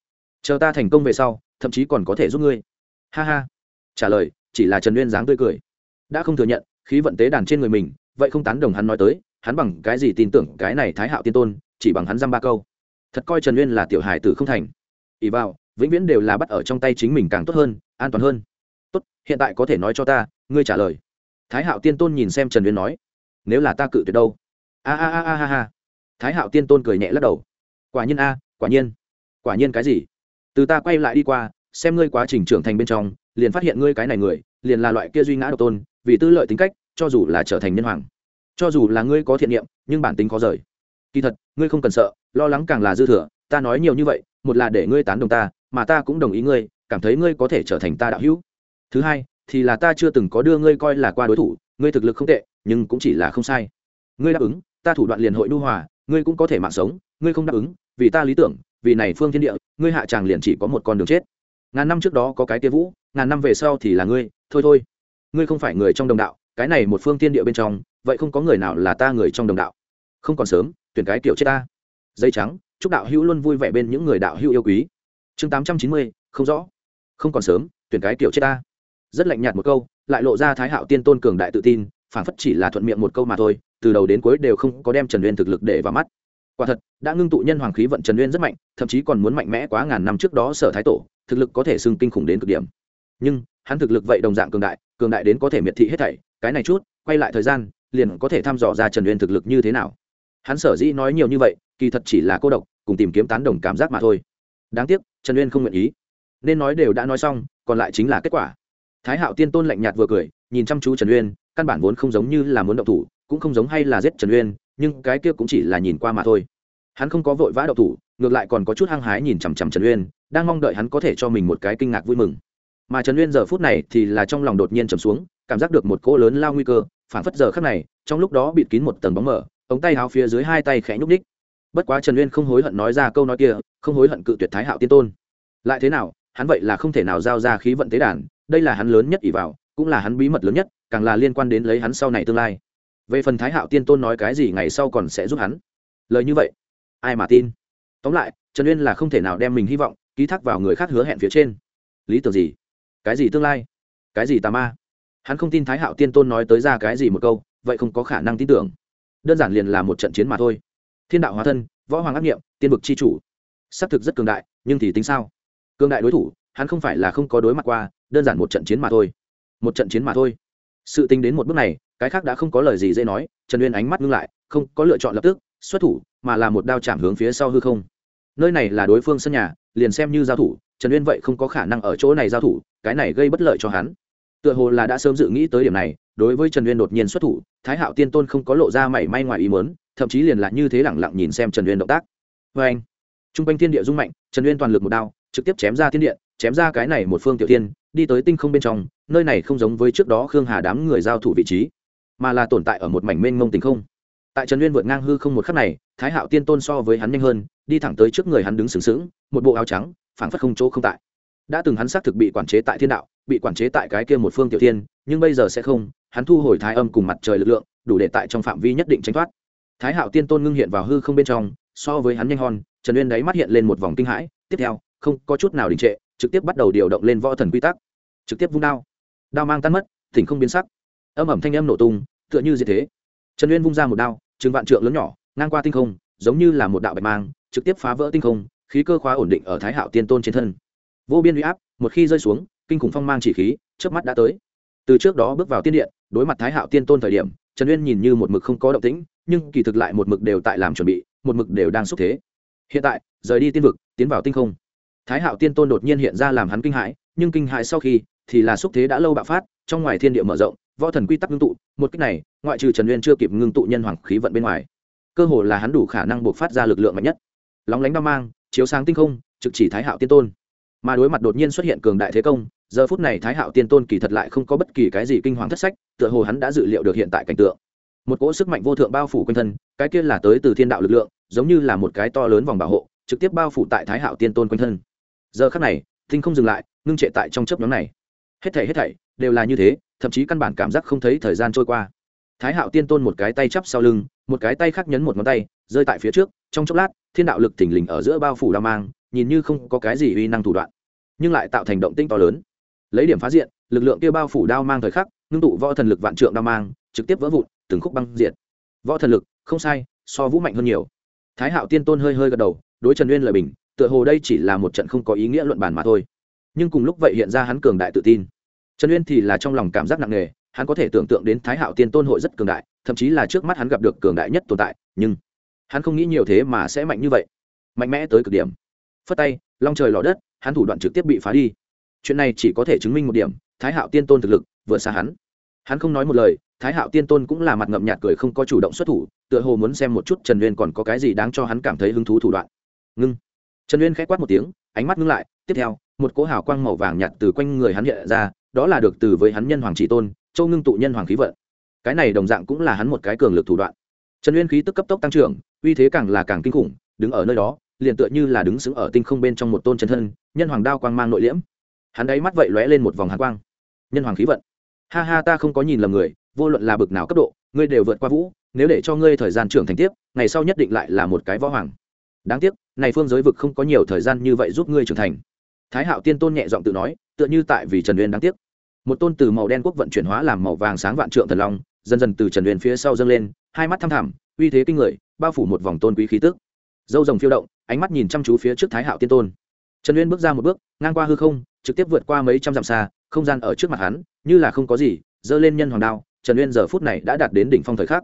Speaker 1: Chờ ta thành công về sau, thậm chí còn có thể giúp ngươi. Ha ha. Trả lời, chỉ là trần uyên dáng tươi cười. Đã không thừa nhận, khí vận tế đàn trên người mình, vậy không tán đồng hắn nói tới, hắn bằng cái gì tin tưởng cái này thái hạo tiên tôn, chỉ bằng hắn dăm ba câu. Thật coi trần uyên là tiểu hài tử không thành. Ỷ vào, vĩnh viễn đều là bắt ở trong tay chính mình càng tốt hơn, an toàn hơn. Tốt, hiện tại có thể nói cho ta, ngươi trả lời thái hạo tiên tôn nhìn xem trần uyên nói, nếu là ta cự tuyệt đâu? A a a a, ha ha. Thái hạo tiên tôn cười nhẹ lắc đầu, quả nhiên a, quả nhiên. Quả nhiên cái gì? Từ ta quay lại đi qua, xem ngươi quá trình trưởng thành bên trong, liền phát hiện ngươi cái này người, liền là loại kia duy ngã độc tôn, vì tư lợi tính cách, cho dù là trở thành nhân hoàng, cho dù là ngươi có thiện niệm, nhưng bản tính khó rời. Kỳ thật, ngươi không cần sợ, lo lắng càng là dư thừa, ta nói nhiều như vậy, một là để ngươi tán đồng ta, mà ta cũng đồng ý ngươi, cảm thấy ngươi có thể trở thành ta đạo hữu. Thứ hai thì là ta chưa từng có đưa ngươi coi là qua đối thủ, ngươi thực lực không tệ, nhưng cũng chỉ là không sai. Ngươi đáp ứng, ta thủ đoạn liền hội nu hòa, ngươi cũng có thể mạng sống, ngươi không đáp ứng, vì ta lý tưởng, vì này phương thiên địa, ngươi hạ tràng liền chỉ có một con đường chết. Ngàn năm trước đó có cái tia vũ, ngàn năm về sau thì là ngươi, thôi thôi. Ngươi không phải người trong đồng đạo, cái này một phương thiên địa bên trong, vậy không có người nào là ta người trong đồng đạo. Không còn sớm, tuyển cái kiểu chết ta. Dây trắng, chúc đạo hữu luôn vui vẻ bên những người đạo hữu yêu quý. Chương tám trăm chín mươi, không rõ. Không còn sớm, tuyển cái kiểu chết ta rất lạnh nhạt một câu, lại lộ ra thái hạo tiên tôn cường đại tự tin phản phất chỉ là thuận miệng một câu mà thôi, từ đầu đến cuối đều không có đem trần uyên thực lực để vào mắt. Quả thật, đã ngưng tụ nhân hoàng khí vận trần uyên rất mạnh, thậm chí còn muốn mạnh mẽ quá ngàn năm trước đó sở thái tổ, thực lực có thể xưng kinh khủng đến cực điểm. Nhưng, hắn thực lực vậy đồng dạng cường đại cường đại đến có thể miệt thị hết thảy, cái này chút, quay lại thời gian, liền có thể thăm dò ra trần uyên thực lực như thế nào. Hắn sở dĩ nói nhiều như vậy, kỳ thật chỉ là cô độc, cùng tìm kiếm tán đồng cảm giác mà thôi. Đáng tiếc, trần uyên không nguyện ý. Nên nói đều đã nói xong, còn lại chính là kết quả thái hạo tiên tôn lạnh nhạt vừa cười, nhìn chăm chú trần uyên, căn bản vốn không giống như là muốn động thủ, cũng không giống hay là giết trần uyên, nhưng cái kia cũng chỉ là nhìn qua mà thôi. Hắn không có vội vã động thủ, ngược lại còn có chút hăng hái nhìn chằm chằm trần uyên, đang mong đợi hắn có thể cho mình một cái kinh ngạc vui mừng. Mà trần uyên giờ phút này thì là trong lòng đột nhiên trầm xuống, cảm giác được một cỗ lớn lao nguy cơ phản phất giờ khắc này, trong lúc đó bịt kín một tầng bóng mờ, ống tay háo phía dưới hai tay khẽ nhúc ních bất quá trần uyên không hối hận nói ra câu nói kia, không hối hận cự tuyệt thái hạo tiên tôn. Lại thế nào, hắn vậy là không thể nào giao ra khí vận tế đàn đây là hắn lớn nhất ỷ vào, cũng là hắn bí mật lớn nhất, càng là liên quan đến lấy hắn sau này tương lai. Về phần thái hạo tiên tôn nói cái gì ngày sau còn sẽ giúp hắn. Lời như vậy, ai mà tin? Tóm lại, trần uyên là không thể nào đem mình hy vọng ký thác vào người khác hứa hẹn phía trên. Lý tưởng gì? Cái gì tương lai? Cái gì tà ma? Hắn không tin thái hạo tiên tôn nói tới ra cái gì một câu, vậy không có khả năng tin tưởng. Đơn giản liền là một trận chiến mà thôi. Thiên đạo hóa thân, võ hoàng ác nghiệm, tiên vực c h i chủ. Xác thực rất cường đại, nhưng thì tính sao? Cường đại đối thủ, hắn không phải là không có đối mặt qua đơn giản một trận chiến mà thôi. Một trận chiến mà thôi. Sự tính đến một bước này, cái khác đã không có lời gì dễ nói, trần uyên ánh mắt ngưng lại, không có lựa chọn lập tức, xuất thủ, mà là một đao chạm hướng phía sau hư không. Nơi này là đối phương sân nhà, liền xem như giao thủ, trần uyên vậy không có khả năng ở chỗ này giao thủ, cái này gây bất lợi cho hắn. Tựa hồ là đã sớm dự nghĩ tới điểm này, đối với trần uyên đột nhiên xuất thủ, thái hạo tiên tôn không có lộ ra mảy may ngoài ý mớn thậm chí liền là như thế lẳng lặng nhìn xem trần uyên động tác. Vâng. Vê anh t r u n g quanh thiên địa rung mạnh, trần uyên toàn lực một đao trực tiếp chém ra thiên địa chém ra cái này một phương tiểu tiên đi tới tinh không bên trong, nơi này không giống với trước đó khương hà đám người giao thủ vị trí, mà là tồn tại ở một mảnh mênh mông tinh không. Tại trần uyên vượt ngang hư không một khắc này, thái hạo tiên tôn so với hắn nhanh hơn, đi thẳng tới trước người hắn đứng sừng sững, một bộ áo trắng, phảng phất không chỗ không tại. Đã từng hắn xác thực bị quản chế tại thiên đạo, bị quản chế tại cái kia một phương tiểu thiên, nhưng bây giờ sẽ không, hắn thu hồi thái âm cùng mặt trời lực lượng, đủ để tại trong phạm vi nhất định tránh thoát. Thái hạo tiên tôn ngưng hiện vào hư không bên trong, so với hắn nhanh hòn trần uyên đấy mắt hiện lên một vòng kinh hãi, tiếp theo không có chút nào đình trệ, trực tiếp bắt đầu điều động lên võ thần quy tắc. Trực tiếp vung đao. Đao mang tan mất, thỉnh không biến sắc. Âm ẩm thanh âm nổ tung, tựa như gì thế. Trần uyên vung ra một đao chừng vạn trượng lớn nhỏ, ngang qua tinh không, giống như là một đạo bạch mang, trực tiếp phá vỡ tinh không, khí cơ khóa ổn định ở thái hạo tiên tôn trên thân. Vô biên uy áp, một khi rơi xuống, kinh khủng phong mang chỉ khí trước mắt đã tới. Từ trước đó bước vào tiên điện, đối mặt thái hạo tiên tôn thời điểm, trần uyên nhìn như một mực không có động tĩnh, nhưng kỳ thực lại một mực đều tại làm chuẩn bị, một mực đều đang xúc thế. Hiện tại, rời đi tiên vực, tiến vào tinh không thái hạo tiên tôn đột nhiên hiện ra làm hắn kinh hãi, nhưng kinh hãi sau khi, thì là xúc thế đã lâu bạo phát, trong ngoài thiên địa mở rộng, võ thần quy tắc ngưng tụ, một cách này, ngoại trừ trần uyên chưa kịp ngưng tụ nhân hoàng khí vận bên ngoài, cơ hồ là hắn đủ khả năng buộc phát ra lực lượng mạnh nhất. Lóng lánh đao mang, chiếu sáng tinh không, trực chỉ thái hạo tiên tôn. Mà đối mặt đột nhiên xuất hiện cường đại thế công, giờ phút này thái hạo tiên tôn kỳ thật lại không có bất kỳ cái gì kinh hoàng thất sách, tựa hồ hắn đã dự liệu được hiện tại cảnh tượng. Một cỗ sức mạnh vô thượng bao phủ quanh thân, cái kia là tới từ thiên đạo lực lượng, giống như là một cái to lớn vòng bảo hộ, trực tiếp bao phủ tại thái hạo tiên tôn quanh thân giờ khắc này, tinh không dừng lại, ngưng trệ tại trong chớp nhóm này. Hết thảy hết thảy đều là như thế, thậm chí căn bản cảm giác không thấy thời gian trôi qua. Thái hạo tiên tôn một cái tay chắp sau lưng, một cái tay khác nhấn một ngón tay, rơi tại phía trước, trong chốc lát, thiên đạo lực thình lình ở giữa bao phủ đao mang, nhìn như không có cái gì uy năng thủ đoạn, nhưng lại tạo thành động tinh to lớn. Lấy điểm phá diện, lực lượng kia bao phủ đao mang thời khắc, ngưng tụ võ thần lực vạn trượng đao mang, trực tiếp vỡ vụn, từng khúc băng diện. Võ thần lực, không sai, so vũ mạnh hơn nhiều. Thái hạo tiên tôn hơi hơi gật đầu, đối trần uyên lời bình tựa hồ đây chỉ là một trận không có ý nghĩa luận bàn mà thôi. Nhưng cùng lúc vậy hiện ra hắn cường đại tự tin. Trần uyên thì là trong lòng cảm giác nặng nề, hắn có thể tưởng tượng đến thái hạo tiên tôn hội rất cường đại, thậm chí là trước mắt hắn gặp được cường đại nhất tồn tại, nhưng hắn không nghĩ nhiều thế mà sẽ mạnh như vậy. Mạnh mẽ tới cực điểm. Phất tay, long trời lò đất, hắn thủ đoạn trực tiếp bị phá đi. Chuyện này chỉ có thể chứng minh một điểm, thái hạo tiên tôn thực lực, vừa xa hắn. Hắn không nói một lời, thái hạo tiên tôn cũng là mặt ngậm nhạt cười không có chủ động xuất thủ, tựa hồ muốn xem một chút trần uyên còn có cái gì đáng cho hắn cảm thấy hứng thú thủ đoạn. Ngưng trần uyên k h quát một tiếng, ánh mắt ngưng lại, tiếp theo, một cỗ hào quang màu vàng nhạt từ quanh người hắn hiện ra, đó là được từ với hắn nhân hoàng trị tôn, châu ngưng tụ nhân hoàng khí vận. Cái này đồng dạng cũng là hắn một cái cường lực thủ đoạn. Trần uyên khí tức cấp tốc tăng trưởng, uy thế càng là càng kinh khủng, đứng ở nơi đó, liền tựa như là đứng sững ở tinh không bên trong một tôn chân thân, nhân hoàng đao quang mang nội liễm. Hắn đáy mắt vậy lóe lên một vòng hàn quang. Nhân hoàng khí vận. Ha ha, ta không có nhìn lầm người, vô luận là bực nào cấp độ, ngươi đều vượt qua vũ, nếu để cho ngươi thời gian trưởng thành tiếp, ngày sau nhất định lại là một cái võ hoàng đáng tiếc, này phương giới vực không có nhiều thời gian như vậy giúp ngươi trưởng thành. Thái hạo tiên tôn nhẹ giọng tự nói, tựa như tại vì trần uyên đáng tiếc. Một tôn từ màu đen quốc vận chuyển hóa làm màu vàng sáng vạn trượng thần long, dần dần từ trần uyên phía sau dâng lên, hai mắt thăm thẳm, uy thế kinh người, bao phủ một vòng tôn quý khí tức. Dâu rồng phiêu động, ánh mắt nhìn chăm chú phía trước thái hạo tiên tôn. Trần uyên bước ra một bước, ngang qua hư không, trực tiếp vượt qua mấy trăm dặm xa, không gian ở trước mặt hắn, như là không có gì dơ lên nhân hoàng đao, trần uyên giờ phút này đã đạt đến đỉnh phong thời khắc.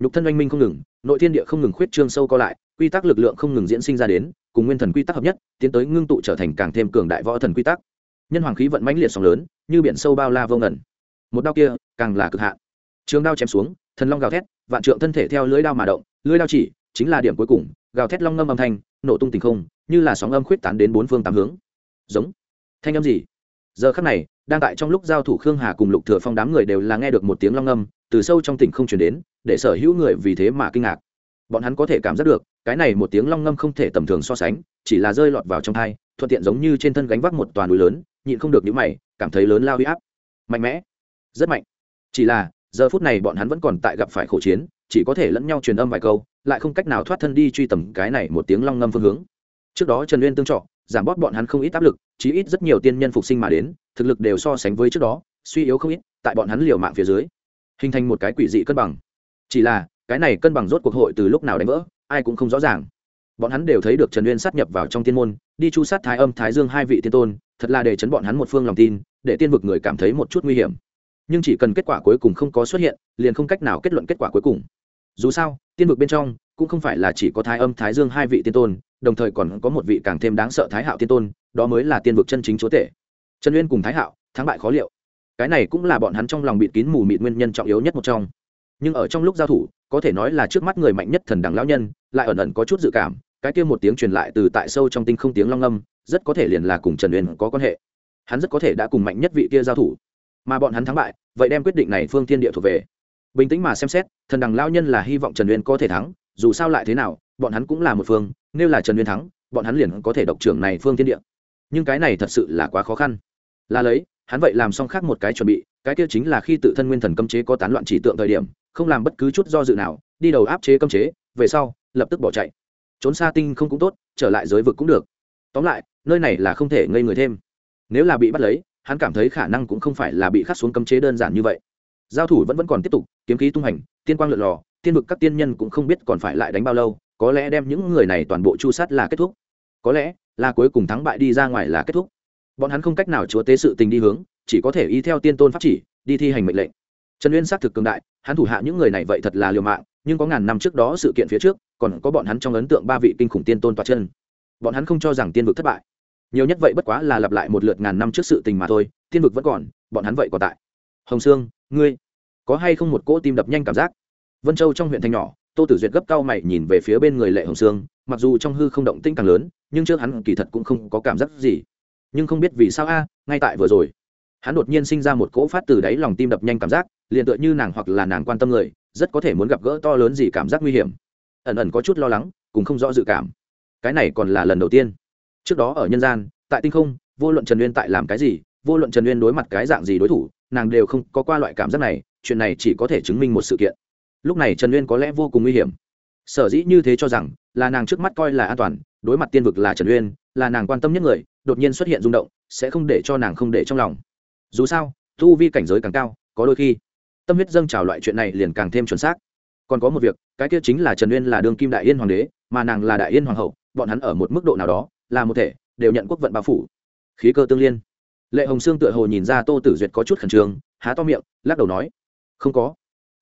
Speaker 1: Nhục thân oanh minh không ngừng, nội thiên địa không ngừng khuyết trương sâu co lại quy tắc lực lượng không ngừng diễn sinh ra đến, cùng nguyên thần quy tắc hợp nhất, tiến tới ngưng tụ trở thành càng thêm cường đại võ thần quy tắc. Nhân hoàng khí vận mãnh liệt sóng lớn, như biển sâu bao la vô ngẩn một đao kia, càng là cực hạn. Trường đao chém xuống, thần long gào thét, vạn trượng thân thể theo lưỡi đao mà động, lưỡi đao chỉ, chính là điểm cuối cùng, gào thét long ngâm âm thanh, nổ tung tình không, như là sóng âm khuyết tán đến bốn phương tám hướng. Giống. Thanh âm gì? Giờ khắc này, đang tại trong lúc giao thủ khương hà cùng lục thừa phong đám người đều là nghe được một tiếng long ngâm, từ sâu trong tỉnh không truyền đến, để sở hữu người vì thế mà kinh ngạc bọn hắn có thể cảm giác được, cái này một tiếng long ngâm không thể tầm thường so sánh, chỉ là rơi lọt vào trong thai, thuận tiện giống như trên thân gánh vác một toàn núi lớn, nhịn không được những mày, cảm thấy lớn lao huy áp. Mạnh mẽ. Rất mạnh. Chỉ là, giờ phút này bọn hắn vẫn còn tại gặp phải khổ chiến, chỉ có thể lẫn nhau truyền âm vài câu, lại không cách nào thoát thân đi truy tầm cái này một tiếng long ngâm phương hướng. Trước đó trần uyên tương trọ giảm bót bọn hắn không ít áp lực, chí ít rất nhiều tiên nhân phục sinh mà đến, thực lực đều so sánh với trước đó, suy yếu không ít, tại bọn hắn liều mạng phía dưới, hình thành một cái quỷ dị cân bằng. Chỉ là cái này cân bằng rốt cuộc hội từ lúc nào đánh vỡ, ai cũng không rõ ràng. Bọn hắn đều thấy được trần uyên sát nhập vào trong tiên môn, đi chu sát thái âm, thái dương hai vị tiên tôn, thật là để chấn bọn hắn một phương lòng tin, để tiên vực người cảm thấy một chút nguy hiểm. Nhưng chỉ cần kết quả cuối cùng không có xuất hiện, liền không cách nào kết luận kết quả cuối cùng. Dù sao, tiên vực bên trong cũng không phải là chỉ có thái âm, thái dương hai vị tiên tôn, đồng thời còn có một vị càng thêm đáng sợ thái hạo tiên tôn, đó mới là tiên vực chân chính chúa tể. Trần uyên cùng thái hạo, thắng bại khó liệu. Cái này cũng là bọn hắn trong lòng bịt kín mù mịt nguyên nhân trọng yếu nhất một trong. Nhưng ở trong lúc giao thủ có thể nói là trước mắt người mạnh nhất thần đẳng lão nhân, lại ẩn ẩn có chút dự cảm, cái kia một tiếng truyền lại từ tại sâu trong tinh không tiếng long âm, rất có thể liền là cùng trần uyên có quan hệ. Hắn rất có thể đã cùng mạnh nhất vị kia giao thủ. Mà bọn hắn thắng bại, vậy đem quyết định này phương thiên địa thuộc về. Bình tĩnh mà xem xét, thần đằng lao nhân là hy vọng trần uyên có thể thắng, dù sao lại thế nào, bọn hắn cũng là một phương, nếu là trần uyên thắng, bọn hắn liền có thể độc trưởng này phương thiên địa. Nhưng cái này thật sự là quá khó khăn. Là lấy, hắn vậy làm xong khác một cái chuẩn bị, cái kia chính là khi tự thân nguyên thần cấm chế có tán loạn chỉ tượng thời điểm không làm bất cứ chút do dự nào, đi đầu áp chế cấm chế, về sau, lập tức bỏ chạy. Trốn xa tinh không cũng tốt, trở lại giới vực cũng được. Tóm lại, nơi này là không thể ngây người thêm. Nếu là bị bắt lấy, hắn cảm thấy khả năng cũng không phải là bị khắc xuống cấm chế đơn giản như vậy. Giao thủ vẫn vẫn còn tiếp tục, kiếm khí tung hành, tiên quang lượn lò tiên vực các tiên nhân cũng không biết còn phải lại đánh bao lâu, có lẽ đem những người này toàn bộ chu sát là kết thúc. Có lẽ, là cuối cùng thắng bại đi ra ngoài là kết thúc. Bọn hắn không cách nào chúa tế sự tình đi hướng, chỉ có thể y theo tiên tôn pháp chỉ, đi thi hành mệnh lệnh trần uyên xác thực cường đại, hắn thủ hạ những người này vậy thật là liều mạng, nhưng có ngàn năm trước đó sự kiện phía trước, còn có bọn hắn trong ấn tượng ba vị kinh khủng tiên tôn toa chân. Bọn hắn không cho rằng tiên vực thất bại. Nhiều nhất vậy bất quá là lặp lại một lượt ngàn năm trước sự tình mà thôi, tiên vực vẫn còn, bọn hắn vậy còn tại. Hồng sương, ngươi, có hay không một cỗ tim đập nhanh cảm giác? Vân châu trong huyện thanh nhỏ, tô tử duyệt gấp cao mày nhìn về phía bên người lệ hồng sương, mặc dù trong hư không động tinh càng lớn, nhưng trước hắn kỳ thật cũng không có cảm giác gì. Nhưng không biết vì sao a, ngay tại vừa rồi hắn đột nhiên sinh ra một cỗ phát từ đáy lòng tim đập nhanh cảm giác, liền tựa như nàng hoặc là nàng quan tâm người, rất có thể muốn gặp gỡ to lớn gì cảm giác nguy hiểm. Ẩn ẩn có chút lo lắng, cùng không rõ dự cảm. Cái này còn là lần đầu tiên. Trước đó ở nhân gian, tại tinh không, vô luận trần uyên tại làm cái gì, vô luận trần uyên đối mặt cái dạng gì đối thủ, nàng đều không có qua loại cảm giác này, chuyện này chỉ có thể chứng minh một sự kiện. Lúc này trần uyên có lẽ vô cùng nguy hiểm. Sở dĩ như thế cho rằng là nàng trước mắt coi là an toàn, đối mặt tiên vực là trần uyên, là nàng quan tâm nhất người, đột nhiên xuất hiện rung động, sẽ không để cho nàng không để trong lòng dù sao, tu vi cảnh giới càng cao, có đôi khi, tâm huyết dâng trào loại chuyện này liền càng thêm chuẩn xác. Còn có một việc, cái kia chính là trần uyên là đương kim đại yên hoàng đế, mà nàng là đại yên hoàng hậu, bọn hắn ở một mức độ nào đó, là một thể, đều nhận quốc vận bao phủ. Khí cơ tương liên. Lệ hồng sương tựa hồ nhìn ra tô tử duyệt có chút khẩn trương, há to miệng, lắc đầu nói, không có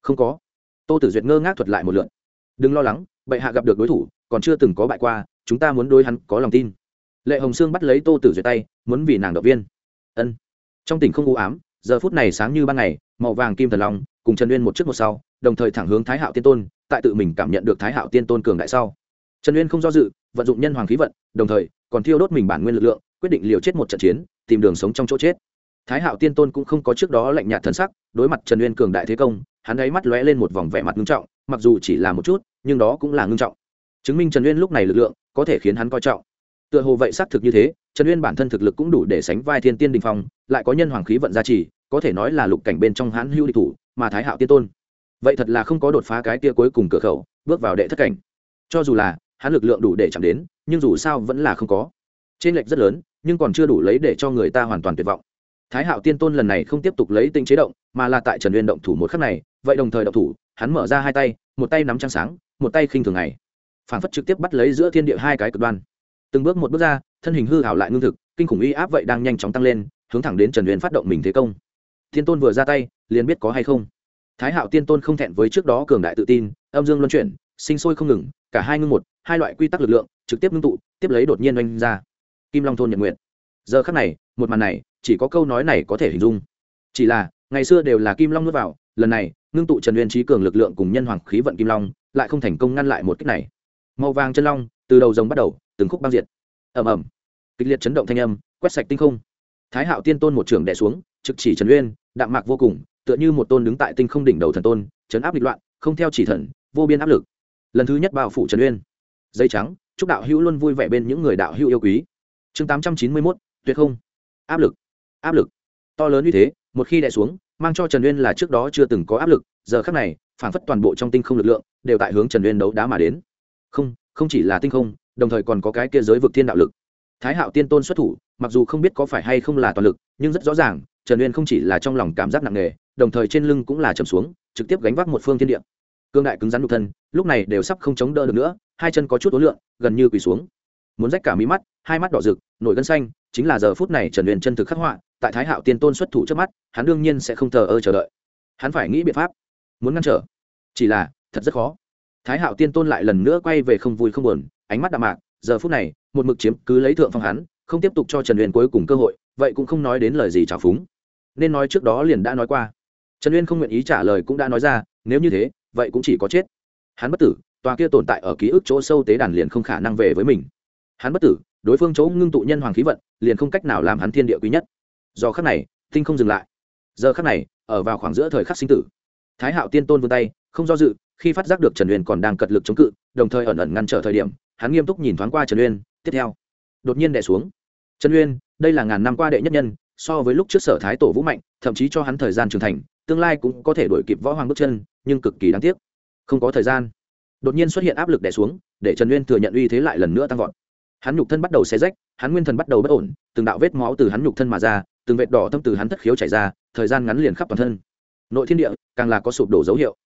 Speaker 1: không có. Tô tử duyệt ngơ ngác thuật lại một lượn đừng lo lắng, bệ hạ gặp được đối thủ, còn chưa từng có bại qua, chúng ta muốn đối hắn có lòng tin. Lệ hồng sương bắt lấy tô tử duyệt tay, muốn vì nàng động viên. Ân trong tỉnh không u ám, giờ phút này sáng như ban ngày, màu vàng kim thần long, cùng trần uyên một trước một sau, đồng thời thẳng hướng thái hạo tiên tôn, tại tự mình cảm nhận được thái hạo tiên tôn cường đại sau. Trần uyên không do dự, vận dụng nhân hoàng khí vận, đồng thời còn thiêu đốt mình bản nguyên lực lượng, quyết định liều chết một trận chiến, tìm đường sống trong chỗ chết. Thái hạo tiên tôn cũng không có trước đó lạnh nhạt thần sắc, đối mặt trần uyên cường đại thế công, hắn ấy mắt lóe lên một vòng vẻ mặt ngưng trọng, mặc dù chỉ là một chút, nhưng đó cũng là ngưng trọng. Chứng minh trần uyên lúc này lực lượng, có thể khiến hắn coi trọng. Tựa hồ vậy xác thực như thế trần uyên bản thân thực lực cũng đủ để sánh vai thiên tiên đình phong, lại có nhân hoàng khí vận gia trì, có thể nói là lục cảnh bên trong hãn hữu địch thủ, mà thái hạo tiên tôn. Vậy thật là không có đột phá cái kia cuối cùng cửa khẩu, bước vào đệ thất cảnh. Cho dù là, hắn lực lượng đủ để chạm đến, nhưng dù sao vẫn là không có. Trên lệch rất lớn, nhưng còn chưa đủ lấy để cho người ta hoàn toàn tuyệt vọng. Thái hạo tiên tôn lần này không tiếp tục lấy tinh chế động, mà là tại trần uyên động thủ một khắc này, vậy đồng thời động thủ, hắn mở ra hai tay, một tay nắm trăng sáng, một tay khinh thường này phản phất trực tiếp bắt lấy giữa thiên địa hai cái cực đoan từng bước một bước ra, thân hình hư hảo lại ngưng thực, kinh khủng uy áp vậy đang nhanh chóng tăng lên, hướng thẳng đến trần uyên phát động mình thế công. Thiên tôn vừa ra tay, liền biết có hay không. Thái hạo tiên tôn không thẹn với trước đó cường đại tự tin, âm dương luân chuyển, sinh sôi không ngừng, cả hai ngưng một, hai loại quy tắc lực lượng, trực tiếp ngưng tụ, tiếp lấy đột nhiên oanh ra. Kim long thôn nhật nguyện giờ khắc này, một màn này, chỉ có câu nói này có thể hình dung. Chỉ là, ngày xưa đều là kim long nuốt vào, lần này, ngưng tụ trần uyên trí cường lực lượng cùng nhân hoàng khí vận kim long, lại không thành công ngăn lại một cách này. Màu vàng chân long, từ đầu rồng bắt đầu từng khúc băng diệt. Ầm ầm. Kịch liệt chấn động thanh âm, quét sạch tinh không. Thái hạo tiên tôn một trường đẻ xuống, trực chỉ trần uyên, đạm mạc vô cùng, tựa như một tôn đứng tại tinh không đỉnh đầu thần tôn, chấn áp địch loạn, không theo chỉ thần, vô biên áp lực. Lần thứ nhất bao phủ trần uyên. Dây trắng, chúc đạo hữu luôn vui vẻ bên những người đạo hữu yêu quý. Chương tám trăm chín mươi mốt, tuyệt không. Áp lực. Áp lực. To lớn như thế, một khi đẻ xuống, mang cho trần uyên là trước đó chưa từng có áp lực, giờ khác này phản phất toàn bộ trong tinh không lực lượng, đều tại hướng trần uyên đấu đá mà đến. Không không chỉ là tinh không đồng thời còn có cái kia giới vực thiên đạo lực. Thái hạo tiên tôn xuất thủ mặc dù không biết có phải hay không là toàn lực nhưng rất rõ ràng trần uyên không chỉ là trong lòng cảm giác nặng nề đồng thời trên lưng cũng là trầm xuống trực tiếp gánh vác một phương thiên địa. Cương đại cứng rắn nhục thân lúc này đều sắp không chống đỡ được nữa hai chân có chút ối lượn, gần như quỳ xuống. Muốn rách cả mí mắt hai mắt đỏ rực nổi gân xanh chính là giờ phút này trần uyên chân thực khắc họa tại thái hạo tiên tôn xuất thủ trước mắt hắn đương nhiên sẽ không thờ ơ chờ đợi. Hắn phải nghĩ biện pháp muốn ngăn trở. Chỉ là thật rất khó. Thái hạo tiên tôn lại lần nữa quay về không vui không buồn ánh mắt đạm mạc, giờ phút này, một mực chiếm cứ lấy thượng phong hắn, không tiếp tục cho trần uyên cuối cùng cơ hội, vậy cũng không nói đến lời gì trào phúng. Nên nói trước đó liền đã nói qua. Trần uyên không nguyện ý trả lời cũng đã nói ra, nếu như thế, vậy cũng chỉ có chết. Hắn bất tử, tòa kia tồn tại ở ký ức chỗ sâu tế đàn liền không khả năng về với mình. Hắn bất tử, đối phương chỗ ngưng tụ nhân hoàng khí vận, liền không cách nào làm hắn thiên địa quý nhất. Do khắc này, tinh không dừng lại. Giờ khắc này, ở vào khoảng giữa thời khắc sinh tử. Thái hạo tiên tôn vươn tay, không do dự khi phát giác được trần uyên còn đang cật lực chống cự, đồng thời ẩn ẩn ngăn trở thời điểm, hắn nghiêm túc nhìn thoáng qua trần uyên, tiếp theo, đột nhiên đẻ xuống. Trần uyên, đây là ngàn năm qua đệ nhất nhân, so với lúc trước sở thái tổ vũ mạnh, thậm chí cho hắn thời gian trưởng thành, tương lai cũng có thể đổi kịp võ hoàng bước chân, nhưng cực kỳ đáng tiếc. Không có thời gian. Đột nhiên xuất hiện áp lực đẻ xuống, để trần uyên thừa nhận uy thế lại lần nữa tăng vọt. Hắn nhục thân bắt đầu xe rách, hắn nguyên thần bắt đầu bất ổn, từng đạo vết máu từ hắn nhục thân mà ra, từng vệt đỏ thâm từ hắn thất khiếu chảy ra, thời gian ngắn liền khắp toàn thân. Nội thiên địa, càng là có sụp đổ dấu hiệu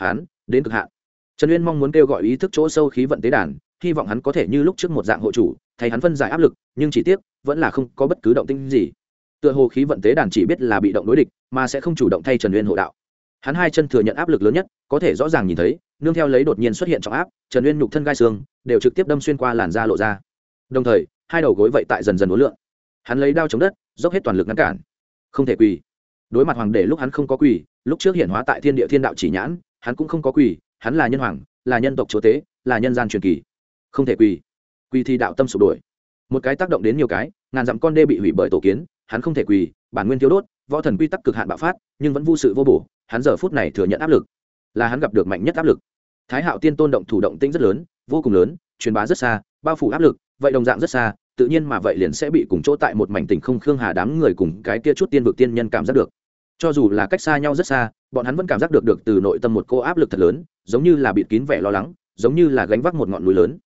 Speaker 1: hắn đến cực hạn. Trần uyên mong muốn kêu gọi ý thức chỗ sâu khí vận tế đàn, hy vọng hắn có thể như lúc trước một dạng hộ chủ, thay hắn phân giải áp lực, nhưng chỉ tiếc, vẫn là không có bất cứ động tinh gì. Tựa hồ khí vận tế đàn chỉ biết là bị động đối địch, mà sẽ không chủ động thay trần uyên hộ đạo. Hắn hai chân thừa nhận áp lực lớn nhất, có thể rõ ràng nhìn thấy, nương theo lấy đột nhiên xuất hiện trọng áp, trần uyên nhục thân gai xương, đều trực tiếp đâm xuyên qua làn da lộ ra. Đồng thời, hai đầu gối vậy tại dần dần uốn lượn. Hắn lấy đao chống đất, dốc hết toàn lực ngăn cản. Không thể quỳ. Đối mặt hoàng để lúc hắn không có quỳ, lúc trước hiện hóa tại thiên địa thiên đạo chỉ nhãn hắn cũng không có quỳ, hắn là nhân hoàng, là nhân tộc chúa tế là nhân gian truyền kỳ. Không thể quỳ. Quỳ thì đạo tâm sụp đổi một cái tác động đến nhiều cái, ngàn dặm con đê bị hủy bởi tổ kiến, hắn không thể quỳ, bản nguyên thiếu đốt, võ thần quy tắc cực hạn bạo phát, nhưng vẫn vô sự vô bổ, hắn giờ phút này thừa nhận áp lực. Là hắn gặp được mạnh nhất áp lực. Thái hạo tiên tôn động thủ động tĩnh rất lớn, vô cùng lớn, truyền bá rất xa, bao phủ áp lực, vậy đồng dạng rất xa, tự nhiên mà vậy liền sẽ bị cùng chỗ tại một mảnh tỉnh không khương hà đám người cùng cái kia chút tiên vực tiên nhân cảm giác được cho dù là cách xa nhau rất xa, bọn hắn vẫn cảm giác được được từ nội tâm một cô áp lực thật lớn, giống như là bịt kín vẻ lo lắng, giống như là gánh vác một ngọn núi lớn.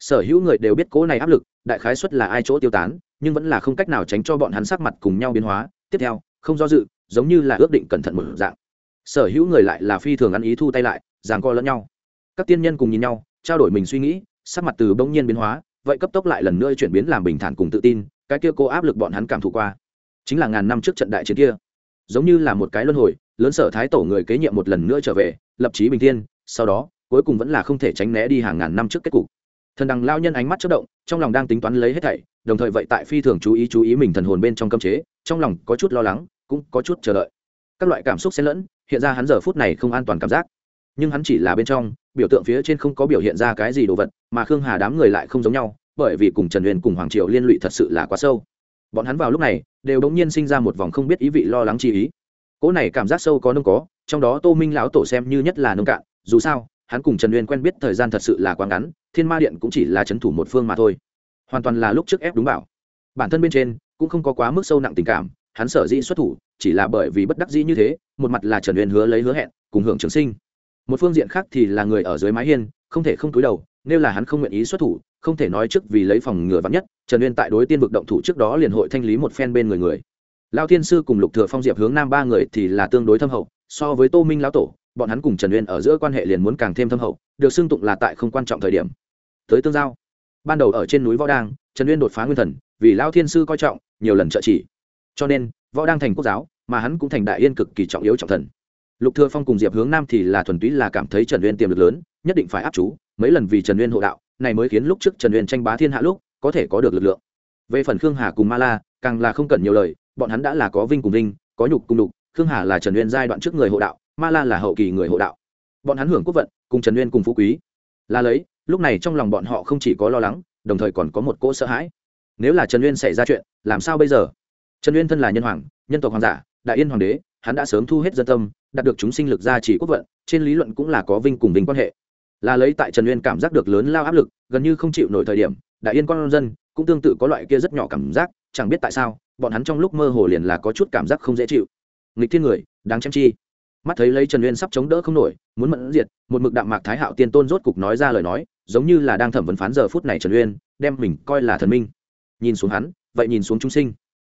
Speaker 1: Sở hữu người đều biết cố này áp lực, đại khái xuất là ai chỗ tiêu tán, nhưng vẫn là không cách nào tránh cho bọn hắn sắc mặt cùng nhau biến hóa. Tiếp theo, không do dự, giống như là ước định cẩn thận một dạng. Sở hữu người lại là phi thường ăn ý thu tay lại, giằng co lẫn nhau. Các tiên nhân cùng nhìn nhau, trao đổi mình suy nghĩ, sắc mặt từ bỗng nhiên biến hóa, vậy cấp tốc lại lần nữa chuyển biến làm bình thản cùng tự tin, cái kia cô áp lực bọn hắn cảm thụ qua. Chính là ngàn năm trước trận đại chiến kia giống như là một cái luân hồi, lớn sở thái tổ người kế nhiệm một lần nữa trở về, lập trí bình thiên, sau đó, cuối cùng vẫn là không thể tránh né đi hàng ngàn năm trước kết cục. Thần đằng lao nhân ánh mắt chất động, trong lòng đang tính toán lấy hết thảy, đồng thời vậy tại phi thường chú ý chú ý mình thần hồn bên trong cơm chế, trong lòng có chút lo lắng, cũng có chút chờ đợi. Các loại cảm xúc xen lẫn, hiện ra hắn giờ phút này không an toàn cảm giác. Nhưng hắn chỉ là bên trong, biểu tượng phía trên không có biểu hiện ra cái gì đồ vật, mà khương hà đám người lại không giống nhau, bởi vì cùng trần huyền cùng hoàng triều liên lụy thật sự là quá sâu. Bọn hắn vào lúc này đều đống nhiên sinh ra một vòng không biết ý vị lo lắng chi ý. Cỗ này cảm giác sâu có nông có, trong đó tô minh lão tổ xem như nhất là nông cạn, dù sao, hắn cùng trần uyên quen biết thời gian thật sự là quá ngắn, thiên ma điện cũng chỉ là c h ấ n thủ một phương mà thôi. Hoàn toàn là lúc trước ép đúng bảo. Bản thân bên trên, cũng không có quá mức sâu nặng tình cảm, hắn sở dĩ xuất thủ, chỉ là bởi vì bất đắc dĩ như thế, một mặt là trần uyên hứa lấy hứa hẹn, cùng hưởng trường sinh. Một phương diện khác thì là người ở dưới mái hiên, không thể không túi đầu, nếu là hắn không nguyện ý xuất thủ không thể nói trước vì lấy phòng ngừa vắng nhất, trần uyên tại đối tiên vực động thủ trước đó liền hội thanh lý một phen bên người người. Lao thiên sư cùng lục thừa phong diệp hướng nam ba người thì là tương đối thâm hậu, so với tô minh lão tổ, bọn hắn cùng trần uyên ở giữa quan hệ liền muốn càng thêm thâm hậu, được xưng tụng là tại không quan trọng thời điểm. Tới tương giao, ban đầu ở trên núi võ đang, trần uyên đột phá nguyên thần, vì lao thiên sư coi trọng, nhiều lần trợ chỉ. Cho nên, võ đang thành quốc giáo, mà hắn cũng thành đại yên cực kỳ trọng yếu trọng thần. Lục thừa phong cùng diệp hướng nam thì là thuần túy là cảm thấy trần uyên tiềm lực lớn, nhất định phải áp chú, mấy lần vì trần uyên hộ đạo này mới khiến lúc trước trần uyên tranh bá thiên hạ lúc, có thể có được lực lượng. Về phần khương hà cùng ma la, càng là không cần nhiều lời, bọn hắn đã là có vinh cùng vinh, có nhục cùng đục khương hà là trần uyên giai đoạn trước người hộ đạo, ma la là hậu kỳ người hộ đạo. Bọn hắn hưởng quốc vận, cùng trần uyên cùng phú quý. Là lấy, lúc này trong lòng bọn họ không chỉ có lo lắng, đồng thời còn có một cỗ sợ hãi. Nếu là trần uyên xảy ra chuyện, làm sao bây giờ? Trần uyên thân là nhân hoàng, nhân tộc hoàng giả, đại yên hoàng đế, hắn đã sớm thu hết dân tâm, đạt được chúng sinh lực gia trì quốc vận, trên lý luận cũng là có vinh cùng vinh quan hệ là lấy tại trần uyên cảm giác được lớn lao áp lực, gần như không chịu nổi thời điểm, đại yên con dân cũng tương tự có loại kia rất nhỏ cảm giác, chẳng biết tại sao, bọn hắn trong lúc mơ hồ liền là có chút cảm giác không dễ chịu. Nghịch thiên người, đáng chăm chi. Mắt thấy lấy trần uyên sắp chống đỡ không nổi, muốn mẫn diệt, một mực đạm mạc thái hạo tiên tôn rốt cục nói ra lời nói, giống như là đang thẩm vấn phán giờ phút này trần uyên, đem mình coi là thần minh. Nhìn xuống hắn, vậy nhìn xuống chúng sinh.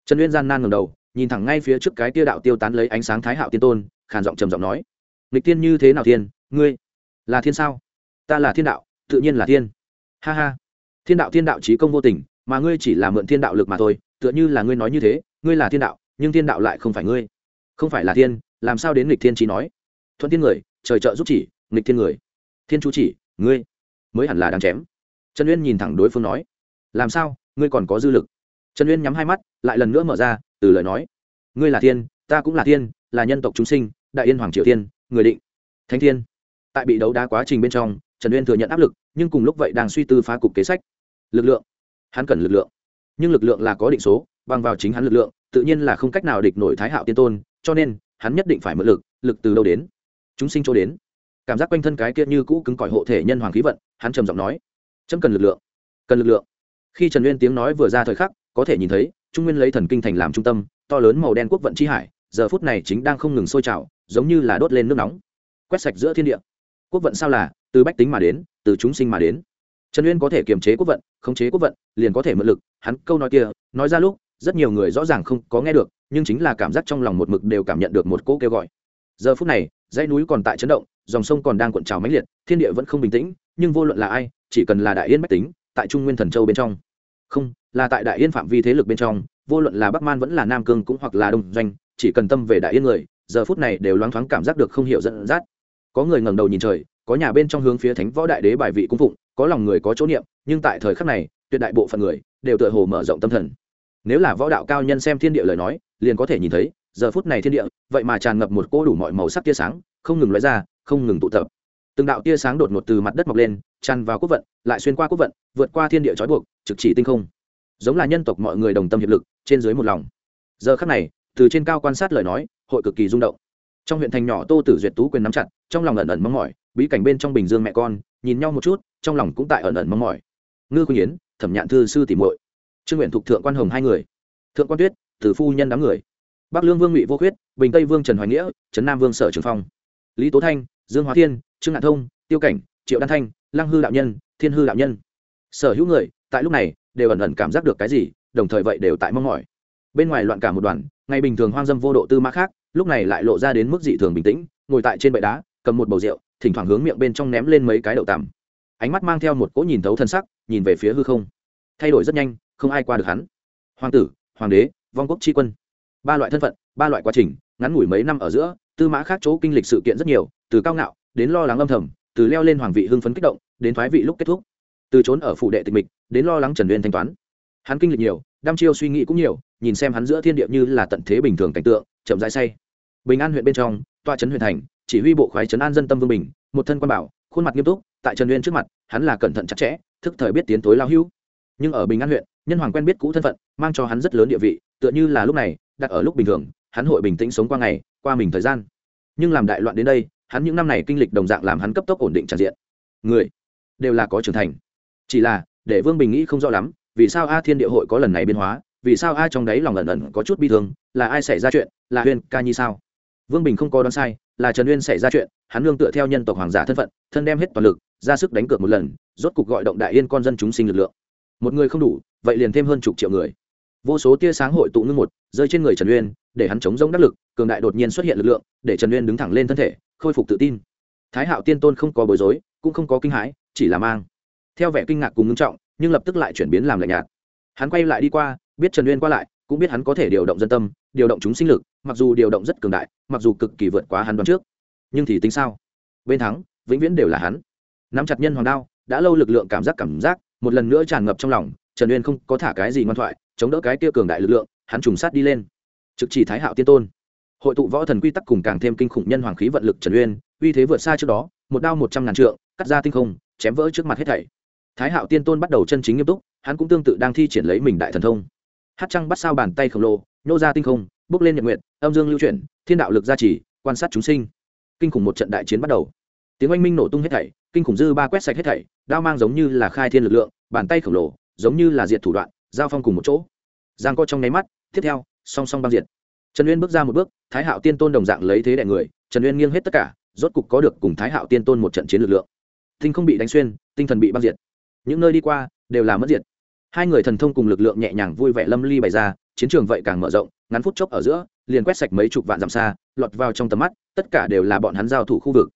Speaker 1: Trần uyên gian nan ngầm đầu, nhìn thẳng ngay phía trước cái tia đạo tiêu tán lấy ánh sáng thái hạo tiên tôn, khàn giọng trầm giọng nói. Nghịch tiên như thế nào thiên, ngươi, là thiên sao? Ta là thiên đạo, tự nhiên là thiên. Ha ha. Thiên đạo thiên đạo trí công vô tình, mà ngươi chỉ là mượn thiên đạo lực mà thôi, tựa như là ngươi nói như thế, ngươi là thiên đạo, nhưng thiên đạo lại không phải ngươi. Không phải là thiên, làm sao đến nghịch thiên trí nói? Thuận thiên người, trời trợ giúp chỉ, nghịch thiên người. Thiên chú chỉ, ngươi. Mới hẳn là đang chém. Trần uyên nhìn thẳng đối phương nói. Làm sao, ngươi còn có dư lực? Trần uyên nhắm hai mắt, lại lần nữa mở ra, từ lời nói. Ngươi là thiên, ta cũng là thiên, là nhân tộc chúng sinh, đại yên hoàng triều thiên, người định. Thánh thiên. Tại bị đấu đá quá trình bên trong trần uyên thừa nhận áp lực, nhưng cùng lúc vậy đang suy tư phá cục kế sách. Lực lượng. Hắn cần lực lượng. Nhưng lực lượng là có định số, bằng vào chính hắn lực lượng, tự nhiên là không cách nào địch nổi thái hạo tiên tôn, cho nên, hắn nhất định phải mượn lực lực từ đâu đến? Chúng sinh chỗ đến. Cảm giác quanh thân cái kia như cũ cứng cỏi hộ thể nhân hoàng khí vận, hắn trầm giọng nói. Chấm cần lực lượng. Cần lực lượng. Khi trần uyên tiếng nói vừa ra thời khắc, có thể nhìn thấy, trung nguyên lấy thần kinh thành làm trung tâm, to lớn màu đen quốc vận chi hải, giờ phút này chính đang không ngừng sôi trào, giống như là đốt lên nước nóng. Quét sạch giữa thiên địa quốc vận sao là, từ bách tính mà đến, từ chúng sinh mà đến. Trần uyên có thể kiềm chế quốc vận, khống chế quốc vận, liền có thể mượn lực, hắn câu nói kia, nói ra lúc, rất nhiều người rõ ràng không có nghe được, nhưng chính là cảm giác trong lòng một mực đều cảm nhận được một cỗ kêu gọi. Giờ phút này, dãy núi còn tại chấn động, dòng sông còn đang cuộn trào mãnh liệt, thiên địa vẫn không bình tĩnh, nhưng vô luận là ai, chỉ cần là đại yên bách tính, tại trung nguyên thần châu bên trong. Không, là tại đại yên phạm vi thế lực bên trong, vô luận là bắc man vẫn là nam cương cũng hoặc là đông doanh, chỉ cần tâm về đại yên người, giờ phút này đều loáng thoáng cảm giác được không hiểu dẫn dắt có người ngẩng đầu nhìn trời, có nhà bên trong hướng phía thánh võ đại đế bài vị cung phụng, có lòng người có chỗ niệm, nhưng tại thời khắc này, tuyệt đại bộ phận người đều tựa hồ mở rộng tâm thần. Nếu là võ đạo cao nhân xem thiên địa lời nói, liền có thể nhìn thấy, giờ phút này thiên địa, vậy mà tràn ngập một cô đủ mọi màu sắc tia sáng, không ngừng lóe ra, không ngừng tụ tập. Từng đạo tia sáng đột ngột từ mặt đất mọc lên, tràn vào quốc vận, lại xuyên qua quốc vận, vượt qua thiên địa trói buộc, trực chỉ tinh không. Giống là nhân tộc mọi người đồng tâm hiệp lực, trên dưới một lòng. Giờ khắc này, từ trên cao quan sát lời nói, hội cực kỳ rung động trong huyện thành nhỏ tô tử duyệt tú quyền nắm chặt, trong lòng ẩn ẩn mong mỏi, bí cảnh bên trong bình dương mẹ con, nhìn nhau một chút, trong lòng cũng tại ẩn ẩn mong mỏi. Ngư khuyên yến, thẩm nhạn thư sư tỉ muội. Trương nguyện thuộc thượng quan hồng hai người. Thượng quan tuyết, tử phu nhân đám người. Bắc lương vương ngụy vô khuyết, bình tây vương trần hoài nghĩa, trấn nam vương sở trường phong. Lý tố thanh, dương hóa thiên, trương ngạn thông, tiêu cảnh, triệu đan thanh, lăng hư đạo nhân, thiên hư đạo nhân. Sở hữu người, tại lúc này, đều ẩn ẩn cảm giác được cái gì, đồng thời vậy đều tại mong mỏi. Bên ngoài loạn cả một đoàn, ngày bình thường hoang dâm vô độ tư mã khác lúc này lại lộ ra đến mức dị thường bình tĩnh, ngồi tại trên bệ đá, cầm một bầu rượu, thỉnh thoảng hướng miệng bên trong ném lên mấy cái đậu tằm. Ánh mắt mang theo một cỗ nhìn thấu thân sắc, nhìn về phía hư không. Thay đổi rất nhanh, không ai qua được hắn. Hoàng tử, hoàng đế, vong quốc tri quân. Ba loại thân phận, ba loại quá trình, ngắn ngủi mấy năm ở giữa, tư mã khác chỗ kinh lịch sự kiện rất nhiều, từ cao ngạo, đến lo lắng âm thầm, từ leo lên hoàng vị hưng phấn kích động, đến thoái vị lúc kết thúc. Từ trốn ở phủ đệ tịch mịch, đến lo lắng trần uyên thanh toán. Hắn kinh lịch nhiều, đăm chiêu suy nghĩ cũng nhiều, nhìn xem hắn giữa thiên địa như là tận thế bình thường cảnh tượng chậm rãi say. Bình an huyện bên trong toa trấn huyện thành, chỉ huy bộ khoái trấn an dân tâm vương bình, một thân quan bảo, khuôn mặt nghiêm túc, tại trần uyên trước mặt, hắn là cẩn thận chặt chẽ, thức thời biết tiến tối lao hưu nhưng ở bình an huyện, nhân hoàng quen biết cũ thân phận, mang cho hắn rất lớn địa vị, tựa như là lúc này, đặt ở lúc bình thường, hắn hội bình tĩnh sống qua ngày, qua mình thời gian. Nhưng làm đại loạn đến đây, hắn những năm này kinh lịch đồng dạng làm hắn cấp tốc ổn định tràn diện. Người, đều là có trưởng thành. Chỉ là, để vương bình nghĩ không rõ lắm, vì sao a thiên địa hội có lần này biến hóa vì sao ai trong đấy lòng ẩn ẩn có chút bi thương, là ai xảy ra chuyện, là huyên ca nhi sao? Vương bình không có đoán sai, là trần uyên xảy ra chuyện, hắn nương tựa theo nhân tộc hoàng giả thân phận, thân đem hết toàn lực, ra sức đánh cược một lần, rốt cục gọi động đại yên con dân chúng sinh lực lượng. Một người không đủ, vậy liền thêm hơn chục triệu người. Vô số tia sáng hội tụ ngưng một, rơi trên người trần uyên, để hắn chống giống đắc lực, cường đại đột nhiên xuất hiện lực lượng, để trần uyên đứng thẳng lên thân thể, khôi phục tự tin. Thái hạo tiên tôn không có bối rối, cũng không có kinh hãi, chỉ là mang theo vẻ kinh ngạc cùng ngưng trọng, nhưng lập tức lại chuyển biến làm lạnh nhạt. Hắn quay lại đi qua biết trần uyên qua lại, cũng biết hắn có thể điều động dân tâm, điều động chúng sinh lực, mặc dù điều động rất cường đại, mặc dù cực kỳ vượt quá hắn đoán trước. Nhưng thì tính sao? Bên thắng, vĩnh viễn đều là hắn. Nắm chặt nhân hoàng đao, đã lâu lực lượng cảm giác cảm giác, một lần nữa tràn ngập trong lòng, trần uyên không có thả cái gì ngoan thoại, chống đỡ cái kia cường đại lực lượng, hắn trùng sát đi lên. Trực chỉ thái hạo tiên tôn. Hội tụ võ thần quy tắc cùng càng thêm kinh khủng nhân hoàng khí vận lực trần uyên, uy thế vượt xa trước đó, một đao một trăm ngàn trượng, cắt ra tinh không, chém vỡ trước mặt hết thảy. Thái hạo tiên tôn bắt đầu chân chính nghiêm túc, hắn cũng tương tự đang thi triển lấy mình đại thần thông hát trăng bắt sao bàn tay khổng lồ, nhô ra tinh không, bước lên nhật nguyện âm dương lưu chuyển, thiên đạo lực gia trì, quan sát chúng sinh. Kinh khủng một trận đại chiến bắt đầu. Tiếng oanh minh nổ tung hết thảy, kinh khủng dư ba quét sạch hết thảy, đao mang giống như là khai thiên lực lượng, bàn tay khổng lồ, giống như là diệt thủ đoạn, giao phong cùng một chỗ. Giang co trong nháy mắt, tiếp theo, song song băng diệt. Trần uyên bước ra một bước, thái hạo tiên tôn đồng dạng lấy thế đại người, trần uyên nghiêng hết tất cả, rốt cục có được cùng thái hạo tiên tôn một trận chiến lực lượng. Tinh không bị đánh xuyên, tinh thần bị băng diệt. Những nơi đi qua, đều là mất diệt hai người thần thông cùng lực lượng nhẹ nhàng vui vẻ lâm ly bày ra, chiến trường vậy càng mở rộng, ngắn phút chốc ở giữa, liền quét sạch mấy chục vạn dặm xa, lọt vào trong tầm mắt, tất cả đều là bọn hắn giao thủ khu vực.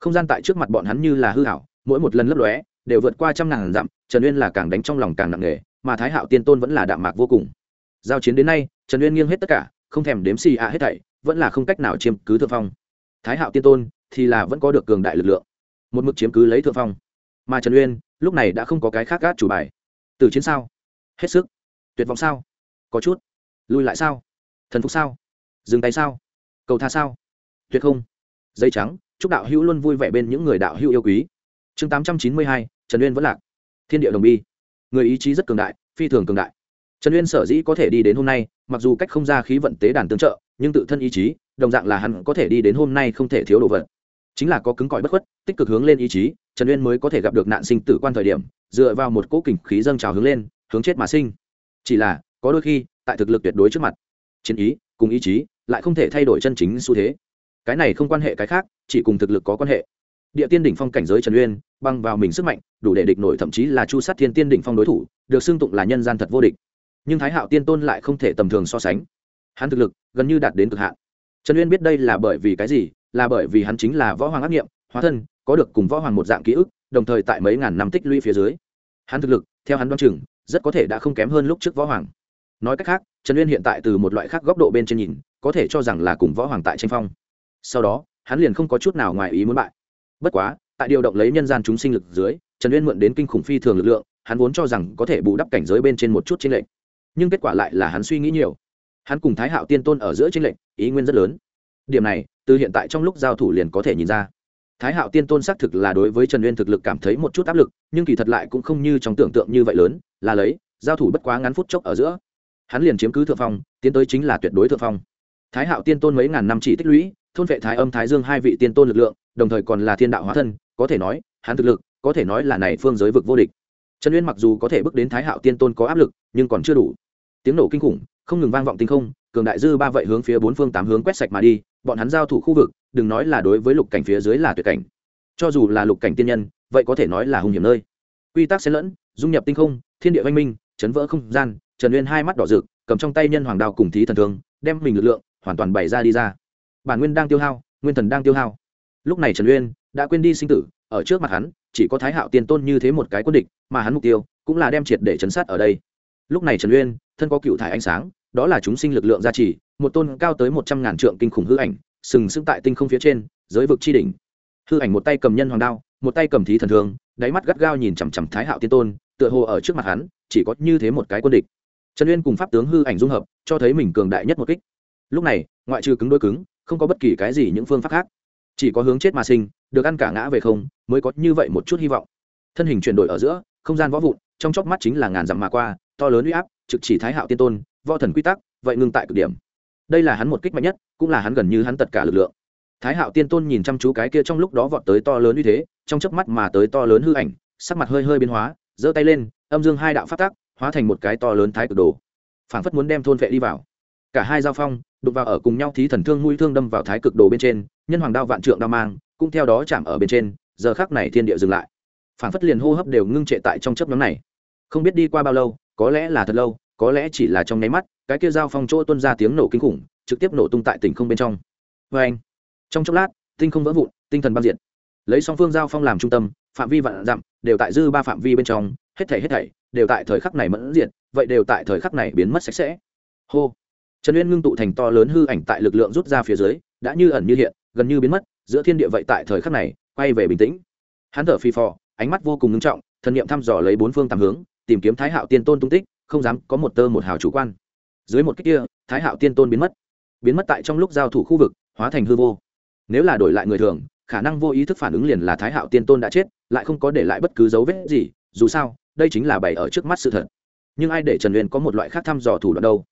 Speaker 1: Không gian tại trước mặt bọn hắn như là hư hảo mỗi một lần lấp lóe, đều vượt qua trăm ngàn dặm, trần uyên là càng đánh trong lòng càng nặng nề, mà thái hạo tiên tôn vẫn là đạm mạc vô cùng. Giao chiến đến nay, trần uyên nghiêng hết tất cả, không thèm đếm xì ạ hết thảy, vẫn là không cách nào chiếm cứ thượng phong. Thái hạo tiên tôn thì là vẫn có được cường đại lực lượng, một mực chiếm cứ lấy thượng phong. Mà trần uyên lúc này đã không có cái khác gác chủ bài từ chiến sao? Hết sức. Tuyệt vọng sao? Có chút. Lùi lại sao? Thần phục sao? Dừng tay sao? Cầu tha sao? Tuyệt không. Dây trắng, chúc đạo hữu luôn vui vẻ bên những người đạo hữu yêu quý. Chương tám trăm chín mươi hai, trần uyên vẫn lạc. Thiên địa đồng bi. Người ý chí rất cường đại, phi thường cường đại. Trần uyên sở dĩ có thể đi đến hôm nay, mặc dù cách không ra khí vận tế đàn tương trợ, nhưng tự thân ý chí, đồng dạng là hắn có thể đi đến hôm nay không thể thiếu đồ vật. Chính là có cứng cỏi bất khuất, tích cực hướng lên ý chí, trần uyên mới có thể gặp được nạn sinh tử quan thời điểm dựa vào một cỗ kình khí dâng trào hướng lên, hướng chết mà sinh. Chỉ là, có đôi khi, tại thực lực tuyệt đối trước mặt, chiến ý cùng ý chí lại không thể thay đổi chân chính xu thế. Cái này không quan hệ cái khác, chỉ cùng thực lực có quan hệ. Địa tiên đỉnh phong cảnh giới trần uyên, băng vào mình sức mạnh, đủ để địch nổi thậm chí là chu sát thiên tiên đỉnh phong đối thủ, được xưng tụng là nhân gian thật vô địch. Nhưng thái hạo tiên tôn lại không thể tầm thường so sánh. Hắn thực lực gần như đạt đến cực hạn. Trần uyên biết đây là bởi vì cái gì? Là bởi vì hắn chính là võ hoàng ác nghiệm, hóa thân, có được cùng võ hoàng một dạng ký ức đồng thời tại mấy ngàn năm tích lũy phía dưới. Hắn thực lực, theo hắn đoán chừng, rất có thể đã không kém hơn lúc trước võ hoàng. Nói cách khác, trần uyên hiện tại từ một loại khác góc độ bên trên nhìn, có thể cho rằng là cùng võ hoàng tại tranh phong. Sau đó, hắn liền không có chút nào ngoài ý muốn bại. Bất quá, tại điều động lấy nhân gian chúng sinh lực dưới, trần uyên mượn đến kinh khủng phi thường lực lượng, hắn vốn cho rằng có thể bù đắp cảnh giới bên trên một chút trên lệnh nhưng kết quả lại là hắn suy nghĩ nhiều. Hắn cùng thái hạo tiên tôn ở giữa trên lệnh ý nguyên rất lớn. Điểm này, từ hiện tại trong lúc giao thủ liền có thể nhìn ra thái hạo tiên tôn xác thực là đối với trần uyên thực lực cảm thấy một chút áp lực, nhưng kỳ thật lại cũng không như trong tưởng tượng như vậy lớn, là lấy, giao thủ bất quá ngắn phút chốc ở giữa. Hắn liền chiếm cứ thượng phong, tiến tới chính là tuyệt đối thượng phong. Thái hạo tiên tôn mấy ngàn năm chỉ tích lũy, thôn vệ thái âm thái dương hai vị tiên tôn lực lượng, đồng thời còn là thiên đạo hóa thân, có thể nói, hắn thực lực, có thể nói là này phương giới vực vô địch. Trần uyên mặc dù có thể bước đến thái hạo tiên tôn có áp lực, nhưng còn chưa đủ. Tiếng nổ kinh khủng, không ngừng vang vọng tinh không, cường đại dư ba vậy hướng phía bốn phương tám hướng quét sạch mà đi bọn hắn giao thủ khu vực, đừng nói là đối với lục cảnh phía dưới là tuyệt cảnh. Cho dù là lục cảnh tiên nhân, vậy có thể nói là hung hiểm nơi. Quy tắc xen lẫn, dung nhập tinh không, thiên địa văn minh, chấn vỡ không gian, trần uyên hai mắt đỏ rực, cầm trong tay nhân hoàng đao cùng thí thần thương, đem mình lực lượng hoàn toàn bày ra đi ra. Bản nguyên đang tiêu hao, nguyên thần đang tiêu hao. Lúc này trần uyên đã quên đi sinh tử, ở trước mặt hắn, chỉ có thái hạo tiên tôn như thế một cái quân địch, mà hắn mục tiêu cũng là đem triệt để chấn sát ở đây. Lúc này trần uyên, thân có cựu thải ánh sáng đó là chúng sinh lực lượng gia trì, một tôn cao tới một trăm ngàn trượng kinh khủng hư ảnh, sừng sững tại tinh không phía trên, giới vực chi đỉnh. Hư ảnh một tay cầm nhân hoàng đao, một tay cầm thí thần thương, đáy mắt gắt gao nhìn chằm chằm thái hạo tiên tôn, tựa hồ ở trước mặt hắn, chỉ có như thế một cái quân địch. Trần uyên cùng pháp tướng hư ảnh dung hợp, cho thấy mình cường đại nhất một kích. Lúc này, ngoại trừ cứng đôi cứng, không có bất kỳ cái gì những phương pháp khác. Chỉ có hướng chết mà sinh, được ăn cả ngã về không, mới có như vậy một chút hy vọng. Thân hình chuyển đổi ở giữa, không gian võ vụn, trong chốc mắt chính là ngàn dặm mà qua, to lớn uy áp, trực chỉ thái hạo tiên tôn võ thần quy tắc, vậy ngưng tại cực điểm. Đây là hắn một kích mạnh nhất, cũng là hắn gần như hắn tất cả lực lượng. Thái hạo tiên tôn nhìn chăm chú cái kia trong lúc đó vọt tới to lớn như thế, trong chớp mắt mà tới to lớn hư ảnh, sắc mặt hơi hơi biến hóa, giơ tay lên, âm dương hai đạo phát tác hóa thành một cái to lớn thái cực đồ. Phảng phất muốn đem thôn vệ đi vào. Cả hai giao phong, đụng vào ở cùng nhau thí thần thương mũi thương đâm vào thái cực đồ bên trên, nhân hoàng đao vạn trượng đao mang, cũng theo đó chạm ở bên trên, giờ khắc này thiên địa dừng lại. Phảng phất liền hô hấp đều ngưng trệ tại trong chớp nhóm này. Không biết đi qua bao lâu, có lẽ là thật lâu có lẽ chỉ là trong nháy mắt, cái kia giao phong chỗ tuôn ra tiếng nổ kinh khủng, trực tiếp nổ tung tại tỉnh không bên trong. Vê anh, trong chốc lát, tinh không vỡ vụn, tinh thần băng diện lấy song phương giao phong làm trung tâm, phạm vi vạn dặm, đều tại dư ba phạm vi bên trong, hết thảy hết thảy đều tại thời khắc này mẫn diện vậy đều tại thời khắc này biến mất sạch sẽ. Hô. Trần uyên ngưng tụ thành to lớn hư ảnh tại lực lượng rút ra phía dưới, đã như ẩn như hiện, gần như biến mất, giữa thiên địa vậy tại thời khắc này, quay về bình tĩnh. Hắn thở phi phò, ánh mắt vô cùng ngưng trọng, thần niệm thăm dò lấy bốn phương tám hướng, tìm kiếm thái hạo tiên tôn tung tích không dám có một tơ một hào chủ quan. Dưới một cách kia, thái hạo tiên tôn biến mất. Biến mất tại trong lúc giao thủ khu vực, hóa thành hư vô. Nếu là đổi lại người thường, khả năng vô ý thức phản ứng liền là thái hạo tiên tôn đã chết, lại không có để lại bất cứ dấu vết gì, dù sao, đây chính là bày ở trước mắt sự thật. Nhưng ai để trần uyên có một loại khác thăm dò thủ đoạn đâu?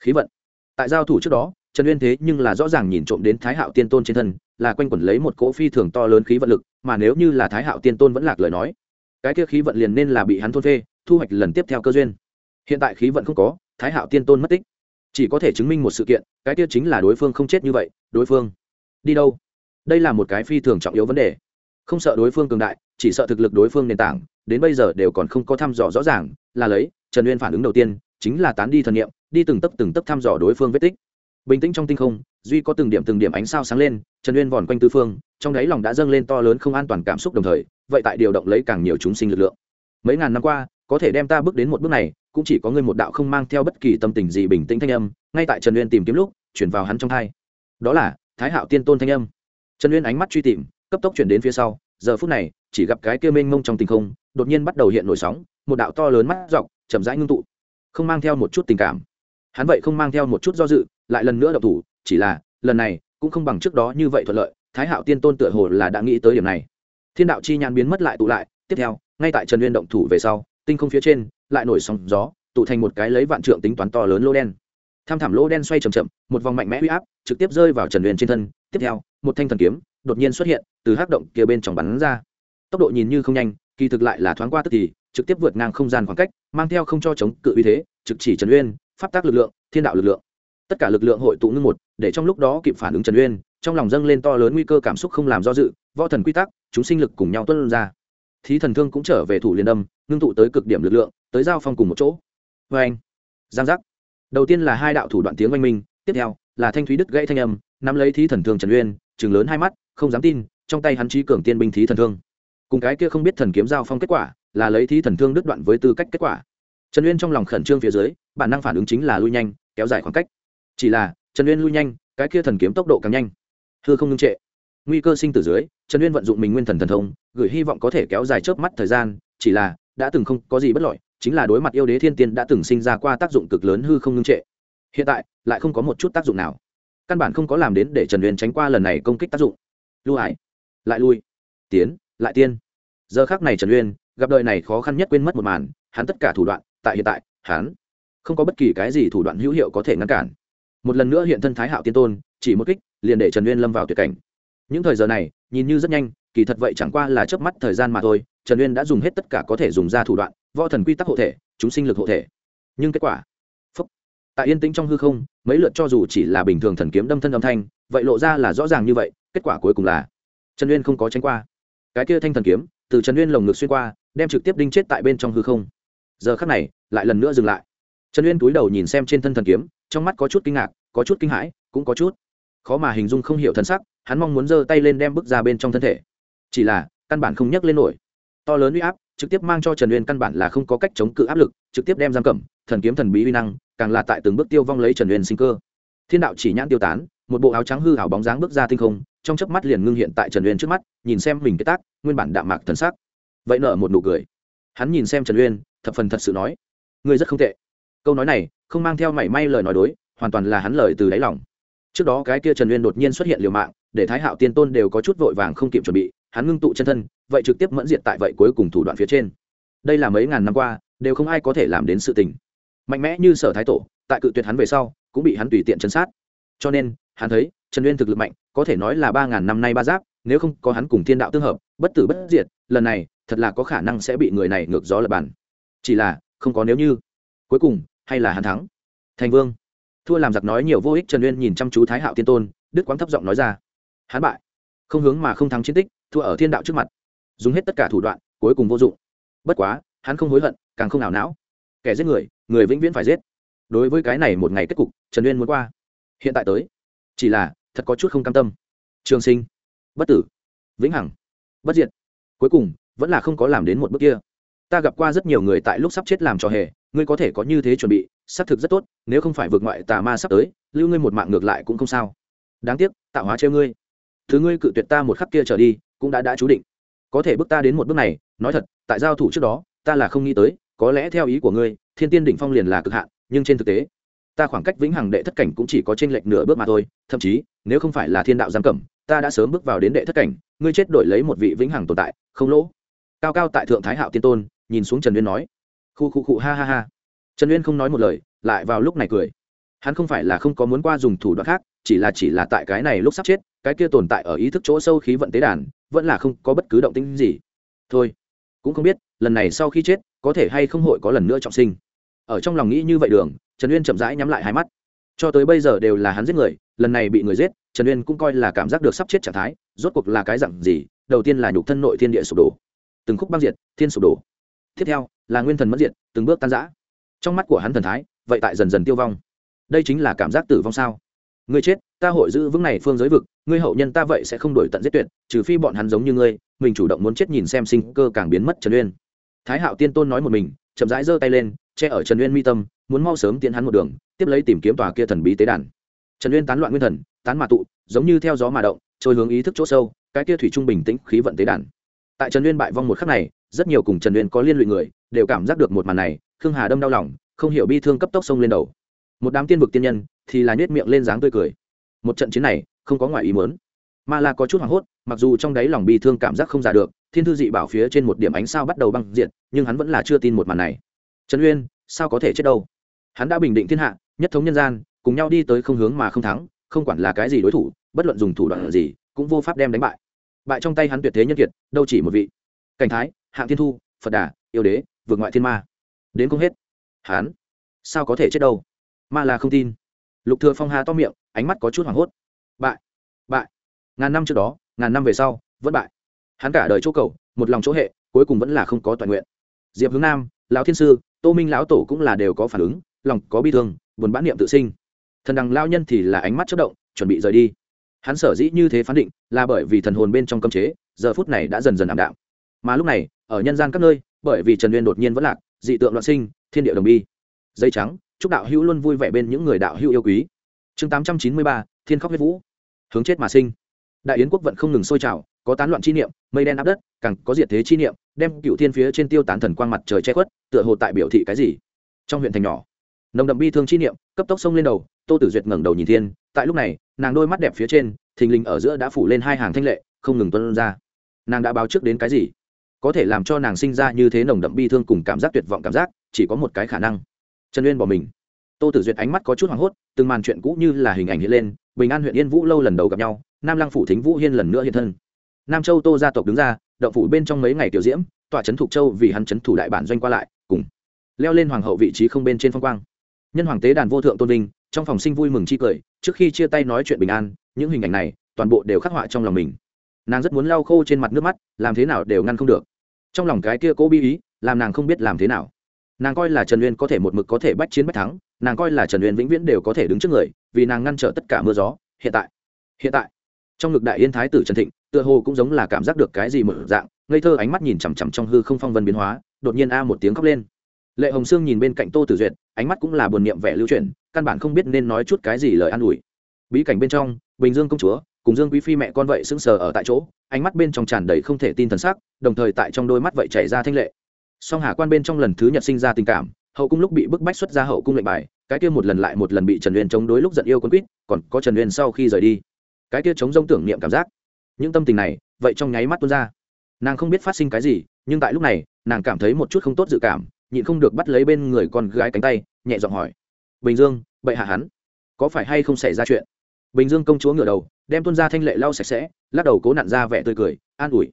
Speaker 1: Khí vận. Tại giao thủ trước đó, trần uyên thế nhưng là rõ ràng nhìn trộm đến thái hạo tiên tôn trên thân, là quanh quẩn lấy một cỗ phi thường to lớn khí vận lực, mà nếu như là thái hạo tiên tôn vẫn lạc lời nói, cái kia khí vận liền nên là bị hắn thôn phê, thu hoạch lần tiếp theo cơ duyên hiện tại khí vận không có, thái hạo tiên tôn mất tích. Chỉ có thể chứng minh một sự kiện, cái kia chính là đối phương không chết như vậy, đối phương đi đâu? Đây là một cái phi thường trọng yếu vấn đề. Không sợ đối phương cường đại, chỉ sợ thực lực đối phương nền tảng, đến bây giờ đều còn không có thăm dò rõ ràng, là lấy, trần uyên phản ứng đầu tiên, chính là tán đi thần nghiệm đi từng tấc từng tấc thăm dò đối phương vết tích. Bình tĩnh trong tinh không, duy có từng điểm từng điểm ánh sao sáng lên, trần uyên vòn quanh tư phương, trong đáy lòng đã dâng lên to lớn không an toàn cảm xúc đồng thời, vậy tại điều động lấy càng nhiều chúng sinh lực lượng. Mấy ngàn năm qua, có thể đem ta bước đến một bước này cũng chỉ có ngươi một đạo không mang theo bất kỳ tâm tình gì bình tĩnh thanh âm, ngay tại trần uyên tìm kiếm lúc, chuyển vào hắn trong thai. Đó là, thái hạo tiên tôn thanh âm. Trần uyên ánh mắt truy tìm, cấp tốc chuyển đến phía sau, giờ phút này, chỉ gặp cái kia mênh mông trong tình không, đột nhiên bắt đầu hiện nổi sóng, một đạo to lớn mắt dọc, chậm rãi ngưng tụ. Không mang theo một chút tình cảm. Hắn vậy không mang theo một chút do dự, lại lần nữa đậu thủ, chỉ là, lần này, cũng không bằng trước đó như vậy thuận lợi, thái hạo tiên tôn tựa hồ là đã nghĩ tới điểm này. Thiên đạo chi nhãn biến mất lại tụ lại, tiếp theo, ngay tại trần uyên động thủ về sau, tinh không phía trên lại nổi sóng gió, tụ thành một cái lấy vạn trượng tính toán to lớn lô đen. Tham thảm lô đen xoay chầm chậm, một vòng mạnh mẽ huy áp trực tiếp rơi vào trần uyên trên thân. Tiếp theo, một thanh thần kiếm đột nhiên xuất hiện, từ hắc động kia bên trong bắn ra. Tốc độ nhìn như không nhanh, kỳ thực lại là thoáng qua tức thì, trực tiếp vượt ngang không gian khoảng cách, mang theo không cho chống cự uy thế, trực chỉ trần uyên, pháp tác lực lượng, thiên đạo lực lượng. Tất cả lực lượng hội tụ ngưng một, để trong lúc đó kịp phản ứng trần uyên, trong lòng dâng lên to lớn nguy cơ cảm xúc không làm do dự, võ thần quy tắc, chúng sinh lực cùng nhau tuân ra. Thí thần thương cũng trở về thủ liên âm, ngưng tụ tới cực điểm lực lượng tới giao phong cùng một chỗ. Vê anh, giang giác. Đầu tiên là hai đạo thủ đoạn tiếng oanh minh, tiếp theo là thanh thúy đức gãy thanh âm, nắm lấy thí thần thương trần uyên chừng lớn hai mắt, không dám tin, trong tay hắn trí cường tiên binh thí thần thương. Cùng cái kia không biết thần kiếm giao phong kết quả là lấy thí thần thương đứt đoạn với tư cách kết quả. Trần uyên trong lòng khẩn trương phía dưới, bản năng phản ứng chính là lui nhanh, kéo dài khoảng cách. Chỉ là, trần uyên lui nhanh, cái kia thần kiếm tốc độ càng nhanh. Hư không ngưng trệ. Nguy cơ sinh từ dưới, trần uyên vận dụng mình nguyên thần thần thông, gửi hy vọng có thể kéo dài chớp mắt thời gian, chỉ là đã từng không có gì bất lợi chính là đối mặt yêu đế thiên tiên đã từng sinh ra qua tác dụng cực lớn hư không ngưng trệ. Hiện tại, lại không có một chút tác dụng nào. Căn bản không có làm đến để trần uyên tránh qua lần này công kích tác dụng. Lưu hải, lại lui. Tiến, lại tiên. Giờ khác này trần uyên, gặp đời này khó khăn nhất quên mất một màn, hắn tất cả thủ đoạn, tại hiện tại, hắn không có bất kỳ cái gì thủ đoạn hữu hiệu có thể ngăn cản. Một lần nữa hiện thân thái hạo tiên tôn, chỉ một kích, liền để trần uyên lâm vào tuyệt cảnh. Những thời giờ này, nhìn như rất nhanh, kỳ thật vậy chẳng qua là chớp mắt thời gian mà thôi, trần uyên đã dùng hết tất cả có thể dùng ra thủ đoạn võ thần quy tắc hộ thể chúng sinh lực hộ thể. Nhưng kết quả phúc, tại yên tĩnh trong hư không mấy lượt cho dù chỉ là bình thường thần kiếm đâm thân âm thanh vậy lộ ra là rõ ràng như vậy kết quả cuối cùng là trần uyên không có tránh qua. Cái kia thanh thần kiếm từ trần uyên lồng ngực xuyên qua đem trực tiếp đinh chết tại bên trong hư không. Giờ khắc này lại lần nữa dừng lại. Trần uyên túi đầu nhìn xem trên thân thần kiếm trong mắt có chút kinh ngạc có chút kinh hãi cũng có chút khó mà hình dung không hiểu thân sắc hắn mong muốn giơ tay lên đem bước ra bên trong thân thể. Chỉ là căn bản không nhấc lên nổi to lớn uy áp, trực tiếp mang cho trần uyên căn bản là không có cách chống cự áp lực, trực tiếp đem giam cầm, thần kiếm thần bí uy năng, càng là tại từng bước tiêu vong lấy trần uyên sinh cơ. Thiên đạo chỉ nhãn tiêu tán, một bộ áo trắng hư hảo bóng dáng bước ra tinh không, trong chớp mắt liền ngưng hiện tại trần uyên trước mắt, nhìn xem mình cái tác, nguyên bản đạm mạc thần sắc. Vậy nở một nụ cười. Hắn nhìn xem trần uyên, thập phần thật sự nói, ngươi rất không tệ. Câu nói này, không mang theo mảy may lời nói đối, hoàn toàn là hắn lời từ đáy lòng. Trước đó cái kia trần uyên đột nhiên xuất hiện liều mạng, để thái hạo tiên tôn đều có chút vội vàng không kịp chuẩn bị hắn ngưng tụ chân thân, vậy trực tiếp mẫn diện tại vậy cuối cùng thủ đoạn phía trên. Đây là mấy ngàn năm qua, đều không ai có thể làm đến sự tình. Mạnh mẽ như sở thái tổ, tại cự tuyệt hắn về sau, cũng bị hắn tùy tiện chân sát. Cho nên, hắn thấy, trần uyên thực lực mạnh, có thể nói là ba ngàn năm nay ba giáp, nếu không có hắn cùng thiên đạo tương hợp, bất tử bất diệt, lần này, thật là có khả năng sẽ bị người này ngược gió lập bàn. Chỉ là, không có nếu như. Cuối cùng, hay là hắn thắng. Thành vương. Thua làm giặc nói nhiều vô ích, trần uyên nhìn chăm chú thái hạo tiên tôn đức quang thấp giọng nói ra. Hắn bại. Không hướng mà không thắng chiến tích thua ở thiên đạo trước mặt. Dùng hết tất cả thủ đoạn, cuối cùng vô dụng. Bất quá, hắn không hối hận, càng không ảo não. Kẻ giết người người vĩnh viễn phải giết. Đối với cái này một ngày kết cục, trần uyên muốn qua. Hiện tại tới. Chỉ là, thật có chút không cam tâm. Trường sinh. Bất tử. Vĩnh hằng. Bất diệt. Cuối cùng, vẫn là không có làm đến một bước kia. Ta gặp qua rất nhiều người tại lúc sắp chết làm trò hề, ngươi có thể có như thế chuẩn bị, xác thực rất tốt, nếu không phải vượt ngoại tà ma sắp tới, lưu ngươi một mạng ngược lại cũng không sao. Đáng tiếc, tạo hóa treo ngươi. Thứ ngươi cự tuyệt ta một khắc kia trở đi cũng đã đã chú định. Có thể bước ta đến một bước này, nói thật, tại giao thủ trước đó, ta là không nghĩ tới, có lẽ theo ý của ngươi, thiên tiên đỉnh phong liền là cực hạn, nhưng trên thực tế, ta khoảng cách vĩnh hằng đệ thất cảnh cũng chỉ có t r ê n lệch nửa bước mà thôi, thậm chí, nếu không phải là thiên đạo giam cẩm ta đã sớm bước vào đến đệ thất cảnh, ngươi chết đổi lấy một vị vĩnh hằng tồn tại, không lỗ. Cao cao tại thượng thái hạo tiên tôn, nhìn xuống trần uyên nói. Khu khu khu, ha ha ha. Trần uyên không nói một lời, lại vào lúc này cười. Hắn không phải là không có muốn qua dùng thủ đoạn khác, chỉ là chỉ là tại cái này lúc sắp chết, cái kia tồn tại ở ý thức chỗ sâu khí vận tế đàn vẫn là không có bất cứ động tĩnh gì. Thôi, cũng không biết, lần này sau khi chết, có thể hay không hội có lần nữa trọng sinh. Ở trong lòng nghĩ như vậy đường, trần uyên chậm rãi nhắm lại hai mắt. Cho tới bây giờ đều là hắn giết người, lần này bị người giết, trần uyên cũng coi là cảm giác được sắp chết trạng thái, rốt cuộc là cái dặn gì, đầu tiên là nhục thân nội thiên địa sụp đổ. Từng khúc băng diệt, thiên sụp đổ. Tiếp theo, là nguyên thần mất diệt, từng bước tan giã trong mắt của hắn thần thái, vậy tại dần dần tiêu vong. Đây chính là cảm giác tử vong sao? Ngươi chết, ta hội giữ vững này phương giới vực, ngươi hậu nhân ta vậy sẽ không đổi tận giết tuyệt, trừ phi bọn hắn giống như ngươi, mình chủ động muốn chết nhìn xem sinh cơ càng biến mất trần uyên. Thái hạo tiên tôn nói một mình, chậm rãi giơ tay lên, che ở trần uyên mi tâm, muốn mau sớm tiến hắn một đường, tiếp lấy tìm kiếm tòa kia thần bí tế đàn. Trần uyên tán loạn nguyên thần, tán mà tụ, giống như theo gió mà động, trôi hướng ý thức chỗ sâu, cái kia thủy trung bình tĩnh khí vận tế đàn. Tại trần uyên bại vong một khắc này, rất nhiều cùng trần uyên có liên lụy người, đều cảm giác được một màn này, khương hà đâm đau lòng, không hiểu bi thương cấp tốc sông lên đầu. Một đám tiên vực tiên nhân thì là nhếch miệng lên dáng tươi cười. Một trận chiến này không có ngoài ý muốn. Ma La có chút hoảng hốt mặc dù trong đáy lòng bi thương cảm giác không giả được thiên thư dị bảo phía trên một điểm ánh sao bắt đầu băng diệt, nhưng hắn vẫn là chưa tin một màn này. Trần uyên sao có thể chết đâu? Hắn đã bình định thiên hạ nhất thống nhân gian cùng nhau đi tới không hướng mà không thắng không quản là cái gì đối thủ bất luận dùng thủ đoạn gì cũng vô pháp đem đánh bại. Bại trong tay hắn tuyệt thế nhân kiệt đâu chỉ một vị. Cảnh thái hạng thiên thu phật đà yêu đế vượt ngoại thiên ma. Đến không hết. Hắn sao có thể chết đâu? Ma là không tin lục thừa phong hà to miệng, ánh mắt có chút hoảng hốt. Bại bại. Ngàn năm trước đó, ngàn năm về sau, vẫn bại. Hắn cả đời chỗ cầu, một lòng chỗ hệ, cuối cùng vẫn là không có toàn nguyện. Diệp hướng nam, lão thiên sư, tô minh lão tổ cũng là đều có phản ứng, lòng có bi thương, buồn bã niệm tự sinh. Thần đằng lao nhân thì là ánh mắt chất động, chuẩn bị rời đi. Hắn sở dĩ như thế phán định, là bởi vì thần hồn bên trong cấm chế, giờ phút này đã dần dần ảm đạm. Mà lúc này, ở nhân gian các nơi, bởi vì trần uyên đột nhiên vẫn lạc, dị tượng loạn sinh, thiên địa đồng bi. Dây trắng chúc đạo hữu luôn vui vẻ bên những người đạo hữu yêu quý. Chương tám trăm chín mươi ba, thiên khóc huyết vũ. Hướng chết mà sinh. Đại yến quốc vận không ngừng sôi trào, có tán loạn chi niệm, mây đen áp đất, càng có diệt thế chi niệm, đem cựu thiên phía trên tiêu tán thần quang mặt trời che khuất, tựa hồ tại biểu thị cái gì? Trong huyện thành nhỏ, nồng đậm bi thương chi niệm, cấp tốc sông lên đầu, tô tử duyệt ngẩng đầu nhìn thiên, tại lúc này, nàng đôi mắt đẹp phía trên, thình lình ở giữa đã phủ lên hai hàng thanh lệ, không ngừng tuân ra. Nàng đã báo trước đến cái gì? Có thể làm cho nàng sinh ra như thế nồng đậm bi thương cùng cảm giác tuyệt vọng cảm giác, chỉ có một cái khả năng trần uyên bỏ mình. Tô tử duyệt ánh mắt có chút hoảng hốt, từng màn chuyện cũ như là hình ảnh hiện lên, bình an huyện yên vũ lâu lần đầu gặp nhau, nam lăng phủ thính vũ hiên lần nữa hiện thân. Nam châu tô gia tộc đứng ra, động phủ bên trong mấy ngày tiểu diễm tọa trấn thục châu vì hắn trấn thủ đại bản doanh qua lại, cùng leo lên hoàng hậu vị trí không bên trên phong quang. Nhân hoàng tế đàn vô thượng tôn vinh, trong phòng sinh vui mừng chi cười, trước khi chia tay nói chuyện bình an, những hình ảnh này, toàn bộ đều khắc họa trong lòng mình. Nàng rất muốn lau khô trên mặt nước mắt, làm thế nào đều ngăn không được. Trong lòng cái kia cố bi ý, làm nàng không biết làm thế nào nàng coi là trần uyên có thể một mực có thể bách chiến bách thắng, nàng coi là trần uyên vĩnh viễn đều có thể đứng trước người, vì nàng ngăn trở tất cả mưa gió. Hiện tại hiện tại, trong ngực đại yên thái tử trần thịnh, tựa hồ cũng giống là cảm giác được cái gì mở dạng, ngây thơ ánh mắt nhìn chằm chằm trong hư không phong vân biến hóa, đột nhiên a một tiếng khóc lên. Lệ hồng sương nhìn bên cạnh tô tử duyệt, ánh mắt cũng là buồn niệm vẻ lưu chuyển, căn bản không biết nên nói chút cái gì lời an ủi. Bí cảnh bên trong, bình dương công chúa, cùng dương quý phi mẹ con vậy sững sờ ở tại chỗ, ánh mắt bên trong tràn đầy không thể tin thần sắc, đồng thời tại trong đôi mắt vậy chảy ra thanh lệ song hà quan bên trong lần thứ nhật sinh ra tình cảm, hậu cung lúc bị bức bách xuất ra hậu cung lệnh bài, cái kia một lần lại một lần bị trần uyên chống đối lúc giận yêu quân quýt, còn có trần uyên sau khi rời đi. Cái kia chống rông tưởng niệm cảm giác. Những tâm tình này, vậy trong nháy mắt tuôn ra. Nàng không biết phát sinh cái gì, nhưng tại lúc này, nàng cảm thấy một chút không tốt dự cảm, nhịn không được bắt lấy bên người con gái cánh tay, nhẹ giọng hỏi. Bình dương, bệ hạ hắn, có phải hay không xảy ra chuyện? Bình dương công chúa ngửa đầu, đem tuân ra thanh lệ lau sạch sẽ, lắc đầu cố nặn ra vẻ tươi cười, an ủi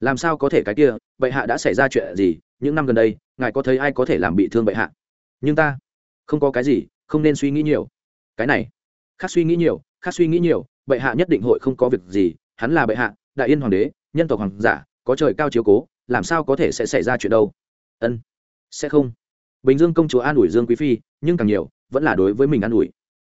Speaker 1: làm sao có thể cái kia, bệ hạ đã xảy ra chuyện gì, những năm gần đây, ngài có thấy ai có thể làm bị thương bệ hạ? Nhưng ta, không có cái gì, không nên suy nghĩ nhiều. Cái này, khác suy nghĩ nhiều, khác suy nghĩ nhiều, bệ hạ nhất định hội không có việc gì, hắn là bệ hạ, đại yên hoàng đế, nhân tộc hoàng giả, có trời cao chiếu cố, làm sao có thể sẽ xảy ra chuyện đâu? Ân, sẽ không. Bình dương công chúa an ủi dương quý phi, nhưng càng nhiều, vẫn là đối với mình an ủi.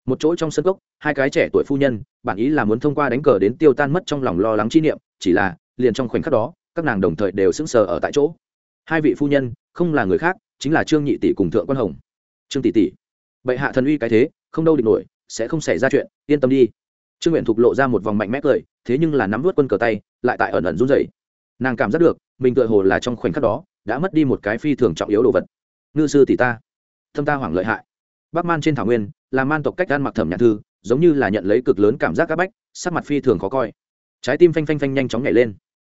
Speaker 1: Một chỗ trong sân cốc, hai cái trẻ tuổi phu nhân, bản ý là muốn thông qua đánh cờ đến tiêu tan mất trong lòng lo lắng chi niệm, chỉ là liền trong khoảnh khắc đó, các nàng đồng thời đều sững sờ ở tại chỗ. Hai vị phu nhân, không là người khác, chính là trương nhị tỷ cùng thượng quan hồng. Trương tỷ tỷ, bệ hạ thần uy cái thế, không đâu địch nổi, sẽ không xảy ra chuyện, yên tâm đi. Trương nguyện thục lộ ra một vòng mạnh mẽ cười, thế nhưng là nắm vớt quân cờ tay, lại tại ẩn ẩn run rẩy. Nàng cảm giác được, mình tựa hồ là trong khoảnh khắc đó, đã mất đi một cái phi thường trọng yếu đồ vật. Ngư sư tỷ ta, thâm ta hoảng lợi hại. Bắc man trên thảo nguyên, là man tộc cách gan mặc thẩm nhạc thư, giống như là nhận lấy cực lớn cảm giác c áp bách, sắc mặt phi thường khó coi trái tim phanh phanh phanh nhanh chóng nhảy lên.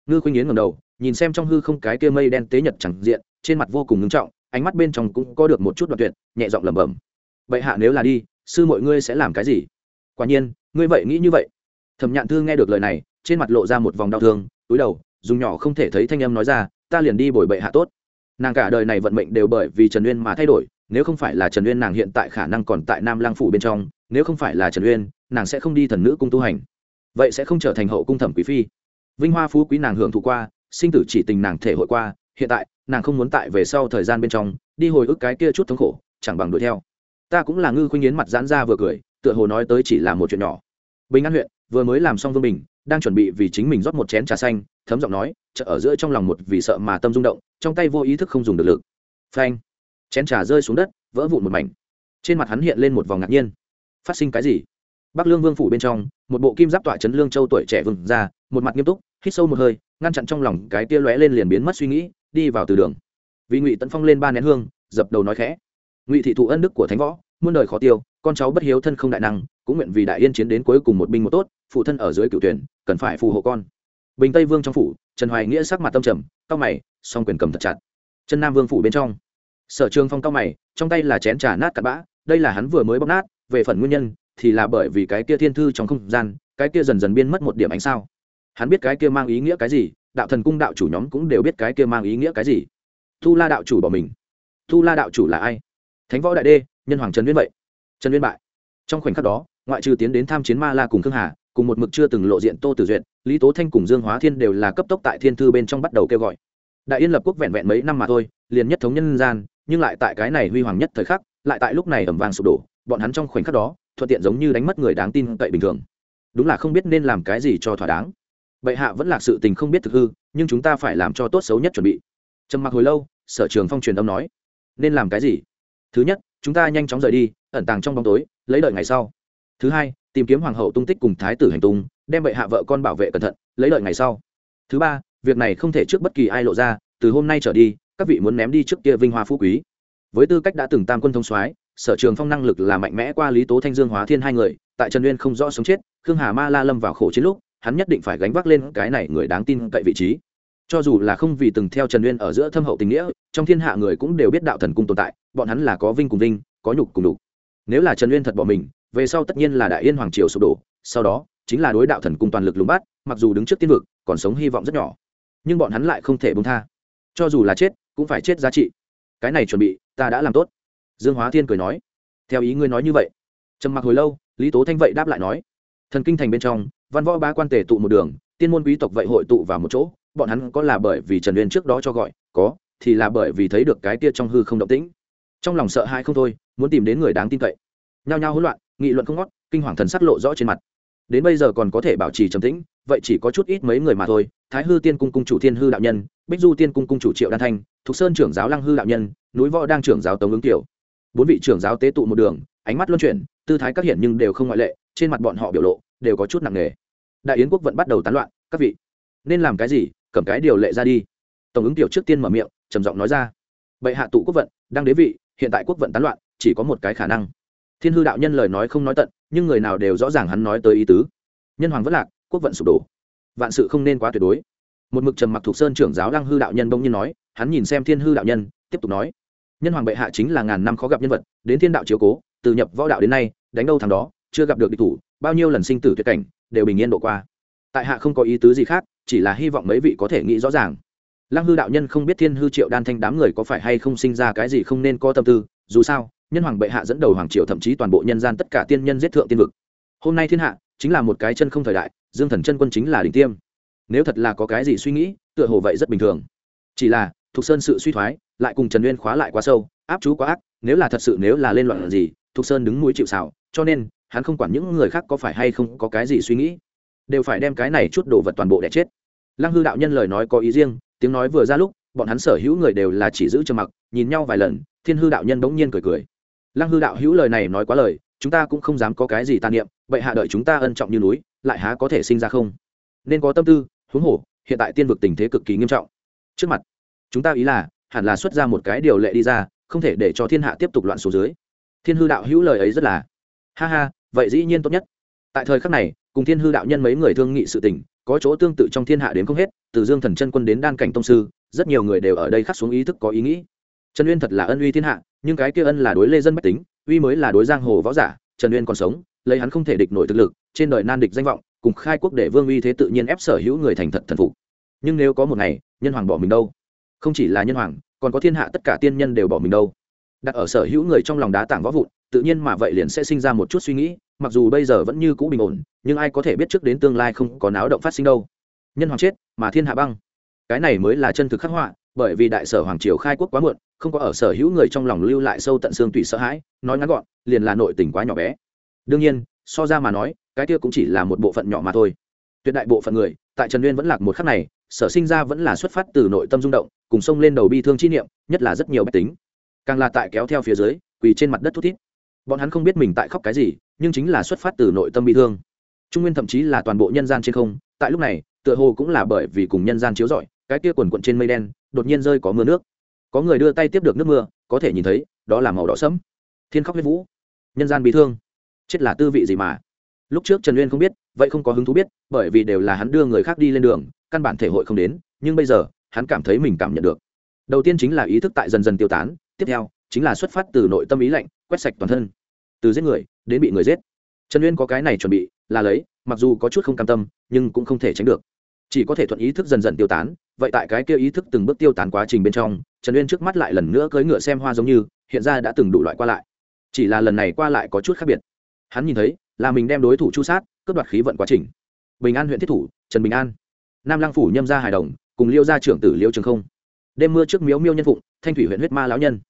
Speaker 1: Ngư khuynh yến ngầm đầu, nhìn xem trong hư không cái kia mây đen tế nhật chẳng diện, trên mặt vô cùng ngưng trọng, ánh mắt bên trong cũng có được một chút đoạn tuyệt, nhẹ giọng lẩm bẩm. Vậy hạ nếu là đi, sư mọi ngươi sẽ làm cái gì? Quả nhiên, ngươi vậy nghĩ như vậy. Thẩm nhạn thư nghe được lời này, trên mặt lộ ra một vòng đau thương, túi đầu, dùng nhỏ không thể thấy thanh âm nói ra, ta liền đi bồi bệ hạ tốt. Nàng cả đời này vận mệnh đều bởi vì trần uyên mà thay đổi, nếu không phải là trần uyên nàng hiện tại khả năng còn tại nam lang phủ bên trong, nếu không phải là trần uyên, nàng sẽ không đi thần nữ cung tu hành vậy sẽ không trở thành hậu cung thẩm quý phi. Vinh hoa phú quý nàng hưởng thụ qua, sinh tử chỉ tình nàng thể hội qua, hiện tại, nàng không muốn tại về sau thời gian bên trong, đi hồi ức cái kia chút thống khổ, chẳng bằng đuổi theo. Ta cũng là ngư khuynh yến mặt giãn ra vừa cười, tựa hồ nói tới chỉ là một chuyện nhỏ. Bình an huyện, vừa mới làm xong vương bình, đang chuẩn bị vì chính mình rót một chén trà xanh, thấm giọng nói, chợ ở giữa trong lòng một vì sợ mà tâm rung động, trong tay vô ý thức không dùng được lực. Phanh. Chén trà rơi xuống đất, vỡ vụn một mảnh. Trên mặt hắn hiện lên một vòng ngạc nhiên. Phát sinh cái gì? Bắc lương vương phủ bên trong, một bộ kim giáp tọa chấn lương châu tuổi trẻ vừng ra một mặt nghiêm túc, hít sâu một hơi, ngăn chặn trong lòng cái tia lóe lên liền biến mất suy nghĩ, đi vào từ đường. Vì ngụy tấn phong lên ba nén hương, dập đầu nói khẽ. Ngụy thị thụ ân đức của thánh võ, muôn đời khó tiêu, con cháu bất hiếu thân không đại năng, cũng nguyện vì đại yên chiến đến cuối cùng một binh một tốt, phụ thân ở dưới cựu tuyển, cần phải phù hộ con. Bình tây vương trong phủ, trần hoài nghĩa sắc mặt tâm trầm cao mày, song quyền cầm thật chặt. Chân nam vương phủ bên trong. Sở trường phong cao mày, trong tay là chén trà nát cặn bã, đây là hắn vừa mới bóc nát, về phần nguyên nhân thì là bởi vì cái kia thiên thư trong không gian, cái kia dần dần biên mất một điểm ánh sao. Hắn biết cái kia mang ý nghĩa cái gì, đạo thần cung đạo chủ nhóm cũng đều biết cái kia mang ý nghĩa cái gì. Tu la đạo chủ bỏ mình. Tu la đạo chủ là ai? Thánh võ đại đê nhân hoàng trần viên vậy. Trần viên bại. Trong khoảnh khắc đó, ngoại trừ tiến đến tham chiến ma la cùng khương hà, cùng một mực chưa từng lộ diện tô tử duyệt, lý tố thanh cùng dương hóa thiên đều là cấp tốc tại thiên thư bên trong bắt đầu kêu gọi. Đại yên lập quốc vẹn vẹn mấy năm mà thôi, liền nhất thống nhân gian, nhưng lại tại cái này huy hoàng nhất thời khắc, lại tại lúc này ẩm vàng sụp đổ. Bọn hắn trong khoảnh khắc đó thuận tiện giống như đánh mất người đáng tin cậy bình thường. Đúng là không biết nên làm cái gì cho thỏa đáng. Bệ hạ vẫn là sự tình không biết thực hư, nhưng chúng ta phải làm cho tốt xấu nhất chuẩn bị. Trầm mặc hồi lâu, sở trường phong truyền âm nói, nên làm cái gì? Thứ nhất, chúng ta nhanh chóng rời đi, ẩn tàng trong bóng tối, lấy đợi ngày sau. Thứ hai, tìm kiếm hoàng hậu tung tích cùng thái tử hành tung, đem bệ hạ vợ con bảo vệ cẩn thận, lấy đợi ngày sau. Thứ ba, việc này không thể trước bất kỳ ai lộ ra, từ hôm nay trở đi, các vị muốn ném đi trước kia vinh hoa phú quý. Với tư cách đã từng tam quân thông soái sở trường phong năng lực là mạnh mẽ qua lý tố thanh dương hóa thiên hai người, tại trần uyên không rõ sống chết, khương hà ma la lâm vào khổ chiến lúc, hắn nhất định phải gánh vác lên cái này người đáng tin cậy vị trí. Cho dù là không vì từng theo trần uyên ở giữa thâm hậu tình nghĩa, trong thiên hạ người cũng đều biết đạo thần cung tồn tại, bọn hắn là có vinh cùng vinh, có nhục cùng đục nếu là trần uyên thật bỏ mình, về sau tất nhiên là đại yên hoàng triều sụp đổ, sau đó, chính là đối đạo thần cung toàn lực lùng bắt, mặc dù đứng trước tiên vực, còn sống hy vọng rất nhỏ. Nhưng bọn hắn lại không thể bông tha. Cho dù là chết, cũng phải chết giá trị. Cái này chuẩn bị, ta đã làm tốt dương hóa thiên cười nói, theo ý ngươi nói như vậy. Trầm mặc hồi lâu, lý tố thanh vậy đáp lại nói, thần kinh thành bên trong, văn võ ba quan tề tụ một đường, tiên môn quý tộc vậy hội tụ vào một chỗ, bọn hắn có là bởi vì trần uyên trước đó cho gọi, có, thì là bởi vì thấy được cái tia trong hư không động tĩnh. Trong lòng sợ hãi không thôi, muốn tìm đến người đáng tin cậy. Nhao nhao hỗn loạn, nghị luận không ngót, kinh hoàng thần sắc lộ rõ trên mặt. Đến bây giờ còn có thể bảo trì trầm tĩnh, vậy chỉ có chút ít mấy người mà thôi, thái hư tiên cung cung chủ thiên hư đạo nhân, bích du tiên cung cung chủ triệu đan thanh, thục sơn trưởng giáo lăng hư đạo nhân, núi võ đang trưởng giáo tống ứng tiểu bốn vị trưởng giáo tế tụ một đường, ánh mắt luân chuyển, tư thái các hiện nhưng đều không ngoại lệ, trên mặt bọn họ biểu lộ đều có chút nặng nề. Đại yến quốc vẫn bắt đầu tán loạn, các vị, nên làm cái gì? Cầm cái điều lệ ra đi. Tổng ứng tiểu trước tiên mở miệng, trầm giọng nói ra, bệ hạ tụ quốc vận, đang đế vị, hiện tại quốc vận tán loạn, chỉ có một cái khả năng. Thiên hư đạo nhân lời nói không nói tận, nhưng người nào đều rõ ràng hắn nói tới ý tứ. Nhân hoàng vất lạc, quốc vận sụp đổ. Vạn sự không nên quá tuyệt đối. Một mực trầm mặc thuộc sơn trưởng giáo lăng hư đạo nhân bỗng nhiên nói, hắn nhìn xem thiên hư đạo nhân, tiếp tục nói nhân hoàng bệ hạ chính là ngàn năm khó gặp nhân vật, đến thiên đạo chiếu cố, từ nhập võ đạo đến nay, đánh đâu thằng đó, chưa gặp được địch thủ, bao nhiêu lần sinh tử tuyệt cảnh, đều bình yên độ qua. Tại hạ không có ý tứ gì khác, chỉ là hy vọng mấy vị có thể nghĩ rõ ràng. Lăng hư đạo nhân không biết thiên hư triệu đan thanh đám người có phải hay không sinh ra cái gì không nên có tâm tư, dù sao, nhân hoàng bệ hạ dẫn đầu hoàng triều thậm chí toàn bộ nhân gian tất cả tiên nhân giết thượng tiên vực. Hôm nay thiên hạ, chính là một cái chân không thời đại, dương thần chân quân chính là đỉnh tiêm. Nếu thật là có cái gì suy nghĩ, tựa hồ vậy rất bình thường. Chỉ là thuộc sơn sự suy thoái, lại cùng trần nguyên khóa lại quá sâu, áp chú quá ác, nếu là thật sự nếu là lên loạn gì thuộc sơn đứng mũi chịu xào cho nên, hắn không quản những người khác có phải hay không có cái gì suy nghĩ, đều phải đem cái này chút đồ vật toàn bộ đẻ chết. Lăng hư đạo nhân lời nói có ý riêng, tiếng nói vừa ra lúc, bọn hắn sở hữu người đều là chỉ giữ trầm mặc, nhìn nhau vài lần, thiên hư đạo nhân bỗng nhiên cười cười. Lăng hư đạo hữu lời này nói quá lời, chúng ta cũng không dám có cái gì tàn niệm, vậy hạ đợi chúng ta ân trọng như núi, lại há có thể sinh ra không? Nên có tâm tư, huống hồ, hiện tại tiên vực tình thế cực kỳ nghiêm trọng. Trước mặt chúng ta ý là, hẳn là xuất ra một cái điều lệ đi ra, không thể để cho thiên hạ tiếp tục loạn số dưới. Thiên hư đạo hữu lời ấy rất là. Ha ha, vậy dĩ nhiên tốt nhất. Tại thời khắc này, cùng thiên hư đạo nhân mấy người thương nghị sự tình, có chỗ tương tự trong thiên hạ đến không hết, từ dương thần chân quân đến đan cảnh tông sư, rất nhiều người đều ở đây khắc xuống ý thức có ý nghĩ. Trần uyên thật là ân uy thiên hạ, nhưng cái kia ân là đối lê dân bách tính, uy mới là đối giang hồ võ giả, trần uyên còn sống, lấy hắn không thể địch nổi thực lực, trên đời nan địch danh vọng, cùng khai quốc để vương uy thế tự nhiên ép sở hữu người thành thật thần phục. Nhưng nếu có một ngày, nhân hoàng bỏ mình đâu? Không chỉ là nhân hoàng, còn có thiên hạ tất cả tiên nhân đều bỏ mình đâu. Đặt ở sở hữu người trong lòng đá tảng võ vụn, tự nhiên mà vậy liền sẽ sinh ra một chút suy nghĩ, mặc dù bây giờ vẫn như cũ bình ổn, nhưng ai có thể biết trước đến tương lai không có náo động phát sinh đâu. Nhân hoàng chết, mà thiên hạ băng. Cái này mới là chân thực khắc họa, bởi vì đại sở hoàng triều khai quốc quá muộn, không có ở sở hữu người trong lòng lưu lại sâu tận xương tùy sợ hãi, nói ngắn gọn, liền là nội tình quá nhỏ bé. Đương nhiên, so ra mà nói, cái kia cũng chỉ là một bộ phận nhỏ mà thôi. Tuyệt đại bộ phận người tại trần nguyên vẫn lạc một khắc này, sở sinh ra vẫn là xuất phát từ nội tâm rung động, cùng xông lên đầu bi thương chi niệm, nhất là rất nhiều bách tính. Càng là tại kéo theo phía dưới, quỳ trên mặt đất thút thít. Bọn hắn không biết mình tại khóc cái gì, nhưng chính là xuất phát từ nội tâm bi thương. Trung nguyên thậm chí là toàn bộ nhân gian trên không, tại lúc này, tựa hồ cũng là bởi vì cùng nhân gian chiếu rọi, cái kia quần quận trên mây đen, đột nhiên rơi có mưa nước. Có người đưa tay tiếp được nước mưa, có thể nhìn thấy, đó là màu đỏ sẫm. Thiên khóc huyết vũ. Nhân gian bị thương. Chết là tư vị gì mà? Lúc trước trần uyên không biết vậy không có hứng thú biết, bởi vì đều là hắn đưa người khác đi lên đường, căn bản thể hội không đến, nhưng bây giờ, hắn cảm thấy mình cảm nhận được. Đầu tiên chính là ý thức tại dần dần tiêu tán, tiếp theo, chính là xuất phát từ nội tâm ý lạnh, quét sạch toàn thân. Từ giết người, đến bị người giết. Trần uyên có cái này chuẩn bị, là lấy, mặc dù có chút không cam tâm, nhưng cũng không thể tránh được. Chỉ có thể thuận ý thức dần dần tiêu tán, vậy tại cái kia ý thức từng bước tiêu tán quá trình bên trong, trần uyên trước mắt lại lần nữa cưỡi ngựa xem hoa giống như, hiện ra đã từng đủ loại qua lại. Chỉ là lần này qua lại có chút khác biệt. Hắn nhìn thấy là mình đem đối thủ chu sát, cướp đoạt khí vận quá trình. Bình an huyện thiết thủ, trần bình an. Nam lang phủ nhâm gia hài đồng, cùng liêu gia trưởng tử liêu trường không. Đêm mưa trước miếu miêu nhân phụng, thanh thủy huyện huyết ma lão nhân.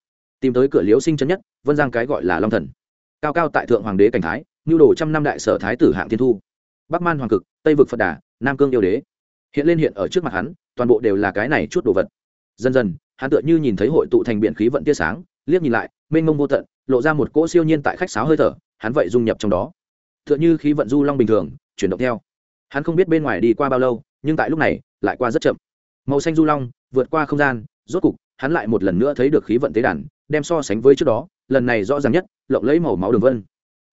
Speaker 1: Tìm tới cửa liếu sinh chân nhất, vân giang cái gọi là long thần. Cao cao tại thượng hoàng đế cảnh thái, nhu đồ trăm năm đại sở thái tử hạng thiên thu. Bắc man hoàng cực, tây vực phật đà, nam cương yêu đế. Hiện lên hiện ở trước mặt hắn, toàn bộ đều là cái này chút đồ vật. Dần dần, hắn tựa như nhìn thấy hội tụ thành biển khí vận tia sáng, liếc nhìn lại, mênh mông vô tận, lộ ra một cỗ siêu nhiên tại khách sáo hơi thở, hắn vậy dung nhập trong đó tựa như khí vận du long bình thường, chuyển động theo. Hắn không biết bên ngoài đi qua bao lâu, nhưng tại lúc này, lại qua rất chậm. Màu xanh du long vượt qua không gian, rốt cục, hắn lại một lần nữa thấy được khí vận tế đàn, đem so sánh với trước đó, lần này rõ ràng nhất, lộng lấy màu máu đường vân.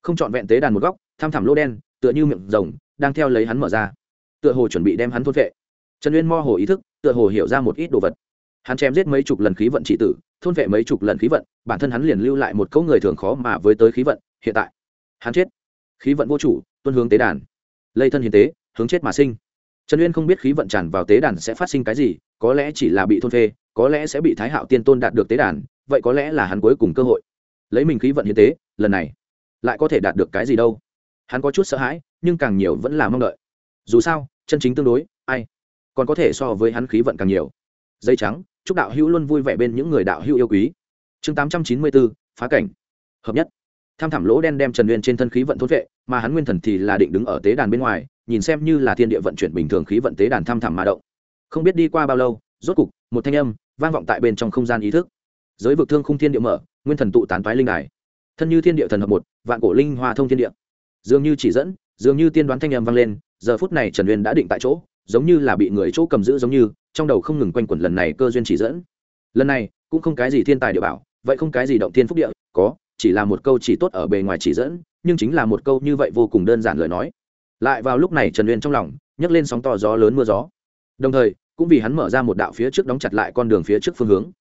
Speaker 1: Không chọn vẹn tế đàn một góc, tham thẳm lô đen, tựa như miệng rồng, đang theo lấy hắn mở ra. Tựa hồ chuẩn bị đem hắn thôn vệ trần uyên mo hồ ý thức, tựa hồ hiểu ra một ít đồ vật. Hắn chém giết mấy chục lần khí vận trị tử, thôn vệ mấy chục lần khí vận, bản thân hắn liền lưu lại một câu người thường khó mà với tới khí vận, hiện tại, hắn chết khí vận vô chủ, tuân hướng tế đàn. Lây thân hiến tế, hướng chết mà sinh. Trần uyên không biết khí vận tràn vào tế đàn sẽ phát sinh cái gì, có lẽ chỉ là bị thôn phê, có lẽ sẽ bị thái hạo tiên tôn đạt được tế đàn, vậy có lẽ là hắn cuối cùng cơ hội. Lấy mình khí vận hiến tế, lần này, lại có thể đạt được cái gì đâu? Hắn có chút sợ hãi, nhưng càng nhiều vẫn là mong đợi. Dù sao, chân chính tương đối, ai còn có thể so với hắn khí vận càng nhiều. Dây trắng, chúc đạo hữu luôn vui vẻ bên những người đạo hữu yêu quý. Chương tám trăm chín mươi bốn, phá cảnh. Hợp nhất tham thảm lỗ đen đem trần uyên trên thân khí vận thốt vệ, mà hắn nguyên thần thì là định đứng ở tế đàn bên ngoài, nhìn xem như là thiên địa vận chuyển bình thường khí vận tế đàn tham thảm mà động. Không biết đi qua bao lâu, rốt cục, một thanh âm vang vọng tại bên trong không gian ý thức. Giới vực thương khung thiên địa mở, nguyên thần tụ tán toái linh đài. Thân như thiên địa thần hợp một, vạn cổ linh hoa thông thiên địa. Dường như chỉ dẫn, dường như tiên đoán thanh âm vang lên, giờ phút này trần uyên đã định tại chỗ, giống như là bị người chỗ cầm giữ giống như, trong đầu không ngừng quanh quẩn lần này cơ duyên chỉ dẫn. Lần này, cũng không cái gì thiên tài địa bảo, vậy không cái gì động thiên phúc địa, có chỉ là một câu chỉ tốt ở bề ngoài chỉ dẫn, nhưng chính là một câu như vậy vô cùng đơn giản lời nói. Lại vào lúc này trần uyên trong lòng, nhấc lên sóng to gió lớn mưa gió. Đồng thời, cũng vì hắn mở ra một đạo phía trước đóng chặt lại con đường phía trước phương hướng.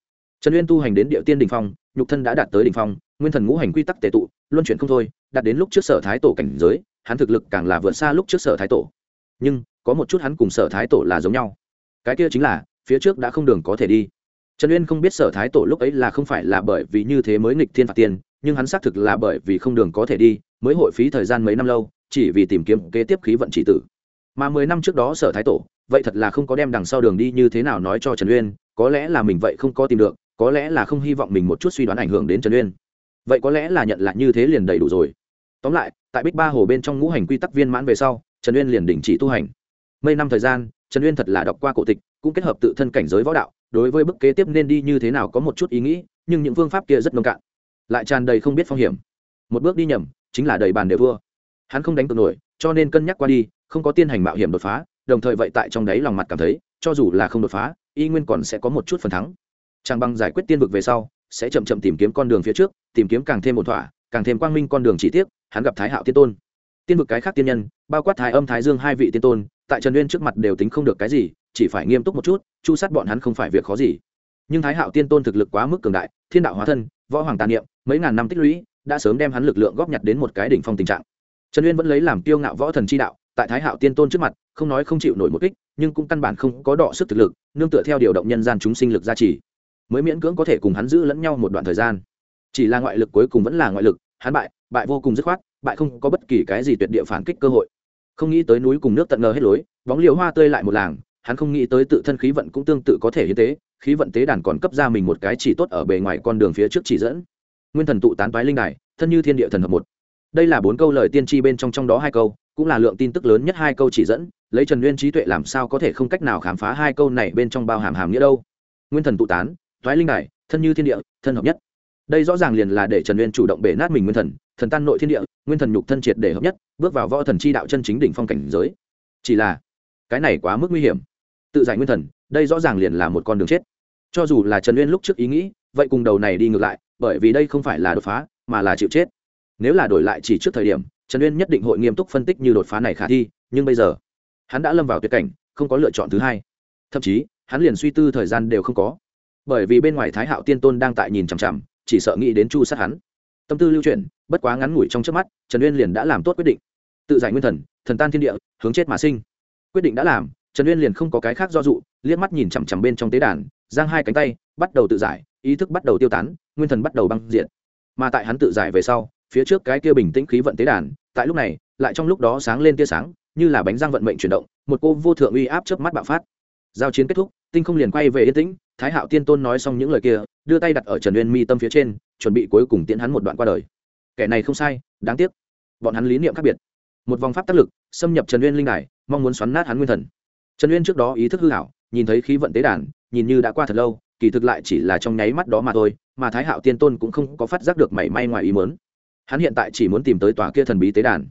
Speaker 1: Trần uyên tu hành đến địa tiên đình phong, nhục thân đã đạt tới đỉnh phong, nguyên thần ngũ hành quy tắc tệ tụ, luân chuyển không thôi, đạt đến lúc trước sở thái tổ cảnh giới, hắn thực lực càng là vượt xa lúc trước sở thái tổ. Nhưng, có một chút hắn cùng sở thái tổ là giống nhau. Cái kia chính là, phía trước đã không đường có thể đi. Trần uyên không biết sở thái tổ lúc ấy là không phải là bởi vì như thế mới nghịch thiên phạt tiền nhưng hắn xác thực là bởi vì không đường có thể đi, mới hội phí thời gian mấy năm lâu, chỉ vì tìm kiếm kế tiếp khí vận chỉ tử. Mà mười năm trước đó sở thái tổ, vậy thật là không có đem đằng sau đường đi như thế nào nói cho trần uyên, có lẽ là mình vậy không có tìm được, có lẽ là không hy vọng mình một chút suy đoán ảnh hưởng đến trần uyên. Vậy có lẽ là nhận lại như thế liền đầy đủ rồi. Tóm lại, tại bích ba hồ bên trong ngũ hành quy tắc viên mãn về sau, trần uyên liền đình chỉ tu hành. Mấy năm thời gian, trần uyên thật là đọc qua cổ tịch, cũng kết hợp tự thân cảnh giới võ đạo, đối với bức kế tiếp nên đi như thế nào có một chút ý nghĩ, nhưng những phương pháp kia rất nông cạn lại tràn đầy không biết phong hiểm. Một bước đi nhầm, chính là đầy bàn đều vua hắn không đánh cược nổi, cho nên cân nhắc qua đi, không có tiên hành mạo hiểm đột phá, đồng thời vậy tại trong đấy lòng mặt cảm thấy, cho dù là không đột phá, y nguyên còn sẽ có một chút phần thắng. Trang băng giải quyết tiên vực về sau, sẽ chậm chậm tìm kiếm con đường phía trước, tìm kiếm càng thêm một thỏa, càng thêm quang minh con đường chỉ tiếc hắn gặp thái hạo tiên tôn. Tiên vực cái khác tiên nhân, bao quát thái âm, thái dương hai vị tiên tôn, tại trần uyên trước mặt đều tính không được cái gì, chỉ phải nghiêm túc một chút, chu sát bọn hắn không phải việc khó gì nhưng thái hạo tiên tôn thực lực quá mức cường đại, thiên đạo hóa thân, võ hoàng tàn niệm, mấy ngàn năm tích lũy, đã sớm đem hắn lực lượng góp nhặt đến một cái đỉnh phong tình trạng. Trần uyên vẫn lấy làm tiêu ngạo võ thần chi đạo, tại thái hạo tiên tôn trước mặt, không nói không chịu nổi một kích, nhưng cũng căn bản không có đọ sức thực lực, nương tựa theo điều động nhân gian chúng sinh lực gia trì. Mới miễn cưỡng có thể cùng hắn giữ lẫn nhau một đoạn thời gian. Chỉ là ngoại lực cuối cùng vẫn là ngoại lực, hắn bại bại vô cùng dứt khoát, bại không có bất kỳ cái gì tuyệt địa phản kích cơ hội. Không nghĩ tới núi cùng nước tận ngờ hết lối, bóng liều hoa tươi lại một làng, hắn không nghĩ tới tự thân khí vận cũng tương tự có thể như thế khí vận tế đàn còn cấp ra mình một cái chỉ tốt ở bề ngoài con đường phía trước chỉ dẫn. Nguyên thần tụ tán toái linh đài, thân như thiên địa thần hợp một. Đây là bốn câu lời tiên tri bên trong trong đó hai câu, cũng là lượng tin tức lớn nhất hai câu chỉ dẫn, lấy trần nguyên trí tuệ làm sao có thể không cách nào khám phá hai câu này bên trong bao hàm hàm nghĩa đâu. Nguyên thần tụ tán, toái linh đài, thân như thiên địa, thân hợp nhất. Đây rõ ràng liền là để trần nguyên chủ động bể nát mình nguyên thần thần tan nội thiên địa, nguyên thần nhục thân triệt để hợp nhất, bước vào võ thần chi đạo chân chính đỉnh phong cảnh giới. Chỉ là, cái này quá mức nguy hiểm. Tự giải nguyên thần đây rõ ràng liền là một con đường chết. Cho dù là trần Uyên lúc trước ý nghĩ, vậy cùng đầu này đi ngược lại, bởi vì đây không phải là đột phá, mà là chịu chết. Nếu là đổi lại chỉ trước thời điểm, trần uyên nhất định hội nghiêm túc phân tích như đột phá này khả thi, nhưng bây giờ, hắn đã lâm vào tuyệt cảnh, không có lựa chọn thứ hai. Thậm chí, hắn liền suy tư thời gian đều không có. Bởi vì bên ngoài thái hạo tiên tôn đang tại nhìn chằm chằm, chỉ sợ nghĩ đến chu sát hắn. Tâm tư lưu chuyển, bất quá ngắn ngủi trong trước mắt, trần uyên liền đã làm tốt quyết định. Tự giải nguyên thần thần tan thiên địa, hướng chết mà sinh. Quyết định đã làm, trần uyên liền không có cái khác do dụ liếc mắt nhìn chằm chằm bên trong tế đàn, giang hai cánh tay, bắt đầu tự giải, ý thức bắt đầu tiêu tán, nguyên thần bắt đầu băng diện mà tại hắn tự giải về sau, phía trước cái kia bình tĩnh khí vận tế đàn, tại lúc này, lại trong lúc đó sáng lên tia sáng, như là bánh răng vận mệnh chuyển động, một cô vô thượng uy áp chớp mắt bạo phát. Giao chiến kết thúc, tinh không liền quay về yên tĩnh, thái hạo tiên tôn nói xong những lời kia, đưa tay đặt ở trần uyên mi tâm phía trên, chuẩn bị cuối cùng tiễn hắn một đoạn qua đời. Kẻ này không sai, đáng tiếc. Bọn hắn lý niệm khác biệt. Một vòng pháp tác lực, xâm nhập trần uyên linh đài, mong muốn xoắn nát hắn nguyên thần. Trần uyên trước đó ý thức hư hảo nhìn thấy khí vận tế đàn, nhìn như đã qua thật lâu, kỳ thực lại chỉ là trong nháy mắt đó mà thôi, mà thái hạo tiên tôn cũng không có phát giác được mảy may ngoài ý mớn hắn hiện tại chỉ muốn tìm tới tòa kia thần bí tế đàn.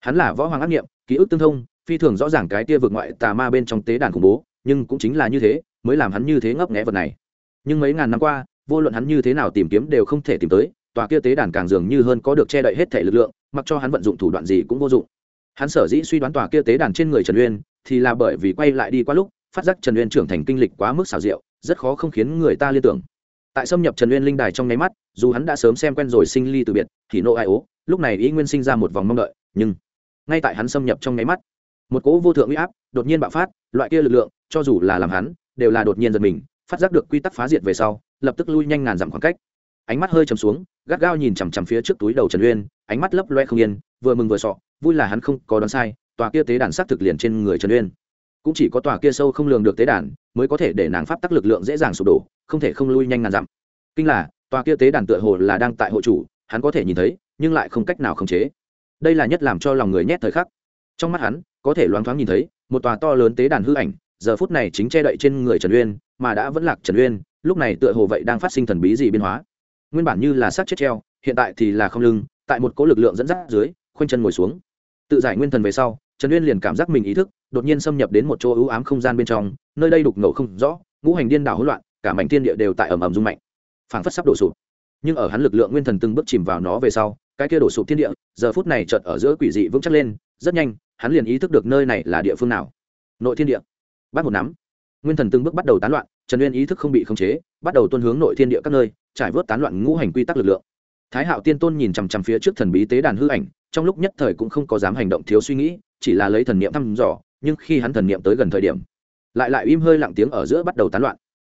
Speaker 1: Hắn là võ hoàng ác nghiệm, ký ức tương thông, phi thường rõ ràng cái kia vượt ngoại tà ma bên trong tế đàn khủng bố, nhưng cũng chính là như thế, mới làm hắn như thế ngấp nghẽ vật này. Nhưng mấy ngàn năm qua, vô luận hắn như thế nào tìm kiếm đều không thể tìm tới, tòa kia tế đàn càng dường như hơn có được che đậy hết thể lực lượng, mặc cho hắn vận dụng thủ đoạn gì cũng vô dụng. Hắn sở dĩ suy đoán tòa kia tế đàn trên người trần uyên, thì là bởi vì quay lại đi qua lúc phát giác trần uyên trưởng thành kinh lịch quá mức xảo diệu, rất khó không khiến người ta liên tưởng. Tại xâm nhập trần uyên linh đài trong nháy mắt, dù hắn đã sớm xem quen rồi sinh ly từ biệt, thì nộ ai ố, lúc này ý nguyên sinh ra một vòng mong đợi, nhưng ngay tại hắn xâm nhập trong nháy mắt, một cỗ vô thượng uy áp đột nhiên bạo phát, loại kia lực lượng, cho dù là làm hắn, đều là đột nhiên giật mình, phát giác được quy tắc phá diệt về sau, lập tức lui nhanh ngàn dặm khoảng cách. Ánh mắt hơi chầm xuống, gắt gao nhìn chằm chằm phía trước túi đầu trần uyên, ánh mắt lấp loe không yên, vừa mừng vừa sọ, vui là hắn không có đoán sai, tòa kia tế đàn xác thực liền trên người trần uyên cũng chỉ có tòa kia sâu không lường được tế đàn mới có thể để nàng pháp tắc lực lượng dễ dàng sụp đổ, không thể không lui nhanh ngàn dặm. Kinh là, tòa kia tế đàn tựa hồ là đang tại hộ chủ, hắn có thể nhìn thấy, nhưng lại không cách nào khống chế. Đây là nhất làm cho lòng người nhét thời khắc. Trong mắt hắn, có thể loáng thoáng nhìn thấy, một tòa to lớn tế đàn hư ảnh, giờ phút này chính che đậy trên người trần uyên, mà đã vẫn lạc trần uyên, lúc này tựa hồ vậy đang phát sinh thần bí gì biến hóa. Nguyên bản như là sát chết treo, hiện tại thì là không lưng, tại một cỗ lực lượng dẫn dắt dưới, khoanh chân ngồi xuống. Tự giải nguyên thần về sau, trần uyên liền cảm giác mình ý thức đột nhiên xâm nhập đến một chỗ ưu ám không gian bên trong, nơi đây đục ngầu không rõ, ngũ hành điên đảo hỗn loạn, cả mảnh thiên địa đều tại ầm ầm rung mạnh. Phảng phất sắp đổ sụp. Nhưng ở hắn lực lượng nguyên thần từng bước chìm vào nó về sau, cái kia đổ sụp thiên địa, giờ phút này chợt ở giữa quỷ dị vững chắc lên, rất nhanh, hắn liền ý thức được nơi này là địa phương nào. Nội thiên địa. Bắt một nắm. Nguyên thần từng bước bắt đầu tán loạn, trần nguyên ý thức không bị khống chế, bắt đầu tuân hướng nội thiên địa các nơi, trải vớt tán loạn ngũ hành quy tắc lực lượng. Thái hạo tiên tôn nhìn chằm chằm phía trước thần bí tế đàn hư ảnh, trong lúc nhất thời cũng không có dám hành động thiếu suy nghĩ, chỉ là lấy thần niệm thăm dò nhưng khi hắn thần niệm tới gần thời điểm, lại lại im hơi lặng tiếng ở giữa bắt đầu tán loạn.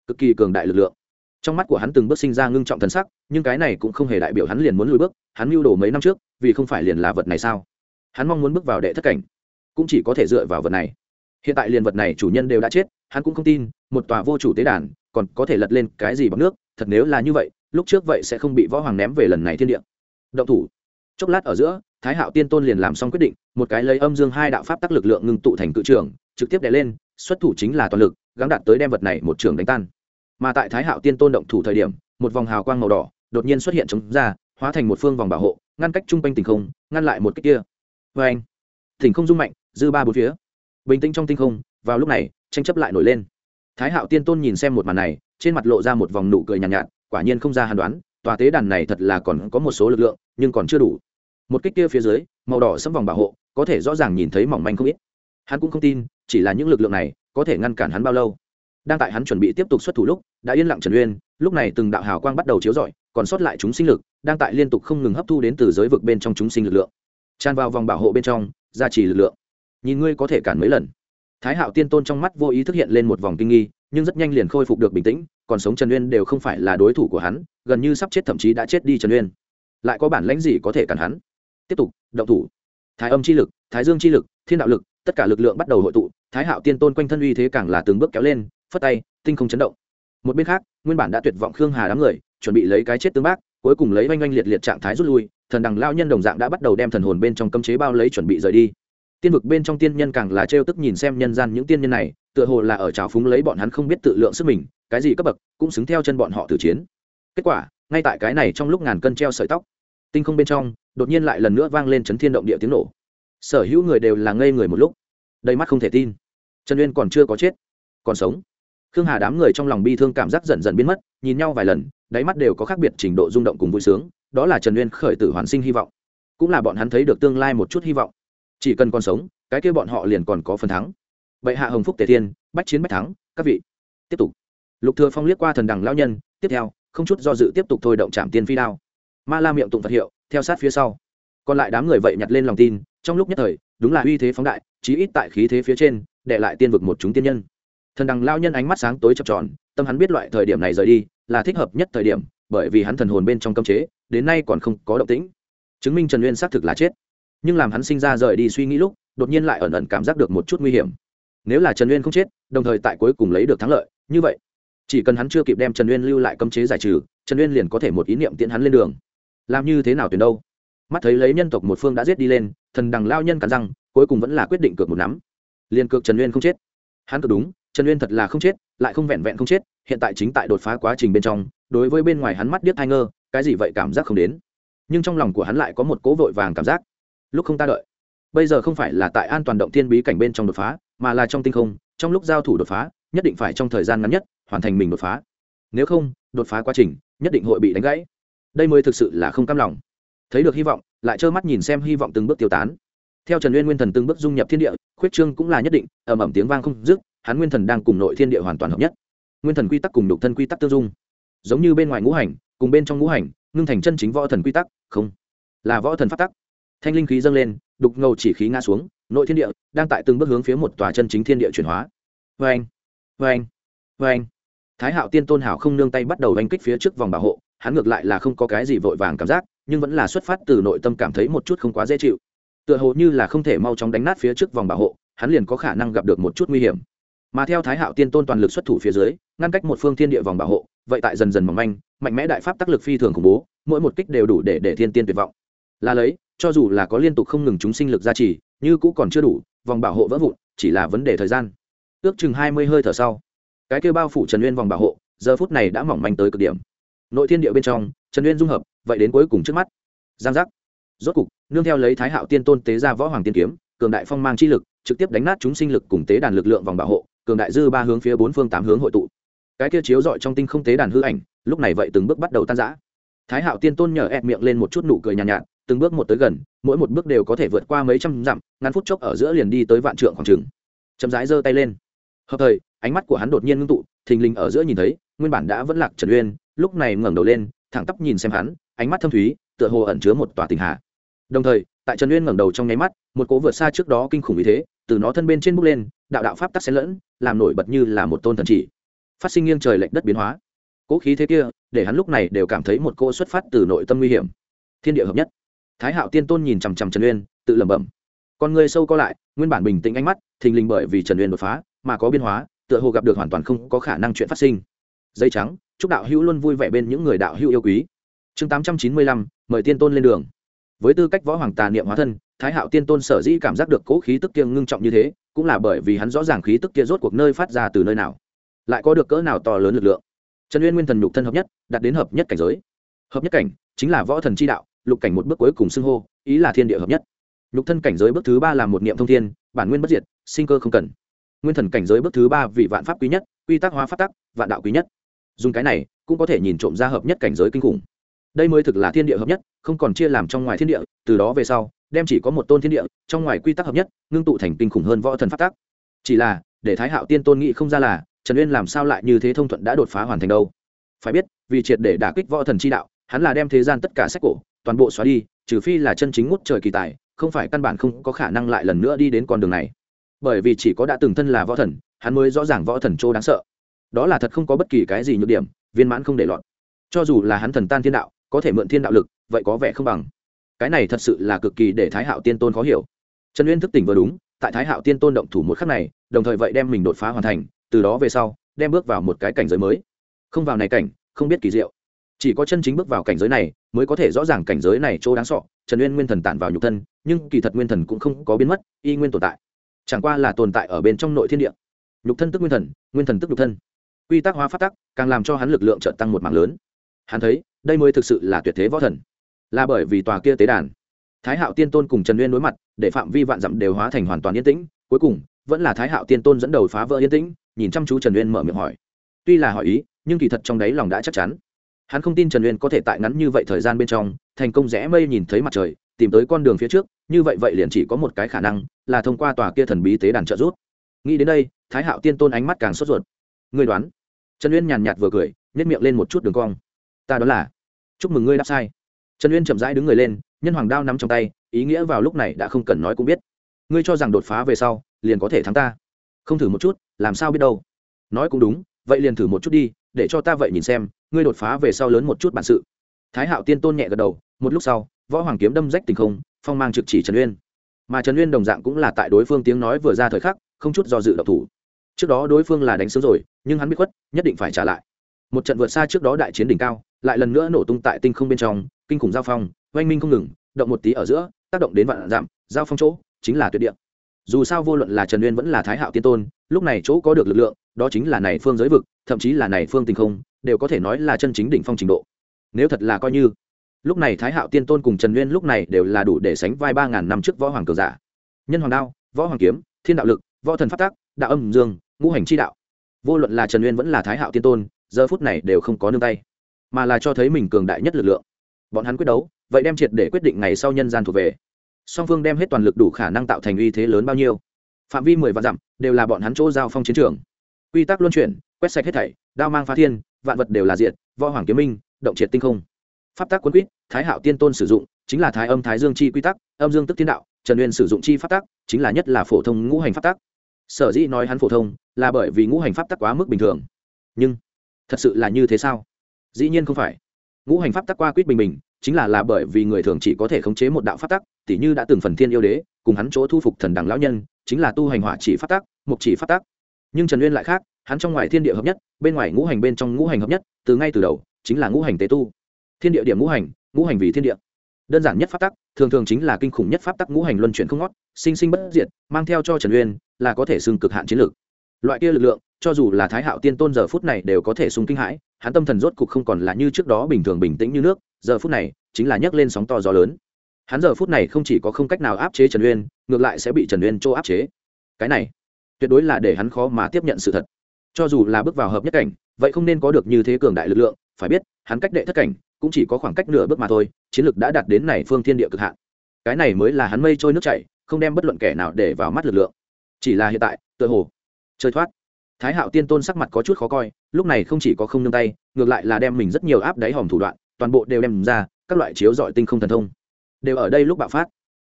Speaker 1: Cực kỳ cường đại lực lượng. Trong mắt của hắn từng bước sinh ra ngưng trọng thần sắc, nhưng cái này cũng không hề đại biểu hắn liền muốn lùi bước, hắn mưu đồ mấy năm trước, vì không phải liền là vật này sao? Hắn mong muốn bước vào đệ thất cảnh, cũng chỉ có thể dựa vào vật này. Hiện tại liền vật này chủ nhân đều đã chết, hắn cũng không tin, một tòa vô chủ tế đàn, còn có thể lật lên cái gì bằng nước, thật nếu là như vậy, lúc trước vậy sẽ không bị võ hoàng ném về lần này thiên địa. Động thủ. Chốc lát ở giữa thái hạo tiên tôn liền làm xong quyết định một cái lấy âm dương hai đạo pháp tắc lực lượng ngưng tụ thành cự trường trực tiếp đè lên xuất thủ chính là toàn lực gắng đạt tới đem vật này một trường đánh tan. Mà tại thái hạo tiên tôn động thủ thời điểm một vòng hào quang màu đỏ đột nhiên xuất hiện chống ra hóa thành một phương vòng bảo hộ ngăn cách chung quanh tình không ngăn lại một cách kia. Vê anh thỉnh không rung mạnh dư ba bốn phía. Bình tĩnh trong tinh không vào lúc này tranh chấp lại nổi lên. Thái hạo tiên tôn nhìn xem một màn này trên mặt lộ ra một vòng nụ cười nhàn nhạt, nhạt quả nhiên không ra hàn đoán tòa tế đàn này thật là còn có một số lực lượng nhưng còn chưa đủ một kích kia phía dưới, màu đỏ sẫm vòng bảo hộ, có thể rõ ràng nhìn thấy mỏng manh không ít. Hắn cũng không tin, chỉ là những lực lượng này có thể ngăn cản hắn bao lâu. Đang tại hắn chuẩn bị tiếp tục xuất thủ lúc, đã yên lặng trần uyên, lúc này từng đạo hào quang bắt đầu chiếu rọi, còn sót lại chúng sinh lực, đang tại liên tục không ngừng hấp thu đến từ giới vực bên trong chúng sinh lực lượng. Tràn vào vòng bảo hộ bên trong, gia trì lực lượng. Nhìn ngươi có thể cản mấy lần. Thái hạo tiên tôn trong mắt vô ý thức hiện lên một vòng kinh nghi, nhưng rất nhanh liền khôi phục được bình tĩnh, còn sống trần uyên đều không phải là đối thủ của hắn, gần như sắp chết thậm chí đã chết đi trần uyên. Lại có bản lãnh gì có thể cản hắn? Tiếp tục, động thủ. Thái âm chi lực, thái dương chi lực, thiên đạo lực, tất cả lực lượng bắt đầu hội tụ, thái hạo tiên tôn quanh thân uy thế càng là từng bước kéo lên, phất tay, tinh không chấn động. Một bên khác, nguyên bản đã tuyệt vọng khương hà đám người, chuẩn bị lấy cái chết tương bác, cuối cùng lấy oanh oanh liệt liệt trạng thái rút lui, thần đằng lao nhân đồng dạng đã bắt đầu đem thần hồn bên trong cấm chế bao lấy chuẩn bị rời đi. Tiên vực bên trong tiên nhân càng là trêu tức nhìn xem nhân gian những tiên nhân này, tựa hồ là ở trào phúng lấy bọn hắn không biết tự lượng sức mình, cái gì cấp bậc, cũng xứng theo chân bọn họ tử chiến. Kết quả, ngay tại cái này trong lúc ngàn cân treo sợi tóc tinh không bên trong, đột nhiên lại lần nữa vang lên chấn thiên động địa tiếng nổ. Sở hữu người đều là ngây người một lúc. Đầy mắt không thể tin. Trần uyên còn chưa có chết, còn sống. Khương hà đám người trong lòng bi thương cảm giác dần dần biến mất, nhìn nhau vài lần, đáy mắt đều có khác biệt trình độ rung động cùng vui sướng, đó là trần uyên khởi tử hoàn sinh hy vọng. Cũng là bọn hắn thấy được tương lai một chút hy vọng. Chỉ cần còn sống, cái kia bọn họ liền còn có phần thắng. Bệ hạ hồng phúc tề thiên, bách chiến bách thắng, các vị. Tiếp tục. Lục thừa phong liếc qua thần đằng lão nhân, tiếp theo, không chút do dự tiếp tục thôi động chạm tiên phi đao ma la miệng tụng phật hiệu, theo sát phía sau. Còn lại đám người vậy nhặt lên lòng tin, trong lúc nhất thời, đúng là uy thế phóng đại, chí ít tại khí thế phía trên, để lại tiên vực một chúng tiên nhân. Thần đằng lao nhân ánh mắt sáng tối chập tròn, tâm hắn biết loại thời điểm này rời đi, là thích hợp nhất thời điểm, bởi vì hắn thần hồn bên trong cấm chế, đến nay còn không có động tĩnh. Chứng minh trần uyên xác thực là chết. Nhưng làm hắn sinh ra rời đi suy nghĩ lúc, đột nhiên lại ẩn ẩn cảm giác được một chút nguy hiểm. Nếu là trần uyên không chết, đồng thời tại cuối cùng lấy được thắng lợi, như vậy, chỉ cần hắn chưa kịp đem trần uyên lưu lại cấm chế giải trừ, trần uyên liền có thể một ý niệm tiễn hắn lên đường làm như thế nào tuyển đâu? Mắt thấy lấy nhân tộc một phương đã giết đi lên, thần đằng lao nhân cắn răng, cuối cùng vẫn là quyết định cược một nắm. Liền cược trần uyên không chết. Hắn cược đúng, trần uyên thật là không chết, lại không vẹn vẹn không chết, hiện tại chính tại đột phá quá trình bên trong, đối với bên ngoài hắn mắt điếc thai ngơ, cái gì vậy cảm giác không đến. Nhưng trong lòng của hắn lại có một cố vội vàng cảm giác. Lúc không ta đợi. Bây giờ không phải là tại an toàn động thiên bí cảnh bên trong đột phá, mà là trong tinh không, trong lúc giao thủ đột phá, nhất định phải trong thời gian ngắn nhất hoàn thành mình đột phá. Nếu không, đột phá quá trình, nhất định hội bị đánh gãy đây mới thực sự là không cam lòng. Thấy được hy vọng, lại trơ mắt nhìn xem hy vọng từng bước tiêu tán. Theo trần nguyên nguyên thần từng bước dung nhập thiên địa, khuyết trương cũng là nhất định ẩm ẩm tiếng vang không dứt, hắn nguyên thần đang cùng nội thiên địa hoàn toàn hợp nhất. Nguyên thần quy tắc cùng đục thân quy tắc tương dung. Giống như bên ngoài ngũ hành, cùng bên trong ngũ hành, ngưng thành chân chính võ thần quy tắc, không, là võ thần phát tắc. Thanh linh khí dâng lên, đục ngầu chỉ khí ngã xuống, nội thiên địa đang tại từng bước hướng phía một tòa chân chính thiên địa chuyển hóa. Vê anh vê anh vê anh thái hạo tiên tôn hảo không nương tay bắt đầu oanh kích phía trước vòng bảo hộ hắn ngược lại là không có cái gì vội vàng cảm giác, nhưng vẫn là xuất phát từ nội tâm cảm thấy một chút không quá dễ chịu. Tựa hồ như là không thể mau chóng đánh nát phía trước vòng bảo hộ, hắn liền có khả năng gặp được một chút nguy hiểm. Mà theo thái hạo tiên tôn toàn lực xuất thủ phía dưới, ngăn cách một phương thiên địa vòng bảo hộ, vậy tại dần dần mỏng manh, mạnh mẽ đại pháp tác lực phi thường khủng bố, mỗi một kích đều đủ để để thiên tiên tuyệt vọng. Là lấy, cho dù là có liên tục không ngừng chúng sinh lực gia trì, như cũ còn chưa đủ, vòng bảo hộ vỡ vụn, chỉ là vấn đề thời gian. Ước chừng hai mươi hơi thở sau, cái kêu bao phủ trần nguyên vòng bảo hộ, giờ phút này đã mỏng manh tới cực điểm nội thiên địa bên trong trần Uyên dung hợp vậy đến cuối cùng trước mắt. Giang giác. Rốt cục nương theo lấy thái hạo tiên tôn tế ra võ hoàng tiên kiếm cường đại phong mang chi lực trực tiếp đánh nát chúng sinh lực cùng tế đàn lực lượng vòng bảo hộ cường đại dư ba hướng phía bốn phương tám hướng hội tụ. Cái kia chiếu dọi trong tinh không tế đàn hư ảnh lúc này vậy từng bước bắt đầu tan rã. Thái hạo tiên tôn nhờ ép miệng lên một chút nụ cười nhàn nhạt, nhạt từng bước một tới gần mỗi một bước đều có thể vượt qua mấy trăm dặm ngắn phút chốc ở giữa liền đi tới vạn trượng khoảng trừng chậm rãi giơ tay lên. Hợp thời ánh mắt của hắn đột nhiên ngưng tụ thình lình ở giữa nhìn thấy nguyên bản đã vẫn lạc trần uyên lúc này ngẩng đầu lên, thẳng tắp nhìn xem hắn, ánh mắt thâm thúy, tựa hồ ẩn chứa một tòa tình hạ. Đồng thời, tại trần uyên ngẩng đầu trong nháy mắt, một cố vượt xa trước đó kinh khủng như thế, từ nó thân bên trên bước lên, đạo đạo pháp tắc xen lẫn, làm nổi bật như là một tôn thần chỉ. Phát sinh nghiêng trời lệch đất biến hóa. Cố khí thế kia, để hắn lúc này đều cảm thấy một cô xuất phát từ nội tâm nguy hiểm. Thiên địa hợp nhất. Thái hạo tiên tôn nhìn chằm chằm trần uyên, tự lẩm bẩm. Con người sâu co lại, nguyên bản bình tĩnh ánh mắt, thình lình bởi vì trần uyên đột phá, mà có biến hóa, tựa hồ gặp được hoàn toàn không có khả năng chuyện phát sinh dây trắng, chúc đạo hữu luôn vui vẻ bên những người đạo hữu yêu quý. Chương tám trăm chín mươi lăm, mời tiên tôn lên đường. Với tư cách võ hoàng tà niệm hóa thân, thái hạo tiên tôn sở dĩ cảm giác được cố khí tức kia ngưng trọng như thế, cũng là bởi vì hắn rõ ràng khí tức kia rốt cuộc nơi phát ra từ nơi nào. Lại có được cỡ nào to lớn lực lượng? Trần uyên nguyên thần nhục thân hợp nhất, đạt đến hợp nhất cảnh giới. Hợp nhất cảnh chính là võ thần chi đạo, lục cảnh một bước cuối cùng xưng hô, ý là thiên địa hợp nhất. Nhục thân cảnh giới bước thứ ba là một niệm thông thiên, bản nguyên bất diệt, sinh cơ không cần. Nguyên thần cảnh giới bước thứ ba vì vạn pháp quý nhất, quy tắc hóa phát tắc, vạn đạo quý nhất dùng cái này cũng có thể nhìn trộm ra hợp nhất cảnh giới kinh khủng. Đây mới thực là thiên địa hợp nhất, không còn chia làm trong ngoài thiên địa, từ đó về sau, đem chỉ có một tôn thiên địa, trong ngoài quy tắc hợp nhất, ngưng tụ thành kinh khủng hơn võ thần phát tác chỉ là, để thái hạo tiên tôn nghị không ra là, trần uyên làm sao lại như thế thông thuận đã đột phá hoàn thành đâu? Phải biết, vì triệt để đả kích võ thần chi đạo, hắn là đem thế gian tất cả sách cổ, toàn bộ xóa đi, trừ phi là chân chính ngút trời kỳ tài, không phải căn bản không có khả năng lại lần nữa đi đến con đường này. Bởi vì chỉ có đã từng thân là võ thần, hắn mới rõ ràng võ thần chỗ đáng sợ đó là thật không có bất kỳ cái gì nhược điểm, viên mãn không để lọt. Cho dù là hắn thần tan thiên đạo, có thể mượn thiên đạo lực, vậy có vẻ không bằng. Cái này thật sự là cực kỳ để thái hạo tiên tôn khó hiểu. Trần uyên thức tỉnh vừa đúng, tại thái hạo tiên tôn động thủ một khắc này, đồng thời vậy đem mình đột phá hoàn thành, từ đó về sau, đem bước vào một cái cảnh giới mới. Không vào này cảnh, không biết kỳ diệu. Chỉ có chân chính bước vào cảnh giới này, mới có thể rõ ràng cảnh giới này chỗ đáng sọ trần uyên nguyên thần tản vào nhục thân, nhưng kỳ thật nguyên thần cũng không có biến mất, y nguyên tồn tại. Chẳng qua là tồn tại ở bên trong nội thiên địa. Nhục thân tức nguyên thần nguyên thần tức nhục thân quy tắc hóa phát tắc, càng làm cho hắn lực lượng trợ tăng một mạng lớn. Hắn thấy, đây mới thực sự là tuyệt thế võ thần. Là bởi vì tòa kia tế đàn. Thái hạo tiên tôn cùng trần uyên đối mặt, để phạm vi vạn dặm đều hóa thành hoàn toàn yên tĩnh. Cuối cùng, vẫn là thái hạo tiên tôn dẫn đầu phá vỡ yên tĩnh, nhìn chăm chú trần uyên mở miệng hỏi. Tuy là hỏi ý, nhưng kỳ thật trong đáy lòng đã chắc chắn. Hắn không tin trần uyên có thể tại ngắn như vậy thời gian bên trong, thành công rẽ mây nhìn thấy mặt trời, tìm tới con đường phía trước, như vậy vậy liền chỉ có một cái khả năng, là thông qua tòa kia thần bí tế đàn trợ rút. nghĩ đến đây, thái hạo tiên tôn ánh mắt càng sốt ruột. Người đoán trần uyên nhàn nhạt vừa cười nhét miệng lên một chút đường cong. Ta đó là, chúc mừng ngươi đáp sai. Trần uyên chậm rãi đứng người lên, nhân hoàng đao nắm trong tay, ý nghĩa vào lúc này đã không cần nói cũng biết. Ngươi cho rằng đột phá về sau, liền có thể thắng ta. Không thử một chút, làm sao biết đâu. Nói cũng đúng, vậy liền thử một chút đi, để cho ta vậy nhìn xem, ngươi đột phá về sau lớn một chút bản sự. Thái hạo tiên tôn nhẹ gật đầu, một lúc sau, võ hoàng kiếm đâm rách tình không, phong mang trực chỉ trần uyên. Mà trần uyên đồng dạng cũng là tại đối phương tiếng nói vừa ra thời khắc, không chút do dự độc thủ. Trước đó đối phương là đánh sướng rồi nhưng hắn biết khuất, nhất định phải trả lại. Một trận vượt xa trước đó đại chiến đỉnh cao, lại lần nữa nổ tung tại tinh không bên trong, kinh khủng giao phong, oanh minh không ngừng, động một tí ở giữa, tác động đến vạn giảm, giao phong chỗ, chính là tuyệt địa. Dù sao vô luận là trần uyên vẫn là thái hạo tiên tôn, lúc này chỗ có được lực lượng, đó chính là này phương giới vực, thậm chí là này phương tinh không, đều có thể nói là chân chính đỉnh phong trình độ. Nếu thật là coi như, lúc này thái hạo tiên tôn cùng trần uyên lúc này đều là đủ để sánh vai ba ngàn năm trước võ hoàng cường giả. Nhân hoàng đao, võ hoàng kiếm, thiên đạo lực, võ thần phát tác đạo âm dương, ngũ hành chi đạo vô luận là trần uyên vẫn là thái hạo tiên tôn, giờ phút này đều không có nương tay, mà là cho thấy mình cường đại nhất lực lượng. Bọn hắn quyết đấu, vậy đem triệt để quyết định ngày sau nhân gian thuộc về. Song phương đem hết toàn lực đủ khả năng tạo thành uy thế lớn bao nhiêu. Phạm vi mười vạn dặm, đều là bọn hắn chỗ giao phong chiến trường. Quy tắc luân chuyển, quét sạch hết thảy, đao mang phá thiên, vạn vật đều là diện võ hoàng kiếm minh, động triệt tinh không. Pháp tắc quân quýt, thái hạo tiên tôn sử dụng, chính là thái âm thái dương chi quy tắc, âm dương tức thiên đạo, trần uyên sử dụng chi pháp tắc, chính là nhất là phổ thông ngũ hành pháp tắc sở dĩ nói hắn phổ thông là bởi vì ngũ hành pháp tắc quá mức bình thường. Nhưng, thật sự là như thế sao? Dĩ nhiên không phải. Ngũ hành pháp tắc qua quýt bình bình chính là là bởi vì người thường chỉ có thể khống chế một đạo pháp tắc, tỉ như đã từng phần thiên yêu đế, cùng hắn chỗ thu phục thần đẳng lão nhân, chính là tu hành hỏa chỉ pháp tắc mục chỉ pháp tắc. Nhưng trần uyên lại khác, hắn trong ngoài thiên địa hợp nhất, bên ngoài ngũ hành bên trong ngũ hành hợp nhất, từ ngay từ đầu, chính là ngũ hành tế tu. Thiên địa điểm ngũ hành ngũ hành vì thiên địa đơn giản nhất pháp tắc, thường thường chính là kinh khủng nhất pháp tắc ngũ hành luân chuyển không ngót, sinh sinh bất diệt, mang theo cho trần uyên là có thể xưng cực hạn chiến lược. Loại kia lực lượng, cho dù là thái hạo tiên tôn giờ phút này đều có thể sung kinh hãi, hắn tâm thần rốt cục không còn là như trước đó bình thường bình tĩnh như nước, giờ phút này chính là nhấc lên sóng to gió lớn. Hắn giờ phút này không chỉ có không cách nào áp chế trần uyên, ngược lại sẽ bị trần uyên chỗ áp chế. Cái này, tuyệt đối là để hắn khó mà tiếp nhận sự thật. Cho dù là bước vào hợp nhất cảnh, vậy không nên có được như thế cường đại lực lượng, phải biết, hắn cách đệ thất cảnh cũng chỉ có khoảng cách nửa bước mà thôi, chiến lược đã đạt đến này phương thiên địa cực hạn. Cái này mới là hắn mây trôi nước chảy, không đem bất luận kẻ nào để vào mắt lực lượng. Chỉ là hiện tại, tựa hồ, chơi thoát. Thái hạo tiên tôn sắc mặt có chút khó coi, lúc này không chỉ có không nương tay, ngược lại là đem mình rất nhiều áp đáy hòm thủ đoạn, toàn bộ đều đem ra, các loại chiếu dọi tinh không thần thông. Đều ở đây lúc bạo phát.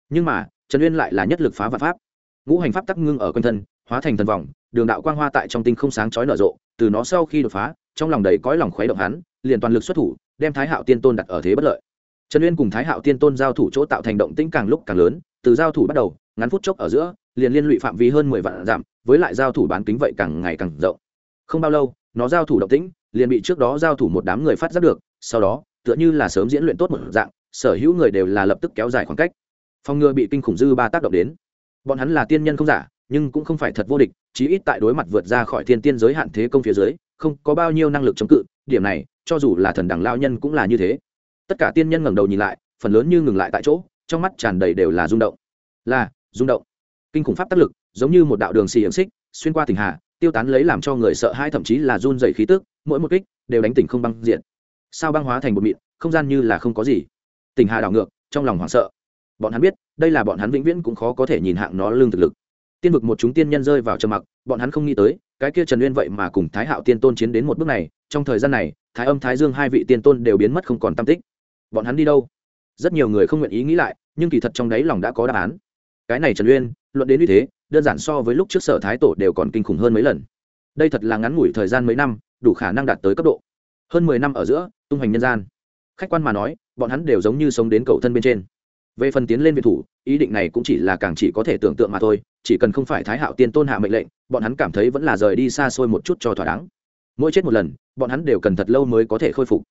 Speaker 1: Nhưng mà, trần uyên lại là nhất lực phá vạn pháp. Ngũ hành pháp tắc ngưng ở quanh thân, hóa thành thần vòng, đường đạo quang hoa tại trong tinh không sáng chói nở rộ, từ nó sau khi đột phá, trong lòng đầy cõi lòng khuấy động hắn, liền toàn lực xuất thủ đem thái hạo tiên tôn đặt ở thế bất lợi. Trần uyên cùng thái hạo tiên tôn giao thủ chỗ tạo thành động tĩnh càng lúc càng lớn, từ giao thủ bắt đầu, ngắn phút chốc ở giữa, liền liên lụy phạm vi hơn mười vạn giảm, với lại giao thủ bán kính vậy càng ngày càng rộng. Không bao lâu, nó giao thủ động tĩnh, liền bị trước đó giao thủ một đám người phát giác được, sau đó, tựa như là sớm diễn luyện tốt một dạng, sở hữu người đều là lập tức kéo dài khoảng cách. Phòng ngừa bị kinh khủng dư ba tác động đến. Bọn hắn là tiên nhân không giả, nhưng cũng không phải thật vô địch, chí ít tại đối mặt vượt ra khỏi thiên tiên giới hạn thế công phía dưới, không có bao nhiêu năng lực chống cự, điểm này cho dù là thần đẳng lao nhân cũng là như thế. Tất cả tiên nhân ngẩng đầu nhìn lại phần lớn như ngừng lại tại chỗ trong mắt tràn đầy đều là rung động. Là rung động. Kinh khủng pháp tác lực giống như một đạo đường xì hiểm xích xuyên qua tỉnh hà, tiêu tán lấy làm cho người sợ hãi thậm chí là run dày khí tức mỗi một kích đều đánh tỉnh không băng diện. Sao băng hóa thành một mịn không gian như là không có gì. Tỉnh hà đảo ngược trong lòng hoảng sợ. Bọn hắn biết đây là bọn hắn vĩnh viễn cũng khó có thể nhìn hạng nó lương thực lực. Tiên vực một chúng tiên nhân rơi vào trầm mặc bọn hắn không nghĩ tới cái kia trần uyên vậy mà cùng thái hạo tiên tôn chiến đến một bước này trong thời gian này thái âm thái dương hai vị tiên tôn đều biến mất không còn tam tích. Bọn hắn đi đâu? Rất nhiều người không nguyện ý nghĩ lại, nhưng kỳ thật trong đấy lòng đã có đáp án. Cái này trần uyên, luận đến như thế, đơn giản so với lúc trước sở thái tổ đều còn kinh khủng hơn mấy lần. Đây thật là ngắn ngủi thời gian mấy năm, đủ khả năng đạt tới cấp độ. Hơn mười năm ở giữa, tung hoành nhân gian. Khách quan mà nói, bọn hắn đều giống như sống đến cầu thân bên trên. Về phần tiến lên việt thủ, ý định này cũng chỉ là càng chỉ có thể tưởng tượng mà thôi, chỉ cần không phải thái hạo tiên tôn hạ mệnh lệnh, bọn hắn cảm thấy vẫn là rời đi xa xôi một chút cho thỏa đáng mỗi chết một lần, bọn hắn đều cần thật lâu mới có thể khôi phục.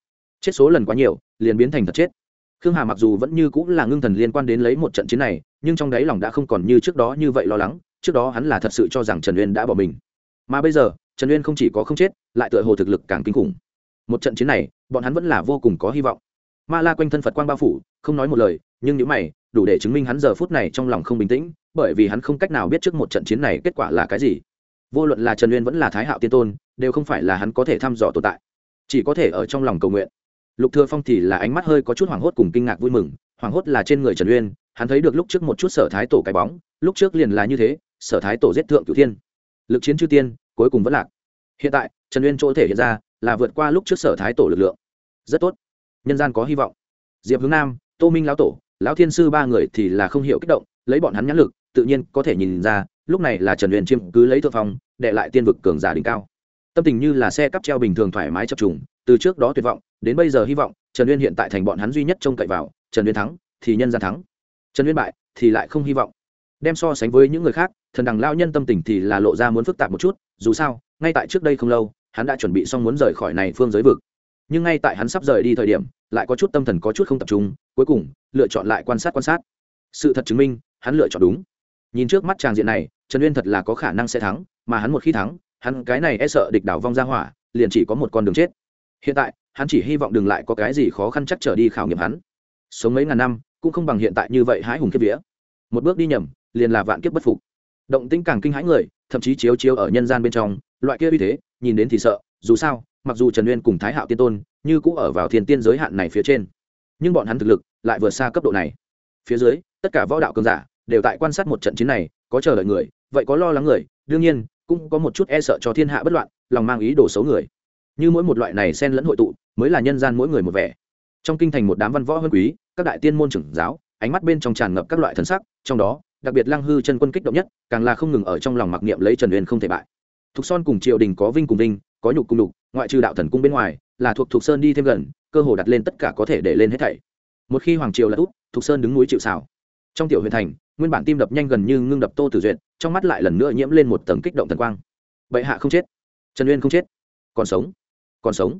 Speaker 1: Chết số lần quá nhiều, liền biến thành thật chết. Khương hà mặc dù vẫn như cũng là ngưng thần liên quan đến lấy một trận chiến này, nhưng trong đáy lòng đã không còn như trước đó như vậy lo lắng, trước đó hắn là thật sự cho rằng trần uyên đã bỏ mình. Mà bây giờ, trần uyên không chỉ có không chết, lại tựa hồ thực lực càng kinh khủng. Một trận chiến này, bọn hắn vẫn là vô cùng có hy vọng. Ma la quanh thân phật quang bao phủ, không nói một lời, nhưng những mày, đủ để chứng minh hắn giờ phút này trong lòng không bình tĩnh, bởi vì hắn không cách nào biết trước một trận chiến này kết quả là cái gì vô luận là trần uyên vẫn là thái hạo tiên tôn, đều không phải là hắn có thể thăm dò tồn tại, chỉ có thể ở trong lòng cầu nguyện. Lục thừa phong thì là ánh mắt hơi có chút hoảng hốt cùng kinh ngạc vui mừng, hoảng hốt là trên người trần uyên, hắn thấy được lúc trước một chút sở thái tổ cái bóng, lúc trước liền là như thế, sở thái tổ giết thượng cửu thiên. Lực chiến chư tiên, cuối cùng vẫn lạc. Hiện tại, trần uyên chỗ thể hiện ra là vượt qua lúc trước sở thái tổ lực lượng. Rất tốt. Nhân gian có hy vọng. Diệp hướng nam, tô minh lão tổ, lão thiên sư ba người thì là không hiểu kích động, lấy bọn hắn nhãn lực, tự nhiên có thể nhìn ra lúc này là trần uyên chiêm cứ lấy thượng phong, đệ lại tiên vực cường giả đỉnh cao. Tâm tình như là xe cắp treo bình thường thoải mái chập trùng, từ trước đó tuyệt vọng, đến bây giờ hy vọng, trần uyên hiện tại thành bọn hắn duy nhất trông cậy vào, trần uyên thắng, thì nhân gian thắng. Trần uyên bại, thì lại không hy vọng. Đem so sánh với những người khác, thần đằng lao nhân tâm tình thì là lộ ra muốn phức tạp một chút, dù sao, ngay tại trước đây không lâu, hắn đã chuẩn bị xong muốn rời khỏi này phương giới vực. Nhưng ngay tại hắn sắp rời đi thời điểm, lại có chút tâm thần có chút không tập trung, cuối cùng, lựa chọn lại quan sát quan sát. Sự thật chứng minh, hắn lựa chọn đúng. Nhìn trước mắt tràng diện này trần uyên thật là có khả năng sẽ thắng, mà hắn một khi thắng, hắn cái này e sợ địch đảo vong ra hỏa, liền chỉ có một con đường chết. Hiện tại, hắn chỉ hy vọng đừng lại có cái gì khó khăn chắc trở đi khảo nghiệm hắn. Sống mấy ngàn năm, cũng không bằng hiện tại như vậy hái hùng kiếp vía. Một bước đi nhầm, liền là vạn kiếp bất phục. Động tĩnh càng kinh hãi người, thậm chí chiếu chiếu ở nhân gian bên trong, loại kia uy thế, nhìn đến thì sợ, dù sao, mặc dù trần uyên cùng thái hạo tiên tôn như cũng ở vào thiên tiên giới hạn này phía trên, nhưng bọn hắn thực lực lại vượt xa cấp độ này. Phía dưới, tất cả võ đạo cường giả đều tại quan sát một trận chiến này, có chờ đợi người vậy có lo lắng người, đương nhiên, cũng có một chút e sợ cho thiên hạ bất loạn, lòng mang ý đồ xấu người. Như mỗi một loại này xen lẫn hội tụ, mới là nhân gian mỗi người một vẻ. Trong kinh thành một đám văn võ hơn quý, các đại tiên môn trưởng giáo, ánh mắt bên trong tràn ngập các loại thần sắc, trong đó, đặc biệt lăng hư chân quân kích động nhất, càng là không ngừng ở trong lòng mặc niệm lấy trần uyên không thể bại. Thục son cùng triều đình có vinh cùng vinh, có nhục cùng đục ngoại trừ đạo thần cung bên ngoài, là thuộc thục sơn đi thêm gần, cơ hồ đặt lên tất cả có thể để lên hết thảy. Một khi hoàng triều là út, thục sơn đứng núi chịu xảo trong tiểu huyện thành, nguyên bản tim đập nhanh gần như ngưng đập tô tử duyệt trong mắt lại lần nữa nhiễm lên một tầng kích động thần quang. Bệ hạ không chết, trần uyên không chết, còn sống còn sống.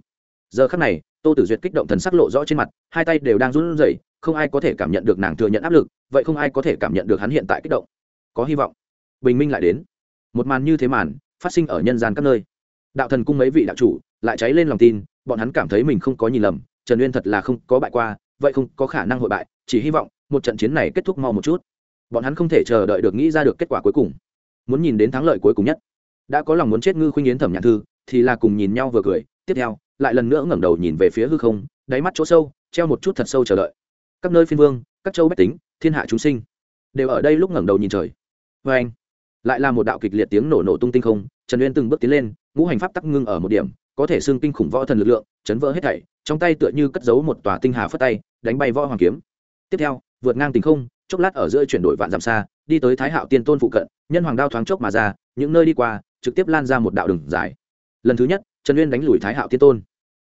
Speaker 1: Giờ khắc này, tô tử duyệt kích động thần sắc lộ rõ trên mặt, hai tay đều đang run rẩy, không ai có thể cảm nhận được nàng thừa nhận áp lực, vậy không ai có thể cảm nhận được hắn hiện tại kích động. Có hy vọng, bình minh lại đến. Một màn như thế màn, phát sinh ở nhân gian các nơi. Đạo thần cung mấy vị đạo chủ lại cháy lên lòng tin, bọn hắn cảm thấy mình không có nhìn lầm, trần uyên thật là không có bại qua, vậy không có khả năng hội bại, chỉ hy vọng một trận chiến này kết thúc mau một chút bọn hắn không thể chờ đợi được nghĩ ra được kết quả cuối cùng. Muốn nhìn đến thắng lợi cuối cùng nhất. Đã có lòng muốn chết ngư khuynh yến thẩm nhạn thư, thì là cùng nhìn nhau vừa cười. Tiếp theo, lại lần nữa ngẩng đầu nhìn về phía hư không, đáy mắt chỗ sâu, treo một chút thật sâu chờ đợi. Các nơi phiên vương, các châu bách tính, thiên hạ chúng sinh, đều ở đây lúc ngẩng đầu nhìn trời. Vê anh, lại là một đạo kịch liệt tiếng nổ nổ tung tinh không, trần uyên từng bước tiến lên, ngũ hành pháp tắc ngưng ở một điểm, có thể xương kinh khủng võ thần lực lượng, chấn vỡ hết thảy, trong tay tựa như cất giấu một tòa tinh hà phất tay, đánh bay võ hoàng kiếm. Tiếp theo, vượt ngang tình không chốc lát ở giữa chuyển đổi vạn dặm xa, đi tới thái hạo tiên tôn phụ cận, nhân hoàng đao thoáng chốc mà ra, những nơi đi qua, trực tiếp lan ra một đạo đường dài. Lần thứ nhất, trần uyên đánh lùi thái hạo tiên tôn.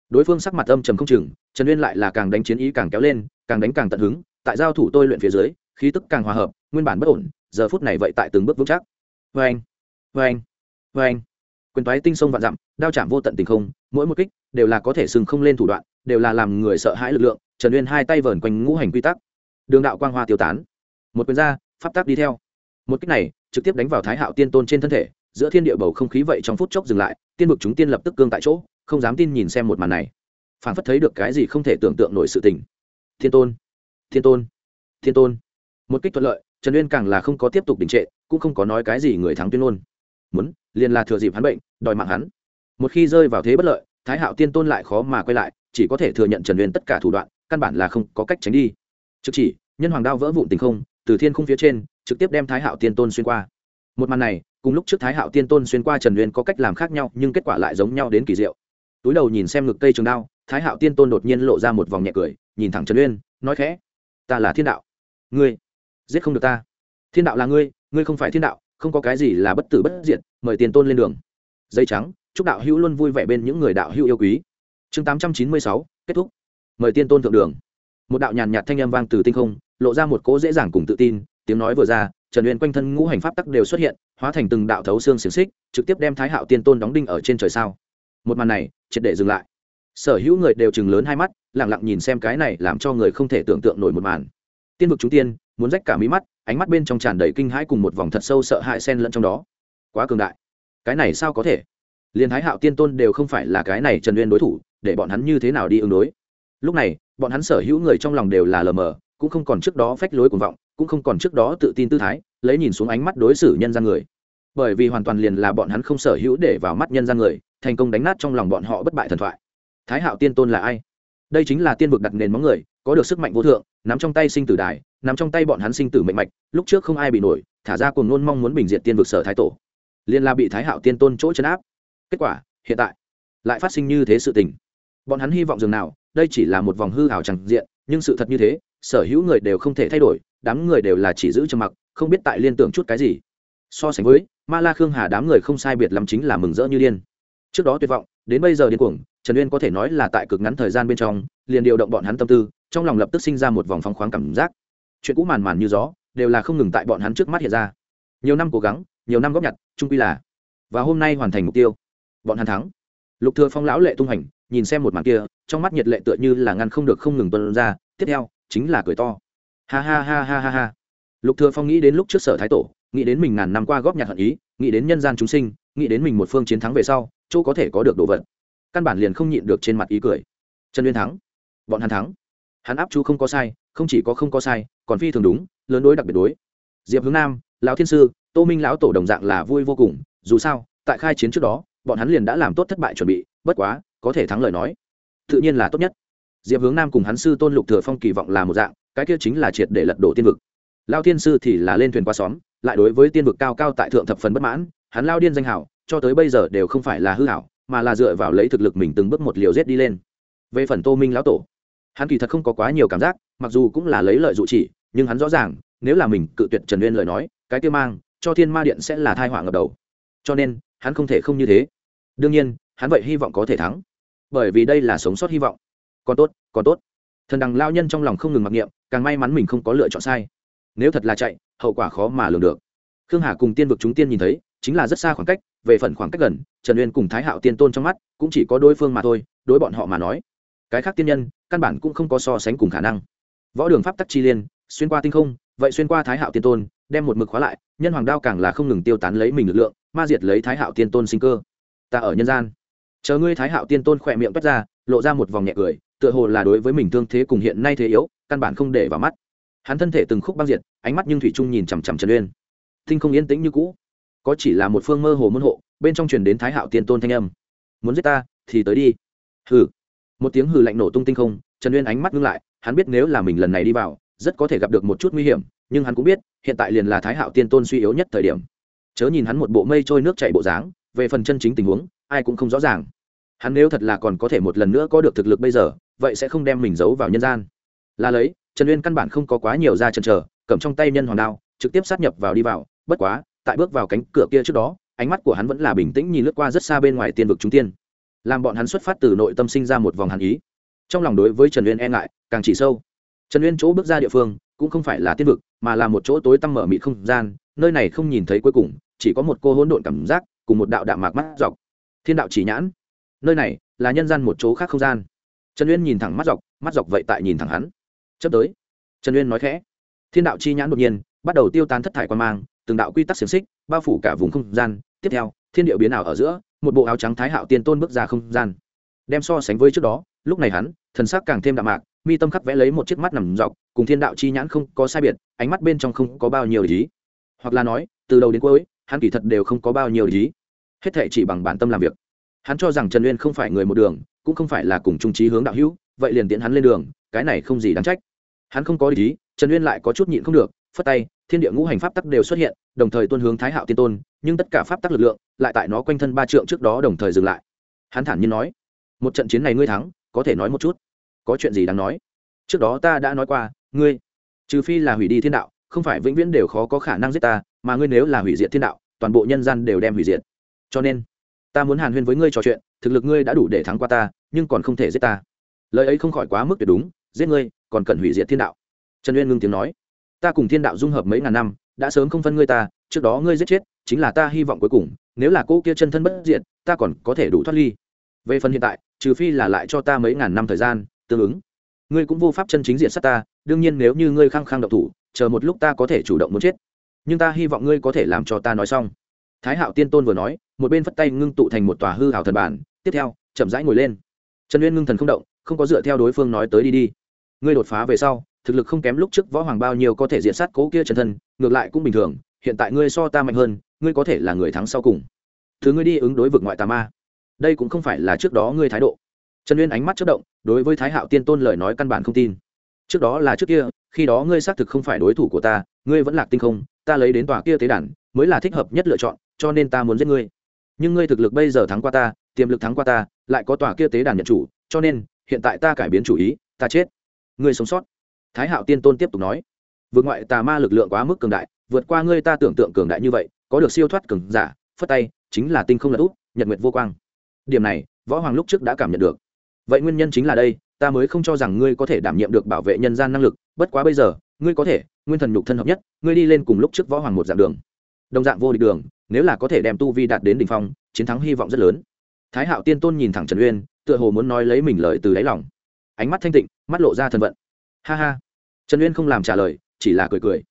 Speaker 1: Đối phương sắc mặt âm trầm không chừng, trần uyên lại là càng đánh chiến ý càng kéo lên, càng đánh càng tận hứng, tại giao thủ tôi luyện phía dưới, khí tức càng hòa hợp, nguyên bản bất ổn, giờ phút này vậy tại từng bước vững chắc. Vê anh vê anh vê anh quyền toái tinh sông vạn dặm, đao chạm vô tận tình không, mỗi một kích đều là có thể sừng không lên thủ đoạn, đều là làm người sợ hãi lực lượng, trần uyên hai tay vờn quanh ngũ hành quy tắc. Đường đạo quang hoa tiêu tán một quyền ra, pháp tác đi theo. Một kích này, trực tiếp đánh vào thái hạo tiên tôn trên thân thể, giữa thiên địa bầu không khí vậy trong phút chốc dừng lại, tiên vực chúng tiên lập tức cương tại chỗ, không dám tin nhìn xem một màn này. Phản phất thấy được cái gì không thể tưởng tượng nổi sự tình. Thiên tôn thiên tôn thiên tôn. Một kích thuận lợi, trần uyên càng là không có tiếp tục đình trệ, cũng không có nói cái gì người thắng tuyên ngôn. Muốn, liền là thừa dịp hắn bệnh, đòi mạng hắn. Một khi rơi vào thế bất lợi, thái hạo tiên tôn lại khó mà quay lại, chỉ có thể thừa nhận trần uyên tất cả thủ đoạn, căn bản là không có cách tránh đi. Trực chỉ, nhân hoàng đao vỡ vụn tình không từ thiên khung phía trên, trực tiếp đem thái hạo tiên tôn xuyên qua. Một màn này, cùng lúc trước thái hạo tiên tôn xuyên qua trần uyên có cách làm khác nhau, nhưng kết quả lại giống nhau đến kỳ diệu. Túi đầu nhìn xem ngực cây trường đao, thái hạo tiên tôn đột nhiên lộ ra một vòng nhẹ cười, nhìn thẳng trần uyên, nói khẽ, ta là thiên đạo. Ngươi, giết không được ta. Thiên đạo là ngươi ngươi không phải thiên đạo, không có cái gì là bất tử bất diệt, mời tiền tôn lên đường. Dây trắng, chúc đạo hữu luôn vui vẻ bên những người đạo hữu yêu quý. Chương tám trăm chín mươi sáu, kết thúc. Mời tiên tôn thượng đường. Một đạo nhàn nhạt thanh âm vang từ tinh không lộ ra một cỗ dễ dàng cùng tự tin, tiếng nói vừa ra, trần uyên quanh thân ngũ hành pháp tắc đều xuất hiện, hóa thành từng đạo thấu xương xiềng xích, trực tiếp đem thái hạo tiên tôn đóng đinh ở trên trời sao. Một màn này, triệt để dừng lại. Sở hữu người đều chừng lớn hai mắt lẳng lặng nhìn xem cái này làm cho người không thể tưởng tượng nổi một màn. Tiên vực chúng tiên, muốn rách cả mí mắt, ánh mắt bên trong tràn đầy kinh hãi cùng một vòng thật sâu sợ hãi sen lẫn trong đó. Quá cường đại. Cái này sao có thể? Liền thái hạo tiên tôn đều không phải là cái này trần uyên đối thủ, để bọn hắn như thế nào đi ứng đối? Lúc này, bọn hắn sở hữu người trong lòng đều là lờ mờ cũng không còn trước đó phách lối cuồng vọng, cũng không còn trước đó tự tin tư thái, lấy nhìn xuống ánh mắt đối xử nhân gian người. Bởi vì hoàn toàn liền là bọn hắn không sở hữu để vào mắt nhân gian người, thành công đánh nát trong lòng bọn họ bất bại thần thoại. Thái hạo tiên tôn là ai? Đây chính là tiên vực đặt nền móng người, có được sức mạnh vô thượng, nắm trong tay sinh tử đài, nắm trong tay bọn hắn sinh tử mệnh mạch, lúc trước không ai bị nổi, thả ra cùng luôn mong muốn bình diện tiên vực sở thái tổ. Liên la bị thái hạo tiên tôn chỗ chấn áp. Kết quả, hiện tại, lại phát sinh như thế sự tình. Bọn hắn hy vọng dường nào, đây chỉ là một vòng hư ảo chẳng diện, nhưng sự thật như thế sở hữu người đều không thể thay đổi, đám người đều là chỉ giữ trầm mặc, không biết tại liên tưởng chút cái gì. So sánh với, ma la khương hà đám người không sai biệt lắm chính là mừng rỡ như điên. Trước đó tuyệt vọng, đến bây giờ điên cuồng, trần uyên có thể nói là tại cực ngắn thời gian bên trong, liền điều động bọn hắn tâm tư, trong lòng lập tức sinh ra một vòng phong khoáng cảm giác. Chuyện cũ màn màn như gió, đều là không ngừng tại bọn hắn trước mắt hiện ra. Nhiều năm cố gắng, nhiều năm góp nhặt trung quy là và hôm nay hoàn thành mục tiêu, bọn hắn thắng. Lục thừa phong lão lệ tung hành nhìn xem một màn kia, trong mắt nhiệt lệ tựa như là ngăn không được không ngừng tuôn ra. Tiếp theo chính là cười to. Ha ha ha ha ha ha. Lục thừa phong nghĩ đến lúc trước sở thái tổ, nghĩ đến mình ngàn năm qua góp nhặt hận ý, nghĩ đến nhân gian chúng sinh, nghĩ đến mình một phương chiến thắng về sau, chỗ có thể có được đồ vật. Căn bản liền không nhịn được trên mặt ý cười. Trần uyên thắng. Bọn hắn thắng. Hắn áp chú không có sai, không chỉ có không có sai, còn phi thường đúng, lớn đối đặc biệt đối. Diệp hướng nam, lão thiên sư, tô minh lão tổ đồng dạng là vui vô cùng, dù sao, tại khai chiến trước đó, bọn hắn liền đã làm tốt thất bại chuẩn bị, bất quá, có thể thắng lời nói. Tự nhiên là tốt nhất diệp hướng nam cùng hắn sư tôn lục thừa phong kỳ vọng là một dạng, cái kia chính là triệt để lật đổ tiên vực. Lao thiên sư thì là lên thuyền qua xóm, lại đối với tiên vực cao cao tại thượng thập phần bất mãn, hắn lao điên danh hảo, cho tới bây giờ đều không phải là hư hảo, mà là dựa vào lấy thực lực mình từng bước một liều rết đi lên. Về phần tô minh lão tổ, hắn kỳ thật không có quá nhiều cảm giác, mặc dù cũng là lấy lợi dụ chỉ, nhưng hắn rõ ràng, nếu là mình cự tuyệt trần uyên lời nói, cái kia mang, cho thiên ma điện sẽ là thai họa ngập đầu. Cho nên, hắn không thể không như thế. Đương nhiên, hắn vậy hy vọng có thể thắng. Bởi vì đây là sống sót hy vọng còn tốt còn tốt. Thần đằng lao nhân trong lòng không ngừng mặc niệm, càng may mắn mình không có lựa chọn sai. Nếu thật là chạy, hậu quả khó mà lường được. Khương hà cùng tiên vực chúng tiên nhìn thấy, chính là rất xa khoảng cách, về phần khoảng cách gần, trần uyên cùng thái hạo tiên tôn trong mắt, cũng chỉ có đối phương mà thôi, đối bọn họ mà nói. Cái khác tiên nhân, căn bản cũng không có so sánh cùng khả năng. Võ đường pháp tắc chi liên, xuyên qua tinh không, vậy xuyên qua thái hạo tiên tôn, đem một mực khóa lại, nhân hoàng đao càng là không ngừng tiêu tán lấy mình lực lượng, ma diệt lấy thái hạo tiên tôn sinh cơ. Ta ở nhân gian. Chờ ngươi thái hạo tiên tôn khỏe miệng toát ra, lộ ra một vòng nhẹ cười tựa hồ là đối với mình thương thế cùng hiện nay thế yếu, căn bản không để vào mắt. Hắn thân thể từng khúc băng diệt, ánh mắt nhưng thủy trung nhìn chằm chằm trần uyên. Tinh không yên tĩnh như cũ. Có chỉ là một phương mơ hồ môn hộ, bên trong truyền đến thái hạo tiên tôn thanh âm. Muốn giết ta, thì tới đi. Hừ. Một tiếng hừ lạnh nổ tung tinh không, trần uyên ánh mắt ngưng lại, hắn biết nếu là mình lần này đi vào, rất có thể gặp được một chút nguy hiểm, nhưng hắn cũng biết, hiện tại liền là thái hạo tiên tôn suy yếu nhất thời điểm. Chớ nhìn hắn một bộ mây trôi nước chảy bộ dáng, về phần chân chính tình huống, ai cũng không rõ ràng hắn nếu thật là còn có thể một lần nữa có được thực lực bây giờ, vậy sẽ không đem mình giấu vào nhân gian. Là lấy, trần uyên căn bản không có quá nhiều ra chần chờ, cầm trong tay nhân hoàng đao, trực tiếp sát nhập vào đi vào, bất quá, tại bước vào cánh cửa kia trước đó, ánh mắt của hắn vẫn là bình tĩnh nhìn lướt qua rất xa bên ngoài tiên vực chúng tiên. Làm bọn hắn xuất phát từ nội tâm sinh ra một vòng hàn ý. Trong lòng đối với trần uyên e ngại, càng chỉ sâu. Trần uyên chỗ bước ra địa phương, cũng không phải là tiên vực, mà là một chỗ tối tăm mở mịt không gian, nơi này không nhìn thấy cuối cùng, chỉ có một cô hỗn độn cảm giác, cùng một đạo đạm mạc mắt dọc. Thiên đạo chỉ nhãn nơi này là nhân gian một chỗ khác không gian. Trần uyên nhìn thẳng mắt dọc mắt dọc vậy tại nhìn thẳng hắn. Chấp tới, trần uyên nói khẽ, thiên đạo chi nhãn đột nhiên bắt đầu tiêu tan thất thải quan mang, từng đạo quy tắc xiềng xích bao phủ cả vùng không gian. Tiếp theo, thiên điệu biến ảo ở giữa, một bộ áo trắng thái hạo tiên tôn bước ra không gian. Đem so sánh với trước đó, lúc này hắn, thần sắc càng thêm đạm mạc, mi tâm khắc vẽ lấy một chiếc mắt nằm dọc, cùng thiên đạo chi nhãn không có sai biệt, ánh mắt bên trong không có bao nhiêu lý hoặc là nói, từ đầu đến cuối, hắn kỳ thật đều không có bao nhiêu lý hết thệ chỉ bằng bản tâm làm việc hắn cho rằng trần uyên không phải người một đường, cũng không phải là cùng trung trí hướng đạo hữu, vậy liền tiễn hắn lên đường, cái này không gì đáng trách. Hắn không có lý trần uyên lại có chút nhịn không được, phất tay, thiên địa ngũ hành pháp tắc đều xuất hiện, đồng thời tuân hướng thái hạo tiên tôn, nhưng tất cả pháp tắc lực lượng lại tại nó quanh thân ba trượng trước đó đồng thời dừng lại. Hắn thản nhiên nói, một trận chiến này ngươi thắng, có thể nói một chút. Có chuyện gì đáng nói? Trước đó ta đã nói qua, ngươi, trừ phi là hủy đi thiên đạo, không phải vĩnh viễn đều khó có khả năng giết ta, mà ngươi nếu là hủy diệt thiên đạo, toàn bộ nhân gian đều đem hủy diệt. Cho nên ta muốn hàn huyên với ngươi trò chuyện, thực lực ngươi đã đủ để thắng qua ta, nhưng còn không thể giết ta. Lời ấy không khỏi quá mức tuyệt đúng, giết ngươi, còn cần hủy diệt thiên đạo. Trần uyên ngưng tiếng nói. Ta cùng thiên đạo dung hợp mấy ngàn năm, đã sớm không phân ngươi ta, trước đó ngươi giết chết, chính là ta hy vọng cuối cùng, nếu là cô kia chân thân bất diệt, ta còn có thể đủ thoát ly. Về phần hiện tại, trừ phi là lại cho ta mấy ngàn năm thời gian, tương ứng. Ngươi cũng vô pháp chân chính diện sát ta, đương nhiên nếu như ngươi khăng khăng độc thủ, chờ một lúc ta có thể chủ động muốn chết. Nhưng ta hy vọng ngươi có thể làm cho ta nói xong. Thái hạo tiên tôn vừa nói một bên phất tay ngưng tụ thành một tòa hư hảo thần bản, tiếp theo, chậm rãi ngồi lên. Trần uyên ngưng thần không động, không có dựa theo đối phương nói tới đi đi. Ngươi đột phá về sau, thực lực không kém lúc trước võ hoàng bao nhiêu có thể diện sát cố kia chân thân, ngược lại cũng bình thường, hiện tại ngươi so ta mạnh hơn, ngươi có thể là người thắng sau cùng. Thứ ngươi đi ứng đối vực ngoại tà ma. Đây cũng không phải là trước đó ngươi thái độ. Trần uyên ánh mắt chất động, đối với thái hạo tiên tôn lời nói căn bản không tin. Trước đó là trước kia, khi đó ngươi xác thực không phải đối thủ của ta, ngươi vẫn lạc tinh không, ta lấy đến tòa kia tế đản mới là thích hợp nhất lựa chọn, cho nên ta muốn giết ngươi nhưng ngươi thực lực bây giờ thắng qua ta, tiềm lực thắng qua ta, lại có tòa kia tế đàn nhận chủ, cho nên, hiện tại ta cải biến chủ ý, ta chết. Ngươi sống sót. Thái hạo tiên tôn tiếp tục nói. Vượt ngoại tà ma lực lượng quá mức cường đại, vượt qua ngươi ta tưởng tượng cường đại như vậy, có được siêu thoát cường giả, phất tay, chính là tinh không lật úp nhật nguyệt vô quang. Điểm này, võ hoàng lúc trước đã cảm nhận được. Vậy nguyên nhân chính là đây, ta mới không cho rằng ngươi có thể đảm nhiệm được bảo vệ nhân gian năng lực, bất quá bây giờ, ngươi có thể, nguyên thần nhục thân hợp nhất, ngươi đi lên cùng lúc trước võ hoàng một dạng đường. Đồng dạng vô địch đường nếu là có thể đem tu vi đạt đến đỉnh phong, chiến thắng hy vọng rất lớn. Thái hạo tiên tôn nhìn thẳng trần uyên, tựa hồ muốn nói lấy mình lời từ đáy lòng. Ánh mắt thanh tịnh, mắt lộ ra thần vận. Ha ha. Trần uyên không làm trả lời, chỉ là cười cười.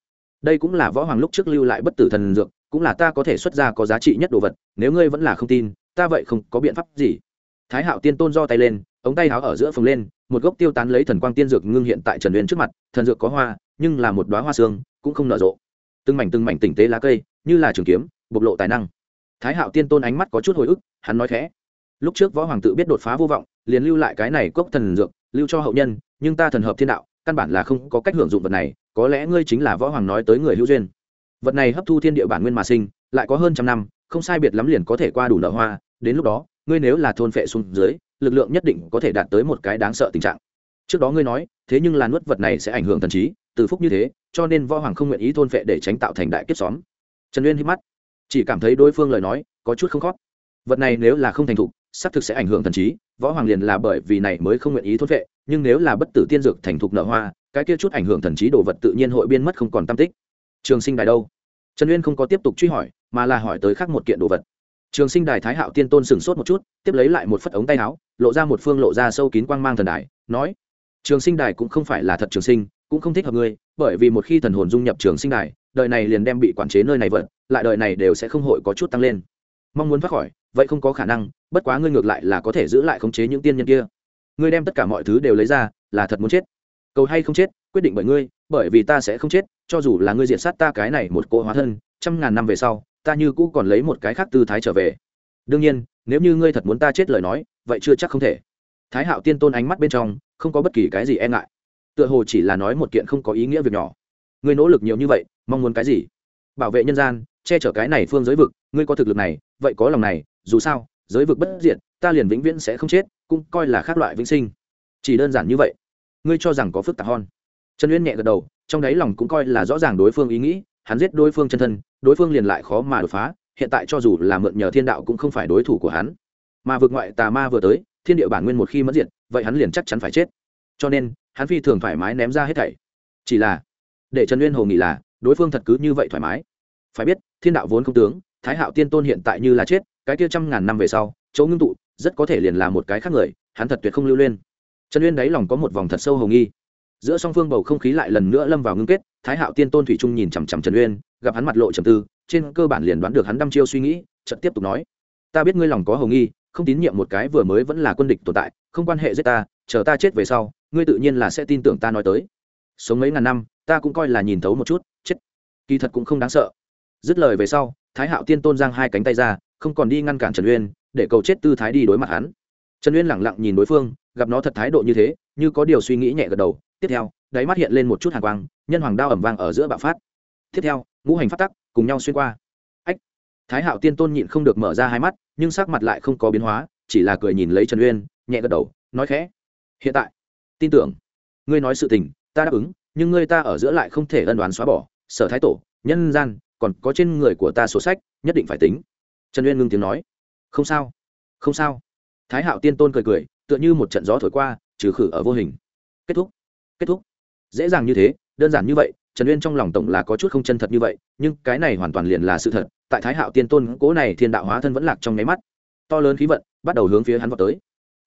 Speaker 1: Đây cũng là võ hoàng lúc trước lưu lại bất tử thần dược, cũng là ta có thể xuất ra có giá trị nhất đồ vật, nếu ngươi vẫn là không tin, ta vậy không có biện pháp gì. Thái hạo tiên tôn do tay lên, ống tay áo ở giữa phồng lên, một gốc tiêu tán lấy thần quang tiên dược ngưng hiện tại trần uyên trước mặt, thần dược có hoa, nhưng là một đoá hoa xương cũng không nở rộ. Từng mảnh từng mảnh tinh tế lá cây, như là trường kiếm bộc lộ tài năng. Thái hạo tiên tôn ánh mắt có chút hồi ức, hắn nói khẽ. Lúc trước võ hoàng tự biết đột phá vô vọng, liền lưu lại cái này cốc thần dược, lưu cho hậu nhân, nhưng ta thần hợp thiên đạo, căn bản là không có cách hưởng dụng vật này, có lẽ ngươi chính là võ hoàng nói tới người hữu duyên. Vật này hấp thu thiên địa bản nguyên mà sinh, lại có hơn trăm năm, không sai biệt lắm liền có thể qua đủ nở hoa, đến lúc đó, ngươi nếu là thôn phệ xuống dưới, lực lượng nhất định có thể đạt tới một cái đáng sợ tình trạng. Trước đó ngươi nói, thế nhưng là nuốt vật này sẽ ảnh hưởng thần trí, từ phúc như thế, cho nên võ hoàng không nguyện ý thôn phệ để tránh tạo thành đại kiếp xóm. Trần uyên hít mắt chỉ cảm thấy đối phương lời nói có chút không khót vật này nếu là không thành thục, xác thực sẽ ảnh hưởng thần trí, võ hoàng liền là bởi vì này mới không nguyện ý thốt phệ nhưng nếu là bất tử tiên dược thành thục nở hoa, cái kia chút ảnh hưởng thần trí đồ vật tự nhiên hội biên mất không còn tam tích. Trường sinh đài đâu? Trần uyên không có tiếp tục truy hỏi, mà là hỏi tới khác một kiện đồ vật. Trường sinh đài thái hạo tiên tôn sửng sốt một chút, tiếp lấy lại một phất ống tay áo, lộ ra một phương lộ ra sâu kín quang mang thần đài, nói trường sinh đài cũng không phải là thật trường sinh, cũng không thích hợp ngươi, bởi vì một khi thần hồn dung nhập trường sinh đài đời này liền đem bị quản chế nơi này vật lại đời này đều sẽ không hội có chút tăng lên. Mong muốn thoát khỏi, vậy không có khả năng, bất quá ngươi ngược lại là có thể giữ lại khống chế những tiên nhân kia. Ngươi đem tất cả mọi thứ đều lấy ra, là thật muốn chết. Cầu hay không chết, quyết định bởi ngươi, bởi vì ta sẽ không chết, cho dù là ngươi diện sát ta cái này một cỗ hóa thân, trăm ngàn năm về sau, ta như cũ còn lấy một cái khác tư thái trở về. Đương nhiên, nếu như ngươi thật muốn ta chết lời nói, vậy chưa chắc không thể. Thái hạo tiên tôn ánh mắt bên trong, không có bất kỳ cái gì e ngại. Tựa hồ chỉ là nói một kiện không có ý nghĩa việc nhỏ. Ngươi nỗ lực nhiều như vậy mong muốn cái gì? Bảo vệ nhân gian, che chở cái này phương giới vực, ngươi có thực lực này, vậy có lòng này, dù sao, giới vực bất diện ta liền vĩnh viễn sẽ không chết, cũng coi là khác loại vĩnh sinh. Chỉ đơn giản như vậy. Ngươi cho rằng có phức tạp hon. Trần uyên nhẹ gật đầu, trong đáy lòng cũng coi là rõ ràng đối phương ý nghĩ, hắn giết đối phương chân thân, đối phương liền lại khó mà đột phá, hiện tại cho dù là mượn nhờ thiên đạo cũng không phải đối thủ của hắn. Mà vượt ngoại tà ma vừa tới, thiên địa bản nguyên một khi mất diệt, vậy hắn liền chắc chắn phải chết. Cho nên, hắn phi thường thoải mái ném ra hết thảy. Chỉ là, để trần uyên hồ nghĩ là đối phương thật cứ như vậy thoải mái. Phải biết, thiên đạo vốn không tướng, thái hạo tiên tôn hiện tại như là chết, cái kia trăm ngàn năm về sau, chỗ ngưng tụ, rất có thể liền là một cái khác người, hắn thật tuyệt không lưu lên trần uyên đáy lòng có một vòng thật sâu hồng nghi. Giữa song phương bầu không khí lại lần nữa lâm vào ngưng kết, thái hạo tiên tôn thủy trung nhìn chằm chằm trần uyên, gặp hắn mặt lộ trầm tư, trên cơ bản liền đoán được hắn đăm chiêu suy nghĩ trận tiếp tục nói, ta biết ngươi lòng có hồng nghi, không tín nhiệm một cái vừa mới vẫn là quân địch tồn tại, không quan hệ giết ta, chờ ta chết về sau, ngươi tự nhiên là sẽ tin tưởng ta nói tới. Sống mấy ngàn năm ta cũng coi là nhìn thấu một chút, chết. Kỳ thật cũng không đáng sợ. Dứt lời về sau, thái hạo tiên tôn giang hai cánh tay ra, không còn đi ngăn cản trần uyên, để cầu chết tư thái đi đối mặt hắn. Trần uyên lẳng lặng nhìn đối phương, gặp nó thật thái độ như thế, như có điều suy nghĩ nhẹ gật đầu. Tiếp theo, đáy mắt hiện lên một chút hàng quang, nhân hoàng đao ẩm vang ở giữa bạo phát. Tiếp theo, ngũ hành phát tắc cùng nhau xuyên qua. Ách! Thái hạo tiên tôn nhịn không được mở ra hai mắt, nhưng sắc mặt lại không có biến hóa, chỉ là cười nhìn lấy trần uyên, nhẹ gật đầu, nói khẽ. Hiện tại, tin tưởng. Ngươi nói sự tình, ta đáp ứng nhưng ngươi ta ở giữa lại không thể ân đoán xóa bỏ, sở thái tổ, nhân gian, còn có trên người của ta sổ sách, nhất định phải tính. Trần uyên ngưng tiếng nói. Không sao không sao. Thái hạo tiên tôn cười cười, tựa như một trận gió thổi qua, trừ khử ở vô hình. Kết thúc kết thúc. Dễ dàng như thế, đơn giản như vậy, trần uyên trong lòng tổng là có chút không chân thật như vậy, nhưng cái này hoàn toàn liền là sự thật, tại thái hạo tiên tôn cố này thiên đạo hóa thân vẫn lạc trong nháy mắt. To lớn khí vận bắt đầu hướng phía hắn vào tới.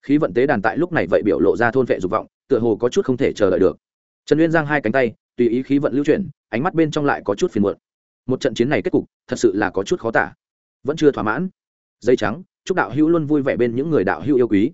Speaker 1: Khí vận tế đàn tại lúc này vậy biểu lộ ra thôn vệ dục vọng, tựa hồ có chút không thể chờ đợi được trần uyên giang hai cánh tay, tùy ý khí vận lưu chuyển, ánh mắt bên trong lại có chút phiền muộn. Một trận chiến này kết cục, thật sự là có chút khó tả. Vẫn chưa thỏa mãn. Dây trắng, chúc đạo hữu luôn vui vẻ bên những người đạo hữu yêu quý.